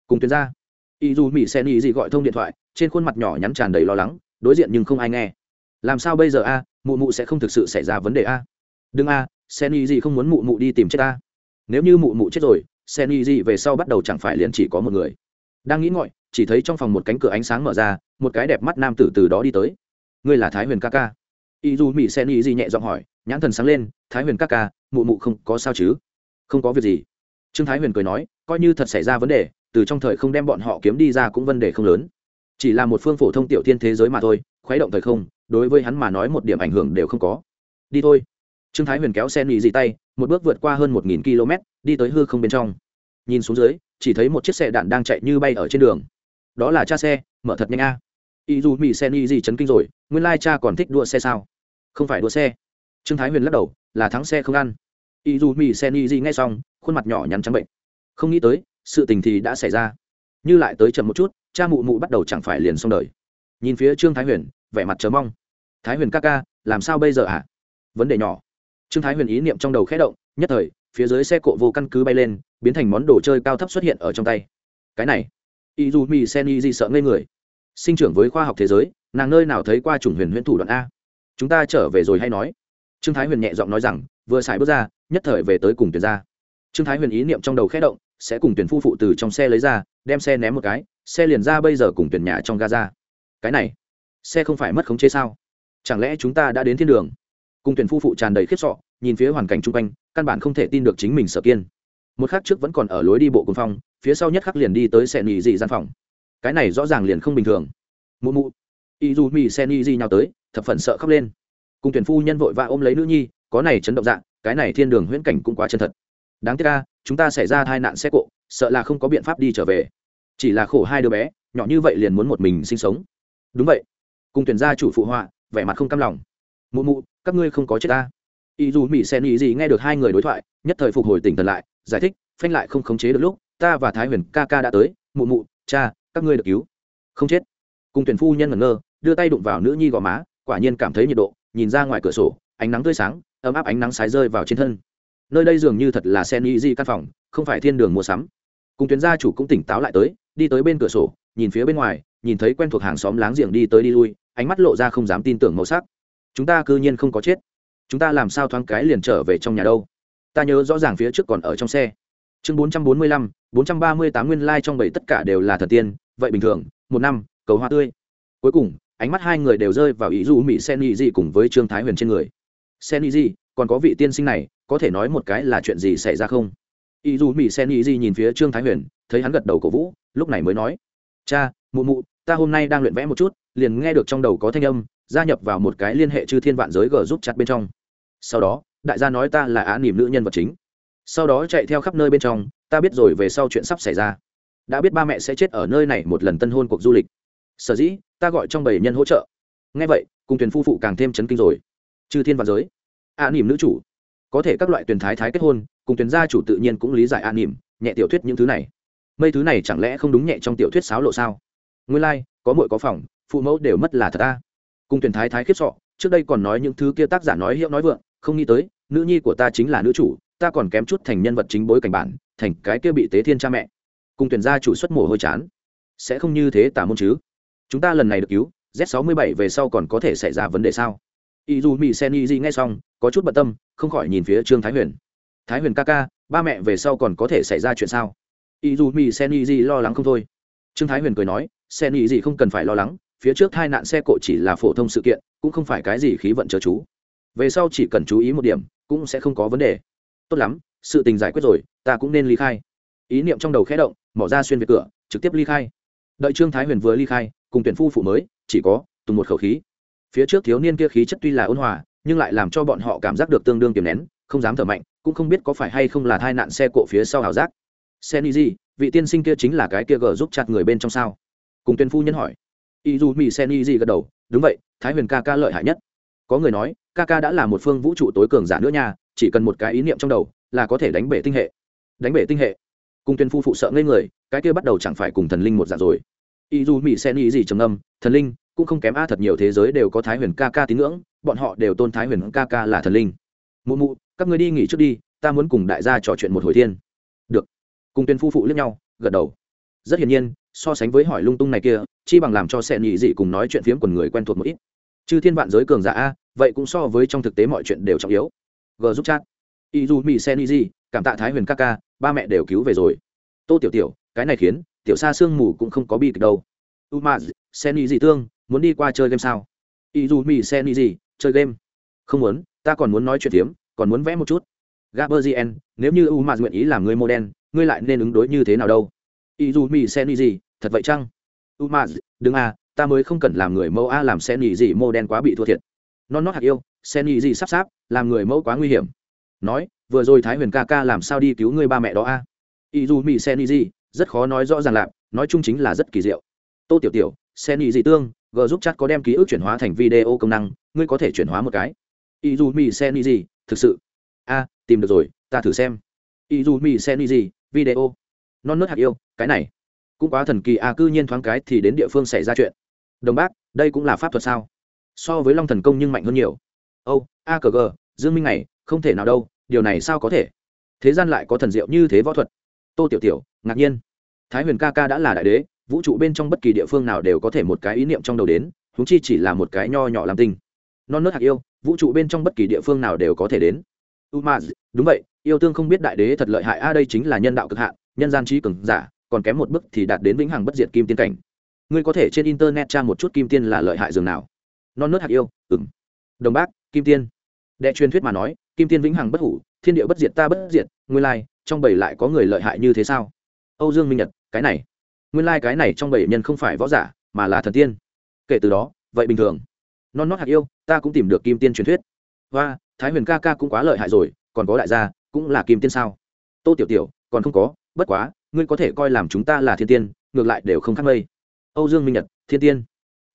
Cùng tuyến ra. Y dù mỹ sen y gì gọi thông điện thoại, trên khuôn mặt nhỏ nhắn tràn đầy lo lắng, đối diện nhưng không ai nghe. Làm sao bây giờ a? Mụ mụ sẽ không thực sự xảy ra vấn đề a? Đừng a, sen y gì không muốn mụ mụ đi tìm chết ta. Nếu như mụ mụ chết rồi, sen y gì về sau bắt đầu chẳng phải liền chỉ có một người. Đang nghĩ ngọi, chỉ thấy trong phòng một cánh cửa ánh sáng mở ra, một cái đẹp mắt nam tử từ đó đi tới. Ngươi là thái huyền ca ca. Y dù mỹ sen y gì nhẹ giọng hỏi, nhãn thần sáng lên, thái huyền ca ca, mụ mụ không có sao chứ? Không có việc gì trương thái huyền cười nói, coi như thật xảy ra vấn đề, từ trong thời không đem bọn họ kiếm đi ra cũng vấn đề không lớn. Chỉ là một phương phổ thông tiểu thiên thế giới mà thôi, khuấy động thời không, đối với hắn mà nói một điểm ảnh hưởng đều không có. Đi thôi. Trương thái huyền kéo xe nị dị tay, một bước vượt qua hơn một nghìn km, đi tới hư không bên trong. Nhìn xuống dưới, chỉ thấy một chiếc xe đạn đang chạy như bay ở trên đường. Đó là cha xe, mở thật nhanh a. À. y dù mỹ xe nị dị chấn kinh rồi, nguyên lai cha còn thích đua xe sao? Không phải đua xe. Trương thái huyền lắc đầu, là thắng xe không ăn. Y dù mỹ xe nị dị ngay xong khuôn mặt nhỏ nhắn trắng bệnh. Không nghĩ tới, sự tình thì đã xảy ra. Như lại tới chậm một chút, cha mụ mụ bắt đầu chẳng phải liền xong đời. Nhìn phía trương thái huyền, vẻ mặt chờ mong. Thái huyền ca ca, làm sao bây giờ ạ? À? vấn đề nhỏ. Trương thái huyền ý niệm trong đầu khẽ động, nhất thời, phía dưới xe cộ vô căn cứ bay lên, biến thành món đồ chơi cao thấp xuất hiện ở trong tay. Cái này. Y dù mi sen y di sợ ngây người. Sinh trưởng với khoa học thế giới, nàng nơi nào thấy qua chủng huyền huyễn thủ đoạn a? Chúng ta trở về rồi hay nói. Trương thái huyền nhẹ giọng nói rằng, vừa xài bước ra, nhất thời về tới cùng tuyển ra trương thái huyền ý niệm trong đầu khẽ động, sẽ cùng tuyển phu phụ từ trong xe lấy ra, đem xe ném một cái, xe liền ra bây giờ cùng tuyển nhà trong gaza cái này, xe không phải mất khống chế sao? Chẳng lẽ chúng ta đã đến thiên đường? Cùng tuyển phu phụ tràn đầy khiếp sọ, nhìn phía hoàn cảnh chung quanh, căn bản không thể tin được chính mình sở kiên. Một khắc trước vẫn còn ở lối đi bộ cùng phong phía sau nhất khắc liền đi tới xe nghỉ dị gian phòng. Cái này rõ ràng liền không bình thường. Mụ mụ. Y dù mì xe nghỉ dị nhau tới, thập phần sợ khóc lên. Cùng tuyển phu nhân vội vã ôm lấy nữ nhi, có này chấn động dạng cái này thiên đường huyễn cảnh cũng quá chân thật đáng tiếc ca chúng ta xảy ra tai nạn xe cộ, sợ là không có biện pháp đi trở về. Chỉ là khổ hai đứa bé, nhỏ như vậy liền muốn một mình sinh sống. Đúng vậy. Cùng tuyển gia chủ phụ họa, vẻ mặt không cam lòng. Mụ mụ, các ngươi không có chết ta. Ý dù mỹ sen ý gì nghe được hai người đối thoại, nhất thời phục hồi tỉnh thần lại, giải thích, phanh lại không khống chế được lúc, ta và thái huyền ca ca đã tới. Mụ mụ, cha, các ngươi được cứu. Không chết. Cùng tuyển phu nhân ngẩn ngơ, đưa tay đụng vào nữ nhi gò má, quả nhiên cảm thấy nhiệt độ, nhìn ra ngoài cửa sổ, ánh nắng tươi sáng, ấm áp ánh nắng sái rơi vào trên thân nơi đây dường như thật là sen y di căn phòng, không phải thiên đường mua sắm. Cùng tuyến gia chủ cũng tỉnh táo lại tới, đi tới bên cửa sổ, nhìn phía bên ngoài, nhìn thấy quen thuộc hàng xóm láng giềng đi tới đi lui, ánh mắt lộ ra không dám tin tưởng màu sắc. Chúng ta cư nhiên không có chết. Chúng ta làm sao thoáng cái liền trở về trong nhà đâu? Ta nhớ rõ ràng phía trước còn ở trong xe. Chương bốn trăm bốn mươi lăm, bốn trăm ba mươi tám nguyên lai、like、trong bảy tất cả đều là thần tiên, vậy bình thường, một năm, cầu hoa tươi. Cuối cùng, ánh mắt hai người đều rơi vào ý du mỹ sen y di cùng với trương thái huyền trên người. Sen y di, còn có vị tiên sinh này có thể nói một cái là chuyện gì xảy ra không? Ý Dù mỹ sen y di nhìn phía trương thái huyền, thấy hắn gật đầu cổ vũ, lúc này mới nói, cha, mụ mụ, ta hôm nay đang luyện vẽ một chút, liền nghe được trong đầu có thanh âm, gia nhập vào một cái liên hệ chư thiên vạn giới g giúp chặt bên trong. Sau đó, đại gia nói ta là á nỉm nữ nhân vật chính. Sau đó chạy theo khắp nơi bên trong, ta biết rồi về sau chuyện sắp xảy ra. Đã biết ba mẹ sẽ chết ở nơi này một lần tân hôn cuộc du lịch. Sở dĩ, ta gọi trong bảy nhân hỗ trợ. Ngay vậy, cùng thuyền phu phụ càng thêm chấn kinh rồi. Chư thiên vạn giới. Á nỉm nữ chủ có thể các loại tuyển thái thái kết hôn cùng tuyển gia chủ tự nhiên cũng lý giải an nỉm nhẹ tiểu thuyết những thứ này. Mấy thứ này chẳng lẽ không đúng nhẹ trong tiểu thuyết sáo lộ sao? Nguyên lai、like, có muội có phòng phụ mẫu đều mất là thật ta cùng tuyển thái thái khiếp sọ trước đây còn nói những thứ kia tác giả nói hiệu nói vượng không nghĩ tới nữ nhi của ta chính là nữ chủ ta còn kém chút thành nhân vật chính bối cảnh bản thành cái kia bị tế thiên cha mẹ. Cùng tuyển gia chủ xuất mồ hôi chán. Sẽ không như thế tả môn chứ? Chúng ta lần này được cứu z 67 về sau còn có thể xảy ra vấn đề sao? Y dù mỹ sen y di nghe xong có chút bận tâm, không khỏi nhìn phía trương thái huyền. Thái huyền ca ca, ba mẹ về sau còn có thể xảy ra chuyện sao? Ý dù mỹ sen y di lo lắng không thôi. Trương thái huyền cười nói, sen y di không cần phải lo lắng, phía trước hai nạn xe cộ chỉ là phổ thông sự kiện, cũng không phải cái gì khí vận chờ chú. Về sau chỉ cần chú ý một điểm, cũng sẽ không có vấn đề. Tốt lắm, sự tình giải quyết rồi, ta cũng nên ly khai. Ý niệm trong đầu khẽ động mỏ ra xuyên về cửa, trực tiếp ly khai. Đợi trương thái huyền vừa ly khai, cùng tuyển phu phụ mới, chỉ có, tùng một khẩu khí. Phía trước thiếu niên kia khí chất tuy là ôn hòa nhưng lại làm cho bọn họ cảm giác được tương đương kiềm nén, không dám thở mạnh, cũng không biết có phải hay không là tai nạn xe cộ phía sau hào giác. Sen vị tiên sinh kia chính là cái kia gờ giúp chặt người bên trong sao? Cùng tuyên phu nhân hỏi. Y dù mỹ sen gật đầu, đúng vậy, thái huyền ca ca lợi hại nhất. Có người nói, ca ca đã là một phương vũ trụ tối cường giả nữa nha, chỉ cần một cái ý niệm trong đầu, là có thể đánh bể tinh hệ. Đánh bể tinh hệ. Cùng tuyên phu phụ sợ ngây người, cái kia bắt đầu chẳng phải cùng thần linh một dạng rồi. Y dù mỹ sen y di trầm âm thần linh cũng không kém a thật nhiều thế giới đều có thái huyền ca ca tín ngưỡng, bọn họ đều tôn thái huyền ca ca là thần linh. Mụ mụ, các người đi nghỉ trước đi, ta muốn cùng đại gia trò chuyện một hồi thiên. Được. Cùng tuyên phu phụ lẫn nhau, gật đầu. Rất hiển nhiên, so sánh với hỏi lung tung này kia, chi bằng làm cho sẽ nhị dị cùng nói chuyện phiếm của người quen thuộc một ít. Chứ thiên vạn giới cường giả a, vậy cũng so với trong thực tế mọi chuyện đều trọng yếu. G giúp chat. Y dù mỹ sen y dị, cảm tạ thái huyền ca ca, ba mẹ đều cứu về rồi. Tô tiểu tiểu, cái này khiến tiểu xa sương mù cũng không có bi kịch đâu. U m sen y dị tương muốn đi qua chơi game sao? Ý dù mỹ xe ni gì chơi game? Không muốn, ta còn muốn nói chuyện tiếm còn muốn vẽ một chút. Gaberzien nếu như u m nguyện ý làm người mô đen, ngươi lại nên ứng đối như thế nào đâu? Ý dù mỹ xe ni gì thật vậy chăng? U m đừng à ta mới không cần làm người mẫu a, làm xe ni gì mô đen quá bị thua thiệt. Non nót hạt yêu xe ni gì sắp sáp, làm người mẫu quá nguy hiểm. Nói, vừa rồi thái huyền ca ca làm sao đi cứu người ba mẹ đó a? Ý dù mỹ xe ni gì rất khó nói rõ ràng lạp nói chung chính là rất kỳ diệu. Tô tiểu tiểu xe ni gì tương g giúp chat có đem ký ức chuyển hóa thành video công năng, ngươi có thể chuyển hóa một cái. Y dù mi sen y thực sự. A, tìm được rồi, ta thử xem. Y dù mi sen y video. Non nớt hạt yêu, cái này. Cũng quá thần kỳ a cư nhiên thoáng cái thì đến địa phương xảy ra chuyện. Đồng bác, đây cũng là pháp thuật sao? So với long thần công nhưng mạnh hơn nhiều. Âu a cờ g, dương minh này, không thể nào đâu, điều này sao có thể? Thế gian lại có thần diệu như thế võ thuật. Tô tiểu tiểu, ngạc nhiên. Thái huyền ca ca đã là đại đế vũ trụ bên trong bất kỳ địa phương nào đều có thể một cái ý niệm trong đầu đến húng chi chỉ là một cái nho nhỏ làm tinh. Non nớt hạt yêu, vũ trụ bên trong bất kỳ địa phương nào đều có thể đến. Umaz, đúng vậy, yêu tương không biết đại đế thật lợi hại, a, đây chính là nhân đạo cực hạn, nhân gian trí cường giả, còn kém một bước thì đạt đến vĩnh hằng bất diệt kim tiên cảnh. Ngươi có thể trên internet tra một chút kim tiên là lợi hại dường nào. Non nớt hạt yêu ừng đồng bác, kim tiên. Đệ truyền thuyết mà nói, kim tiên vĩnh hằng bất hủ, thiên địa bất diệt ta bất diệt, nguyên lai, trong bảy lại có người lợi hại như thế sao? Âu dương minh nhật, cái này nguyên lai cái này trong bảy nhân không phải võ giả, mà là thần tiên. Kể từ đó, vậy bình thường. Non nót hạt yêu, ta cũng tìm được kim tiên truyền thuyết. Và thái huyền ca ca cũng quá lợi hại rồi, còn có đại gia, cũng là kim tiên sao? Tô tiểu tiểu, còn không có, bất quá, ngươi có thể coi làm chúng ta là thiên tiên, ngược lại đều không khác mây âu dương minh nhật, thiên tiên.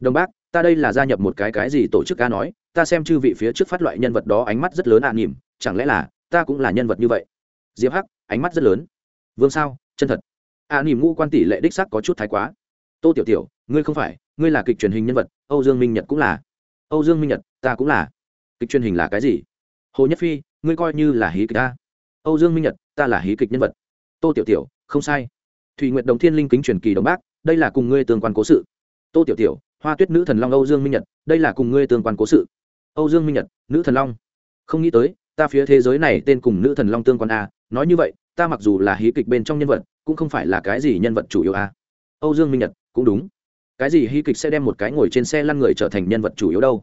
Đồng bác, ta đây là gia nhập một cái cái gì tổ chức ca nói, ta xem chư vị phía trước phát loại nhân vật đó ánh mắt rất lớn ạ à nỉm chẳng lẽ là, ta cũng là nhân vật như vậy? Diệp hắc, ánh mắt rất lớn. Vương sao, chân thật a nỉm ngũ quan tỷ lệ đích sắc có chút thái quá. Tô tiểu tiểu, ngươi không phải, ngươi là kịch truyền hình nhân vật, âu dương minh nhật cũng là. Âu dương minh nhật, ta cũng là. Kịch truyền hình là cái gì? Hồ nhất phi, ngươi coi như là hí kịch ta. Âu dương minh nhật, ta là hí kịch nhân vật. Tô tiểu tiểu, không sai. Thùy nguyệt đồng thiên linh kính truyền kỳ đồng bác, đây là cùng ngươi tương quan cố sự. Tô tiểu tiểu, hoa tuyết nữ thần long âu dương minh nhật, đây là cùng ngươi tương quan cố sự. Âu dương minh nhật, nữ thần long. Không nghĩ tới, ta phía thế giới này tên cùng nữ thần long tương quan a nói như vậy ta mặc dù là hí kịch bên trong nhân vật, cũng không phải là cái gì nhân vật chủ yếu a âu dương minh nhật, cũng đúng. Cái gì hí kịch sẽ đem một cái ngồi trên xe lăn người trở thành nhân vật chủ yếu đâu?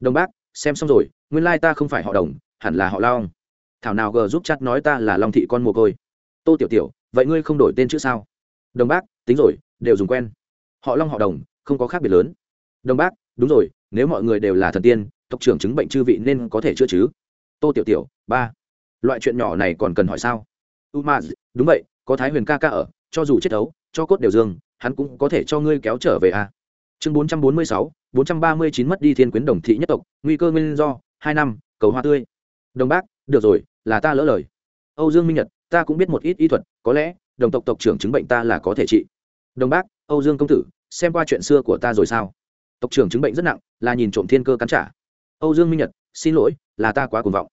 Đồng bác, xem xong rồi, nguyên lai ta không phải họ đồng, hẳn là họ long. Thảo nào gờ giúp chắt nói ta là long thị con mồ côi. Tô tiểu tiểu, vậy ngươi không đổi tên chữ sao? Đồng bác, tính rồi, đều dùng quen. Họ long, họ đồng, không có khác biệt lớn. Đồng bác, đúng rồi, nếu mọi người đều là thần tiên, tộc trưởng chứng bệnh chư vị nên có thể chữa chứ? Tô tiểu tiểu, ba. Loại chuyện nhỏ này còn cần hỏi sao? U đúng vậy có thái huyền ca ca ở cho dù chết đấu, cho cốt đều dương hắn cũng có thể cho ngươi kéo trở về à. chương bốn trăm bốn mươi sáu bốn trăm ba mươi chín mất đi thiên quyến đồng thị nhất tộc nguy cơ nguyên do hai năm cầu hoa tươi. Đồng bác được rồi là ta lỡ lời. Âu dương minh nhật ta cũng biết một ít y thuật có lẽ đồng tộc tộc trưởng chứng bệnh ta là có thể trị. Đồng bác âu dương công tử xem qua chuyện xưa của ta rồi sao? Tộc trưởng chứng bệnh rất nặng là nhìn trộm thiên cơ cắn trả. Âu dương minh nhật xin lỗi là ta quá cuồng vọng.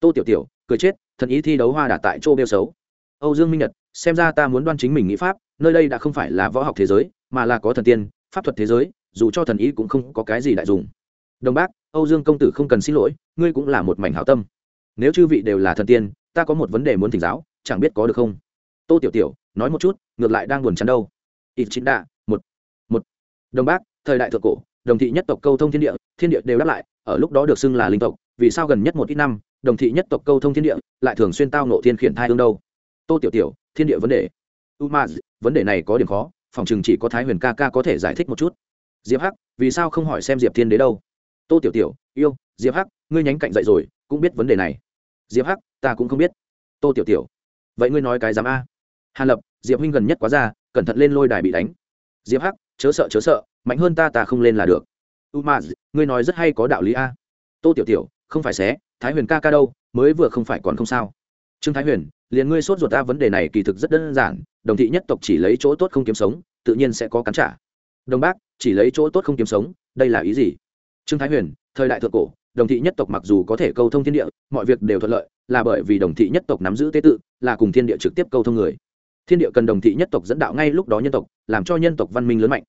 Tô tiểu tiểu cười chết thần ý thi đấu hoa đả tại chỗ bêu xấu âu dương minh nhật, xem ra ta muốn đoan chính mình nghĩ pháp, nơi đây đã không phải là võ học thế giới, mà là có thần tiên, pháp thuật thế giới, dù cho thần ý cũng không có cái gì đại dùng đồng bác, âu dương công tử không cần xin lỗi, ngươi cũng là một mảnh hảo tâm. Nếu chư vị đều là thần tiên, ta có một vấn đề muốn thỉnh giáo, chẳng biết có được không? Tô tiểu tiểu, nói một chút, ngược lại đang buồn chán đâu. Ít chính đạ, một một. Đồng bác, thời đại thượng cổ, đồng thị nhất tộc câu thông thiên địa thiên địa đều đáp lại, ở lúc đó được xưng là linh tộc, vì sao gần nhất một ít năm, đồng thị nhất tộc câu thông thiên địa lại thường xuyên tao nộ thiên khiển thai hương đâu? Tô tiểu tiểu, thiên địa vấn đề. U ma, vấn đề này có điểm khó, phòng chừng chỉ có thái huyền ca ca có thể giải thích một chút. Diệp hắc, vì sao không hỏi xem diệp thiên đế đâu? Tô tiểu tiểu, yêu, diệp hắc, ngươi nhánh cạnh dậy rồi, cũng biết vấn đề này. Diệp hắc, ta cũng không biết. Tô tiểu tiểu, vậy ngươi nói cái dám a. Hàn lập, diệp huynh gần nhất quá ra, cẩn thận lên lôi đài bị đánh. Diệp hắc, chớ sợ chớ sợ, mạnh hơn ta ta không lên là được. U ma, ngươi nói rất hay có đạo lý a. Tô tiểu tiểu, không phải xé, thái huyền ca ca đâu, mới vừa không phải còn không sao. Trương thái huyền liền ngươi sốt ruột ta vấn đề này kỳ thực rất đơn giản, đồng thị nhất tộc chỉ lấy chỗ tốt không kiếm sống, tự nhiên sẽ có cắn trả. Đồng bác, chỉ lấy chỗ tốt không kiếm sống, đây là ý gì? Trương thái huyền, thời đại thượng cổ, đồng thị nhất tộc mặc dù có thể câu thông thiên địa, mọi việc đều thuận lợi, là bởi vì đồng thị nhất tộc nắm giữ tế tự, là cùng thiên địa trực tiếp câu thông người. Thiên địa cần đồng thị nhất tộc dẫn đạo ngay lúc đó nhân tộc, làm cho nhân tộc văn minh lớn mạnh.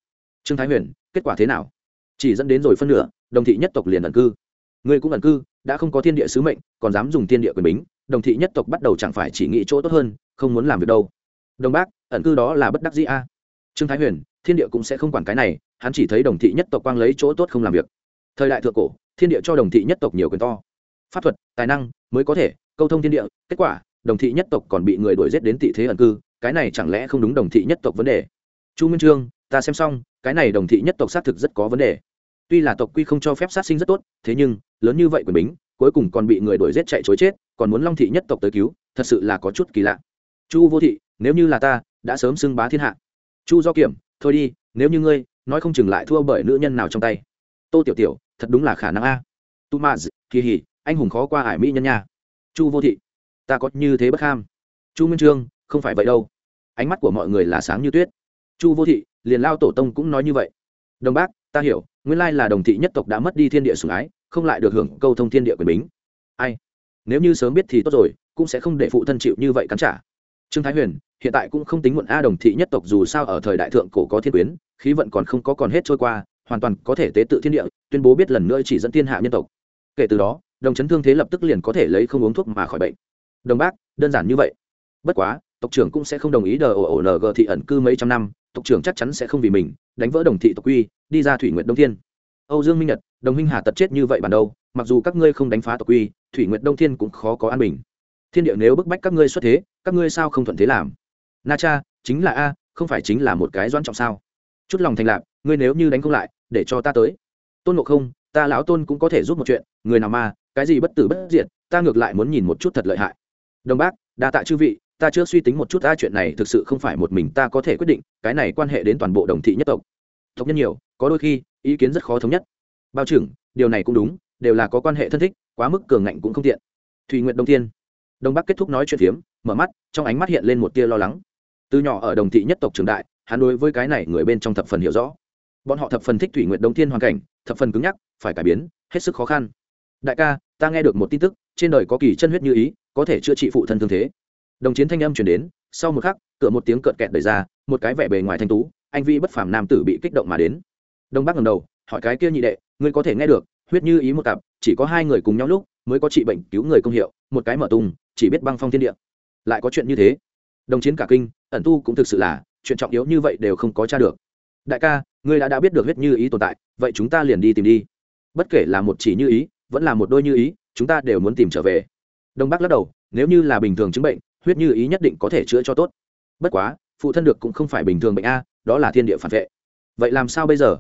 Trương thái huyền, kết quả thế nào? Chỉ dẫn đến rồi phân nửa, đồng thị nhất tộc liền ẩn cư. Người cũng ẩn cư, đã không có thiên địa sứ mệnh, còn dám dùng thiên địa quyền bính đồng thị nhất tộc bắt đầu chẳng phải chỉ nghĩ chỗ tốt hơn, không muốn làm việc đâu. Đồng bác, ẩn cư đó là bất đắc dĩ a. Trương thái huyền, thiên địa cũng sẽ không quản cái này, hắn chỉ thấy đồng thị nhất tộc quang lấy chỗ tốt không làm việc. Thời đại thượng cổ, thiên địa cho đồng thị nhất tộc nhiều quyền to. Pháp thuật, tài năng mới có thể câu thông thiên địa, kết quả, đồng thị nhất tộc còn bị người đuổi giết đến tị thế ẩn cư, cái này chẳng lẽ không đúng đồng thị nhất tộc vấn đề? Chu minh trương, ta xem xong, cái này đồng thị nhất tộc xác thực rất có vấn đề. Tuy là tộc quy không cho phép sát sinh rất tốt, thế nhưng, lớn như vậy quyền bính cuối cùng còn bị người đuổi giết chạy chối chết, còn muốn long thị nhất tộc tới cứu, thật sự là có chút kỳ lạ. Chu vô thị, nếu như là ta, đã sớm xưng bá thiên hạ. Chu do kiểm, thôi đi, nếu như ngươi, nói không chừng lại thua bởi nữ nhân nào trong tay. Tô tiểu tiểu, thật đúng là khả năng a. Tu ma kỳ hỉ, anh hùng khó qua ải mỹ nhân nha. Chu vô thị, ta có như thế bất ham chu minh trương, không phải vậy đâu. Ánh mắt của mọi người là sáng như tuyết. Chu vô thị, liền lao tổ tông cũng nói như vậy. Đồng bác, ta hiểu, nguyên lai là đồng thị nhất tộc đã mất đi thiên địa sủng ái không lại được hưởng câu thông thiên địa quyền bính. Ai? Nếu như sớm biết thì tốt rồi, cũng sẽ không để phụ thân chịu như vậy cắn trả. Trương thái huyền, hiện tại cũng không tính muộn a đồng thị nhất tộc dù sao ở thời đại thượng cổ có thiên quyến, khí vận còn không có còn hết trôi qua, hoàn toàn có thể tế tự thiên địa, tuyên bố biết lần nữa chỉ dẫn thiên hạ nhân tộc. Kể từ đó, đồng chấn thương thế lập tức liền có thể lấy không uống thuốc mà khỏi bệnh. Đồng bác, đơn giản như vậy. Bất quá, tộc trưởng cũng sẽ không đồng ý đờ ổ ổ ng thị ẩn cư mấy trăm năm, tộc trưởng chắc chắn sẽ không vì mình, đánh vỡ đồng thị tộc quy, đi ra thủy nguyện đông thiên. Âu dương minh nhật đồng minh hà tật chết như vậy bản đâu, mặc dù các ngươi không đánh phá tộc quy, thủy nguyện đông thiên cũng khó có an bình. Thiên địa nếu bức bách các ngươi xuất thế, các ngươi sao không thuận thế làm? Na cha, chính là a, không phải chính là một cái doan trọng sao? Chút lòng thành lạc ngươi nếu như đánh không lại, để cho ta tới. Tôn ngộ không, ta lão tôn cũng có thể giúp một chuyện, người nào mà, cái gì bất tử bất diệt, ta ngược lại muốn nhìn một chút thật lợi hại. Đồng bác, đa tạ chư vị, ta chưa suy tính một chút ta chuyện này thực sự không phải một mình ta có thể quyết định, cái này quan hệ đến toàn bộ đồng thị nhất tộc. Tộc nhân nhiều, có đôi khi, ý kiến rất khó thống nhất bao trưởng điều này cũng đúng đều là có quan hệ thân thích quá mức cường ngạnh cũng không tiện. Thùy nguyện đông Thiên, đông bắc kết thúc nói chuyện phiếm mở mắt trong ánh mắt hiện lên một tia lo lắng. Từ nhỏ ở đồng thị nhất tộc trường đại hắn đối với cái này người bên trong thập phần hiểu rõ. Bọn họ thập phần thích thủy nguyện đông thiên hoàn cảnh thập phần cứng nhắc phải cải biến hết sức khó khăn. Đại ca ta nghe được một tin tức trên đời có kỳ chân huyết như ý có thể chữa trị phụ thân thương thế. Đồng chiến thanh âm chuyển đến sau một khắc cửa một tiếng cợt kẹt đẩy ra một cái vẻ bề ngoài thanh tú anh vi bất phàm nam tử bị kích động mà đến. Đông bắc ngầm đầu hỏi cái kia nhị đệ ngươi có thể nghe được, huyết như ý một cặp, chỉ có hai người cùng nhau lúc mới có trị bệnh cứu người công hiệu, một cái mở tung, chỉ biết băng phong thiên địa. Lại có chuyện như thế. Đồng chiến cả kinh, ẩn tu cũng thực sự là, chuyện trọng yếu như vậy đều không có t r a được. Đại ca, ngươi đã đã biết được huyết như ý tồn tại, vậy chúng ta liền đi tìm đi. Bất kể là một chỉ như ý, vẫn là một đôi như ý, chúng ta đều muốn tìm trở về. Đông bắc lắc đầu, nếu như là bình thường chứng bệnh, huyết như ý nhất định có thể chữa cho tốt. Bất quá, phụ thân được cũng không phải bình thường bệnh a, đó là thiên địa phản vệ. Vậy làm sao bây giờ?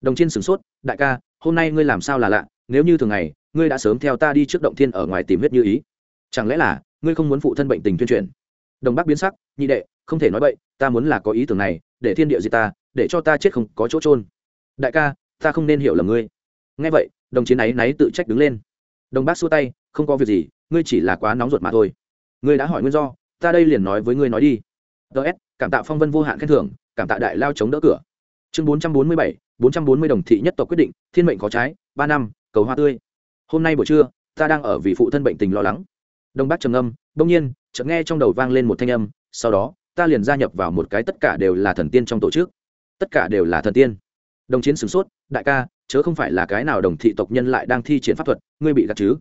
Đồng chiên sửng sốt, đại ca hôm nay ngươi làm sao là lạ, nếu như thường ngày, ngươi đã sớm theo ta đi trước động thiên ở ngoài tìm huyết như ý. Chẳng lẽ là, ngươi không muốn phụ thân bệnh tình tuyên truyền? Đồng bắc biến sắc, nhị đệ, không thể nói vậy ta muốn là có ý tưởng này, để thiên địa gì ta, để cho ta chết không có chỗ trôn đại ca, ta không nên hiểu là ngươi. Nghe vậy, đồng chiến ấy náy tự trách đứng lên. Đồng bác xua tay, không có việc gì, ngươi chỉ là quá nóng ruột mà thôi. Ngươi đã hỏi nguyên do, ta đây liền nói với ngươi nói đi. Ts cảm tạ phong vân vô hạn khen thưởng, cảm tạ đại lao chống đỡ cửa. Chương bốn trăm bốn mươi bảy bốn trăm bốn mươi đồng thị nhất tộc quyết định, thiên mệnh có trái, ba năm, cầu hoa tươi. Hôm nay buổi trưa, ta đang ở vì phụ thân bệnh tình lo lắng. Đông bắc trầm âm đông nhiên, chợt nghe trong đầu vang lên một thanh âm, sau đó, ta liền gia nhập vào một cái tất cả đều là thần tiên trong tổ chức. Tất cả đều là thần tiên. Đồng chiến sửng sốt, đại ca, chớ không phải là cái nào đồng thị tộc nhân lại đang thi triển pháp thuật, ngươi bị gạt chứ?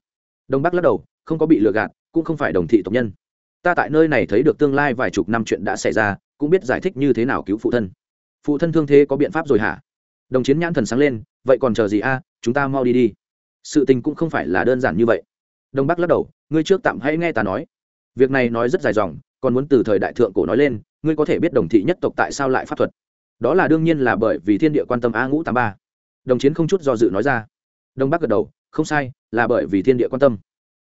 Đông bắc lắc đầu, không có bị lừa gạt, cũng không phải đồng thị tộc nhân. Ta tại nơi này thấy được tương lai vài chục năm chuyện đã xảy ra, cũng biết giải thích như thế nào cứu phụ thân. Phụ thân thương thế có biện pháp rồi hả? Đồng chiến nhãn thần sáng lên, vậy còn chờ gì a, chúng ta mau đi đi. Sự tình cũng không phải là đơn giản như vậy. Đông bắc lắc đầu, ngươi trước tạm hãy nghe ta nói. Việc này nói rất dài dòng, còn muốn từ thời đại thượng cổ nói lên, ngươi có thể biết đồng thị nhất tộc tại sao lại pháp thuật. Đó là đương nhiên là bởi vì thiên địa quan tâm a ngũ tám ba. Đồng chiến không chút do dự nói ra. Đông bắc gật đầu, không sai, là bởi vì thiên địa quan tâm.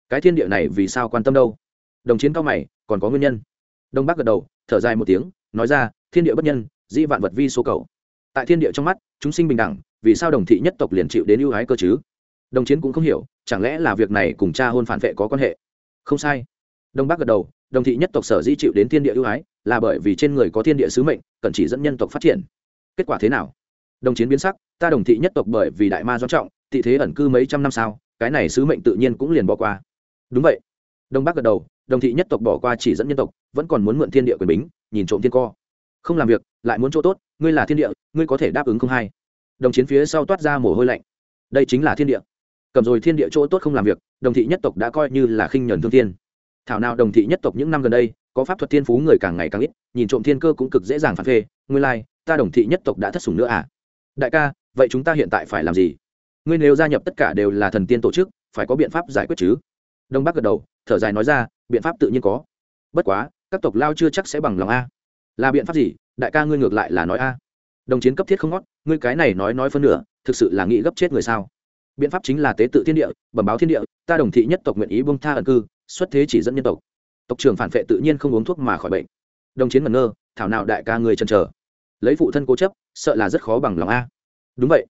Cái thiên địa này vì sao quan tâm đâu? Đồng chiến cao mày, còn có nguyên nhân. Đông bắc gật đầu, thở dài một tiếng, nói ra, thiên địa bất nhân, dĩ vạn vật vi số cầu tại thiên địa trong mắt, chúng sinh bình đẳng, vì sao đồng thị nhất tộc liền chịu đến ưu ái cơ chứ? Đồng chiến cũng không hiểu, chẳng lẽ là việc này cùng cha hôn phản vệ có quan hệ? Không sai. Đông bắc gật đầu, đồng thị nhất tộc sở di chịu đến thiên địa ưu ái, là bởi vì trên người có thiên địa sứ mệnh cần chỉ dẫn nhân tộc phát triển. Kết quả thế nào? Đồng chiến biến sắc, ta đồng thị nhất tộc bởi vì đại ma do trọng thị thế ẩn cư mấy trăm năm sau cái này sứ mệnh tự nhiên cũng liền bỏ qua. Đúng vậy. Đông bắc gật đầu, đồng thị nhất tộc bỏ qua chỉ dẫn nhân tộc, vẫn còn muốn mượn thiên địa quyền bính, nhìn trộm thiên co không làm việc lại muốn chỗ tốt ngươi là thiên địa ngươi có thể đáp ứng không hay. Đồng chiến phía sau toát ra mồ hôi lạnh. Đây chính là thiên địa. Cầm rồi thiên địa chỗ tốt không làm việc đồng thị nhất tộc đã coi như là khinh nhuần thương thiên. Thảo nào đồng thị nhất tộc những năm gần đây có pháp thuật thiên phú người càng ngày càng ít nhìn trộm thiên cơ cũng cực dễ dàng phản phê. Ngươi lai、like, ta đồng thị nhất tộc đã thất sủng nữa à? Đại ca vậy chúng ta hiện tại phải làm gì? Ngươi nếu gia nhập tất cả đều là thần tiên tổ chức phải có biện pháp giải quyết chứ? Đông bắc gật đầu thở dài nói ra biện pháp tự nhiên có. Bất quá các tộc lao chưa chắc sẽ bằng lòng a là biện pháp gì? Đại ca ngươi ngược lại là nói a. Đồng chiến cấp thiết không ngót, ngươi cái này nói nói phân nửa, thực sự là nghĩ gấp chết người sao? Biện pháp chính là tế tự thiên địa, bẩm báo thiên địa, ta đồng thị nhất tộc nguyện ý bông tha ẩn cư, xuất thế chỉ dẫn nhân tộc. Tộc trưởng phản vệ tự nhiên không uống thuốc mà khỏi bệnh. Đồng chiến ngẩn ngơ, thảo nào đại ca người chần chờ. Lấy phụ thân cố chấp, sợ là rất khó bằng lòng a. Đúng vậy.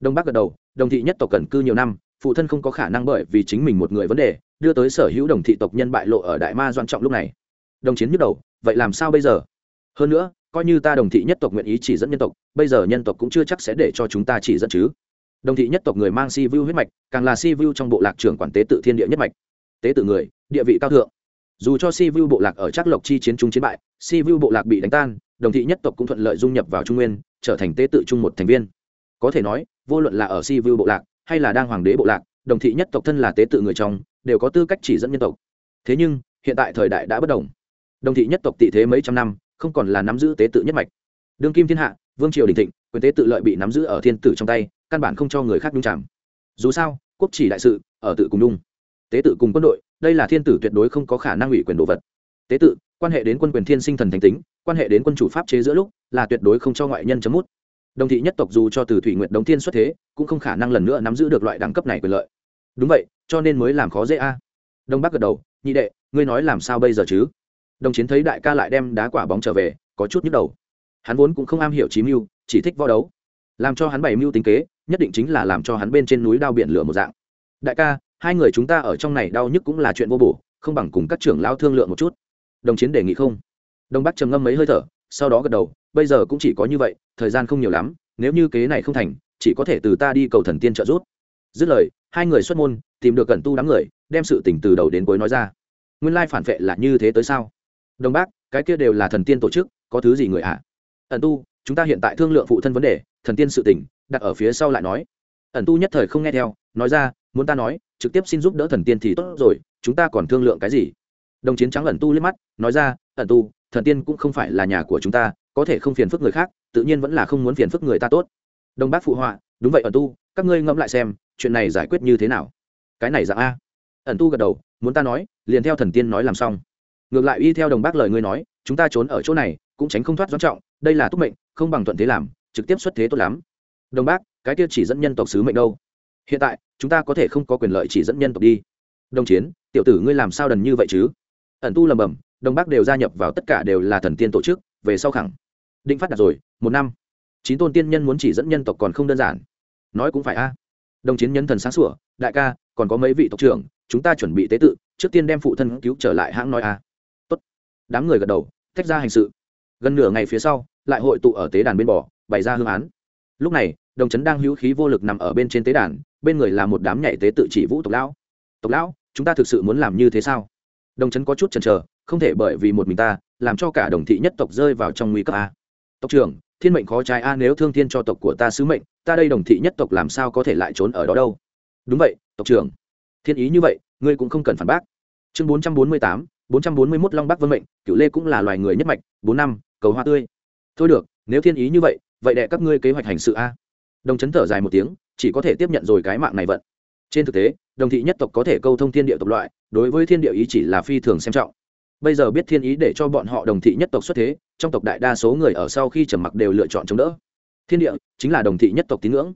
Đông bắc gật đầu, đồng thị nhất tộc cần cư nhiều năm, phụ thân không có khả năng bởi vì chính mình một người vấn đề, đưa tới sở hữu đồng thị tộc nhân bại lộ ở đại ma doan trọng lúc này. Đồng chiến nhức đầu, vậy làm sao bây giờ? Hơn nữa, coi như ta đồng thị nhất tộc nguyện ý chỉ dẫn nhân tộc, bây giờ nhân tộc cũng chưa chắc sẽ để cho chúng ta chỉ dẫn chứ. Đồng thị nhất tộc người mang si vu huyết mạch, càng là si vu trong bộ lạc trưởng quản tế tự thiên địa nhất mạch. Tế tự người, địa vị cao thượng. Dù cho si vu bộ lạc ở trắc lộc chi chiến trung chiến bại, si vu bộ lạc bị đánh tan, đồng thị nhất tộc cũng thuận lợi dung nhập vào trung nguyên, trở thành tế tự chung một thành viên. Có thể nói, vô luận là ở si vu bộ lạc, hay là đang hoàng đế bộ lạc, đồng thị nhất tộc thân là tế tự người trong, đều có tư cách chỉ dẫn nhân tộc. Thế nhưng, hiện tại thời đại đã bất đồng. Đồng thị nhất tộc tị thế mấy trăm năm không còn là nắm giữ tế tự nhất mạch. Đương kim thiên hạ vương triều đình thịnh quyền tế tự lợi bị nắm giữ ở thiên tử trong tay căn bản không cho người khác nhung chạm dù sao quốc chỉ đại sự ở tự cùng nhung, tế tự cùng quân đội đây là thiên tử tuyệt đối không có khả năng ủy quyền đồ vật. Tế tự quan hệ đến quân quyền thiên sinh thần thành tính quan hệ đến quân chủ pháp chế giữa lúc là tuyệt đối không cho ngoại nhân chấm mút. Đồng thị nhất tộc dù cho từ thủy nguyện đồng thiên xuất thế cũng không khả năng lần nữa nắm giữ được loại đẳng cấp này quyền lợi. Đúng vậy cho nên mới làm khó dễ a. Đông bắc gật đầu nhị đệ ngươi nói làm sao bây giờ chứ? Đồng chiến thấy đại ca lại đem đá quả bóng trở về, có chút nhức đầu. Hắn vốn cũng không am hiểu chí mưu, chỉ thích võ đấu. Làm cho hắn bày mưu tính kế, nhất định chính là làm cho hắn bên trên núi đao biển lửa một dạng. Đại ca, hai người chúng ta ở trong này đau nhức cũng là chuyện vô bổ, không bằng cùng các trưởng lao thương lượng một chút. Đồng chiến đề nghị không. Đông bắc trầm ngâm mấy hơi thở, sau đó gật đầu, bây giờ cũng chỉ có như vậy, thời gian không nhiều lắm, nếu như kế này không thành, chỉ có thể từ ta đi cầu thần tiên trợ giúp. Dứt lời, hai người xuất môn, tìm được cẩn tu đám người, đem sự tình từ đầu đến cuối nói ra. Nguyên lai phản vệ là như thế tới sao? Đông bác, cái kia đều là thần tiên tổ chức, có thứ gì người ạ? À? ẩn tu, chúng ta hiện tại thương lượng phụ thân vấn đề, thần tiên sự tình, đặt ở phía sau lại nói. Ẩn tu nhất thời không nghe theo, nói ra, muốn ta nói, trực tiếp xin giúp đỡ thần tiên thì tốt rồi, chúng ta còn thương lượng cái gì? Đồng chiến trắng ẩn tu liếc mắt, nói ra, ẩn tu, thần tiên cũng không phải là nhà của chúng ta, có thể không phiền phức người khác, tự nhiên vẫn là không muốn phiền phức người ta tốt. Đông bác phụ họa, đúng vậy ẩn tu, các ngươi ngẫm lại xem, chuyện này giải quyết như thế nào? Cái này dạng a. Ẩn tu gật đầu, muốn ta nói, liền theo thần tiên nói làm xong ngược lại y theo đồng bác lời ngươi nói, chúng ta trốn ở chỗ này, cũng tránh không thoát doãn trọng, đây là túc mệnh, không bằng thuận thế làm, trực tiếp xuất thế tốt lắm. Đồng bác, cái kia chỉ dẫn nhân tộc sứ mệnh đâu? Hiện tại, chúng ta có thể không có quyền lợi chỉ dẫn nhân tộc đi. Đồng chiến, tiểu tử ngươi làm sao đần như vậy chứ? Ẩn tu lầm bầm đồng bác đều gia nhập vào tất cả đều là thần tiên tổ chức, về sau khẳng định phát đạt rồi, một năm. Chín tôn tiên nhân muốn chỉ dẫn nhân tộc còn không đơn giản. Nói cũng phải a. Đồng chiến nhân thần sáng sủa, đại ca, còn có mấy vị tộc trưởng, chúng ta chuẩn bị tế tự, trước tiên đem phụ thân cứu trở lại hãng nói a đám người gật đầu, tách ra hành sự. Gần nửa ngày phía sau, lại hội tụ ở tế đàn bên bò, bày ra hương án. Lúc này, đồng chấn đang hữu khí vô lực nằm ở bên trên tế đàn, bên người là một đám nhảy tế tự chỉ vũ tộc lão. Tộc lão, chúng ta thực sự muốn làm như thế sao? Đồng chấn có chút chần chờ, không thể bởi vì một mình ta, làm cho cả đồng thị nhất tộc rơi vào trong nguy cấp a. Tộc trưởng, thiên mệnh khó trái a, nếu thương thiên cho tộc của ta sứ mệnh, ta đây đồng thị nhất tộc làm sao có thể lại trốn ở đó đâu? Đúng vậy, tộc trưởng. Thiên ý như vậy, ngươi cũng không cần phản bác. Chương bốn trăm bốn mươi tám bốn trăm bốn mươi mốt long bắc vân mệnh cựu lê cũng là loài người nhất mạch, bốn năm, cầu hoa tươi. Thôi được, nếu thiên ý như vậy vậy đệ các ngươi kế hoạch hành sự a. Đồng chấn thở dài một tiếng, chỉ có thể tiếp nhận rồi cái mạng này vận. Trên thực tế, đồng thị nhất tộc có thể câu thông thiên địa tộc loại, đối với thiên địa ý chỉ là phi thường xem trọng. Bây giờ biết thiên ý để cho bọn họ đồng thị nhất tộc xuất thế, trong tộc đại đa số người ở sau khi trầm mặc đều lựa chọn chống đỡ. Thiên địa chính là đồng thị nhất tộc tín ngưỡng.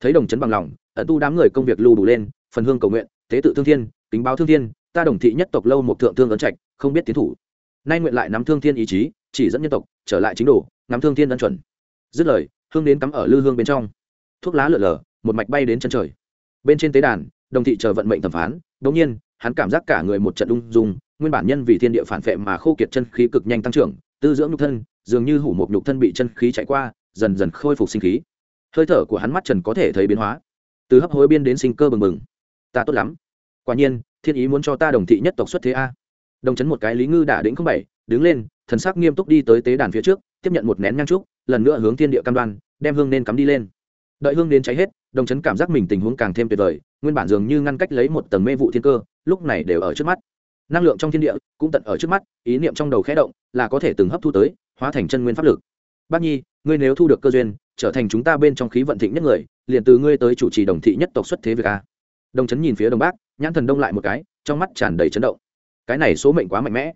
Thấy đồng chấn bằng lòng, ẩn tu đám người công việc lưu đủ lên, phần hương cầu nguyện, tế tự thương thiên tính báo thương thiên ta đồng thị nhất tộc lâu một thượng thương ấn trạch không biết tiến thủ. Nay nguyện lại nắm thương thiên ý chí chỉ dẫn nhân tộc trở lại chính đồ, nắm thương thiên ân chuẩn. Dứt lời hương đến cắm ở lư hương bên trong. Thuốc lá lở lở một mạch bay đến chân trời. Bên trên tế đàn đồng thị chờ vận mệnh thẩm phán đống nhiên hắn cảm giác cả người một trận ung dung nguyên bản nhân vì thiên địa phản phệ mà khô kiệt chân khí cực nhanh tăng trưởng tư dưỡng nhục thân dường như hủ một nhục thân bị chân khí chạy qua dần dần khôi phục sinh khí. Hơi thở của hắn mắt trần có thể thấy biến hóa. Từ hấp hối biên đến sinh cơ bừng bừng. Ta tốt lắm. Quả nhiên thiên ý muốn cho ta đồng thị nhất tộc xuất thế a. Đồng chấn một cái lý ngư đả đĩnh không bảy, đứng lên, thần sắc nghiêm túc đi tới tế đàn phía trước, tiếp nhận một nén nhang trúc, lần nữa hướng thiên địa cam đoan, đem hương nên cắm đi lên. Đợi hương đến cháy hết, đồng chấn cảm giác mình tình huống càng thêm tuyệt vời, nguyên bản dường như ngăn cách lấy một tầng mê vụ thiên cơ, lúc này đều ở trước mắt. Năng lượng trong thiên địa cũng tận ở trước mắt, ý niệm trong đầu khẽ động, là có thể từng hấp thu tới, hóa thành chân nguyên pháp lực. Bác nhi, ngươi nếu thu được cơ duyên, trở thành chúng ta bên trong khí vận thịnh nhất người, liền từ ngươi tới chủ trì đồng thị nhất tộc xuất thế việc a. Đồng chấn nhìn phía đồng bác nhãn thần đông lại một cái, trong mắt tràn đầy chấn động. Cái này số mệnh quá mạnh mẽ.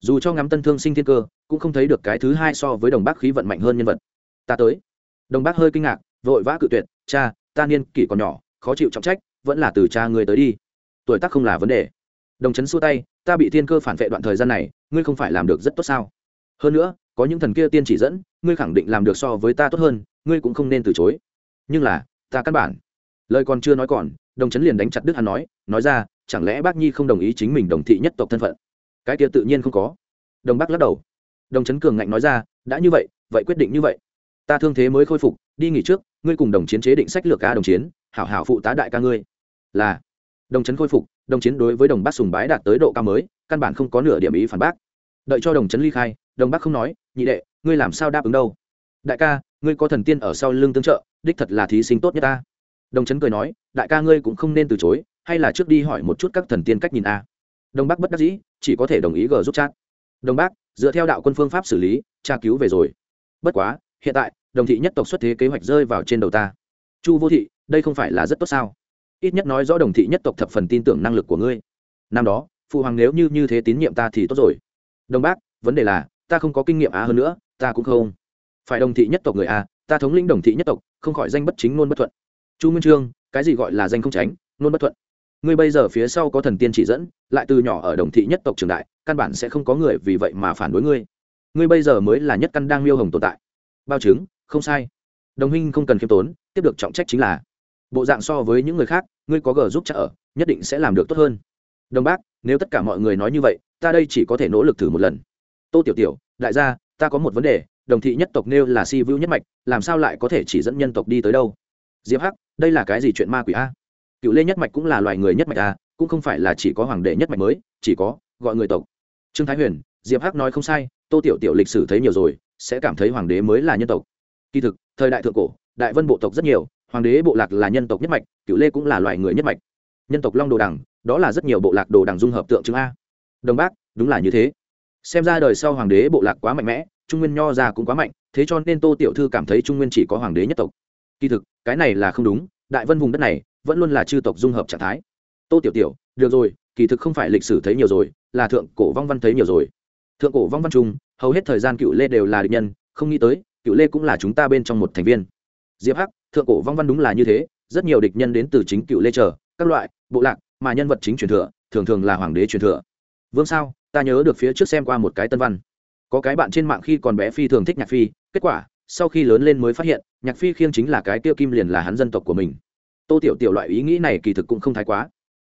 Dù cho ngắm tân thương sinh thiên cơ, cũng không thấy được cái thứ hai so với đồng bác khí vận mạnh hơn nhân vật. Ta tới. Đồng bác hơi kinh ngạc, vội vã cự tuyệt, cha, ta niên kỷ còn nhỏ, khó chịu trọng trách, vẫn là từ cha ngươi tới đi. Tuổi tác không là vấn đề. Đồng chấn xua tay, ta bị thiên cơ phản vệ đoạn thời gian này, ngươi không phải làm được rất tốt sao? Hơn nữa, có những thần kia tiên chỉ dẫn, ngươi khẳng định làm được so với ta tốt hơn, ngươi cũng không nên từ chối. Nhưng là, ta căn bản. Lời còn chưa nói còn đồng chấn liền đánh chặt đức hắn nói nói ra, chẳng lẽ bác nhi không đồng ý chính mình đồng thị nhất tộc thân phận? Cái kia tự nhiên không có. Đồng bác lắc đầu. Đồng chấn cường ngạnh nói ra, đã như vậy vậy quyết định như vậy. Ta thương thế mới khôi phục, đi nghỉ trước, ngươi cùng đồng chiến chế định sách lược ca đồng chiến, hảo hảo phụ tá đại ca ngươi. Là. Đồng chấn khôi phục, đồng chiến đối với đồng bác sùng bái đạt tới độ cao mới, căn bản không có nửa điểm ý phản bác. Đợi cho đồng chấn ly khai, đồng bác không nói, nhị đệ, ngươi làm sao đáp ứng đâu? Đại ca, ngươi có thần tiên ở sau lưng tương trợ, đích thật là thí sinh tốt nhất ta đồng chấn cười nói, đại ca ngươi cũng không nên từ chối, hay là trước đi hỏi một chút các thần tiên cách nhìn a. Đông bắc bất đắc dĩ, chỉ có thể đồng ý g giúp chat. Đông bắc dựa theo đạo quân phương pháp xử lý, tra cứu về rồi. Bất quá, hiện tại, đồng thị nhất tộc xuất thế kế hoạch rơi vào trên đầu ta. Chu vô thị, đây không phải là rất tốt sao? Ít nhất nói rõ đồng thị nhất tộc thập phần tin tưởng năng lực của ngươi. Năm đó phụ hoàng nếu như như thế tín nhiệm ta thì tốt rồi. Đồng bác, vấn đề là, ta không có kinh nghiệm á hơn nữa, ta cũng không. Phải đồng thị nhất tộc người a ta thống lĩnh đồng thị nhất tộc, không khỏi danh bất chính nôn bất thuận chu nguyên trương cái gì gọi là danh không tránh nôn bất thuận. Ngươi bây giờ phía sau có thần tiên chỉ dẫn lại từ nhỏ ở đồng thị nhất tộc trường đại căn bản sẽ không có người vì vậy mà phản đối ngươi. Ngươi bây giờ mới là nhất căn đang miêu hồng tồn tại. Bao chứng không sai. Đồng huynh không cần khiêm tốn tiếp được trọng trách chính là bộ dạng so với những người khác ngươi có gờ giúp trợ, nhất định sẽ làm được tốt hơn. Đồng bác nếu tất cả mọi người nói như vậy ta đây chỉ có thể nỗ lực thử một lần. Tô tiểu tiểu đại gia ta có một vấn đề đồng thị nhất tộc nêu là si vưu nhất mạch làm sao lại có thể chỉ dẫn nhân tộc đi tới đâu? Diệp hắc, đây là cái gì chuyện ma quỷ a? Cựu lê nhất mạch cũng là loài người nhất mạch a, cũng không phải là chỉ có hoàng đệ nhất mạch mới, chỉ có gọi người tộc. Trương thái huyền, diệp hắc nói không sai, tô tiểu tiểu lịch sử thấy nhiều rồi, sẽ cảm thấy hoàng đế mới là nhân tộc. Kỳ thực, thời đại thượng cổ, đại vân bộ tộc rất nhiều, hoàng đế bộ lạc là nhân tộc nhất mạch, cựu lê cũng là loài người nhất mạch. Nhân tộc long đồ đằng, đó là rất nhiều bộ lạc đồ đằng dung hợp tượng trưng a. Đồng bác, đúng là như thế. Xem ra đời sau hoàng đế bộ lạc quá mạnh mẽ, trung nguyên nho ra cũng quá mạnh, thế cho nên tô tiểu thư cảm thấy trung nguyên chỉ có hoàng đế nhất tộc. Kỳ thực cái này là không đúng, đại vân vùng đất này vẫn luôn là chư tộc dung hợp trạng thái. Tô tiểu tiểu, được rồi, kỳ thực không phải lịch sử thấy nhiều rồi, là thượng cổ vong văn thấy nhiều rồi. Thượng cổ vong văn trung hầu hết thời gian cựu lê đều là địch nhân, không nghĩ tới, cựu lê cũng là chúng ta bên trong một thành viên. Diệp hắc, thượng cổ vong văn đúng là như thế, rất nhiều địch nhân đến từ chính cựu lê trở các loại, bộ lạc, mà nhân vật chính truyền thừa, thường thường là hoàng đế truyền thừa. Vương sao, ta nhớ được phía trước xem qua một cái tân văn. Có cái bạn trên mạng khi còn bé phi thường thích nhạc phi, kết quả sau khi lớn lên mới phát hiện, nhạc phi khiêng chính là cái tiêu kim liền là hắn dân tộc của mình. Tô tiểu tiểu loại ý nghĩ này kỳ thực cũng không thái quá.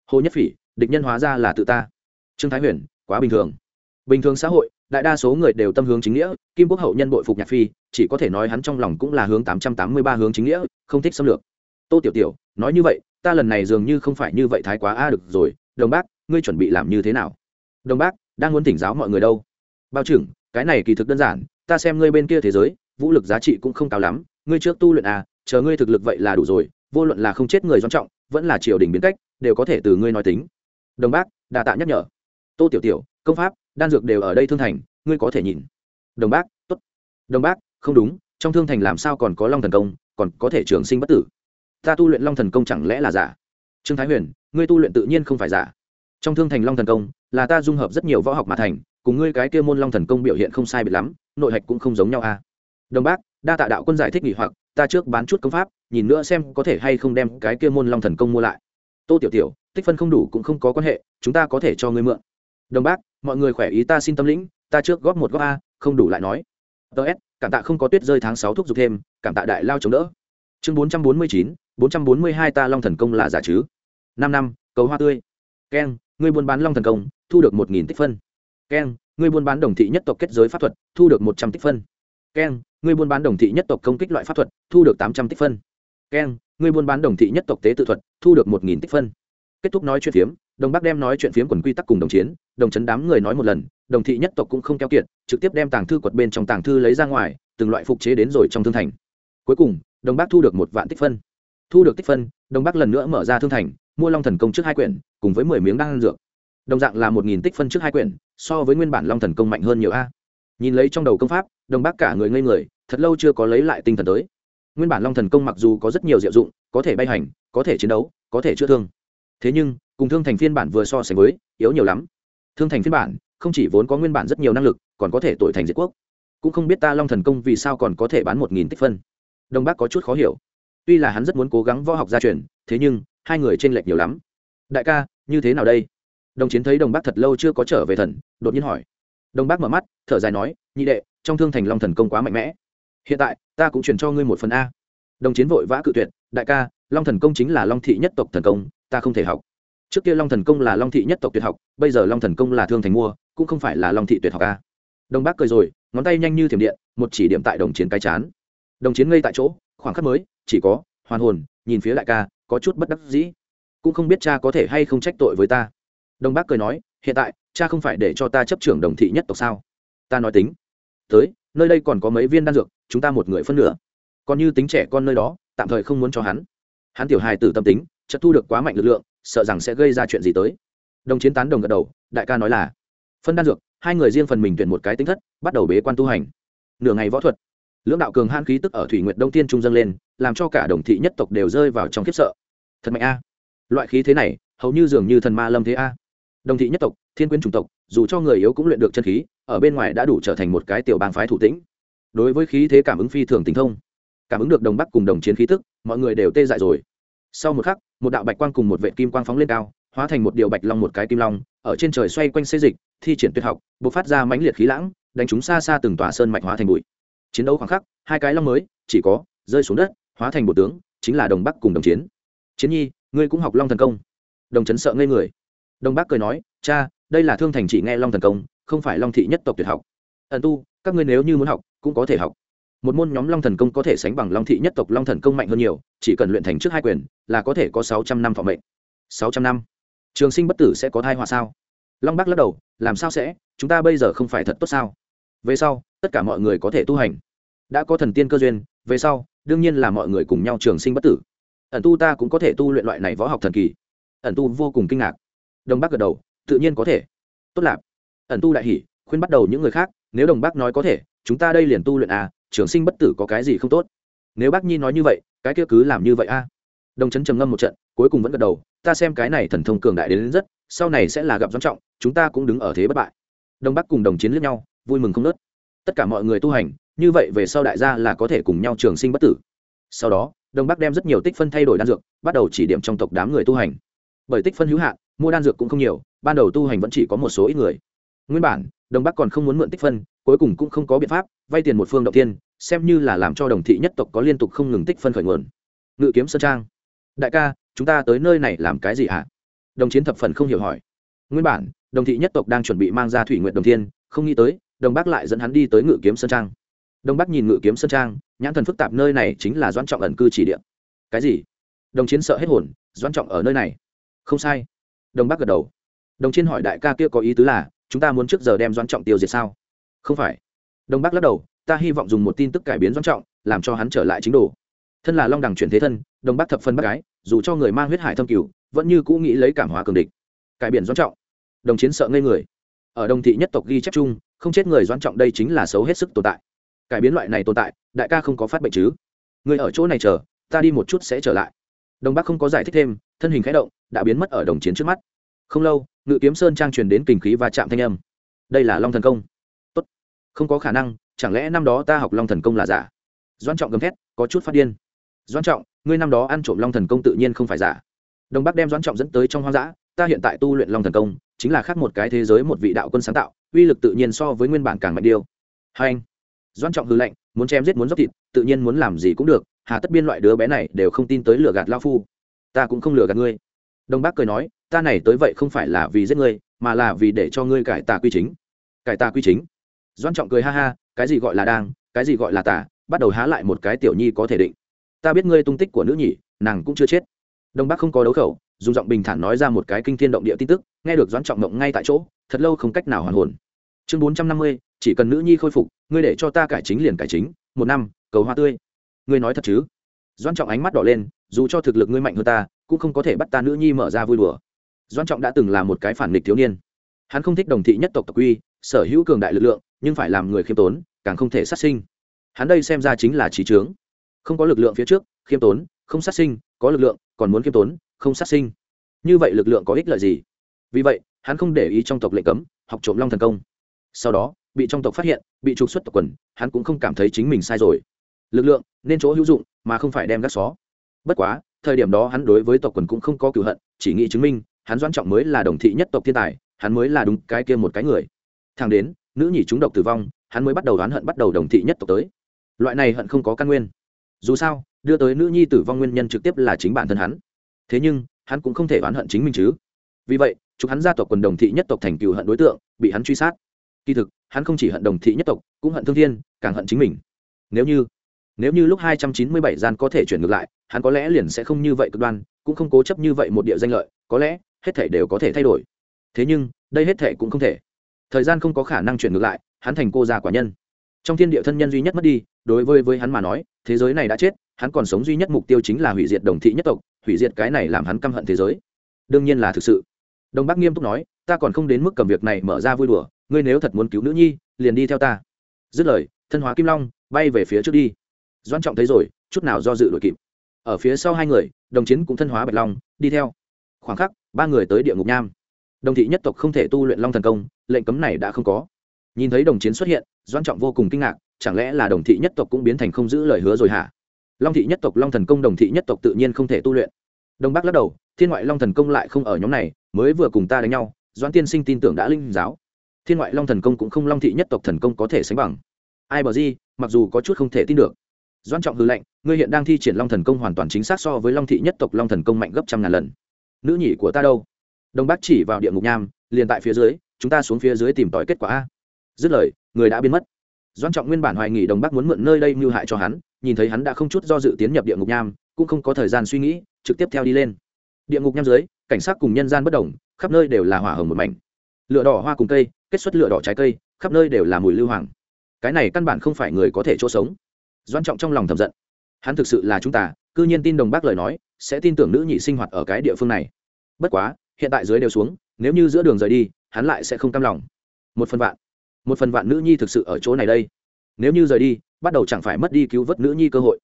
Hồ nhất phỉ, địch nhân hóa ra là tự ta. Trương thái huyền, quá bình thường. Bình thường xã hội, đại đa số người đều tâm hướng chính nghĩa, kim quốc hậu nhân bội phục nhạc phi, chỉ có thể nói hắn trong lòng cũng là hướng tám trăm tám mươi ba hướng chính nghĩa, không thích xâm lược. Tô tiểu tiểu, nói như vậy, ta lần này dường như không phải như vậy thái quá, a, được rồi, đồng bác, ngươi chuẩn bị làm như thế nào? Đồng bác, đang muốn tỉnh giáo mọi người đâu? Bao trưởng, cái này kỳ thực đơn giản, ta xem ngươi bên kia thế giới vũ lực giá trị cũng không cao lắm, ngươi trước tu luyện à chờ ngươi thực lực vậy là đủ rồi, vô luận là không chết người doan trọng, vẫn là triều đình biến cách, đều có thể từ ngươi nói tính. Đồng bác đà tạ nhắc nhở. Tô tiểu tiểu, công pháp, đan dược đều ở đây thương thành, ngươi có thể nhìn. Đồng bác t ố t đồng bác, không đúng, trong thương thành làm sao còn có long thần công, còn có thể trường sinh bất tử. Ta tu luyện long thần công chẳng lẽ là giả? Trương thái huyền, ngươi tu luyện tự nhiên không phải giả. Trong thương thành long thần công, là ta dung hợp rất nhiều võ học mà thành, cùng ngươi cái kia môn long thần công biểu hiện không sai biệt lắm, nội hạch cũng không giống nhau a à đồng bác, đa tạ đạo quân giải thích nghỉ hoặc, ta trước bán chút công pháp, nhìn nữa xem có thể hay không đem cái kia môn long thần công mua lại. Tô tiểu tiểu, tích phân không đủ cũng không có quan hệ, chúng ta có thể cho ngươi mượn. Đồng bác, mọi người khỏe ý ta xin tâm lĩnh, ta trước góp một góp a, không đủ lại nói. Ts cảm tạ không có tuyết rơi tháng sáu thúc giục thêm, cảm tạ đại lao chống đỡ. Chương bốn trăm bốn mươi chín, bốn trăm bốn mươi hai ta long thần công là giả chứ. Năm năm, cầu hoa tươi. Keng, ngươi buôn bán long thần công, thu được một nghìn tích phân. Keng, ngươi buôn bán đồng thị nhất tộc kết giới pháp thuật, thu được một trăm tích phân. Keng ngươi buôn bán đồng thị nhất tộc công kích loại pháp thuật, thu được tám trăm tích phân. Keng ngươi buôn bán đồng thị nhất tộc tế tự thuật, thu được một nghìn tích phân. Kết thúc nói chuyện phiếm đồng bắc đem nói chuyện phiếm quần quy tắc cùng đồng chiến, đồng chấn đám người nói một lần, đồng thị nhất tộc cũng không keo kiệt, trực tiếp đem tàng thư quật bên trong tàng thư lấy ra ngoài, từng loại phục chế đến rồi trong thương thành. Cuối cùng đồng bắc thu được một vạn tích phân. Thu được tích phân đồng bắc lần nữa mở ra thương thành, mua long thần công trước hai quyển, cùng với mười miếng đan dược. Đồng dạng là một nghìn tích phân trước hai quyển, so với nguyên bản long thần công mạnh hơn nhiều a. Nhìn lấy trong đầu công pháp đồng bác cả người ngây người, thật lâu chưa có lấy lại tinh thần tới. Nguyên bản long thần công mặc dù có rất nhiều diệu dụng, có thể bay hành, có thể chiến đấu, có thể chữa thương. Thế nhưng, cùng thương thành phiên bản vừa so sánh với, yếu nhiều lắm. Thương thành phiên bản, không chỉ vốn có nguyên bản rất nhiều năng lực, còn có thể tội thành diệt quốc. Cũng không biết ta long thần công vì sao còn có thể bán một nghìn tích phân. Đồng bác có chút khó hiểu. Tuy là hắn rất muốn cố gắng võ học gia truyền, thế nhưng, hai người t r ê n lệch nhiều lắm. Đại ca, như thế nào đây? Đồng chiến thấy đồng bác thật lâu chưa có trở về thần, đột nhiên hỏi. Đồng bác mở mắt, thở dài nói, nhị đệ trong thương thành long thần công quá mạnh mẽ. Hiện tại, ta cũng truyền cho ngươi một phần a. Đồng chiến vội vã cự tuyệt, đại ca, long thần công chính là long thị nhất tộc thần công, ta không thể học. Trước kia long thần công là long thị nhất tộc tuyệt học, bây giờ long thần công là thương thành mua, cũng không phải là long thị tuyệt học a. Đồng bác cười rồi, ngón tay nhanh như thiểm điện, một chỉ điểm tại đồng chiến cái chán. Đồng chiến ngây tại chỗ, khoảng khắc mới, chỉ có, hoàn hồn, nhìn phía đại ca, có chút bất đắc dĩ. Cũng không biết cha có thể hay không trách tội với ta. Đồng bác cười nói, hiện tại, cha không phải để cho ta chấp trưởng đồng thị nhất tộc sao? Ta nói tính tới, nơi đây còn có mấy viên đan dược, chúng ta một người phân nửa. Còn như tính trẻ con nơi đó, tạm thời không muốn cho hắn. Hắn tiểu hài tử tâm tính, chợt thu được quá mạnh lực lượng, sợ rằng sẽ gây ra chuyện gì tới. Đồng chiến tán đồng gật đầu, đại ca nói là, phân đan dược, hai người riêng phần mình tuyển một cái tính thất, bắt đầu bế quan tu hành. Nửa ngày võ thuật, lưỡng đạo cường han khí tức ở thủy nguyệt đông tiên trung dâng lên, làm cho cả đồng thị nhất tộc đều rơi vào trong khiếp sợ. Thật mạnh a. Loại khí thế này, hầu như dường như thần ma lâm thế a. Đồng thị nhất tộc, thiên quyến chủng tộc, dù cho người yếu cũng luyện được chân khí ở bên ngoài đã đủ trở thành một cái tiểu bang phái thủ tĩnh. Đối với khí thế cảm ứng phi thường tình thông, cảm ứng được đồng bắc cùng đồng chiến khí tức, mọi người đều tê dại rồi. Sau một khắc, một đạo bạch quang cùng một vệ kim quang phóng lên cao, hóa thành một điều bạch long một cái kim long, ở trên trời xoay quanh xây dịch, thi triển tuyệt học b ộ c phát ra mãnh liệt khí lãng, đánh chúng xa xa từng tòa sơn mạch hóa thành bụi. Chiến đấu khoảng khắc, hai cái long mới, chỉ có, rơi xuống đất, hóa thành bộ tướng, chính là đồng bắc cùng đồng chiến. Chiến nhi, ngươi cũng học long thần công. Đồng chấn sợ ngây người. Đồng bắc cười nói, cha, đây là thương thành chỉ nghe long thần công không phải long thị nhất tộc tuyệt học. Ẩn tu, các ngươi nếu như muốn học, cũng có thể học. Một môn nhóm long thần công có thể sánh bằng long thị nhất tộc long thần công mạnh hơn nhiều, chỉ cần luyện thành trước hai quyền, là có thể có sáu trăm năm thọ mệnh. Sáu trăm năm? Trường sinh bất tử sẽ có thai họa sao? Long bắc lắc đầu, làm sao sẽ? Chúng ta bây giờ không phải thật tốt sao? Về sau, tất cả mọi người có thể tu hành. Đã có thần tiên cơ duyên, về sau, đương nhiên là mọi người cùng nhau trường sinh bất tử. Ẩn tu ta cũng có thể tu luyện loại này võ học thần kỳ. Ẩn tu vô cùng kinh ngạc. Đông bắc gật đầu, tự nhiên có thể. Tốt lạp ẩn tu đại hỷ khuyên bắt đầu những người khác nếu đồng bác nói có thể chúng ta đây liền tu luyện à trường sinh bất tử có cái gì không tốt? Nếu bác nhi nói như vậy cái kia cứ làm như vậy a. À. đồng chấn trầm ngâm một trận cuối cùng vẫn gật đầu ta xem cái này thần thông cường đại đến, đến rất sau này sẽ là gặp doanh trọng chúng ta cũng đứng ở thế bất bại. Đông bắc cùng đồng chiến lẫn nhau vui mừng không nớt. Tất cả mọi người tu hành như vậy về sau đại gia là có thể cùng nhau trường sinh bất tử. Sau đó đông bắc đem rất nhiều tích phân thay đổi đan dược bắt đầu chỉ điểm trong tộc đám người tu hành. Bởi tích phân hữu hạn mua đan dược cũng không nhiều ban đầu tu hành vẫn chỉ có một số ít người nguyên bản đồng bắc còn không muốn mượn tích phân, cuối cùng cũng không có biện pháp, vay tiền một phương động tiên xem như là làm cho đồng thị nhất tộc có liên tục không ngừng tích phân khởi nguồn. Ngự kiếm sơn trang. Đại ca, chúng ta tới nơi này làm cái gì hả? Đồng chiến thập phần không hiểu hỏi. Nguyên bản, đồng thị nhất tộc đang chuẩn bị mang ra thủy nguyện đồng thiên, không nghĩ tới đồng bắc lại dẫn hắn đi tới ngự kiếm sơn trang. Đồng bắc nhìn ngự kiếm sơn trang, nhãn thần phức tạp nơi này chính là doãn trọng ẩn cư chỉ địa. Cái gì? Đồng chiến sợ hết hồn, doãn trọng ở nơi này. Không sai. Đồng bắc gật đầu. Đồng chiến hỏi đại ca kia có ý tứ là chúng ta muốn trước giờ đem doãn trọng tiêu diệt sao? Không phải. Đông bắc lắc đầu, ta hy vọng dùng một tin tức cải biến doãn trọng, làm cho hắn trở lại chính đồ. Thân là long đẳng chuyển thế thân, đông bắc thập phân bác gái dù cho người mang huyết hải thâm cửu, vẫn như cũ nghĩ lấy cảm hóa cường địch. Cải biến doãn trọng. Đồng chiến sợ ngây người. Ở đồng thị nhất tộc ghi chép chung, không chết người doãn trọng đây chính là xấu hết sức tồn tại. Cải biến loại này tồn tại, đại ca không có phát bệnh chứ? Người ở chỗ này chờ, ta đi một chút sẽ trở lại. Đông bắc không có giải thích thêm, thân hình khẽ động, đã biến mất ở đồng chiến trước mắt. Không lâu ngự kiếm sơn trang truyền đến kình khí và chạm thanh âm. Đây là long thần công. Tốt. Không có khả năng, chẳng lẽ năm đó ta học long thần công là giả? Doan trọng gầm thét, có chút phát điên. Doan trọng, ngươi năm đó ăn trộm long thần công tự nhiên không phải giả. Đông bắc đem doan trọng dẫn tới trong hoang dã, ta hiện tại tu luyện long thần công, chính là khác một cái thế giới một vị đạo quân sáng tạo, uy lực tự nhiên so với nguyên bản càng mạnh điêu hai anh. Doan trọng hư lệnh muốn chém giết muốn dốc thịt, tự nhiên muốn làm gì cũng được, hà tất biên loại đứa bé này đều không tin tới lừa gạt lao phu. Ta cũng không lừa gạt ngươi. Đông bắc cười nói ta này tới vậy không phải là vì giết ngươi, mà là vì để cho ngươi cải tà quy chính. Cải tà quy chính. Doan trọng cười ha ha, cái gì gọi là đang, cái gì gọi là tà, bắt đầu há lại một cái tiểu nhi có thể định. Ta biết ngươi tung tích của nữ nhỉ, nàng cũng chưa chết. Đông bắc không có đấu khẩu, dùng giọng bình thản nói ra một cái kinh thiên động địa tin tức, nghe được doãn trọng mộng ngay tại chỗ, thật lâu không cách nào hoàn hồn. Chương bốn trăm năm mươi, chỉ cần nữ nhi khôi phục, ngươi để cho ta cải chính liền cải chính, một năm, cầu hoa tươi. Ngươi nói thật chứ? Doãn trọng ánh mắt đỏ lên, dù cho thực lực ngươi mạnh hơn ta, cũng không có thể bắt ta nữ nhi mở ra vui đùa doan trọng đã từng là một cái phản nghịch thiếu niên. Hắn không thích đồng thị nhất tộc tộc quy, sở hữu cường đại lực lượng, nhưng phải làm người khiêm tốn, càng không thể sát sinh. Hắn đây xem ra chính là trí trướng không có lực lượng phía trước, khiêm tốn, không sát sinh, có lực lượng, còn muốn khiêm tốn, không sát sinh. Như vậy lực lượng có ích lợi gì? Vì vậy, hắn không để ý trong tộc lệnh cấm, học trộm long thần công. Sau đó, bị trong tộc phát hiện, bị trục xuất tộc quần, hắn cũng không cảm thấy chính mình sai rồi. Lực lượng, nên chỗ hữu dụng, mà không phải đem gác xó. Bất quá, thời điểm đó hắn đối với tộc quần cũng không có cựu hận, chỉ nghĩ chứng minh hắn doan trọng mới là đồng thị nhất tộc thiên tài, hắn mới là đúng cái kia một cái người. Thằng đến, nữ nhỉ chúng độc tử vong, hắn mới bắt đầu đoán hận bắt đầu đồng thị nhất tộc tới. Loại này hận không có căn nguyên. Dù sao, đưa tới nữ nhi tử vong nguyên nhân trực tiếp là chính bản thân hắn. Thế nhưng, hắn cũng không thể oán hận chính mình chứ. Vì vậy chúng hắn gia tộc quần đồng thị nhất tộc thành cựu hận đối tượng, bị hắn truy sát. Kỳ thực, hắn không chỉ hận đồng thị nhất tộc, cũng hận thương thiên, càng hận chính mình. Nếu như nếu như lúc hai trăm chín mươi bảy gian có thể chuyển ngược lại, hắn có lẽ liền sẽ không như vậy cực đoan, cũng không cố chấp như vậy một địa danh lợi, có lẽ hết thể đều có thể thay đổi. Thế nhưng, đây hết thể cũng không thể. Thời gian không có khả năng chuyển ngược lại, hắn thành cô già quả nhân. Trong thiên địa thân nhân duy nhất mất đi, đối với với hắn mà nói, thế giới này đã chết, hắn còn sống duy nhất mục tiêu chính là hủy diệt đồng thị nhất tộc, hủy diệt cái này làm hắn căm hận thế giới. Đương nhiên là thực sự. Đông bắc nghiêm túc nói, ta còn không đến mức cầm việc này mở ra vui đùa, ngươi nếu thật muốn cứu nữ nhi, liền đi theo ta. Dứt lời, thân hóa kim long, bay về phía trước đi. Doan trọng thấy rồi, chút nào do dự đội kịp. Ở phía sau hai người, đồng chiến cũng thân hóa bạch long, đi theo khoảng khắc, ba người tới địa ngục nham. Đồng thị nhất tộc không thể tu luyện long thần công, lệnh cấm này đã không có. Nhìn thấy đồng chiến xuất hiện doan trọng vô cùng kinh ngạc, chẳng lẽ là đồng thị nhất tộc cũng biến thành không giữ lời hứa rồi hả? Long thị nhất tộc, long thần công đồng thị nhất tộc tự nhiên không thể tu luyện. Đông bắc lắc đầu, thiên ngoại long thần công lại không ở nhóm này, mới vừa cùng ta đánh nhau, doãn tiên sinh tin tưởng đã linh giáo. Thiên ngoại long thần công cũng không long thị nhất tộc thần công có thể sánh bằng. Ai bờ di mặc dù có chút không thể tin được. Doan trọng hư lệnh ngươi hiện đang thi triển long thần công hoàn toàn chính xác so với long thị nhất tộc long thần công mạnh gấp trăm ngàn lần nữ nhị của ta đâu? Đồng bác chỉ vào địa ngục nham, liền tại phía dưới, chúng ta xuống phía dưới tìm tòi kết quả a. Dứt lời, người đã biến mất. Doan trọng nguyên bản hoài nghỉ đồng bác muốn mượn nơi đây mưu hại cho hắn, nhìn thấy hắn đã không chút do dự tiến nhập địa ngục nham, cũng không có thời gian suy nghĩ, trực tiếp theo đi lên. Địa ngục nham dưới, cảnh sát cùng nhân gian bất đồng, khắp nơi đều là hỏa hồng một mảnh. Lửa đỏ hoa cùng cây, kết xuất lửa đỏ trái cây, khắp nơi đều là mùi lưu hoàng. Cái này căn bản không phải người có thể chỗ sống. Doan trọng trong lòng thầm giận. Hắn thực sự là chúng ta, cư nhiên tin đồng bác lời nói sẽ tin tưởng nữ nhị sinh hoạt ở cái địa phương này. Bất quá, hiện tại dưới đều xuống, nếu như giữa đường rời đi, hắn lại sẽ không cam lòng. Một phần vạn. Một phần vạn nữ nhi thực sự ở chỗ này đây. Nếu như rời đi, bắt đầu chẳng phải mất đi cứu vớt nữ nhi cơ hội.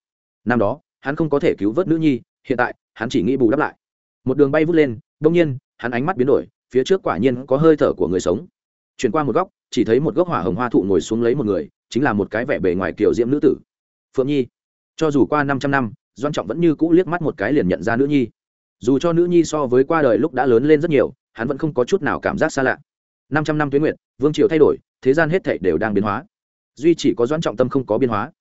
Năm đó, hắn không có thể cứu vớt nữ nhi, hiện tại, hắn chỉ nghĩ bù đắp lại. Một đường bay vút lên, đông nhiên, hắn ánh mắt biến đổi, phía trước quả nhiên có hơi thở của người sống. Chuyển qua một góc, chỉ thấy một gốc hỏa hồng hoa thụ ngồi xuống lấy một người, chính là một cái vẻ bề ngoài kiểu diễm nữ tử. Phượng nhi, cho dù qua năm trăm năm doan trọng vẫn như cũ liếc mắt một cái liền nhận ra nữ nhi. Dù cho nữ nhi so với qua đời lúc đã lớn lên rất nhiều, hắn vẫn không có chút nào cảm giác xa lạ. Năm trăm năm tuyến nguyện vương triều thay đổi, thế gian hết thảy đều đang biến hóa. Duy chỉ có doãn trọng tâm không có biến hóa.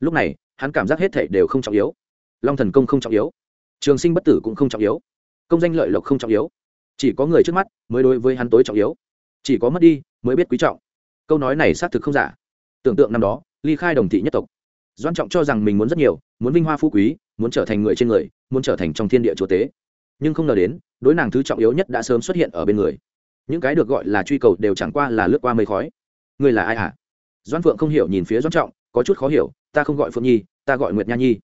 Lúc này, hắn cảm giác hết thảy đều không trọng yếu. Long thần công không trọng yếu. Trường sinh bất tử cũng không trọng yếu. Công danh lợi lộc không trọng yếu. Chỉ có người trước mắt mới đối với hắn tối trọng yếu. Chỉ có mất đi mới biết quý trọng. Câu nói này xác thực không giả. Tưởng tượng năm đó, ly khai đồng thị nhất tộc doan trọng cho rằng mình muốn rất nhiều, muốn vinh hoa phú quý, muốn trở thành người trên người, muốn trở thành trong thiên địa chúa tế nhưng không ngờ đến, đối nàng thứ trọng yếu nhất đã sớm xuất hiện ở bên người. Những cái được gọi là truy cầu đều chẳng qua là lướt qua mây khói. Người là ai hả? À? doan phượng không hiểu nhìn phía doan trọng, có chút khó hiểu, ta không gọi phượng nhi, ta gọi nguyệt nha nhi.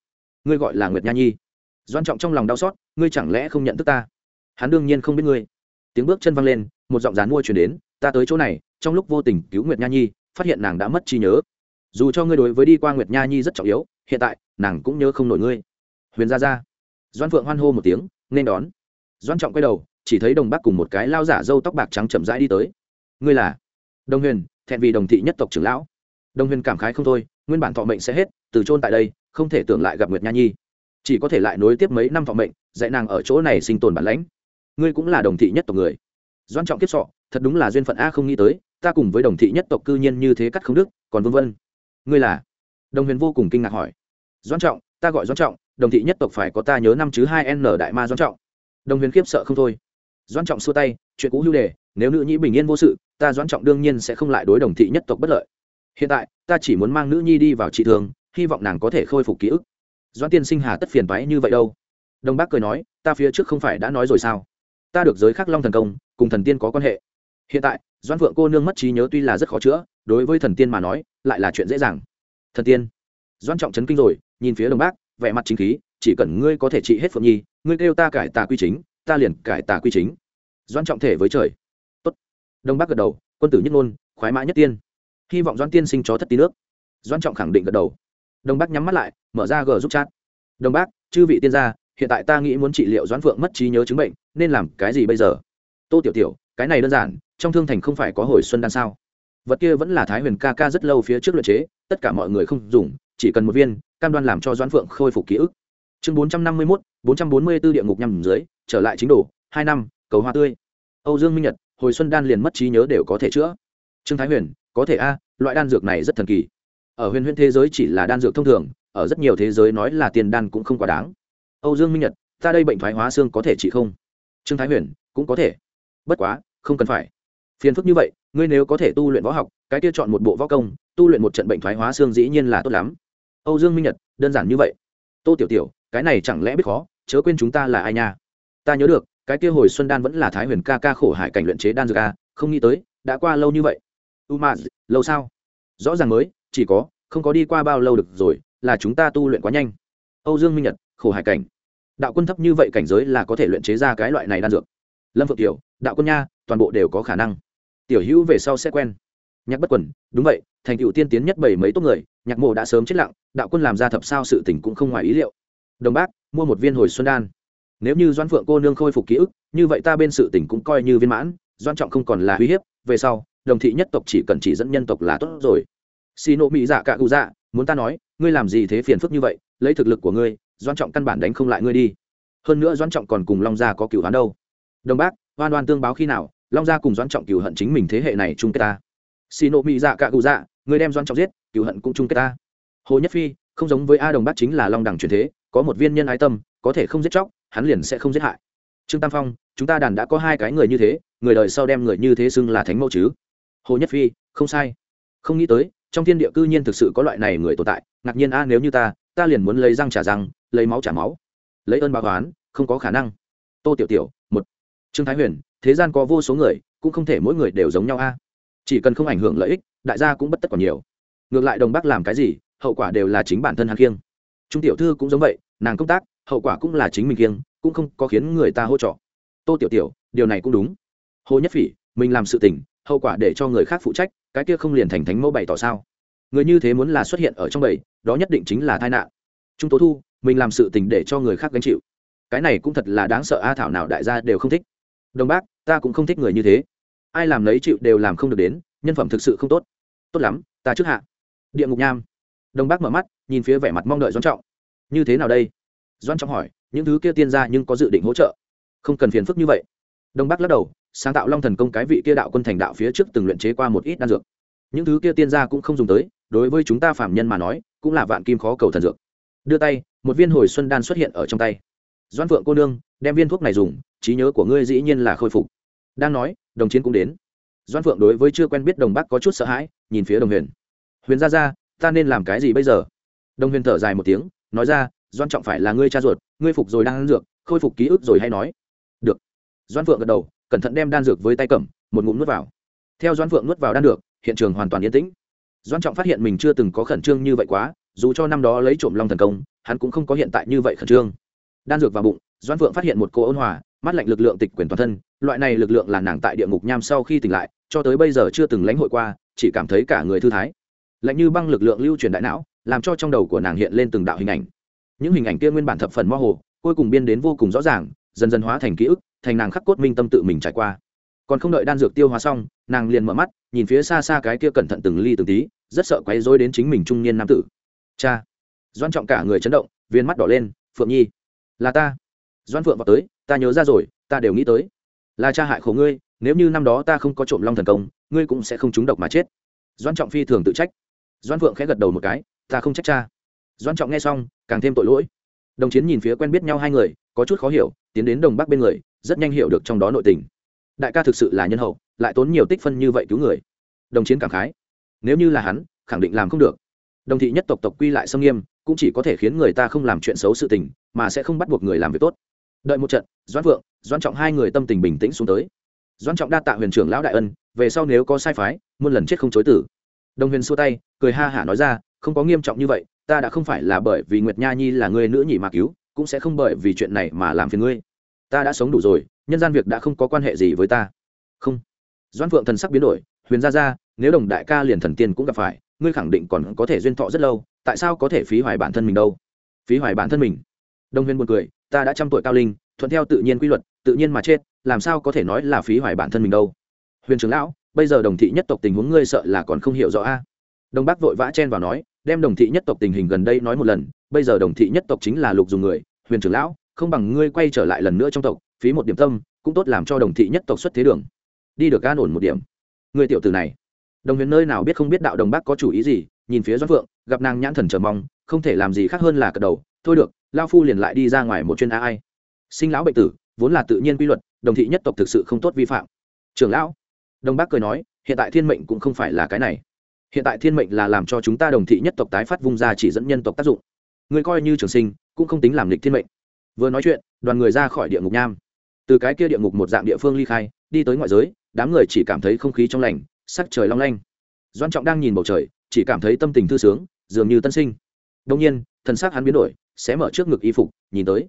Ngươi gọi là nguyệt nha nhi. Doan trọng trong lòng đau xót, ngươi chẳng lẽ không nhận thức ta? Hắn đương nhiên không biết ngươi. Tiếng bước chân văng lên, một giọng rán mua chuyển đến, ta tới chỗ này, trong lúc vô tình cứu nguyệt nha nhi, phát hiện nàng đã mất trí nhớ dù cho ngươi đối với đi qua nguyệt nha nhi rất trọng yếu, hiện tại, nàng cũng nhớ không nổi ngươi. Huyền ra ra doan phượng hoan hô một tiếng, nên đón. Doan trọng quay đầu, chỉ thấy đồng bắc cùng một cái lao giả dâu tóc bạc trắng chậm rãi đi tới. Ngươi là? Đồng huyền, thẹn vì đồng thị nhất tộc trưởng lão. Đồng huyền cảm khái không thôi, nguyên bản thọ mệnh sẽ hết, từ trôn tại đây, không thể tưởng lại gặp nguyệt nha nhi. Chỉ có thể lại nối tiếp mấy năm thọ mệnh, dạy nàng ở chỗ này sinh tồn bản lãnh. Ngươi cũng là đồng thị nhất tộc người. Doan trọng kiếp sọ, thật đúng là duyên phận a không nghĩ tới, ta cùng với đồng thị nhất tộc cư nhiên như thế cắt không đức còn vân vân ngươi là? Đồng huyền vô cùng kinh ngạc hỏi. Doan trọng, ta gọi doan trọng, đồng thị nhất tộc phải có ta nhớ năm chứ hai n đại ma doan trọng. Đồng huyền khiếp sợ không thôi. Doan trọng xua tay, chuyện cũ hưu đề, nếu nữ nhĩ bình yên vô sự, ta doan trọng đương nhiên sẽ không lại đối đồng thị nhất tộc bất lợi. Hiện tại, ta chỉ muốn mang nữ nhi đi vào trị thường, hy vọng nàng có thể khôi phục ký ức. Doan tiên sinh hà tất phiền toái như vậy đâu? Đồng bác cười nói, ta phía trước không phải đã nói rồi sao? Ta được giới khắc long thần công, cùng thần tiên có quan hệ. Hiện tại doan phượng cô nương mất trí nhớ tuy là rất khó chữa, đối với thần tiên mà nói, lại là chuyện dễ dàng. Thần tiên. Doan trọng chấn kinh rồi, nhìn phía đồng bác, vẻ mặt chính khí, chỉ cần ngươi có thể trị hết phượng nhi, ngươi kêu ta cải tà quy chính, ta liền cải tà quy chính. Doan trọng thể với trời. Tốt. đông bắc gật đầu, quân tử nhất ngôn, khoái mã nhất tiên. Hy vọng doan tiên sinh chó thất tí nước. Doan trọng khẳng định gật đầu. Đông bắc nhắm mắt lại, mở ra g giúp chat. Đông bắc chư vị tiên gia, hiện tại ta nghĩ muốn trị liệu Doan phượng mất trí nhớ chứng bệnh, nên làm cái gì bây giờ? Tô tiểu tiểu cái này đơn giản, trong thương thành không phải có hồi xuân đan sao? Vật kia vẫn là thái huyền ca ca rất lâu phía trước luyện chế, tất cả mọi người không dùng, chỉ cần một viên, cam đoan làm cho doãn phượng khôi phục ký ức. Chương bốn trăm năm mươi mốt, bốn trăm bốn mươi b ố địa ngục nhằm dưới, trở lại chính đồ, hai năm, cầu hoa tươi. Âu dương minh nhật, hồi xuân đan liền mất trí nhớ đều có thể chữa. Trương thái huyền, có thể a, loại đan dược này rất thần kỳ. Ở huyền huyền thế giới chỉ là đan dược thông thường, ở rất nhiều thế giới nói là tiền đan cũng không quá đáng. Âu dương minh nhật, ta đây bệnh thoái hóa xương có thể trị không? Trương thái huyền, cũng có thể. Bất quá không cần phải. Phiền phức như vậy, ngươi nếu có thể tu luyện võ học, cái kia chọn một bộ võ công, tu luyện một trận bệnh thoái hóa xương dĩ nhiên là tốt lắm. Âu dương minh nhật, đơn giản như vậy. Tô tiểu tiểu, cái này chẳng lẽ biết khó, chớ quên chúng ta là ai nha? Ta nhớ được, cái kia hồi xuân đan vẫn là thái huyền ca ca khổ hải cảnh luyện chế đan dược a không nghĩ tới, đã qua lâu như vậy. U ma, lâu sao? Rõ ràng mới, chỉ có, không có đi qua bao lâu được rồi, là chúng ta tu luyện quá nhanh. Âu dương minh nhật, khổ hải cảnh. Đạo quân thấp như vậy cảnh giới là có thể luyện chế ra cái loại này đan dược. Lâm phượng tiểu, đạo quân nha toàn bộ đều có khả năng. Tiểu hữu về sau sẽ quen. Nhạc bất quần, đúng vậy, thành cựu tiên tiến nhất bảy mấy tốt người, nhạc mộ đã sớm chết lặng, đạo quân làm ra thập sao sự tình cũng không ngoài ý liệu. Đồng bác, mua một viên hồi xuân đan. Nếu như doan phượng cô nương khôi phục ký ức, như vậy ta bên sự tỉnh cũng coi như viên mãn doan trọng không còn là uy hiếp, về sau, đồng thị nhất tộc chỉ cần chỉ dẫn nhân tộc là tốt rồi. Xì nộ mỹ dạ cạ cụ dạ muốn ta nói, ngươi làm gì thế phiền phức như vậy, lấy thực lực của ngươi doan trọng căn bản đánh không lại ngươi đi. Hơn nữa doan trọng còn cùng long gia có cựu hắn đâu. Đồng bác, oan oan tương báo khi nào long gia cùng doan trọng cựu hận chính mình thế hệ này chung kết ta. Xì nộ mỹ dạ cạ cụ dạ người đem doan trọng giết cựu hận cũng chung kết ta. Hồ nhất phi, không giống với a đồng bác chính là long đẳng truyền thế, có một viên nhân ái tâm, có thể không giết chóc, hắn liền sẽ không giết hại. Trương tam phong, chúng ta đàn đã có hai cái người như thế, người đời sau đem người như thế xưng là thánh mẫu chứ? Hồ nhất phi, không sai. Không nghĩ tới, trong thiên địa cư nhiên thực sự có loại này người tồn tại, ngạc nhiên a, nếu như ta ta liền muốn lấy răng trả răng, lấy máu trả máu. Lấy ơn báo oán, không có khả năng. Tô tiểu tiểu, một. Trương thái huyền thế gian có vô số người, cũng không thể mỗi người đều giống nhau a. Chỉ cần không ảnh hưởng lợi ích, đại gia cũng bất tất còn nhiều. Ngược lại đồng bác làm cái gì, hậu quả đều là chính bản thân hắn kiêng trung tiểu thư cũng giống vậy, nàng công tác, hậu quả cũng là chính mình kiêng cũng không có khiến người ta hỗ trợ. Tô tiểu tiểu, điều này cũng đúng. Hồ nhất phỉ, mình làm sự tình, hậu quả để cho người khác phụ trách, cái kia không liền thành thánh mẫu bày tỏ sao? Người như thế muốn là xuất hiện ở trong bầy, đó nhất định chính là tai nạn. Trung tố thu, mình làm sự tình để cho người khác gánh chịu. Cái này cũng thật là đáng sợ a, thảo nào đại gia đều không thích đồng bác, ta cũng không thích người như thế. Ai làm lấy chịu đều làm không được đến, nhân phẩm thực sự không tốt. Tốt lắm, ta trước hạ. Địa ngục nham. Đồng bác mở mắt, nhìn phía vẻ mặt mong đợi doan trọng. Như thế nào đây? Doan trọng hỏi, những thứ kia tiên ra nhưng có dự định hỗ trợ? Không cần phiền phức như vậy. Đồng bác lắc đầu, sáng tạo long thần công cái vị kia đạo quân thành đạo phía trước từng luyện chế qua một ít đan dược. Những thứ kia tiên gia cũng không dùng tới, đối với chúng ta phạm nhân mà nói, cũng là vạn kim khó cầu thần dược. Đưa tay, một viên hồi xuân đan xuất hiện ở trong tay. Doan phượng cô nương, đem viên thuốc này dùng trí nhớ của ngươi dĩ nhiên là khôi phục. Đang nói, đồng chiến cũng đến. Doan phượng đối với chưa quen biết đồng bắc có chút sợ hãi, nhìn phía đồng huyền. Huyền ra ra ta nên làm cái gì bây giờ? Đồng huyền thở dài một tiếng, nói ra doan trọng phải là ngươi cha ruột, ngươi phục rồi đang ăn dược, khôi phục ký ức rồi hay nói. Được. Doan phượng gật đầu, cẩn thận đem đan dược với tay cầm, một ngụm nuốt vào. Theo doan phượng nuốt vào đan được hiện trường hoàn toàn yên tĩnh. Doan trọng phát hiện mình chưa từng có khẩn trương như vậy quá, dù cho năm đó lấy trộm long thần công, hắn cũng không có hiện tại như vậy khẩn trương đan dược vào bụng doan phượng phát hiện một cô ôn hòa, mắt lạnh lực lượng tịch quyền toàn thân, loại này lực lượng là nàng tại địa ngục nham sau khi tỉnh lại, cho tới bây giờ chưa từng lãnh hội qua, chỉ cảm thấy cả người thư thái. Lạnh như băng lực lượng lưu truyền đại não, làm cho trong đầu của nàng hiện lên từng đạo hình ảnh. Những hình ảnh kia nguyên bản thập phần mơ hồ, cuối cùng biên đến vô cùng rõ ràng, dần dần hóa thành ký ức, thành nàng khắc cốt minh tâm tự mình trải qua. Còn không đợi đan dược tiêu hóa xong, nàng liền mở mắt, nhìn phía xa xa cái kia cẩn thận từng ly từng tí, rất sợ quấy rối đến chính mình trung niên nam tử. Cha! Doan trọng cả người chấn động, viên mắt đỏ lên, phượng nhi! Là ta. Doan phượng vào tới, ta nhớ ra rồi, ta đều nghĩ tới. Là cha hại khổ ngươi, nếu như năm đó ta không có trộm long thần công, ngươi cũng sẽ không trúng độc mà chết. Doan trọng phi thường tự trách. Doan phượng khẽ gật đầu một cái, ta không trách cha. Doan trọng nghe xong, càng thêm tội lỗi. Đồng chiến nhìn phía quen biết nhau hai người, có chút khó hiểu, tiến đến đồng bắc bên người, rất nhanh hiểu được trong đó nội tình. Đại ca thực sự là nhân hậu, lại tốn nhiều tích phân như vậy cứu người. Đồng chiến cảm khái. Nếu như là hắn, khẳng định làm không được. Đồng thị nhất tộc tộc quy lại xâm nghiêm cũng chỉ có thể khiến người ta không làm chuyện xấu sự tình, mà sẽ không bắt buộc người làm việc tốt. Đợi một trận, doãn vượng doãn trọng hai người tâm tình bình tĩnh xuống tới. Doãn trọng đa tạ huyền trưởng lão đại ân, về sau nếu có sai phái, muôn lần chết không chối tử. Đồng huyền xua tay, cười ha hả nói ra, không có nghiêm trọng như vậy, ta đã không phải là bởi vì nguyệt nha nhi là người nữ nhị mà cứu, cũng sẽ không bởi vì chuyện này mà làm phiền ngươi. Ta đã sống đủ rồi, nhân gian việc đã không có quan hệ gì với ta. Không. Doãn vượng thần sắc biến đổi, huyền ra ra nếu đồng đại ca liền thần tiên cũng gặp phải, ngươi khẳng định còn có thể duyên thọ rất lâu tại sao có thể phí hoài bản thân mình đâu? Phí hoài bản thân mình. Đông huyền buồn cười, ta đã trăm tuổi cao linh, thuận theo tự nhiên quy luật, tự nhiên mà chết, làm sao có thể nói là phí hoài bản thân mình đâu? Huyền trưởng lão, bây giờ đồng thị nhất tộc tình huống ngươi sợ là còn không hiểu rõ a? Đông bắc vội vã chen vào nói, đem đồng thị nhất tộc tình hình gần đây nói một lần, bây giờ đồng thị nhất tộc chính là lục dùng người. Huyền trưởng lão, không bằng ngươi quay trở lại lần nữa trong tộc, phí một điểm tâm, cũng tốt làm cho đồng thị nhất tộc xuất thế đường. Đi được an ổn một điểm. Người tiểu tử này. Đồng huyền nơi nào biết không biết đạo đồng bác có chủ ý gì nhìn phía doãn phượng, gặp nàng nhãn thần chờ mong, không thể làm gì khác hơn là cật đầu, thôi được lao phu liền lại đi ra ngoài một chuyên a ai. Sinh lão bệnh tử, vốn là tự nhiên quy luật, đồng thị nhất tộc thực sự không tốt vi phạm. Trưởng lão. Đồng bác cười nói, hiện tại thiên mệnh cũng không phải là cái này. Hiện tại thiên mệnh là làm cho chúng ta đồng thị nhất tộc tái phát vung ra chỉ dẫn nhân tộc tác dụng. Người coi như trường sinh, cũng không tính làm lịch thiên mệnh. Vừa nói chuyện, đoàn người ra khỏi địa ngục nham. Từ cái kia địa ngục một dạng địa phương ly khai, đi tới ngoại giới, đám người chỉ cảm thấy không khí trong lành, sắc trời long lanh. Doan trọng đang nhìn bầu trời chỉ cảm thấy tâm tình thư sướng, dường như tân sinh. Đông nhiên, thần xác hắn biến đổi, sẽ mở trước ngực y phục, nhìn tới.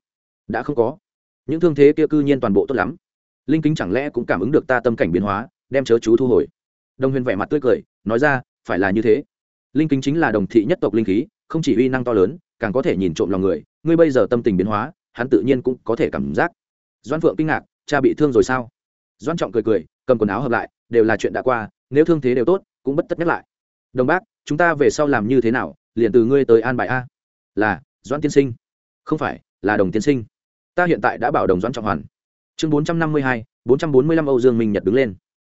Đã không có. Những thương thế kia cư nhiên toàn bộ tốt lắm. Linh kính chẳng lẽ cũng cảm ứng được ta tâm cảnh biến hóa, đem chớ chú thu hồi. Đồng huyền vẻ mặt tươi cười, nói ra, phải là như thế. Linh kính chính là đồng thị nhất tộc linh khí, không chỉ uy năng to lớn, càng có thể nhìn trộm lòng người. Ngươi bây giờ tâm tình biến hóa, hắn tự nhiên cũng có thể cảm giác. Doan phượng kinh ngạc, cha bị thương rồi sao? Doan trọng cười cười, cầm quần áo hợp lại, đều là chuyện đã qua, nếu thương thế đều tốt, cũng bất tất nhắc lại. Đồng bác chúng ta về sau làm như thế nào, liền từ ngươi tới an bài a. Là, Doãn tiên sinh. Không phải, là đồng tiên sinh. Ta hiện tại đã bảo đồng Doãn trọng hoàn. Chương bốn trăm năm mươi hai, bốn trăm bốn mươi lăm âu dương minh nhật đứng lên.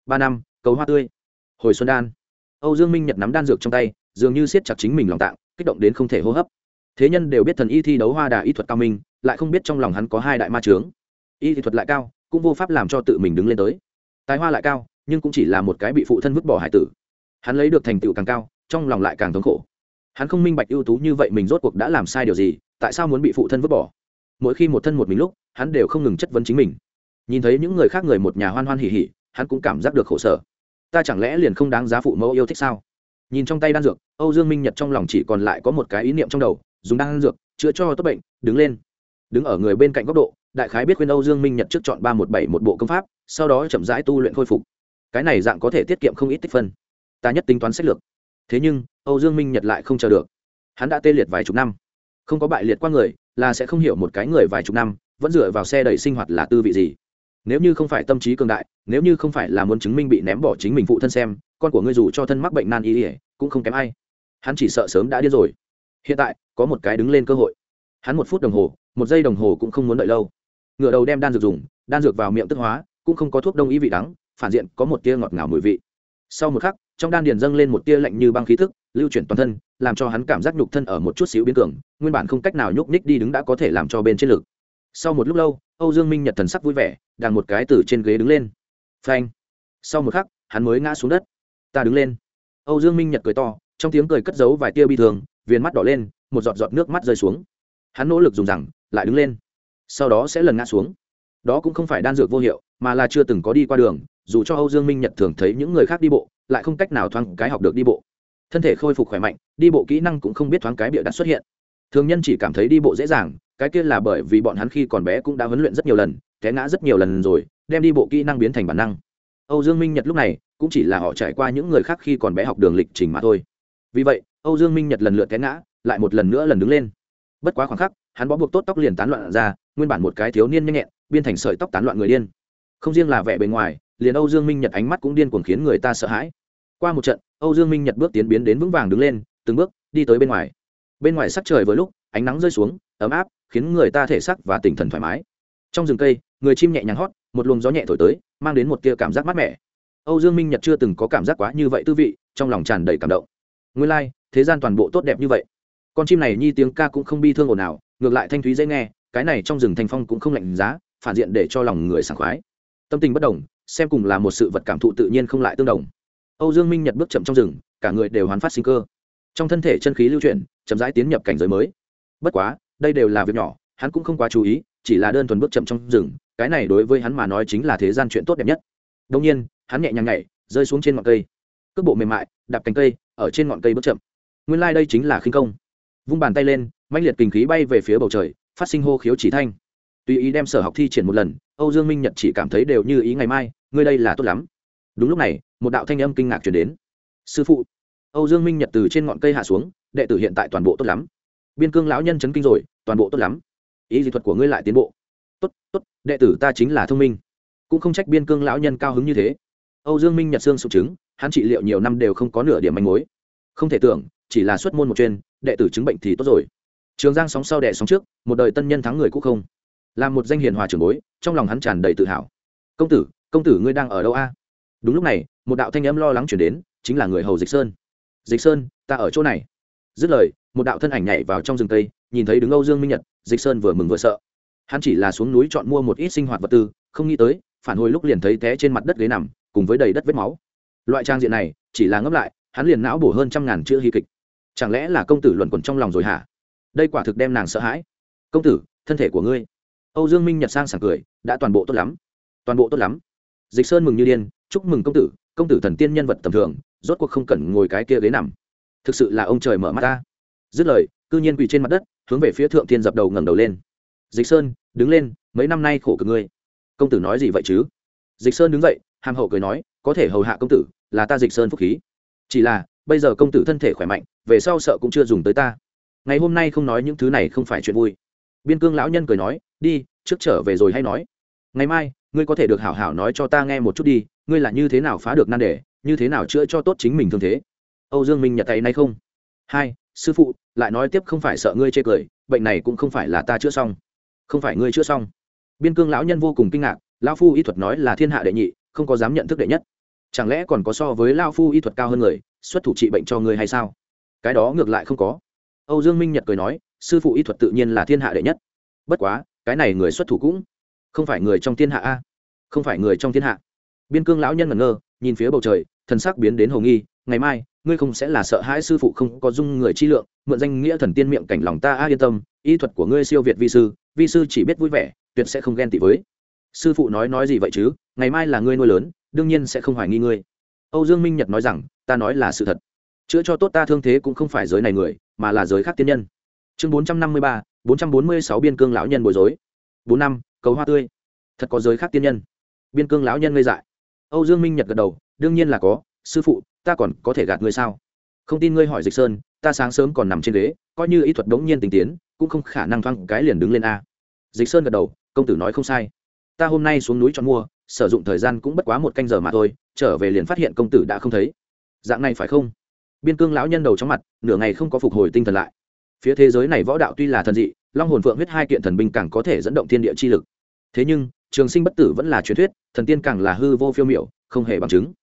Ba năm, cầu hoa tươi. Hồi xuân đan. Âu dương minh nhật nắm đan dược trong tay, dường như siết chặt chính mình lòng tạng, kích động đến không thể hô hấp. Thế nhân đều biết thần y thi đấu hoa đà y thuật cao minh, lại không biết trong lòng hắn có hai đại ma trướng y thuật lại cao, cũng vô pháp làm cho tự mình đứng lên tới. Tài hoa lại cao, nhưng cũng chỉ là một cái bị phụ thân vứt bỏ hải tử. Hắn lấy được thành tựu càng cao trong lòng lại càng thống khổ. Hắn không minh bạch ưu tú như vậy mình rốt cuộc đã làm sai điều gì, tại sao muốn bị phụ thân vứt bỏ? Mỗi khi một thân một mình lúc, hắn đều không ngừng chất vấn chính mình. Nhìn thấy những người khác người một nhà hoan hoan hỉ hỉ, hắn cũng cảm giác được khổ sở. Ta chẳng lẽ liền không đáng giá phụ mẫu yêu thích sao? Nhìn trong tay đan dược, âu dương minh nhật trong lòng chỉ còn lại có một cái ý niệm trong đầu, dùng đan dược, chữa cho tốt bệnh, đứng lên. Đứng ở người bên cạnh góc độ, đại khái biết khuyên âu dương minh nhật trước chọn ba một bảy một bộ công pháp, sau đó chậm rãi tu luyện khôi phục. Cái này dạng có thể tiết kiệm không ít tích phân. Ta nhất tính toán sách lược thế nhưng, âu dương minh nhật lại không chờ được. Hắn đã tê liệt vài chục năm. Không có bại liệt qua người, là sẽ không hiểu một cái người vài chục năm, vẫn dựa vào xe đẩy sinh hoạt là tư vị gì. Nếu như không phải tâm trí cường đại, nếu như không phải là muốn chứng minh bị ném bỏ chính mình phụ thân xem, con của ngươi dù cho thân mắc bệnh nan y ỉa cũng không kém ai. Hắn chỉ sợ sớm đã điên rồi. Hiện tại, có một cái đứng lên cơ hội. Hắn một phút đồng hồ, một giây đồng hồ cũng không muốn đợi lâu. Ngựa đầu đem đan dược dùng, đan dược vào miệng tức hóa, cũng không có thuốc đông y vị đắng, phản diện có một tia ngọt ngào mùi vị sau một khắc, trong đan điền dâng lên một tia lạnh như băng khí thức lưu chuyển toàn thân, làm cho hắn cảm giác nhục thân ở một chút xíu biến cường, nguyên bản không cách nào nhúc nhích đi đứng đã có thể làm cho bên trên lực. Sau một lúc lâu, âu dương minh nhật thần sắc vui vẻ đàn một cái từ trên ghế đứng lên. Phanh. Sau một khắc, hắn mới ngã xuống đất. Ta đứng lên. Âu dương minh nhật cười to, trong tiếng cười cất giấu vài tia bi thường viên mắt đỏ lên, một giọt giọt nước mắt rơi xuống. Hắn nỗ lực dùng rằng, lại đứng lên. Sau đó sẽ lần ngã xuống. Đó cũng không phải đan dược vô hiệu, mà là chưa từng có đi qua đường dù cho âu dương minh, nhật thường thấy những người khác đi bộ, lại không cách nào thoáng cái học được đi bộ. Thân thể khôi phục khỏe mạnh, đi bộ kỹ năng cũng không biết thoáng cái bịa đặt xuất hiện. Thường nhân chỉ cảm thấy đi bộ dễ dàng, cái kia là bởi vì bọn hắn khi còn bé cũng đã huấn luyện rất nhiều lần, té ngã rất nhiều lần rồi, đem đi bộ kỹ năng biến thành bản năng. Âu dương minh, nhật lúc này cũng chỉ là họ trải qua những người khác khi còn bé học đường lịch trình mà thôi. Vì vậy, âu dương minh, nhật lần lượt té ngã, lại một lần nữa lần đứng lên. Bất quá khoảng khắc, hắn bó buộc tốt tóc liền tán loạn ra, nguyên bản một cái thiếu niên nhanh nhẹn biên thành sợi tóc tán loạn người điên. Không riêng là vẻ bề ngoài liền âu dương minh nhật ánh mắt cũng điên cuồng khiến người ta sợ hãi. Qua một trận âu dương minh nhật bước tiến biến đến vững vàng đứng lên từng bước đi tới bên ngoài. Bên ngoài sắc trời vừa lúc ánh nắng rơi xuống ấm áp khiến người ta thể sắc và tinh thần thoải mái. Trong rừng cây người chim nhẹ nhàng hót một luồng gió nhẹ thổi tới mang đến một tia cảm giác mát mẻ. Âu dương minh nhật chưa từng có cảm giác quá như vậy tư vị trong lòng tràn đầy cảm động. Nguyên lai、like, thế gian toàn bộ tốt đẹp như vậy. Con chim này nhi tiếng ca cũng không bi thương ồn nào ngược lại thanh thúy dễ nghe cái này trong rừng thanh phong cũng không lạnh giá phản diện để cho lòng người sảng khoái. Tâm tình bất đồng xem cùng là một sự vật cảm thụ tự nhiên không lại tương đồng. Âu dương minh nhật bước chậm trong rừng, cả người đều hoán phát sinh cơ. Trong thân thể chân khí lưu chuyển, chậm rãi tiến nhập cảnh giới mới. Bất quá, đây đều là việc nhỏ, hắn cũng không quá chú ý, chỉ là đơn thuần bước chậm trong rừng, cái này đối với hắn mà nói chính là thế gian chuyện tốt đẹp nhất. Đông nhiên, hắn nhẹ nhàng nhảy, rơi xuống trên ngọn cây. Cước bộ mềm mại, đạp cánh cây, ở trên ngọn cây bước chậm. Nguyên lai、like、đây chính là khinh công. Vung bàn tay lên mạnh liệt kinh khí bay về phía bầu trời, phát sinh hô khiếu chỉ thanh. Tùy ý đem sở học thi triển một lần, âu dương minh nhật chỉ cảm thấy đều như ý ngày mai ngươi đây là tốt lắm. Đúng lúc này, một đạo thanh âm kinh ngạc chuyển đến. Sư phụ, âu dương minh nhật từ trên ngọn cây hạ xuống, đệ tử hiện tại toàn bộ tốt lắm. Biên cương lão nhân chấn kinh rồi, toàn bộ tốt lắm. Ý dị thuật của ngươi lại tiến bộ. Tốt tốt, đệ tử ta chính là thông minh. Cũng không trách biên cương lão nhân cao hứng như thế. Âu dương minh nhật xương sụp chứng hắn trị liệu nhiều năm đều không có nửa điểm manh mối. Không thể tưởng, chỉ là xuất môn một chuyên, đệ tử chứng bệnh thì tốt rồi. Trường giang sóng sau đệ sóng trước, một đời tân nhân thắng người cũng không. Làm một danh hiền hòa trưởng bối, trong lòng hắn tràn đầy tự hào. Công tử công tử ngươi đang ở đâu a? Đúng lúc này, một đạo thanh âm lo lắng chuyển đến, chính là người hầu dịch sơn. Dịch sơn, ta ở chỗ này. Dứt lời, một đạo thân ảnh nhảy vào trong rừng tây nhìn thấy đứng âu dương minh nhật, dịch sơn vừa mừng vừa sợ. Hắn chỉ là xuống núi chọn mua một ít sinh hoạt vật tư, không nghĩ tới, phản hồi lúc liền thấy té trên mặt đất ghế nằm, cùng với đầy đất vết máu. Loại trang diện này, chỉ là ngấp lại, hắn liền não bổ hơn trăm ngàn chữ hy kịch. Chẳng lẽ là công tử luẩn quẩn trong lòng rồi hả? Đây quả thực đem nàng sợ hãi. Công tử, thân thể của ngươi. Âu dương minh nhật sang sảng cười, đã toàn bộ tốt lắm. Toàn bộ tốt lắm dịch sơn mừng như điên, chúc mừng công tử công tử thần tiên nhân vật tầm thường, rốt cuộc không cần ngồi cái kia ghế nằm. Thực sự là ông trời mở mắt ta. Dứt lời, cư nhiên quỳ trên mặt đất, hướng về phía thượng tiên dập đầu ngẩng đầu lên. Dịch sơn, đứng lên, mấy năm nay khổ cực ngươi. Công tử nói gì vậy chứ? Dịch sơn đứng dậy, hàm hậu cười nói, có thể hầu hạ công tử, là ta dịch sơn phúc khí. Chỉ là, bây giờ công tử thân thể khỏe mạnh, về sau sợ cũng chưa dùng tới ta. Ngày hôm nay không nói những thứ này không phải chuyện vui. Biên cương lão nhân cười nói, đi, trước trở về rồi hay nói. Ngày mai ngươi có thể được hảo hảo nói cho ta nghe một chút đi, ngươi là như thế nào phá được nan đề, như thế nào chữa cho tốt chính mình thương thế? Âu dương minh nhặt tay nay không? Hai, sư phụ, lại nói tiếp không phải sợ ngươi chê cười, bệnh này cũng không phải là ta chữa xong. Không phải ngươi chữa xong. Biên cương lão nhân vô cùng kinh ngạc, lão phu y thuật nói là thiên hạ đệ nhị, không có dám nhận thức đệ nhất. Chẳng lẽ còn có so với lao phu y thuật cao hơn người, xuất thủ trị bệnh cho ngươi hay sao? Cái đó ngược lại không có. Âu dương minh nhật cười nói, sư phụ y thuật tự nhiên là thiên hạ đệ nhất. Bất quá, cái này người xuất thủ cũng không phải người trong thiên hạ a? Không phải người trong thiên hạ. Biên cương lão nhân ngẩn ngơ, nhìn phía bầu trời, thần sắc biến đến hồ nghi, ngày mai, ngươi không sẽ là sợ hãi sư phụ không có dung người chi lượng, mượn danh nghĩa thần tiên miệng cảnh lòng ta a yên tâm, y thuật của ngươi siêu việt vi sư vi sư chỉ biết vui vẻ, tuyệt sẽ không ghen tị với. Sư phụ nói nói gì vậy chứ? Ngày mai là ngươi nuôi lớn, đương nhiên sẽ không hoài nghi ngươi. Âu dương minh nhật nói rằng, ta nói là sự thật. Chữa cho tốt ta thương thế cũng không phải giới này người, mà là giới khác tiên nhân. Chương bốn trăm năm mươi ba, bốn trăm bốn mươi sáu biên cương lão nhân bối rối. Bốn năm cầu hoa tươi. Thật có giới khác tiên nhân. Biên cương lão nhân ngây dại. Âu dương minh nhật gật đầu, đương nhiên là có, sư phụ, ta còn có thể gạt ngươi sao? Không tin ngươi hỏi dịch sơn, ta sáng sớm còn nằm trên ghế, coi như ý thuật đống nhiên tình tiến, cũng không khả năng thoáng cái liền đứng lên a. Dịch sơn gật đầu, công tử nói không sai. Ta hôm nay xuống núi chọn mua, sử dụng thời gian cũng bất quá một canh giờ mà thôi, trở về liền phát hiện công tử đã không thấy. Dạng này phải không? Biên cương lão nhân đầu trong mặt, nửa ngày không có phục hồi tinh thần lại. Phía thế giới này võ đạo tuy là thần dị long hồn phượng huyết hai kiện thần binh càng có thể dẫn động thiên địa chi lực. Thế nhưng, trường sinh bất tử vẫn là truyền thuyết, thần tiên càng là hư vô phiêu miểu, không hề bằng chứng.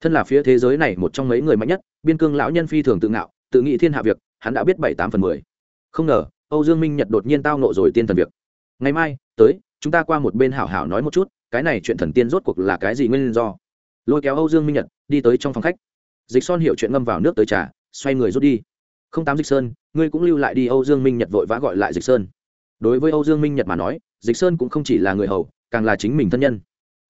Thân là phía thế giới này một trong mấy người mạnh nhất, biên cương lão nhân phi thường tự ngạo, tự nghĩ thiên hạ việc, hắn đã biết bảy tám phần mười. Không ngờ, âu dương minh nhật đột nhiên tao nộ rồi tiên thần việc. Ngày mai, tới, chúng ta qua một bên hảo hảo nói một chút, cái này chuyện thần tiên rốt cuộc là cái gì nguyên do? Lôi kéo âu dương minh nhật, đi tới trong phòng khách. Dịch son hiểu chuyện ngâm vào nước tới trà, xoay người rút đi không tám dịch sơn, ngươi cũng lưu lại đi, âu dương minh nhật vội vã gọi lại dịch sơn. Đối với âu dương minh nhật mà nói, dịch sơn cũng không chỉ là người hầu, càng là chính mình thân nhân.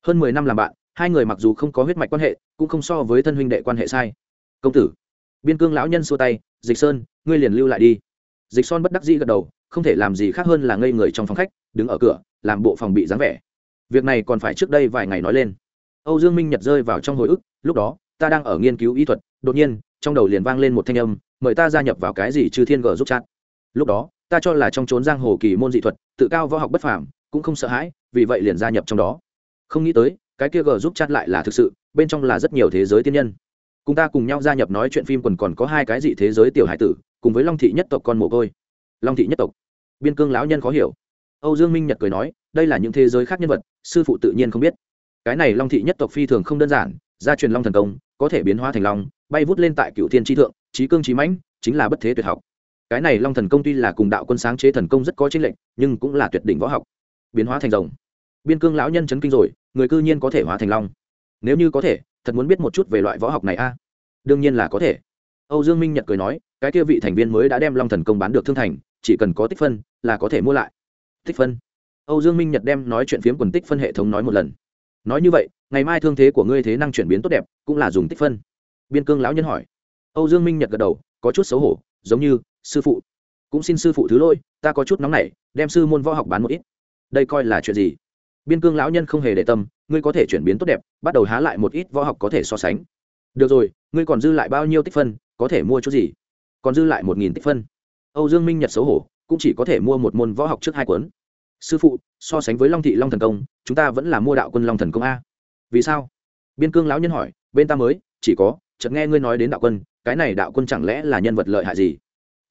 Hơn mười năm làm bạn, hai người mặc dù không có huyết mạch quan hệ, cũng không so với thân huynh đệ quan hệ sai. Công tử, biên cương lão nhân xua tay, dịch sơn, ngươi liền lưu lại đi. Dịch son bất đắc dĩ gật đầu, không thể làm gì khác hơn là ngây người trong phòng khách, đứng ở cửa, làm bộ phòng bị dáng vẻ. Việc này còn phải trước đây vài ngày nói lên. Âu dương minh nhật rơi vào trong hồi ức, lúc đó, ta đang ở nghiên cứu y thuật, đột nhiên, trong đầu liền vang lên một thanh âm mời ta gia nhập vào cái gì trừ thiên gờ giúp chat. Lúc đó, ta cho là trong trốn giang hồ kỳ môn dị thuật, tự cao võ học bất phàm, cũng không sợ hãi, vì vậy liền gia nhập trong đó. Không nghĩ tới, cái kia gờ giúp chat lại là thực sự, bên trong là rất nhiều thế giới tiên nhân. Cùng ta cùng nhau gia nhập nói chuyện phim còn còn có hai cái dị thế giới tiểu hải tử, cùng với long thị nhất tộc con mồ côi. Long thị nhất tộc. Biên cương lão nhân khó hiểu. Âu dương minh nhật cười nói, đây là những thế giới khác nhân vật, sư phụ tự nhiên không biết. Cái này long thị nhất tộc phi thường không đơn giản, gia truyền long thần công có thể biến hóa thành long, bay vút lên tại cựu thiên tri thượng trí cương trí mãnh, chính là bất thế tuyệt học. Cái này long thần công tuy là cùng đạo quân sáng chế thần công rất có chính lệch, nhưng cũng là tuyệt đỉnh võ học. Biến hóa thành rồng. Biên cương lão nhân chấn kinh rồi, người cư nhiên có thể hóa thành long. Nếu như có thể, thật muốn biết một chút về loại võ học này a? Đương nhiên là có thể. Âu dương minh nhật cười nói, cái kia vị thành viên mới đã đem long thần công bán được thương thành, chỉ cần có tích phân, là có thể mua lại. Tích phân. Âu dương minh nhật đem nói chuyện phiếm quần tích phân hệ thống nói một lần. Nói như vậy, ngày mai thương thế của ngươi thế năng chuyển biến tốt đẹp, cũng là dùng tích phân. Biên cương lão nhân hỏi âu dương minh nhật gật đầu, có chút xấu hổ, giống như, sư phụ, cũng xin sư phụ thứ lỗi, ta có chút nóng nảy, đem sư môn võ học bán một ít. Đây coi là chuyện gì? Biên cương lão nhân không hề để tâm, ngươi có thể chuyển biến tốt đẹp, bắt đầu há lại một ít võ học có thể so sánh. Được rồi, ngươi còn dư lại bao nhiêu tích phân, có thể mua chút gì? Còn dư lại một nghìn tích phân. Âu dương minh nhật xấu hổ, cũng chỉ có thể mua một môn võ học trước hai cuốn. Sư phụ, so sánh với long thị long thần công, chúng ta vẫn là mua đạo quân long thần công a. Vì sao? Biên cương lão nhân hỏi, bên ta mới, chỉ có, chợt nghe ngươi nói đến đạo quân cái này đạo quân chẳng lẽ là nhân vật lợi hại gì?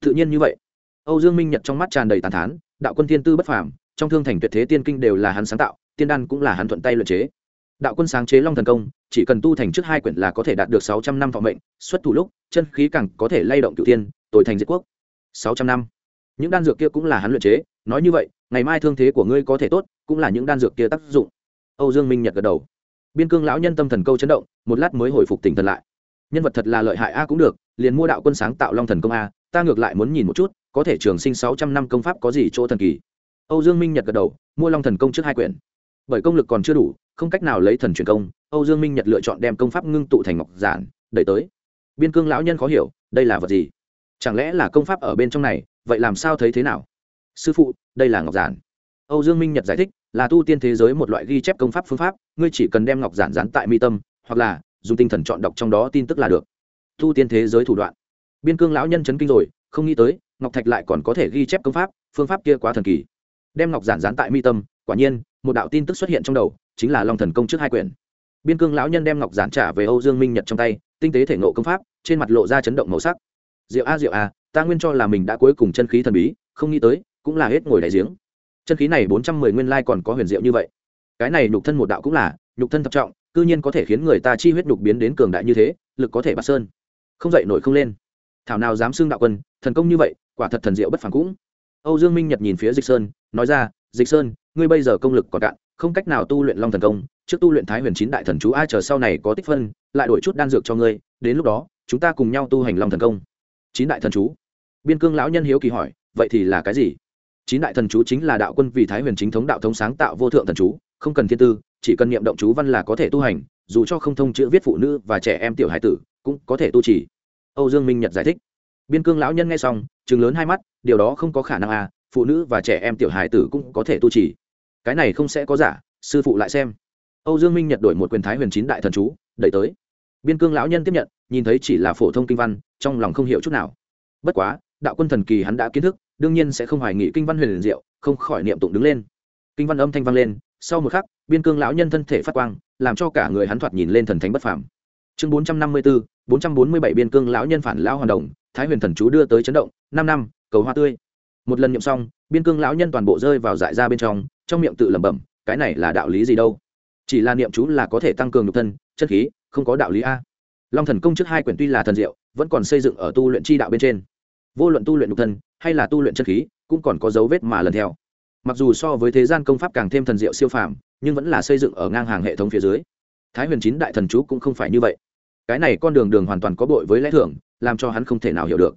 Tự nhiên như vậy. Âu dương minh nhật trong mắt tràn đầy tàn thán, đạo quân thiên tư bất phàm, trong thương thành tuyệt thế tiên kinh đều là hắn sáng tạo, tiên đan cũng là hắn thuận tay luyện chế. Đạo quân sáng chế long thần công, chỉ cần tu thành trước hai quyển là có thể đạt được sáu trăm năm thọ mệnh, xuất thủ lúc, chân khí càng có thể lay động cựu tiên tội thành diệt quốc. Sáu trăm năm. Những đan dược kia cũng là hắn luyện chế, nói như vậy, ngày mai thương thế của ngươi có thể tốt, cũng là những đan dược kia tác dụng. Âu dương minh nhật gật đầu. Biên cương lão nhân tâm thần câu chấn động, một lát mới hồi phục tỉnh thần lại nhân vật thật là lợi hại a cũng được, liền mua đạo quân sáng tạo long thần công a, ta ngược lại muốn nhìn một chút, có thể trường sinh sáu trăm năm công pháp có gì chỗ thần kỳ. Âu dương minh nhật gật đầu, mua long thần công trước hai quyển. Bởi công lực còn chưa đủ, không cách nào lấy thần truyền công, âu dương minh nhật lựa chọn đem công pháp ngưng tụ thành ngọc giản, đẩy tới. Biên cương lão nhân khó hiểu, đây là vật gì? Chẳng lẽ là công pháp ở bên trong này, vậy làm sao thấy thế nào? Sư phụ, đây là ngọc giản. Âu dương minh nhật giải thích, là tu tiên thế giới một loại ghi chép công pháp phương pháp, ngươi chỉ cần đem ngọc giản dán tại mi tâm, hoặc là dùng tinh thần chọn đọc trong đó tin tức là được. Thu tiên thế giới thủ đoạn. Biên cương lão nhân chấn kinh rồi, không nghĩ tới, ngọc thạch lại còn có thể ghi chép công pháp, phương pháp kia quá thần kỳ. Đem ngọc giản dán tại mi tâm, quả nhiên, một đạo tin tức xuất hiện trong đầu, chính là long thần công trước hai quyển. Biên cương lão nhân đem ngọc giản trả về âu dương minh nhật trong tay, tinh tế thể ngộ công pháp, trên mặt lộ ra chấn động màu sắc. Diệu a diệu a, ta nguyên cho là mình đã cuối cùng chân khí thần bí, không nghĩ tới, cũng là hết ngồi đại giếng. Chân khí này bốn trăm mười nguyên lai còn có huyền diệu như vậy. Cái này nhục thân một đạo cũng là, nhục thân thập trọng cư nhiên có thể khiến người ta chi huyết đục biến đến cường đại như thế, lực có thể bạt sơn. Không dậy nổi không lên. Thảo nào dám xưng đạo quân, thần công như vậy, quả thật thần diệu bất phản cũng. Âu dương minh nhật nhìn phía dịch sơn, nói ra, dịch sơn, ngươi bây giờ công lực còn cạn, không cách nào tu luyện long thần công. Trước tu luyện thái huyền chín đại thần chú ai chờ sau này có tích phân, lại đổi chút đan dược cho ngươi, đến lúc đó, chúng ta cùng nhau tu hành long thần công. Chín đại thần chú. Biên cương lão nhân hiếu kỳ hỏi, vậy thì là cái gì? Chín đại thần chú chính là đạo quân vì thái huyền chính thống đạo thống sáng tạo vô thượng thần chú, không cần thiên tư chỉ cần niệm động chú văn là có thể tu hành, dù cho không thông chữ viết phụ nữ và trẻ em tiểu hải tử, cũng có thể tu trì. Âu dương minh nhật giải thích. Biên cương lão nhân nghe xong chừng lớn hai mắt, điều đó không có khả năng à phụ nữ và trẻ em tiểu hải tử cũng có thể tu trì. Cái này không sẽ có giả, sư phụ lại xem. Âu dương minh nhật đổi một quyền thái huyền chín đại thần chú, đẩy tới. Biên cương lão nhân tiếp nhận, nhìn thấy chỉ là phổ thông kinh văn, trong lòng không hiểu chút nào. Bất quá, đạo quân thần kỳ hắn đã kiến thức, đương nhiên sẽ không hoài nghị kinh văn huyền liền diệu, không khỏi niệm tụng đứng lên. Kinh văn âm thanh vang lên sau một khắc, biên cương lão nhân thân thể phát quang, làm cho cả người hắn thoạt nhìn lên thần thánh bất phàm. Chương bốn trăm năm mươi bốn bốn trăm bốn mươi bảy biên cương lão nhân phản lão hoàn đồng, thái huyền thần chú đưa tới chấn động, năm năm, cầu hoa tươi. Một lần nhậm xong, biên cương lão nhân toàn bộ rơi vào dại ra bên trong trong miệng tự lẩm bẩm, cái này là đạo lý gì đâu? Chỉ là niệm chú là có thể tăng cường nhục thân chất khí, không có đạo lý a. Long thần công trước hai quyển tuy là thần diệu, vẫn còn xây dựng ở tu luyện chi đạo bên trên. Vô luận tu luyện nhục thân, hay là tu luyện chất khí, cũng còn có dấu vết mà lần theo mặc dù so với thế gian công pháp càng thêm thần diệu siêu phàm, nhưng vẫn là xây dựng ở ngang hàng hệ thống phía dưới. Thái huyền chín đại thần chú cũng không phải như vậy. Cái này con đường đường hoàn toàn có bội với lẽ thưởng làm cho hắn không thể nào hiểu được.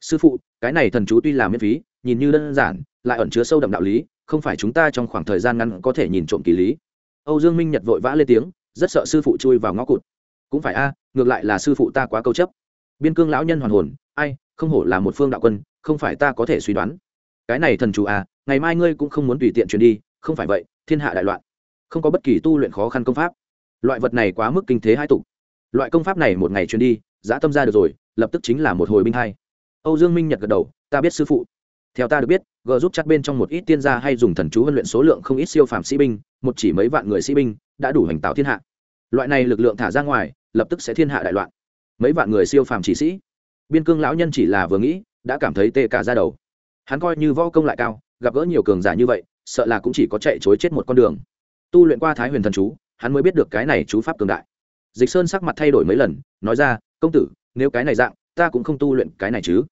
Sư phụ, cái này thần chú tuy là miễn phí, nhìn như đơn giản, lại ẩn chứa sâu đậm đạo lý, không phải chúng ta trong khoảng thời gian ngắn có thể nhìn trộm kỳ lý. Âu dương minh nhật vội vã lên tiếng, rất sợ sư phụ chui vào ngõ cụt. Cũng phải a, ngược lại là sư phụ ta quá câu chấp. Biên cương lão nhân hoàn hồn, ai, không hổ là một phương đạo quân, không phải ta có thể suy đoán. Cái này thần chủ à ngày mai ngươi cũng không muốn tùy tiện chuyển đi, không phải vậy, thiên hạ đại loạn. Không có bất kỳ tu luyện khó khăn công pháp. Loại vật này quá mức kinh thế hai tục. Loại công pháp này một ngày chuyển đi giã tâm ra được rồi, lập tức chính là một hồi binh hai. Âu dương minh nhật gật đầu, ta biết sư phụ. Theo ta được biết, g giúp chắc bên trong một ít tiên gia hay dùng thần chú huấn luyện số lượng không ít siêu phàm sĩ binh, một chỉ mấy vạn người sĩ binh, đã đủ hành tạo thiên hạ. Loại này lực lượng thả ra ngoài, lập tức sẽ thiên hạ đại loạn. Mấy vạn người siêu phàm chỉ sĩ. Biên cương lão nhân chỉ là vừa nghĩ, đã cảm thấy tê cả ra đầu. Hắn coi như võ công lại cao gặp gỡ nhiều cường giả như vậy, sợ là cũng chỉ có chạy chối chết một con đường. Tu luyện qua thái huyền thần chú, hắn mới biết được cái này chú pháp cường đại. Dịch sơn sắc mặt thay đổi mấy lần, nói ra, công tử, nếu cái này dạng, ta cũng không tu luyện cái này chứ.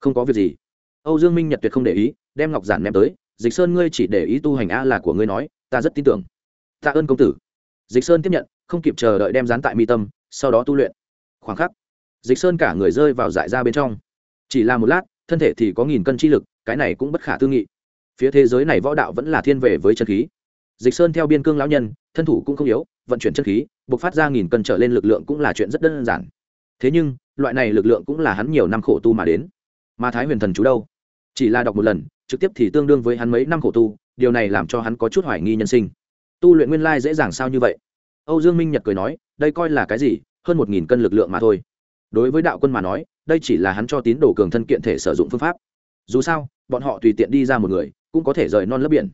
Không có việc gì. Âu dương minh nhật tuyệt không để ý, đem ngọc giản ném tới. Dịch sơn, ngươi chỉ để ý tu hành a là của ngươi nói, ta rất tin tưởng. Tạ ơn công tử. Dịch sơn tiếp nhận, không kịp chờ đợi đem dán tại mi tâm, sau đó tu luyện. Khoảng khắc, dịch sơn cả người rơi vào dại ra bên trong. Chỉ là một lát, thân thể thì có nghìn cân chi lực, cái này cũng bất khả tư nghị phía thế giới này võ đạo vẫn là thiên về với chân khí. Dịch sơn theo biên cương lão nhân, thân thủ cũng không yếu, vận chuyển chân khí buộc phát ra nghìn cân trở lên lực lượng cũng là chuyện rất đơn giản. Thế nhưng, loại này lực lượng cũng là hắn nhiều năm khổ tu mà đến. Mà thái huyền thần chú đâu? Chỉ là đọc một lần, trực tiếp thì tương đương với hắn mấy năm khổ tu, điều này làm cho hắn có chút hoài nghi nhân sinh. Tu luyện nguyên lai dễ dàng sao như vậy? Âu dương minh nhật cười nói, đây coi là cái gì? Hơn một nghìn cân lực lượng mà thôi. Đối với đạo quân mà nói, đây chỉ là hắn cho tín đồ cường thân kiện thể sử dụng phương pháp. Dù sao, bọn họ tùy tiện đi ra một người cũng có thể rời non lấp biển.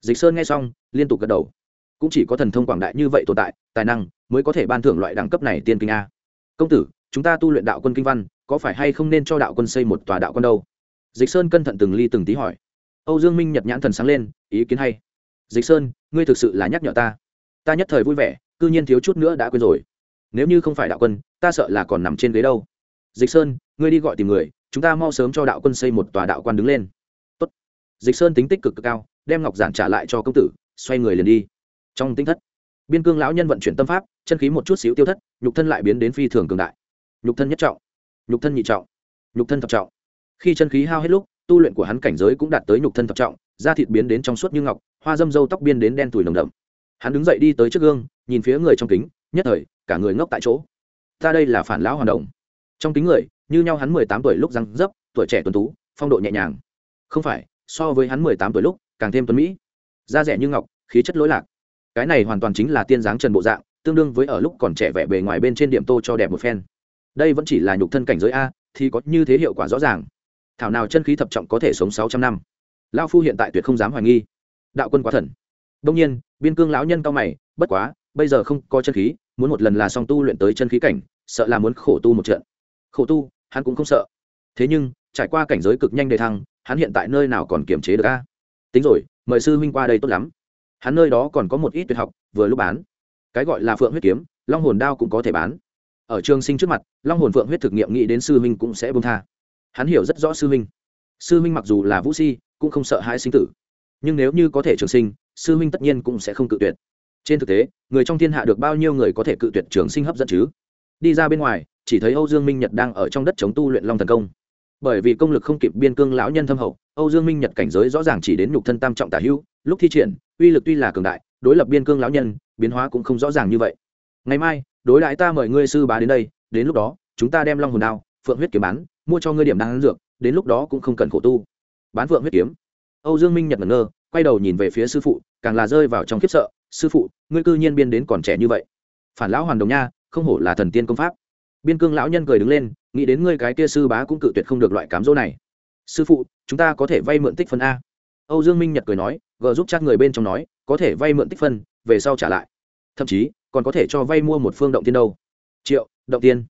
Dịch sơn nghe xong, liên tục gật đầu. Cũng chỉ có thần thông quảng đại như vậy tồn tại, tài năng mới có thể ban thưởng loại đẳng cấp này tiên kinh a. Công tử, chúng ta tu luyện đạo quân kinh văn, có phải hay không nên cho đạo quân xây một tòa đạo quân đâu? Dịch sơn cẩn thận từng ly từng tí hỏi. Âu dương minh nhật nhãn thần sáng lên, ý kiến hay. Dịch sơn, ngươi thực sự là nhắc nhở ta. Ta nhất thời vui vẻ, cư nhiên thiếu chút nữa đã quên rồi. Nếu như không phải đạo quân, ta sợ là còn nằm trên ghế đâu. Dịch sơn, ngươi đi gọi tìm người, chúng ta mau sớm cho đạo quân xây một tòa đạo quan đứng lên dịch sơn tính tích cực cực cao, đem ngọc giản trả lại cho công tử, xoay người liền đi. Trong tinh thất, biên cương lão nhân vận chuyển tâm pháp, chân khí một chút xíu tiêu thất, nhục thân lại biến đến phi thường cường đại. Nhục thân nhất trọng, nhục thân nhị trọng, nhục thân thập trọng. Khi chân khí hao hết lúc, tu luyện của hắn cảnh giới cũng đạt tới nhục thân thập trọng, da thịt biến đến trong suốt như ngọc, hoa dâm dâu tóc biên đến đen tủi nồng đậm. Hắn đứng dậy đi tới trước gương, nhìn phía người trong kính, nhất thời, cả người ngốc tại chỗ. Ta đây là phản lão hoàn động trong kính người, như nhau hắn mười tám tuổi lúc răng dấp, tuổi trẻ tuấn tú, phong độ nhẹ nhàng. Không phải so với hắn mười tám tuổi lúc, càng thêm tuấn mỹ. Da rẻ như ngọc, khí chất lỗi lạc. Cái này hoàn toàn chính là tiên dáng trần bộ dạng, tương đương với ở lúc còn trẻ vẻ bề ngoài bên trên điểm tô cho đẹp một phen. Đây vẫn chỉ là nhục thân cảnh giới a, thì có như thế hiệu quả rõ ràng. Thảo nào chân khí thập trọng có thể sống sáu trăm năm. Lao phu hiện tại tuyệt không dám hoài nghi. Đạo quân quá thần. Đông nhiên, biên cương lão nhân cao mày, bất quá, bây giờ không có chân khí, muốn một lần là song tu luyện tới chân khí cảnh, sợ là muốn khổ tu một trận. Khổ tu, hắn cũng không sợ. Thế nhưng trải qua cảnh giới cực nhanh đề thăng, hắn hiện tại nơi nào còn kiềm chế được a? Tính rồi, mời sư huynh qua đây tốt lắm. Hắn nơi đó còn có một ít tuyệt học, vừa lúc bán. Cái gọi là phượng huyết kiếm, long hồn đao cũng có thể bán. Ở trường sinh trước mặt, long hồn phượng huyết thực nghiệm nghĩ đến sư huynh cũng sẽ bông tha. Hắn hiểu rất rõ sư huynh. Sư huynh mặc dù là vũ si, cũng không sợ hãi sinh tử. Nhưng nếu như có thể trường sinh, sư huynh tất nhiên cũng sẽ không cự tuyệt. Trên thực tế, người trong thiên hạ được bao nhiêu người có thể cự tuyệt trường sinh hấp dẫn chứ? Đi ra bên ngoài, chỉ thấy âu dương minh nhật đang ở trong đất chống tu luyện long thần công bởi vì công lực không kịp biên cương lão nhân thâm hậu, âu dương minh nhật cảnh giới rõ ràng chỉ đến nhục thân tam trọng tả hữu, lúc thi triển, uy lực tuy là cường đại, đối lập biên cương lão nhân, biến hóa cũng không rõ ràng như vậy. Ngày mai, đối đãi ta mời ngươi sư bá đến đây, đến lúc đó, chúng ta đem long hồn đao, phượng huyết kiếm bán, mua cho ngươi điểm đáng dược, đến lúc đó cũng không cần khổ tu. Bán phượng huyết kiếm. Âu dương minh nhật ngẩn ngơ, quay đầu nhìn về phía sư phụ, càng là rơi vào trong khiếp sợ, sư phụ, ngươi cư nhiên biên đến còn trẻ như vậy. Phản lão hoàn đồng nha, không hổ là thần tiên công pháp biên cương lão nhân cười đứng lên, nghĩ đến ngươi cái kia sư bá cũng cự tuyệt không được loại cám dỗ này. Sư phụ, chúng ta có thể vay mượn tích phân a. Âu dương minh nhật cười nói, gờ giúp chắc người bên trong nói, có thể vay mượn tích phân, về sau trả lại. Thậm chí, còn có thể cho vay mua một phương động tiên đâu. Triệu, động tiên.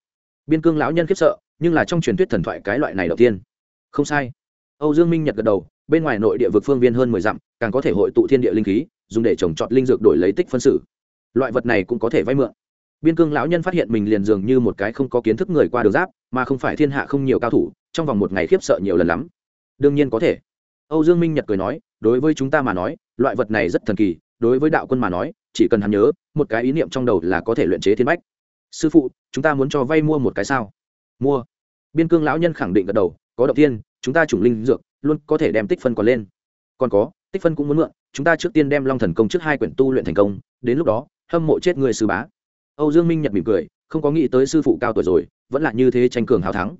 Biên cương lão nhân khiếp sợ, nhưng là trong truyền thuyết thần thoại cái loại này động tiên. Không sai. Âu dương minh nhật gật đầu, bên ngoài nội địa vực phương viên hơn mười dặm, càng có thể hội tụ thiên địa linh khí, dùng để trồng trọt linh dược đổi lấy tích phân sử. loại vật này cũng có thể vay mượn biên cương lão nhân phát hiện mình liền dường như một cái không có kiến thức người qua đường giáp, mà không phải thiên hạ không nhiều cao thủ, trong vòng một ngày khiếp sợ nhiều lần lắm. Đương nhiên có thể. Âu dương minh nhật cười nói, đối với chúng ta mà nói, loại vật này rất thần kỳ, đối với đạo quân mà nói, chỉ cần hắn nhớ, một cái ý niệm trong đầu là có thể luyện chế thiên bách. Sư phụ, chúng ta muốn cho vay mua một cái sao? Mua. Biên cương lão nhân khẳng định gật đầu, có đầu tiên chúng ta chủng linh dược, luôn có thể đem tích phân còn lên. Còn có, tích phân cũng muốn mượn, chúng ta trước tiên đem long thần công trước hai quyển tu luyện thành công, đến lúc đó, hâm mộ chết người sư bá âu dương minh nhật mỉm cười, không có nghĩ tới sư phụ cao tuổi rồi, vẫn là như thế tranh cường hào thắng.